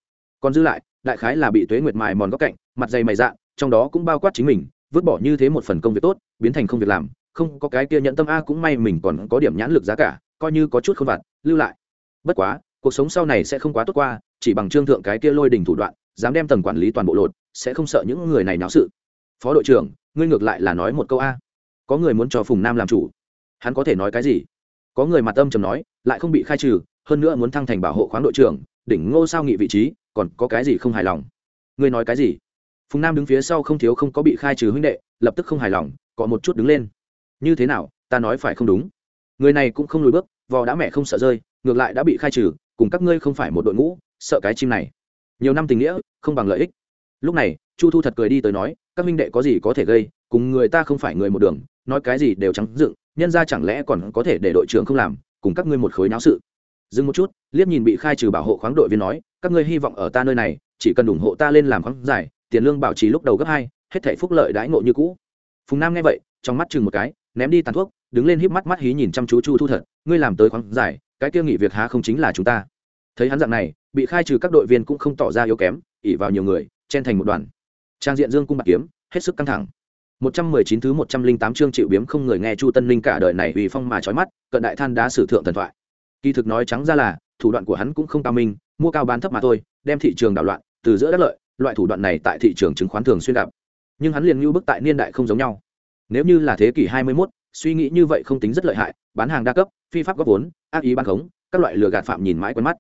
Còn dư lại, đại khái là bị tuế nguyệt mài mòn góc cạnh, mặt dày mày dạ trong đó cũng bao quát chính mình, vứt bỏ như thế một phần công việc tốt, biến thành không việc làm, không có cái kia nhận tâm a cũng may mình còn có điểm nhãn lực giá cả, coi như có chút không vặt, lưu lại. Bất quá, cuộc sống sau này sẽ không quá tốt qua, chỉ bằng trương thượng cái kia lôi đình thủ đoạn, dám đem tầng quản lý toàn bộ lột, sẽ không sợ những người này náo sự phó đội trưởng, ngươi ngược lại là nói một câu a. Có người muốn cho phùng nam làm chủ. Hắn có thể nói cái gì? Có người mặt âm trầm nói, lại không bị khai trừ, hơn nữa muốn thăng thành bảo hộ khoáng đội trưởng, đỉnh ngô sao nghị vị trí, còn có cái gì không hài lòng? Ngươi nói cái gì? Phùng nam đứng phía sau không thiếu không có bị khai trừ huynh đệ, lập tức không hài lòng, có một chút đứng lên. Như thế nào, ta nói phải không đúng? Người này cũng không lùi bước, vò đã mẹ không sợ rơi, ngược lại đã bị khai trừ, cùng các ngươi không phải một đội ngũ, sợ cái chim này. Nhiều năm tình nghĩa, không bằng lợi ích. Lúc này, chu thu thật cười đi tới nói các minh đệ có gì có thể gây, cùng người ta không phải người một đường, nói cái gì đều trắng dựng, nhân ra chẳng lẽ còn có thể để đội trưởng không làm, cùng các ngươi một khối náo sự. Dừng một chút liếc nhìn bị khai trừ bảo hộ khoáng đội viên nói, các ngươi hy vọng ở ta nơi này, chỉ cần ủng hộ ta lên làm khoáng giải, tiền lương bảo trì lúc đầu gấp hai, hết thể phúc lợi đãi ngộ như cũ. Phùng nam nghe vậy, trong mắt chừng một cái, ném đi tàn thuốc, đứng lên híp mắt mắt hí nhìn chăm chú chu thu thật, ngươi làm tới khoáng giải, cái kia nghỉ việc há không chính là chúng ta. Thấy hắn dạng này, bị khai trừ các đội viên cũng không tỏ ra yếu kém ỉ vào nhiều người, chen thành một đoàn trang diện dương cung bạc kiếm hết sức căng thẳng 119 thứ 108 chương chịu biếm không người nghe Chu Tân Linh cả đời này uy phong mà chói mắt, cận đại than đá sử thượng thần thoại. Kỳ thực nói trắng ra là, thủ đoạn của hắn cũng không cao minh, mua cao bán thấp mà thôi, đem thị trường đảo loạn, từ giữa đất lợi, loại thủ đoạn này tại thị trường chứng khoán thường xuyên gặp. Nhưng hắn liền như bức tại niên đại không giống nhau. Nếu như là thế kỷ 21, suy nghĩ như vậy không tính rất lợi hại, bán hàng đa cấp, phi pháp góp vốn, ác ý bán khống, các loại lừa gạt phạm nhìn mãi quen mắt.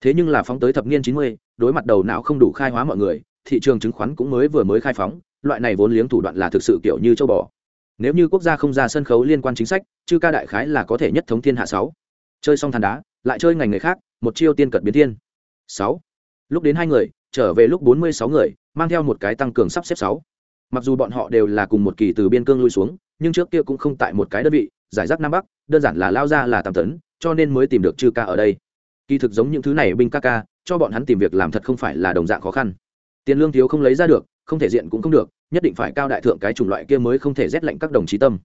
Thế nhưng là phóng tới thập niên 90, đối mặt đầu não không đủ khai hóa mọi người, thị trường chứng khoán cũng mới vừa mới khai phóng, loại này vốn liếng thủ đoạn là thực sự kiểu như châu bò. Nếu như quốc gia không ra sân khấu liên quan chính sách chư ca đại khái là có thể nhất thống thiên hạ sáu. Chơi xong than đá lại chơi ngành người khác một chiêu tiên cật biến thiên. Sáu. Lúc đến hai người trở về lúc bốn mươi sáu người mang theo một cái tăng cường sắp xếp sáu. Mặc dù bọn họ đều là cùng một kỳ từ biên cương lui xuống nhưng trước kia cũng không tại một cái đơn vị giải rác nam bắc đơn giản là lao ra là tam tấn cho nên mới tìm được chư ca ở đây. Kỳ thực giống những thứ này binh ca ca cho bọn hắn tìm việc làm thật không phải là đồng dạng khó khăn tiền lương thiếu không lấy ra được, không thể diện cũng không được, nhất định phải cao đại thượng cái chủng loại kia mới không thể rét lạnh các đồng chí tâm.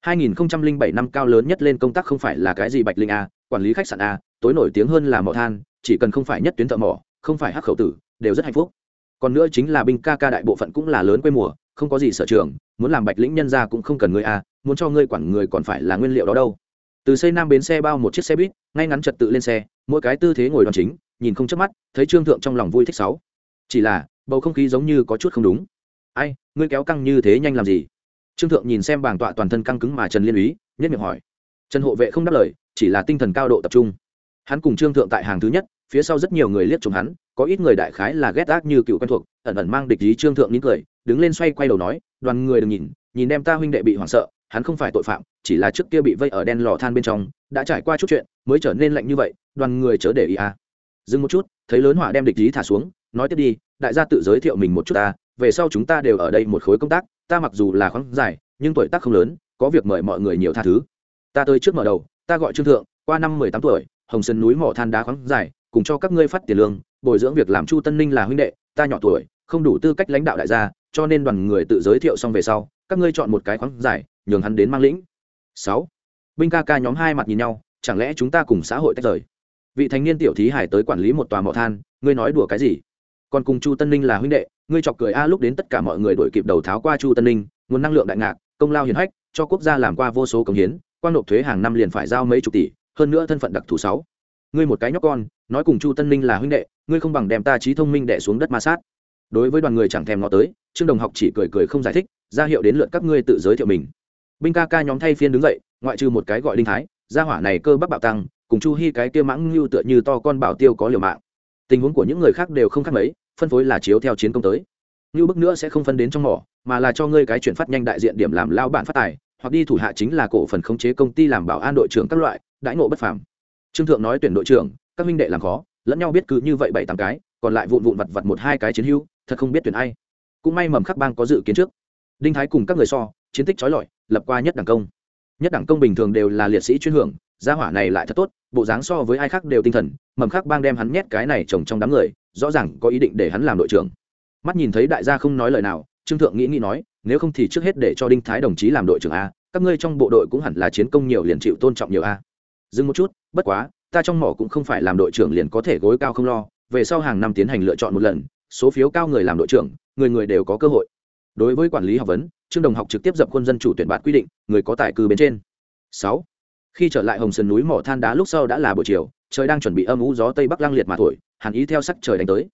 2007 năm cao lớn nhất lên công tác không phải là cái gì bạch linh a, quản lý khách sạn a, tối nổi tiếng hơn là mỏ than, chỉ cần không phải nhất tuyến thợ mỏ, không phải hắc khẩu tử, đều rất hạnh phúc. Còn nữa chính là binh ca ca đại bộ phận cũng là lớn quê mùa, không có gì sở trường, muốn làm bạch lĩnh nhân ra cũng không cần người a, muốn cho ngươi quản người còn phải là nguyên liệu đó đâu. Từ xây nam bến xe bao một chiếc xe buýt, ngay ngắn trật tự lên xe, mỗi cái tư thế ngồi đòn chính, nhìn không chớp mắt, thấy trương thượng trong lòng vui thích sáu. Chỉ là bầu không khí giống như có chút không đúng. Ai, ngươi kéo căng như thế nhanh làm gì? Trương thượng nhìn xem bảng tọa toàn thân căng cứng mà trần liên úy nhất miệng hỏi. Trần hộ vệ không đáp lời, chỉ là tinh thần cao độ tập trung. Hắn cùng trương thượng tại hàng thứ nhất, phía sau rất nhiều người liếc chồng hắn, có ít người đại khái là ghét ác như cựu quen thuộc, ẩn ẩn mang địch ý trương thượng nín cười, đứng lên xoay quay đầu nói, đoàn người đừng nhìn nhìn đem ta huynh đệ bị hoảng sợ, hắn không phải tội phạm, chỉ là trước kia bị vây ở đen lò than bên trong, đã trải qua chút chuyện, mới trở nên lạnh như vậy, đoàn người chớ để ý à. dừng một chút, thấy lớn hỏa đem địch ý thả xuống, nói tiếp đi đại gia tự giới thiệu mình một chút ta, về sau chúng ta đều ở đây một khối công tác, ta mặc dù là khoáng dài nhưng tuổi tác không lớn, có việc mời mọi người nhiều tha thứ. Ta tới trước mở đầu, ta gọi trương thượng, qua năm mười tám tuổi, hồng sơn núi mỏ than đá khoáng dài cùng cho các ngươi phát tiền lương, bồi dưỡng việc làm chu tân ninh là huynh đệ, ta nhỏ tuổi, không đủ tư cách lãnh đạo đại gia, cho nên đoàn người tự giới thiệu xong về sau, các ngươi chọn một cái khoáng dài nhường hắn đến mang lĩnh. Sáu, binh ca ca nhóm hai mặt nhìn nhau, chẳng lẽ chúng ta cùng xã hội tách rời? Vị thanh niên tiểu thí hải tới quản lý một tòa mỏ than, ngươi nói đùa cái gì? Còn cùng chu tân ninh là huynh đệ, ngươi chọc cười a lúc đến tất cả mọi người đổi kịp đầu tháo qua chu tân ninh, nguồn năng lượng đại ngạc, công lao hiển hách, cho quốc gia làm qua vô số công hiến quan nộp thuế hàng năm liền phải giao mấy chục tỷ, hơn nữa thân phận đặc thù sáu. Ngươi một cái nhóc con, nói cùng chu tân ninh là huynh đệ, ngươi không bằng đem ta trí thông minh đệ xuống đất ma sát. Đối với đoàn người chẳng thèm ngó tới, trương đồng học chỉ cười cười không giải thích, ra hiệu đến lượt các ngươi tự giới thiệu mình. Binh ca ca nhóm thay phiên đứng dậy, ngoại trừ một cái gọi đinh thái, gia hỏa này cơ bắp bạo tăng, cùng chu hi cái kia mãng lưu tựa như to con bảo tiêu có liều mạng tình huống của những người khác đều không khác mấy phân phối là chiếu theo chiến công tới. Như bức nữa sẽ không phân đến trong mỏ mà là cho ngươi cái chuyển phát nhanh đại diện điểm làm lao bản phát tài hoặc đi thủ hạ chính là cổ phần khống chế công ty làm bảo an đội trưởng các loại đãi ngộ bất phàm. Trương thượng nói tuyển đội trưởng các minh đệ làm khó lẫn nhau biết cứ như vậy bảy tám cái còn lại vụn vụn vặt vặt một hai cái chiến hưu, thật không biết tuyển ai. Cũng may mầm khắc bang có dự kiến trước. Đinh thái cùng các người so chiến tích trói lọi lập qua nhất đảng công. Nhất đảng công bình thường đều là liệt sĩ chuyên hưởng gia hỏa này lại thật tốt, bộ dáng so với ai khác đều tinh thần, mầm khắc bang đem hắn nhét cái này trồng trong đám người, rõ ràng có ý định để hắn làm đội trưởng. Mắt nhìn thấy đại gia không nói lời nào, trương thượng nghĩ nghĩ nói, nếu không thì trước hết để cho đinh thái đồng chí làm đội trưởng a, các ngươi trong bộ đội cũng hẳn là chiến công nhiều liền chịu tôn trọng nhiều a. Dừng một chút, bất quá, ta trong mỏ cũng không phải làm đội trưởng liền có thể gối cao không lo, về sau hàng năm tiến hành lựa chọn một lần, số phiếu cao người làm đội trưởng, người người đều có cơ hội. Đối với quản lý học vấn, trương đồng học trực tiếp dập quân dân chủ tuyển bạn quy định, người có tài cư bên trên. Sáu khi trở lại hồng sơn núi mỏ than đá lúc sau đã là buổi chiều, trời đang chuẩn bị âm ú gió tây bắc lăng liệt mà thổi, hàn ý theo sắc trời đánh tới.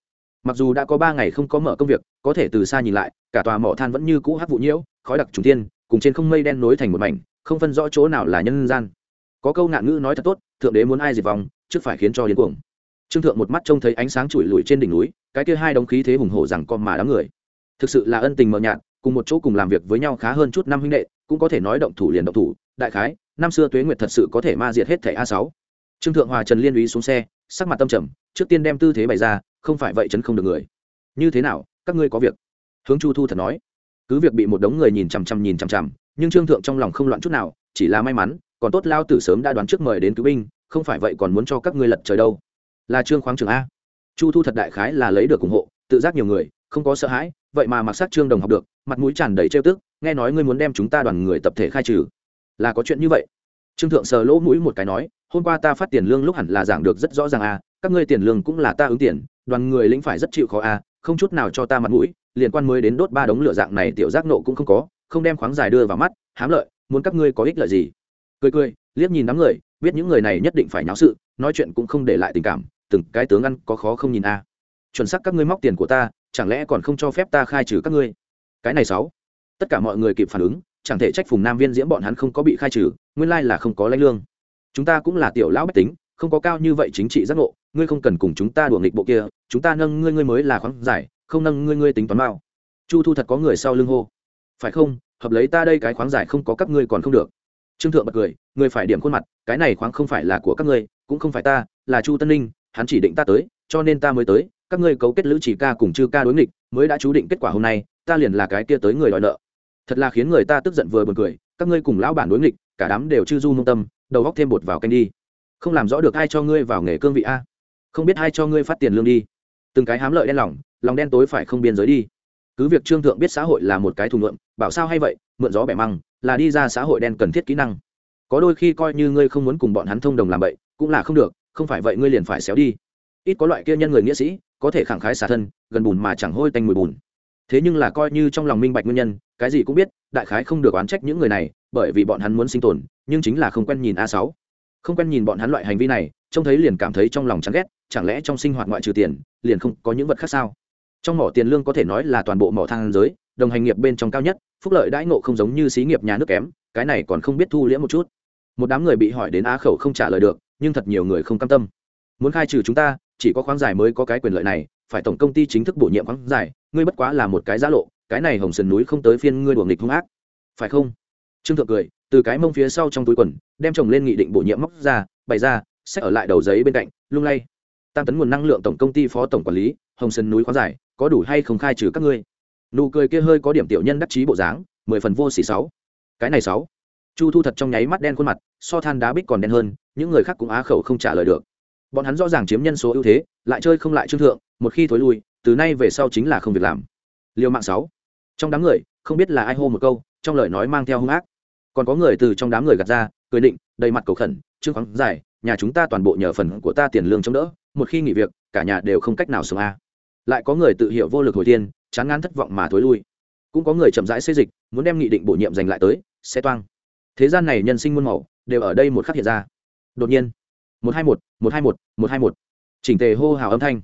Mặc dù đã có ba ngày không có mở công việc, có thể từ xa nhìn lại, cả tòa mỏ than vẫn như cũ hắc vụ nhiễu, khói đặc trùng tiên cùng trên không mây đen nối thành một mảnh, không phân rõ chỗ nào là nhân gian. Có câu nạn ngữ nói thật tốt, thượng đế muốn ai diệt vong, trước phải khiến cho điên cuồng. Trương thượng một mắt trông thấy ánh sáng chùi lùi trên đỉnh núi, cái kia hai đống khí thế hùng hổ rằng con mà đám người. Thực sự là ân tình mờ nhạt cùng một chỗ cùng làm việc với nhau khá hơn chút năm huynh đệ, cũng có thể nói động thủ liền động thủ, đại khái, năm xưa tuế nguyệt thật sự có thể ma diệt hết thẻ a sáu. Trương thượng hòa trần liên úy xuống xe, sắc mặt tâm trầm, trước tiên đem tư thế bày ra, không phải vậy chấn không được người. Như thế nào, các ngươi có việc? Hướng chu thu thật nói. Cứ việc bị một đống người nhìn chằm chằm nhìn chằm chằm, nhưng trương thượng trong lòng không loạn chút nào, chỉ là may mắn, còn tốt lao tử sớm đã đoán trước mời đến cứu binh, không phải vậy còn muốn cho các ngươi lật trời đâu. Là trương khoáng trường a. Chu thu thật đại khái là lấy được ủng hộ, tự giác nhiều người, không có sợ hãi, vậy mà mặc sát trương đồng học được mặt mũi tràn đầy trêu tức nghe nói ngươi muốn đem chúng ta đoàn người tập thể khai trừ. Là có chuyện như vậy. Trương thượng sờ lỗ mũi một cái nói hôm qua ta phát tiền lương lúc hẳn là giảng được rất rõ ràng à, các ngươi tiền lương cũng là ta ứng tiền đoàn người lĩnh phải rất chịu khó à, không chút nào cho ta mặt mũi liền quan mới đến đốt ba đống lửa dạng này tiểu giác nộ cũng không có không đem khoáng dài đưa vào mắt hám lợi muốn các ngươi có ích lợi gì? Cười cười liếc nhìn đám người biết những người này nhất định phải nháo sự nói chuyện cũng không để lại tình cảm từng cái tướng ăn có khó không nhìn a chuẩn xác các ngươi móc tiền của ta chẳng lẽ còn không cho phép ta khai trừ các ngươi? Cái này sáu. Tất cả mọi người kịp phản ứng, chẳng thể trách phùng nam viên diễm bọn hắn không có bị khai trừ, nguyên lai là không có lãnh lương. Chúng ta cũng là tiểu lão bách tính, không có cao như vậy chính trị giác ngộ, ngươi không cần cùng chúng ta đùa nghịch bộ kia, chúng ta nâng ngươi ngươi mới là khoáng giải, không nâng ngươi ngươi tính toán bao. Chu thu thật có người sau lưng hô. Phải không? Hợp lấy ta đây cái khoáng giải không có các ngươi còn không được. Trương thượng bật cười, người phải điểm khuôn mặt, cái này khoáng không phải là của các ngươi, cũng không phải ta, là chu tân ninh, hắn chỉ định ta tới, cho nên ta mới tới, các ngươi cấu kết lữ chỉ ca cùng chư ca đối nghịch, mới đã chú định kết quả hôm nay ta liền là cái kia tới người đòi nợ. Thật là khiến người ta tức giận vừa buồn cười các ngươi cùng lão bản đối nghịch cả đám đều chư du mông tâm đầu góc thêm bột vào canh đi. Không làm rõ được ai cho ngươi vào nghề cương vị a. Không biết ai cho ngươi phát tiền lương đi. Từng cái hám lợi đen lòng lòng đen tối phải không biên giới đi. Cứ việc trương thượng biết xã hội là một cái thùng lượm, bảo sao hay vậy mượn gió bẻ măng là đi ra xã hội đen cần thiết kỹ năng. Có đôi khi coi như ngươi không muốn cùng bọn hắn thông đồng làm vậy cũng là không được không phải vậy ngươi liền phải xéo đi. Ít có loại kia nhân người nghĩa sĩ có thể khẳng khái xả thân gần bùn mà chẳng hôi tanh mùi bùn thế nhưng là coi như trong lòng minh bạch nguyên nhân, cái gì cũng biết, đại khái không được oán trách những người này, bởi vì bọn hắn muốn sinh tồn, nhưng chính là không quen nhìn a sáu. Không quen nhìn bọn hắn loại hành vi này, trông thấy liền cảm thấy trong lòng chán ghét, chẳng lẽ trong sinh hoạt ngoại trừ tiền, liền không có những vật khác sao? Trong mỏ tiền lương có thể nói là toàn bộ mỏ thang giới, đồng hành nghiệp bên trong cao nhất, phúc lợi đãi ngộ không giống như xí nghiệp nhà nước kém, cái này còn không biết thu liễm một chút. Một đám người bị hỏi đến á khẩu không trả lời được, nhưng thật nhiều người không cam tâm. Muốn khai trừ chúng ta, chỉ có khoáng giải mới có cái quyền lợi này phải tổng công ty chính thức bổ nhiệm khoáng giải, ngươi bất quá là một cái giá lộ, cái này hồng sườn núi không tới phiên ngươi đuổi nghịch hung ác. Phải không? Trương thượng cười, từ cái mông phía sau trong túi quần, đem chồng lên nghị định bổ nhiệm móc ra, bày ra sẽ ở lại đầu giấy bên cạnh, lung lay. Tam tấn nguồn năng lượng tổng công ty phó tổng quản lý, hồng sơn núi khoáng giải, có đủ hay không khai trừ các ngươi? Nụ cười kia hơi có điểm tiểu nhân đắc chí bộ dáng, mười phần vô xỉ sáu. Cái này sáu. Chu thu thật trong nháy mắt đen khuôn mặt, so than đá bích còn đen hơn, những người khác cũng á khẩu không trả lời được. Bọn hắn rõ ràng chiếm nhân số ưu thế, lại chơi không lại trương thượng một khi thối lui, từ nay về sau chính là không việc làm. Liều mạng sáu. Trong đám người, không biết là ai hô một câu, trong lời nói mang theo hung ác. Còn có người từ trong đám người gạt ra, cười định, đầy mặt cầu khẩn, trương khoáng dài nhà chúng ta toàn bộ nhờ phần của ta tiền lương chống đỡ, một khi nghỉ việc, cả nhà đều không cách nào sống a. Lại có người tự hiểu vô lực hồi tiên, chán ngán thất vọng mà thối lui. Cũng có người chậm rãi xây dịch, muốn đem nghị định bổ nhiệm giành lại tới, sẽ toang. Thế gian này nhân sinh muôn màu, đều ở đây một khắc hiện ra. Đột nhiên, một hai một một hai một một hai một. Chỉnh tề hô hào âm thanh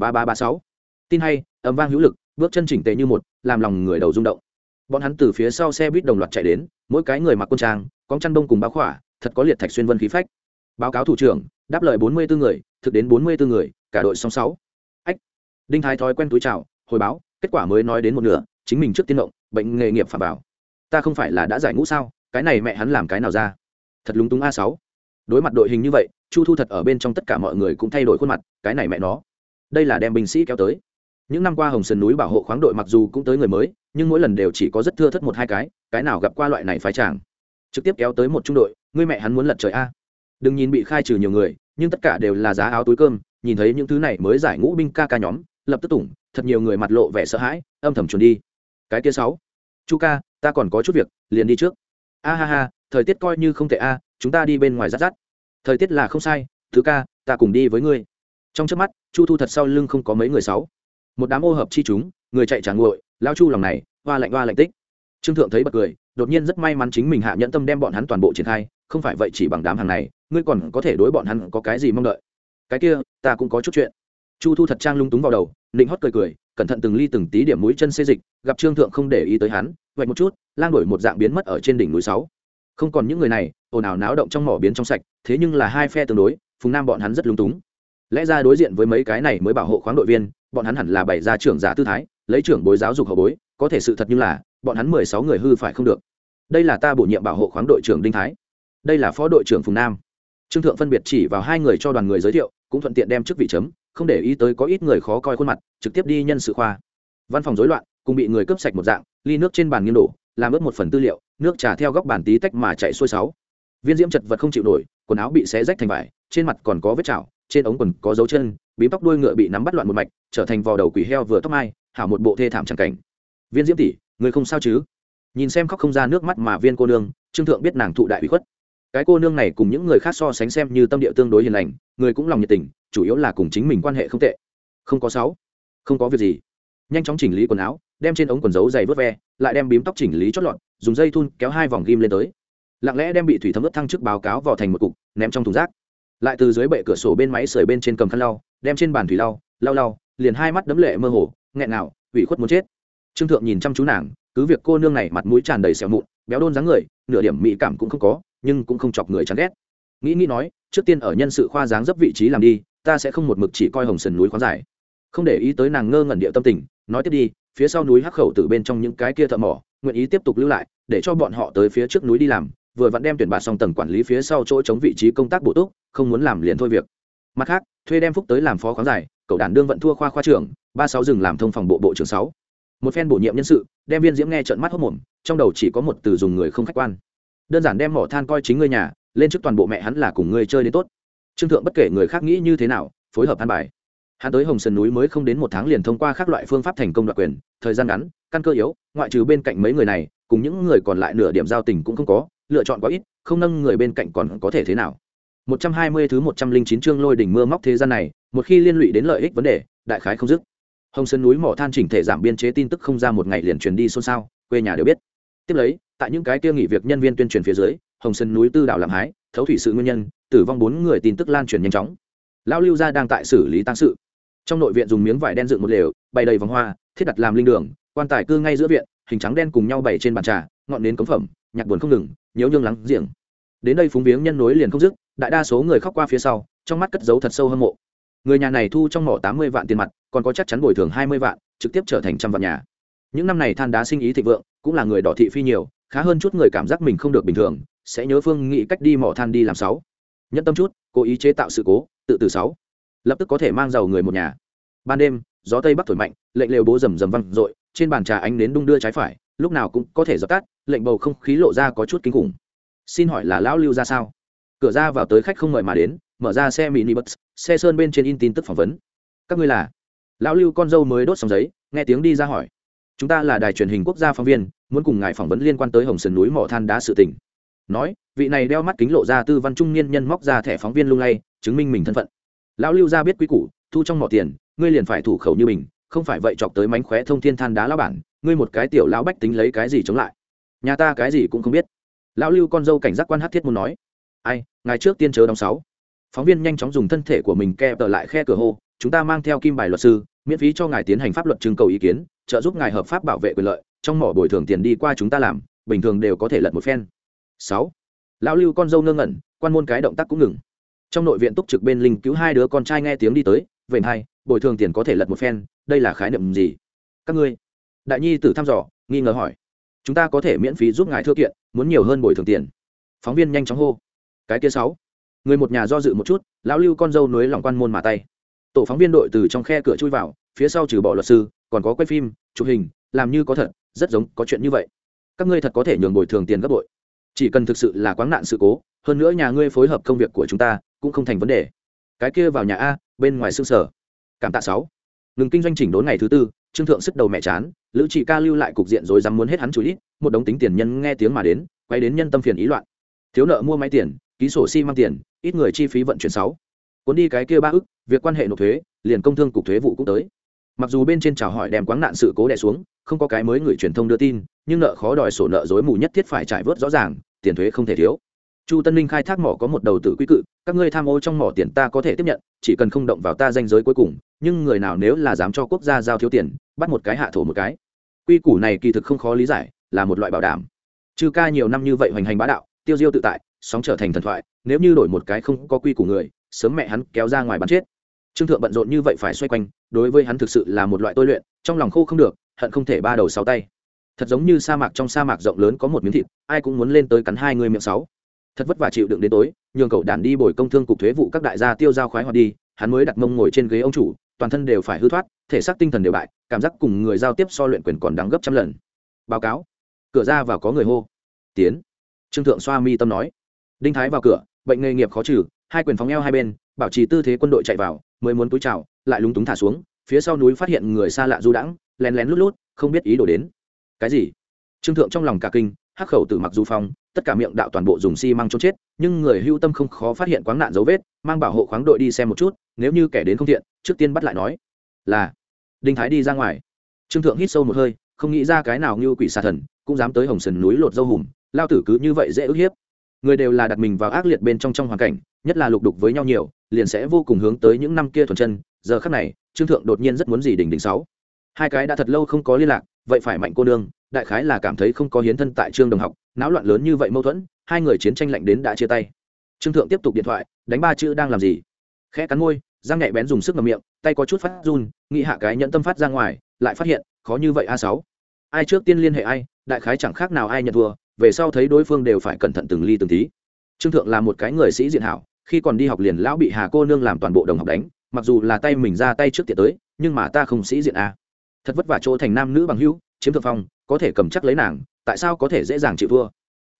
ba ba ba sáu. Tin hay, âm vang hữu lực, bước chân chỉnh tề như một, làm lòng người đầu rung động. Bọn hắn từ phía sau xe buýt đồng loạt chạy đến, mỗi cái người mặc quân trang, có chăn đông cùng báo khỏa, thật có liệt thạch xuyên vân khí phách. Báo cáo thủ trưởng, đáp lời bốn mươi bốn người, thực đến bốn mươi bốn người, cả đội song sáu. Ách! Đinh thái thói quen túi chào, hồi báo, kết quả mới nói đến một nửa, chính mình trước tiên động, bệnh nghề nghiệp phạm bảo ta không phải là đã giải ngũ sao, cái này mẹ hắn làm cái nào ra? Thật lúng túng a sáu. Đối mặt đội hình như vậy, chu thu thật ở bên trong tất cả mọi người cũng thay đổi khuôn mặt, cái này mẹ nó đây là đem binh sĩ kéo tới. Những năm qua hồng sơn núi bảo hộ khoáng đội mặc dù cũng tới người mới, nhưng mỗi lần đều chỉ có rất thưa thất một hai cái cái nào gặp qua loại này phái chàng. Trực tiếp kéo tới một trung đội, ngươi mẹ hắn muốn lật trời a. Đừng nhìn bị khai trừ nhiều người, nhưng tất cả đều là giá áo túi cơm, nhìn thấy những thứ này mới giải ngũ binh ca ca nhóm, lập tức tủng, thật nhiều người mặt lộ vẻ sợ hãi, âm thầm chuồn đi. Cái kia sáu. Chu ca, ta còn có chút việc, liền đi trước. A ha ha, thời tiết coi như không tệ a, chúng ta đi bên ngoài rát rát. Thời tiết là không sai, thứ ca, ta cùng đi với ngươi trong trước mắt, chu thu thật sau lưng không có mấy người sáu. Một đám ô hợp chi chúng, người chạy trả nguội, lao chu lòng này, hoa lạnh hoa lạnh tích. Trương thượng thấy bật cười, đột nhiên rất may mắn chính mình hạ nhẫn tâm đem bọn hắn toàn bộ triển khai, không phải vậy chỉ bằng đám hàng này, ngươi còn có thể đối bọn hắn có cái gì mong đợi? Cái kia, ta cũng có chút chuyện. Chu thu thật trang lung túng vào đầu, nịnh hót cười cười, cẩn thận từng ly từng tí điểm mũi chân xê dịch, gặp trương thượng không để ý tới hắn, vậy một chút, lang đổi một dạng biến mất ở trên đỉnh núi sáu. Không còn những người này, ồn ào náo động trong mỏ biến trong sạch, thế nhưng là hai phe tương đối, phùng nam bọn hắn rất lung túng lẽ ra đối diện với mấy cái này mới bảo hộ khoáng đội viên, bọn hắn hẳn là bày ra trưởng giả tư thái, lấy trưởng bối giáo dục hậu bối, có thể sự thật như là, bọn hắn mười sáu người hư phải không được. Đây là ta bổ nhiệm bảo hộ khoáng đội trưởng đinh thái. Đây là phó đội trưởng phùng nam. Trương thượng phân biệt chỉ vào hai người cho đoàn người giới thiệu, cũng thuận tiện đem chức vị chấm, không để ý tới có ít người khó coi khuôn mặt, trực tiếp đi nhân sự khoa. Văn phòng rối loạn, cùng bị người cướp sạch một dạng, ly nước trên bàn nghiêng đổ, làm ướt một phần tư liệu, nước trà theo góc bàn tí tách mà chạy xuôi sáu. Viên diễm chật vật không chịu nổi, quần áo bị xé rách thành vải, trên mặt còn có vết chảo trên ống quần có dấu chân bí tóc đuôi ngựa bị nắm bắt loạn một mạch, trở thành vò đầu quỷ heo vừa tóc mai, hảo một bộ thê thảm chẳng cảnh. Viên diễm tỷ, người không sao chứ? Nhìn xem khóc không ra nước mắt mà viên cô nương, trương thượng biết nàng thụ đại bị khuất. Cái cô nương này cùng những người khác so sánh xem như tâm địa tương đối hiền lành, người cũng lòng nhiệt tình, chủ yếu là cùng chính mình quan hệ không tệ. Không có sáu, không có việc gì. Nhanh chóng chỉnh lý quần áo, đem trên ống quần dấu dày vớt ve, lại đem bím tóc chỉnh lý chót lọt, dùng dây thun kéo hai vòng ghim lên tới. Lặng lẽ đem bị thủy thấm ướt thăng trước báo cáo vào thành một cục, ném trong thùng rác lại từ dưới bệ cửa sổ bên máy sưởi bên trên cầm khăn lau, đem trên bàn thủy lau lau lau, liền hai mắt đấm lệ mơ hồ, nghẹn nào ủy khuất muốn chết. Trương thượng nhìn chăm chú nàng, cứ việc cô nương này mặt mũi tràn đầy sẹo mụn, béo đôn dáng người, nửa điểm mỹ cảm cũng không có, nhưng cũng không chọc người chán ghét. Nghĩ nghĩ nói, trước tiên ở nhân sự khoa dáng dấp vị trí làm đi, ta sẽ không một mực chỉ coi hồng sần núi khoáng giải không để ý tới nàng ngơ ngẩn địa tâm tình, nói tiếp đi, phía sau núi hắc khẩu từ bên trong những cái kia thợ mỏ, nguyện ý tiếp tục lưu lại, để cho bọn họ tới phía trước núi đi làm vừa vặn đem tuyển bạt xong tầng quản lý phía sau chỗ chống vị trí công tác bổ túc, không muốn làm liền thôi việc. Mặt khác, thuê đem phúc tới làm phó khoáng giải, cậu đàn đương vận thua khoa khoa trưởng, ba sáu rừng làm thông phòng bộ bộ trưởng sáu. Một phen bổ nhiệm nhân sự, đem viên diễm nghe trợn mắt hốc mồm, trong đầu chỉ có một từ dùng người không khách quan. Đơn giản đem mỏ than coi chính ngươi nhà, lên trước toàn bộ mẹ hắn là cùng ngươi chơi đến tốt. Trương thượng bất kể người khác nghĩ như thế nào, phối hợp an bài. Hắn tới hồng sơn núi mới không đến một tháng liền thông qua các loại phương pháp thành công đoạt quyền, thời gian ngắn, căn cơ yếu, ngoại trừ bên cạnh mấy người này, cùng những người còn lại nửa điểm giao tình cũng không có lựa chọn quá ít, không nâng người bên cạnh còn có thể thế nào? 120 thứ 109 chương lôi đỉnh mưa móc thế gian này, một khi liên lụy đến lợi ích vấn đề, đại khái không dứt. Hồng sơn núi mỏ than chỉnh thể giảm biên chế tin tức không ra một ngày liền truyền đi xôn xao, quê nhà đều biết. Tiếp lấy, tại những cái kia nghỉ việc nhân viên tuyên truyền phía dưới, hồng sơn núi tư Đạo làm hái, thấu thủy sự nguyên nhân, tử vong bốn người tin tức lan truyền nhanh chóng. Lão lưu gia đang tại xử lý tăng sự. Trong nội viện dùng miếng vải đen dựng một lều, bày đầy vòng hoa, thiết đặt làm linh đường, quan tài cư ngay giữa viện, hình trắng đen cùng nhau bày trên bàn trà ngọn nến cống phẩm, nhạc buồn không ngừng nhiễu nhương lắng giềng. Đến đây phúng viếng nhân nối liền không dứt, đại đa số người khóc qua phía sau, trong mắt cất giấu thật sâu hâm mộ. Người nhà này thu trong mỏ tám mươi vạn tiền mặt, còn có chắc chắn bồi thường hai mươi vạn, trực tiếp trở thành trăm vạn nhà. Những năm này than đá sinh ý thịnh vượng, cũng là người đỏ thị phi nhiều, khá hơn chút người cảm giác mình không được bình thường, sẽ nhớ phương nghĩ cách đi mỏ than đi làm sáu. Nhân tâm chút, cố ý chế tạo sự cố, tự từ sáu. Lập tức có thể mang giàu người một nhà. Ban đêm, gió tây bắc thổi mạnh, lệnh lều bố rầm rầm văng dội, trên bàn trà ánh nến đung đưa trái phải lúc nào cũng có thể dập tắt, lệnh bầu không khí lộ ra có chút kinh khủng. Xin hỏi là lão lưu ra sao? Cửa ra vào tới khách không mời mà đến, mở ra xe mini bus xe sơn bên trên in tin tức phỏng vấn. Các ngươi là? Lão lưu con dâu mới đốt xong giấy, nghe tiếng đi ra hỏi. Chúng ta là đài truyền hình quốc gia phóng viên, muốn cùng ngài phỏng vấn liên quan tới hồng sườn núi mỏ than đá sự tỉnh nói, vị này đeo mắt kính lộ ra tư văn trung niên nhân móc ra thẻ phóng viên lung lay, chứng minh mình thân phận. Lão lưu ra biết quý củ, thu trong mỏ tiền, ngươi liền phải thủ khẩu như mình không phải vậy chọc tới mánh khóe thông thiên than đá lão bản, ngươi một cái tiểu lão bách tính lấy cái gì chống lại? Nhà ta cái gì cũng không biết. Lão lưu con dâu cảnh giác quan hát thiết muốn nói. Ai, ngài trước tiên chớ đóng sáu. Phóng viên nhanh chóng dùng thân thể của mình kẹp tờ lại khe cửa hô, chúng ta mang theo kim bài luật sư, miễn phí cho ngài tiến hành pháp luật trưng cầu ý kiến, trợ giúp ngài hợp pháp bảo vệ quyền lợi, trong mỏ bồi thường tiền đi qua chúng ta làm, bình thường đều có thể lật một phen. Sáu. Lão lưu con dâu ngơ ngẩn, quan môn cái động tác cũng ngừng. Trong nội viện túc trực bên linh cứu hai đứa con trai nghe tiếng đi tới vậy hai, bồi thường tiền có thể lật một phen đây là khái niệm gì? Các ngươi, đại nhi tử thăm dò, nghi ngờ hỏi. Chúng ta có thể miễn phí giúp ngài thưa kiện, muốn nhiều hơn bồi thường tiền. Phóng viên nhanh chóng hô. Cái kia sáu. Người một nhà do dự một chút, lão lưu con dâu nối lòng quan môn mà tay. Tổ phóng viên đội từ trong khe cửa chui vào, phía sau trừ bỏ luật sư, còn có quay phim, chụp hình, làm như có thật, rất giống, có chuyện như vậy. Các ngươi thật có thể nhường bồi thường tiền gấp bội. Chỉ cần thực sự là quáng nạn sự cố, hơn nữa nhà ngươi phối hợp công việc của chúng ta, cũng không thành vấn đề. Cái kia vào nhà a, bên ngoài xương sở. Cảm tạ sáu ngừng kinh doanh chỉnh đốn ngày thứ tư, trương thượng sức đầu mẹ chán, lữ chị ca lưu lại cục diện rồi dám muốn hết hắn chú ý, một đống tính tiền nhân nghe tiếng mà đến, quay đến nhân tâm phiền ý loạn. Thiếu nợ mua máy tiền, ký sổ xi mang tiền, ít người chi phí vận chuyển sáu. Cuốn đi cái kia ba ức, việc quan hệ nộp thuế, liền công thương cục thuế vụ cũng tới. Mặc dù bên trên chào hỏi đem quáng nạn sự cố đè xuống, không có cái mới người truyền thông đưa tin, nhưng nợ khó đòi sổ nợ dối mù nhất thiết phải trải vớt rõ ràng, tiền thuế không thể thiếu chu tân ninh khai thác mỏ có một đầu tử quy cự, các ngươi tham ô trong mỏ tiền ta có thể tiếp nhận, chỉ cần không động vào ta danh giới cuối cùng, nhưng người nào nếu là dám cho quốc gia giao thiếu tiền, bắt một cái hạ thổ một cái. Quy củ này kỳ thực không khó lý giải, là một loại bảo đảm. Trừ ca nhiều năm như vậy hoành hành bá đạo, tiêu diêu tự tại, sóng trở thành thần thoại, nếu như đổi một cái không có quy củ người, sớm mẹ hắn kéo ra ngoài bắn chết. Trương thượng bận rộn như vậy phải xoay quanh, đối với hắn thực sự là một loại tôi luyện, trong lòng khô không được, hận không thể ba đầu sáu tay. Thật giống như sa mạc trong sa mạc rộng lớn có một miếng thịt, ai cũng muốn lên tới cắn hai người miệng sáu thật vất vả chịu đựng đến tối, nhường cậu đàn đi bồi công thương cục thuế vụ các đại gia tiêu giao khoái hoạt đi, hắn mới đặt mông ngồi trên ghế ông chủ, toàn thân đều phải hư thoát, thể xác tinh thần đều bại, cảm giác cùng người giao tiếp so luyện quyền còn đáng gấp trăm lần. Báo cáo. Cửa ra vào có người hô. Tiến. Trương thượng xoa mi tâm nói. Đinh thái vào cửa, bệnh nghề nghiệp khó trừ, hai quyền phóng eo hai bên, bảo trì tư thế quân đội chạy vào, mới muốn túi chào, lại lúng túng thả xuống, phía sau núi phát hiện người xa lạ du đãng, lén lén lút lút, không biết ý đồ đến. Cái gì? Trương thượng trong lòng cả kinh hắc khẩu tử mặc dù phong, tất cả miệng đạo toàn bộ dùng xi măng trốn chết, nhưng người hưu tâm không khó phát hiện quáng nạn dấu vết, mang bảo hộ khoáng đội đi xem một chút, nếu như kẻ đến không thiện trước tiên bắt lại nói. Là, đinh thái đi ra ngoài. Trương thượng hít sâu một hơi, không nghĩ ra cái nào như quỷ xà thần, cũng dám tới hồng sần núi lột dâu hùm, lao tử cứ như vậy dễ ức hiếp. Người đều là đặt mình vào ác liệt bên trong trong hoàn cảnh, nhất là lục đục với nhau nhiều, liền sẽ vô cùng hướng tới những năm kia thuần chân. Giờ khắc này, trương thượng đột nhiên rất muốn gì đỉnh đỉnh sáu. Hai cái đã thật lâu không có liên lạc, vậy phải mạnh cô nương đại khái là cảm thấy không có hiến thân tại trương đồng học, náo loạn lớn như vậy mâu thuẫn, hai người chiến tranh lạnh đến đã chia tay. Trương thượng tiếp tục điện thoại, đánh ba chữ đang làm gì? Khẽ cắn môi giang nhạy bén dùng sức ngầm miệng, tay có chút phát run, nghĩ hạ cái nhẫn tâm phát ra ngoài, lại phát hiện, khó như vậy a sáu. Ai trước tiên liên hệ ai, đại khái chẳng khác nào ai nhận thua, về sau thấy đối phương đều phải cẩn thận từng ly từng tí. Trương thượng là một cái người sĩ diện hảo, khi còn đi học liền lão bị hà cô nương làm toàn bộ đồng học đánh, mặc dù là tay mình ra tay trước tiện tới, nhưng mà ta không sĩ diện a. Thật vất vả chỗ thành nam nữ bằng hữu chiếm thượng phong, có thể cầm chắc lấy nàng, tại sao có thể dễ dàng chịu thua?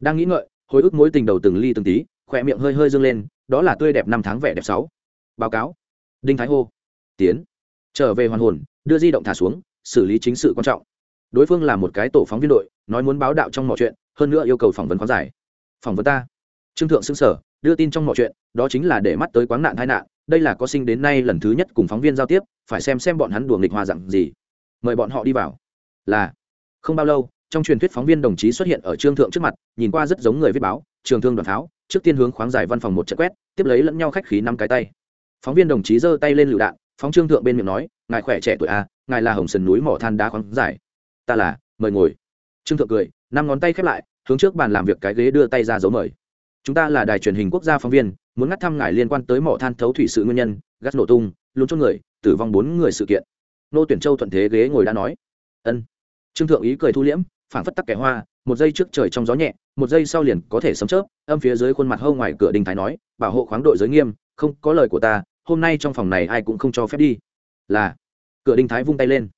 Đang nghĩ ngợi, hồi ức mối tình đầu từng ly từng tí, khỏe miệng hơi hơi dâng lên, đó là tươi đẹp năm tháng vẻ đẹp sáu. Báo cáo. Đinh thái hô. Tiến. Trở về hoàn hồn, đưa di động thả xuống, xử lý chính sự quan trọng. Đối phương là một cái tổ phóng viên đội, nói muốn báo đạo trong mọi chuyện, hơn nữa yêu cầu phỏng vấn khoáng giải phỏng vấn ta. Trương thượng xưng sở đưa tin trong mọi chuyện, đó chính là để mắt tới quáng nạn tai nạn, đây là có sinh đến nay lần thứ nhất cùng phóng viên giao tiếp, phải xem xem bọn hắn đùa nghịch hòa dặn gì. Mời bọn họ đi vào là không bao lâu, trong truyền thuyết phóng viên đồng chí xuất hiện ở trương thượng trước mặt, nhìn qua rất giống người viết báo, trường thương đoàn pháo, trước tiên hướng khoáng giải văn phòng một trận quét, tiếp lấy lẫn nhau khách khí năm cái tay. Phóng viên đồng chí giơ tay lên lựu đạn, phóng trương thượng bên miệng nói, ngài khỏe trẻ tuổi a ngài là hồng sần núi mỏ than đá khoáng giải. Ta là, mời ngồi. Trương thượng cười, năm ngón tay khép lại, hướng trước bàn làm việc cái ghế đưa tay ra dấu mời. Chúng ta là đài truyền hình quốc gia phóng viên, muốn ngắt thăm ngài liên quan tới mỏ than thấu thủy sự nguyên nhân, gắt nổ tung, luôn cho người, tử vong bốn người sự kiện. Nô tuyển châu thuận thế ghế ngồi đã nói. Ân trương thượng ý cười thu liễm, phảng phất tắc kẻ hoa, một giây trước trời trong gió nhẹ, một giây sau liền có thể sấm chớp, âm phía dưới khuôn mặt hâu ngoài cửa đình thái nói, bảo hộ khoáng đội giới nghiêm, không có lời của ta, hôm nay trong phòng này ai cũng không cho phép đi. Là, cửa đình thái vung tay lên.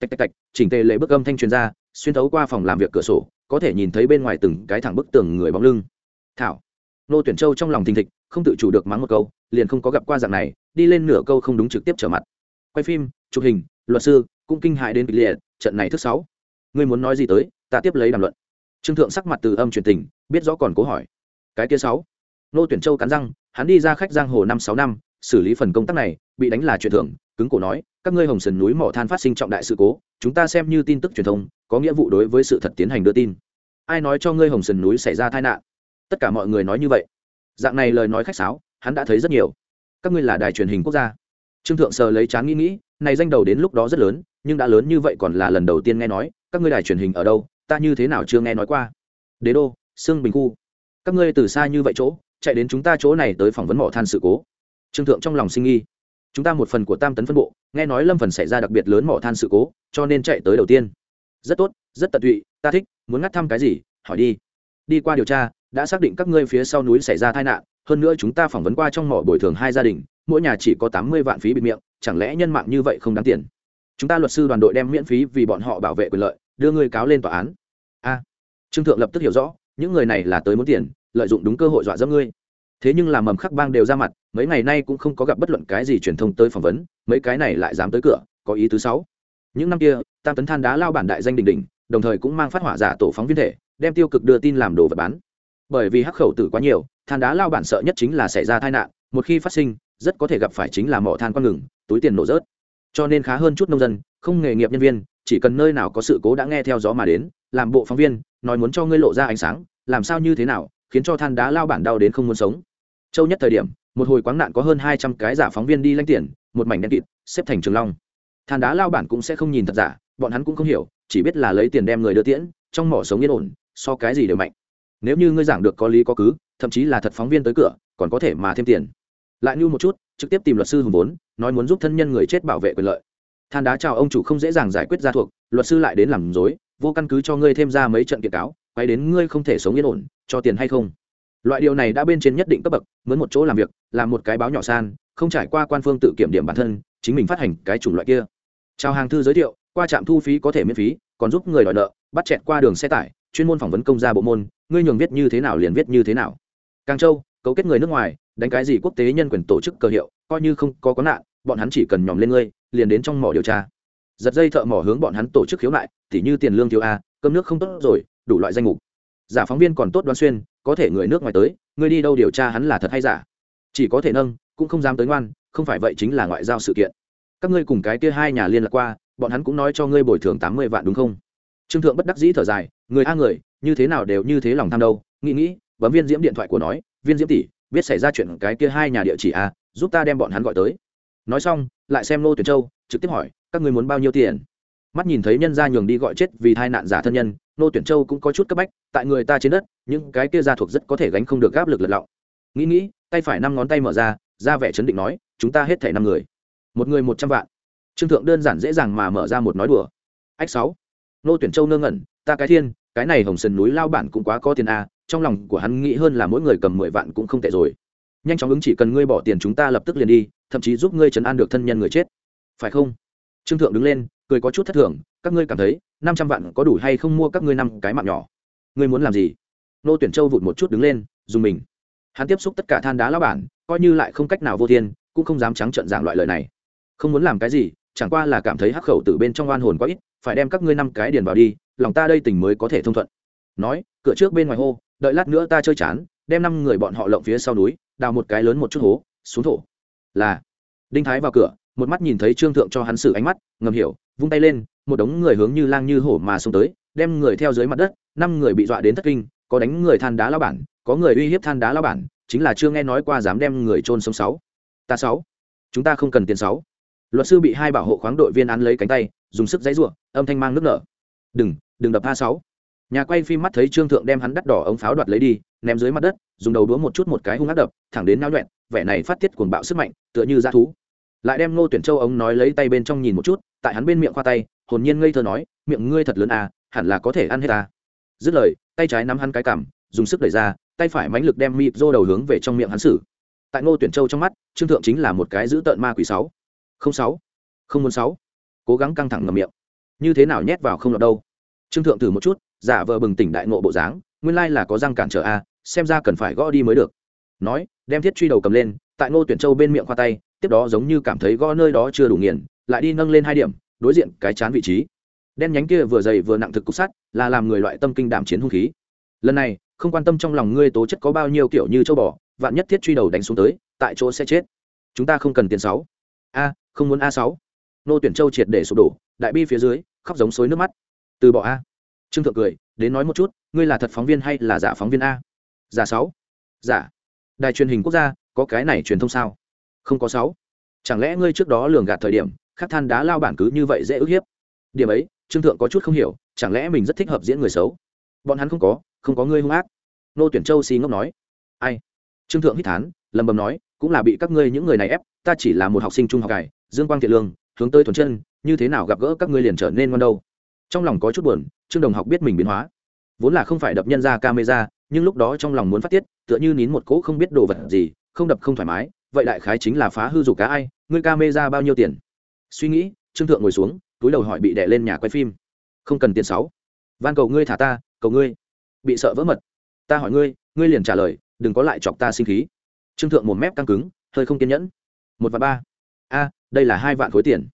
Tạch tạch tạch, chỉnh tề lệ bức âm thanh truyền ra, xuyên thấu qua phòng làm việc cửa sổ, có thể nhìn thấy bên ngoài từng cái thẳng bức tường người bóng lưng. Thảo, nô tuyển châu trong lòng thình thịch, không tự chủ được mắng một câu, liền không có gặp qua dạng này, đi lên nửa câu không đúng trực tiếp trở mặt. Quay phim, chụp hình, luật sư, cũng kinh hại đến kịch liệt, trận này thứ sáu ngươi muốn nói gì tới, ta tiếp lấy đàm luận. Trương thượng sắc mặt từ âm truyền tình, biết rõ còn cố hỏi. Cái kia sáu? Nô tuyển châu cắn răng, hắn đi ra khách giang hồ năm sáu năm, xử lý phần công tác này, bị đánh là chuyện thường, cứng cổ nói, các ngươi hồng sườn núi mỏ than phát sinh trọng đại sự cố, chúng ta xem như tin tức truyền thông, có nghĩa vụ đối với sự thật tiến hành đưa tin. Ai nói cho ngươi hồng sườn núi xảy ra tai nạn? Tất cả mọi người nói như vậy. Dạng này lời nói khách sáo, hắn đã thấy rất nhiều. Các ngươi là đài truyền hình quốc gia. Trương thượng sờ lấy chán nghĩ nghĩ, này danh đầu đến lúc đó rất lớn, nhưng đã lớn như vậy còn là lần đầu tiên nghe nói các ngươi đài truyền hình ở đâu, ta như thế nào chưa nghe nói qua. Đế đô, sương bình khu. Các ngươi từ xa như vậy chỗ, chạy đến chúng ta chỗ này tới phỏng vấn mỏ than sự cố. Trương thượng trong lòng sinh nghi. Chúng ta một phần của tam tấn phân bộ, nghe nói lâm phần xảy ra đặc biệt lớn mỏ than sự cố, cho nên chạy tới đầu tiên. Rất tốt, rất tận tụy, ta thích, muốn ngắt thăm cái gì, hỏi đi. Đi qua điều tra, đã xác định các ngươi phía sau núi xảy ra tai nạn, hơn nữa chúng ta phỏng vấn qua trong mỏ bồi thường hai gia đình, mỗi nhà chỉ có tám mươi vạn phí bịt miệng, chẳng lẽ nhân mạng như vậy không đáng tiền? Chúng ta luật sư đoàn đội đem miễn phí vì bọn họ bảo vệ quyền lợi, đưa người cáo lên tòa án. A, trương thượng lập tức hiểu rõ, những người này là tới muốn tiền, lợi dụng đúng cơ hội dọa dẫm ngươi. Thế nhưng là mầm khắc bang đều ra mặt, mấy ngày nay cũng không có gặp bất luận cái gì truyền thông tới phỏng vấn, mấy cái này lại dám tới cửa, có ý thứ sáu. Những năm kia, tam tấn than đá lao bản đại danh đỉnh đỉnh, đồng thời cũng mang phát hỏa giả tổ phóng viên thể, đem tiêu cực đưa tin làm đồ vật bán. Bởi vì hắc khẩu tử quá nhiều, than đá lao bản sợ nhất chính là xảy ra tai nạn, một khi phát sinh, rất có thể gặp phải chính là mỏ than con ngừng, túi tiền nổ rớt cho nên khá hơn chút nông dân, không nghề nghiệp nhân viên, chỉ cần nơi nào có sự cố đã nghe theo gió mà đến, làm bộ phóng viên, nói muốn cho ngươi lộ ra ánh sáng, làm sao như thế nào, khiến cho than đá lao bản đau đến không muốn sống. Châu nhất thời điểm, một hồi quáng nạn có hơn hai trăm cái giả phóng viên đi lanh tiền, một mảnh đen kịt, xếp thành trường long. Than đá lao bản cũng sẽ không nhìn thật giả, bọn hắn cũng không hiểu, chỉ biết là lấy tiền đem người đưa tiễn, trong mỏ sống yên ổn, so cái gì đều mạnh. Nếu như ngươi giảng được có lý có cứ, thậm chí là thật phóng viên tới cửa, còn có thể mà thêm tiền lại như một chút, trực tiếp tìm luật sư hùng vốn, nói muốn giúp thân nhân người chết bảo vệ quyền lợi. Than đá chào ông chủ không dễ dàng giải quyết ra thuộc, luật sư lại đến làm dối, vô căn cứ cho ngươi thêm ra mấy trận kiện cáo, quay đến ngươi không thể sống yên ổn, cho tiền hay không? Loại điều này đã bên trên nhất định cấp bậc, mướn một chỗ làm việc, làm một cái báo nhỏ san, không trải qua quan phương tự kiểm điểm bản thân, chính mình phát hành cái chủng loại kia. Chào hàng thư giới thiệu, qua trạm thu phí có thể miễn phí, còn giúp người đòi nợ, bắt chẹt qua đường xe tải, chuyên môn phỏng vấn công gia bộ môn, ngươi nhường viết như thế nào liền viết như thế nào. Càng châu, cấu kết người nước ngoài đánh cái gì quốc tế nhân quyền tổ chức cơ hiệu, coi như không có có nạn, bọn hắn chỉ cần nhòm lên ngươi, liền đến trong mỏ điều tra. Giật dây thợ mỏ hướng bọn hắn tổ chức khiếu nại, tỉ như tiền lương thiếu a, cơm nước không tốt rồi, đủ loại danh mục. Giả phóng viên còn tốt đoán xuyên, có thể người nước ngoài tới, ngươi đi đâu điều tra hắn là thật hay giả? Chỉ có thể nâng, cũng không dám tới ngoan, không phải vậy chính là ngoại giao sự kiện. Các ngươi cùng cái kia hai nhà liên lạc qua, bọn hắn cũng nói cho ngươi bồi thường tám mươi vạn đúng không? Trương thượng bất đắc dĩ thở dài, người a người, như thế nào đều như thế lòng tham đâu, nghĩ nghĩ, bấm viên diễm điện thoại của nói, viên diễm tỷ biết xảy ra chuyện cái kia hai nhà địa chỉ à, giúp ta đem bọn hắn gọi tới. Nói xong lại xem nô tuyển châu trực tiếp hỏi các ngươi muốn bao nhiêu tiền? Mắt nhìn thấy nhân gia nhường đi gọi chết vì tai nạn giả thân nhân nô tuyển châu cũng có chút cấp bách tại người ta trên đất những cái kia gia thuộc rất có thể gánh không được áp lực lật lọng. Nghĩ nghĩ tay phải năm ngón tay mở ra ra vẻ chấn định nói chúng ta hết thảy năm người. Một người một trăm vạn. Trương thượng đơn giản dễ dàng mà mở ra một nói đùa. Ách sáu. Nô tuyển châu ngơ ngẩn ta cái thiên cái này hồng sần núi lao bản cũng quá có tiền a trong lòng của hắn nghĩ hơn là mỗi người cầm mười vạn cũng không tệ rồi. Nhanh chóng ứng chỉ cần ngươi bỏ tiền chúng ta lập tức liền đi, thậm chí giúp ngươi chấn an được thân nhân người chết. Phải không? Trương thượng đứng lên, cười có chút thất thường, các ngươi cảm thấy năm trăm vạn có đủ hay không mua các ngươi năm cái mạng nhỏ? Ngươi muốn làm gì? Nô tuyển châu vụt một chút đứng lên, dùng mình. Hắn tiếp xúc tất cả than đá lao bản, coi như lại không cách nào vô thiên, cũng không dám trắng trợn giảng loại lời này. Không muốn làm cái gì, chẳng qua là cảm thấy hắc khẩu từ bên trong oan hồn quá ít, phải đem các ngươi năm cái điền vào đi, lòng ta đây tình mới có thể thông thuận. Nói, cửa trước bên ngoài hô đợi lát nữa ta chơi chán, đem năm người bọn họ lộng phía sau núi, đào một cái lớn một chút hố, xuống thổ. Là. Đinh thái vào cửa, một mắt nhìn thấy trương thượng cho hắn xử ánh mắt, ngầm hiểu, vung tay lên, một đống người hướng như lang như hổ mà xông tới, đem người theo dưới mặt đất, năm người bị dọa đến thất kinh, có đánh người than đá lao bản, có người uy hiếp than đá lao bản, chính là chưa nghe nói qua dám đem người trôn sống sáu. Ta sáu. Chúng ta không cần tiền sáu. Luật sư bị hai bảo hộ khoáng đội viên án lấy cánh tay, dùng sức dãy ruộng âm thanh mang nước nở. Đừng đừng đập a sáu nhà quay phim mắt thấy trương thượng đem hắn đắt đỏ ống pháo đoạt lấy đi, ném dưới mặt đất, dùng đầu đũa một chút một cái hung ác đập, thẳng đến nao nhuẹn, vẻ này phát tiết cuồng bạo sức mạnh, tựa như dã thú. Lại đem ngô tuyển châu ống nói lấy tay bên trong nhìn một chút, tại hắn bên miệng khoa tay, hồn nhiên ngây thơ nói, miệng ngươi thật lớn à hẳn là có thể ăn hết à dứt lời, tay trái nắm hắn cái cằm, dùng sức đẩy ra, tay phải mãnh lực đem mịp rô đầu hướng về trong miệng hắn xử. Tại ngô tuyển châu trong mắt, trương thượng chính là một cái giữ tợn ma quỷ sáu. Không sáu. Không muốn sáu. Cố gắng căng thẳng ngầm miệng. Như thế nào nhét vào không lọt đâu? Trương thượng thử một chút, giả vờ bừng tỉnh đại ngộ bộ dáng, nguyên lai là có răng cản trở a, xem ra cần phải gõ đi mới được. Nói, đem thiết truy đầu cầm lên, tại ngô tuyển châu bên miệng khoa tay, tiếp đó giống như cảm thấy gõ nơi đó chưa đủ nghiền, lại đi nâng lên hai điểm, đối diện cái chán vị trí. Đen nhánh kia vừa dày vừa nặng thực cục sắt, là làm người loại tâm kinh đảm chiến hung khí. Lần này, không quan tâm trong lòng ngươi tố chất có bao nhiêu kiểu như châu bò, vạn nhất thiết truy đầu đánh xuống tới, tại chỗ sẽ chết. Chúng ta không cần tiền sáu. A, không muốn a sáu. Nô tuyển châu triệt để sụp đổ, đại bi phía dưới, khóc giống xối nước mắt từ bỏ a. Trương thượng cười, đến nói một chút, ngươi là thật phóng viên hay là giả phóng viên a? Giả sáu. Giả. Đài truyền hình quốc gia, có cái này truyền thông sao? Không có sáu. Chẳng lẽ ngươi trước đó lường gạt thời điểm, khắc than đá lao bản cứ như vậy dễ ức hiếp? Điểm ấy, trương thượng có chút không hiểu, chẳng lẽ mình rất thích hợp diễn người xấu? Bọn hắn không có không có ngươi hung ác. Nô tuyển châu xì ngốc nói. Ai? Trương thượng hít thán lầm bầm nói, cũng là bị các ngươi những người này ép, ta chỉ là một học sinh trung học cải, dương quang thiện lương, hướng tới thuần chân, như thế nào gặp gỡ các ngươi liền trở nên ngon đâu? Trong lòng có chút buồn, trương đồng học biết mình biến hóa. Vốn là không phải đập nhân ra camera, nhưng lúc đó trong lòng muốn phát tiết, tựa như nín một cỗ không biết đồ vật gì, không đập không thoải mái, vậy đại khái chính là phá hư dục cá ai, ngươi camera bao nhiêu tiền? Suy nghĩ, trương thượng ngồi xuống, túi đầu hỏi bị đẻ lên nhà quay phim. Không cần tiền sáu. Van cầu ngươi thả ta, cầu ngươi. Bị sợ vỡ mật. Ta hỏi ngươi ngươi liền trả lời, đừng có lại chọc ta sinh khí. Trương thượng một mép căng cứng, hơi không kiên nhẫn. Một và ba. A, đây là hai vạn khối tiền.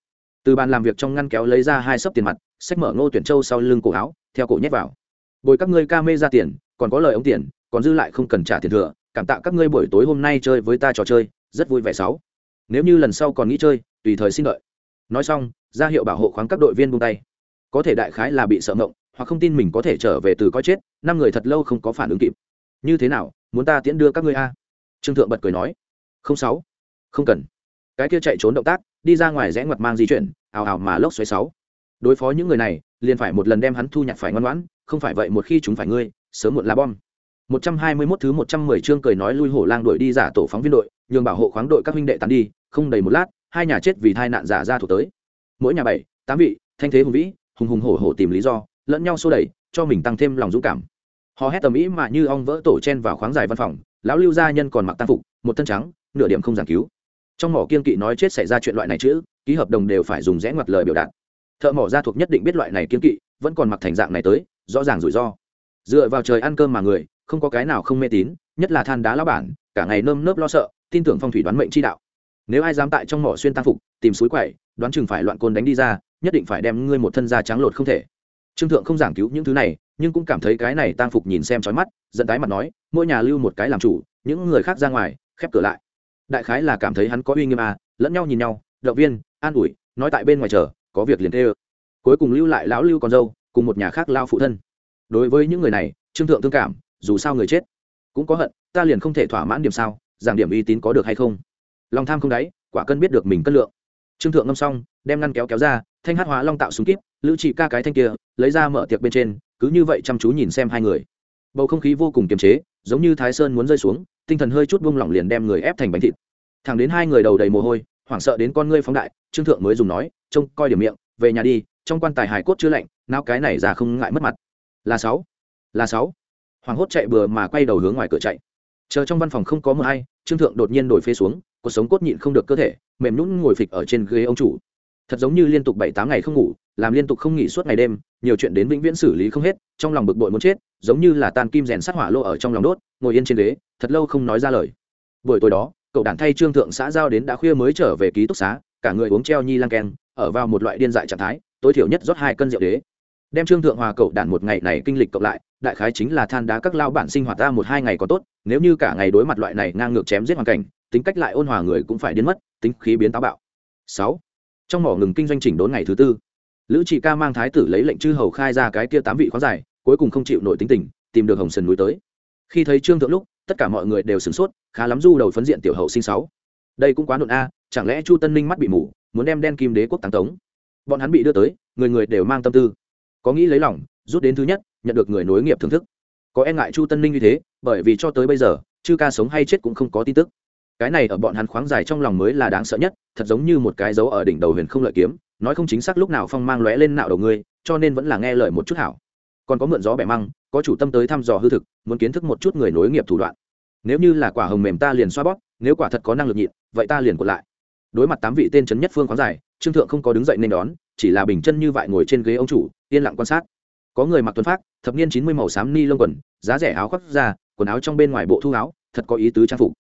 Từ bàn làm việc trong ngăn kéo lấy ra hai sấp tiền mặt sách mở ngô tuyển châu sau lưng cổ áo, theo cổ nhét vào. Bồi các ngươi ca mê ra tiền, còn có lời ống tiền, còn dư lại không cần trả tiền thừa, cảm tạ các ngươi buổi tối hôm nay chơi với ta trò chơi, rất vui vẻ sáu. Nếu như lần sau còn nghĩ chơi, tùy thời xin đợi. Nói xong, ra hiệu bảo hộ khoáng các đội viên buông tay. Có thể đại khái là bị sợ mộng hoặc không tin mình có thể trở về từ coi chết, năm người thật lâu không có phản ứng kịp. Như thế nào, muốn ta tiễn đưa các ngươi a? Trương thượng bật cười nói. Không sáu, không cần. Cái kia chạy trốn động tác, đi ra ngoài rẽ ngoặt mang di chuyển, ào ào mà lốc xoáy sáu đối phó những người này, liền phải một lần đem hắn thu nhặt phải ngoan ngoãn, không phải vậy một khi chúng phải ngươi, sớm muộn là bom. 121 thứ 110 chương cười nói lui hổ lang đuổi đi giả tổ phóng viên đội, nhường bảo hộ khoáng đội các huynh đệ tán đi, không đầy một lát, hai nhà chết vì tai nạn giả ra thủ tới. Mỗi nhà bảy, tám vị, thanh thế hùng vĩ, hùng hùng hổ hổ tìm lý do, lẫn nhau xô đẩy, cho mình tăng thêm lòng dũng cảm. Họ hét tầm ý mà như ong vỡ tổ chen vào khoáng dài văn phòng, lão lưu gia nhân còn mặc tăng phục, một thân trắng, nửa điểm không giảng cứu. Trong mỏ kiên kỵ nói chết xảy ra chuyện loại này chứ, ký hợp đồng đều phải dùng rẽ ngoặt lời biểu đạt thợ mỏ gia thuộc nhất định biết loại này kiên kỵ, vẫn còn mặc thành dạng này tới, rõ ràng rủi ro. Dựa vào trời ăn cơm mà người, không có cái nào không mê tín, nhất là than đá lao bản, cả ngày nơm nớp lo sợ, tin tưởng phong thủy đoán mệnh chi đạo. Nếu ai dám tại trong mỏ xuyên tam phục, tìm suối quậy đoán chừng phải loạn côn đánh đi ra, nhất định phải đem ngươi một thân da trắng lột không thể. Trương thượng không giảng cứu những thứ này, nhưng cũng cảm thấy cái này tang phục nhìn xem trói mắt dẫn tái mặt nói, mỗi nhà lưu một cái làm chủ, những người khác ra ngoài, khép cửa lại. Đại khái là cảm thấy hắn có uy nghiêm à lẫn nhau nhìn nhau, động viên, an ủi, nói tại bên ngoài chờ có việc liền tê ơ. Cuối cùng lưu lại lão lưu con dâu, cùng một nhà khác lao phụ thân. Đối với những người này, trương thượng thương cảm, dù sao người chết, cũng có hận, ta liền không thể thỏa mãn điểm sao, giảng điểm uy tín có được hay không? Lòng tham không đáy, quả cân biết được mình cân lượng. Trương thượng ngâm xong, đem ngăn kéo kéo ra, thanh hát hóa long tạo súng kíp, lữ trị ca cái thanh kia, lấy ra mở tiệc bên trên, cứ như vậy chăm chú nhìn xem hai người. Bầu không khí vô cùng kiềm chế, giống như thái sơn muốn rơi xuống, tinh thần hơi chút buông lỏng liền đem người ép thành bánh thịt. Thẳng đến hai người đầu đầy mồ hôi hoảng sợ đến con ngươi phóng đại, trương thượng mới dùng nói, trông coi điểm miệng, về nhà đi, trong quan tài hải cốt chưa lạnh, nào cái này ra không ngại mất mặt. Là sáu là sáu. Hoàng hốt chạy bừa mà quay đầu hướng ngoài cửa chạy. Chờ trong văn phòng không có mưa ai, trương thượng đột nhiên đổi phê xuống, cuộc sống cốt nhịn không được cơ thể, mềm nhũn ngồi phịch ở trên ghế ông chủ. Thật giống như liên tục bảy tám ngày không ngủ, làm liên tục không nghỉ suốt ngày đêm, nhiều chuyện đến vĩnh viễn xử lý không hết, trong lòng bực bội muốn chết, giống như là tan kim rèn sát hỏa lô ở trong lòng đốt, ngồi yên trên ghế, thật lâu không nói ra lời. Buổi tối đó cậu đàn thay trương thượng xã giao đến đã khuya mới trở về ký túc xá, cả người uống treo nhi lang keng, ở vào một loại điên dại trạng thái, tối thiểu nhất rót hai cân rượu đế. Đem trương thượng hòa cậu đàn một ngày này kinh lịch cộng lại, đại khái chính là than đá các lao bản sinh hoạt ra một hai ngày có tốt, nếu như cả ngày đối mặt loại này ngang ngược chém giết hoàn cảnh, tính cách lại ôn hòa người cũng phải điên mất, tính khí biến táo bạo. Sáu. Trong mỏ ngừng kinh doanh chỉnh đốn ngày thứ tư. Lữ trị ca mang thái tử lấy lệnh chư hầu khai ra cái kia tám vị khoáng giải, cuối cùng không chịu nổi tính tình, tìm được hồng sơn núi tới. Khi thấy trương thượng lúc tất cả mọi người đều sửng sốt, khá lắm du đầu phấn diện tiểu hậu sinh sáu. Đây cũng quá nộn a, chẳng lẽ chu tân ninh mắt bị mù, muốn đem đen kim đế quốc tàng tống? Bọn hắn bị đưa tới, người người đều mang tâm tư. Có nghĩ lấy lòng, rút đến thứ nhất, nhận được người nối nghiệp thưởng thức. Có e ngại chu tân ninh như thế, bởi vì cho tới bây giờ, chư ca sống hay chết cũng không có tin tức. Cái này ở bọn hắn khoáng dài trong lòng mới là đáng sợ nhất, thật giống như một cái dấu ở đỉnh đầu huyền không lợi kiếm, nói không chính xác lúc nào phong mang lóe lên nạo đầu ngươi, cho nên vẫn là nghe lời một chút hảo. Còn có mượn gió bẻ măng có chủ tâm tới thăm dò hư thực, muốn kiến thức một chút người nối nghiệp thủ đoạn. Nếu như là quả hồng mềm ta liền xoa bóp, nếu quả thật có năng lực nhịn, vậy ta liền còn lại. Đối mặt tám vị tên trấn nhất phương khoáng dài trương thượng không có đứng dậy nên đón, chỉ là bình chân như vậy ngồi trên ghế ông chủ, yên lặng quan sát. Có người mặc tuấn phát thập niên chín mươi màu xám ni lông quần, giá rẻ áo khoác ra quần áo trong bên ngoài bộ thu áo, thật có ý tứ trang phục.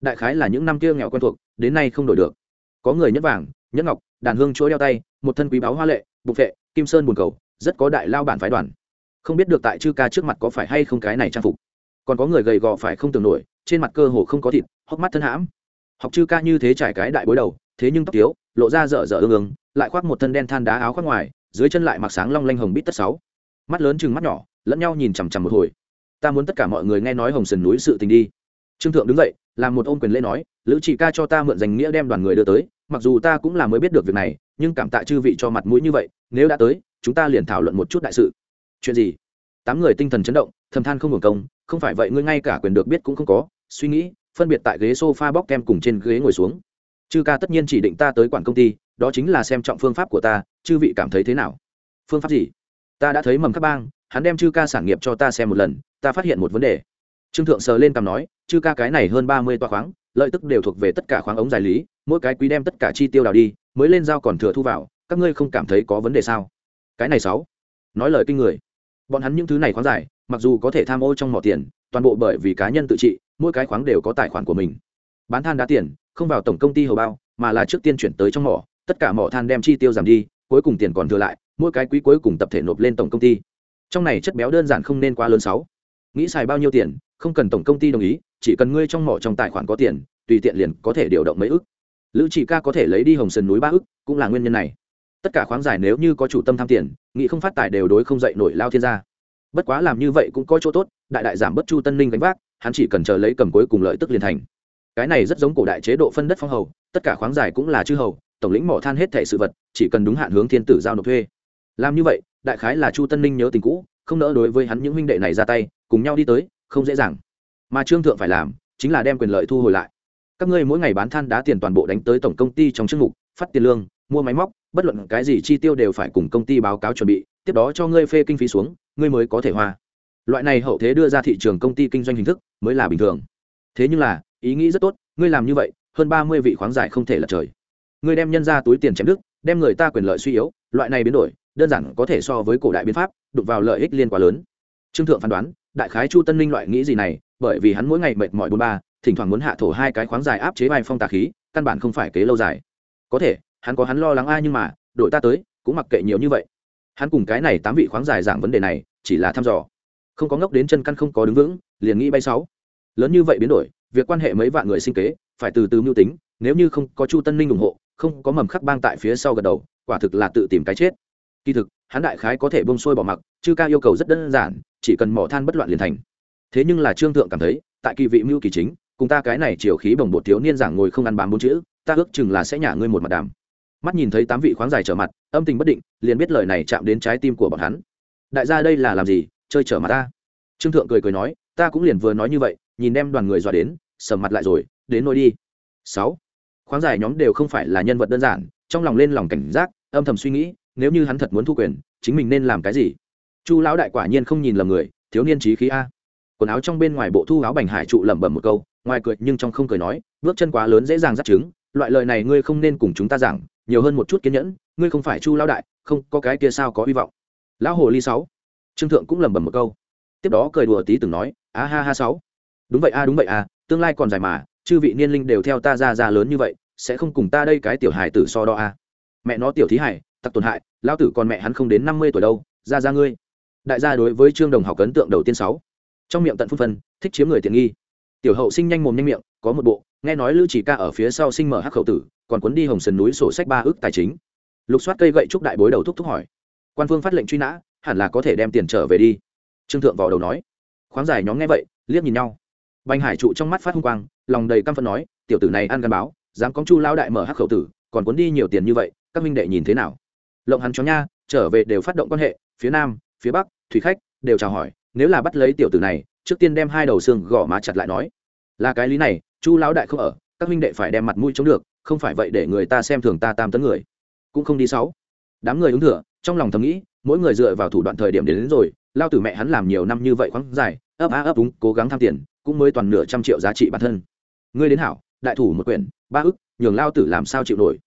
Đại khái là những năm kia nghèo quen thuộc, đến nay không đổi được. Có người nhất vàng nhất ngọc, đàn hương chuỗi đeo tay, một thân quý báo hoa lệ, bục vệ kim sơn buồn cầu, rất có đại lao bản phái đoàn không biết được tại chư ca trước mặt có phải hay không cái này trang phục. Còn có người gầy gò phải không tưởng nổi, trên mặt cơ hồ không có thịt, hốc mắt thân hãm. Học chư ca như thế trải cái đại bối đầu, thế nhưng tóc tiếu, lộ ra dở dở ương ương, lại khoác một thân đen than đá áo khoác ngoài, dưới chân lại mặc sáng long lanh hồng bít tất sáu. Mắt lớn chừng mắt nhỏ, lẫn nhau nhìn chằm chằm một hồi. Ta muốn tất cả mọi người nghe nói hồng sườn núi sự tình đi. Trương thượng đứng dậy, làm một ôm quyền lễ nói, lữ chỉ ca cho ta mượn danh nghĩa đem đoàn người đưa tới, mặc dù ta cũng là mới biết được việc này, nhưng cảm tạ chư vị cho mặt mũi như vậy, nếu đã tới, chúng ta liền thảo luận một chút đại sự chuyện gì? Tám người tinh thần chấn động, thầm than không hưởng công, không phải vậy ngươi ngay cả quyền được biết cũng không có, suy nghĩ, phân biệt tại ghế sofa bóc kem cùng trên ghế ngồi xuống. Chư ca tất nhiên chỉ định ta tới quản công ty, đó chính là xem trọng phương pháp của ta, chư vị cảm thấy thế nào? Phương pháp gì? Ta đã thấy mầm các bang, hắn đem chư ca sản nghiệp cho ta xem một lần, ta phát hiện một vấn đề. Trương thượng sờ lên cằm nói, chư ca cái này hơn ba mươi toa khoáng, lợi tức đều thuộc về tất cả khoáng ống dài lý, mỗi cái quý đem tất cả chi tiêu đào đi, mới lên giao còn thừa thu vào, các ngươi không cảm thấy có vấn đề sao? Cái này sáu. Nói lời kinh người bọn hắn những thứ này khoáng giải, mặc dù có thể tham ô trong mỏ tiền toàn bộ bởi vì cá nhân tự trị mỗi cái khoáng đều có tài khoản của mình. Bán than đá tiền không vào tổng công ty hầu bao mà là trước tiên chuyển tới trong mỏ tất cả mỏ than đem chi tiêu giảm đi cuối cùng tiền còn thừa lại mỗi cái quý cuối cùng tập thể nộp lên tổng công ty. Trong này chất béo đơn giản không nên quá lớn sáu. Nghĩ xài bao nhiêu tiền không cần tổng công ty đồng ý chỉ cần ngươi trong mỏ trong tài khoản có tiền tùy tiện liền có thể điều động mấy ức. Lữ chỉ ca có thể lấy đi hồng sơn núi ba ức cũng là nguyên nhân này tất cả khoáng giải nếu như có chủ tâm tham tiền, nghị không phát tài đều đối không dậy nổi lao thiên gia. Bất quá làm như vậy cũng có chỗ tốt, đại đại giảm bất chu tân ninh gánh vác, hắn chỉ cần chờ lấy cầm cuối cùng lợi tức liền thành. Cái này rất giống cổ đại chế độ phân đất phong hầu, tất cả khoáng giải cũng là chư hầu, tổng lĩnh mỏ than hết thẻ sự vật, chỉ cần đúng hạn hướng thiên tử giao nộp thuê. Làm như vậy, đại khái là chu tân ninh nhớ tình cũ, không nỡ đối với hắn những huynh đệ này ra tay, cùng nhau đi tới, không dễ dàng. Mà trương thượng phải làm, chính là đem quyền lợi thu hồi lại. Các ngươi mỗi ngày bán than đá tiền toàn bộ đánh tới tổng công ty trong chức mục, phát tiền lương, mua máy móc bất luận cái gì chi tiêu đều phải cùng công ty báo cáo chuẩn bị, tiếp đó cho ngươi phê kinh phí xuống, ngươi mới có thể hoa. Loại này hậu thế đưa ra thị trường công ty kinh doanh hình thức mới là bình thường. Thế nhưng là, ý nghĩ rất tốt, ngươi làm như vậy, hơn ba mươi vị khoáng giải không thể lật trời. Ngươi đem nhân ra túi tiền chém đức đem người ta quyền lợi suy yếu, loại này biến đổi, đơn giản có thể so với cổ đại biến pháp, đụng vào lợi ích liên quá lớn. Trương thượng phán đoán, đại khái chu tân ninh loại nghĩ gì này, bởi vì hắn mỗi ngày mệt mỏi bốn ba, thỉnh thoảng muốn hạ thổ hai cái khoáng dài áp chế bài phong tà khí, căn bản không phải kế lâu dài. Có thể hắn có hắn lo lắng ai nhưng mà, đội ta tới, cũng mặc kệ nhiều như vậy. Hắn cùng cái này tám vị khoáng dài giảng vấn đề này, chỉ là thăm dò. Không có ngốc đến chân căn không có đứng vững, liền nghĩ bay sáu. Lớn như vậy biến đổi, việc quan hệ mấy vạn người sinh kế, phải từ từ mưu tính, nếu như không có chu tân ninh ủng hộ, không có mầm khắc bang tại phía sau gật đầu, quả thực là tự tìm cái chết. Kỳ thực, hắn đại khái có thể bông sôi bỏ mặc, chư ca yêu cầu rất đơn giản, chỉ cần mỏ than bất loạn liền thành. Thế nhưng là trương thượng cảm thấy, tại kỳ vị mưu kỳ chính, cùng ta cái này chiều khí bồng bột thiếu niên giảng ngồi không ăn bám bốn chữ, ta ước chừng là sẽ nhả ngươi một mặt đàm mắt nhìn thấy tám vị khoáng dài trở mặt, âm tình bất định, liền biết lời này chạm đến trái tim của bọn hắn. Đại gia đây là làm gì, chơi trở mặt ta? Trương thượng cười cười nói, ta cũng liền vừa nói như vậy, nhìn đem đoàn người dọa đến, sầm mặt lại rồi, đến nôi đi. Sáu, khoáng giải nhóm đều không phải là nhân vật đơn giản, trong lòng lên lòng cảnh giác, âm thầm suy nghĩ, nếu như hắn thật muốn thu quyền, chính mình nên làm cái gì? Chu lão đại quả nhiên không nhìn lầm người, thiếu niên trí khí a. Quần áo trong bên ngoài bộ thu áo bành hải trụ lẩm bẩm một câu, ngoài cười nhưng trong không cười nói, bước chân quá lớn dễ dàng dắt chứng, loại lời này ngươi không nên cùng chúng ta giảng nhiều hơn một chút kiên nhẫn, ngươi không phải chu lão đại, không, có cái kia sao có hy vọng. Lão hồ ly sáu. Trương thượng cũng lẩm bẩm một câu. Tiếp đó cười đùa tí từng nói, a ha ha sáu. Đúng vậy a, đúng vậy a, tương lai còn dài mà, chư vị niên linh đều theo ta ra ra lớn như vậy, sẽ không cùng ta đây cái tiểu hài tử so đo a. Mẹ nó tiểu thí hải tặc tổn hại, lão tử còn mẹ hắn không đến năm mươi tuổi đâu, ra ra ngươi. Đại gia đối với trương đồng học ấn tượng đầu tiên sáu. Trong miệng tận phun phân thích chiếm người tiện nghi. Tiểu hậu sinh nhanh mồm nhanh miệng, có một bộ, nghe nói lữ chỉ ca ở phía sau sinh mở hắc khẩu tử còn cuốn đi hồng sơn núi sổ sách ba ước tài chính. Lục soát cây gậy trúc đại bối đầu thúc thúc hỏi. Quan phương phát lệnh truy nã, hẳn là có thể đem tiền trở về đi. Trương thượng vào đầu nói. Khoáng giải nhóm nghe vậy, liếc nhìn nhau. Bành hải trụ trong mắt phát hung quang, lòng đầy căm phẫn nói, tiểu tử này ăn gắn báo, dám có chu lao đại mở hắc khẩu tử, còn cuốn đi nhiều tiền như vậy, các minh đệ nhìn thế nào? Lộng hắn cho nha, trở về đều phát động quan hệ, phía nam, phía bắc, thủy khách, đều chào hỏi, nếu là bắt lấy tiểu tử này, trước tiên đem hai đầu xương gõ má chặt lại nói. Là cái lý này, chu lão đại không ở các huynh đệ phải đem mặt mũi chống được không phải vậy để người ta xem thường ta tam tấn người. Cũng không đi sáu. Đám người ứng thừa trong lòng thầm nghĩ mỗi người dựa vào thủ đoạn thời điểm đến, đến rồi lao tử mẹ hắn làm nhiều năm như vậy khoáng dài ấp á ấp đúng cố gắng tham tiền cũng mới toàn nửa trăm triệu giá trị bản thân. Ngươi đến hảo đại thủ một quyển ba ức nhường lao tử làm sao chịu nổi.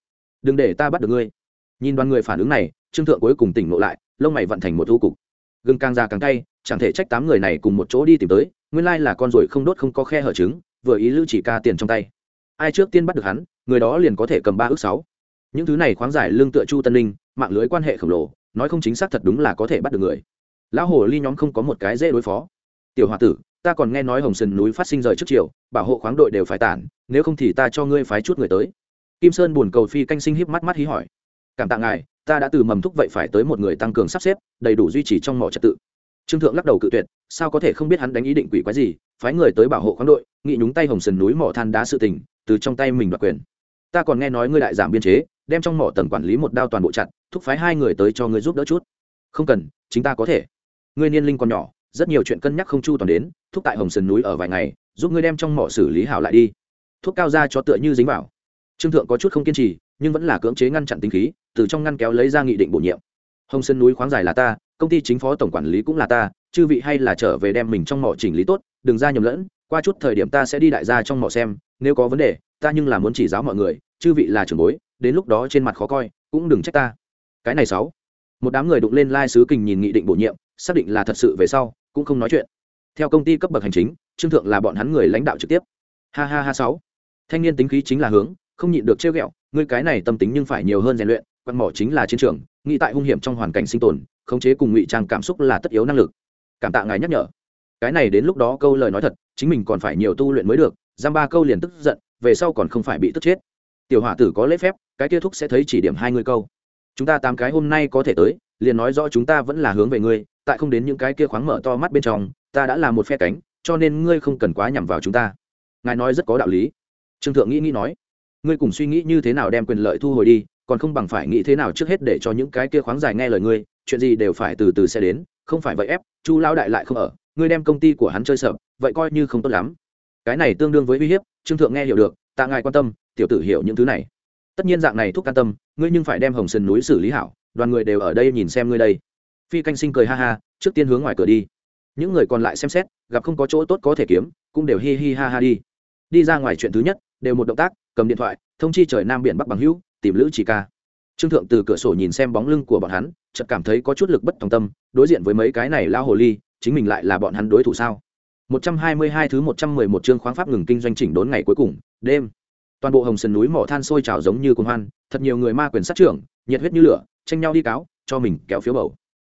Đừng để ta bắt được ngươi. Nhìn đoàn người phản ứng này trương thượng cuối cùng tỉnh ngộ lại lông mày vận thành một thu cục. Gừng càng già càng cay chẳng thể trách tám người này cùng một chỗ đi tìm tới nguyên lai là con ruồi không đốt không có khe hở trứng vừa ý lưu chỉ ca tiền trong tay ai trước tiên bắt được hắn, người đó liền có thể cầm ba ước sáu. Những thứ này khoáng giải lương tựa chu tân ninh, mạng lưới quan hệ khổng lồ, nói không chính xác thật đúng là có thể bắt được người. Lão hồ ly nhóm không có một cái dễ đối phó. Tiểu h o a tử, ta còn nghe nói hồng sơn núi phát sinh rời trước chiều bảo hộ khoáng đội đều phải tản, nếu không thì ta cho ngươi phái chút người tới. Kim sơn buồn cầu phi canh sinh híp mắt mắt hí hỏi. Cảm tạ ngài, ta đã từ mầm thúc vậy phải tới một người tăng cường sắp xếp, đầy đủ duy trì trong mỏ trật tự. Trương thượng lắc đầu cự tuyệt, sao có thể không biết hắn đánh ý định quỷ quái gì, phái người tới bảo hộ khoáng đội, nghị nhúng tay hồng sơn núi mỏ than đá sự tình từ trong tay mình đoạt quyền. Ta còn nghe nói ngươi đại giảm biên chế, đem trong mỏ tầng quản lý một đao toàn bộ chặt, thúc phái hai người tới cho ngươi giúp đỡ chút. Không cần, chính ta có thể. Ngươi niên linh còn nhỏ, rất nhiều chuyện cân nhắc không chu toàn đến, thúc tại hồng sơn núi ở vài ngày, giúp ngươi đem trong mỏ xử lý hảo lại đi. Thuốc cao ra cho tựa như dính vào. Trương thượng có chút không kiên trì, nhưng vẫn là cưỡng chế ngăn chặn tính khí, từ trong ngăn kéo lấy ra nghị định bổ nhiệm. Hồng sơn núi khoáng dài là ta, công ty chính phó tổng quản lý cũng là ta, chư vị hay là trở về đem mình trong mỏ chỉnh lý tốt, đừng ra nhầm lẫn qua chút thời điểm ta sẽ đi đại gia trong mỏ xem, nếu có vấn đề, ta nhưng là muốn chỉ giáo mọi người, chư vị là trưởng bối, đến lúc đó trên mặt khó coi, cũng đừng trách ta. Cái này sáu. Một đám người đụng lên lai、like、sứ kình nhìn nghị định bổ nhiệm, xác định là thật sự về sau, cũng không nói chuyện. Theo công ty cấp bậc hành chính, trương thượng là bọn hắn người lãnh đạo trực tiếp. Ha ha ha sáu. Thanh niên tính khí chính là hướng, không nhịn được trêu ghẹo, ngươi cái này tâm tính nhưng phải nhiều hơn rèn luyện quan mỏ chính là chiến trường, nghĩ tại hung hiểm trong hoàn cảnh sinh tồn, khống chế cùng ngụy trang cảm xúc là tất yếu năng lực. Cảm tạ ngài nhắc nhở. Cái này đến lúc đó câu lời nói thật chính mình còn phải nhiều tu luyện mới được, giam ba câu liền tức giận, về sau còn không phải bị tức chết. Tiểu hỏa tử có lễ phép, cái kết thúc sẽ thấy chỉ điểm hai ngươi câu. Chúng ta tám cái hôm nay có thể tới, liền nói rõ chúng ta vẫn là hướng về ngươi, tại không đến những cái kia khoáng mở to mắt bên trong, ta đã là một phe cánh, cho nên ngươi không cần quá nhằm vào chúng ta. Ngài nói rất có đạo lý. Trương thượng nghĩ nghĩ nói, ngươi cùng suy nghĩ như thế nào đem quyền lợi thu hồi đi, còn không bằng phải nghĩ thế nào trước hết để cho những cái kia khoáng dài nghe lời ngươi, chuyện gì đều phải từ từ sẽ đến, không phải vậy ép, chu lao đại lại không ở, ngươi đem công ty của hắn chơi sợ vậy coi như không tốt lắm. Cái này tương đương với uy hiếp, trương thượng nghe hiểu được, tạ ngài quan tâm, tiểu tử hiểu những thứ này. Tất nhiên dạng này thúc can tâm, ngươi nhưng phải đem hồng sơn núi xử lý hảo, đoàn người đều ở đây nhìn xem ngươi đây. Phi canh sinh cười ha ha, trước tiên hướng ngoài cửa đi. Những người còn lại xem xét, gặp không có chỗ tốt có thể kiếm, cũng đều hi hi ha ha đi. Đi ra ngoài chuyện thứ nhất, đều một động tác, cầm điện thoại, thông chi trời nam biển bắc bằng hữu, tìm lữ chỉ ca. Trương thượng từ cửa sổ nhìn xem bóng lưng của bọn hắn, chợt cảm thấy có chút lực bất tòng tâm, đối diện với mấy cái này lao hồ ly, chính mình lại là bọn hắn đối thủ sao? 122 thứ 111 chương khoáng pháp ngừng kinh doanh chỉnh đốn ngày cuối cùng, đêm. Toàn bộ hồng sơn núi mỏ than sôi trào giống như cuồng hoan, thật nhiều người ma quyền sát trưởng, nhiệt huyết như lửa, tranh nhau đi cáo, cho mình kéo phiếu bầu.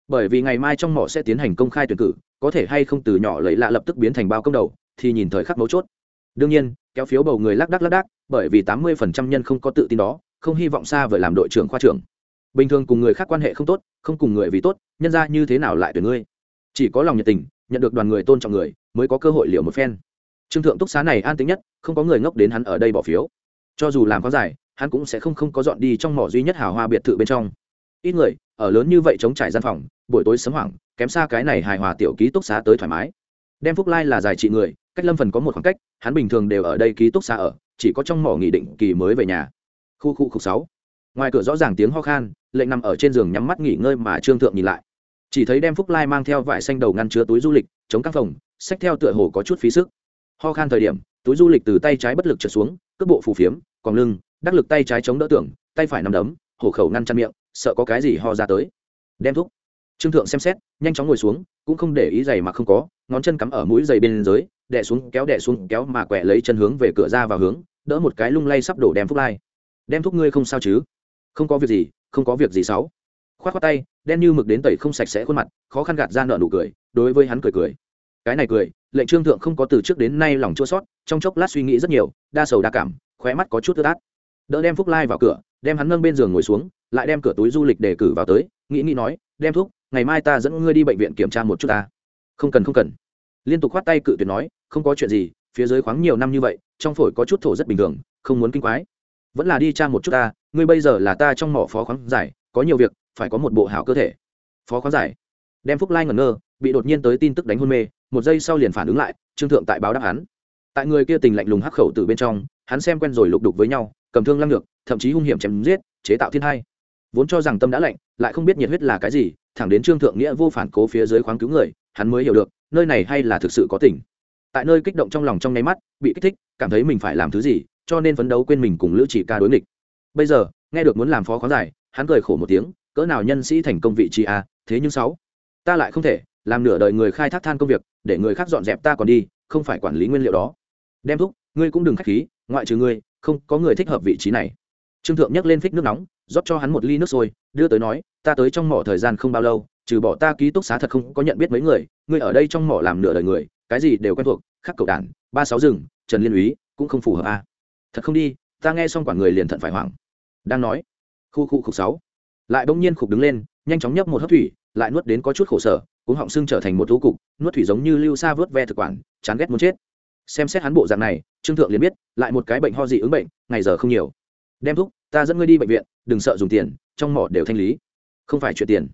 Bởi vì ngày mai trong mỏ sẽ tiến hành công khai tuyển cử, có thể hay không từ nhỏ lấy lạ lập tức biến thành bao công đầu, thì nhìn thời khắc mấu chốt. Đương nhiên, kéo phiếu bầu người lác đác lác đác, bởi vì tám mươi phần trăm nhân không có tự tin đó, không hy vọng xa vời làm đội trưởng khoa trưởng. Bình thường cùng người khác quan hệ không tốt, không cùng người vì tốt, nhân ra như thế nào lại tuyển ngươi? Chỉ có lòng nhiệt tình nhận được đoàn người tôn trọng người, mới có cơ hội liều một phen. Trương thượng túc xá này an tính nhất, không có người ngốc đến hắn ở đây bỏ phiếu. Cho dù làm có giải, hắn cũng sẽ không không có dọn đi trong mỏ duy nhất hào hoa biệt thự bên trong. Ít người, ở lớn như vậy chống trải gian phòng, buổi tối sấm hoảng, kém xa cái này hài hòa tiểu ký túc xá tới thoải mái. Đem phúc lai là giải trị người, cách lâm phần có một khoảng cách, hắn bình thường đều ở đây ký túc xá ở, chỉ có trong mỏ nghị định kỳ mới về nhà. Khu khu khu sáu. Ngoài cửa rõ ràng tiếng ho khan, lệnh nằm ở trên giường nhắm mắt nghỉ ngơi mà trương thượng nhìn lại chỉ thấy đem phúc lai mang theo vải xanh đầu ngăn chứa túi du lịch, chống các phòng, xách theo tựa hồ có chút phí sức. Ho khan thời điểm, túi du lịch từ tay trái bất lực trượt xuống, cước bộ phù phiếm, còn lưng, đắc lực tay trái chống đỡ tưởng tay phải nằm đấm, hổ khẩu ngăn chăn miệng, sợ có cái gì ho ra tới. Đem thúc. Trương thượng xem xét, nhanh chóng ngồi xuống, cũng không để ý giày mà không có, ngón chân cắm ở mũi giày bên dưới, đè xuống, kéo đè xuống, kéo mà quẹ lấy chân hướng về cửa ra vào hướng, đỡ một cái lung lay sắp đổ đem phúc lai. Đem thuốc ngươi không sao chứ? Không có việc gì, không có việc gì xấu khoát khoát tay, đen như mực đến tẩy không sạch sẽ khuôn mặt, khó khăn gạt ra nợ nụ cười, đối với hắn cười cười. Cái này cười, lệnh trương thượng không có từ trước đến nay lòng chua sót, trong chốc lát suy nghĩ rất nhiều, đa sầu đa cảm, khóe mắt có chút tư tát đỡ đem phúc lai vào cửa, đem hắn nâng bên giường ngồi xuống, lại đem cửa túi du lịch để cử vào tới, nghĩ nghĩ nói, đem thuốc ngày mai ta dẫn ngươi đi bệnh viện kiểm tra một chút ta. Không cần không cần. Liên tục khoát tay cự tuyệt nói, không có chuyện gì, phía dưới khoáng nhiều năm như vậy, trong phổi có chút thổ rất bình thường, không muốn kinh quái. Vẫn là đi tra một chút ta, ngươi bây giờ là ta trong mỏ phó khoáng giải, có nhiều việc phải có một bộ hảo cơ thể. Phó khoáng giải. Đem phúc lai ngẩn ngơ, bị đột nhiên tới tin tức đánh hôn mê, một giây sau liền phản ứng lại, trương thượng tại báo đáp án. tại người kia tình lạnh lùng hắc khẩu từ bên trong, hắn xem quen rồi lục đục với nhau, cầm thương lăng ngược thậm chí hung hiểm chém giết, chế tạo thiên hai. Vốn cho rằng tâm đã lạnh, lại không biết nhiệt huyết là cái gì, thẳng đến trương thượng nghĩa vô phản cố phía dưới khoáng cứu người, hắn mới hiểu được, nơi này hay là thực sự có tỉnh tại nơi kích động trong lòng trong nháy mắt, bị kích thích, cảm thấy mình phải làm thứ gì, cho nên phấn đấu quên mình cùng lữ chỉ ca đối nghịch. Bây giờ, nghe được muốn làm phó khoáng giải, hắn cười khổ một tiếng cỡ nào nhân sĩ thành công vị trí a thế nhưng sáu, ta lại không thể làm nửa đời người khai thác than công việc, để người khác dọn dẹp ta còn đi, không phải quản lý nguyên liệu đó. Đem thúc, ngươi cũng đừng khách khí, ngoại trừ ngươi, không có người thích hợp vị trí này. Trương thượng nhấc lên phích nước nóng, rót cho hắn một ly nước sôi, đưa tới nói, ta tới trong mỏ thời gian không bao lâu, trừ bỏ ta ký túc xá thật không có nhận biết mấy người, ngươi ở đây trong mỏ làm nửa đời người, cái gì đều quen thuộc, khắc cầu đản ba sáu rừng, trần liên úy, cũng không phù hợp a à. thật không đi, ta nghe xong quản người liền thận phải hoảng. Đang nói, khu khu khục sáu lại bỗng nhiên khục đứng lên, nhanh chóng nhấp một hớp thủy, lại nuốt đến có chút khổ sở cũng họng xương trở thành một thú cục, nuốt thủy giống như lưu xa vớt ve thực quản, chán ghét muốn chết. Xem xét hắn bộ dạng này, trương thượng liền biết, lại một cái bệnh ho dị ứng bệnh, ngày giờ không nhiều. Đem thuốc ta dẫn ngươi đi bệnh viện, đừng sợ dùng tiền, trong mỏ đều thanh lý. Không phải chuyện tiền.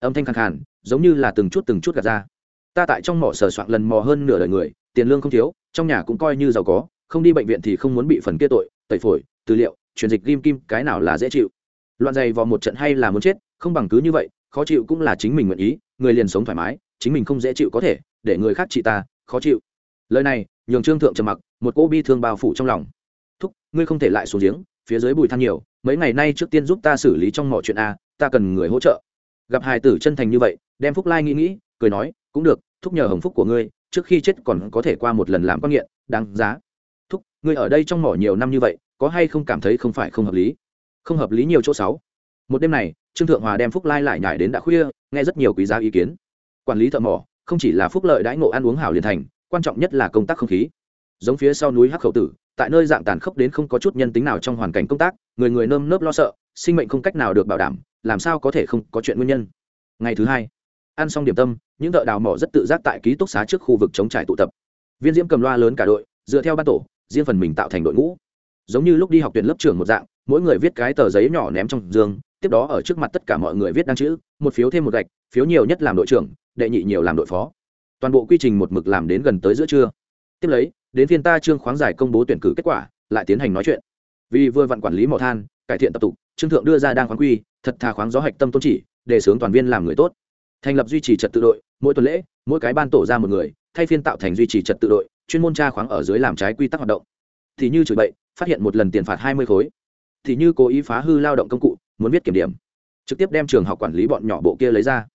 Âm thanh khàn khàn, giống như là từng chút từng chút gạt ra. Ta tại trong mỏ sờ soạn lần mò hơn nửa đời người, tiền lương không thiếu, trong nhà cũng coi như giàu có, không đi bệnh viện thì không muốn bị phần kia tội, tẩy phổi, tư liệu, truyền dịch ghim kim, cái nào là dễ chịu? Loạn dày vào một trận hay là muốn chết, không bằng cứ như vậy, khó chịu cũng là chính mình nguyện ý, người liền sống thoải mái, chính mình không dễ chịu có thể, để người khác trị ta, khó chịu. Lời này, nhường trương thượng trầm mặc, một cỗ bi thương bao phủ trong lòng. Thúc, ngươi không thể lại xuống giếng, phía dưới bùi than nhiều, mấy ngày nay trước tiên giúp ta xử lý trong mọi chuyện a, ta cần người hỗ trợ. Gặp hài tử chân thành như vậy, đem phúc lai nghĩ nghĩ, cười nói, cũng được, thúc nhờ hồng phúc của ngươi, trước khi chết còn có thể qua một lần làm quan nghiện, đáng giá. Thúc, ngươi ở đây trong mỏ nhiều năm như vậy, có hay không cảm thấy không phải không hợp lý? Không hợp lý nhiều chỗ sáu. Một đêm này, trương thượng hòa đem phúc lai lại nhải đến đã khuya, nghe rất nhiều quý giá ý kiến. Quản lý thợ mỏ, không chỉ là phúc lợi đãi ngộ ăn uống hảo liền thành, quan trọng nhất là công tác không khí. Giống phía sau núi hắc khẩu tử, tại nơi dạng tàn khốc đến không có chút nhân tính nào trong hoàn cảnh công tác, người người nơm nớp lo sợ, sinh mệnh không cách nào được bảo đảm, làm sao có thể không có chuyện nguyên nhân. Ngày thứ hai, ăn xong điểm tâm, những thợ đào mỏ rất tự giác tại ký túc xá trước khu vực chống trải tụ tập. Viên diễm cầm loa lớn cả đội, dựa theo ban tổ, riêng phần mình tạo thành đội ngũ giống như lúc đi học tuyển lớp trưởng một dạng, mỗi người viết cái tờ giấy nhỏ ném trong giường, tiếp đó ở trước mặt tất cả mọi người viết đăng chữ, một phiếu thêm một gạch, phiếu nhiều nhất làm đội trưởng, đệ nhị nhiều làm đội phó. Toàn bộ quy trình một mực làm đến gần tới giữa trưa. Tiếp lấy, đến phiên ta trương khoáng giải công bố tuyển cử kết quả, lại tiến hành nói chuyện. Vì vừa vặn quản lý mỏ than, cải thiện tập tục, trương thượng đưa ra đang khoáng quy, thật thà khoáng gió hạch tâm tôn chỉ, đề xướng toàn viên làm người tốt. Thành lập duy trì trật tự đội, mỗi tuần lễ, mỗi cái ban tổ ra một người, thay phiên tạo thành duy trì trật tự đội, chuyên môn tra khoáng ở dưới làm trái quy tắc hoạt động thì như chửi bậy, phát hiện một lần tiền phạt hai mươi khối. Thì như cố ý phá hư lao động công cụ, muốn viết kiểm điểm. Trực tiếp đem trường học quản lý bọn nhỏ bộ kia lấy ra.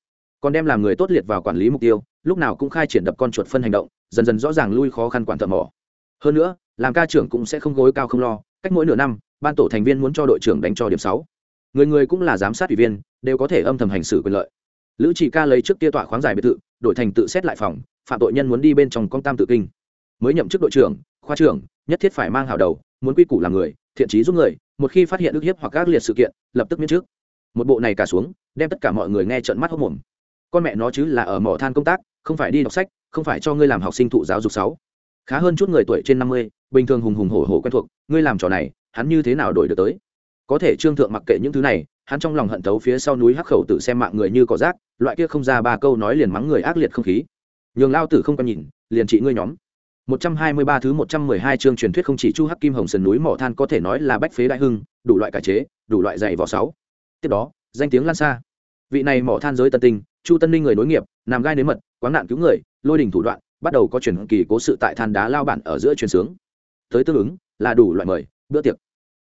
Còn đem làm người tốt liệt vào quản lý mục tiêu, lúc nào cũng khai triển đập con chuột phân hành động, dần dần rõ ràng lui khó khăn quản thợ mỏ. Hơn nữa, làm ca trưởng cũng sẽ không gối cao không lo, cách mỗi nửa năm, ban tổ thành viên muốn cho đội trưởng đánh cho điểm sáu. Người người cũng là giám sát ủy viên, đều có thể âm thầm hành xử quyền lợi. Lữ chỉ ca lấy trước kia tọa khoáng giải biệt thự, đổi thành tự xét lại phòng, phạm tội nhân muốn đi bên trong con tam tự kinh. Mới nhậm chức đội trưởng, khoa trưởng nhất thiết phải mang hào đầu, muốn quy củ làm người, thiện trí giúp người, một khi phát hiện ức hiếp hoặc các liệt sự kiện, lập tức miễn trước. Một bộ này cả xuống, đem tất cả mọi người nghe trợn mắt hốc mồm. Con mẹ nó chứ là ở mỏ than công tác, không phải đi đọc sách, không phải cho ngươi làm học sinh thụ giáo dục sáu. Khá hơn chút người tuổi trên năm mươi, bình thường hùng hùng hổ hổ quen thuộc, ngươi làm trò này, hắn như thế nào đổi được tới? Có thể trương thượng mặc kệ những thứ này, hắn trong lòng hận thấu phía sau núi hắc khẩu tự xem mạng người như cỏ rác, loại kia không ra ba câu nói liền mắng người ác liệt không khí. Nhường lao tử không có nhìn, liền trị ngươi nhóm. 123 thứ 112 chương truyền thuyết không chỉ chu hắc kim hồng sườn núi mỏ than có thể nói là bách phế đại hưng đủ loại cải chế đủ loại dạy vỏ sáu. Tiếp đó danh tiếng lan xa. Vị này mỏ than giới tân tinh chu tân ninh người nối nghiệp làm gai nếm mật quán nạn cứu người lôi đỉnh thủ đoạn bắt đầu có truyền kỳ cố sự tại than đá lao bản ở giữa truyền sướng. Tới tương ứng là đủ loại mời bữa tiệc.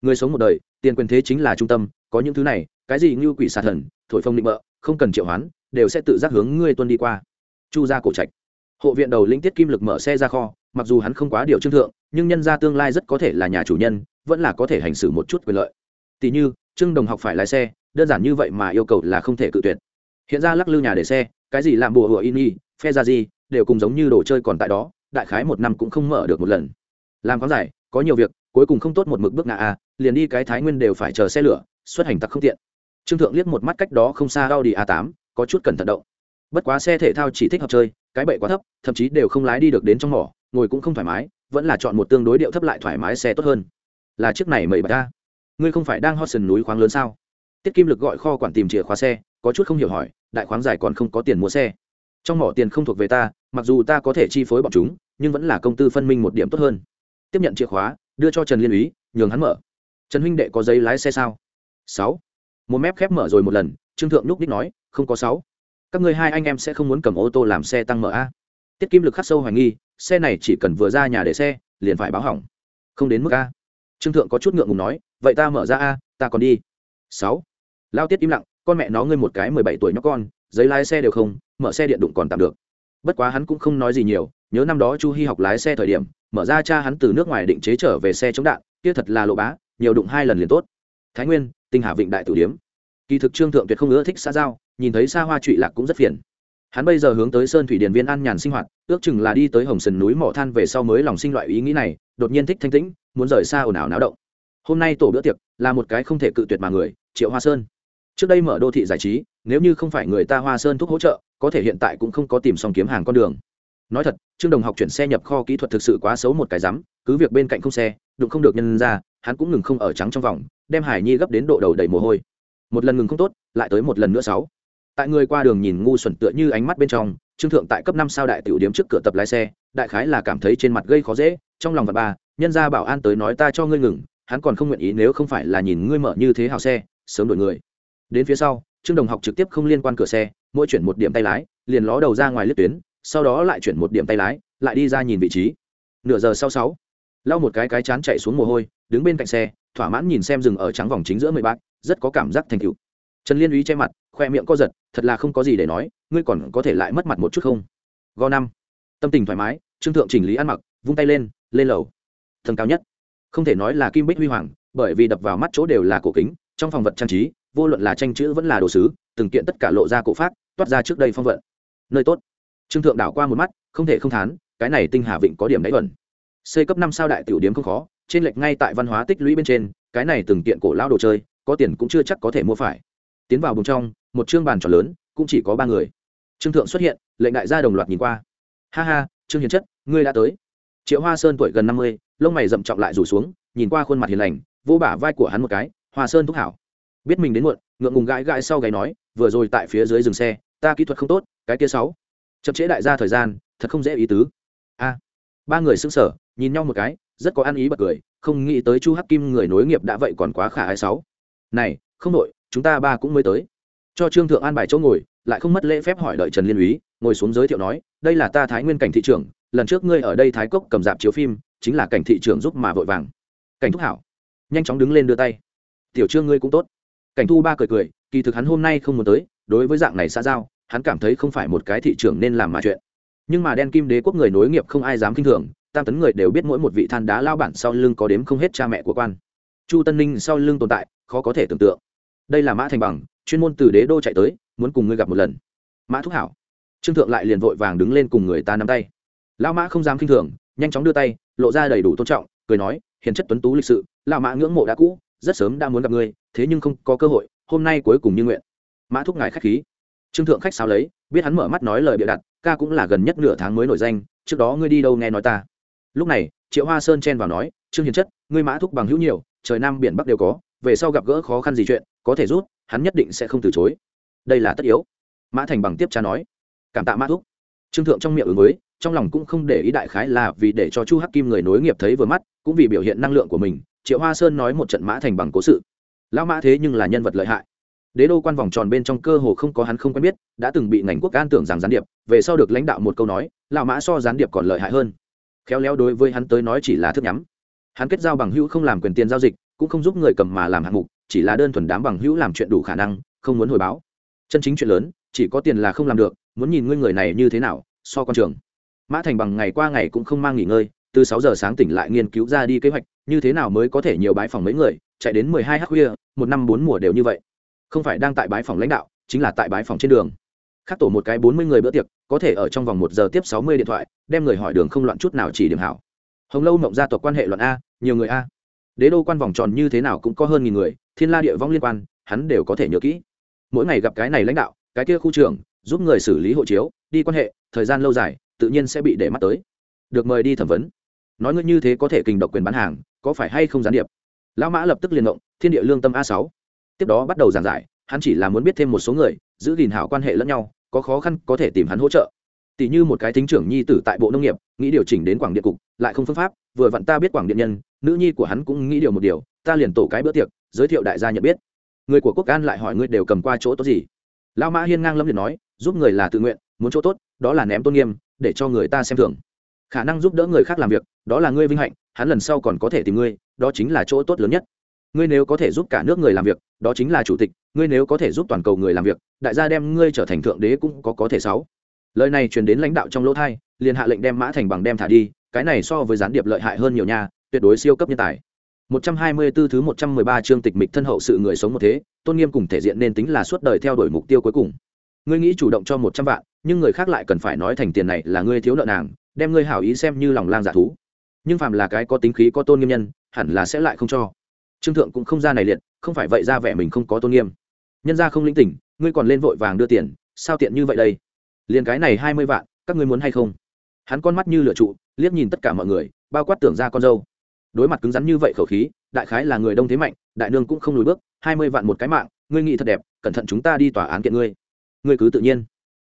Người sống một đời tiền quyền thế chính là trung tâm có những thứ này cái gì như quỷ xà thần thổi phong định mợ, không cần triệu hoán đều sẽ tự giác hướng ngươi tuân đi qua. Chu gia cổ trạch. Hộ viện đầu lĩnh tiết kim lực mở xe ra kho mặc dù hắn không quá điều trương thượng, nhưng nhân ra tương lai rất có thể là nhà chủ nhân, vẫn là có thể hành xử một chút quyền lợi. Tỷ như, trương đồng học phải lái xe, đơn giản như vậy mà yêu cầu là không thể cự tuyệt. Hiện ra lắc lư nhà để xe, cái gì làm bùa hựa in y, phe ra gì, đều cùng giống như đồ chơi còn tại đó, đại khái một năm cũng không mở được một lần. Làm có giải, có nhiều việc, cuối cùng không tốt một mực bước ngã a liền đi cái thái nguyên đều phải chờ xe lửa, xuất hành tặc không tiện. Trương thượng liếc một mắt cách đó không xa audi a 8 có chút cẩn thận động. Bất quá xe thể thao chỉ thích hợp chơi, cái bậy quá thấp, thậm chí đều không lái đi được đến trong mỏ ngồi cũng không thoải mái, vẫn là chọn một tương đối điệu thấp lại thoải mái xe tốt hơn. Là chiếc này mời bà ta. Ngươi không phải đang hot sần núi khoáng lớn sao? Tiết kim lực gọi kho quản tìm chìa khóa xe, có chút không hiểu hỏi, đại khoáng giải còn không có tiền mua xe. Trong mỏ tiền không thuộc về ta, mặc dù ta có thể chi phối bọn chúng, nhưng vẫn là công tư phân minh một điểm tốt hơn. Tiếp nhận chìa khóa, đưa cho trần liên úy, nhường hắn mở. Trần huynh đệ có giấy lái xe sao? Sáu. Một mép khép mở rồi một lần, trương thượng nhúc đích nói, không có sáu. Các ngươi hai anh em sẽ không muốn cầm ô tô làm xe tăng mở a tiết kim lực khắc sâu hoài nghi, xe này chỉ cần vừa ra nhà để xe, liền phải báo hỏng. Không đến mức a. Trương thượng có chút ngượng ngùng nói, vậy ta mở ra a, ta còn đi. Sáu. Lao tiết im lặng, con mẹ nó, ngươi một cái mười bảy tuổi nhóc con, giấy lái xe đều không, mở xe điện đụng còn tạm được. Bất quá hắn cũng không nói gì nhiều, nhớ năm đó chu hy học lái xe thời điểm, mở ra cha hắn từ nước ngoài định chế trở về xe chống đạn, kia thật là lộ bá, nhiều đụng hai lần liền tốt. Thái nguyên, tinh hà vịnh đại tử điếm. Kỳ thực trương thượng tuyệt không ưa thích xã giao, nhìn thấy xa hoa trụy lạc cũng rất phiền hắn bây giờ hướng tới sơn thủy điền viên an nhàn sinh hoạt, ước chừng là đi tới hồng sần núi mỏ than về sau mới lòng sinh loại ý nghĩ này, đột nhiên thích thanh tĩnh, muốn rời xa ồn ào náo động. Hôm nay tổ bữa tiệc là một cái không thể cự tuyệt mà người, triệu hoa sơn. Trước đây mở đô thị giải trí, nếu như không phải người ta hoa sơn thúc hỗ trợ, có thể hiện tại cũng không có tìm xong kiếm hàng con đường. Nói thật, trương đồng học chuyển xe nhập kho kỹ thuật thực sự quá xấu một cái rắm, cứ việc bên cạnh không xe, đụng không được nhân ra, hắn cũng ngừng không ở trắng trong vòng, đem hải nhi gấp đến độ đầu đầy mồ hôi. Một lần ngừng không tốt, lại tới một lần nữa sáu tại người qua đường nhìn ngu xuẩn tựa như ánh mắt bên trong, trương thượng tại cấp năm sao đại tiểu điếm trước cửa tập lái xe, đại khái là cảm thấy trên mặt gây khó dễ, trong lòng vật ba, nhân gia bảo an tới nói ta cho ngươi ngừng, hắn còn không nguyện ý nếu không phải là nhìn ngươi mở như thế hào xe, sớm đổi người. Đến phía sau, trương đồng học trực tiếp không liên quan cửa xe, mỗi chuyển một điểm tay lái, liền ló đầu ra ngoài liếc tuyến, sau đó lại chuyển một điểm tay lái, lại đi ra nhìn vị trí. Nửa giờ sau sáu, lau một cái cái chán chạy xuống mồ hôi, đứng bên cạnh xe, thỏa mãn nhìn xem rừng ở trắng vòng chính giữa mười bát rất có cảm giác thành tựu trần liên úy che mặt, khoe miệng co giật, thật là không có gì để nói, ngươi còn có thể lại mất mặt một chút không? Go năm. Tâm tình thoải mái, trương thượng chỉnh lý ăn mặc, vung tay lên lên lầu. Tầng cao nhất. Không thể nói là kim bích huy hoàng, bởi vì đập vào mắt chỗ đều là cổ kính, trong phòng vật trang trí, vô luận là tranh chữ vẫn là đồ sứ, từng kiện tất cả lộ ra cổ pháp toát ra trước đây phong vận. Nơi tốt. Trương thượng đảo qua một mắt, không thể không thán, cái này tinh hà vịnh có điểm đáy vẩn c cấp năm sao đại tiểu điếm không khó, trên lệch ngay tại văn hóa tích lũy bên trên, cái này từng kiện cổ lao đồ chơi, có tiền cũng chưa chắc có thể mua phải tiến vào vùng trong, một chương bàn tròn lớn, cũng chỉ có ba người. Trương thượng xuất hiện, lệnh đại gia đồng loạt nhìn qua. Ha ha, trương hiền chất, ngươi đã tới. Triệu hoa sơn tuổi gần năm mươi, lông mày rậm trọng lại rủ xuống, nhìn qua khuôn mặt hiền lành vô bả vai của hắn một cái, hoa sơn thúc hảo. Biết mình đến muộn, ngượng ngùng gãi gãi sau gáy nói, vừa rồi tại phía dưới dừng xe, ta kỹ thuật không tốt, cái kia sáu. Chậm trễ đại gia thời gian, thật không dễ ý tứ. A. Ba người xứng sở nhìn nhau một cái, rất có ăn ý bật cười, không nghĩ tới chu hắc kim người nối nghiệp đã vậy còn quá khả ai sáu. Này, không đổi chúng ta ba cũng mới tới. Cho trương thượng an bài chỗ ngồi, lại không mất lễ phép hỏi đợi trần liên úy, ngồi xuống giới thiệu nói, đây là ta thái nguyên cảnh thị trưởng, lần trước ngươi ở đây thái cốc cầm dạp chiếu phim, chính là cảnh thị trưởng giúp mà vội vàng. Cảnh thúc hảo, nhanh chóng đứng lên đưa tay. Tiểu trương ngươi cũng tốt. Cảnh thu ba cười cười, kỳ thực hắn hôm nay không muốn tới, đối với dạng này xa giao, hắn cảm thấy không phải một cái thị trưởng nên làm mà chuyện. Nhưng mà đen kim đế quốc người nối nghiệp không ai dám k i n h thường, tam tấn người đều biết mỗi một vị than đá lao bản sau lưng có đếm không hết cha mẹ của quan. Chu tân ninh sau lưng tồn tại, khó có thể tưởng tượng đây là mã thành bằng, chuyên môn từ đế đô chạy tới, muốn cùng ngươi gặp một lần. Mã thúc hảo. Trương thượng lại liền vội vàng đứng lên cùng người ta nắm tay. Lão mã không dám k i n h thường, nhanh chóng đưa tay, lộ ra đầy đủ tôn trọng, cười nói, hiền chất tuấn tú lịch sự, lão mã ngưỡng mộ đã cũ, rất sớm đã muốn gặp ngươi, thế nhưng không có cơ hội, hôm nay cuối cùng như nguyện. Mã thúc ngài khách khí. Trương thượng khách sao lấy, biết hắn mở mắt nói lời bịa đặt, ca cũng là gần nhất nửa tháng mới nổi danh, trước đó ngươi đi đâu nghe nói ta. Lúc này, triệu hoa sơn chen vào nói, trương hiền chất, ngươi mã thúc bằng hữu nhiều, trời nam biển bắc đều có, về sau gặp gỡ khó khăn gì chuyện có thể rút, hắn nhất định sẽ không từ chối. Đây là tất yếu. Mã thành bằng tiếp cha nói. Cảm tạ mã thúc. Trương thượng trong miệng ứng với, trong lòng cũng không để ý đại khái là vì để cho chu hắc kim người nối nghiệp thấy vừa mắt, cũng vì biểu hiện năng lượng của mình, triệu hoa sơn nói một trận mã thành bằng cố sự. Lão mã thế nhưng là nhân vật lợi hại. Đế đô quan vòng tròn bên trong cơ hồ không có hắn không quen biết, đã từng bị ngành quốc an tưởng rằng gián điệp, về sau được lãnh đạo một câu nói, lão mã so gián điệp còn lợi hại hơn. Khéo léo đối với hắn tới nói chỉ là thức nhắm. Hắn kết giao bằng hữu không làm quyền tiền giao dịch, cũng không giúp người cầm mà làm hạng mục chỉ là đơn thuần đám bằng hữu làm chuyện đủ khả năng, không muốn hồi báo. Chân chính chuyện lớn, chỉ có tiền là không làm được, muốn nhìn ngươi người này như thế nào, so con trường. Mã thành bằng ngày qua ngày cũng không mang nghỉ ngơi, từ sáu giờ sáng tỉnh lại nghiên cứu ra đi kế hoạch, như thế nào mới có thể nhiều bãi phòng mấy người, chạy đến mười hai h khuya, một năm bốn mùa đều như vậy. Không phải đang tại bãi phòng lãnh đạo, chính là tại bãi phòng trên đường. Khắc tổ một cái bốn mươi người bữa tiệc, có thể ở trong vòng một giờ tiếp sáu mươi điện thoại, đem người hỏi đường không loạn chút nào chỉ điểm hảo. Hồng lâu mộng gia tộc quan hệ loạn a, nhiều người a. Đế đô quan vòng tròn như thế nào cũng có hơn nghìn người thiên la địa vong liên quan, hắn đều có thể nhớ kỹ. Mỗi ngày gặp cái này lãnh đạo, cái kia khu trưởng, giúp người xử lý hộ chiếu, đi quan hệ, thời gian lâu dài, tự nhiên sẽ bị để mắt tới. Được mời đi thẩm vấn. Nói ngươi như thế có thể kình độc quyền bán hàng, có phải hay không gián điệp? Lão mã lập tức liên động, thiên địa lương tâm a sáu. Tiếp đó bắt đầu giảng giải, hắn chỉ là muốn biết thêm một số người, giữ gìn hảo quan hệ lẫn nhau, có khó khăn có thể tìm hắn hỗ trợ. Tỷ như một cái thính trưởng nhi tử tại bộ nông nghiệp, nghĩ điều chỉnh đến quảng điện cục, lại không phương pháp, vừa vặn ta biết quảng điện nhân, nữ nhi của hắn cũng nghĩ điều một điều, ta liền tổ cái bữa tiệc giới thiệu đại gia nhận biết. Người của quốc an lại hỏi ngươi đều cầm qua chỗ tốt gì? Lao mã hiên ngang lâm liệt nói, giúp người là tự nguyện, muốn chỗ tốt, đó là ném tôn nghiêm, để cho người ta xem thường. Khả năng giúp đỡ người khác làm việc, đó là ngươi vinh hạnh, hắn lần sau còn có thể tìm ngươi, đó chính là chỗ tốt lớn nhất. Ngươi nếu có thể giúp cả nước người làm việc, đó chính là chủ tịch, ngươi nếu có thể giúp toàn cầu người làm việc, đại gia đem ngươi trở thành thượng đế cũng có có thể sáu. Lời này truyền đến lãnh đạo trong lỗ thai, liền hạ lệnh đem mã thành bằng đem thả đi, cái này so với gián điệp lợi hại hơn nhiều nhà tuyệt đối siêu cấp nhân tài. 124 thứ 113 chương tịch mịch thân hậu sự người sống một thế, tôn nghiêm cùng thể diện nên tính là suốt đời theo đuổi mục tiêu cuối cùng. Ngươi nghĩ chủ động cho 100 vạn, nhưng người khác lại cần phải nói thành tiền này là ngươi thiếu nợ nàng, đem ngươi hảo ý xem như lòng lang dạ thú. Nhưng phàm là cái có tính khí có tôn nghiêm nhân, hẳn là sẽ lại không cho. Trương thượng cũng không ra này liệt, không phải vậy ra vẻ mình không có tôn nghiêm. Nhân gia không linh tỉnh, ngươi còn lên vội vàng đưa tiền, sao tiện như vậy đây? Liên cái này 20 vạn, các ngươi muốn hay không? Hắn con mắt như lửa trụ, liếc nhìn tất cả mọi người, bao quát tưởng ra con dâu đối mặt cứng rắn như vậy khẩu khí, đại khái là người đông thế mạnh, đại nương cũng không lùi bước, hai mươi vạn một cái mạng, ngươi nghĩ thật đẹp, cẩn thận chúng ta đi tòa án kiện ngươi. Ngươi cứ tự nhiên.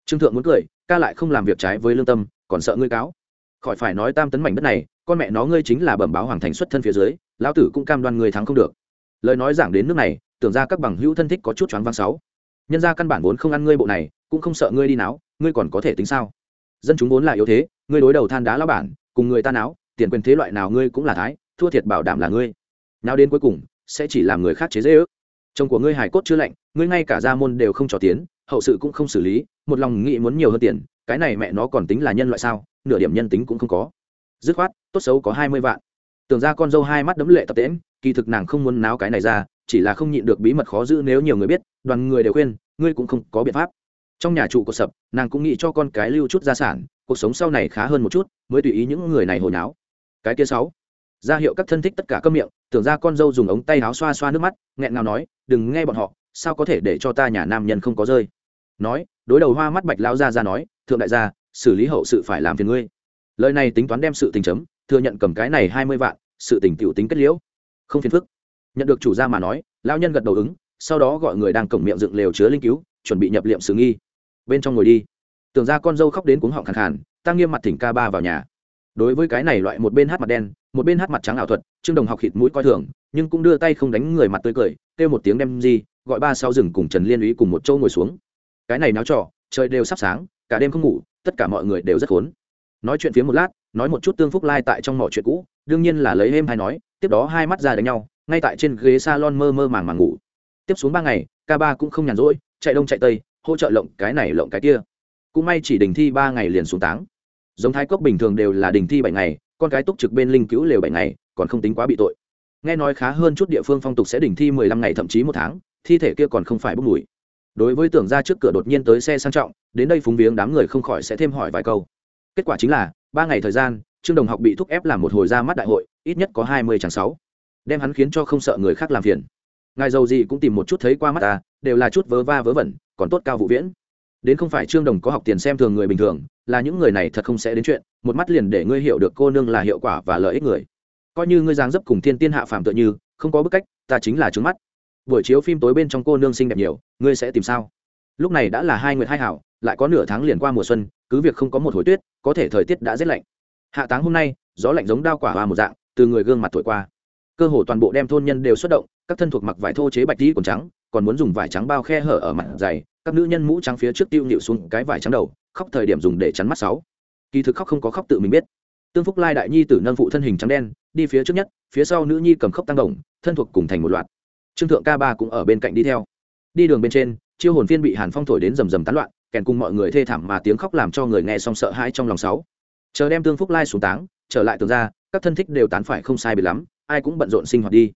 Trương thượng muốn cười, ca lại không làm việc trái với lương tâm, còn sợ ngươi cáo. Khỏi phải nói tam tấn mảnh đất này, con mẹ nó ngươi chính là bẩm báo hoàng thành xuất thân phía dưới, lão tử cũng cam đoan người thắng không được. Lời nói giảng đến nước này, tưởng ra các bằng hữu thân thích có chút choáng vang sáu. Nhân ra căn bản vốn không ăn ngươi bộ này, cũng không sợ ngươi đi náo, ngươi còn có thể tính sao? Dân chúng vốn là yếu thế, ngươi đối đầu than đá lao bản, cùng người ta náo, tiền quyền thế loại nào ngươi cũng là thái thua thiệt bảo đảm là ngươi. Nào đến cuối cùng, sẽ chỉ làm người khác chế dễ ước chồng của ngươi hải cốt chưa lạnh, ngươi ngay cả gia môn đều không trò tiến, hậu sự cũng không xử lý, một lòng nghĩ muốn nhiều hơn tiền, cái này mẹ nó còn tính là nhân loại sao, nửa điểm nhân tính cũng không có. Dứt khoát, tốt xấu có hai mươi vạn. Tưởng ra con dâu hai mắt đấm lệ tập tễm kỳ thực nàng không muốn náo cái này ra, chỉ là không nhịn được bí mật khó giữ nếu nhiều người biết, đoàn người đều khuyên, ngươi cũng không có biện pháp. Trong nhà trụ cột sập, nàng cũng nghĩ cho con cái lưu chút gia sản, cuộc sống sau này khá hơn một chút, mới tùy ý những người này hồi náo. Cái kia sáu ra hiệu các thân thích tất cả cơm miệng, tưởng ra con dâu dùng ống tay áo xoa xoa nước mắt, nghẹn ngào nói, đừng nghe bọn họ, sao có thể để cho ta nhà nam nhân không có rơi? Nói, đối đầu hoa mắt bạch lao ra ra nói, thượng đại gia, xử lý hậu sự phải làm phiền ngươi. Lời này tính toán đem sự tình chấm, thừa nhận cầm cái này hai mươi vạn, sự tình tiểu tính kết liễu. Không phiền phức. Nhận được chủ gia mà nói lao nhân gật đầu ứng, sau đó gọi người đang cổng miệng dựng lều chứa linh cứu, chuẩn bị nhập liệm xử nghi. Bên trong ngồi đi. Tưởng ra con dâu khóc đến cuống họng khàn khàn tăng nghiêm mặt thỉnh ca ba vào nhà. Đối với cái này loại một bên hát mặt đen một bên hát mặt trắng ảo thuật, trương đồng học khịt mũi coi thường, nhưng cũng đưa tay không đánh người mặt tươi cười, kêu một tiếng đem gì gọi ba sau rừng cùng trần liên úy cùng một châu ngồi xuống. Cái này náo trò, trời đều sắp sáng, cả đêm không ngủ, tất cả mọi người đều rất khốn. Nói chuyện phía một lát, nói một chút tương phúc lai tại trong mọi chuyện cũ, đương nhiên là lấy êm hay nói, tiếp đó hai mắt ra đánh nhau, ngay tại trên ghế salon mơ mơ màng màng ngủ. Tiếp xuống ba ngày, ca ba cũng không nhàn rỗi, chạy đông chạy tây, hỗ trợ lộng cái này lộng cái kia. Cũng may chỉ đình thi ba ngày liền xuống táng giống thái cốc bình thường đều là đình thi bảy ngày, con cái túc trực bên linh cứu lều bảy ngày, còn không tính quá bị tội. Nghe nói khá hơn chút địa phương phong tục sẽ đình thi mười lăm ngày thậm chí một tháng, thi thể kia còn không phải bốc mùi. Đối với tưởng ra trước cửa đột nhiên tới xe sang trọng, đến đây phúng viếng đám người không khỏi sẽ thêm hỏi vài câu. Kết quả chính là, ba ngày thời gian, trương đồng học bị thúc ép làm một hồi ra mắt đại hội, ít nhất có hai mươi chẳng sáu. Đem hắn khiến cho không sợ người khác làm phiền. Ngài giàu gì cũng tìm một chút thấy qua mắt ta, đều là chút vớ va vớ vẩn, còn tốt cao vụ viễn đến không phải trương đồng có học tiền xem thường người bình thường, là những người này thật không sẽ đến chuyện, một mắt liền để ngươi hiểu được cô nương là hiệu quả và lợi ích người. Coi như ngươi giang dấp cùng thiên tiên hạ phàm tựa như, không có bức cách, ta chính là trứng mắt. Buổi chiếu phim tối bên trong cô nương xinh đẹp nhiều, ngươi sẽ tìm sao? Lúc này đã là hai nguyệt hai hảo, lại có nửa tháng liền qua mùa xuân, cứ việc không có một hồi tuyết, có thể thời tiết đã rét lạnh. Hạ táng hôm nay, gió lạnh giống đao quả hoa một dạng, từ người gương mặt thổi qua. Cơ hồ toàn bộ đem thôn nhân đều xuất động, các thân thuộc mặc vải thô chế bạch tí còn trắng, còn muốn dùng vải trắng bao khe hở ở mặt dày các nữ nhân mũ trắng phía trước tiêu nhịu xuống cái vải trắng đầu, khóc thời điểm dùng để chắn mắt sáu. Kỳ thực khóc không có khóc tự mình biết. Tương phúc lai đại nhi tử nâng phụ thân hình trắng đen, đi phía trước nhất, phía sau nữ nhi cầm khóc tăng đồng, thân thuộc cùng thành một loạt. Trương thượng ca ba cũng ở bên cạnh đi theo. Đi đường bên trên, chiêu hồn phiên bị hàn phong thổi đến rầm rầm tán loạn, kèn cùng mọi người thê thảm mà tiếng khóc làm cho người nghe xong sợ hãi trong lòng sáu. Chờ đem tương phúc lai xuống táng, trở lại tường ra, các thân thích đều tán phải không sai bị lắm, ai cũng bận rộn sinh hoạt đi.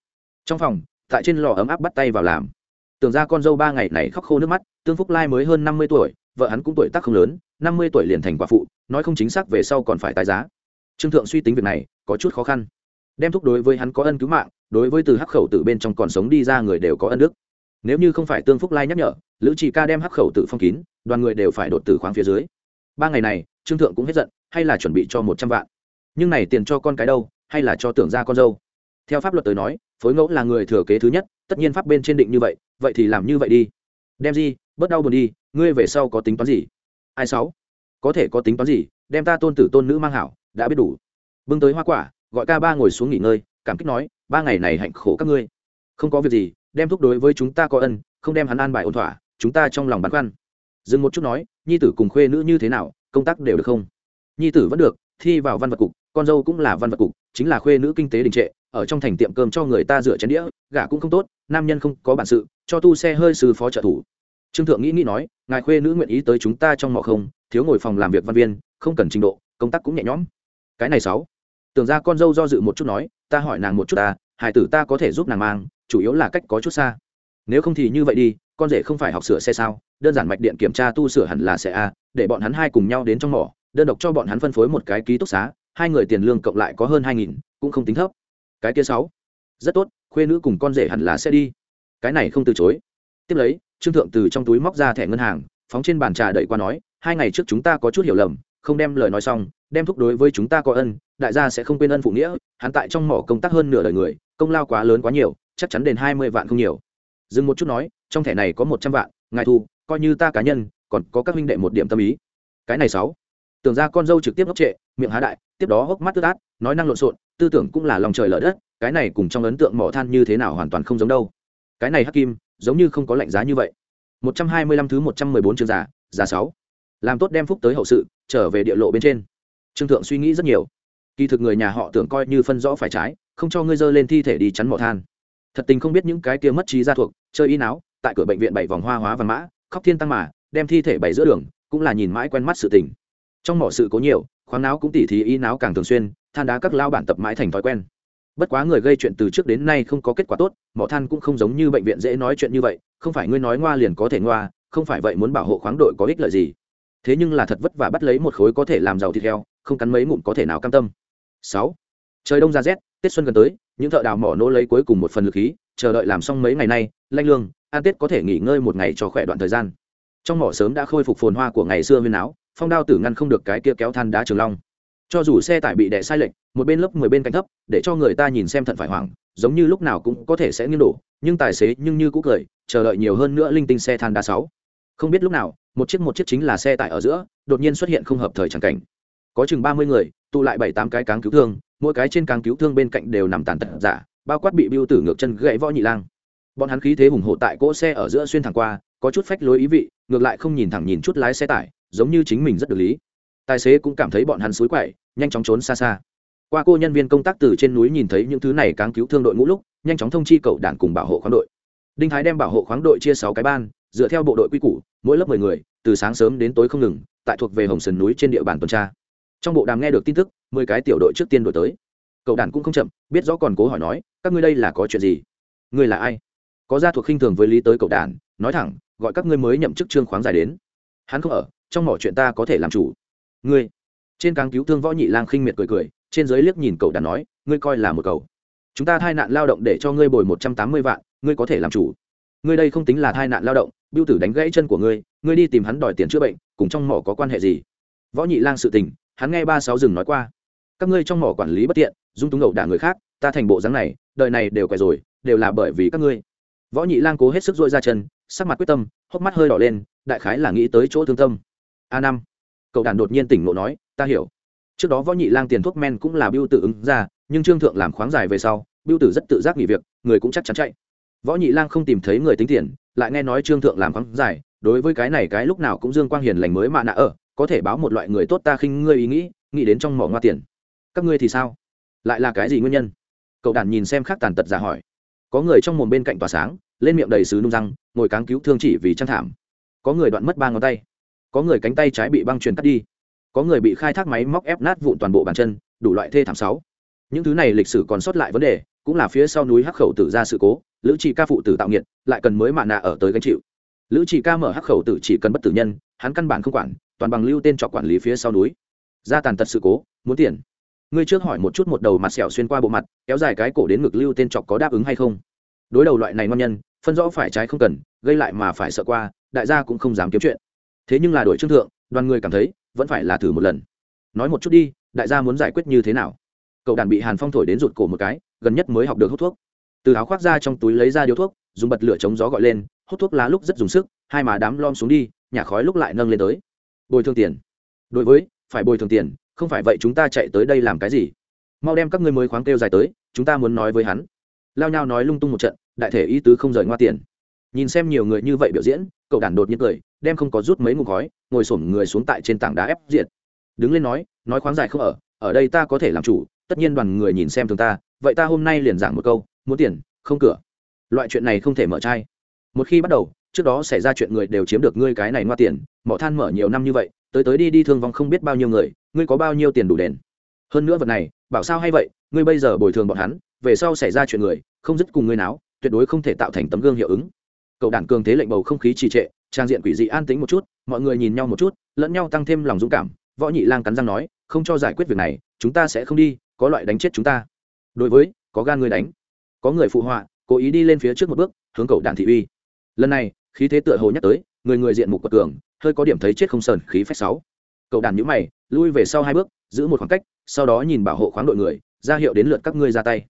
Trong phòng, tại trên lò ấm áp bắt tay vào làm tưởng ra con dâu ba ngày này khóc khô nước mắt, tương phúc lai mới hơn năm mươi tuổi, vợ hắn cũng tuổi tác không lớn, năm mươi tuổi liền thành quả phụ, nói không chính xác về sau còn phải tái giá. Trương thượng suy tính việc này, có chút khó khăn. Đem thúc đối với hắn có ân cứu mạng, đối với từ hắc khẩu tử bên trong còn sống đi ra người đều có ân đức. Nếu như không phải tương phúc lai nhắc nhở, lữ chỉ ca đem hắc khẩu tử phong kín, đoàn người đều phải đột tử khoáng phía dưới. Ba ngày này, trương thượng cũng hết giận, hay là chuẩn bị cho một trăm vạn. Nhưng này tiền cho con cái đâu, hay là cho tưởng ra con dâu? Theo pháp luật tới nói phối ngẫu là người thừa kế thứ nhất, tất nhiên pháp bên trên định như vậy vậy thì làm như vậy đi. Đem gì? Bớt đau buồn đi, ngươi về sau có tính toán gì? Ai sáu? Có thể có tính toán gì? Đem ta tôn tử tôn nữ mang hảo, đã biết đủ. Bưng tới hoa quả, gọi ca ba ngồi xuống nghỉ ngơi, cảm kích nói, ba ngày này hạnh khổ các ngươi. Không có việc gì, đem thúc đối với chúng ta có ân, không đem hắn an bài ổn thỏa, chúng ta trong lòng băn khoăn. Dừng một chút nói, nhi tử cùng khuê nữ như thế nào, công tác đều được không? Nhi tử vẫn được, thi vào văn vật cục con dâu cũng là văn vật cục, chính là khuê nữ kinh tế đình trệ, ở trong thành tiệm cơm cho người ta rửa chén đĩa, gả cũng không tốt, nam nhân không có bản sự, cho tu xe hơi sư phó trợ thủ. Trương thượng nghĩ nghĩ nói, ngài khuê nữ nguyện ý tới chúng ta trong mỏ không? Thiếu ngồi phòng làm việc văn viên, không cần trình độ, công tác cũng nhẹ nhõm. Cái này sáu. Tưởng ra con dâu do dự một chút nói, ta hỏi nàng một chút ta hải tử ta có thể giúp nàng mang, chủ yếu là cách có chút xa. Nếu không thì như vậy đi, con rể không phải học sửa xe sao? Đơn giản mạch điện kiểm tra tu sửa hẳn là xe a, để bọn hắn hai cùng nhau đến trong mỏ, đơn độc cho bọn hắn phân phối một cái ký túc xá hai người tiền lương cộng lại có hơn hai nghìn, cũng không tính thấp. Cái kia sáu. Rất tốt, khuê nữ cùng con rể hẳn là sẽ đi. Cái này không từ chối. Tiếp lấy, trương thượng từ trong túi móc ra thẻ ngân hàng, phóng trên bàn trà đẩy qua nói, hai ngày trước chúng ta có chút hiểu lầm, không đem lời nói xong, đem thúc đối với chúng ta có ân, đại gia sẽ không quên ân phụ nghĩa, hắn tại trong mỏ công tác hơn nửa đời người, công lao quá lớn quá nhiều, chắc chắn đền hai mươi vạn không nhiều. Dừng một chút nói, trong thẻ này có một trăm vạn, ngài thu, coi như ta cá nhân, còn có các huynh đệ một điểm tâm ý. Cái này sáu tưởng ra con dâu trực tiếp ngốc trệ, miệng há đại, tiếp đó hốc mắt tức át nói năng lộn xộn, tư tưởng cũng là lòng trời lở đất, cái này cùng trong ấn tượng mỏ than như thế nào hoàn toàn không giống đâu. Cái này hắc kim, giống như không có lạnh giá như vậy. Một trăm hai mươi lăm thứ một trăm mười bốn chương giả giả sáu. Làm tốt đem phúc tới hậu sự, trở về địa lộ bên trên. Trương thượng suy nghĩ rất nhiều. Kỳ thực người nhà họ tưởng coi như phân rõ phải trái, không cho ngươi dơ lên thi thể đi chắn mỏ than. Thật tình không biết những cái kia mất trí ra thuộc, chơi y náo tại cửa bệnh viện bảy vòng hoa hóa văn mã, khóc thiên tăng mà, đem thi thể bày giữa đường, cũng là nhìn mãi quen mắt sự tình trong mỏ sự có nhiều, khoáng náo cũng tỉ thí y náo càng thường xuyên, than đá các lao bản tập mãi thành thói quen. Bất quá người gây chuyện từ trước đến nay không có kết quả tốt, mỏ than cũng không giống như bệnh viện dễ nói chuyện như vậy, không phải ngươi nói ngoa liền có thể ngoa, không phải vậy muốn bảo hộ khoáng đội có ích lợi gì. Thế nhưng là thật vất vả bắt lấy một khối có thể làm giàu thịt heo, không cắn mấy ngụm có thể nào cam tâm. Sáu. Trời đông ra rét, tết xuân gần tới, những thợ đào mỏ nỗ lấy cuối cùng một phần lực khí, chờ đợi làm xong mấy ngày nay, lanh lương an tết có thể nghỉ ngơi một ngày cho khỏe đoạn thời gian. Trong mỏ sớm đã khôi phục phồn hoa của ngày xưa huyên áo phong đao tử ngăn không được cái kia kéo than đá trường long. Cho dù xe tải bị đẻ sai lệch, một bên lớp mười bên cạnh thấp, để cho người ta nhìn xem thận phải hoảng, giống như lúc nào cũng có thể sẽ nghiêng đổ, nhưng tài xế nhưng như cũ cười, chờ đợi nhiều hơn nữa linh tinh xe than đá sáu. Không biết lúc nào, một chiếc một chiếc chính là xe tải ở giữa, đột nhiên xuất hiện không hợp thời chẳng cảnh. Có chừng ba mươi người, tụ lại bảy tám cái cáng cứu thương, mỗi cái trên cáng cứu thương bên cạnh đều nằm tàn tật giả, bao quát bị biêu tử ngược chân gãy võ nhị lang. Bọn hắn khí thế hùng hộ tại cỗ xe ở giữa xuyên thẳng qua, có chút phách lối ý vị, ngược lại không nhìn thẳng nhìn chút lái xe tải giống như chính mình rất được lý. Tài xế cũng cảm thấy bọn hắn xối quậy, nhanh chóng trốn xa xa. Qua cô nhân viên công tác từ trên núi nhìn thấy những thứ này càng cứu thương đội ngũ lúc, nhanh chóng thông chi cậu đảng cùng bảo hộ khoáng đội. Đinh thái đem bảo hộ khoáng đội chia sáu cái ban, dựa theo bộ đội quy củ, mỗi lớp mười người, từ sáng sớm đến tối không ngừng, tại thuộc về hồng sườn núi trên địa bàn tuần tra. Trong bộ đàm nghe được tin tức, mười cái tiểu đội trước tiên đổi tới. Cậu đàn cũng không chậm, biết rõ còn cố hỏi nói, các ngươi đây là có chuyện gì? Ngươi là ai? Có gia thuộc khinh thường với lý tới cậu đàn nói thẳng, gọi các ngươi mới nhậm chức trương khoáng dài đến. Hắn không ở trong mỏ chuyện ta có thể làm chủ. Ngươi, trên càng cứu thương võ nhị lang khinh miệt cười cười, trên dưới liếc nhìn cậu đàn nói, ngươi coi là một cậu. Chúng ta thai nạn lao động để cho ngươi bồi một trăm tám mươi vạn, ngươi có thể làm chủ. Ngươi đây không tính là thai nạn lao động biêu tử đánh gãy chân của ngươi ngươi đi tìm hắn đòi tiền chữa bệnh, cùng trong mỏ có quan hệ gì? Võ nhị lang sự tình, hắn nghe ba sáu rừng nói qua. Các ngươi trong mỏ quản lý bất tiện, dung túng ẩu đả người khác, ta thành bộ dáng này, đời này đều quẻ rồi, đều là bởi vì các ngươi. Võ nhị lang cố hết sức dội ra chân, sắc mặt quyết tâm, hốc mắt hơi đỏ lên, đại khái là nghĩ tới chỗ thương tâm a năm. Cậu đàn đột nhiên tỉnh ngộ nói, ta hiểu. Trước đó võ nhị lang tiền thuốc men cũng là biêu tử ứng ra, nhưng trương thượng làm khoáng dài về sau biêu tử rất tự giác nghỉ việc, người cũng chắc chắn chạy. Võ nhị lang không tìm thấy người tính tiền, lại nghe nói trương thượng làm khoáng dài, đối với cái này cái lúc nào cũng dương quang hiền lành mới mạ nạ ở, có thể báo một loại người tốt ta khinh ngươi ý nghĩ nghĩ đến trong mỏ ngoa tiền. Các ngươi thì sao? Lại là cái gì nguyên nhân? Cậu đàn nhìn xem khác tàn tật giả hỏi. Có người trong mồm bên cạnh tỏa sáng, lên miệng đầy sứ nung răng, ngồi cáng cứu thương chỉ vì trăng thảm. Có người đoạn mất ba ngón tay có người cánh tay trái bị băng truyền cắt đi, có người bị khai thác máy móc ép nát vụn toàn bộ bàn chân, đủ loại thê thảm sáu. Những thứ này lịch sử còn sót lại vấn đề, cũng là phía sau núi hắc khẩu tử ra sự cố, lữ trị ca phụ tử tạo nghiệt, lại cần mới mạ nạ ở tới gánh chịu. Lữ trị ca mở hắc khẩu tử chỉ cần bất tử nhân, hắn căn bản không quản, toàn bằng lưu tên trọ quản lý phía sau núi. Ra tàn tật sự cố, muốn tiền. Ngươi trước hỏi một chút một đầu mặt sẹo xuyên qua bộ mặt, kéo dài cái cổ đến ngực lưu tên trọc có đáp ứng hay không? Đối đầu loại này ngon nhân, phân rõ phải trái không cần, gây lại mà phải sợ qua, đại gia cũng không dám kiếm chuyện thế nhưng là đổi trương thượng, đoàn người cảm thấy, vẫn phải là thử một lần. Nói một chút đi, đại gia muốn giải quyết như thế nào? Cậu đàn bị hàn phong thổi đến rụt cổ một cái, gần nhất mới học được hút thuốc. Từ áo khoác ra trong túi lấy ra điếu thuốc, dùng bật lửa chống gió gọi lên, hút thuốc lá lúc rất dùng sức, hai má đám lom xuống đi, nhà khói lúc lại nâng lên tới. Bồi thường tiền. Đối với, phải bồi thường tiền, không phải vậy chúng ta chạy tới đây làm cái gì? Mau đem các ngươi mới khoáng kêu dài tới, chúng ta muốn nói với hắn. Lao nhau nói lung tung một trận, đại thể ý tứ không rời ngoa tiền. Nhìn xem nhiều người như vậy biểu diễn cậu đản đột nhiên cười, đem không có rút mấy ngụm khói, ngồi xổm người xuống tại trên tảng đá ép diện đứng lên nói nói khoáng dài không ở ở đây ta có thể làm chủ, tất nhiên đoàn người nhìn xem thường ta, vậy ta hôm nay liền giảng một câu, muốn tiền, không cửa. Loại chuyện này không thể mở chai. một khi bắt đầu, trước đó xảy ra chuyện người đều chiếm được ngươi cái này ngoa tiền, mỏ than mở nhiều năm như vậy, tới tới đi đi thương vong không biết bao nhiêu người, ngươi có bao nhiêu tiền đủ đền. Hơn nữa vật này, bảo sao hay vậy, ngươi bây giờ bồi thường bọn hắn, về sau xảy ra chuyện người, không dứt cùng ngươi náo, tuyệt đối không thể tạo thành tấm gương hiệu ứng cậu đản cường thế lệnh bầu không khí trì trệ, trang diện quỷ dị an tĩnh một chút, mọi người nhìn nhau một chút, lẫn nhau tăng thêm lòng dũng cảm. Võ nhị lang cắn răng nói, không cho giải quyết việc này, chúng ta sẽ không đi, có loại đánh chết chúng ta. Đối với, có gan người đánh. Có người phụ họa, cố ý đi lên phía trước một bước, hướng cầu đạn thị uy. Lần này, khí thế tựa hồ nhắc tới, người người diện mục quật cường, hơi có điểm thấy chết không sờn khí phách sáu. Cậu đàn nhữ mày, lui về sau hai bước, giữ một khoảng cách, sau đó nhìn bảo hộ khoáng đội người, ra hiệu đến lượt các ngươi ra tay.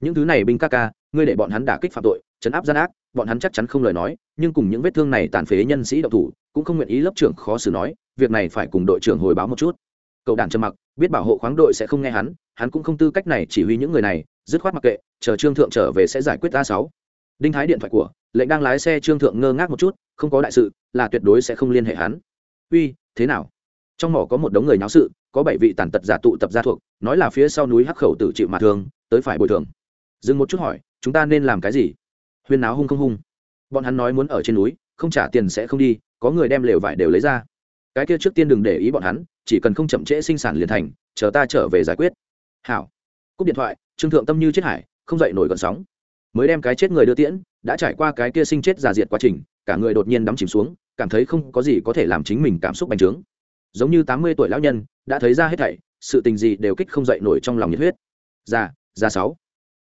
Những thứ này binh ca ca, ngươi để bọn hắn đả kích phạm tội chấn áp gian ác, bọn hắn chắc chắn không lời nói, nhưng cùng những vết thương này tàn phế nhân sĩ đậu thủ, cũng không nguyện ý lớp trưởng khó xử nói, việc này phải cùng đội trưởng hồi báo một chút. Cậu đàn trầm mặc, biết bảo hộ khoáng đội sẽ không nghe hắn hắn cũng không tư cách này chỉ huy những người này, dứt khoát mặc kệ, chờ trương thượng trở về sẽ giải quyết a sáu. Đinh thái điện thoại của, lệnh đang lái xe trương thượng ngơ ngác một chút, không có đại sự, là tuyệt đối sẽ không liên hệ hắn. Uy, thế nào? Trong mỏ có một đống người náo sự, có bảy vị tàn tật giả tụ tập gia thuộc, nói là phía sau núi hắc khẩu tự chịu mà thương, tới phải bồi thường. Dừng một chút hỏi, chúng ta nên làm cái gì? Huyên náo hung không hung. Bọn hắn nói muốn ở trên núi, không trả tiền sẽ không đi, có người đem lều vải đều lấy ra. Cái kia trước tiên đừng để ý bọn hắn, chỉ cần không chậm trễ sinh sản liền thành, chờ ta trở về giải quyết. Hảo. Cúp điện thoại, trương thượng tâm như chết hải, không dậy nổi gọn sóng. Mới đem cái chết người đưa tiễn, đã trải qua cái kia sinh chết già diệt quá trình, cả người đột nhiên đắm chìm xuống, cảm thấy không có gì có thể làm chính mình cảm xúc bành trướng. Giống như tám mươi tuổi lão nhân, đã thấy ra hết thảy, sự tình gì đều kích không dậy nổi trong lòng nhiệt huyết. Già già sáu.